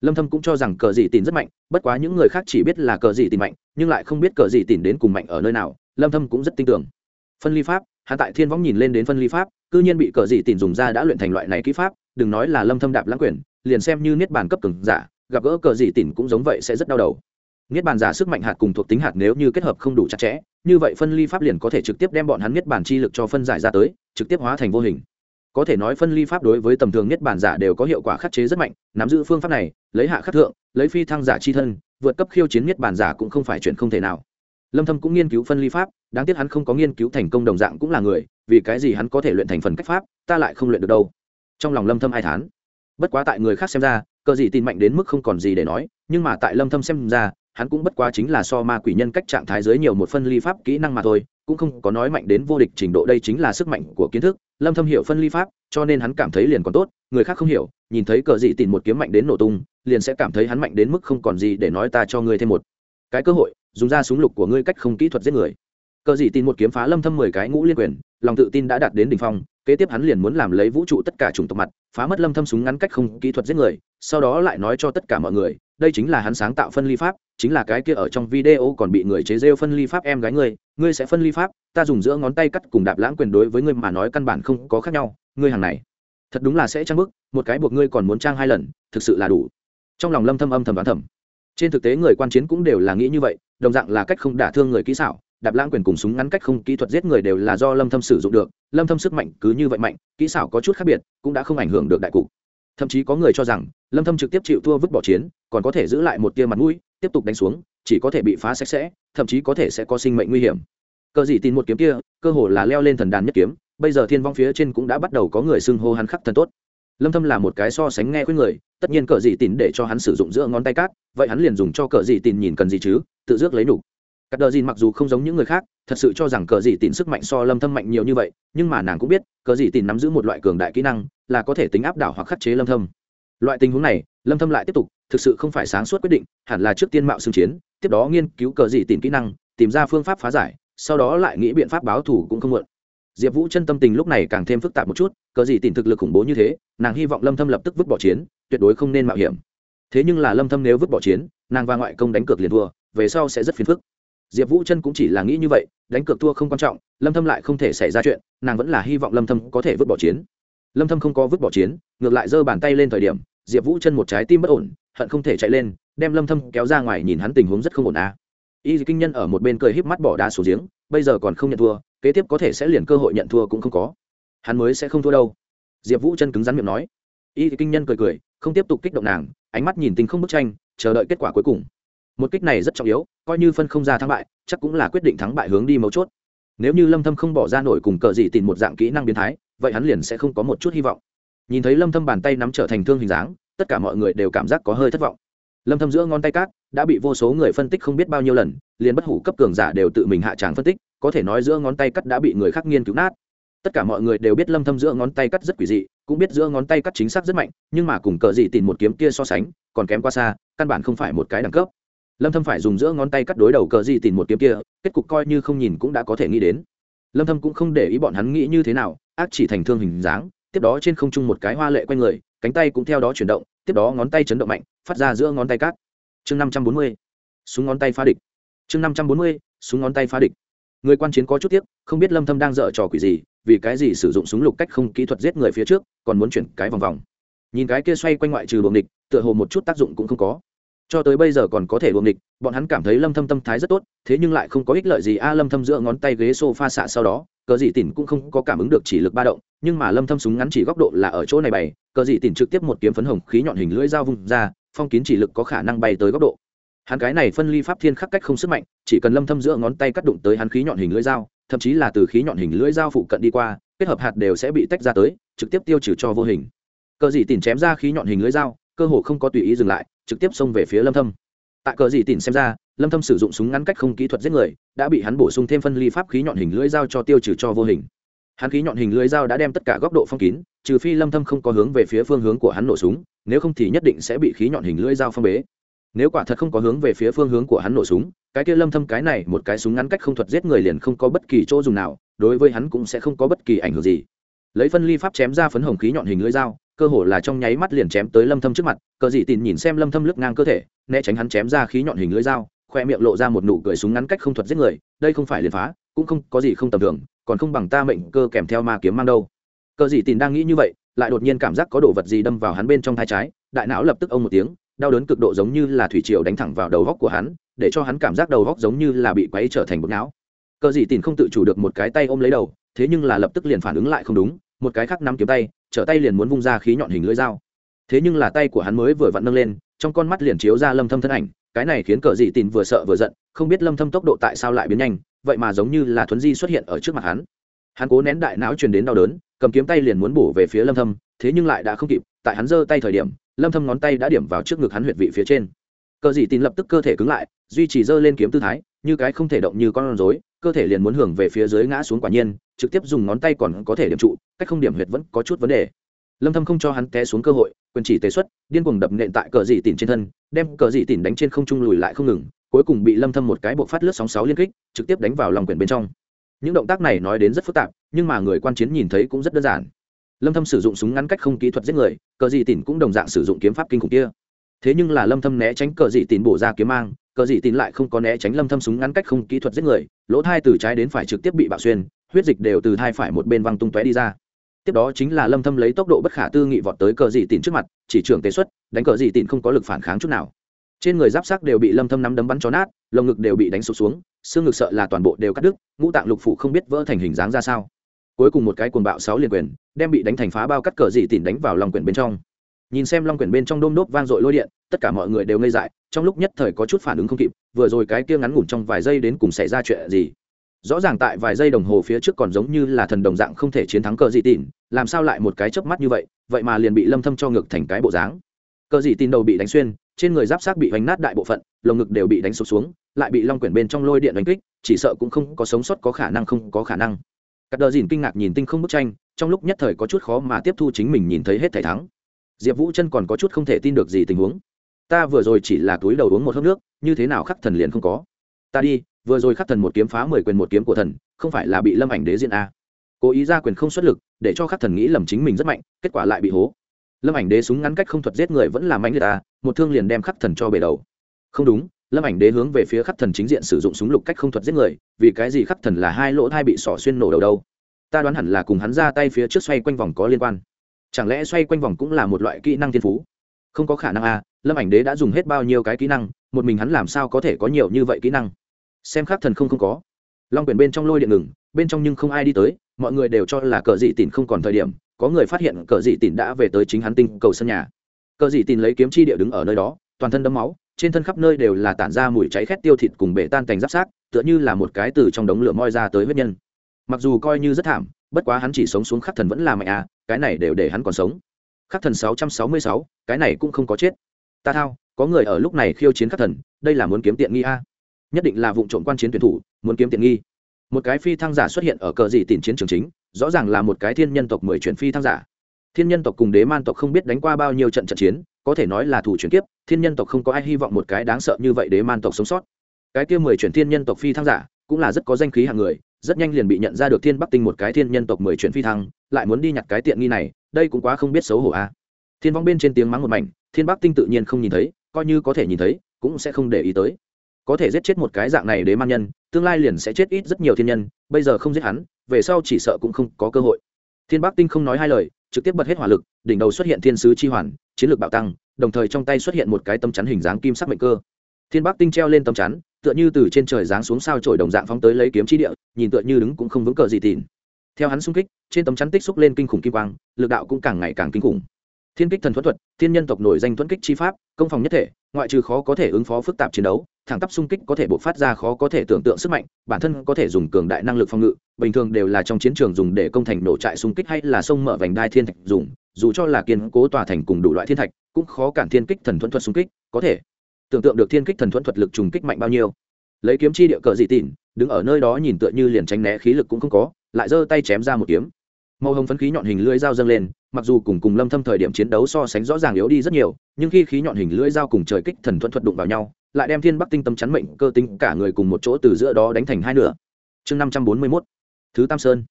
Lâm thâm cũng cho rằng cờ dị tín rất mạnh, bất quá những người khác chỉ biết là cờ dị tín mạnh, nhưng lại không biết cờ dị tín đến cùng mạnh ở nơi nào, lâm thâm cũng rất tin tưởng. Phân ly pháp hắn tại thiên võng nhìn lên đến phân ly pháp, cư nhiên bị cờ dị tìm dùng ra đã luyện thành loại này kỹ pháp, đừng nói là lâm thâm đạp lãng quyền, liền xem như niết bàn cấp cường giả, gặp gỡ cờ dị tìm cũng giống vậy sẽ rất đau đầu. Niết bàn giả sức mạnh hạt cùng thuộc tính hạt nếu như kết hợp không đủ chặt chẽ, như vậy phân ly pháp liền có thể trực tiếp đem bọn hắn niết bàn chi lực cho phân giải ra tới, trực tiếp hóa thành vô hình. Có thể nói phân ly pháp đối với tầm thường niết bàn giả đều có hiệu quả khắc chế rất mạnh, nắm giữ phương pháp này, lấy hạ khắc thượng, lấy phi thăng giả chi thân, vượt cấp khiêu chiến niết bàn giả cũng không phải chuyện không thể nào lâm thâm cũng nghiên cứu phân ly pháp, đáng tiếc hắn không có nghiên cứu thành công đồng dạng cũng là người, vì cái gì hắn có thể luyện thành phần cách pháp, ta lại không luyện được đâu. Trong lòng lâm thâm ai thán. Bất quá tại người khác xem ra, cờ gì tin mạnh đến mức không còn gì để nói, nhưng mà tại lâm thâm xem ra, hắn cũng bất quá chính là so ma quỷ nhân cách trạng thái dưới nhiều một phân ly pháp kỹ năng mà thôi, cũng không có nói mạnh đến vô địch trình độ đây chính là sức mạnh của kiến thức. Lâm thâm hiểu phân ly pháp, cho nên hắn cảm thấy liền còn tốt, người khác không hiểu, nhìn thấy cờ gì tìm một kiếm mạnh đến nổ tung, liền sẽ cảm thấy hắn mạnh đến mức không còn gì để nói ta cho ngươi thêm một cái cơ hội dùng ra súng lục của ngươi cách không kỹ thuật giết người. Cờ dị tin một kiếm phá lâm thâm mười cái ngũ liên quyền, lòng tự tin đã đạt đến đỉnh phong, kế tiếp hắn liền muốn làm lấy vũ trụ tất cả chủng tộc mặt, phá mất lâm thâm súng ngắn cách không kỹ thuật giết người, sau đó lại nói cho tất cả mọi người, đây chính là hắn sáng tạo phân ly pháp, chính là cái kia ở trong video còn bị người chế rêu phân ly pháp em gái ngươi ngươi sẽ phân ly pháp, ta dùng giữa ngón tay cắt cùng đạp lãng quyền đối với ngươi mà nói căn bản không có khác nhau, ngươi hàng này, thật đúng là sẽ trang bức một cái buộc ngươi còn muốn trang hai lần, thực sự là đủ. Trong lòng lâm thâm âm thầm đoán thầm trên thực tế người quan chiến cũng đều là nghĩ như vậy, đồng dạng là cách không đả thương người kỹ xảo, đạp lãng quyền cùng súng ngắn cách không kỹ thuật giết người đều là do lâm thâm sử dụng được, lâm thâm sức mạnh cứ như vậy mạnh, kỹ xảo có chút khác biệt, cũng đã không ảnh hưởng được đại cục. Thậm chí có người cho rằng, lâm thâm trực tiếp chịu thua vứt bỏ chiến, còn có thể giữ lại một tia mặt mũi, tiếp tục đánh xuống, chỉ có thể bị phá sạch sẽ, thậm chí có thể sẽ có sinh mệnh nguy hiểm. Cờ gì tin một kiếm kia, cơ hồ là leo lên thần đàn nhất kiếm, bây giờ thiên vong phía trên cũng đã bắt đầu có người xưng hô hắn khắc thần tốt lâm thâm là một cái so sánh nghe khuyên người, tất nhiên cờ gì tin để cho hắn sử dụng giữa ngón tay cát, vậy hắn liền dùng cho cờ gì tin nhìn cần gì chứ, tự dước lấy đủ cắt đờ dìn mặc dù không giống những người khác, thật sự cho rằng cờ gì tìm sức mạnh so lâm thâm mạnh nhiều như vậy, nhưng mà nàng cũng biết, cờ gì tìm nắm giữ một loại cường đại kỹ năng, là có thể tính áp đảo hoặc khắc chế lâm thâm. Loại tình huống này, lâm thâm lại tiếp tục, thực sự không phải sáng suốt quyết định, hẳn là trước tiên mạo xương chiến, tiếp đó nghiên cứu cờ gì tìm kỹ năng, tìm ra phương pháp phá giải, sau đó lại nghĩ biện pháp báo thù cũng không muộn diệp vũ chân tâm tình lúc này càng thêm phức tạp một chút, cờ gì tìm thực lực khủng bố như thế, nàng hy vọng lâm thâm lập tức vứt bỏ chiến, tuyệt đối không nên mạo hiểm. Thế nhưng là lâm thâm nếu vứt bỏ chiến, nàng và ngoại công đánh cược liền thua, về sau sẽ rất phiền phức. Diệp vũ chân cũng chỉ là nghĩ như vậy, đánh cược thua không quan trọng, lâm thâm lại không thể xảy ra chuyện, nàng vẫn là hy vọng lâm thâm có thể vứt bỏ chiến. Lâm thâm không có vứt bỏ chiến, ngược lại giơ bàn tay lên thời điểm, diệp vũ chân một trái tim bất ổn, hận không thể chạy lên, đem lâm thâm kéo ra ngoài nhìn hắn tình huống rất không ổn à. y kinh nhân ở một bên cười híp mắt bỏ đá xuống giếng, bây giờ còn không nhận thua kế tiếp có thể sẽ liền cơ hội nhận thua cũng không có. Hắn mới sẽ không thua đâu. Diệp vũ chân cứng rắn miệng nói. Y kinh nhân cười cười, không tiếp tục kích động nàng, ánh mắt nhìn tình không bức tranh, chờ đợi kết quả cuối cùng. Một kích này rất trọng yếu, coi như phân không ra thắng bại, chắc cũng là quyết định thắng bại hướng đi mấu chốt. Nếu như lâm thâm không bỏ ra nổi cùng cờ gì tìm một dạng kỹ năng biến thái, vậy hắn liền sẽ không có một chút hy vọng. Nhìn thấy lâm thâm bàn tay nắm trở thành thương hình dáng, tất cả mọi người đều cảm giác có hơi thất vọng. Lâm thâm giữa ngón tay cát, đã bị vô số người phân tích không biết bao nhiêu lần, liền bất hủ cấp cường giả đều tự mình hạ tràng phân tích có thể nói giữa ngón tay cắt đã bị người khác nghiên cứu nát. Tất cả mọi người đều biết lâm thâm giữa ngón tay cắt rất quỷ dị, cũng biết giữa ngón tay cắt chính xác rất mạnh, nhưng mà cùng cờ gì tìm một kiếm kia so sánh, còn kém quá xa, căn bản không phải một cái đẳng cấp. Lâm thâm phải dùng giữa ngón tay cắt đối đầu cờ gì tìm một kiếm kia, kết cục coi như không nhìn cũng đã có thể nghĩ đến. Lâm thâm cũng không để ý bọn hắn nghĩ như thế nào, ác chỉ thành thương hình dáng, tiếp đó trên không trung một cái hoa lệ quanh người, cánh tay cũng theo đó chuyển động, tiếp đó ngón tay chấn động mạnh, phát ra giữa ngón tay cắt. Chương 540 súng ngón tay phá địch. Chương 540 súng ngón tay phá địch người quan chiến có chút tiếc, không biết lâm thâm đang dở trò quỷ gì, vì cái gì sử dụng súng lục cách không kỹ thuật giết người phía trước, còn muốn chuyển cái vòng vòng. Nhìn cái kia xoay quanh ngoại trừ buồng địch, tựa hồ một chút tác dụng cũng không có. Cho tới bây giờ còn có thể buồng địch, bọn hắn cảm thấy lâm thâm tâm thái rất tốt, thế nhưng lại không có ích lợi gì. A, lâm thâm giữa ngón tay ghế sofa xạ sau đó, cờ dị tỉn cũng không có cảm ứng được chỉ lực ba động, nhưng mà lâm thâm súng ngắn chỉ góc độ là ở chỗ này bày, cờ dị tỉn trực tiếp một kiếm phấn hồng khí nhọn hình lưỡi dao vung ra, phong kiến chỉ lực có khả năng bay tới góc độ hắn cái này phân ly pháp thiên khắc cách không sức mạnh, chỉ cần lâm thâm giữa ngón tay cắt đụng tới hắn khí nhọn hình lưỡi dao, thậm chí là từ khí nhọn hình lưỡi dao phụ cận đi qua, kết hợp hạt đều sẽ bị tách ra tới, trực tiếp tiêu trừ cho vô hình. Cờ dị tỉn chém ra khí nhọn hình lưỡi dao, cơ hồ không có tùy ý dừng lại, trực tiếp xông về phía lâm thâm. Tại cờ dị tỉn xem ra, lâm thâm sử dụng súng ngắn cách không kỹ thuật giết người, đã bị hắn bổ sung thêm phân ly pháp khí nhọn hình lưỡi dao cho tiêu trừ cho vô hình. Hắn khí nhọn hình lưỡi dao đã đem tất cả góc độ phong kín, trừ phi lâm thâm không có hướng về phía phương hướng của hắn nổ súng, nếu không thì nhất định sẽ bị khí nhọn hình lưỡi dao phong bế nếu quả thật không có hướng về phía phương hướng của hắn nổ súng, cái kia lâm thâm cái này một cái súng ngắn cách không thuật giết người liền không có bất kỳ chỗ dùng nào, đối với hắn cũng sẽ không có bất kỳ ảnh hưởng gì. Lấy phân ly pháp chém ra phấn hồng khí nhọn hình lưỡi dao, cơ hồ là trong nháy mắt liền chém tới lâm thâm trước mặt, cờ dị tịn nhìn xem lâm thâm lướt ngang cơ thể, né tránh hắn chém ra khí nhọn hình lưỡi dao, khoe miệng lộ ra một nụ cười súng ngắn cách không thuật giết người, đây không phải liền phá, cũng không có gì không tầm thường, còn không bằng ta mệnh cơ kèm theo ma kiếm mang đâu. Cờ dị tịn đang nghĩ như vậy, lại đột nhiên cảm giác có đồ vật gì đâm vào hắn bên trong thai trái, đại não lập tức ông một tiếng đau đớn cực độ giống như là thủy triều đánh thẳng vào đầu góc của hắn, để cho hắn cảm giác đầu góc giống như là bị quấy trở thành bột não. Cờ dị tìm không tự chủ được một cái tay ôm lấy đầu, thế nhưng là lập tức liền phản ứng lại không đúng, một cái khác nắm kiếm tay, trở tay liền muốn vung ra khí nhọn hình lưỡi dao. Thế nhưng là tay của hắn mới vừa vặn nâng lên, trong con mắt liền chiếu ra lâm thâm thân ảnh, cái này khiến cờ dị tìm vừa sợ vừa giận, không biết lâm thâm tốc độ tại sao lại biến nhanh, vậy mà giống như là thuấn di xuất hiện ở trước mặt hắn hắn cố nén đại não truyền đến đau đớn, cầm kiếm tay liền muốn bổ về phía lâm thâm, thế nhưng lại đã không kịp, tại hắn giơ tay thời điểm, lâm thâm ngón tay đã điểm vào trước ngực hắn huyệt vị phía trên. Cờ dị tin lập tức cơ thể cứng lại, duy trì giơ lên kiếm tư thái, như cái không thể động như con rối, cơ thể liền muốn hưởng về phía dưới ngã xuống quả nhiên, trực tiếp dùng ngón tay còn có thể điểm trụ, cách không điểm huyệt vẫn có chút vấn đề. Lâm thâm không cho hắn té xuống cơ hội, quyền chỉ tế xuất, điên cuồng đập nện tại cờ dị tỉn trên thân, đem cờ dị tỉn đánh trên không trung lùi lại không ngừng, cuối cùng bị lâm thâm một cái buộc phát lướt sóng sáu liên kích, trực tiếp đánh vào lòng quyền bên trong những động tác này nói đến rất phức tạp, nhưng mà người quan chiến nhìn thấy cũng rất đơn giản. Lâm thâm sử dụng súng ngắn cách không kỹ thuật giết người, cờ dị tỉn cũng đồng dạng sử dụng kiếm pháp kinh khủng kia. Thế nhưng là lâm thâm né tránh cờ dị tỉn bổ ra kiếm mang, cờ dị tỉn lại không có né tránh lâm thâm súng ngắn cách không kỹ thuật giết người, lỗ thai từ trái đến phải trực tiếp bị bạo xuyên, huyết dịch đều từ thai phải một bên văng tung tóe đi ra. Tiếp đó chính là lâm thâm lấy tốc độ bất khả tư nghị vọt tới cờ dị tỉn trước mặt, chỉ trưởng tế xuất, đánh cờ dị tỉn không có lực phản kháng chút nào. Trên người giáp sắc đều bị lâm thâm nắm đấm bắn cho nát, lồng ngực đều bị đánh sụp xuống xương ngực sợ là toàn bộ đều cắt đứt ngũ tạng lục phủ không biết vỡ thành hình dáng ra sao. Cuối cùng một cái cuồng bạo sáu liền quyền đem bị đánh thành phá bao cắt cờ dị tỉn đánh vào lòng quyển bên trong. Nhìn xem long quyển bên trong đôm đốp vang dội lôi điện tất cả mọi người đều ngây dại trong lúc nhất thời có chút phản ứng không kịp vừa rồi cái kia ngắn ngủn trong vài giây đến cùng xảy ra chuyện gì? Rõ ràng tại vài giây đồng hồ phía trước còn giống như là thần đồng dạng không thể chiến thắng cờ dị tìn, làm sao lại một cái chớp mắt như vậy vậy mà liền bị lâm thâm cho ngược thành cái bộ dáng. Cờ dị tìn đầu bị đánh xuyên trên người giáp xác bị vành nát đại bộ phận lồng ngực đều bị đánh sụp xuống lại bị long quyển bên trong lôi điện đánh kích, chỉ sợ cũng không có sống sót có khả năng không có khả năng. Cắt đờ dìn kinh ngạc nhìn tinh không bức tranh, trong lúc nhất thời có chút khó mà tiếp thu chính mình nhìn thấy hết thảy thắng. Diệp vũ chân còn có chút không thể tin được gì tình huống. Ta vừa rồi chỉ là túi đầu uống một hớp nước, như thế nào khắc thần liền không có. Ta đi, vừa rồi khắc thần một kiếm phá mười quyền một kiếm của thần, không phải là bị lâm ảnh đế diện a cố ý ra quyền không xuất lực, để cho khắc thần nghĩ lầm chính mình rất mạnh, kết quả lại bị hố. Lâm ảnh đế súng ngắn cách không thuật giết người vẫn là mạnh người ta à, một thương liền đem khắc thần cho bể đầu. Không đúng lâm ảnh đế hướng về phía khắc thần chính diện sử dụng súng lục cách không thuật giết người, vì cái gì khắc thần là hai lỗ thai bị sỏ xuyên nổ đầu đâu? Ta đoán hẳn là cùng hắn ra tay phía trước xoay quanh vòng có liên quan. Chẳng lẽ xoay quanh vòng cũng là một loại kỹ năng thiên phú? Không có khả năng à? lâm ảnh đế đã dùng hết bao nhiêu cái kỹ năng, một mình hắn làm sao có thể có nhiều như vậy kỹ năng? Xem khắc thần không không có. Long quyển bên trong lôi điện ngừng, bên trong nhưng không ai đi tới, mọi người đều cho là cờ dị tìn không còn thời điểm, có người phát hiện cờ dị tìn đã về tới chính hắn tinh cầu sân nhà. Cờ dị tìn lấy kiếm chi địa đứng ở nơi đó, toàn thân đấm máu trên thân khắp nơi đều là tản ra mùi cháy khét tiêu thịt cùng bể tan cành giáp sát tựa như là một cái từ trong đống lửa moi ra tới huyết nhân. Mặc dù coi như rất thảm, bất quá hắn chỉ sống xuống khắc thần vẫn là mẹ à cái này đều để hắn còn sống. Khắc thần sáu trăm sáu mươi sáu, cái này cũng không có chết. Ta thao, có người ở lúc này khiêu chiến khắc thần, đây là muốn kiếm tiện nghi a. Nhất định là vụ trộm quan chiến tuyển thủ, muốn kiếm tiện nghi. Một cái phi thăng giả xuất hiện ở cờ dị tìm chiến trường chính, rõ ràng là một cái thiên nhân tộc mười chuyển phi thăng giả. Thiên nhân tộc cùng đế man tộc không biết đánh qua bao nhiêu trận trận chiến có thể nói là thủ chuyển kiếp, thiên nhân tộc không có ai hy vọng một cái đáng sợ như vậy đế man tộc sống sót. Cái kia mười chuyển thiên nhân tộc phi thăng giả, cũng là rất có danh khí hạng người, rất nhanh liền bị nhận ra được thiên bắc tinh một cái thiên nhân tộc mười chuyển phi thăng, lại muốn đi nhặt cái tiện nghi này, đây cũng quá không biết xấu hổ a thiên vong bên trên tiếng mắng một mảnh, thiên bắc tinh tự nhiên không nhìn thấy, coi như có thể nhìn thấy, cũng sẽ không để ý tới. Có thể giết chết một cái dạng này đế man nhân, tương lai liền sẽ chết ít rất nhiều thiên nhân, bây giờ không giết hắn, về sau chỉ sợ cũng không có cơ hội. Thiên bắc tinh không nói hai lời, trực tiếp bật hết hỏa lực, đỉnh đầu xuất hiện thiên sứ chi hoàn chiến lược bạo tăng, đồng thời trong tay xuất hiện một cái tâm chắn hình dáng kim sắc mệnh cơ. Thiên bắc tinh treo lên tâm chắn, tựa như từ trên trời giáng xuống sao trổi đồng dạng phóng tới lấy kiếm chi địa, nhìn tựa như đứng cũng không vững cờ gì tìn theo hắn xung kích, trên tấm chắn tích xúc lên kinh khủng kim quang, lực đạo cũng càng ngày càng kinh khủng. Thiên kích thần thuẫn thuật, thiên nhân tộc nổi danh thuẫn kích chi pháp, công phòng nhất thể, ngoại trừ khó có thể ứng phó phức tạp chiến đấu, thẳng tắp xung kích có thể bộc phát ra khó có thể tưởng tượng sức mạnh, bản thân có thể dùng cường đại năng lực phòng ngự, bình thường đều là trong chiến trường dùng để công thành nổ trại xung kích hay là sông mở vành đai thiên thạch dùng dù cho là kiên cố tòa thành cùng đủ loại thiên thạch, cũng khó cản thiên kích thần thuẫn thuật xung kích, có thể tưởng tượng được thiên kích thần thuẫn thuật lực trùng kích mạnh bao nhiêu. Lấy kiếm chi địa cờ dị tỉn đứng ở nơi đó nhìn tựa như liền tránh né khí lực cũng không có, lại giơ tay chém ra một kiếm. Màu hồng phấn khí nhọn hình lưỡi dao dâng lên, mặc dù cùng cùng lâm thâm thời điểm chiến đấu so sánh rõ ràng yếu đi rất nhiều, nhưng khi khí nhọn hình lưỡi dao cùng trời kích thần thuẫn thuật đụng vào nhau, lại đem thiên bắc tinh tâm chắn mệnh cơ tinh cả người cùng một chỗ từ giữa đó đánh thành hai nửa. Chương 541 thứ tam sơn.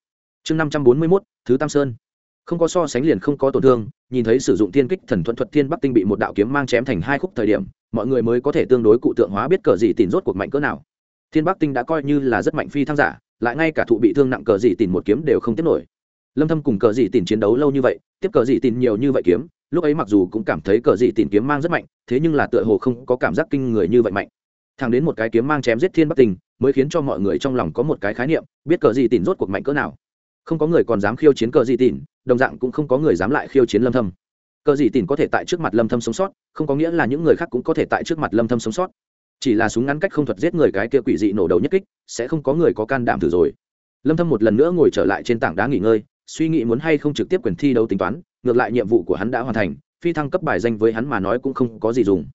Chương 541 thứ tam sơn không có so sánh liền không có tổn thương, nhìn thấy sử dụng thiên kích thần thuận thuật thiên bắc tinh bị một đạo kiếm mang chém thành hai khúc thời điểm, mọi người mới có thể tương đối cụ tượng hóa biết cờ gì tìm rốt cuộc mạnh cỡ nào. Thiên bắc tinh đã coi như là rất mạnh phi thăng giả, lại ngay cả thụ bị thương nặng cờ gì tìm một kiếm đều không tiếp nổi. Lâm thâm cùng cờ gì tìm chiến đấu lâu như vậy, tiếp cờ gì tìm nhiều như vậy kiếm, lúc ấy mặc dù cũng cảm thấy cờ gì tìm kiếm mang rất mạnh, thế nhưng là tựa hồ không có cảm giác kinh người như vậy mạnh. Thẳng đến một cái kiếm mang chém giết thiên bắc tinh, mới khiến cho mọi người trong lòng có một cái khái niệm, biết cờ gì tìm rốt cuộc mạnh cỡ nào. Không có người còn dám khiêu chiến cờ gì tìm đồng dạng cũng không có người dám lại khiêu chiến lâm thâm. Cờ gì tìm có thể tại trước mặt lâm thâm sống sót, không có nghĩa là những người khác cũng có thể tại trước mặt lâm thâm sống sót. Chỉ là súng ngắn cách không thuật giết người cái kia quỷ dị nổ đầu nhất kích, sẽ không có người có can đảm thử rồi. Lâm thâm một lần nữa ngồi trở lại trên tảng đá nghỉ ngơi, suy nghĩ muốn hay không trực tiếp quyền thi đấu tính toán, ngược lại nhiệm vụ của hắn đã hoàn thành, phi thăng cấp bài danh với hắn mà nói cũng không có gì dùng.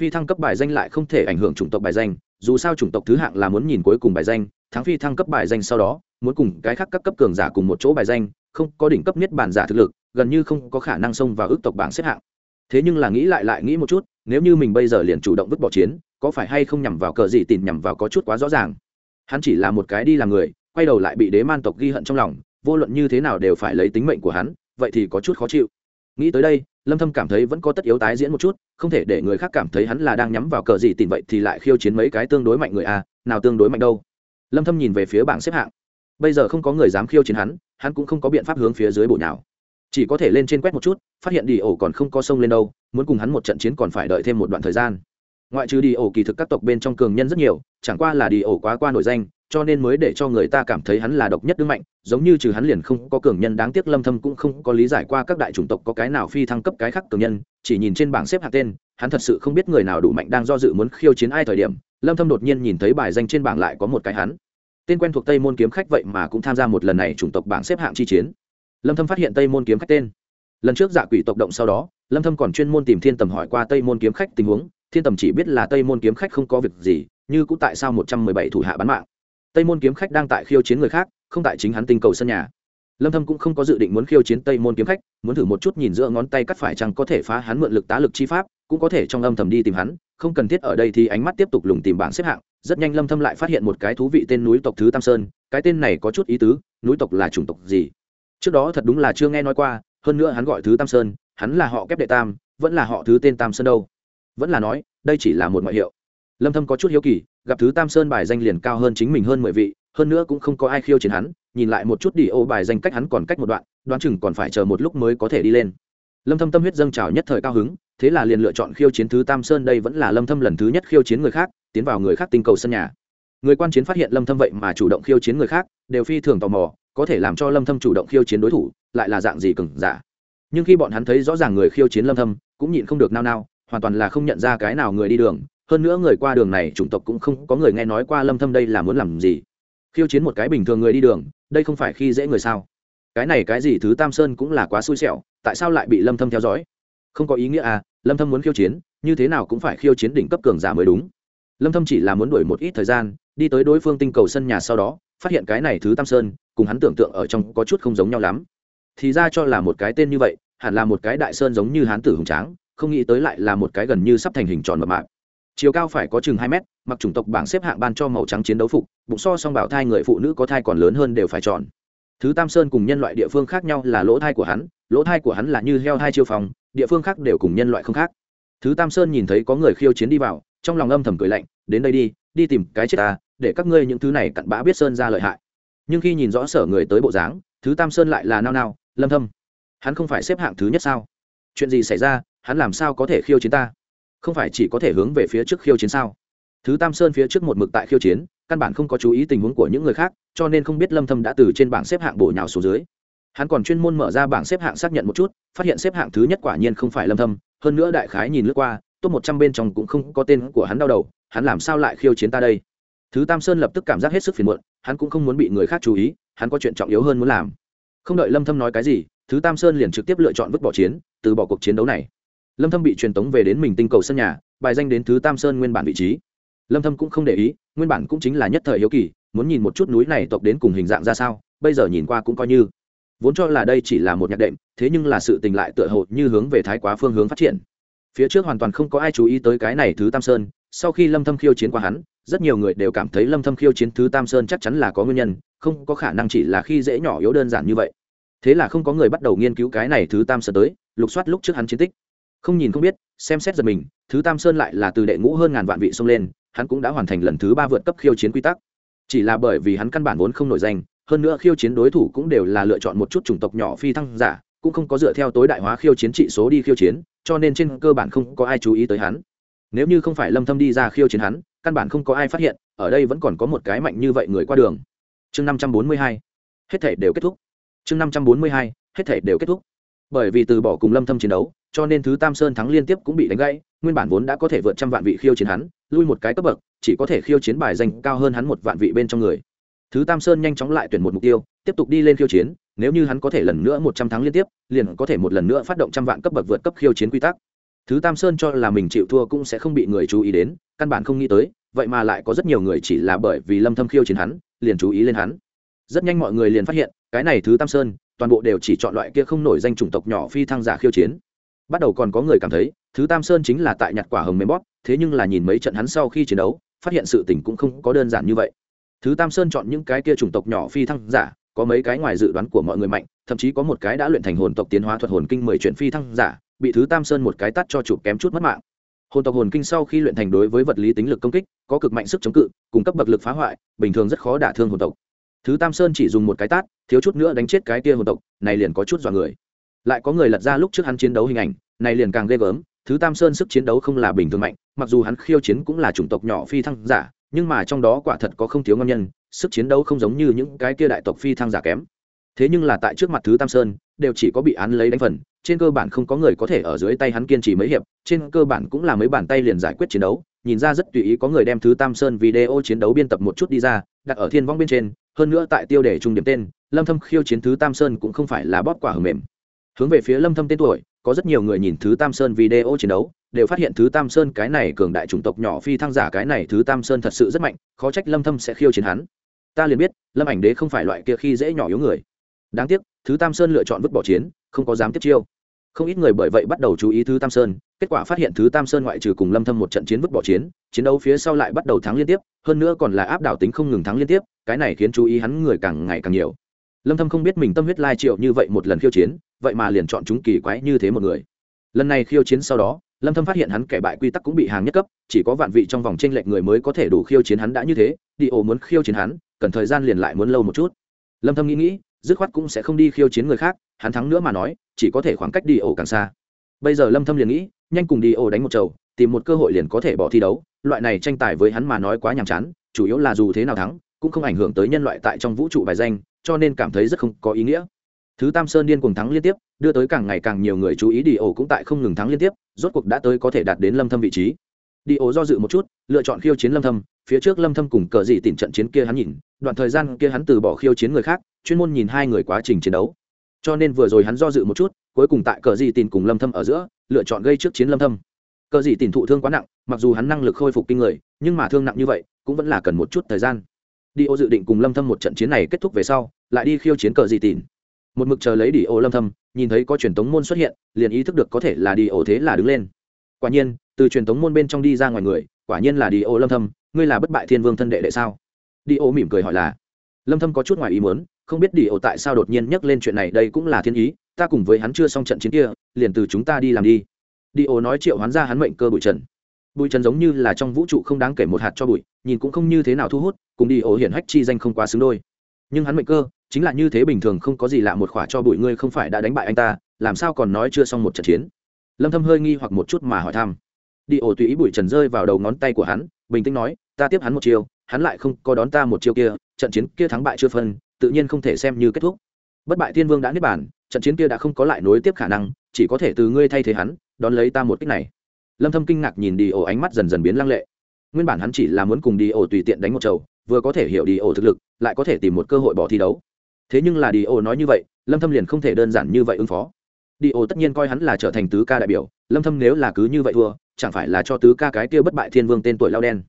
Phi thăng cấp bài danh lại không thể ảnh hưởng chủng tộc bài danh, dù sao chủng tộc thứ hạng là muốn nhìn cuối cùng bài danh, thắng phi thăng cấp bài danh sau đó muốn cùng cái khác các cấp cường giả cùng một chỗ bài danh, không có đỉnh cấp nhất bản giả thực lực, gần như không có khả năng xông vào ước tộc bảng xếp hạng. Thế nhưng là nghĩ lại lại nghĩ một chút, nếu như mình bây giờ liền chủ động vứt bỏ chiến, có phải hay không nhằm vào cờ gì tìm nhằm vào có chút quá rõ ràng? Hắn chỉ là một cái đi làm người, quay đầu lại bị đế man tộc ghi hận trong lòng, vô luận như thế nào đều phải lấy tính mệnh của hắn, vậy thì có chút khó chịu. Nghĩ tới đây, lâm thâm cảm thấy vẫn có tất yếu tái diễn một chút, không thể để người khác cảm thấy hắn là đang nhắm vào cờ gì tìm vậy thì lại khiêu chiến mấy cái tương đối mạnh người a, nào tương đối mạnh đâu. Lâm thâm nhìn về phía bảng xếp hạng bây giờ không có người dám khiêu chiến hắn hắn cũng không có biện pháp hướng phía dưới bộ nào chỉ có thể lên trên quét một chút, phát hiện đi ổ còn không có sông lên đâu, muốn cùng hắn một trận chiến còn phải đợi thêm một đoạn thời gian. Ngoại trừ đi ổ kỳ thực các tộc bên trong cường nhân rất nhiều, chẳng qua là đi ổ quá qua nổi danh, cho nên mới để cho người ta cảm thấy hắn là độc nhất đứng mạnh, giống như trừ hắn liền không có cường nhân đáng tiếc lâm thâm cũng không có lý giải qua các đại chủng tộc có cái nào phi thăng cấp cái khác cường nhân, chỉ nhìn trên bảng xếp hạng tên, hắn thật sự không biết người nào đủ mạnh đang do dự muốn khiêu chiến ai thời điểm, lâm thâm đột nhiên nhìn thấy bài danh trên bảng lại có một cái hắn tên quen thuộc tây môn kiếm khách vậy mà cũng tham gia một lần này chủng tộc bảng xếp hạng chi chiến. Lâm thâm phát hiện tây môn kiếm khách tên. Lần trước dạ quỷ tộc động sau đó, lâm thâm còn chuyên môn tìm thiên tầm hỏi qua tây môn kiếm khách tình huống, thiên tầm chỉ biết là tây môn kiếm khách không có việc gì, như cũng tại sao 117 thủ hạ bán mạng. Tây môn kiếm khách đang tại khiêu chiến người khác, không tại chính hắn tinh cầu sân nhà. Lâm thâm cũng không có dự định muốn khiêu chiến tây môn kiếm khách, muốn thử một chút nhìn giữa ngón tay cắt phải chăng có thể phá hắn mượn lực tá lực chi pháp, cũng có thể trong âm thầm đi tìm hắn, không cần thiết ở đây thì ánh mắt tiếp tục lùng tìm bảng xếp hạng rất nhanh lâm thâm lại phát hiện một cái thú vị tên núi tộc thứ tam sơn, cái tên này có chút ý tứ, núi tộc là chủng tộc gì? Trước đó thật đúng là chưa nghe nói qua, hơn nữa hắn gọi thứ tam sơn, hắn là họ kép đệ tam, vẫn là họ thứ tên tam sơn đâu? Vẫn là nói, đây chỉ là một ngoại hiệu. Lâm thâm có chút hiếu kỳ, gặp thứ tam sơn bài danh liền cao hơn chính mình hơn mười vị, hơn nữa cũng không có ai khiêu chiến hắn, nhìn lại một chút đi, ô, bài danh cách hắn còn cách một đoạn, đoán chừng còn phải chờ một lúc mới có thể đi lên. Lâm thâm tâm huyết dâng trào nhất thời cao hứng thế là liền lựa chọn khiêu chiến thứ tam sơn, đây vẫn là lâm thâm lần thứ nhất khiêu chiến người khác, tiến vào người khác tinh cầu sân nhà. Người quan chiến phát hiện lâm thâm vậy mà chủ động khiêu chiến người khác, đều phi thường tò mò, có thể làm cho lâm thâm chủ động khiêu chiến đối thủ, lại là dạng gì cứng giả nhưng khi bọn hắn thấy rõ ràng người khiêu chiến lâm thâm, cũng nhịn không được nao nao, hoàn toàn là không nhận ra cái nào người đi đường. Hơn nữa người qua đường này chủng tộc cũng không có người nghe nói qua lâm thâm đây là muốn làm gì. Khiêu chiến một cái bình thường người đi đường, đây không phải khi dễ người sao? Cái này cái gì, thứ tam sơn cũng là quá xui xẻo, tại sao lại bị lâm thâm theo dõi? Không có ý nghĩa à lâm thâm muốn khiêu chiến, như thế nào cũng phải khiêu chiến đỉnh cấp cường giả mới đúng. Lâm thâm chỉ là muốn đuổi một ít thời gian, đi tới đối phương tinh cầu sân nhà sau đó, phát hiện cái này thứ tam sơn, cùng hắn tưởng tượng ở trong có chút không giống nhau lắm. Thì ra cho là một cái tên như vậy, hẳn là một cái đại sơn giống như hán tử hùng tráng, không nghĩ tới lại là một cái gần như sắp thành hình tròn mập mạp. Chiều cao phải có chừng hai mét, mặc chủng tộc bảng xếp hạng ban cho màu trắng chiến đấu phục, bụng so song bảo thai người phụ nữ có thai còn lớn hơn đều phải tròn. Thứ tam sơn cùng nhân loại địa phương khác nhau là lỗ thai của hắn, lỗ thai của hắn là như heo thai chiêu phòng địa phương khác đều cùng nhân loại không khác. Thứ tam sơn nhìn thấy có người khiêu chiến đi vào, trong lòng âm thầm cười lạnh, đến đây đi đi tìm cái chết ta, để các ngươi những thứ này cặn bã biết sơn ra lợi hại. Nhưng khi nhìn rõ sở người tới bộ dáng, thứ tam sơn lại là nao nao, lâm thâm. Hắn không phải xếp hạng thứ nhất sao? Chuyện gì xảy ra? Hắn làm sao có thể khiêu chiến ta? Không phải chỉ có thể hướng về phía trước khiêu chiến sao? Thứ tam sơn phía trước một mực tại khiêu chiến, căn bản không có chú ý tình huống của những người khác, cho nên không biết lâm thâm đã từ trên bảng xếp hạng bổ nhào xuống dưới. Hắn còn chuyên môn mở ra bảng xếp hạng xác nhận một chút phát hiện xếp hạng thứ nhất quả nhiên không phải lâm thâm, hơn nữa đại khái nhìn lướt qua, top 100 bên trong cũng không có tên của hắn đau đầu, hắn làm sao lại khiêu chiến ta đây? Thứ tam sơn lập tức cảm giác hết sức phiền muộn, hắn cũng không muốn bị người khác chú ý, hắn có chuyện trọng yếu hơn muốn làm. Không đợi lâm thâm nói cái gì, thứ tam sơn liền trực tiếp lựa chọn vứt bỏ chiến, từ bỏ cuộc chiến đấu này. Lâm thâm bị truyền tống về đến mình tinh cầu sân nhà, bài danh đến thứ tam sơn nguyên bản vị trí. Lâm thâm cũng không để ý, nguyên bản cũng chính là nhất thời hiếu kỳ, muốn nhìn một chút núi này tộc đến cùng hình dạng ra sao, bây giờ nhìn qua cũng coi như vốn cho là đây chỉ là một nhạc đệm, thế nhưng là sự tình lại tựa hồ như hướng về thái quá phương hướng phát triển. Phía trước hoàn toàn không có ai chú ý tới cái này thứ tam sơn, sau khi lâm thâm khiêu chiến qua hắn, rất nhiều người đều cảm thấy lâm thâm khiêu chiến thứ tam sơn chắc chắn là có nguyên nhân, không có khả năng chỉ là khi dễ nhỏ yếu đơn giản như vậy. Thế là không có người bắt đầu nghiên cứu cái này thứ tam sơn tới, lục soát lúc trước hắn chiến tích. Không nhìn không biết, xem xét giật mình, thứ tam sơn lại là từ đệ ngũ hơn ngàn vạn vị xông lên, hắn cũng đã hoàn thành lần thứ ba vượt cấp khiêu chiến quy tắc. Chỉ là bởi vì hắn căn bản vốn không nổi danh hơn nữa khiêu chiến đối thủ cũng đều là lựa chọn một chút chủng tộc nhỏ phi thăng giả, cũng không có dựa theo tối đại hóa khiêu chiến trị số đi khiêu chiến, cho nên trên cơ bản không có ai chú ý tới hắn. Nếu như không phải lâm thâm đi ra khiêu chiến hắn, căn bản không có ai phát hiện, ở đây vẫn còn có một cái mạnh như vậy người qua đường. Chương 542 hết thể đều kết thúc. Chương 542 hết thể đều kết thúc. Bởi vì từ bỏ cùng lâm thâm chiến đấu, cho nên thứ tam sơn thắng liên tiếp cũng bị đánh gãy, nguyên bản vốn đã có thể vượt trăm vạn vị khiêu chiến hắn, lui một cái cấp bậc, chỉ có thể khiêu chiến bài danh cao hơn hắn một vạn vị bên trong người thứ tam sơn nhanh chóng lại tuyển một mục tiêu, tiếp tục đi lên khiêu chiến, nếu như hắn có thể lần nữa một trăm tháng liên tiếp, liền có thể một lần nữa phát động trăm vạn cấp bậc vượt cấp khiêu chiến quy tắc. Thứ tam sơn cho là mình chịu thua cũng sẽ không bị người chú ý đến, căn bản không nghĩ tới, vậy mà lại có rất nhiều người chỉ là bởi vì lâm thâm khiêu chiến hắn, liền chú ý lên hắn. Rất nhanh mọi người liền phát hiện, cái này thứ tam sơn, toàn bộ đều chỉ chọn loại kia không nổi danh chủng tộc nhỏ phi thăng giả khiêu chiến. Bắt đầu còn có người cảm thấy, thứ tam sơn chính là tại nhặt quả hồng mềm bóp, thế nhưng là nhìn mấy trận hắn sau khi chiến đấu, phát hiện sự tình cũng không có đơn giản như vậy thứ tam sơn chọn những cái kia chủng tộc nhỏ phi thăng giả, có mấy cái ngoài dự đoán của mọi người mạnh, thậm chí có một cái đã luyện thành hồn tộc tiến hóa thuật hồn kinh mười chuyện phi thăng giả, bị thứ tam sơn một cái tắt cho chụp kém chút mất mạng. Hồn tộc hồn kinh sau khi luyện thành đối với vật lý tính lực công kích, có cực mạnh sức chống cự, cung cấp bậc lực phá hoại, bình thường rất khó đả thương hồn tộc. Thứ tam sơn chỉ dùng một cái tát, thiếu chút nữa đánh chết cái kia hồn tộc, này liền có chút dọa người. Lại có người lật ra lúc trước hắn chiến đấu hình ảnh, này liền càng ghê gớm, thứ tam sơn sức chiến đấu không là bình thường mạnh, mặc dù hắn khiêu chiến cũng là chủng tộc nhỏ phi thăng giả nhưng mà trong đó quả thật có không thiếu ngâm nhân, sức chiến đấu không giống như những cái kia đại tộc phi thăng giả kém. Thế nhưng là tại trước mặt thứ tam sơn, đều chỉ có bị án lấy đánh phần, trên cơ bản không có người có thể ở dưới tay hắn kiên trì mấy hiệp, trên cơ bản cũng là mấy bàn tay liền giải quyết chiến đấu, nhìn ra rất tùy ý có người đem thứ tam sơn video chiến đấu biên tập một chút đi ra, đặt ở thiên vong bên trên, hơn nữa tại tiêu đề trung điểm tên, lâm thâm khiêu chiến thứ tam sơn cũng không phải là bóp quả hở mềm. Hướng về phía lâm thâm tên tuổi có rất nhiều người nhìn thứ tam sơn video chiến đấu, đều phát hiện thứ tam sơn cái này cường đại chủng tộc nhỏ phi thăng giả cái này thứ tam sơn thật sự rất mạnh, khó trách lâm thâm sẽ khiêu chiến hắn. Ta liền biết, lâm ảnh đế không phải loại kia khi dễ nhỏ yếu người. Đáng tiếc, thứ tam sơn lựa chọn vứt bỏ chiến, không có dám tiếp chiêu. Không ít người bởi vậy bắt đầu chú ý thứ tam sơn, kết quả phát hiện thứ tam sơn ngoại trừ cùng lâm thâm một trận chiến vứt bỏ chiến chiến đấu phía sau lại bắt đầu thắng liên tiếp, hơn nữa còn là áp đảo tính không ngừng thắng liên tiếp, cái này khiến chú ý hắn người càng ngày càng nhiều. Lâm thâm không biết mình tâm huyết lai triệu như vậy một lần khiêu chiến vậy mà liền chọn chúng kỳ quái như thế một người. Lần này khiêu chiến sau đó, lâm thâm phát hiện hắn kẻ bại quy tắc cũng bị hàng nhất cấp, chỉ có vạn vị trong vòng tranh lệch người mới có thể đủ khiêu chiến hắn đã như thế, đi ổ muốn khiêu chiến hắn, cần thời gian liền lại muốn lâu một chút. Lâm thâm nghĩ nghĩ, dứt khoát cũng sẽ không đi khiêu chiến người khác, hắn thắng nữa mà nói, chỉ có thể khoảng cách đi ổ càng xa. Bây giờ lâm thâm liền nghĩ, nhanh cùng đi ổ đánh một trầu tìm một cơ hội liền có thể bỏ thi đấu, loại này tranh tài với hắn mà nói quá nhàm chán, chủ yếu là dù thế nào thắng, cũng không ảnh hưởng tới nhân loại tại trong vũ trụ bài danh, cho nên cảm thấy rất không có ý nghĩa thứ tam sơn điên cùng thắng liên tiếp, đưa tới càng ngày càng nhiều người chú ý, đi ổ cũng tại không ngừng thắng liên tiếp, rốt cuộc đã tới có thể đạt đến lâm thâm vị trí. Đi ổ do dự một chút, lựa chọn khiêu chiến lâm thâm, phía trước lâm thâm cùng cờ dị tỉnh trận chiến kia hắn nhìn, đoạn thời gian kia hắn từ bỏ khiêu chiến người khác, chuyên môn nhìn hai người quá trình chiến đấu. Cho nên vừa rồi hắn do dự một chút, cuối cùng tại cờ dị tỉnh cùng lâm thâm ở giữa, lựa chọn gây trước chiến lâm thâm. Cờ dị tỉnh thụ thương quá nặng, mặc dù hắn năng lực khôi phục kinh người, nhưng mà thương nặng như vậy, cũng vẫn là cần một chút thời gian. Đi ô dự định cùng lâm thâm một trận chiến này kết thúc về sau, lại đi khiêu chiến cờ dị tỉnh một mực chờ lấy đi ô lâm thâm, nhìn thấy có truyền tống môn xuất hiện, liền ý thức được có thể là đi ô thế là đứng lên. Quả nhiên, từ truyền tống môn bên trong đi ra ngoài người, quả nhiên là đi ô lâm thâm, ngươi là bất bại thiên vương thân đệ đệ sao? Đi ô mỉm cười hỏi là. Lâm thâm có chút ngoài ý muốn, không biết đi ô tại sao đột nhiên nhắc lên chuyện này, đây cũng là thiên ý, ta cùng với hắn chưa xong trận chiến kia, liền từ chúng ta đi làm đi. Đi ô nói triệu hoán ra hắn mệnh cơ bụi trần. Bụi trần giống như là trong vũ trụ không đáng kể một hạt cho bụi, nhìn cũng không như thế nào thu hút, cùng đi ô hiển hách chi danh không quá xứng đôi. Nhưng hắn mệnh cơ chính là như thế bình thường không có gì lạ một khỏa cho bụi ngươi không phải đã đánh bại anh ta, làm sao còn nói chưa xong một trận chiến? Lâm thâm hơi nghi hoặc một chút mà hỏi thăm. Đi ổ tùy ý bụi trần rơi vào đầu ngón tay của hắn, bình tĩnh nói, ta tiếp hắn một chiêu, hắn lại không có đón ta một chiêu kia, trận chiến kia thắng bại chưa phân, tự nhiên không thể xem như kết thúc. Bất bại thiên vương đã niết bản trận chiến kia đã không có lại nối tiếp khả năng, chỉ có thể từ ngươi thay thế hắn, đón lấy ta một cách này. Lâm thâm kinh ngạc nhìn đi ổ ánh mắt dần dần biến lăng lệ. Nguyên bản hắn chỉ là muốn cùng đi ổ tùy tiện đánh một chầu, vừa có thể hiểu đi ổ thực lực, lại có thể tìm một cơ hội bỏ thi đấu thế nhưng là đi ô nói như vậy, lâm thâm liền không thể đơn giản như vậy ứng phó. Đi ô tất nhiên coi hắn là trở thành tứ ca đại biểu, lâm thâm nếu là cứ như vậy thua, chẳng phải là cho tứ ca cái kia bất bại thiên vương tên tuổi lao đen.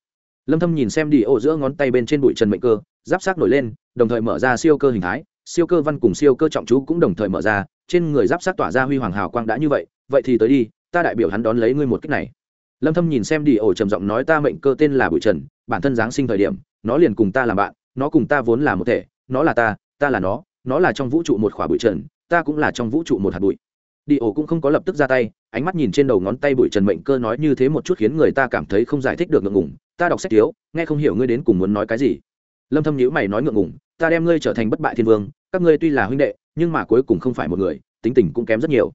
Lâm thâm nhìn xem đi ô giữa ngón tay bên trên bụi trần mệnh cơ, giáp sát nổi lên, đồng thời mở ra siêu cơ hình thái, siêu cơ văn cùng siêu cơ trọng chú cũng đồng thời mở ra, trên người giáp sát tỏa ra huy hoàng hào quang đã như vậy vậy thì tới đi, ta đại biểu hắn đón lấy ngươi một cách này. Lâm thâm nhìn xem đi ổ trầm giọng nói ta mệnh cơ tên là bụi trần, bản thân giáng sinh thời điểm, nó liền cùng ta làm bạn, nó cùng ta vốn là một thể, nó là ta ta là nó nó là trong vũ trụ một khỏa bụi trần, ta cũng là trong vũ trụ một hạt bụi. Đi ổ cũng không có lập tức ra tay, ánh mắt nhìn trên đầu ngón tay bụi trần mệnh cơ nói như thế một chút khiến người ta cảm thấy không giải thích được ngượng ngùng, ta đọc sách thiếu, nghe không hiểu ngươi đến cùng muốn nói cái gì. Lâm thâm nhíu mày nói ngượng ngùng, ta đem ngươi trở thành bất bại thiên vương, các ngươi tuy là huynh đệ, nhưng mà cuối cùng không phải một người, tính tình cũng kém rất nhiều.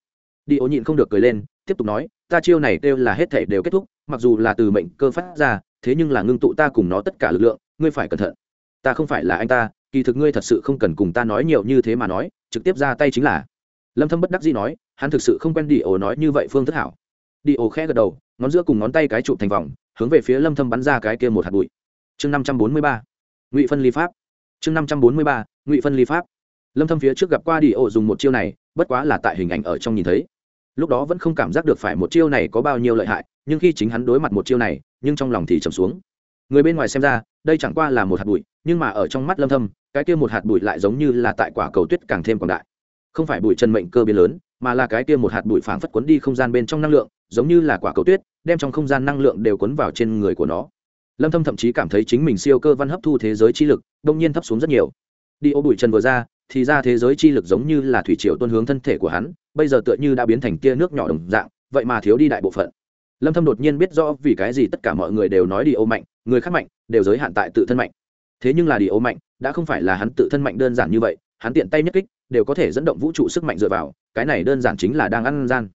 Đi ổ nhịn không được cười lên, tiếp tục nói, ta chiêu này kêu là hết thể đều kết thúc, mặc dù là từ mệnh cơ phát ra, thế nhưng là ngưng tụ ta cùng nó tất cả lực lượng, ngươi phải cẩn thận. Ta không phải là anh ta kỳ thực ngươi thật sự không cần cùng ta nói nhiều như thế mà nói, trực tiếp ra tay chính là. Lâm thâm bất đắc dĩ nói, hắn thực sự không quen đi ổ nói như vậy phương thức hảo. Đi ổ khẽ gật đầu, ngón giữa cùng ngón tay cái trụ thành vòng, hướng về phía lâm thâm bắn ra cái kia một hạt bụi. Chương 543 ngụy phân ly pháp. Chương 543 ngụy phân ly pháp. Lâm thâm phía trước gặp qua đi ổ dùng một chiêu này, bất quá là tại hình ảnh ở trong nhìn thấy. Lúc đó vẫn không cảm giác được phải một chiêu này có bao nhiêu lợi hại, nhưng khi chính hắn đối mặt một chiêu này, nhưng trong lòng thì trầm xuống người bên ngoài xem ra, đây chẳng qua là một hạt bụi, nhưng mà ở trong mắt lâm thâm, cái kia một hạt bụi lại giống như là tại quả cầu tuyết càng thêm quảng đại. Không phải bụi chân mệnh cơ biến lớn, mà là cái kia một hạt bụi phảng phất cuốn đi không gian bên trong năng lượng, giống như là quả cầu tuyết, đem trong không gian năng lượng đều cuốn vào trên người của nó. Lâm thâm thậm chí cảm thấy chính mình siêu cơ văn hấp thu thế giới chi lực, đông nhiên thấp xuống rất nhiều. Đi ô bụi chân vừa ra, thì ra thế giới chi lực giống như là thủy triều tuôn hướng thân thể của hắn, bây giờ tựa như đã biến thành tia nước nhỏ đồng dạng, vậy mà thiếu đi đại bộ phận. Lâm thâm đột nhiên biết rõ vì cái gì tất cả mọi người đều nói đi ô mạnh người khác mạnh, đều giới hạn tại tự thân mạnh. Thế nhưng là đi ô mạnh, đã không phải là hắn tự thân mạnh đơn giản như vậy, hắn tiện tay nhất kích, đều có thể dẫn động vũ trụ sức mạnh dựa vào, cái này đơn giản chính là đang ăn gian.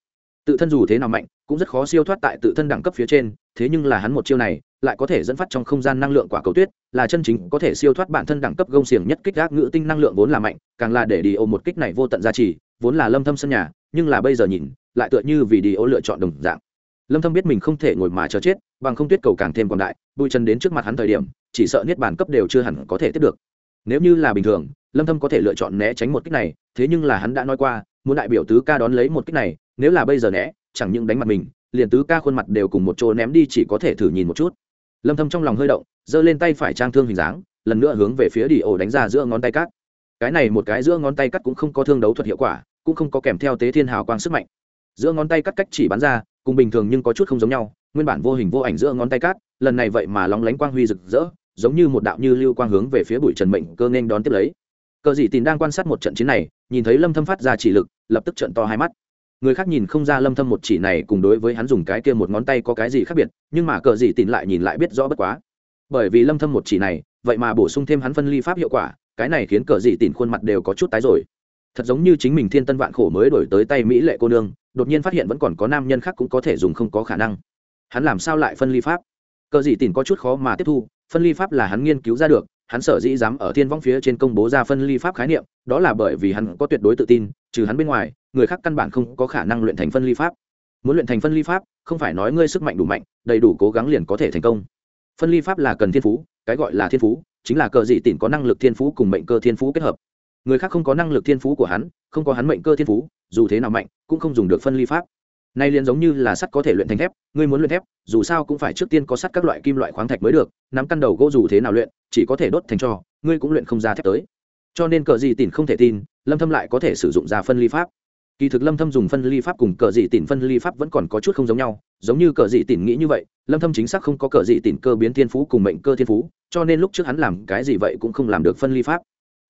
Tự thân dù thế nào mạnh, cũng rất khó siêu thoát tại tự thân đẳng cấp phía trên, thế nhưng là hắn một chiêu này, lại có thể dẫn phát trong không gian năng lượng quả cầu tuyết, là chân chính có thể siêu thoát bản thân đẳng cấp gông xiềng nhất kích gác ngữ tinh năng lượng vốn là mạnh, càng là để đi ô một kích này vô tận giá trị vốn là lâm thâm sân nhà, nhưng là bây giờ nhìn, lại tựa như vì đi ô lựa chọn đồng dạng lâm thâm biết mình không thể ngồi mà chờ chết, bằng không tuyết cầu càng thêm quảng đại, bụi chân đến trước mặt hắn thời điểm, chỉ sợ niết bàn cấp đều chưa hẳn có thể tiếp được. Nếu như là bình thường, lâm thâm có thể lựa chọn né tránh một kích này, thế nhưng là hắn đã nói qua, muốn đại biểu tứ ca đón lấy một kích này, nếu là bây giờ né, chẳng những đánh mặt mình, liền tứ ca khuôn mặt đều cùng một chỗ ném đi chỉ có thể thử nhìn một chút. Lâm thâm trong lòng hơi động, giơ lên tay phải trang thương hình dáng, lần nữa hướng về phía đi ổ đánh ra giữa ngón tay cắt. Cái này một cái giữa ngón tay cắt cũng không có thương đấu thuật hiệu quả, cũng không có kèm theo tế thiên hào quang sức mạnh. Giữa ngón tay cắt cách chỉ bắn ra cùng bình thường nhưng có chút không giống nhau nguyên bản vô hình vô ảnh giữa ngón tay cát, lần này vậy mà lóng lánh quang huy rực rỡ giống như một đạo như lưu quang hướng về phía bụi trần mệnh cơ nên đón tiếp lấy. Cờ dị tìm đang quan sát một trận chiến này nhìn thấy lâm thâm phát ra chỉ lực lập tức trận to hai mắt. Người khác nhìn không ra lâm thâm một chỉ này cùng đối với hắn dùng cái kia một ngón tay có cái gì khác biệt nhưng mà cờ dị tìm lại nhìn lại biết rõ bất quá. Bởi vì lâm thâm một chỉ này vậy mà bổ sung thêm hắn phân ly pháp hiệu quả cái này khiến cờ dị tìm khuôn mặt đều có chút tái rồi thật giống như chính mình thiên tân vạn khổ mới đổi tới tay mỹ lệ cô nương, đột nhiên phát hiện vẫn còn có nam nhân khác cũng có thể dùng không có khả năng. Hắn làm sao lại phân ly pháp? Cờ dị tìm có chút khó mà tiếp thu, phân ly pháp là hắn nghiên cứu ra được, hắn sở dĩ dám ở thiên vong phía trên công bố ra phân ly pháp khái niệm, đó là bởi vì hắn có tuyệt đối tự tin, trừ hắn bên ngoài, người khác căn bản không có khả năng luyện thành phân ly pháp. Muốn luyện thành phân ly pháp, không phải nói ngươi sức mạnh đủ mạnh, đầy đủ cố gắng liền có thể thành công. Phân ly pháp là cần thiên phú, cái gọi là thiên phú, chính là cờ dị tìm có năng lực thiên phú cùng mệnh cơ thiên phú kết hợp người khác không có năng lực thiên phú của hắn, không có hắn mệnh cơ thiên phú, dù thế nào mạnh, cũng không dùng được phân ly pháp. Nay liền giống như là sắt có thể luyện thành thép, ngươi muốn luyện thép, dù sao cũng phải trước tiên có sắt các loại kim loại khoáng thạch mới được, nắm căn đầu gỗ dù thế nào luyện, chỉ có thể đốt thành cho, ngươi cũng luyện không ra thép tới. Cho nên cờ dị tỉn không thể tin, lâm thâm lại có thể sử dụng ra phân ly pháp. Kỳ thực lâm thâm dùng phân ly pháp cùng cờ dị tỉn phân ly pháp vẫn còn có chút không giống nhau, giống như cờ dị tỉn nghĩ như vậy, lâm thâm chính xác không có cờ dị tỉn cơ biến thiên phú cùng mệnh cơ thiên phú, cho nên lúc trước hắn làm cái gì vậy cũng không làm được phân ly pháp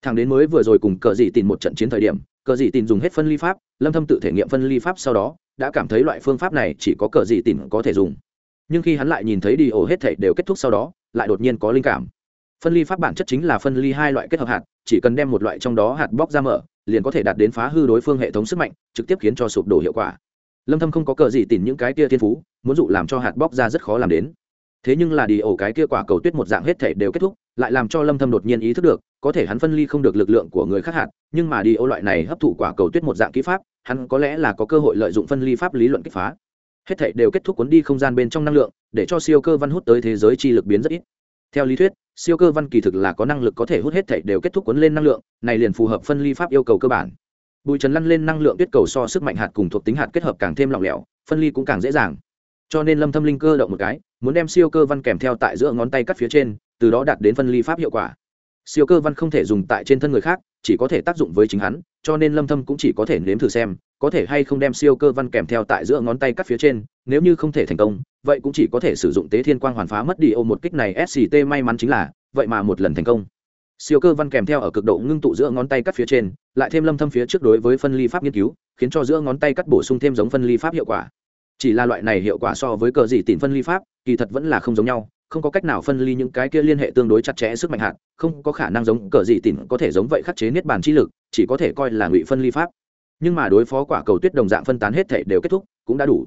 thằng đến mới vừa rồi cùng cờ dị tìm một trận chiến thời điểm, cờ dị tìm dùng hết phân ly pháp, lâm thâm tự thể nghiệm phân ly pháp sau đó, đã cảm thấy loại phương pháp này chỉ có cờ dị tìm có thể dùng. Nhưng khi hắn lại nhìn thấy đi ổ hết thảy đều kết thúc sau đó, lại đột nhiên có linh cảm. Phân ly pháp bản chất chính là phân ly hai loại kết hợp hạt, chỉ cần đem một loại trong đó hạt bóc ra mở, liền có thể đạt đến phá hư đối phương hệ thống sức mạnh, trực tiếp khiến cho sụp đổ hiệu quả. Lâm thâm không có cờ gì tìm những cái kia thiên phú, muốn dụ làm cho hạt bóc ra rất khó làm đến thế nhưng là đi ổ cái kia quả cầu tuyết một dạng hết thể đều kết thúc, lại làm cho lâm thâm đột nhiên ý thức được, có thể hắn phân ly không được lực lượng của người khác hạt, nhưng mà đi ổ loại này hấp thụ quả cầu tuyết một dạng kỹ pháp, hắn có lẽ là có cơ hội lợi dụng phân ly pháp lý luận kích phá. Hết thể đều kết thúc cuốn đi không gian bên trong năng lượng, để cho siêu cơ văn hút tới thế giới chi lực biến rất ít. Theo lý thuyết, siêu cơ văn kỳ thực là có năng lực có thể hút hết thể đều kết thúc cuốn lên năng lượng, này liền phù hợp phân ly pháp yêu cầu cơ bản. Bụi trần lăn lên năng lượng tuyết cầu so sức mạnh hạt cùng thuộc tính hạt kết hợp càng thêm lỏng lẻo, phân ly cũng càng dễ dàng cho nên lâm thâm linh cơ động một cái, muốn đem siêu cơ văn kèm theo tại giữa ngón tay cắt phía trên, từ đó đạt đến phân ly pháp hiệu quả. Siêu cơ văn không thể dùng tại trên thân người khác, chỉ có thể tác dụng với chính hắn, cho nên lâm thâm cũng chỉ có thể nếm thử xem, có thể hay không đem siêu cơ văn kèm theo tại giữa ngón tay cắt phía trên, nếu như không thể thành công, vậy cũng chỉ có thể sử dụng tế thiên quang hoàn phá mất đi ô một kích này sct may mắn chính là, vậy mà một lần thành công. Siêu cơ văn kèm theo ở cực độ ngưng tụ giữa ngón tay cắt phía trên, lại thêm lâm thâm phía trước đối với phân ly pháp nghiên cứu, khiến cho giữa ngón tay cắt bổ sung thêm giống phân ly pháp hiệu quả chỉ là loại này hiệu quả so với cờ dị tìm phân ly pháp, kỳ thật vẫn là không giống nhau, không có cách nào phân ly những cái kia liên hệ tương đối chặt chẽ sức mạnh hạt, không có khả năng giống cờ dị tìm có thể giống vậy khắc chế niết bàn chi lực, chỉ có thể coi là ngụy phân ly pháp. Nhưng mà đối phó quả cầu tuyết đồng dạng phân tán hết thể đều kết thúc, cũng đã đủ.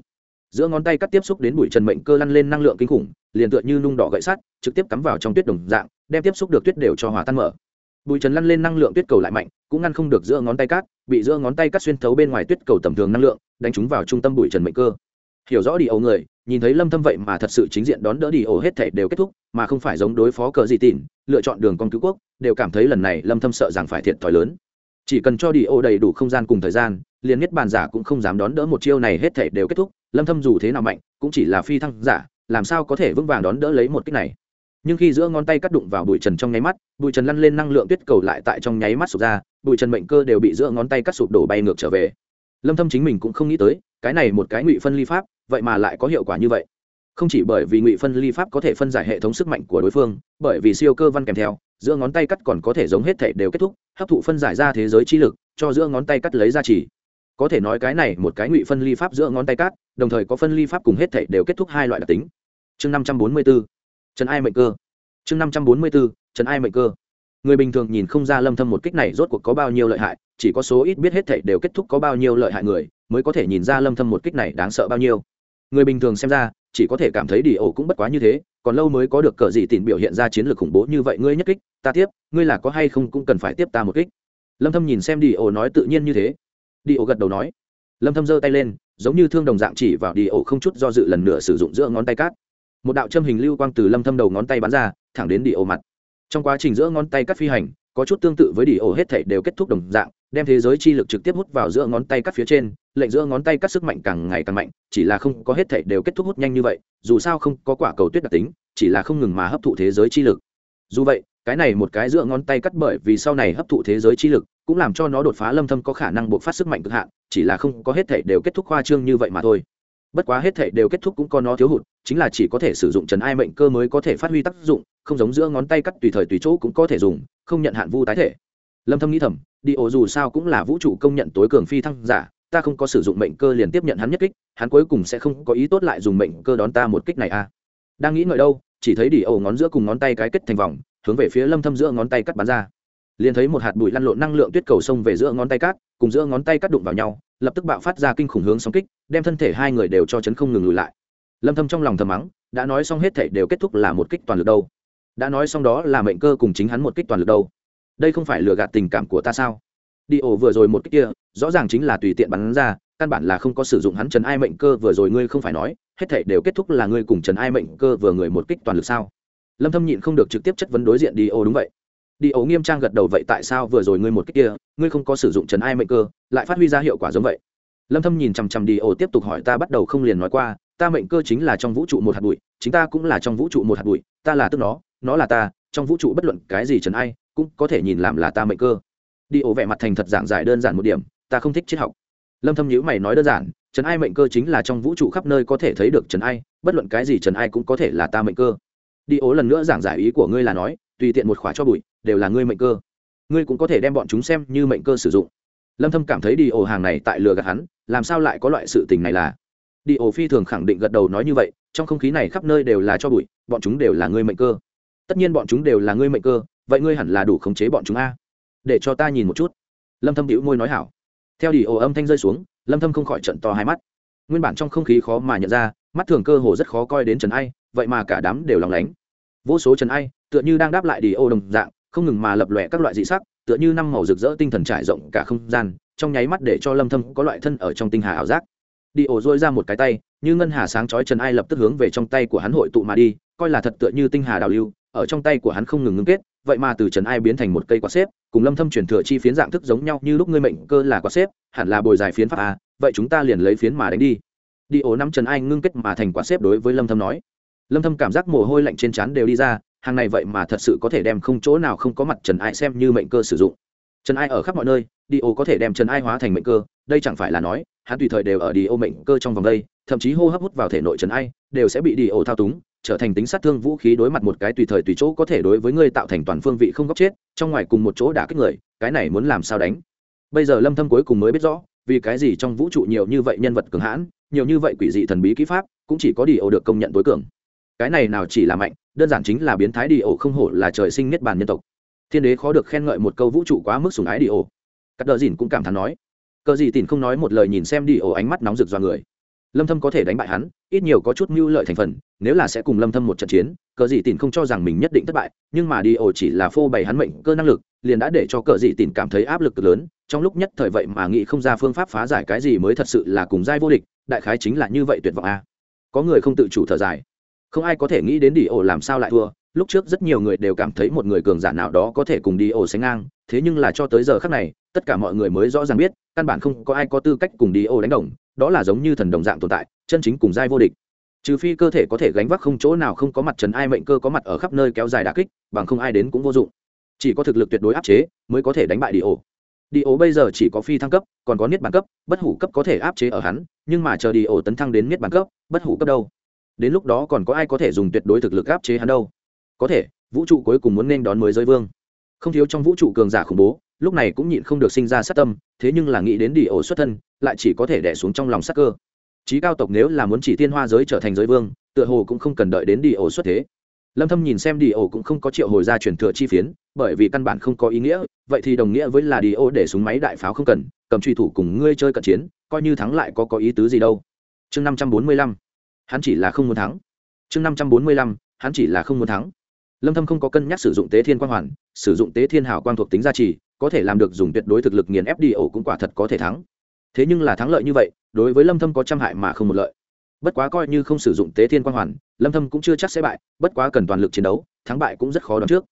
Giữa ngón tay cắt tiếp xúc đến bụi trần mệnh cơ lăn lên năng lượng kinh khủng, liền tựa như nung đỏ gậy sắt, trực tiếp cắm vào trong tuyết đồng dạng, đem tiếp xúc được tuyết đều cho hòa tan mở. Bụi trần lăn lên năng lượng tuyết cầu lại mạnh, cũng ngăn không được giữa ngón tay cắt, bị giữa ngón tay cắt xuyên thấu bên ngoài tuyết cầu tầm thường năng lượng, đánh chúng vào trung tâm bụi trần mệnh cơ hiểu rõ đi ấu người, nhìn thấy lâm thâm vậy mà thật sự chính diện đón đỡ đi ổ hết thể đều kết thúc, mà không phải giống đối phó cờ gì tỉn lựa chọn đường con cứu quốc, đều cảm thấy lần này lâm thâm sợ rằng phải thiệt thòi lớn. Chỉ cần cho đi ổ đầy đủ không gian cùng thời gian, liền nhất bàn giả cũng không dám đón đỡ một chiêu này hết thể đều kết thúc, lâm thâm dù thế nào mạnh, cũng chỉ là phi thăng giả, làm sao có thể vững vàng đón đỡ lấy một kích này. Nhưng khi giữa ngón tay cắt đụng vào bụi trần trong nháy mắt bụi trần lăn lên năng lượng tuyết cầu lại tại trong nháy mắt sụp ra bụi trần mệnh cơ đều bị giữa ngón tay cắt sụp đổ bay ngược trở về. Lâm thâm chính mình cũng không nghĩ tới, cái này một cái ngụy phân ly pháp vậy mà lại có hiệu quả như vậy. Không chỉ bởi vì ngụy phân ly pháp có thể phân giải hệ thống sức mạnh của đối phương, bởi vì siêu cơ văn kèm theo, giữa ngón tay cắt còn có thể giống hết thể đều kết thúc, hấp thụ phân giải ra thế giới chi lực, cho giữa ngón tay cắt lấy ra chỉ. Có thể nói cái này một cái ngụy phân ly pháp giữa ngón tay cắt, đồng thời có phân ly pháp cùng hết thể đều kết thúc hai loại đặc tính. Chương năm trăm bốn mươi 544 trần ai mệnh cơ. Chương năm trăm bốn mươi 544 trần ai mệnh cơ. Người bình thường nhìn không ra lâm thâm một kích này rốt cuộc có bao nhiêu lợi hại, chỉ có số ít biết hết thể đều kết thúc có bao nhiêu lợi hại người, mới có thể nhìn ra lâm thâm một kích này đáng sợ bao nhiêu người bình thường xem ra, chỉ có thể cảm thấy đi ổ cũng bất quá như thế, còn lâu mới có được cờ gì tìm biểu hiện ra chiến lược khủng bố như vậy, ngươi nhất kích, ta tiếp, ngươi là có hay không cũng cần phải tiếp ta một kích. Lâm thâm nhìn xem đi ổ nói tự nhiên như thế. Đi ổ gật đầu nói. Lâm thâm giơ tay lên, giống như thương đồng dạng chỉ vào đi ổ không chút do dự lần nữa sử dụng giữa ngón tay cắt. Một đạo châm hình lưu quang từ lâm thâm đầu ngón tay bắn ra, thẳng đến đi ổ mặt. Trong quá trình giữa ngón tay cắt phi hành có chút tương tự với đi ổ hết thảy đều kết thúc đồng dạng, đem thế giới chi lực trực tiếp hút vào giữa ngón tay cắt phía trên, lệnh giữa ngón tay cắt sức mạnh càng ngày càng mạnh, chỉ là không có hết thảy đều kết thúc hút nhanh như vậy, dù sao không có quả cầu tuyết đặc tính, chỉ là không ngừng mà hấp thụ thế giới chi lực. Dù vậy, cái này một cái giữa ngón tay cắt bởi vì sau này hấp thụ thế giới chi lực, cũng làm cho nó đột phá lâm thâm có khả năng buộc phát sức mạnh cực hạn, chỉ là không có hết thảy đều kết thúc khoa trương như vậy mà thôi bất quá hết thể đều kết thúc cũng có nó thiếu hụt, chính là chỉ có thể sử dụng trần ai mệnh cơ mới có thể phát huy tác dụng, không giống giữa ngón tay cắt tùy thời tùy chỗ cũng có thể dùng, không nhận hạn vu tái thể. Lâm thâm nghĩ thầm, đi ổ dù sao cũng là vũ trụ công nhận tối cường phi thăng giả, ta không có sử dụng mệnh cơ liền tiếp nhận hắn nhất kích, hắn cuối cùng sẽ không có ý tốt lại dùng mệnh cơ đón ta một kích này à. Đang nghĩ ngợi đâu, chỉ thấy đi ổ ngón giữa cùng ngón tay cái kết thành vòng, hướng về phía lâm thâm giữa ngón tay cắt bắn ra. Liền thấy một hạt bụi lăn lộn năng lượng tuyết cầu sông về giữa ngón tay cắt, cùng giữa ngón tay cắt đụng vào nhau lập tức bạo phát ra kinh khủng hướng sóng kích, đem thân thể hai người đều cho chấn không ngừng lùi lại. Lâm thâm trong lòng thầm mắng, đã nói xong hết thảy đều kết thúc là một kích toàn lực đâu. Đã nói xong đó là mệnh cơ cùng chính hắn một kích toàn lực đâu. Đây không phải lừa gạt tình cảm của ta sao? Đi ổ vừa rồi một kích kia, rõ ràng chính là tùy tiện bắn ra, căn bản là không có sử dụng hắn trần ai mệnh cơ vừa rồi ngươi không phải nói, hết thảy đều kết thúc là ngươi cùng trần ai mệnh cơ vừa người một kích toàn lực sao? Lâm thâm nhịn không được trực tiếp chất vấn đối diện đi ổ đúng vậy đi ấu nghiêm trang gật đầu vậy tại sao vừa rồi ngươi một cách kia, ngươi không có sử dụng trần ai mệnh cơ, lại phát huy ra hiệu quả giống vậy? Lâm thâm nhìn chằm chằm đi ổ tiếp tục hỏi ta bắt đầu không liền nói qua, ta mệnh cơ chính là trong vũ trụ một hạt bụi, chính ta cũng là trong vũ trụ một hạt bụi, ta là tức nó nó là ta, trong vũ trụ bất luận cái gì trần ai cũng có thể nhìn làm là ta mệnh cơ. Đi ổ vẻ mặt thành thật giảng giải đơn giản một điểm, ta không thích triết học. Lâm thâm nhíu mày nói đơn giản trần ai mệnh cơ chính là trong vũ trụ khắp nơi có thể thấy được trần ai, bất luận cái gì trần ai cũng có thể là ta mệnh cơ. Đi ố lần nữa giảng giải ý của ngươi là nói tùy tiện một khóa cho bụi, đều là ngươi mệnh cơ. Ngươi cũng có thể đem bọn chúng xem như mệnh cơ sử dụng. Lâm thâm cảm thấy đi ổ hàng này tại lừa gạt hắn, làm sao lại có loại sự tình này là? Đi ổ phi thường khẳng định gật đầu nói như vậy, trong không khí này khắp nơi đều là cho bụi, bọn chúng đều là ngươi mệnh cơ. Tất nhiên bọn chúng đều là ngươi mệnh cơ, vậy ngươi hẳn là đủ khống chế bọn chúng a. Để cho ta nhìn một chút. Lâm thâm bĩu môi nói hảo. Theo đi ổ âm thanh rơi xuống, lâm thâm không khỏi trận to hai mắt. Nguyên bản trong không khí khó mà nhận ra, mắt thường cơ hồ rất khó coi đến trần ai, vậy mà cả đám đều lòng lánh. Vô số trần ai tựa như đang đáp lại đi ô đồng dạng, không ngừng mà lập lòe các loại dị sắc, tựa như năm màu rực rỡ tinh thần trải rộng cả không gian, trong nháy mắt để cho lâm thâm có loại thân ở trong tinh hà ảo giác đi ổ dôi ra một cái tay, như ngân hà sáng chói trần ai lập tức hướng về trong tay của hắn hội tụ mà đi, coi là thật tựa như tinh hà đào lưu, ở trong tay của hắn không ngừng ngưng kết, vậy mà từ trần ai biến thành một cây quạt xếp, cùng lâm thâm chuyển thừa chi phiến dạng thức giống nhau như lúc ngươi mệnh cơ là quạt xếp, hẳn là bồi dài phiến pháp à? vậy chúng ta liền lấy phiến mà đánh đi đi ổ năm trần ai ngưng kết mà thành quạt xếp đối với lâm thâm nói lâm thâm cảm giác mồ hôi lạnh trên trán đều đi ra hàng này vậy mà thật sự có thể đem không chỗ nào không có mặt trần ai xem như mệnh cơ sử dụng. Trần ai ở khắp mọi nơi, đi ô có thể đem trần ai hóa thành mệnh cơ, đây chẳng phải là nói, hắn tùy thời đều ở đi ô mệnh cơ trong vòng đây, thậm chí hô hấp hút vào thể nội trần ai, đều sẽ bị đi ô thao túng, trở thành tính sát thương vũ khí đối mặt một cái tùy thời tùy chỗ có thể đối với ngươi tạo thành toàn phương vị không góc chết, trong ngoài cùng một chỗ đả kích người, cái này muốn làm sao đánh? Bây giờ lâm thâm cuối cùng mới biết rõ, vì cái gì trong vũ trụ nhiều như vậy nhân vật cường hãn, nhiều như vậy quỷ dị thần bí kỹ pháp, cũng chỉ có đi ô được công nhận tối cường cái này nào chỉ là mạnh, đơn giản chính là biến thái đi ổ không hổ là trời sinh niết bàn nhân tộc. Thiên đế khó được khen ngợi một câu vũ trụ quá mức sủng ái đi ổ. Cắt đờ dìn cũng cảm thán nói. Cờ gì tìn không nói một lời nhìn xem đi ổ ánh mắt nóng rực do người. Lâm thâm có thể đánh bại hắn, ít nhiều có chút mưu lợi thành phần, nếu là sẽ cùng lâm thâm một trận chiến, cờ dị tìn không cho rằng mình nhất định thất bại, nhưng mà đi ổ chỉ là phô bày hắn mệnh cơ năng lực, liền đã để cho cờ dị tìn cảm thấy áp lực cực lớn, trong lúc nhất thời vậy mà nghĩ không ra phương pháp phá giải cái gì mới thật sự là cùng giai vô địch, đại khái chính là như vậy tuyệt vọng a. Có người không tự chủ thở dài không ai có thể nghĩ đến đi ổ làm sao lại thua. Lúc trước rất nhiều người đều cảm thấy một người cường giả nào đó có thể cùng đi ổ sánh ngang. Thế nhưng là cho tới giờ khắc này, tất cả mọi người mới rõ ràng biết, căn bản không có ai có tư cách cùng đi ổ đánh đồng. Đó là giống như thần đồng dạng tồn tại, chân chính cùng giai vô địch. Trừ phi cơ thể có thể gánh vác không chỗ nào không có mặt trần ai mệnh cơ có mặt ở khắp nơi kéo dài đà kích, bằng không ai đến cũng vô dụng. Chỉ có thực lực tuyệt đối áp chế mới có thể đánh bại đi ổ. Đi ổ bây giờ chỉ có phi thăng cấp, còn có niết bản cấp, bất hủ cấp có thể áp chế ở hắn, nhưng mà chờ đi ổ tấn thăng đến niết bản cấp, bất hủ cấp đâu? Đến lúc đó còn có ai có thể dùng tuyệt đối thực lực áp chế hắn đâu? Có thể, vũ trụ cuối cùng muốn nên đón mới giới vương. Không thiếu trong vũ trụ cường giả khủng bố, lúc này cũng nhịn không được sinh ra sát tâm, thế nhưng là nghĩ đến đi ổ xuất thân, lại chỉ có thể đẻ xuống trong lòng sắc cơ. Trí cao tộc nếu là muốn chỉ tiên hoa giới trở thành giới vương, tựa hồ cũng không cần đợi đến đi ổ xuất thế. Lâm thâm nhìn xem đi ổ cũng không có triệu hồi ra truyền thừa chi phiến, bởi vì căn bản không có ý nghĩa, vậy thì đồng nghĩa với là đi ổ để súng máy đại pháo không cần, cầm truy thủ cùng ngươi chơi cận chiến, coi như thắng lại có có ý tứ gì đâu. Chương 545 hắn chỉ là không muốn thắng. Chương 545 hắn chỉ là không muốn thắng. Lâm thâm không có cân nhắc sử dụng tế thiên quang hoàn, sử dụng tế thiên hào quang thuộc tính gia trì, có thể làm được dùng tuyệt đối thực lực nghiền ép đi ổ cũng quả thật có thể thắng. Thế nhưng là thắng lợi như vậy, đối với lâm thâm có trăm hại mà không một lợi. Bất quá coi như không sử dụng tế thiên quang hoàn, lâm thâm cũng chưa chắc sẽ bại, bất quá cần toàn lực chiến đấu, thắng bại cũng rất khó đoán trước.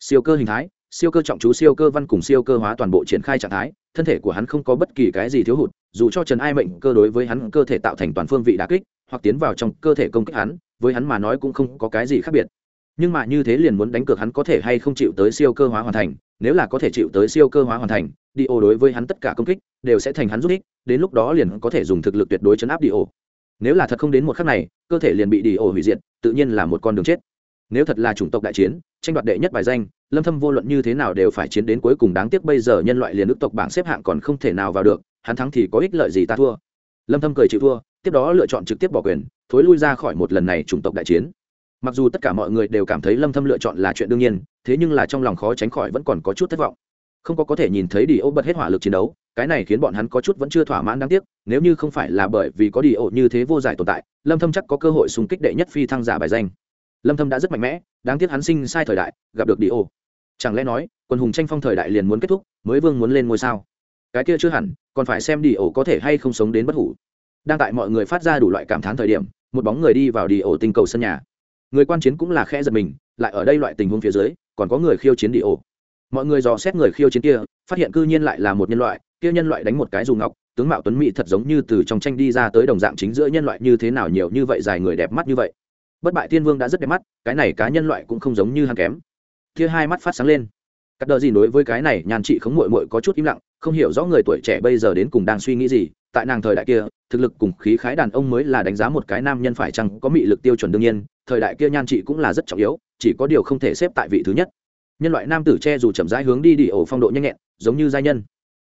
Siêu cơ hình thái, siêu cơ trọng chú, siêu cơ văn cùng siêu cơ hóa toàn bộ triển khai trạng thái, thân thể của hắn không có bất kỳ cái gì thiếu hụt, dù cho trần ai mệnh cơ đối với hắn cơ thể tạo thành toàn phương vị đả kích hoặc tiến vào trong cơ thể công kích hắn, với hắn mà nói cũng không có cái gì khác biệt. Nhưng mà như thế liền muốn đánh cược hắn có thể hay không chịu tới siêu cơ hóa hoàn thành, nếu là có thể chịu tới siêu cơ hóa hoàn thành đi ô đối với hắn tất cả công kích đều sẽ thành hắn rút ích, đến lúc đó liền có thể dùng thực lực tuyệt đối chấn áp đi ô. nếu là thật không đến một khắc này, cơ thể liền bị đi ô hủy diệt, tự nhiên là một con đường chết. Nếu thật là chủng tộc đại chiến, tranh đoạt đệ nhất bài danh, lâm thâm vô luận như thế nào đều phải chiến đến cuối cùng đáng tiếc bây giờ nhân loại liền ước tộc bảng xếp hạng còn không thể nào vào được, hắn thắng thì có ích lợi gì ta thua? Lâm thâm cười chịu thua tiếp đó lựa chọn trực tiếp bỏ quyền, thối lui ra khỏi một lần này chủng tộc đại chiến. Mặc dù tất cả mọi người đều cảm thấy lâm thâm lựa chọn là chuyện đương nhiên, thế nhưng là trong lòng khó tránh khỏi vẫn còn có chút thất vọng. Không có có thể nhìn thấy đi ô bật hết hỏa lực chiến đấu, cái này khiến bọn hắn có chút vẫn chưa thỏa mãn đáng tiếc, nếu như không phải là bởi vì có đi ô như thế vô giải tồn tại, lâm thâm chắc có cơ hội xung kích đệ nhất phi thăng giả bài danh. Lâm thâm đã rất mạnh mẽ, đáng tiếc hắn sinh sai thời đại, gặp được đi ô chẳng lẽ nói, quân hùng tranh phong thời đại liền muốn kết thúc, mới vương muốn lên ngôi sao? Cái kia chưa hẳn, còn phải xem đi ô có thể hay không sống đến bất hủ đang tại mọi người phát ra đủ loại cảm thán thời điểm, một bóng người đi vào đi ổ tinh cầu sân nhà. Người quan chiến cũng là khe giật mình, lại ở đây loại tình huống phía dưới, còn có người khiêu chiến đi ổ. Mọi người dò xét người khiêu chiến kia, phát hiện cư nhiên lại là một nhân loại, kia nhân loại đánh một cái dù ngọc, tướng mạo tuấn mỹ thật giống như từ trong tranh đi ra tới đồng dạng chính giữa nhân loại như thế nào nhiều như vậy dài người đẹp mắt như vậy. Bất bại thiên vương đã rất đẹp mắt, cái này cá nhân loại cũng không giống như hắn kém. Kia hai mắt phát sáng lên. Cắt đờ gì đối với cái này, nhàn chị không mội mội có chút im lặng, không hiểu rõ người tuổi trẻ bây giờ đến cùng đang suy nghĩ gì tại nàng thời đại kia, thực lực cùng khí khái đàn ông mới là đánh giá một cái nam nhân phải chăng có mị lực tiêu chuẩn đương nhiên, thời đại kia nhan chị cũng là rất trọng yếu, chỉ có điều không thể xếp tại vị thứ nhất. Nhân loại nam tử che dù chậm rãi hướng đi đi ổ phong độ nhanh nhẹn, giống như giai nhân.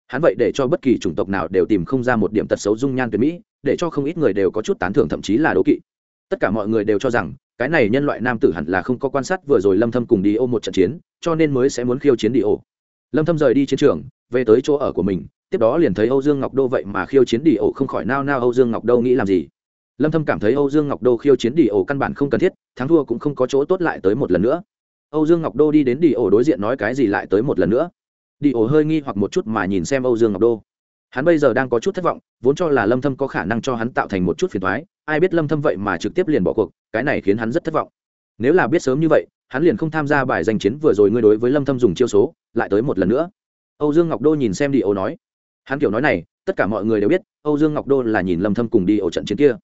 Hắn vậy để cho bất kỳ chủng tộc nào đều tìm không ra một điểm tật xấu dung nhan tuyệt mỹ, để cho không ít người đều có chút tán thưởng thậm chí là đố kỵ. Tất cả mọi người đều cho rằng, cái này nhân loại nam tử hẳn là không có quan sát vừa rồi lâm thâm cùng đi ô một trận chiến, cho nên mới sẽ muốn khiêu chiến đi ô. Lâm thâm rời đi chiến trường về tới chỗ ở của mình, tiếp đó liền thấy âu dương ngọc đô vậy mà khiêu chiến đi ổ không khỏi nao nao âu dương ngọc đô nghĩ làm gì. Lâm thâm cảm thấy âu dương ngọc đô khiêu chiến đi ổ căn bản không cần thiết, thắng thua cũng không có chỗ tốt lại tới một lần nữa. Âu dương ngọc đô đi đến đi ổ đối diện nói cái gì lại tới một lần nữa. Đi ổ hơi nghi hoặc một chút mà nhìn xem âu dương ngọc đô. Hắn bây giờ đang có chút thất vọng, vốn cho là lâm thâm có khả năng cho hắn tạo thành một chút phiền toái, ai biết lâm thâm vậy mà trực tiếp liền bỏ cuộc, cái này khiến hắn rất thất vọng. Nếu là biết sớm như vậy, hắn liền không tham gia bài giành chiến vừa rồi ngươi đối với lâm thâm dùng chiêu số, lại tới một lần nữa âu dương ngọc đô nhìn xem đi âu nói. Hắn kiểu nói này, tất cả mọi người đều biết, âu dương ngọc đô là nhìn lâm thâm cùng đi ổ trận chiến kia.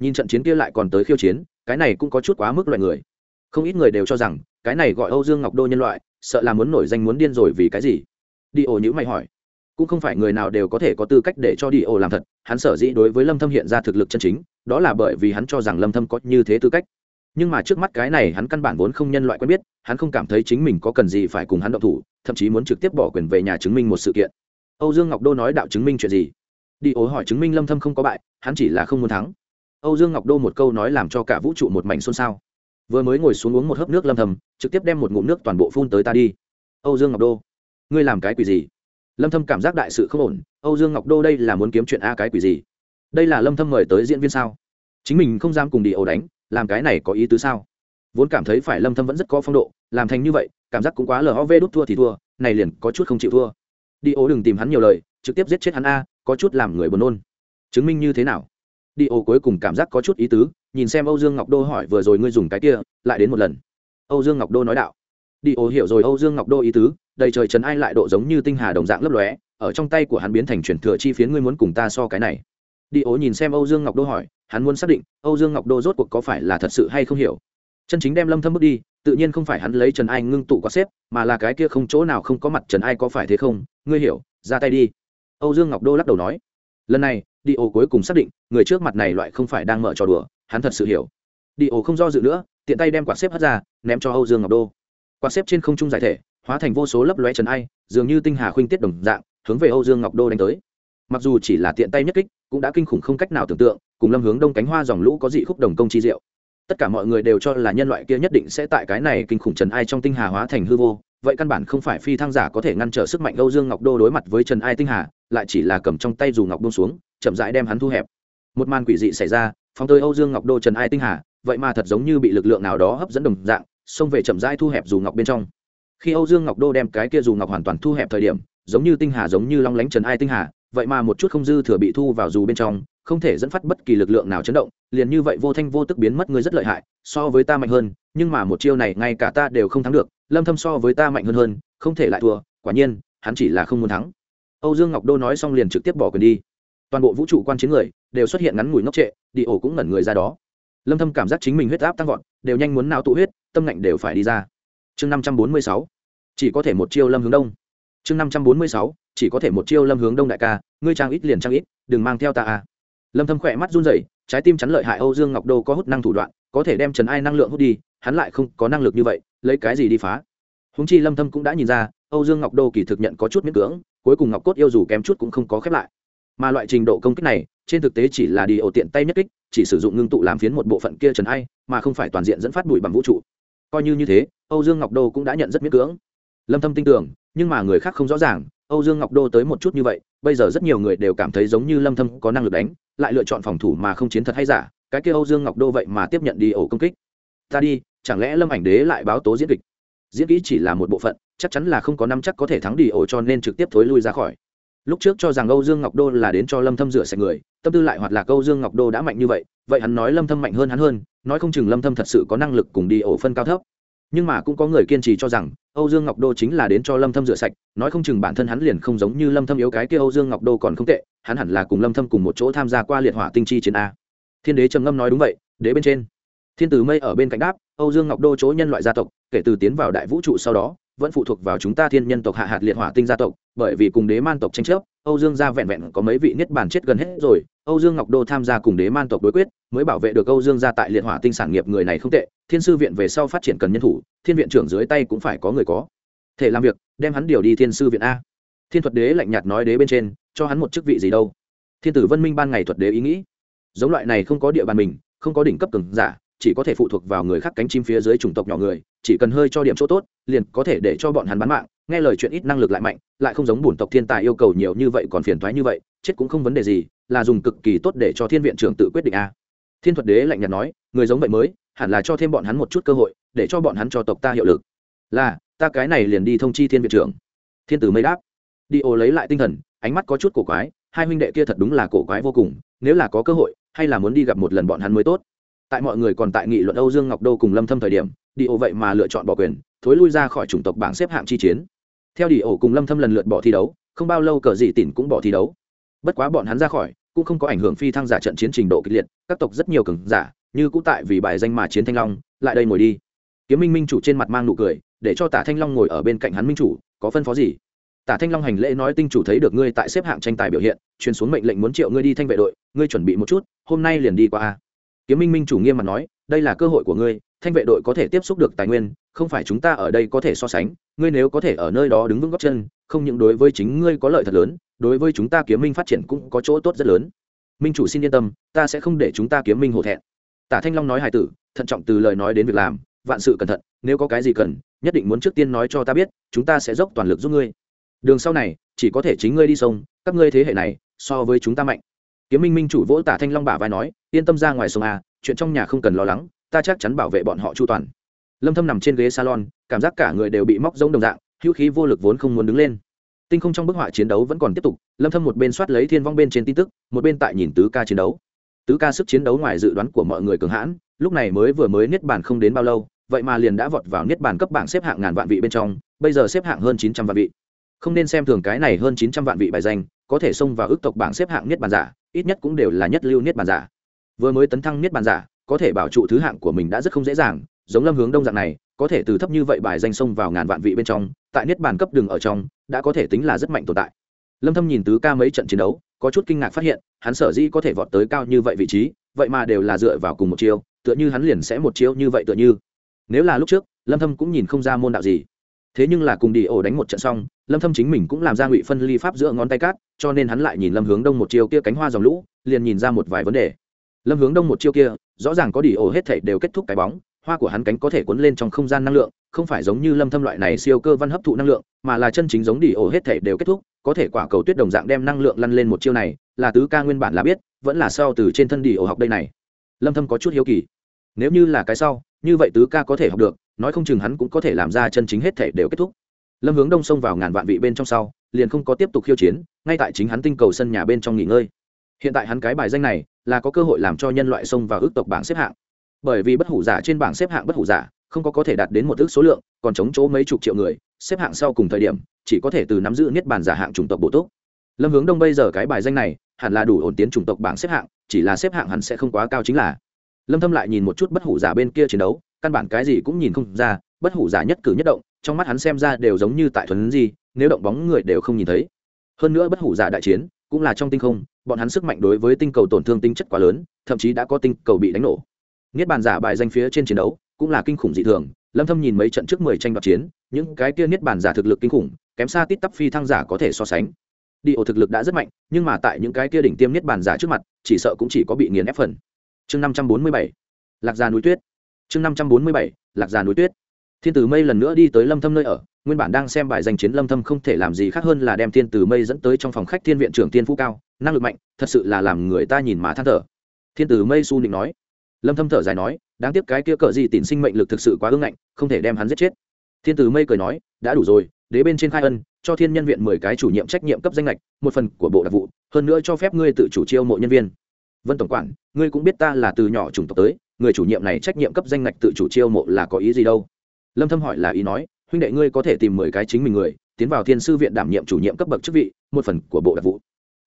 Nhìn trận chiến kia lại còn tới khiêu chiến, cái này cũng có chút quá mức loại người. Không ít người đều cho rằng, cái này gọi âu dương ngọc đô nhân loại, sợ là muốn nổi danh muốn điên rồi vì cái gì? Đi ổ nhữ mày hỏi. Cũng không phải người nào đều có thể có tư cách để cho đi ổ làm thật, hắn sở dĩ đối với lâm thâm hiện ra thực lực chân chính, đó là bởi vì hắn cho rằng lâm thâm có như thế tư cách. Nhưng mà trước mắt cái này hắn căn bản vốn không nhân loại quen biết hắn không cảm thấy chính mình có cần gì phải cùng hắn động thủ, thậm chí muốn trực tiếp bỏ quyền về nhà chứng minh một sự kiện. Âu dương ngọc đô nói đạo chứng minh chuyện gì? Đi ố hỏi chứng minh lâm thâm không có bại, hắn chỉ là không muốn thắng. Âu dương ngọc đô một câu nói làm cho cả vũ trụ một mảnh xôn xao. Vừa mới ngồi xuống uống một hớp nước lâm thâm, trực tiếp đem một ngụm nước toàn bộ phun tới ta đi. Âu dương ngọc đô, ngươi làm cái quỷ gì? Lâm thâm cảm giác đại sự không ổn, âu dương ngọc đô đây là muốn kiếm chuyện a cái quỷ gì? Đây là lâm thâm mời tới diễn viên sao? Chính mình không dám cùng đi ẩu đánh, làm cái này có ý tứ sao? Vốn cảm thấy phải lâm thâm vẫn rất có phong độ, làm thành như vậy, cảm giác cũng quá lờ lov đút thua thì thua, này liền có chút không chịu thua. Đi ố đừng tìm hắn nhiều lời, trực tiếp giết chết hắn a, có chút làm người buồn nôn. Chứng minh như thế nào? Đi ố cuối cùng cảm giác có chút ý tứ, nhìn xem âu dương ngọc đô hỏi vừa rồi ngươi dùng cái kia, lại đến một lần. Âu dương ngọc đô nói đạo. Đi ố hiểu rồi, âu dương ngọc đô ý tứ, đầy trời trần ai lại độ giống như tinh hà đồng dạng lấp lóe, ở trong tay của hắn biến thành chuyển thừa chi phiến ngươi muốn cùng ta so cái này. Đi ố nhìn xem âu dương ngọc đô hỏi, hắn muốn xác định, âu dương ngọc đô rốt cuộc có phải là thật sự hay không hiểu chân chính đem lâm thâm bước đi, tự nhiên không phải hắn lấy trần ai ngưng tụ có xếp, mà là cái kia không chỗ nào không có mặt trần ai có phải thế không? Ngươi hiểu, ra tay đi. Âu dương ngọc đô lắc đầu nói. Lần này, đi ô cuối cùng xác định, người trước mặt này loại không phải đang mở trò đùa, hắn thật sự hiểu. Đi ô không do dự nữa, tiện tay đem quạt xếp hất ra, ném cho âu dương ngọc đô. Quạt xếp trên không trung giải thể, hóa thành vô số lấp lóe trần ai, dường như tinh hà khuynh tiết đồng dạng, hướng về âu dương ngọc đô đánh tới. Mặc dù chỉ là tiện tay nhất kích, cũng đã kinh khủng không cách nào tưởng tượng, cùng lâm hướng đông cánh hoa dòng lũ có dị khúc đồng công chi diệu tất cả mọi người đều cho là nhân loại kia nhất định sẽ tại cái này kinh khủng trần ai trong tinh hà hóa thành hư vô, vậy căn bản không phải phi thăng giả có thể ngăn trở sức mạnh âu dương ngọc đô đối mặt với trần ai tinh hà, lại chỉ là cầm trong tay dù ngọc bông xuống, chậm rãi đem hắn thu hẹp. Một màn quỷ dị xảy ra, phóng tới âu dương ngọc đô trần ai tinh hà, vậy mà thật giống như bị lực lượng nào đó hấp dẫn đồng dạng, xông về chậm rãi thu hẹp dù ngọc bên trong. Khi âu dương ngọc đô đem cái kia dù ngọc hoàn toàn thu hẹp thời điểm, giống như tinh hà giống như long lánh trần ai tinh hà vậy mà một chút không dư thừa bị thu vào dù bên trong, không thể dẫn phát bất kỳ lực lượng nào chấn động, liền như vậy vô thanh vô tức biến mất ngươi rất lợi hại, so với ta mạnh hơn, nhưng mà một chiêu này ngay cả ta đều không thắng được, lâm thâm so với ta mạnh hơn hơn, không thể lại thua, quả nhiên, hắn chỉ là không muốn thắng. Âu dương ngọc đô nói xong liền trực tiếp bỏ quyền đi. Toàn bộ vũ trụ quan chiến người đều xuất hiện ngắn ngủi ngốc trệ, đi ổ cũng ngẩn người ra đó. Lâm thâm cảm giác chính mình huyết áp tăng vọt, đều nhanh muốn não tụ huyết, tâm ngạnh đều phải đi ra. Chương 546 chỉ có thể một chiêu lâm hướng đông. Chương 546 chỉ có thể một chiêu lâm hướng đông đại ca, ngươi trang ít liền trang ít, đừng mang theo ta à. Lâm thâm khỏe mắt run rẩy, trái tim chắn lợi hại âu dương ngọc đô có hút năng thủ đoạn, có thể đem trần ai năng lượng hút đi, hắn lại không có năng lực như vậy, lấy cái gì đi phá. Huống chi lâm thâm cũng đã nhìn ra, âu dương ngọc đô kỳ thực nhận có chút miễn cưỡng, cuối cùng ngọc cốt yêu dù kém chút cũng không có khép lại. Mà loại trình độ công kích này, trên thực tế chỉ là đi ổ tiện tay nhất kích, chỉ sử dụng ngưng tụ làm phiến một bộ phận kia trần ai, mà không phải toàn diện dẫn phát bụi bằng vũ trụ. Coi như như thế, âu dương ngọc đô cũng đã nhận rất miễn cưỡng. Lâm thâm tin tưởng, nhưng mà người khác không rõ ràng âu dương ngọc đô tới một chút như vậy, bây giờ rất nhiều người đều cảm thấy giống như lâm thâm có năng lực đánh, lại lựa chọn phòng thủ mà không chiến thật hay giả, cái kia âu dương ngọc đô vậy mà tiếp nhận đi ổ công kích. Ta đi, chẳng lẽ lâm ảnh đế lại báo tố diễn kịch? Diễn kỹ chỉ là một bộ phận, chắc chắn là không có năm chắc có thể thắng đi ổ cho nên trực tiếp thối lui ra khỏi. Lúc trước cho rằng âu dương ngọc đô là đến cho lâm thâm rửa sạch người, tâm tư lại hoạt là âu dương ngọc đô đã mạnh như vậy vậy hắn nói lâm thâm mạnh hơn hắn hơn, nói không chừng lâm thâm thật sự có năng lực cùng đi ổ phân cao thấp nhưng mà cũng có người kiên trì cho rằng, âu dương ngọc đô chính là đến cho lâm thâm rửa sạch, nói không chừng bản thân hắn liền không giống như lâm thâm yếu cái kia âu dương ngọc đô còn không tệ, hắn hẳn là cùng lâm thâm cùng một chỗ tham gia qua liệt hỏa tinh chi chiến a. Thiên đế trầm ngâm nói đúng vậy, đế bên trên. Thiên tử mây ở bên cạnh đáp, âu dương ngọc đô chỗ nhân loại gia tộc, kể từ tiến vào đại vũ trụ sau đó vẫn phụ thuộc vào chúng ta thiên nhân tộc hạ hạt liệt hỏa tinh gia tộc, bởi vì cùng đế man tộc tranh chấp, âu dương gia vẹn vẹn có mấy vị niết bàn chết gần hết rồi, âu dương ngọc đô tham gia cùng đế man tộc đối quyết, mới bảo vệ được âu dương gia tại liệt hỏa tinh sản nghiệp người này không tệ, thiên sư viện về sau phát triển cần nhân thủ, thiên viện trưởng dưới tay cũng phải có người có thể làm việc, đem hắn điều đi thiên sư viện a. Thiên thuật đế lạnh nhạt nói đế bên trên, cho hắn một chức vị gì đâu. Thiên tử vân minh ban ngày thuật đế ý nghĩ. Giống loại này không có địa bàn mình, không có đỉnh cấp cường giả chỉ có thể phụ thuộc vào người khác cánh chim phía dưới chủng tộc nhỏ người, chỉ cần hơi cho điểm chỗ tốt, liền có thể để cho bọn hắn bán mạng. Nghe lời chuyện ít năng lực lại mạnh, lại không giống bổn tộc thiên tài yêu cầu nhiều như vậy còn phiền thoái như vậy, chết cũng không vấn đề gì, là dùng cực kỳ tốt để cho thiên viện trưởng tự quyết định a. Thiên thuật đế lạnh nhạt nói, người giống vậy mới, hẳn là cho thêm bọn hắn một chút cơ hội, để cho bọn hắn cho tộc ta hiệu lực. Là, ta cái này liền đi thông chi thiên viện trưởng. Thiên tử mây đáp. Đi ô lấy lại tinh thần, ánh mắt có chút cổ quái, hai huynh đệ kia thật đúng là cổ quái vô cùng, nếu là có cơ hội, hay là muốn đi gặp một lần bọn hắn mới tốt tại mọi người còn tại nghị luận âu dương ngọc đô cùng lâm thâm thời điểm, đi ô vậy mà lựa chọn bỏ quyền, thối lui ra khỏi chủng tộc bảng xếp hạng chi chiến. Theo đi ổ cùng lâm thâm lần lượt bỏ thi đấu, không bao lâu cờ dị tỉnh cũng bỏ thi đấu. Bất quá bọn hắn ra khỏi, cũng không có ảnh hưởng phi thăng giả trận chiến trình độ kịch liệt, các tộc rất nhiều cường giả, như cũng tại vì bài danh mà chiến thanh long, lại đây ngồi đi. Kiếm minh minh chủ trên mặt mang nụ cười, để cho tả thanh long ngồi ở bên cạnh hắn minh chủ, có phân phó gì? Tả thanh long hành lễ nói tinh chủ thấy được ngươi tại xếp hạng tranh tài biểu hiện, truyền xuống mệnh lệnh muốn triệu ngươi đi thanh vệ đội, ngươi chuẩn bị một chút, hôm nay liền đi qua a kiếm minh minh chủ nghiêm mặt nói, đây là cơ hội của ngươi, thanh vệ đội có thể tiếp xúc được tài nguyên, không phải chúng ta ở đây có thể so sánh, ngươi nếu có thể ở nơi đó đứng vững góc chân, không những đối với chính ngươi có lợi thật lớn, đối với chúng ta kiếm minh phát triển cũng có chỗ tốt rất lớn. Minh chủ xin yên tâm, ta sẽ không để chúng ta kiếm minh hổ thẹn. Tả thanh long nói hài tử, thận trọng từ lời nói đến việc làm, vạn sự cẩn thận, nếu có cái gì cần, nhất định muốn trước tiên nói cho ta biết, chúng ta sẽ dốc toàn lực giúp ngươi. Đường sau này, chỉ có thể chính ngươi đi sông, các ngươi thế hệ này, so với chúng ta mạnh kiếm minh minh chủ vỗ tả thanh long bả vai nói, yên tâm ra ngoài sông a, chuyện trong nhà không cần lo lắng, ta chắc chắn bảo vệ bọn họ chu toàn. Lâm thâm nằm trên ghế salon, cảm giác cả người đều bị móc rông đồng dạng, hữu khí vô lực vốn không muốn đứng lên. Tinh không trong bức họa chiến đấu vẫn còn tiếp tục, lâm thâm một bên soát lấy thiên vong bên trên tin tức, một bên tại nhìn tứ ca chiến đấu. Tứ ca sức chiến đấu ngoài dự đoán của mọi người cường hãn, lúc này mới vừa mới niết bàn không đến bao lâu, vậy mà liền đã vọt vào niết bàn cấp bảng xếp hạng ngàn vạn vị bên trong, bây giờ xếp hạng hơn 900 vạn vị. Không nên xem thường cái này hơn 900 vạn vị bài danh có thể xông vào ước tộc bảng xếp hạng niết bàn giả, ít nhất cũng đều là nhất lưu niết bàn giả. Vừa mới tấn thăng niết bàn giả, có thể bảo trụ thứ hạng của mình đã rất không dễ dàng, giống lâm hướng đông dạng này, có thể từ thấp như vậy bài danh xông vào ngàn vạn vị bên trong, tại niết bàn cấp đường ở trong, đã có thể tính là rất mạnh tồn tại. Lâm thâm nhìn tứ ca mấy trận chiến đấu, có chút kinh ngạc phát hiện, hắn sở dĩ có thể vọt tới cao như vậy vị trí, vậy mà đều là dựa vào cùng một chiêu, tựa như hắn liền sẽ một chiêu như vậy tựa như. Nếu là lúc trước, lâm thâm cũng nhìn không ra môn đạo gì thế nhưng là cùng đi ổ đánh một trận xong, lâm thâm chính mình cũng làm ra ngụy phân ly pháp giữa ngón tay cát, cho nên hắn lại nhìn lâm hướng đông một chiêu kia cánh hoa dòng lũ, liền nhìn ra một vài vấn đề. Lâm hướng đông một chiêu kia, rõ ràng có đi ổ hết thảy đều kết thúc cái bóng, hoa của hắn cánh có thể cuốn lên trong không gian năng lượng, không phải giống như lâm thâm loại này siêu cơ văn hấp thụ năng lượng, mà là chân chính giống đi ổ hết thảy đều kết thúc, có thể quả cầu tuyết đồng dạng đem năng lượng lăn lên một chiêu này, là tứ ca nguyên bản là biết, vẫn là sau từ trên thân đi ổ học đây này. Lâm thâm có chút hiếu kỳ. Nếu như là cái sau, như vậy tứ ca có thể học được nói không chừng hắn cũng có thể làm ra chân chính hết thảy đều kết thúc. Lâm hướng đông xông vào ngàn vạn vị bên trong sau, liền không có tiếp tục khiêu chiến, ngay tại chính hắn tinh cầu sân nhà bên trong nghỉ ngơi. Hiện tại hắn cái bài danh này là có cơ hội làm cho nhân loại xông vào ước tộc bảng xếp hạng. Bởi vì bất hủ giả trên bảng xếp hạng bất hủ giả, không có có thể đạt đến một ước số lượng, còn chống chỗ mấy chục triệu người, xếp hạng sau cùng thời điểm, chỉ có thể từ nắm giữ niết bàn giả hạng chủng tộc bổ túc. Lâm hướng đông bây giờ cái bài danh này, hẳn là đủ ổn tiến chủng tộc bảng xếp hạng, chỉ là xếp hạng hẳn sẽ không quá cao chính là. Lâm thâm lại nhìn một chút bất hủ giả bên kia chiến đấu căn bản cái gì cũng nhìn không ra, bất hủ giả nhất cử nhất động, trong mắt hắn xem ra đều giống như tại thuần gì nếu động bóng người đều không nhìn thấy. Hơn nữa bất hủ giả đại chiến, cũng là trong tinh không, bọn hắn sức mạnh đối với tinh cầu tổn thương tinh chất quá lớn, thậm chí đã có tinh cầu bị đánh nổ. Niết bàn giả bài danh phía trên chiến đấu, cũng là kinh khủng dị thường, lâm thâm nhìn mấy trận trước 10 tranh đoạt chiến, những cái kia niết bàn giả thực lực kinh khủng, kém xa tít tắp phi thăng giả có thể so sánh. Đi ổ thực lực đã rất mạnh, nhưng mà tại những cái kia đỉnh tiêm niết bàn giả trước mặt, chỉ sợ cũng chỉ có bị nghiền ép phần. Chương 547 lạc gia núi tuyết chương 547 lạc già núi tuyết. Thiên tử mây lần nữa đi tới lâm thâm nơi ở, nguyên bản đang xem bài danh chiến lâm thâm không thể làm gì khác hơn là đem thiên tử mây dẫn tới trong phòng khách thiên viện trưởng tiên phú cao, năng lực mạnh, thật sự là làm người ta nhìn mà than thở. Thiên tử mây su định nói. Lâm thâm thở dài nói, đáng tiếc cái kia cỡ gì tìm sinh mệnh lực thực sự quá ương ngạnh, không thể đem hắn giết chết. Thiên tử mây cười nói, đã đủ rồi, đế bên trên khai ân, cho thiên nhân viện 10 cái chủ nhiệm trách nhiệm cấp danh lệch một phần của bộ đặc vụ, hơn nữa cho phép ngươi tự chủ chiêu mộ nhân viên. Vân tổng quản, ngươi cũng biết ta là từ nhỏ chủng tộc tới người chủ nhiệm này trách nhiệm cấp danh ngạch tự chủ chiêu mộ là có ý gì đâu? Lâm thâm hỏi là ý nói, huynh đệ ngươi có thể tìm mười cái chính mình người, tiến vào thiên sư viện đảm nhiệm chủ nhiệm cấp bậc chức vị, một phần của bộ đặc vụ.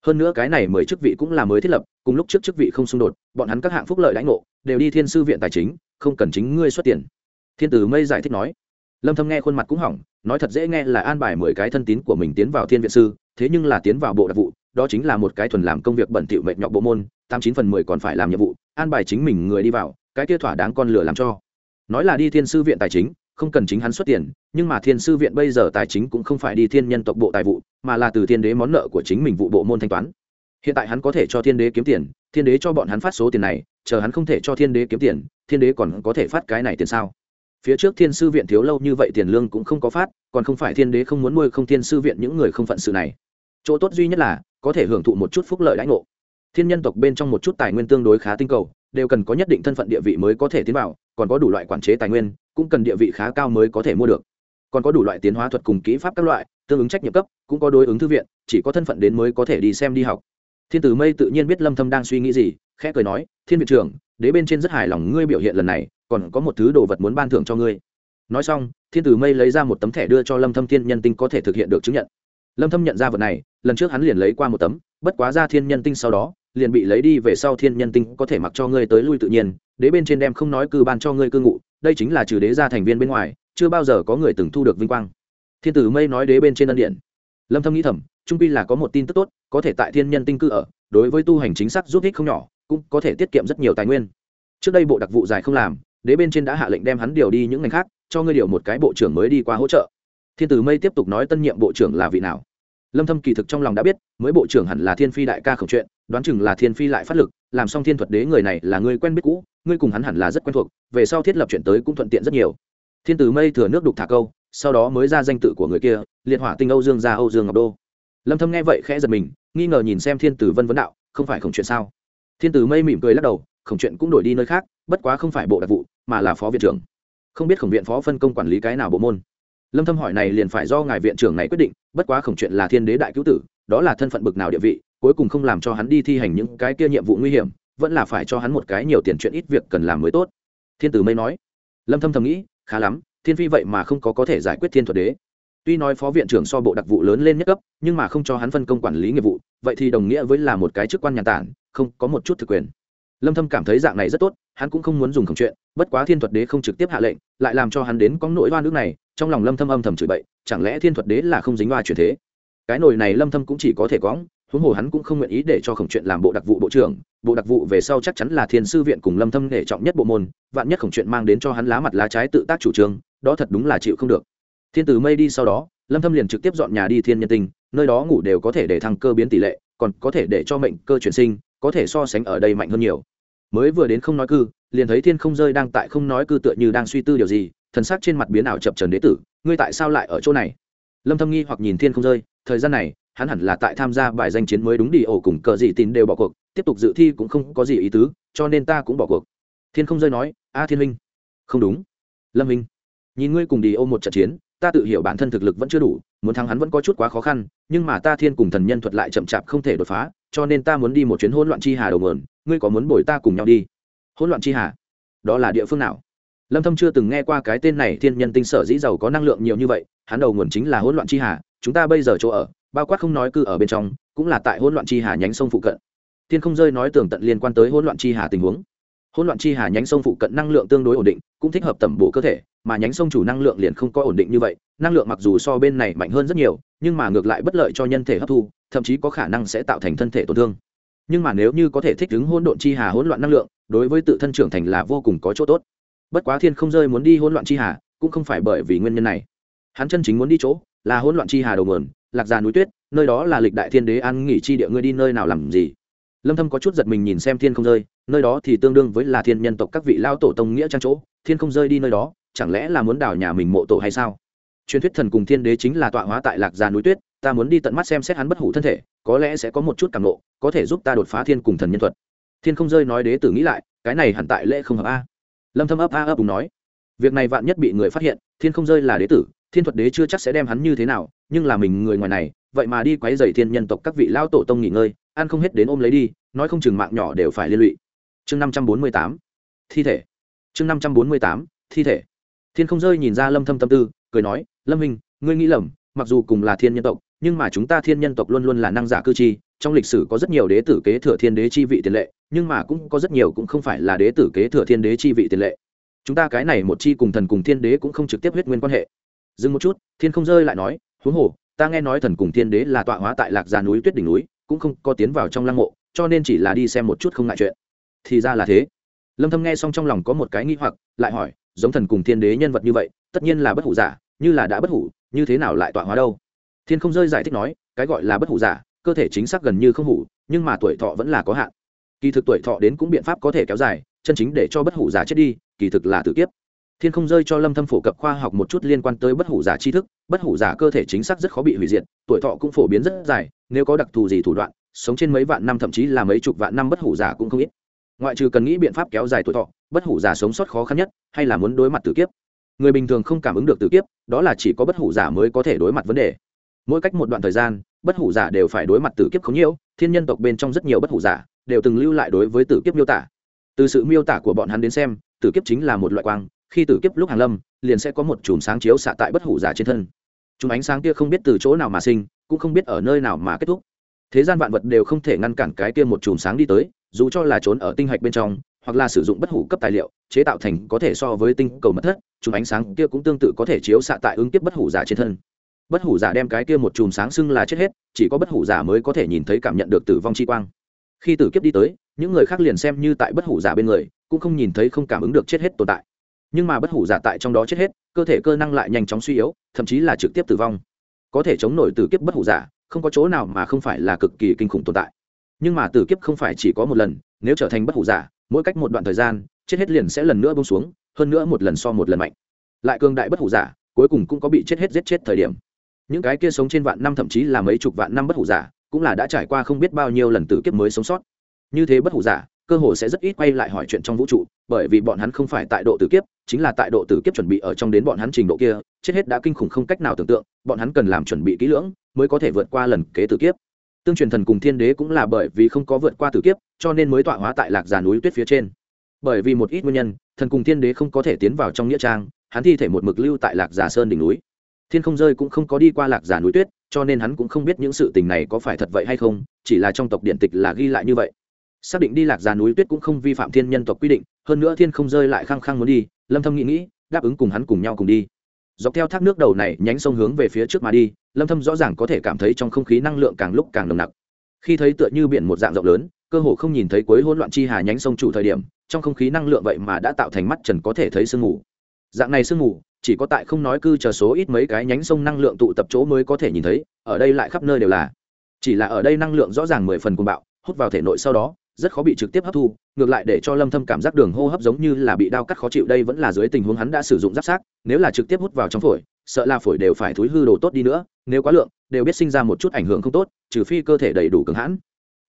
Hơn nữa cái này mười chức vị cũng là mới thiết lập, cùng lúc trước chức vị không xung đột, bọn hắn các hạng phúc lợi lãnh ngộ, đều đi thiên sư viện tài chính, không cần chính ngươi xuất tiền. Thiên tử mây giải thích nói. Lâm thâm nghe khuôn mặt cũng hỏng, nói thật dễ nghe là an bài mười cái thân tín của mình tiến vào thiên viện sư, thế nhưng là tiến vào bộ đặc vụ, đó chính là một cái thuần làm công việc bẩn thỉu mệt nhọc bộ môn, tám chín phần mười còn phải làm nhiệm vụ, an bài chính mình người đi vào cái kia thỏa đáng con lửa làm cho. Nói là đi thiên sư viện tài chính, không cần chính hắn xuất tiền, nhưng mà thiên sư viện bây giờ tài chính cũng không phải đi thiên nhân tộc bộ tài vụ, mà là từ thiên đế món nợ của chính mình vụ bộ môn thanh toán. Hiện tại hắn có thể cho thiên đế kiếm tiền, thiên đế cho bọn hắn phát số tiền này, chờ hắn không thể cho thiên đế kiếm tiền, thiên đế còn có thể phát cái này tiền sao? Phía trước thiên sư viện thiếu lâu như vậy tiền lương cũng không có phát, còn không phải thiên đế không muốn nuôi không thiên sư viện những người không phận sự này. Chỗ tốt duy nhất là, có thể hưởng thụ một chút phúc lợi lãnh ngộ. Thiên nhân tộc bên trong một chút tài nguyên tương đối khá tinh cầu đều cần có nhất định thân phận địa vị mới có thể tiến vào, còn có đủ loại quản chế tài nguyên, cũng cần địa vị khá cao mới có thể mua được. Còn có đủ loại tiến hóa thuật cùng kỹ pháp các loại, tương ứng trách nhiệm cấp, cũng có đối ứng thư viện, chỉ có thân phận đến mới có thể đi xem đi học. Thiên tử mây tự nhiên biết lâm thâm đang suy nghĩ gì, khẽ cười nói, thiên viện trưởng, đế bên trên rất hài lòng ngươi biểu hiện lần này, còn có một thứ đồ vật muốn ban thưởng cho ngươi. Nói xong, thiên tử mây lấy ra một tấm thẻ đưa cho lâm thâm thiên nhân tinh có thể thực hiện được chứng nhận. Lâm thâm nhận ra vật này, lần trước hắn liền lấy qua một tấm, bất quá ra thiên nhân tinh sau đó liền bị lấy đi về sau thiên nhân tinh có thể mặc cho ngươi tới lui tự nhiên, đế bên trên đem không nói cư ban cho ngươi cư ngụ, đây chính là trừ đế gia thành viên bên ngoài, chưa bao giờ có người từng thu được vinh quang. Thiên tử mây nói đế bên trên ân điện. Lâm thâm nghĩ thầm, trung pi là có một tin tức tốt, có thể tại thiên nhân tinh cư ở, đối với tu hành chính xác giúp ích không nhỏ, cũng có thể tiết kiệm rất nhiều tài nguyên. Trước đây bộ đặc vụ dài không làm, đế bên trên đã hạ lệnh đem hắn điều đi những ngành khác, cho ngươi điều một cái bộ trưởng mới đi qua hỗ trợ. Thiên tử mây tiếp tục nói tân nhiệm bộ trưởng là vị nào? Lâm thâm kỳ thực trong lòng đã biết, mới bộ trưởng hẳn là thiên phi đại ca khổng chuyện đoán chừng là thiên phi lại phát lực, làm xong thiên thuật đế người này là người quen biết cũ ngươi cùng hắn hẳn là rất quen thuộc, về sau thiết lập chuyện tới cũng thuận tiện rất nhiều. Thiên tử mây thừa nước đục thả câu, sau đó mới ra danh tự của người kia, liệt hỏa tinh âu dương ra âu dương ngọc đô. Lâm thâm nghe vậy khẽ giật mình, nghi ngờ nhìn xem thiên tử vân vấn đạo, không phải khổng chuyện sao? Thiên tử mây mỉm cười lắc đầu, khổng chuyện cũng đổi đi nơi khác, bất quá không phải bộ đặc vụ, mà là phó viện trưởng. Không biết khổng viện phó phân công quản lý cái nào bộ môn. Lâm thâm hỏi này liền phải do ngài viện trưởng này quyết định, bất quá khổng chuyện là thiên đế đại cứu tử, đó là thân phận bực nào địa vị cuối cùng không làm cho hắn đi thi hành những cái kia nhiệm vụ nguy hiểm, vẫn là phải cho hắn một cái nhiều tiền chuyện ít việc cần làm mới tốt. Thiên tử mây nói. Lâm thâm thầm nghĩ, khá lắm, thiên phi vậy mà không có có thể giải quyết thiên thuật đế. Tuy nói phó viện trưởng so bộ đặc vụ lớn lên nhất cấp, nhưng mà không cho hắn phân công quản lý nghiệp vụ, vậy thì đồng nghĩa với là một cái chức quan nhà tản, không có một chút thực quyền. Lâm thâm cảm thấy dạng này rất tốt, hắn cũng không muốn dùng khổng chuyện, bất quá thiên thuật đế không trực tiếp hạ lệnh, lại làm cho hắn đến có nỗi oan nước này, trong lòng lâm thâm âm thầm chửi bậy, chẳng lẽ thiên thuật đế là không dính oa chuyển thế? Cái nồi này lâm thâm cũng chỉ có thể quõng huống hồ hắn cũng không nguyện ý để cho khổng chuyện làm bộ đặc vụ bộ trưởng, bộ đặc vụ về sau chắc chắn là thiên sư viện cùng lâm thâm để trọng nhất bộ môn, vạn nhất khổng chuyện mang đến cho hắn lá mặt lá trái tự tác chủ trương, đó thật đúng là chịu không được. Thiên tử mây đi sau đó, lâm thâm liền trực tiếp dọn nhà đi thiên nhân tinh, nơi đó ngủ đều có thể để thăng cơ biến tỷ lệ, còn có thể để cho mệnh cơ chuyển sinh, có thể so sánh ở đây mạnh hơn nhiều. Mới vừa đến không nói cư, liền thấy thiên không rơi đang tại không nói cư tựa như đang suy tư điều gì, thần sắc trên mặt biến ảo chập trần đế tử, ngươi tại sao lại ở chỗ này? Lâm thâm nghi hoặc nhìn thiên không rơi, thời gian này hắn hẳn là tại tham gia bài danh chiến mới đúng đi ổ cùng cờ gì tin đều bỏ cuộc, tiếp tục dự thi cũng không có gì ý tứ, cho nên ta cũng bỏ cuộc. Thiên không rơi nói, a thiên minh không đúng. Lâm minh nhìn ngươi cùng đi ôm một trận chiến, ta tự hiểu bản thân thực lực vẫn chưa đủ, muốn thắng hắn vẫn có chút quá khó khăn, nhưng mà ta thiên cùng thần nhân thuật lại chậm chạp không thể đột phá, cho nên ta muốn đi một chuyến hỗn loạn chi hà đầu nguồn, ngươi có muốn bồi ta cùng nhau đi? Hỗn loạn chi hà? Đó là địa phương nào? Lâm thâm chưa từng nghe qua cái tên này, thiên nhân tinh sở dĩ giàu có năng lượng nhiều như vậy, hắn đầu nguồn chính là hỗn loạn chi hà, chúng ta bây giờ chỗ ở bao quát không nói cư ở bên trong, cũng là tại hỗn loạn chi hà nhánh sông phụ cận. Thiên không rơi nói tường tận liên quan tới hỗn loạn chi hà tình huống. Hỗn loạn chi hà nhánh sông phụ cận năng lượng tương đối ổn định, cũng thích hợp tẩm bổ cơ thể, mà nhánh sông chủ năng lượng liền không có ổn định như vậy, năng lượng mặc dù so bên này mạnh hơn rất nhiều, nhưng mà ngược lại bất lợi cho nhân thể hấp thu, thậm chí có khả năng sẽ tạo thành thân thể tổn thương. Nhưng mà nếu như có thể thích ứng hỗn độn chi hà hỗn loạn năng lượng, đối với tự thân trưởng thành là vô cùng có chỗ tốt. Bất quá thiên không rơi muốn đi hỗn loạn chi hà, cũng không phải bởi vì nguyên nhân này. Hắn chân chính muốn đi chỗ là hỗn loạn chi hà đầu nguồn lạc già núi tuyết, nơi đó là lịch đại thiên đế an nghỉ chi địa, ngươi đi nơi nào làm gì? Lâm thâm có chút giật mình nhìn xem thiên không rơi, nơi đó thì tương đương với là thiên nhân tộc các vị lao tổ tông nghĩa trang chỗ, thiên không rơi đi nơi đó, chẳng lẽ là muốn đào nhà mình mộ tổ hay sao? Truyền thuyết thần cùng thiên đế chính là tọa hóa tại lạc già núi tuyết, ta muốn đi tận mắt xem xét hắn bất hủ thân thể, có lẽ sẽ có một chút cảm nộ có thể giúp ta đột phá thiên cùng thần nhân thuật. Thiên không rơi nói đế tử nghĩ lại, cái này hẳn tại lễ không hợp a. Lâm thâm ấp a ấp cùng nói, việc này vạn nhất bị người phát hiện, thiên không rơi là đế tử thiên thuật đế chưa chắc sẽ đem hắn như thế nào, nhưng là mình người ngoài này, vậy mà đi quấy rầy thiên nhân tộc các vị lao tổ tông nghỉ ngơi, ăn không hết đến ôm lấy đi, nói không chừng mạng nhỏ đều phải liên lụy. Chương 548 thi thể. Chương 548 thi thể. Thiên không rơi nhìn ra lâm thâm tâm tư, cười nói, lâm minh ngươi nghĩ lầm, mặc dù cùng là thiên nhân tộc, nhưng mà chúng ta thiên nhân tộc luôn luôn là năng giả cư chi, trong lịch sử có rất nhiều đế tử kế thừa thiên đế chi vị tiền lệ, nhưng mà cũng có rất nhiều cũng không phải là đế tử kế thừa thiên đế chi vị tiền lệ. Chúng ta cái này một chi cùng thần cùng thiên đế cũng không trực tiếp huyết nguyên quan hệ dừng một chút, thiên không rơi lại nói, huống hồ, ta nghe nói thần cùng thiên đế là tọa hóa tại lạc già núi tuyết đỉnh núi, cũng không có tiến vào trong lăng mộ, cho nên chỉ là đi xem một chút không ngại chuyện. Thì ra là thế. Lâm thâm nghe xong trong lòng có một cái nghi hoặc, lại hỏi, giống thần cùng thiên đế nhân vật như vậy, tất nhiên là bất hủ giả, như là đã bất hủ, như thế nào lại tọa hóa đâu? Thiên không rơi giải thích nói, cái gọi là bất hủ giả, cơ thể chính xác gần như không hủ, nhưng mà tuổi thọ vẫn là có hạn. Kỳ thực tuổi thọ đến cũng biện pháp có thể kéo dài, chân chính để cho bất hủ giả chết đi, kỳ thực là tự kiếp thiên không rơi cho lâm thâm phổ cập khoa học một chút liên quan tới bất hủ giả tri thức, bất hủ giả cơ thể chính xác rất khó bị hủy diệt, tuổi thọ cũng phổ biến rất dài, nếu có đặc thù gì thủ đoạn, sống trên mấy vạn năm thậm chí là mấy chục vạn năm bất hủ giả cũng không ít. Ngoại trừ cần nghĩ biện pháp kéo dài tuổi thọ, bất hủ giả sống sót khó khăn nhất hay là muốn đối mặt tử kiếp. Người bình thường không cảm ứng được tử kiếp, đó là chỉ có bất hủ giả mới có thể đối mặt vấn đề. Mỗi cách một đoạn thời gian, bất hủ giả đều phải đối mặt tử kiếp không nhiều. thiên nhân tộc bên trong rất nhiều bất hủ giả đều từng lưu lại đối với tử kiếp miêu tả. Từ sự miêu tả của bọn hắn đến xem, tử kiếp chính là một loại quang khi tử kiếp lúc hàng lâm, liền sẽ có một chùm sáng chiếu xạ tại bất hủ giả trên thân. Chùm ánh sáng kia không biết từ chỗ nào mà sinh, cũng không biết ở nơi nào mà kết thúc. Thế gian vạn vật đều không thể ngăn cản cái kia một chùm sáng đi tới, dù cho là trốn ở tinh hạch bên trong, hoặc là sử dụng bất hủ cấp tài liệu, chế tạo thành có thể so với tinh cầu mất thất, chùm ánh sáng kia cũng tương tự có thể chiếu xạ tại ứng tiếp bất hủ giả trên thân. Bất hủ giả đem cái kia một chùm sáng xưng là chết hết, chỉ có bất hủ giả mới có thể nhìn thấy cảm nhận được tử vong chi quang. Khi tử kiếp đi tới, những người khác liền xem như tại bất hủ giả bên người, cũng không nhìn thấy không cảm ứng được chết hết tồn tại nhưng mà bất hủ giả tại trong đó chết hết, cơ thể cơ năng lại nhanh chóng suy yếu, thậm chí là trực tiếp tử vong. Có thể chống nổi tử kiếp bất hủ giả, không có chỗ nào mà không phải là cực kỳ kinh khủng tồn tại. Nhưng mà tử kiếp không phải chỉ có một lần, nếu trở thành bất hủ giả, mỗi cách một đoạn thời gian, chết hết liền sẽ lần nữa bông xuống, hơn nữa một lần so một lần mạnh. Lại cường đại bất hủ giả, cuối cùng cũng có bị chết hết giết chết thời điểm. Những cái kia sống trên vạn năm thậm chí là mấy chục vạn năm bất hủ giả, cũng là đã trải qua không biết bao nhiêu lần tử kiếp mới sống sót. Như thế bất hủ giả cơ hồ sẽ rất ít quay lại hỏi chuyện trong vũ trụ, bởi vì bọn hắn không phải tại độ tử kiếp, chính là tại độ tử kiếp chuẩn bị ở trong đến bọn hắn trình độ kia, chết hết đã kinh khủng không cách nào tưởng tượng, bọn hắn cần làm chuẩn bị kỹ lưỡng mới có thể vượt qua lần kế tử kiếp. Tương truyền thần cùng thiên đế cũng là bởi vì không có vượt qua tử kiếp, cho nên mới tọa hóa tại lạc già núi tuyết phía trên. Bởi vì một ít nguyên nhân, thần cùng thiên đế không có thể tiến vào trong nghĩa trang, hắn thi thể một mực lưu tại lạc già sơn đỉnh núi. Thiên không rơi cũng không có đi qua lạc già núi tuyết, cho nên hắn cũng không biết những sự tình này có phải thật vậy hay không, chỉ là trong tộc điện tịch là ghi lại như vậy xác định đi lạc già núi tuyết cũng không vi phạm thiên nhân tộc quy định, hơn nữa thiên không rơi lại khăng khăng muốn đi, lâm thâm nghĩ nghĩ, đáp ứng cùng hắn cùng nhau cùng đi. Dọc theo thác nước đầu này nhánh sông hướng về phía trước mà đi, lâm thâm rõ ràng có thể cảm thấy trong không khí năng lượng càng lúc càng nồng nặc. Khi thấy tựa như biển một dạng rộng lớn, cơ hồ không nhìn thấy cuối hỗn loạn chi hà nhánh sông chủ thời điểm, trong không khí năng lượng vậy mà đã tạo thành mắt trần có thể thấy sương mù. Dạng này sương mù, chỉ có tại không nói cư chờ số ít mấy cái nhánh sông năng lượng tụ tập chỗ mới có thể nhìn thấy, ở đây lại khắp nơi đều là. Chỉ là ở đây năng lượng rõ ràng mười phần cuồng bạo, hút vào thể nội sau đó rất khó bị trực tiếp hấp thu ngược lại để cho lâm thâm cảm giác đường hô hấp giống như là bị đau cắt khó chịu đây vẫn là dưới tình huống hắn đã sử dụng giáp sát nếu là trực tiếp hút vào trong phổi sợ là phổi đều phải thối hư đồ tốt đi nữa nếu quá lượng đều biết sinh ra một chút ảnh hưởng không tốt trừ phi cơ thể đầy đủ cứng hãn.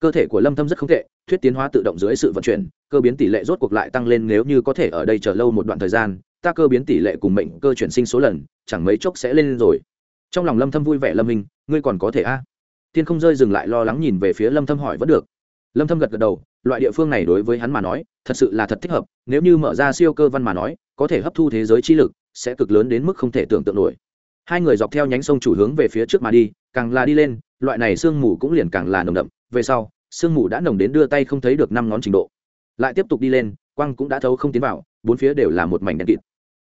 Cơ thể của lâm thâm rất không tệ thuyết tiến hóa tự động dưới sự vận chuyển cơ biến tỷ lệ rốt cuộc lại tăng lên nếu như có thể ở đây chờ lâu một đoạn thời gian ta cơ biến tỷ lệ cùng mệnh cơ chuyển sinh số lần chẳng mấy chốc sẽ lên rồi. Trong lòng lâm thâm vui vẻ lâm minh, ngươi còn có thể a? Thiên không rơi dừng lại lo lắng nhìn về phía lâm thâm hỏi vẫn được lâm thâm gật gật đầu, loại địa phương này đối với hắn mà nói, thật sự là thật thích hợp, nếu như mở ra siêu cơ văn mà nói, có thể hấp thu thế giới chi lực, sẽ cực lớn đến mức không thể tưởng tượng nổi. Hai người dọc theo nhánh sông chủ hướng về phía trước mà đi, càng là đi lên, loại này sương mù cũng liền càng là nồng đậm. Về sau, sương mù đã nồng đến đưa tay không thấy được năm ngón trình độ. Lại tiếp tục đi lên quăng cũng đã thấu không tiến vào, bốn phía đều là một mảnh đen kịt.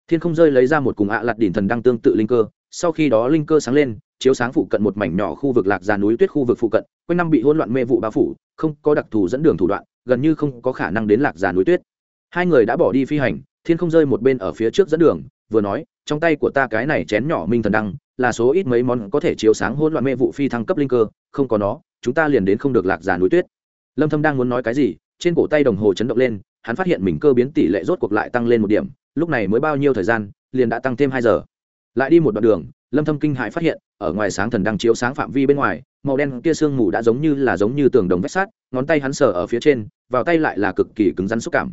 Thiên không rơi lấy ra một cùng ạ lạt đỉnh thần đăng tương tự linh cơ, sau khi đó linh cơ sáng lên chiếu sáng phụ cận một mảnh nhỏ khu vực lạc già núi tuyết khu vực phụ cận, quanh năm bị hỗn loạn mê vụ bao phủ, không có đặc thù dẫn đường thủ đoạn, gần như không có khả năng đến lạc già núi tuyết. Hai người đã bỏ đi phi hành, thiên không rơi một bên ở phía trước dẫn đường, vừa nói, trong tay của ta cái này chén nhỏ minh thần đăng, là số ít mấy món có thể chiếu sáng hỗn loạn mê vụ phi thăng cấp linh cơ, không có nó, chúng ta liền đến không được lạc già núi tuyết. Lâm thâm đang muốn nói cái gì, trên cổ tay đồng hồ chấn động lên, hắn phát hiện mình cơ biến tỷ lệ rốt cuộc lại tăng lên một điểm, lúc này mới bao nhiêu thời gian, liền đã tăng thêm hai giờ. Lại đi một đoạn đường lâm thâm kinh hãi phát hiện, ở ngoài sáng thần đang chiếu sáng phạm vi bên ngoài, màu đen kia sương mù đã giống như là giống như tường đồng vách sắt, ngón tay hắn sờ ở phía trên, vào tay lại là cực kỳ cứng rắn xúc cảm.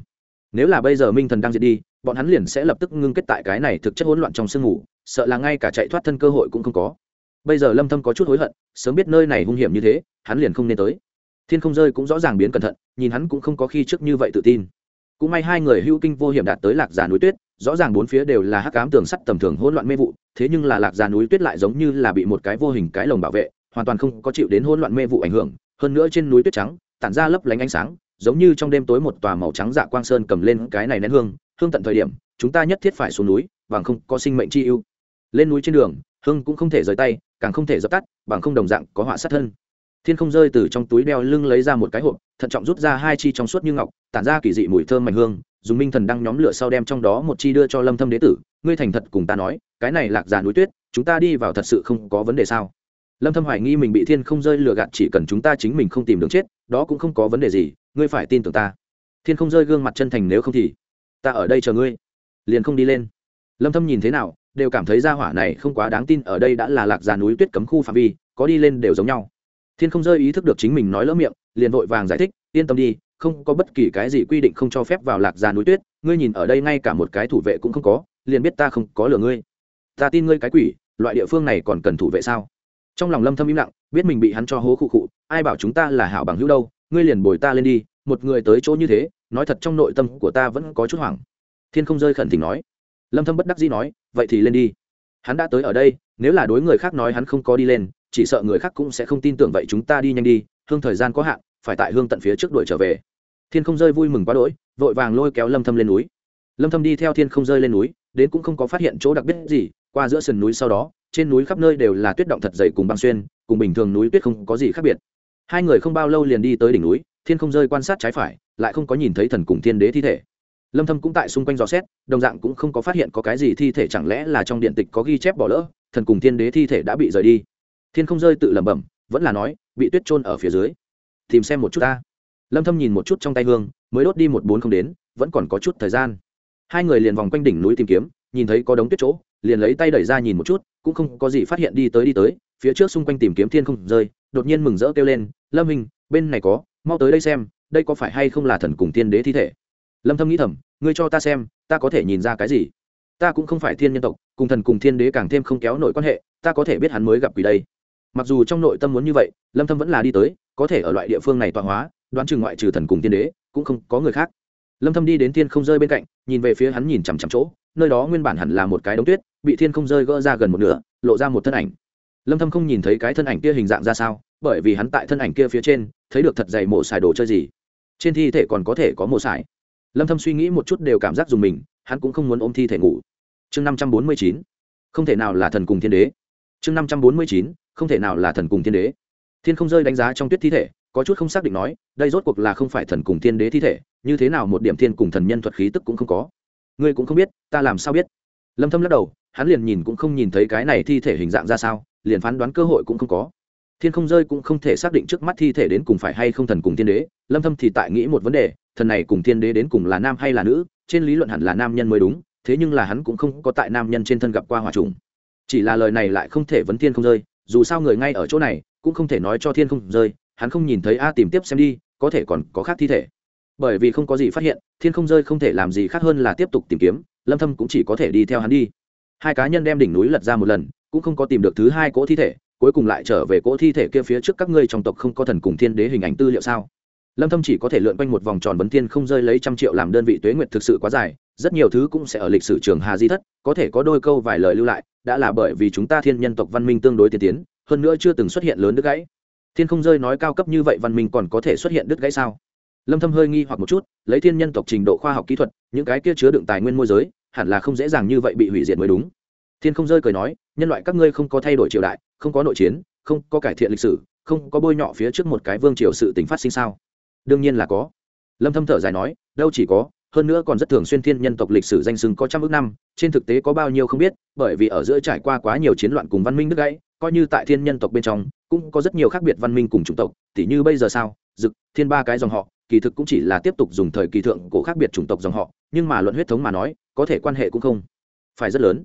Nếu là bây giờ minh thần đang diệt đi, bọn hắn liền sẽ lập tức ngưng kết tại cái này thực chất hỗn loạn trong sương mù, sợ là ngay cả chạy thoát thân cơ hội cũng không có. Bây giờ lâm thâm có chút hối hận, sớm biết nơi này hung hiểm như thế, hắn liền không nên tới. Thiên không rơi cũng rõ ràng biến cẩn thận, nhìn hắn cũng không có khi trước như vậy tự tin. Cũng may hai người hưu kinh vô hiểm đạt tới lạc giả núi tuyết rõ ràng bốn phía đều là hắc ám tường sắt tầm thường hỗn loạn mê vụ, thế nhưng là lạc già núi tuyết lại giống như là bị một cái vô hình cái lồng bảo vệ, hoàn toàn không có chịu đến hỗn loạn mê vụ ảnh hưởng. Hơn nữa trên núi tuyết trắng, tản ra lấp lánh ánh sáng, giống như trong đêm tối một tòa màu trắng dạ quang sơn cầm lên cái này nén hương hương tận thời điểm, chúng ta nhất thiết phải xuống núi, bằng không có sinh mệnh chi ưu. Lên núi trên đường, hương cũng không thể rời tay, càng không thể dập tắt, bằng không đồng dạng có họa sát thân. Thiên không rơi từ trong túi đeo lưng lấy ra một cái hộp, thận trọng rút ra hai chi trong suốt như ngọc, tản ra kỳ dị mùi thơm mạnh hương dùng minh thần đăng nhóm lửa sau đem trong đó một chi đưa cho lâm thâm đế tử ngươi thành thật cùng ta nói cái này lạc giả núi tuyết chúng ta đi vào thật sự không có vấn đề sao lâm thâm hoài nghi mình bị thiên không rơi lừa gạt chỉ cần chúng ta chính mình không tìm đường chết đó cũng không có vấn đề gì ngươi phải tin tưởng ta thiên không rơi gương mặt chân thành nếu không thì ta ở đây chờ ngươi liền không đi lên lâm thâm nhìn thế nào đều cảm thấy gia hỏa này không quá đáng tin ở đây đã là lạc giả núi tuyết cấm khu phạm vi có đi lên đều giống nhau thiên không rơi ý thức được chính mình nói lỡ miệng liền vội vàng giải thích yên tâm đi không có bất kỳ cái gì quy định không cho phép vào lạc già núi tuyết, ngươi nhìn ở đây ngay cả một cái thủ vệ cũng không có, liền biết ta không có lừa ngươi. Ta tin ngươi cái quỷ, loại địa phương này còn cần thủ vệ sao? Trong lòng lâm thâm im lặng, biết mình bị hắn cho hố khụ khụ, ai bảo chúng ta là hảo bằng hữu đâu, ngươi liền bồi ta lên đi, một người tới chỗ như thế, nói thật trong nội tâm của ta vẫn có chút hoảng. Thiên không rơi khẩn tình nói. Lâm thâm bất đắc dĩ nói, vậy thì lên đi. Hắn đã tới ở đây, nếu là đối người khác nói hắn không có đi lên, chỉ sợ người khác cũng sẽ không tin tưởng vậy chúng ta đi nhanh đi, hương thời gian có hạn phải tại hương tận phía trước đuổi trở về. Thiên không rơi vui mừng quá đỗi, vội vàng lôi kéo lâm thâm lên núi. Lâm thâm đi theo thiên không rơi lên núi, đến cũng không có phát hiện chỗ đặc biệt gì, qua giữa sườn núi sau đó, trên núi khắp nơi đều là tuyết động thật dày cùng băng xuyên, cùng bình thường núi tuyết không có gì khác biệt. Hai người không bao lâu liền đi tới đỉnh núi, thiên không rơi quan sát trái phải, lại không có nhìn thấy thần cùng thiên đế thi thể. Lâm thâm cũng tại xung quanh dò xét, đồng dạng cũng không có phát hiện có cái gì thi thể chẳng lẽ là trong điện tịch có ghi chép bỏ lỡ, thần cùng thiên đế thi thể đã bị rời đi. Thiên không rơi tự lẩm bẩm, vẫn là nói, bị tuyết trôn ở phía dưới tìm xem một chút ta. Lâm thâm nhìn một chút trong tay hương, mới đốt đi một bốn không đến, vẫn còn có chút thời gian. Hai người liền vòng quanh đỉnh núi tìm kiếm, nhìn thấy có đống tuyết chỗ, liền lấy tay đẩy ra nhìn một chút, cũng không có gì phát hiện đi tới đi tới, phía trước xung quanh tìm kiếm thiên không rơi, đột nhiên mừng rỡ kêu lên, lâm hình bên này có, mau tới đây xem, đây có phải hay không là thần cùng thiên đế thi thể? Lâm thâm nghĩ thầm, ngươi cho ta xem, ta có thể nhìn ra cái gì? Ta cũng không phải thiên nhân tộc, cùng thần cùng thiên đế càng thêm không kéo nổi quan hệ, ta có thể biết hắn mới gặp quỷ đây. Mặc dù trong nội tâm muốn như vậy, lâm thâm vẫn là đi tới có thể ở loại địa phương này tọa hóa, đoán chừng ngoại trừ thần cùng tiên đế, cũng không có người khác. Lâm thâm đi đến thiên không rơi bên cạnh, nhìn về phía hắn nhìn chằm chằm chỗ, nơi đó nguyên bản hẳn là một cái đống tuyết, bị thiên không rơi gỡ ra gần một nửa, lộ ra một thân ảnh. Lâm thâm không nhìn thấy cái thân ảnh kia hình dạng ra sao, bởi vì hắn tại thân ảnh kia phía trên, thấy được thật dày mổ xài đồ chơi gì. Trên thi thể còn có thể có mổ xài lâm thâm suy nghĩ một chút đều cảm giác dùng mình, hắn cũng không muốn ôm thi thể ngủ. Chương 549 không thể nào là thần cùng thiên đế. Chương 549 không thể nào là thần cùng thiên đế thiên không rơi đánh giá trong tuyết thi thể, có chút không xác định nói, đây rốt cuộc là không phải thần cùng thiên đế thi thể, như thế nào một điểm thiên cùng thần nhân thuật khí tức cũng không có. Ngươi cũng không biết, ta làm sao biết? Lâm thâm lắc đầu, hắn liền nhìn cũng không nhìn thấy cái này thi thể hình dạng ra sao, liền phán đoán cơ hội cũng không có. Thiên không rơi cũng không thể xác định trước mắt thi thể đến cùng phải hay không thần cùng thiên đế, lâm thâm thì tại nghĩ một vấn đề, thần này cùng thiên đế đến cùng là nam hay là nữ, trên lý luận hẳn là nam nhân mới đúng, thế nhưng là hắn cũng không có tại nam nhân trên thân gặp qua hỏa trùng. Chỉ là lời này lại không thể vấn thiên không rơi, dù sao người ngay ở chỗ này cũng không thể nói cho thiên không rơi, hắn không nhìn thấy a tìm tiếp xem đi, có thể còn có khác thi thể. Bởi vì không có gì phát hiện, thiên không rơi không thể làm gì khác hơn là tiếp tục tìm kiếm, lâm thâm cũng chỉ có thể đi theo hắn đi. Hai cá nhân đem đỉnh núi lật ra một lần, cũng không có tìm được thứ hai cỗ thi thể, cuối cùng lại trở về cỗ thi thể kia phía trước các ngươi trong tộc không có thần cùng thiên đế hình ảnh tư liệu sao? Lâm thâm chỉ có thể lượn quanh một vòng tròn vấn thiên không rơi lấy trăm triệu làm đơn vị tuế nguyệt thực sự quá dài, rất nhiều thứ cũng sẽ ở lịch sử trường hà di thất, có thể có đôi câu vài lời lưu lại, đã là bởi vì chúng ta thiên nhân tộc văn minh tương đối tiên tiến hơn nữa chưa từng xuất hiện lớn đứt gãy. Thiên không rơi nói cao cấp như vậy văn minh còn có thể xuất hiện đứt gãy sao? Lâm thâm hơi nghi hoặc một chút, lấy thiên nhân tộc trình độ khoa học kỹ thuật, những cái kia chứa đựng tài nguyên môi giới, hẳn là không dễ dàng như vậy bị hủy diệt mới đúng. Thiên không rơi cười nói, nhân loại các ngươi không có thay đổi triều đại, không có nội chiến, không có cải thiện lịch sử, không có bôi nhọ phía trước một cái vương triều sự tình phát sinh sao? Đương nhiên là có. Lâm thâm thở dài nói, đâu chỉ có hơn nữa còn rất thường xuyên thiên nhân tộc lịch sử danh sưng có trăm ước năm, trên thực tế có bao nhiêu không biết, bởi vì ở giữa trải qua quá nhiều chiến loạn cùng văn minh đứt gãy, coi như tại thiên nhân tộc bên trong, cũng có rất nhiều khác biệt văn minh cùng chủng tộc, tỉ như bây giờ sao, dực, thiên ba cái dòng họ, kỳ thực cũng chỉ là tiếp tục dùng thời kỳ thượng cổ khác biệt chủng tộc dòng họ, nhưng mà luận huyết thống mà nói, có thể quan hệ cũng không phải rất lớn.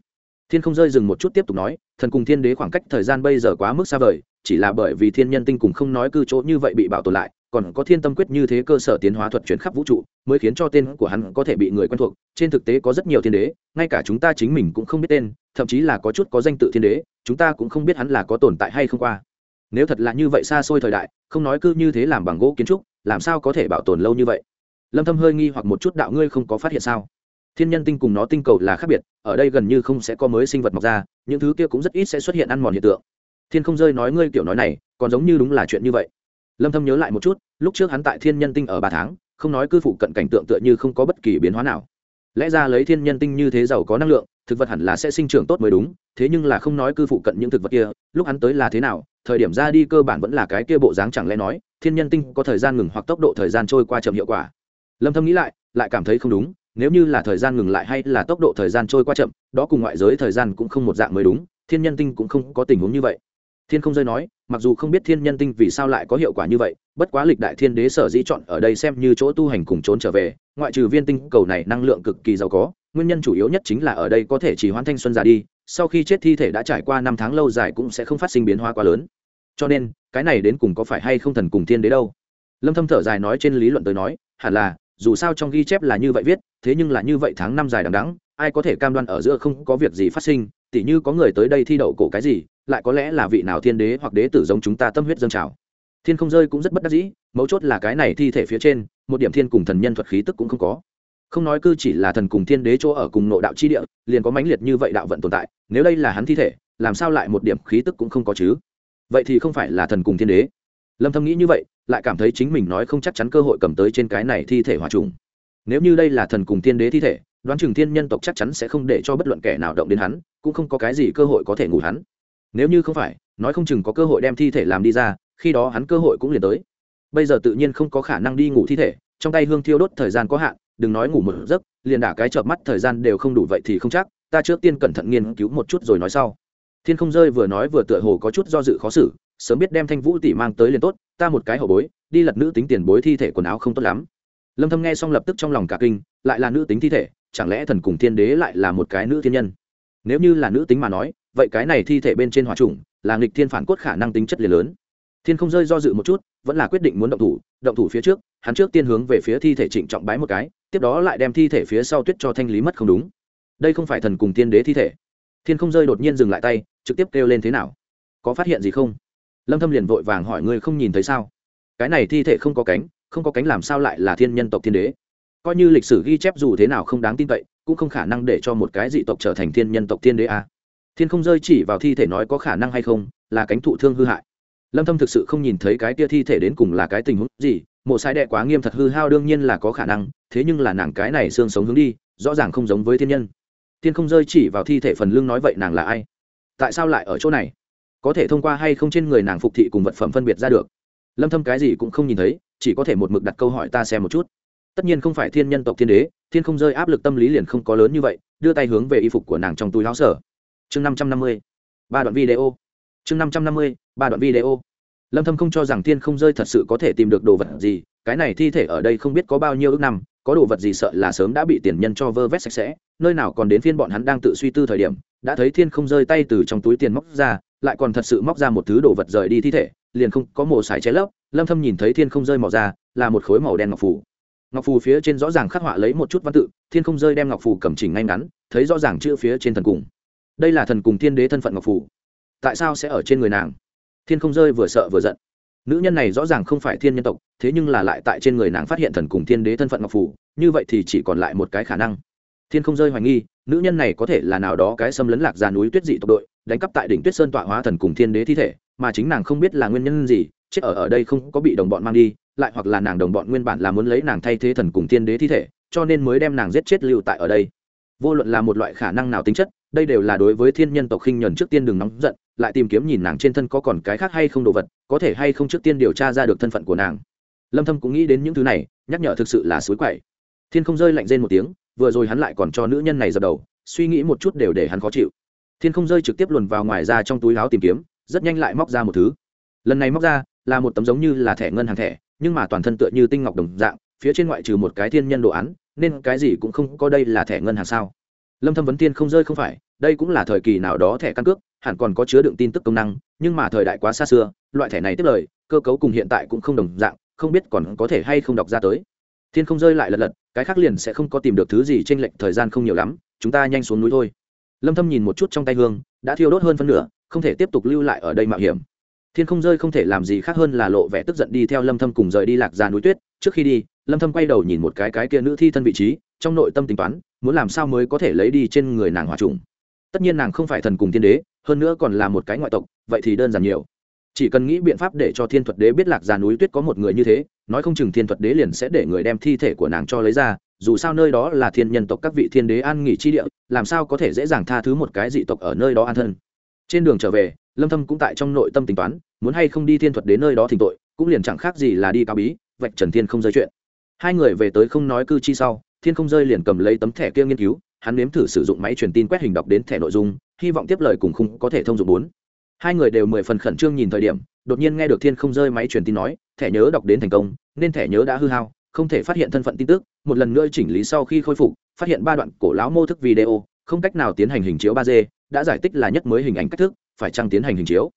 Thiên không rơi dừng một chút tiếp tục nói, thần cùng thiên đế khoảng cách thời gian bây giờ quá mức xa vời, chỉ là bởi vì thiên nhân tinh cùng không nói cư chỗ như vậy bị bảo tồn lại còn có thiên tâm quyết như thế cơ sở tiến hóa thuật chuyển khắp vũ trụ, mới khiến cho tên của hắn có thể bị người quen thuộc. Trên thực tế có rất nhiều thiên đế, ngay cả chúng ta chính mình cũng không biết tên, thậm chí là có chút có danh tự thiên đế, chúng ta cũng không biết hắn là có tồn tại hay không qua. Nếu thật là như vậy xa xôi thời đại, không nói cư như thế làm bằng gỗ kiến trúc, làm sao có thể bảo tồn lâu như vậy? Lâm thâm hơi nghi hoặc một chút, đạo ngươi không có phát hiện sao? Thiên nhân tinh cùng nó tinh cầu là khác biệt, ở đây gần như không sẽ có mới sinh vật mọc ra, những thứ kia cũng rất ít sẽ xuất hiện ăn mòn hiện tượng. Thiên không rơi nói ngươi kiểu nói này, còn giống như đúng là chuyện như vậy lâm thâm nhớ lại một chút, lúc trước hắn tại thiên nhân tinh ở ba tháng, không nói cư phụ cận cảnh tượng tựa như không có bất kỳ biến hóa nào. Lẽ ra lấy thiên nhân tinh như thế giàu có năng lượng, thực vật hẳn là sẽ sinh trưởng tốt mới đúng, thế nhưng là không nói cư phụ cận những thực vật kia, lúc hắn tới là thế nào, thời điểm ra đi cơ bản vẫn là cái kia bộ dáng chẳng lẽ nói, thiên nhân tinh có thời gian ngừng hoặc tốc độ thời gian trôi qua chậm hiệu quả. Lâm thâm nghĩ lại lại cảm thấy không đúng, nếu như là thời gian ngừng lại hay là tốc độ thời gian trôi qua chậm, đó cùng ngoại giới thời gian cũng không một dạng mới đúng, thiên nhân tinh cũng không có tình huống như vậy thiên không rơi nói, mặc dù không biết thiên nhân tinh vì sao lại có hiệu quả như vậy, bất quá lịch đại thiên đế sở dĩ chọn ở đây xem như chỗ tu hành cùng trốn trở về, ngoại trừ viên tinh cầu này năng lượng cực kỳ giàu có, nguyên nhân chủ yếu nhất chính là ở đây có thể chỉ hoãn thanh xuân già đi, sau khi chết thi thể đã trải qua năm tháng lâu dài cũng sẽ không phát sinh biến hóa quá lớn. Cho nên, cái này đến cùng có phải hay không thần cùng thiên đế đâu? Lâm thâm thở dài nói trên lý luận tới nói, hẳn là, dù sao trong ghi chép là như vậy viết, thế nhưng là như vậy tháng năm dài đằng đẵng ai có thể cam đoan ở giữa không có việc gì phát sinh, tỉ như có người tới đây thi đậu cổ cái gì, lại có lẽ là vị nào thiên đế hoặc đế tử giống chúng ta tâm huyết dâng trào. Thiên không rơi cũng rất bất đắc dĩ, mấu chốt là cái này thi thể phía trên, một điểm thiên cùng thần nhân thuật khí tức cũng không có. Không nói cư chỉ là thần cùng thiên đế chỗ ở cùng nội đạo chi địa, liền có mãnh liệt như vậy đạo vận tồn tại, nếu đây là hắn thi thể, làm sao lại một điểm khí tức cũng không có chứ? Vậy thì không phải là thần cùng thiên đế. Lâm thâm nghĩ như vậy, lại cảm thấy chính mình nói không chắc chắn cơ hội cầm tới trên cái này thi thể hòa trùng. Nếu như đây là thần cùng thiên đế thi thể đoán chừng thiên nhân tộc chắc chắn sẽ không để cho bất luận kẻ nào động đến hắn, cũng không có cái gì cơ hội có thể ngủ hắn. Nếu như không phải, nói không chừng có cơ hội đem thi thể làm đi ra, khi đó hắn cơ hội cũng liền tới. Bây giờ tự nhiên không có khả năng đi ngủ thi thể, trong tay hương thiêu đốt thời gian có hạn, đừng nói ngủ một giấc, liền đả cái chợp mắt thời gian đều không đủ vậy thì không chắc, ta trước tiên cẩn thận nghiên cứu một chút rồi nói sau. Thiên không rơi vừa nói vừa tựa hồ có chút do dự khó xử, sớm biết đem thanh vũ tỷ mang tới liền tốt, ta một cái hậu bối, đi lật nữ tính tiền bối thi thể quần áo không tốt lắm. Lâm thâm nghe xong lập tức trong lòng cả kinh, lại là nữ tính thi thể chẳng lẽ thần cùng thiên đế lại là một cái nữ thiên nhân? Nếu như là nữ tính mà nói, vậy cái này thi thể bên trên hỏa trùng là nghịch thiên phản cốt khả năng tính chất liền lớn. Thiên không rơi do dự một chút, vẫn là quyết định muốn động thủ động thủ phía trước, hắn trước tiên hướng về phía thi thể trịnh trọng bái một cái, tiếp đó lại đem thi thể phía sau tuyết cho thanh lý mất không đúng. Đây không phải thần cùng tiên đế thi thể. Thiên không rơi đột nhiên dừng lại tay, trực tiếp kêu lên thế nào? Có phát hiện gì không? Lâm thâm liền vội vàng hỏi, ngươi không nhìn thấy sao? Cái này thi thể không có cánh, không có cánh làm sao lại là thiên nhân tộc thiên đế? Coi như lịch sử ghi chép dù thế nào không đáng tin cậy, cũng không khả năng để cho một cái dị tộc trở thành thiên nhân tộc thiên đế a. À. thiên không rơi chỉ vào thi thể nói có khả năng hay không, là cánh thụ thương hư hại. Lâm thâm thực sự không nhìn thấy cái kia thi thể đến cùng là cái tình huống gì, mộ sai đệ quá nghiêm thật hư hao đương nhiên là có khả năng, thế nhưng là nàng cái này xương sống hướng đi, rõ ràng không giống với thiên nhân. Thiên không rơi chỉ vào thi thể phần lưng nói vậy nàng là ai? Tại sao lại ở chỗ này? Có thể thông qua hay không trên người nàng phục thị cùng vật phẩm phân biệt ra được? Lâm thâm cái gì cũng không nhìn thấy, chỉ có thể một mực đặt câu hỏi ta xem một chút tất nhiên không phải thiên nhân tộc thiên đế, thiên không rơi áp lực tâm lý liền không có lớn như vậy, đưa tay hướng về y phục của nàng trong túi áo sở. Chương 550 ba đoạn video. Chương 550 ba đoạn video. Lâm thâm không cho rằng thiên không rơi thật sự có thể tìm được đồ vật gì, cái này thi thể ở đây không biết có bao nhiêu ước năm, có đồ vật gì sợ là sớm đã bị tiền nhân cho vơ vét sạch sẽ, nơi nào còn đến phiên bọn hắn đang tự suy tư thời điểm, đã thấy thiên không rơi tay từ trong túi tiền móc ra, lại còn thật sự móc ra một thứ đồ vật rời đi thi thể, liền không có mổ xài che lấp. Lâm thâm nhìn thấy thiên không rơi mỏ ra là một khối màu đen ngọc phủ ngọc phù phía trên rõ ràng khắc họa lấy một chút văn tự, thiên không rơi đem ngọc phù cầm chỉnh ngay ngắn, thấy rõ ràng chữ phía trên thần cùng. Đây là thần cùng thiên đế thân phận ngọc phù. Tại sao sẽ ở trên người nàng? Thiên không rơi vừa sợ vừa giận. Nữ nhân này rõ ràng không phải thiên nhân tộc, thế nhưng là lại tại trên người nàng phát hiện thần cùng thiên đế thân phận ngọc phù, như vậy thì chỉ còn lại một cái khả năng. Thiên không rơi hoài nghi, nữ nhân này có thể là nào đó cái xâm lấn lạc ra núi tuyết dị tộc đội, đánh cắp tại đỉnh tuyết sơn tọa hóa thần cùng thiên đế thi thể, mà chính nàng không biết là nguyên nhân gì chết ở ở đây không có bị đồng bọn mang đi, lại hoặc là nàng đồng bọn nguyên bản là muốn lấy nàng thay thế thần cùng tiên đế thi thể, cho nên mới đem nàng giết chết lưu tại ở đây. Vô luận là một loại khả năng nào tính chất, đây đều là đối với thiên nhân tộc khinh nhuần trước tiên đừng nóng giận, lại tìm kiếm nhìn nàng trên thân có còn cái khác hay không đồ vật, có thể hay không trước tiên điều tra ra được thân phận của nàng. Lâm thâm cũng nghĩ đến những thứ này, nhắc nhở thực sự là suối quậy. Thiên không rơi lạnh rên một tiếng, vừa rồi hắn lại còn cho nữ nhân này dập đầu, suy nghĩ một chút đều để hắn khó chịu. Thiên không rơi trực tiếp luồn vào ngoài ra trong túi áo tìm kiếm, rất nhanh lại móc ra một thứ. Lần này móc ra là một tấm giống như là thẻ ngân hàng thẻ, nhưng mà toàn thân tựa như tinh ngọc đồng dạng, phía trên ngoại trừ một cái thiên nhân đồ án, nên cái gì cũng không có đây là thẻ ngân hàng sao? Lâm thâm vấn tiên không rơi không phải, đây cũng là thời kỳ nào đó thẻ căn cước, hẳn còn có chứa đựng tin tức công năng, nhưng mà thời đại quá xa xưa, loại thẻ này tiếp lời, cơ cấu cùng hiện tại cũng không đồng dạng, không biết còn có thể hay không đọc ra tới. Thiên không rơi lại lật lật, cái khác liền sẽ không có tìm được thứ gì trên lệnh thời gian không nhiều lắm, chúng ta nhanh xuống núi thôi. Lâm thâm nhìn một chút trong tay hương, đã thiêu đốt hơn phân nửa, không thể tiếp tục lưu lại ở đây mạo hiểm thiên không rơi không thể làm gì khác hơn là lộ vẻ tức giận đi theo lâm thâm cùng rời đi lạc ra núi tuyết. Trước khi đi, lâm thâm quay đầu nhìn một cái cái kia nữ thi thân vị trí, trong nội tâm tính toán, muốn làm sao mới có thể lấy đi trên người nàng hỏa trùng. Tất nhiên nàng không phải thần cùng thiên đế, hơn nữa còn là một cái ngoại tộc, vậy thì đơn giản nhiều. Chỉ cần nghĩ biện pháp để cho thiên thuật đế biết lạc già núi tuyết có một người như thế, nói không chừng thiên thuật đế liền sẽ để người đem thi thể của nàng cho lấy ra, dù sao nơi đó là thiên nhân tộc các vị thiên đế an nghỉ chi địa, làm sao có thể dễ dàng tha thứ một cái dị tộc ở nơi đó an thân. Trên đường trở về lâm thâm cũng tại trong nội tâm tính toán, muốn hay không đi thiên thuật đến nơi đó thỉnh tội, cũng liền chẳng khác gì là đi cao bí, vạch trần thiên không rơi chuyện. Hai người về tới không nói cư chi sau, thiên không rơi liền cầm lấy tấm thẻ kia nghiên cứu, hắn nếm thử sử dụng máy truyền tin quét hình đọc đến thẻ nội dung, hy vọng tiếp lời cùng khung có thể thông dụng bốn. Hai người đều mười phần khẩn trương nhìn thời điểm, đột nhiên nghe được thiên không rơi máy truyền tin nói, thẻ nhớ đọc đến thành công, nên thẻ nhớ đã hư hao, không thể phát hiện thân phận tin tức, một lần nữa chỉnh lý sau khi khôi phục, phát hiện ba đoạn cổ lão mô thức video, không cách nào tiến hành hình chiếu ba d, đã giải thích là nhất mới hình ảnh cách thức phải chăng tiến hành hình chiếu?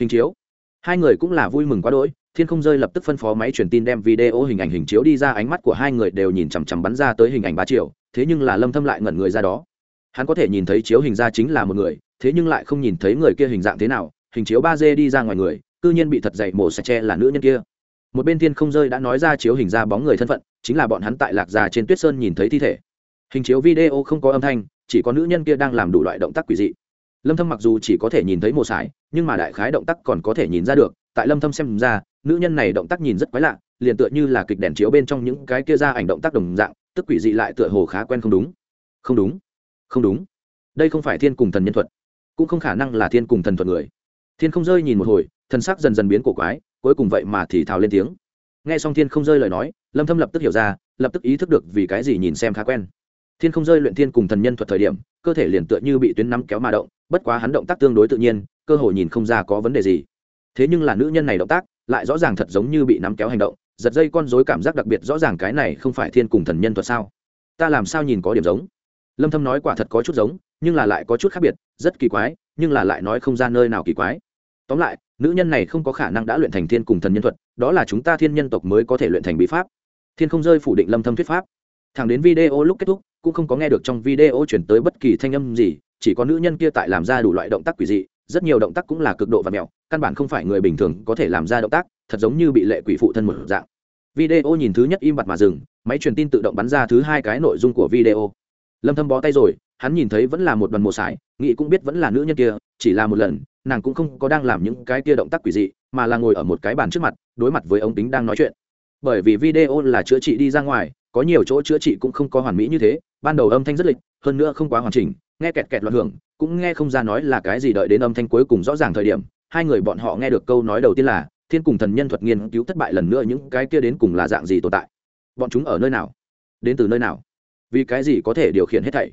Hình chiếu? Hai người cũng là vui mừng quá đỗi, thiên không rơi lập tức phân phó máy truyền tin đem video hình ảnh hình chiếu đi ra, ánh mắt của hai người đều nhìn chằm chằm bắn ra tới hình ảnh ba triệu thế nhưng là lâm thâm lại ngẩn người ra đó. Hắn có thể nhìn thấy chiếu hình ra chính là một người, thế nhưng lại không nhìn thấy người kia hình dạng thế nào, hình chiếu ba d đi ra ngoài người, cư nhiên bị thật dày mổ sạch che là nữ nhân kia. Một bên thiên không rơi đã nói ra chiếu hình ra bóng người thân phận, chính là bọn hắn tại lạc già trên tuyết sơn nhìn thấy thi thể. Hình chiếu video không có âm thanh, chỉ có nữ nhân kia đang làm đủ loại động tác quỷ dị lâm thâm mặc dù chỉ có thể nhìn thấy mồ sải, nhưng mà đại khái động tác còn có thể nhìn ra được, tại lâm thâm xem ra, nữ nhân này động tác nhìn rất quái lạ, liền tựa như là kịch đèn chiếu bên trong những cái kia ra ảnh động tác đồng dạng, tức quỷ dị lại tựa hồ khá quen không đúng. Không đúng. Không đúng. Đây không phải thiên cùng thần nhân thuật, cũng không khả năng là thiên cùng thần thuật người. Thiên không rơi nhìn một hồi, thần sắc dần dần biến cổ quái, cuối cùng vậy mà thì thào lên tiếng. Nghe xong thiên không rơi lời nói, lâm thâm lập tức hiểu ra, lập tức ý thức được vì cái gì nhìn xem khá quen. Thiên không rơi luyện thiên cùng thần nhân thuật thời điểm, cơ thể liền tựa như bị tuyến nắm kéo mà động bất quá hắn động tác tương đối tự nhiên, cơ hội nhìn không ra có vấn đề gì. Thế nhưng là nữ nhân này động tác, lại rõ ràng thật giống như bị nắm kéo hành động, giật dây con rối cảm giác đặc biệt rõ ràng cái này không phải thiên cùng thần nhân thuật sao? Ta làm sao nhìn có điểm giống? Lâm thâm nói quả thật có chút giống, nhưng là lại có chút khác biệt, rất kỳ quái, nhưng là lại nói không ra nơi nào kỳ quái. Tóm lại, nữ nhân này không có khả năng đã luyện thành thiên cùng thần nhân thuật, đó là chúng ta thiên nhân tộc mới có thể luyện thành bí pháp. Thiên không rơi phủ định lâm thâm thuyết pháp. Thẳng đến video lúc kết thúc cũng không có nghe được trong video chuyển tới bất kỳ thanh âm gì, chỉ có nữ nhân kia tại làm ra đủ loại động tác quỷ dị, rất nhiều động tác cũng là cực độ và mẹo, căn bản không phải người bình thường có thể làm ra động tác, thật giống như bị lệ quỷ phụ thân một dạng. Video nhìn thứ nhất im bặt mà dừng, máy truyền tin tự động bắn ra thứ hai cái nội dung của video. Lâm thâm bó tay rồi, hắn nhìn thấy vẫn là một đoàn mồ sải, nghĩ cũng biết vẫn là nữ nhân kia, chỉ là một lần, nàng cũng không có đang làm những cái kia động tác quỷ dị, mà là ngồi ở một cái bàn trước mặt, đối mặt với ống kính đang nói chuyện. Bởi vì video là chữa trị đi ra ngoài, có nhiều chỗ chữa trị cũng không có hoàn mỹ như thế ban đầu âm thanh rất lịch, hơn nữa không quá hoàn chỉnh, nghe kẹt kẹt loạn hưởng, cũng nghe không ra nói là cái gì đợi đến âm thanh cuối cùng rõ ràng thời điểm, hai người bọn họ nghe được câu nói đầu tiên là, thiên cùng thần nhân thuật nghiên cứu thất bại lần nữa những cái kia đến cùng là dạng gì tồn tại? Bọn chúng ở nơi nào? Đến từ nơi nào? Vì cái gì có thể điều khiển hết thảy?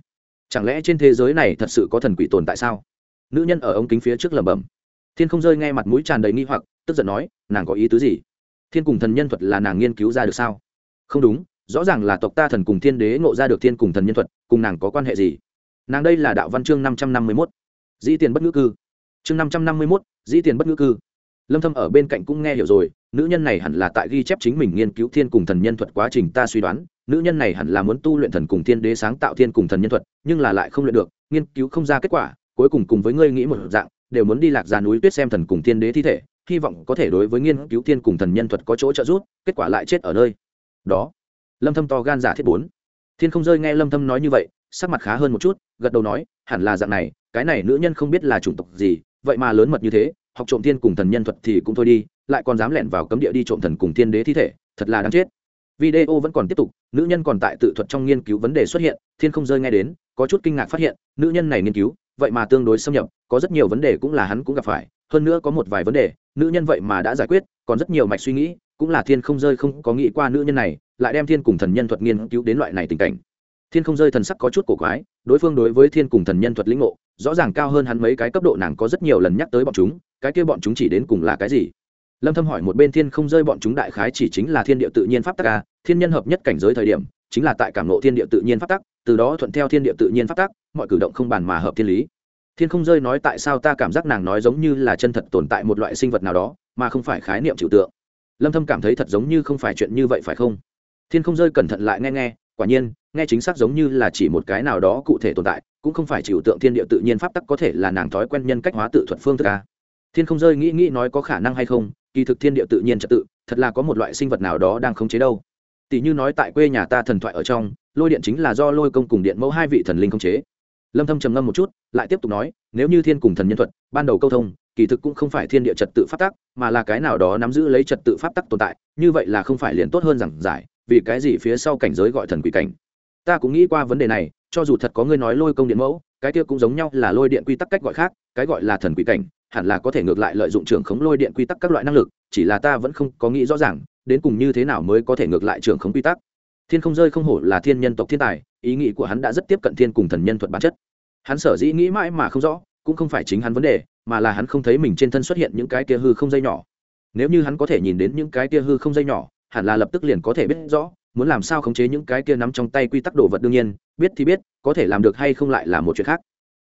Chẳng lẽ trên thế giới này thật sự có thần quỷ tồn tại sao? Nữ nhân ở ống kính phía trước lẩm bẩm. Thiên không rơi nghe mặt mũi tràn đầy nghi hoặc, tức giận nói, nàng có ý tứ gì? Thiên cùng thần nhân thuật là nàng nghiên cứu ra được sao? Không đúng rõ ràng là tộc ta thần cùng thiên đế ngộ ra được thiên cùng thần nhân thuật, cùng nàng có quan hệ gì? Nàng đây là đạo văn chương năm trăm năm mươi mốt. Dĩ tiền bất ngữ cư. Chương năm trăm năm mươi mốt, dĩ tiền bất ngữ cư. Lâm thâm ở bên cạnh cũng nghe hiểu rồi, nữ nhân này hẳn là tại ghi chép chính mình nghiên cứu thiên cùng thần nhân thuật quá trình ta suy đoán, nữ nhân này hẳn là muốn tu luyện thần cùng thiên đế sáng tạo thiên cùng thần nhân thuật, nhưng là lại không luyện được, nghiên cứu không ra kết quả, cuối cùng cùng với ngươi nghĩ một dạng, đều muốn đi lạc ra núi tuyết xem thần cùng thiên đế thi thể, hy vọng có thể đối với nghiên cứu thiên cùng thần nhân thuật có chỗ trợ giúp, kết quả lại chết ở nơi đó lâm thâm to gan giả thiết bốn. Thiên không rơi nghe lâm thâm nói như vậy, sắc mặt khá hơn một chút, gật đầu nói, hẳn là dạng này, cái này nữ nhân không biết là chủng tộc gì, vậy mà lớn mật như thế, học trộm thiên cùng thần nhân thuật thì cũng thôi đi, lại còn dám lẻn vào cấm địa đi trộm thần cùng thiên đế thi thể, thật là đáng chết. Video vẫn còn tiếp tục, nữ nhân còn tại tự thuật trong nghiên cứu vấn đề xuất hiện, thiên không rơi nghe đến, có chút kinh ngạc phát hiện, nữ nhân này nghiên cứu, vậy mà tương đối xâm nhập, có rất nhiều vấn đề cũng là hắn cũng gặp phải, hơn nữa có một vài vấn đề, nữ nhân vậy mà đã giải quyết, còn rất nhiều mạch suy nghĩ cũng là thiên không rơi không có nghĩ qua nữ nhân này, lại đem thiên cùng thần nhân thuật nghiên cứu đến loại này tình cảnh. Thiên không rơi thần sắc có chút cổ quái, đối phương đối với thiên cùng thần nhân thuật lĩnh ngộ, rõ ràng cao hơn hắn mấy cái cấp độ nàng có rất nhiều lần nhắc tới bọn chúng, cái kia bọn chúng chỉ đến cùng là cái gì? Lâm thâm hỏi một bên thiên không rơi bọn chúng đại khái chỉ chính là thiên địa tự nhiên pháp tắc a, thiên nhân hợp nhất cảnh giới thời điểm, chính là tại cảm ngộ thiên địa tự nhiên pháp tắc, từ đó thuận theo thiên địa tự nhiên pháp tắc, mọi cử động không bàn mà hợp thiên lý. Thiên không rơi nói tại sao ta cảm giác nàng nói giống như là chân thật tồn tại một loại sinh vật nào đó, mà không phải khái niệm trừu tượng lâm thâm cảm thấy thật giống như không phải chuyện như vậy phải không? Thiên không rơi cẩn thận lại nghe nghe, quả nhiên, nghe chính xác giống như là chỉ một cái nào đó cụ thể tồn tại, cũng không phải chịu tượng thiên địa tự nhiên pháp tắc có thể là nàng thói quen nhân cách hóa tự thuật phương thức a. Thiên không rơi nghĩ nghĩ nói có khả năng hay không, kỳ thực thiên địa tự nhiên trật tự, thật là có một loại sinh vật nào đó đang khống chế đâu. Tỷ như nói tại quê nhà ta thần thoại ở trong, lôi điện chính là do lôi công cùng điện mẫu hai vị thần linh khống chế. Lâm thâm trầm ngâm một chút, lại tiếp tục nói, nếu như thiên cùng thần nhân thuật, ban đầu câu thông kỳ thực cũng không phải thiên địa trật tự pháp tắc, mà là cái nào đó nắm giữ lấy trật tự pháp tắc tồn tại, như vậy là không phải liền tốt hơn rằng giải, vì cái gì phía sau cảnh giới gọi thần quỷ cảnh. Ta cũng nghĩ qua vấn đề này, cho dù thật có người nói lôi công điện mẫu, cái kia cũng giống nhau là lôi điện quy tắc cách gọi khác, cái gọi là thần quỷ cảnh, hẳn là có thể ngược lại lợi dụng trường khống lôi điện quy tắc các loại năng lực, chỉ là ta vẫn không có nghĩ rõ ràng, đến cùng như thế nào mới có thể ngược lại trường khống quy tắc. Thiên không rơi không hổ là thiên nhân tộc thiên tài, ý nghĩ của hắn đã rất tiếp cận thiên cùng thần nhân thuật bản chất. Hắn sở dĩ nghĩ mãi mà không rõ cũng không phải chính hắn vấn đề, mà là hắn không thấy mình trên thân xuất hiện những cái kia hư không dây nhỏ. Nếu như hắn có thể nhìn đến những cái kia hư không dây nhỏ, hẳn là lập tức liền có thể biết rõ, muốn làm sao khống chế những cái kia nắm trong tay quy tắc đồ vật đương nhiên, biết thì biết, có thể làm được hay không lại là một chuyện khác.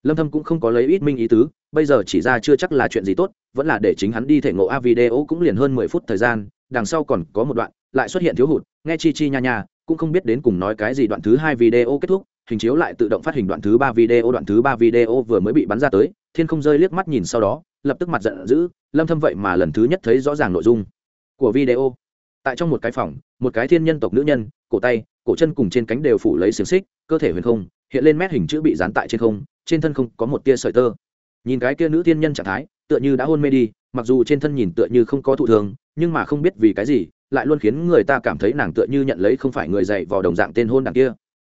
Lâm thâm cũng không có lấy ít minh ý tứ, bây giờ chỉ ra chưa chắc là chuyện gì tốt, vẫn là để chính hắn đi thể ngộ a video cũng liền hơn 10 phút thời gian, đằng sau còn có một đoạn, lại xuất hiện thiếu hụt, nghe chi chi nha nha cũng không biết đến cùng nói cái gì đoạn thứ hai video kết thúc, hình chiếu lại tự động phát hình đoạn thứ ba video, đoạn thứ ba video vừa mới bị bắn ra tới, thiên không rơi liếc mắt nhìn sau đó, lập tức mặt giận dữ, lâm thâm vậy mà lần thứ nhất thấy rõ ràng nội dung của video. Tại trong một cái phòng, một cái thiên nhân tộc nữ nhân, cổ tay, cổ chân cùng trên cánh đều phủ lấy xiềng xích, cơ thể huyền không, hiện lên mét hình chữ bị dán tại trên không, trên thân không có một tia sợi tơ. Nhìn cái kia nữ thiên nhân trạng thái, tựa như đã hôn mê đi, mặc dù trên thân nhìn tựa như không có thụ thường, nhưng mà không biết vì cái gì lại luôn khiến người ta cảm thấy nàng tựa như nhận lấy không phải người dạy vào đồng dạng tên hôn đằng kia.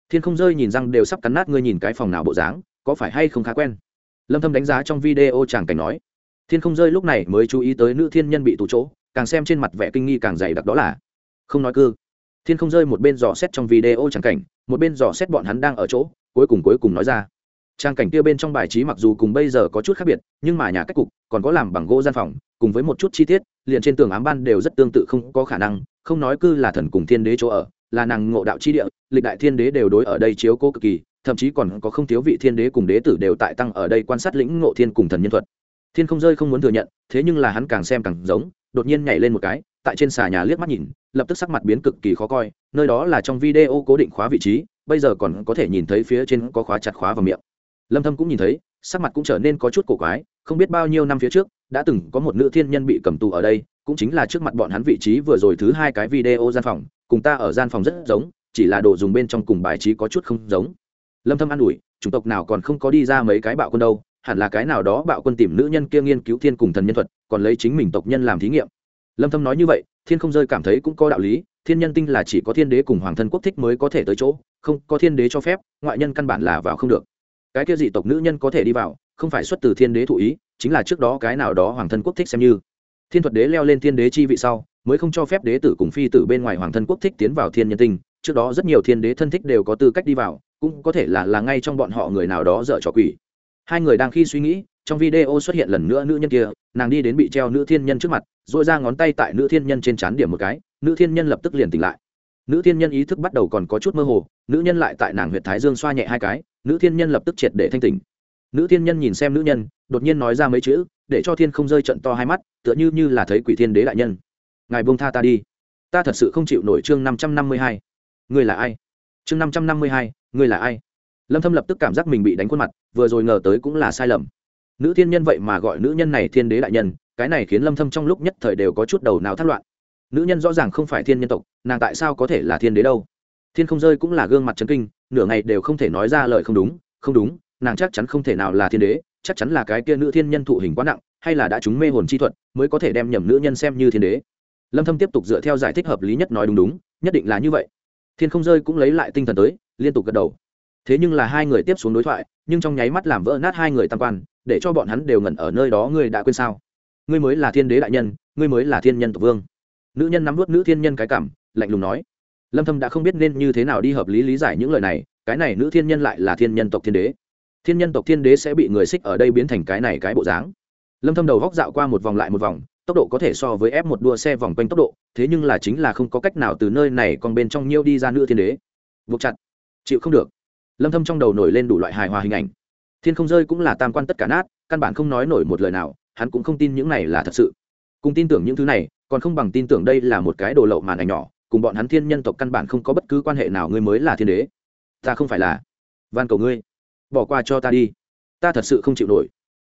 Thiên không rơi nhìn răng đều sắp cắn nát ngươi nhìn cái phòng nào bộ dáng, có phải hay không khá quen? Lâm thâm đánh giá trong video chàng cảnh nói. Thiên không rơi lúc này mới chú ý tới nữ thiên nhân bị tù chỗ, càng xem trên mặt vẻ kinh nghi càng dày đặc đó là, không nói cư. Thiên không rơi một bên dò xét trong video chàng cảnh, một bên dò xét bọn hắn đang ở chỗ, cuối cùng cuối cùng nói ra. Trang cảnh kia bên trong bài trí mặc dù cùng bây giờ có chút khác biệt, nhưng mà nhà cách cục, còn có làm bằng gỗ gian phòng, cùng với một chút chi tiết liền trên tường ám ban đều rất tương tự không có khả năng, không nói cư là thần cùng thiên đế chỗ ở, là nàng ngộ đạo chi địa, lịch đại thiên đế đều đối ở đây chiếu cố cực kỳ, thậm chí còn có không thiếu vị thiên đế cùng đế tử đều tại tăng ở đây quan sát lĩnh ngộ thiên cùng thần nhân thuật. Thiên không rơi không muốn thừa nhận, thế nhưng là hắn càng xem càng giống, đột nhiên nhảy lên một cái, tại trên xà nhà liếc mắt nhìn, lập tức sắc mặt biến cực kỳ khó coi, nơi đó là trong video cố định khóa vị trí, bây giờ còn có thể nhìn thấy phía trên có khóa chặt khóa vào miệng. Lâm thâm cũng nhìn thấy, sắc mặt cũng trở nên có chút cổ quái, không biết bao nhiêu năm phía trước đã từng có một nữ thiên nhân bị cầm tù ở đây, cũng chính là trước mặt bọn hắn vị trí vừa rồi thứ hai cái video gian phòng, cùng ta ở gian phòng rất giống, chỉ là đồ dùng bên trong cùng bài trí có chút không giống. Lâm thâm an ủi, chủng tộc nào còn không có đi ra mấy cái bạo quân đâu, hẳn là cái nào đó bạo quân tìm nữ nhân kia nghiên cứu thiên cùng thần nhân thuật, còn lấy chính mình tộc nhân làm thí nghiệm. Lâm thâm nói như vậy, thiên không rơi cảm thấy cũng có đạo lý, thiên nhân tinh là chỉ có thiên đế cùng hoàng thân quốc thích mới có thể tới chỗ, không có thiên đế cho phép, ngoại nhân căn bản là vào không được. Cái kia dị tộc nữ nhân có thể đi vào, không phải xuất từ thiên đế thụ ý chính là trước đó cái nào đó hoàng thân quốc thích xem như. Thiên thuật đế leo lên thiên đế chi vị sau, mới không cho phép đế tử cùng phi tử bên ngoài hoàng thân quốc thích tiến vào thiên nhân tinh. Trước đó rất nhiều thiên đế thân thích đều có tư cách đi vào, cũng có thể là là ngay trong bọn họ người nào đó dở trò quỷ. Hai người đang khi suy nghĩ, trong video xuất hiện lần nữa nữ nhân kia, nàng đi đến bị treo nữ thiên nhân trước mặt dội ra ngón tay tại nữ thiên nhân trên trán điểm một cái, nữ thiên nhân lập tức liền tỉnh lại. Nữ thiên nhân ý thức bắt đầu còn có chút mơ hồ, nữ nhân lại tại nàng huyện thái dương xoa nhẹ hai cái, nữ thiên nhân lập tức triệt để thanh tỉnh. Nữ thiên nhân nhìn xem nữ nhân đột nhiên nói ra mấy chữ, để cho thiên không rơi trận to hai mắt, tựa như như là thấy quỷ thiên đế đại nhân. Ngài buông tha ta đi. Ta thật sự không chịu nổi chương năm trăm năm mươi hai. Ngươi là ai? Chương năm trăm năm mươi hai, ngươi là ai? Lâm thâm lập tức cảm giác mình bị đánh khuôn mặt, vừa rồi ngờ tới cũng là sai lầm. Nữ thiên nhân vậy mà gọi nữ nhân này thiên đế đại nhân, cái này khiến lâm thâm trong lúc nhất thời đều có chút đầu nào thắt loạn. Nữ nhân rõ ràng không phải thiên nhân tộc, nàng tại sao có thể là thiên đế đâu? Thiên không rơi cũng là gương mặt chấn kinh, nửa ngày đều không thể nói ra lời không đúng không đúng, nàng chắc chắn không thể nào là thiên đế chắc chắn là cái kia nữ thiên nhân thụ hình quá nặng, hay là đã chúng mê hồn chi thuật, mới có thể đem nhầm nữ nhân xem như thiên đế. Lâm thâm tiếp tục dựa theo giải thích hợp lý nhất nói đúng đúng, nhất định là như vậy. Thiên không rơi cũng lấy lại tinh thần tới, liên tục gật đầu. Thế nhưng là hai người tiếp xuống đối thoại, nhưng trong nháy mắt làm vỡ nát hai người tam quan, để cho bọn hắn đều ngẩn ở nơi đó, ngươi đã quên sao? Ngươi mới là thiên đế đại nhân, ngươi mới là thiên nhân tộc vương. Nữ nhân nắm nuốt nữ thiên nhân cái cảm, lạnh lùng nói. Lâm thâm đã không biết nên như thế nào đi hợp lý lý giải những lời này, cái này nữ thiên nhân lại là thiên nhân tộc thiên đế thiên nhân tộc thiên đế sẽ bị người xích ở đây biến thành cái này cái bộ dáng. Lâm thâm đầu góc dạo qua một vòng lại một vòng, tốc độ có thể so với ép một đua xe vòng quanh tốc độ, thế nhưng là chính là không có cách nào từ nơi này còn bên trong nhiêu đi ra nữa thiên đế. Buộc chặt. Chịu không được. Lâm thâm trong đầu nổi lên đủ loại hài hòa hình ảnh. Thiên không rơi cũng là tam quan tất cả nát, căn bản không nói nổi một lời nào, hắn cũng không tin những này là thật sự. Cùng tin tưởng những thứ này, còn không bằng tin tưởng đây là một cái đồ lậu màn ảnh nhỏ, cùng bọn hắn thiên nhân tộc căn bản không có bất cứ quan hệ nào, ngươi mới là thiên đế. Ta không phải là van cầu ngươi bỏ qua cho ta đi. Ta thật sự không chịu nổi.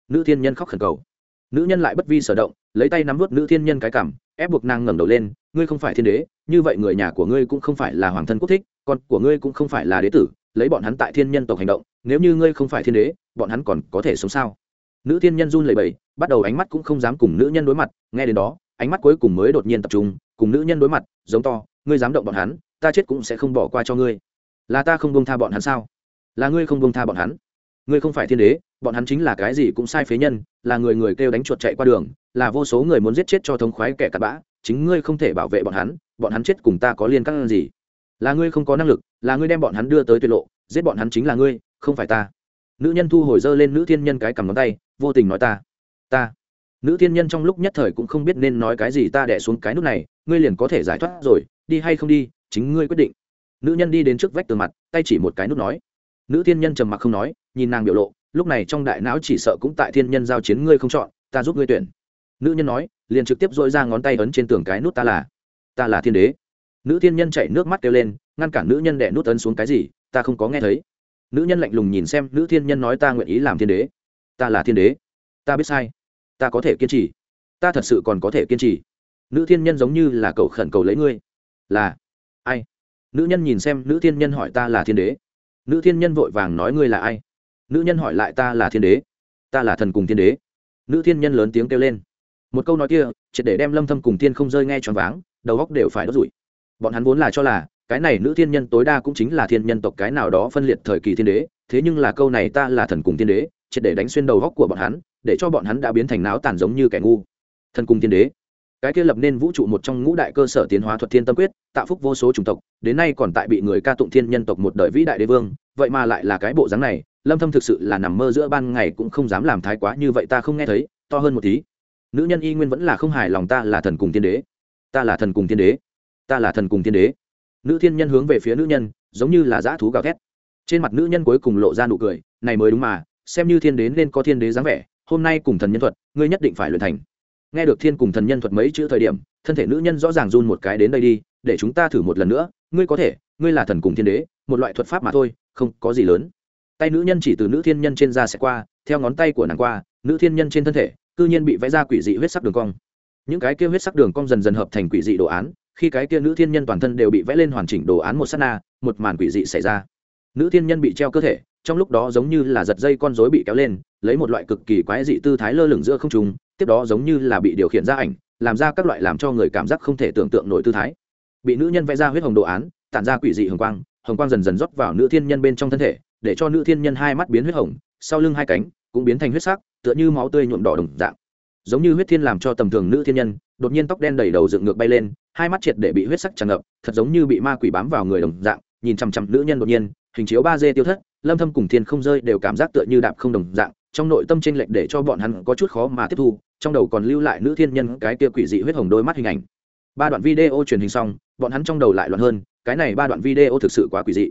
Nữ thiên nhân khóc khẩn cầu. Nữ nhân lại bất vi sở động, lấy tay nắm vớt nữ thiên nhân cái cảm, ép buộc nàng ngẩng đầu lên, ngươi không phải thiên đế, như vậy người nhà của ngươi cũng không phải là hoàng thân quốc thích, con của ngươi cũng không phải là đế tử, lấy bọn hắn tại thiên nhân tộc hành động, nếu như ngươi không phải thiên đế, bọn hắn còn có thể sống sao? Nữ thiên nhân run lẩy bẩy, bắt đầu ánh mắt cũng không dám cùng nữ nhân đối mặt, nghe đến đó, ánh mắt cuối cùng mới đột nhiên tập trung, cùng nữ nhân đối mặt, giống to, ngươi dám động bọn hắn, ta chết cũng sẽ không bỏ qua cho ngươi. Là ta không bông tha bọn hắn sao? Là ngươi không buông tha bọn hắn. Ngươi không phải thiên đế, bọn hắn chính là cái gì cũng sai phế nhân, là người người kêu đánh chuột chạy qua đường, là vô số người muốn giết chết cho thống khoái kẻ cặn bã, chính ngươi không thể bảo vệ bọn hắn bọn hắn chết cùng ta có liên các gì? Là ngươi không có năng lực, là ngươi đem bọn hắn đưa tới tuyệt lộ, giết bọn hắn chính là ngươi, không phải ta. Nữ nhân thu hồi dơ lên nữ thiên nhân cái cầm ngón tay, vô tình nói ta ta. Nữ thiên nhân trong lúc nhất thời cũng không biết nên nói cái gì ta đẻ xuống cái nút này, ngươi liền có thể giải thoát rồi, đi hay không đi, chính ngươi quyết định. Nữ nhân đi đến trước vách tường mặt, tay chỉ một cái nút nói nữ thiên nhân trầm mặc không nói, nhìn nàng biểu lộ, lúc này trong đại não chỉ sợ cũng tại thiên nhân giao chiến ngươi không chọn, ta giúp ngươi tuyển. Nữ nhân nói, liền trực tiếp dội ra ngón tay ấn trên tường cái nút ta là ta là thiên đế. Nữ thiên nhân chạy nước mắt kêu lên, ngăn cản nữ nhân đẻ nút ấn xuống cái gì, ta không có nghe thấy. Nữ nhân lạnh lùng nhìn xem, nữ thiên nhân nói ta nguyện ý làm thiên đế. Ta là thiên đế. Ta biết sai. Ta có thể kiên trì. Ta thật sự còn có thể kiên trì. Nữ thiên nhân giống như là cầu khẩn cầu lấy ngươi. Là. Ai? Nữ nhân nhìn xem, nữ thiên nhân hỏi ta là thiên đế nữ thiên nhân vội vàng nói ngươi là ai? Nữ nhân hỏi lại ta là thiên đế. Ta là thần cùng thiên đế. Nữ thiên nhân lớn tiếng kêu lên. Một câu nói kia, triệt để đem lâm thâm cùng thiên không rơi nghe tròn váng, đầu góc đều phải đốt rủi bọn hắn vốn là cho là, cái này nữ thiên nhân tối đa cũng chính là thiên nhân tộc cái nào đó phân liệt thời kỳ thiên đế, thế nhưng là câu này ta là thần cùng thiên đế, triệt để đánh xuyên đầu góc của bọn hắn, để cho bọn hắn đã biến thành não tàn giống như kẻ ngu. Thần cùng thiên đế cái kia lập nên vũ trụ một trong ngũ đại cơ sở tiến hóa thuật thiên tâm quyết, tạo phúc vô số chủng tộc, đến nay còn tại bị người ca tụng thiên nhân tộc một đời vĩ đại đế vương, vậy mà lại là cái bộ dáng này, lâm thâm thực sự là nằm mơ giữa ban ngày cũng không dám làm thái quá như vậy ta không nghe thấy, to hơn một tí. Nữ nhân y nguyên vẫn là không hài lòng ta là thần cùng thiên đế. Ta là thần cùng thiên đế. Ta là thần cùng thiên đế. Nữ thiên nhân hướng về phía nữ nhân, giống như là dã thú gào thét. Trên mặt nữ nhân cuối cùng lộ ra nụ cười, này mới đúng mà, xem như thiên đế nên có thiên đế dáng vẻ, hôm nay cùng thần nhân thuật, ngươi nhất định phải luyện thành nghe được thiên cùng thần nhân thuật mấy chữ thời điểm, thân thể nữ nhân rõ ràng run một cái đến đây đi, để chúng ta thử một lần nữa. Ngươi có thể, ngươi là thần cùng thiên đế, một loại thuật pháp mà thôi, không có gì lớn. Tay nữ nhân chỉ từ nữ thiên nhân trên da sẽ qua, theo ngón tay của nàng qua, nữ thiên nhân trên thân thể, cư nhiên bị vẽ ra quỷ dị huyết sắc đường cong. Những cái kia huyết sắc đường cong dần dần hợp thành quỷ dị đồ án, khi cái kia nữ thiên nhân toàn thân đều bị vẽ lên hoàn chỉnh đồ án một s á t na, một màn quỷ dị xảy ra. Nữ thiên nhân bị treo cơ thể, trong lúc đó giống như là giật dây con rối bị kéo lên, lấy một loại cực kỳ quái dị tư thái lơ lửng giữa không trùng tiếp đó giống như là bị điều khiển ra ảnh, làm ra các loại làm cho người cảm giác không thể tưởng tượng nổi tư thái. Bị nữ nhân vẽ ra huyết hồng đồ án, tản ra quỷ dị hồng quang hồng quang dần dần rót vào nữ thiên nhân bên trong thân thể, để cho nữ thiên nhân hai mắt biến huyết hồng, sau lưng hai cánh cũng biến thành huyết sắc, tựa như máu tươi nhuộm đỏ đồng dạng. Giống như huyết thiên làm cho tầm thường nữ thiên nhân, đột nhiên tóc đen đầy đầu dựng ngược bay lên, hai mắt triệt để bị huyết sắc tràn ngập, thật giống như bị ma quỷ bám vào người đồng dạng, nhìn chằm chằm nữ nhân đột nhiên, hình chiếu ba d tiêu thất, lâm thâm cùng thiên không rơi đều cảm giác tựa như đạp không đồng dạng trong nội tâm chênh lệch để cho bọn hắn có chút khó mà tiếp thu trong đầu còn lưu lại nữ thiên nhân cái kia quỷ dị huyết hồng đôi mắt hình ảnh. Ba đoạn video truyền hình xong bọn hắn trong đầu lại loạn hơn cái này ba đoạn video thực sự quá quỷ dị.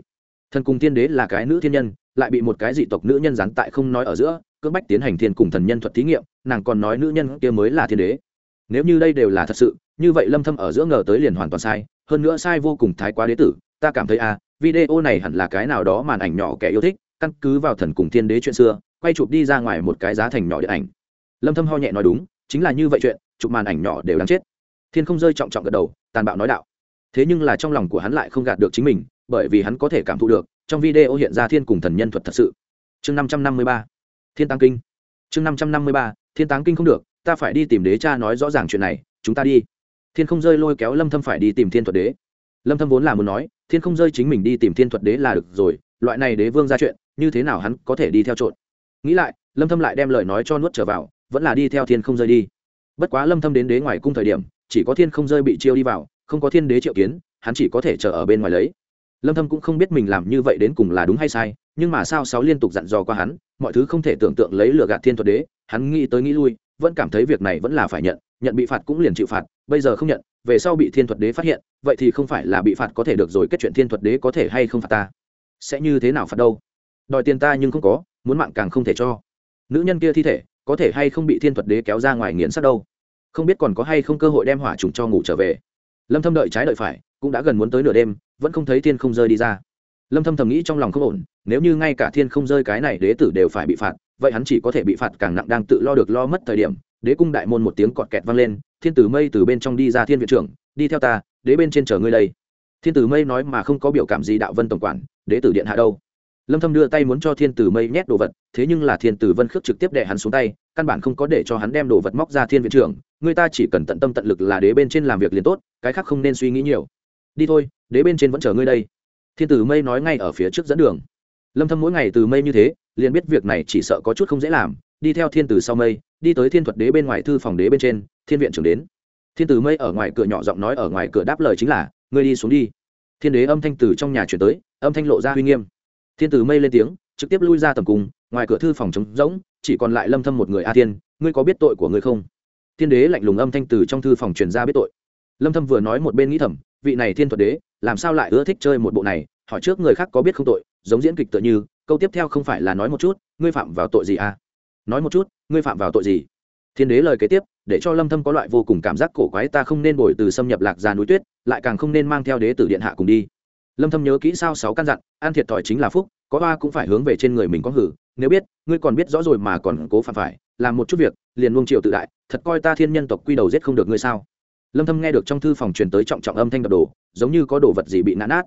Thần cùng thiên đế là cái nữ thiên nhân lại bị một cái dị tộc nữ nhân gián tại không nói ở giữa cưỡng bách tiến hành thiên cùng thần nhân thuật thí nghiệm nàng còn nói nữ nhân kia mới là thiên đế. Nếu như đây đều là thật sự như vậy lâm thâm ở giữa ngờ tới liền hoàn toàn sai hơn nữa sai vô cùng thái quá đế tử ta cảm thấy a à, video này hẳn là cái nào đó màn ảnh nhỏ kẻ yêu thích căn cứ vào thần cùng thiên đế chuyện xưa quay chụp đi ra ngoài một cái giá thành nhỏ điện ảnh. Lâm thâm ho nhẹ nói đúng, chính là như vậy chuyện, chụp màn ảnh nhỏ đều đáng chết. Thiên không rơi trọng trọng gật đầu, tàn bạo nói đạo. Thế nhưng là trong lòng của hắn lại không gạt được chính mình, bởi vì hắn có thể cảm thụ được, trong video hiện ra thiên cùng thần nhân thuật thật sự. Chương 553 thiên tăng kinh. Chương 553 thiên Tăng kinh không được, ta phải đi tìm đế cha nói rõ ràng chuyện này, chúng ta đi. Thiên không rơi lôi kéo lâm thâm phải đi tìm thiên thuật đế. Lâm thâm vốn là muốn nói, thiên không rơi chính mình đi tìm thiên thuật đế là được rồi, loại này đế vương ra chuyện, như thế nào hắn có thể đi theo trộn? Nghĩ lại, lâm thâm lại đem lời nói cho nuốt trở vào, vẫn là đi theo thiên không rơi đi. Bất quá lâm thâm đến đế ngoài cung thời điểm, chỉ có thiên không rơi bị chiêu đi vào, không có thiên đế triệu kiến, hắn chỉ có thể chờ ở bên ngoài lấy. Lâm thâm cũng không biết mình làm như vậy đến cùng là đúng hay sai, nhưng mà sao sáu liên tục dặn dò qua hắn, mọi thứ không thể tưởng tượng lấy lừa gạt thiên thuật đế, hắn nghĩ tới nghĩ lui, vẫn cảm thấy việc này vẫn là phải nhận nhận bị phạt cũng liền chịu phạt, bây giờ không nhận, về sau bị thiên thuật đế phát hiện, vậy thì không phải là bị phạt có thể được rồi, kết chuyện thiên thuật đế có thể hay không phạt ta? Sẽ như thế nào phạt đâu? Đòi tiền ta nhưng không có muốn mạng càng không thể cho. Nữ nhân kia thi thể, có thể hay không bị thiên thuật đế kéo ra ngoài nghiền sát đâu? Không biết còn có hay không cơ hội đem hỏa trùng cho ngủ trở về. Lâm thâm đợi trái đợi phải, cũng đã gần muốn tới nửa đêm, vẫn không thấy thiên không rơi đi ra. Lâm thâm thầm nghĩ trong lòng không ổn, nếu như ngay cả thiên không rơi cái này đế tử đều phải bị phạt, vậy hắn chỉ có thể bị phạt càng nặng đang tự lo được lo mất thời điểm. Đế cung đại môn một tiếng cọt kẹt vang lên, thiên tử mây từ bên trong đi ra thiên viện trưởng, đi theo ta, đế bên trên chờ ngươi đây. Thiên tử mây nói mà không có biểu cảm gì đạo vân tổng quản, đế tử điện hạ đâu? Lâm thâm đưa tay muốn cho thiên tử mây nhét đồ vật, thế nhưng là thiên tử vân khước trực tiếp đè hắn xuống tay, căn bản không có để cho hắn đem đồ vật móc ra thiên viện trưởng. Người ta chỉ cần tận tâm tận lực là đế bên trên làm việc liền tốt, cái khác không nên suy nghĩ nhiều. Đi thôi, đế bên trên vẫn chờ ngươi đây. Thiên tử mây nói ngay ở phía trước dẫn đường. Lâm thâm mỗi ngày từ mây như thế, liền biết việc này chỉ sợ có chút không dễ làm. Đi theo thiên tử sau mây, đi tới thiên thuật đế bên ngoài thư phòng đế bên trên, thiên viện trưởng đến. Thiên tử mây ở ngoài cửa nhỏ giọng nói, ở ngoài cửa đáp lời chính là, ngươi đi xuống đi. Thiên đế âm thanh từ trong nhà chuyển tới, âm thanh lộ ra uy nghiêm thiên tử mây lên tiếng, trực tiếp lui ra tầm cung, ngoài cửa thư phòng trống rỗng, chỉ còn lại lâm thâm một người a thiên, ngươi có biết tội của ngươi không? Thiên đế lạnh lùng âm thanh từ trong thư phòng truyền ra biết tội. Lâm thâm vừa nói một bên nghĩ thầm, vị này thiên thuật đế, làm sao lại ưa thích chơi một bộ này, hỏi trước người khác có biết không tội, giống diễn kịch tựa như, câu tiếp theo không phải là nói một chút, ngươi phạm vào tội gì à? Nói một chút, ngươi phạm vào tội gì? Thiên đế lời kế tiếp, để cho lâm thâm có loại vô cùng cảm giác cổ quái ta không nên bồi từ xâm nhập lạc già núi tuyết, lại càng không nên mang theo đế tử điện hạ cùng đi lâm thâm nhớ kỹ sao sáu căn dặn an thiệt thòi chính là phúc có hoa cũng phải hướng về trên người mình có hử. Nếu biết ngươi còn biết rõ rồi mà còn cố phạm phải làm một chút việc liền luông triều tự đại thật coi ta thiên nhân tộc quy đầu giết không được ngươi sao? Lâm thâm nghe được trong thư phòng truyền tới trọng trọng âm thanh đập đổ, giống như có đồ vật gì bị nã nát.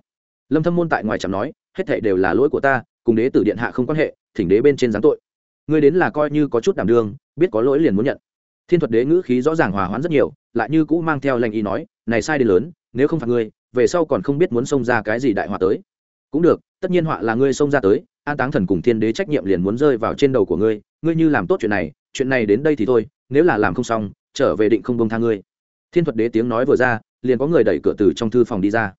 Lâm thâm môn tại ngoài chẳng nói hết thảy đều là lỗi của ta cùng đế tử điện hạ không quan hệ thỉnh đế bên trên giáng tội. Ngươi đến là coi như có chút đảm đương biết có lỗi liền muốn nhận. Thiên thuật đế ngữ khí rõ ràng hòa hoãn rất nhiều lại như cũ mang theo lệnh ý nói này sai đến lớn nếu không phạt ngươi về sau còn không biết muốn xông ra cái gì đại họa tới. Cũng được, tất nhiên họa là ngươi xông ra tới, an táng thần cùng thiên đế trách nhiệm liền muốn rơi vào trên đầu của ngươi ngươi như làm tốt chuyện này chuyện này đến đây thì thôi, nếu là làm không xong, trở về định không bông tha ngươi. Thiên thuật đế tiếng nói vừa ra, liền có người đẩy cửa từ trong thư phòng đi ra.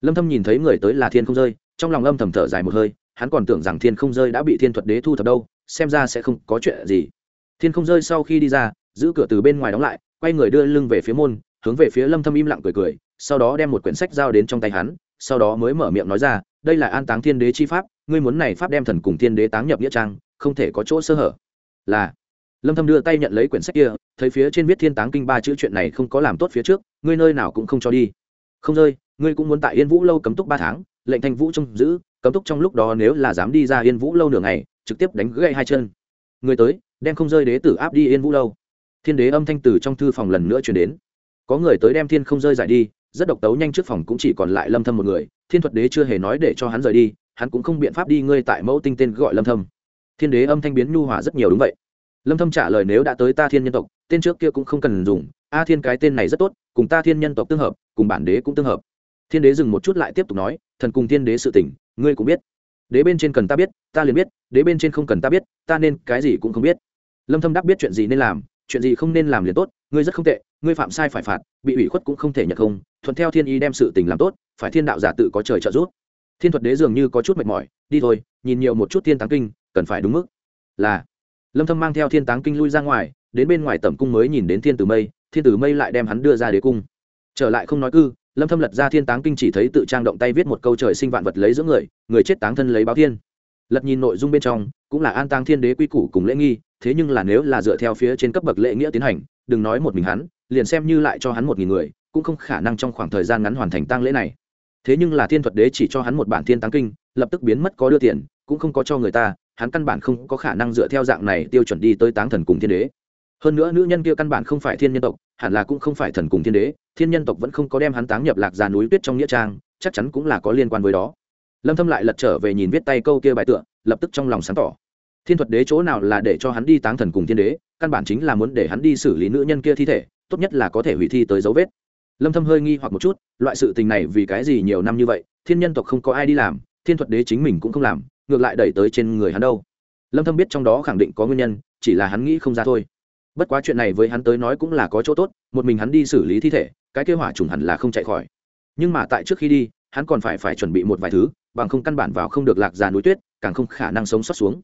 Lâm thâm nhìn thấy người tới là thiên không rơi, trong lòng âm thầm thở dài một hơi, hắn còn tưởng rằng thiên không rơi đã bị thiên thuật đế thu thập đâu, xem ra sẽ không có chuyện gì. Thiên không rơi sau khi đi ra, giữ cửa từ bên ngoài đóng lại, quay người đưa lưng về phía môn hướng về phía lâm thâm im lặng cười cười, sau đó đem một quyển sách giao đến trong tay hắn, sau đó mới mở miệng nói ra, đây là an táng thiên đế chi pháp, ngươi muốn này pháp đem thần cùng thiên đế táng nhập nghĩa trang, không thể có chỗ sơ hở. Là, lâm thâm đưa tay nhận lấy quyển sách kia, thấy phía trên viết thiên táng kinh ba chữ chuyện này không có làm tốt phía trước, ngươi nơi nào cũng không cho đi. Không rơi, ngươi cũng muốn tại yên vũ lâu cấm túc ba tháng, lệnh thanh vũ trông giữ, cấm túc trong lúc đó nếu là dám đi ra yên vũ lâu nửa ngày, trực tiếp đánh gãy hai chân. Người tới, đem không rơi đế tử áp đi yên vũ lâu. Thiên đế âm thanh từ trong thư phòng lần nữa truyền đến có người tới đem thiên không rơi giải đi, rất độc tấu nhanh trước phòng cũng chỉ còn lại lâm thâm một người, thiên thuật đế chưa hề nói để cho hắn rời đi, hắn cũng không biện pháp đi, ngươi tại mẫu tinh tên gọi lâm thâm. Thiên đế âm thanh biến nhu hòa rất nhiều đúng vậy. Lâm thâm trả lời, nếu đã tới ta thiên nhân tộc, tên trước kia cũng không cần dùng, a thiên cái tên này rất tốt, cùng ta thiên nhân tộc tương hợp, cùng bản đế cũng tương hợp. Thiên đế dừng một chút lại tiếp tục nói, thần cùng thiên đế sự tình, ngươi cũng biết. Đế bên trên cần ta biết, ta liền biết, đế bên trên không cần ta biết, ta nên cái gì cũng không biết. Lâm thâm đáp biết chuyện gì nên làm, chuyện gì không nên làm liền tốt, ngươi rất không tệ ngươi phạm sai phải phạt, bị ủy khuất cũng không thể nhận không, thuận theo thiên ý đem sự tình làm tốt, phải thiên đạo giả tự có trời trợ giúp. Thiên thuật đế dường như có chút mệt mỏi, đi thôi, nhìn nhiều một chút thiên táng kinh, cần phải đúng mức. Là, lâm thâm mang theo thiên táng kinh lui ra ngoài, đến bên ngoài tẩm cung mới nhìn đến thiên tử mây, thiên tử mây lại đem hắn đưa ra đế cung. Trở lại không nói cư, lâm thâm lật ra thiên táng kinh chỉ thấy tự trang động tay viết một câu trời sinh vạn vật lấy giữa người người chết táng thân lấy báo thiên. Lật nhìn nội dung bên trong, cũng là an táng thiên đế quy củ cùng lễ nghi, thế nhưng là nếu là dựa theo phía trên cấp bậc lễ nghĩa tiến hành, đừng nói một mình hắn liền xem như lại cho hắn một nghìn người, cũng không khả năng trong khoảng thời gian ngắn hoàn thành tang lễ này. Thế nhưng là thiên thuật đế chỉ cho hắn một bản thiên táng kinh, lập tức biến mất có đưa tiền, cũng không có cho người ta, hắn căn bản không có khả năng dựa theo dạng này tiêu chuẩn đi tới táng thần cùng thiên đế. Hơn nữa nữ nhân kia căn bản không phải thiên nhân tộc, hẳn là cũng không phải thần cùng thiên đế, thiên nhân tộc vẫn không có đem hắn táng nhập lạc già núi tuyết trong nghĩa trang, chắc chắn cũng là có liên quan với đó. Lâm thâm lại lật trở về nhìn viết tay câu kia bài tựa, lập tức trong lòng sáng tỏ. Thiên thuật đế chỗ nào là để cho hắn đi táng thần cùng thiên đế, căn bản chính là muốn để hắn đi xử lý nữ nhân kia thi thể tốt nhất là có thể hủy thi tới dấu vết. Lâm thâm hơi nghi hoặc một chút, loại sự tình này vì cái gì nhiều năm như vậy, thiên nhân tộc không có ai đi làm, thiên thuật đế chính mình cũng không làm, ngược lại đẩy tới trên người hắn đâu. Lâm thâm biết trong đó khẳng định có nguyên nhân, chỉ là hắn nghĩ không ra thôi. Bất quá chuyện này với hắn tới nói cũng là có chỗ tốt, một mình hắn đi xử lý thi thể, cái kế hỏa trùng hẳn là không chạy khỏi. Nhưng mà tại trước khi đi, hắn còn phải phải chuẩn bị một vài thứ, bằng không căn bản vào không được lạc già núi tuyết, càng không khả năng sống sót xuống.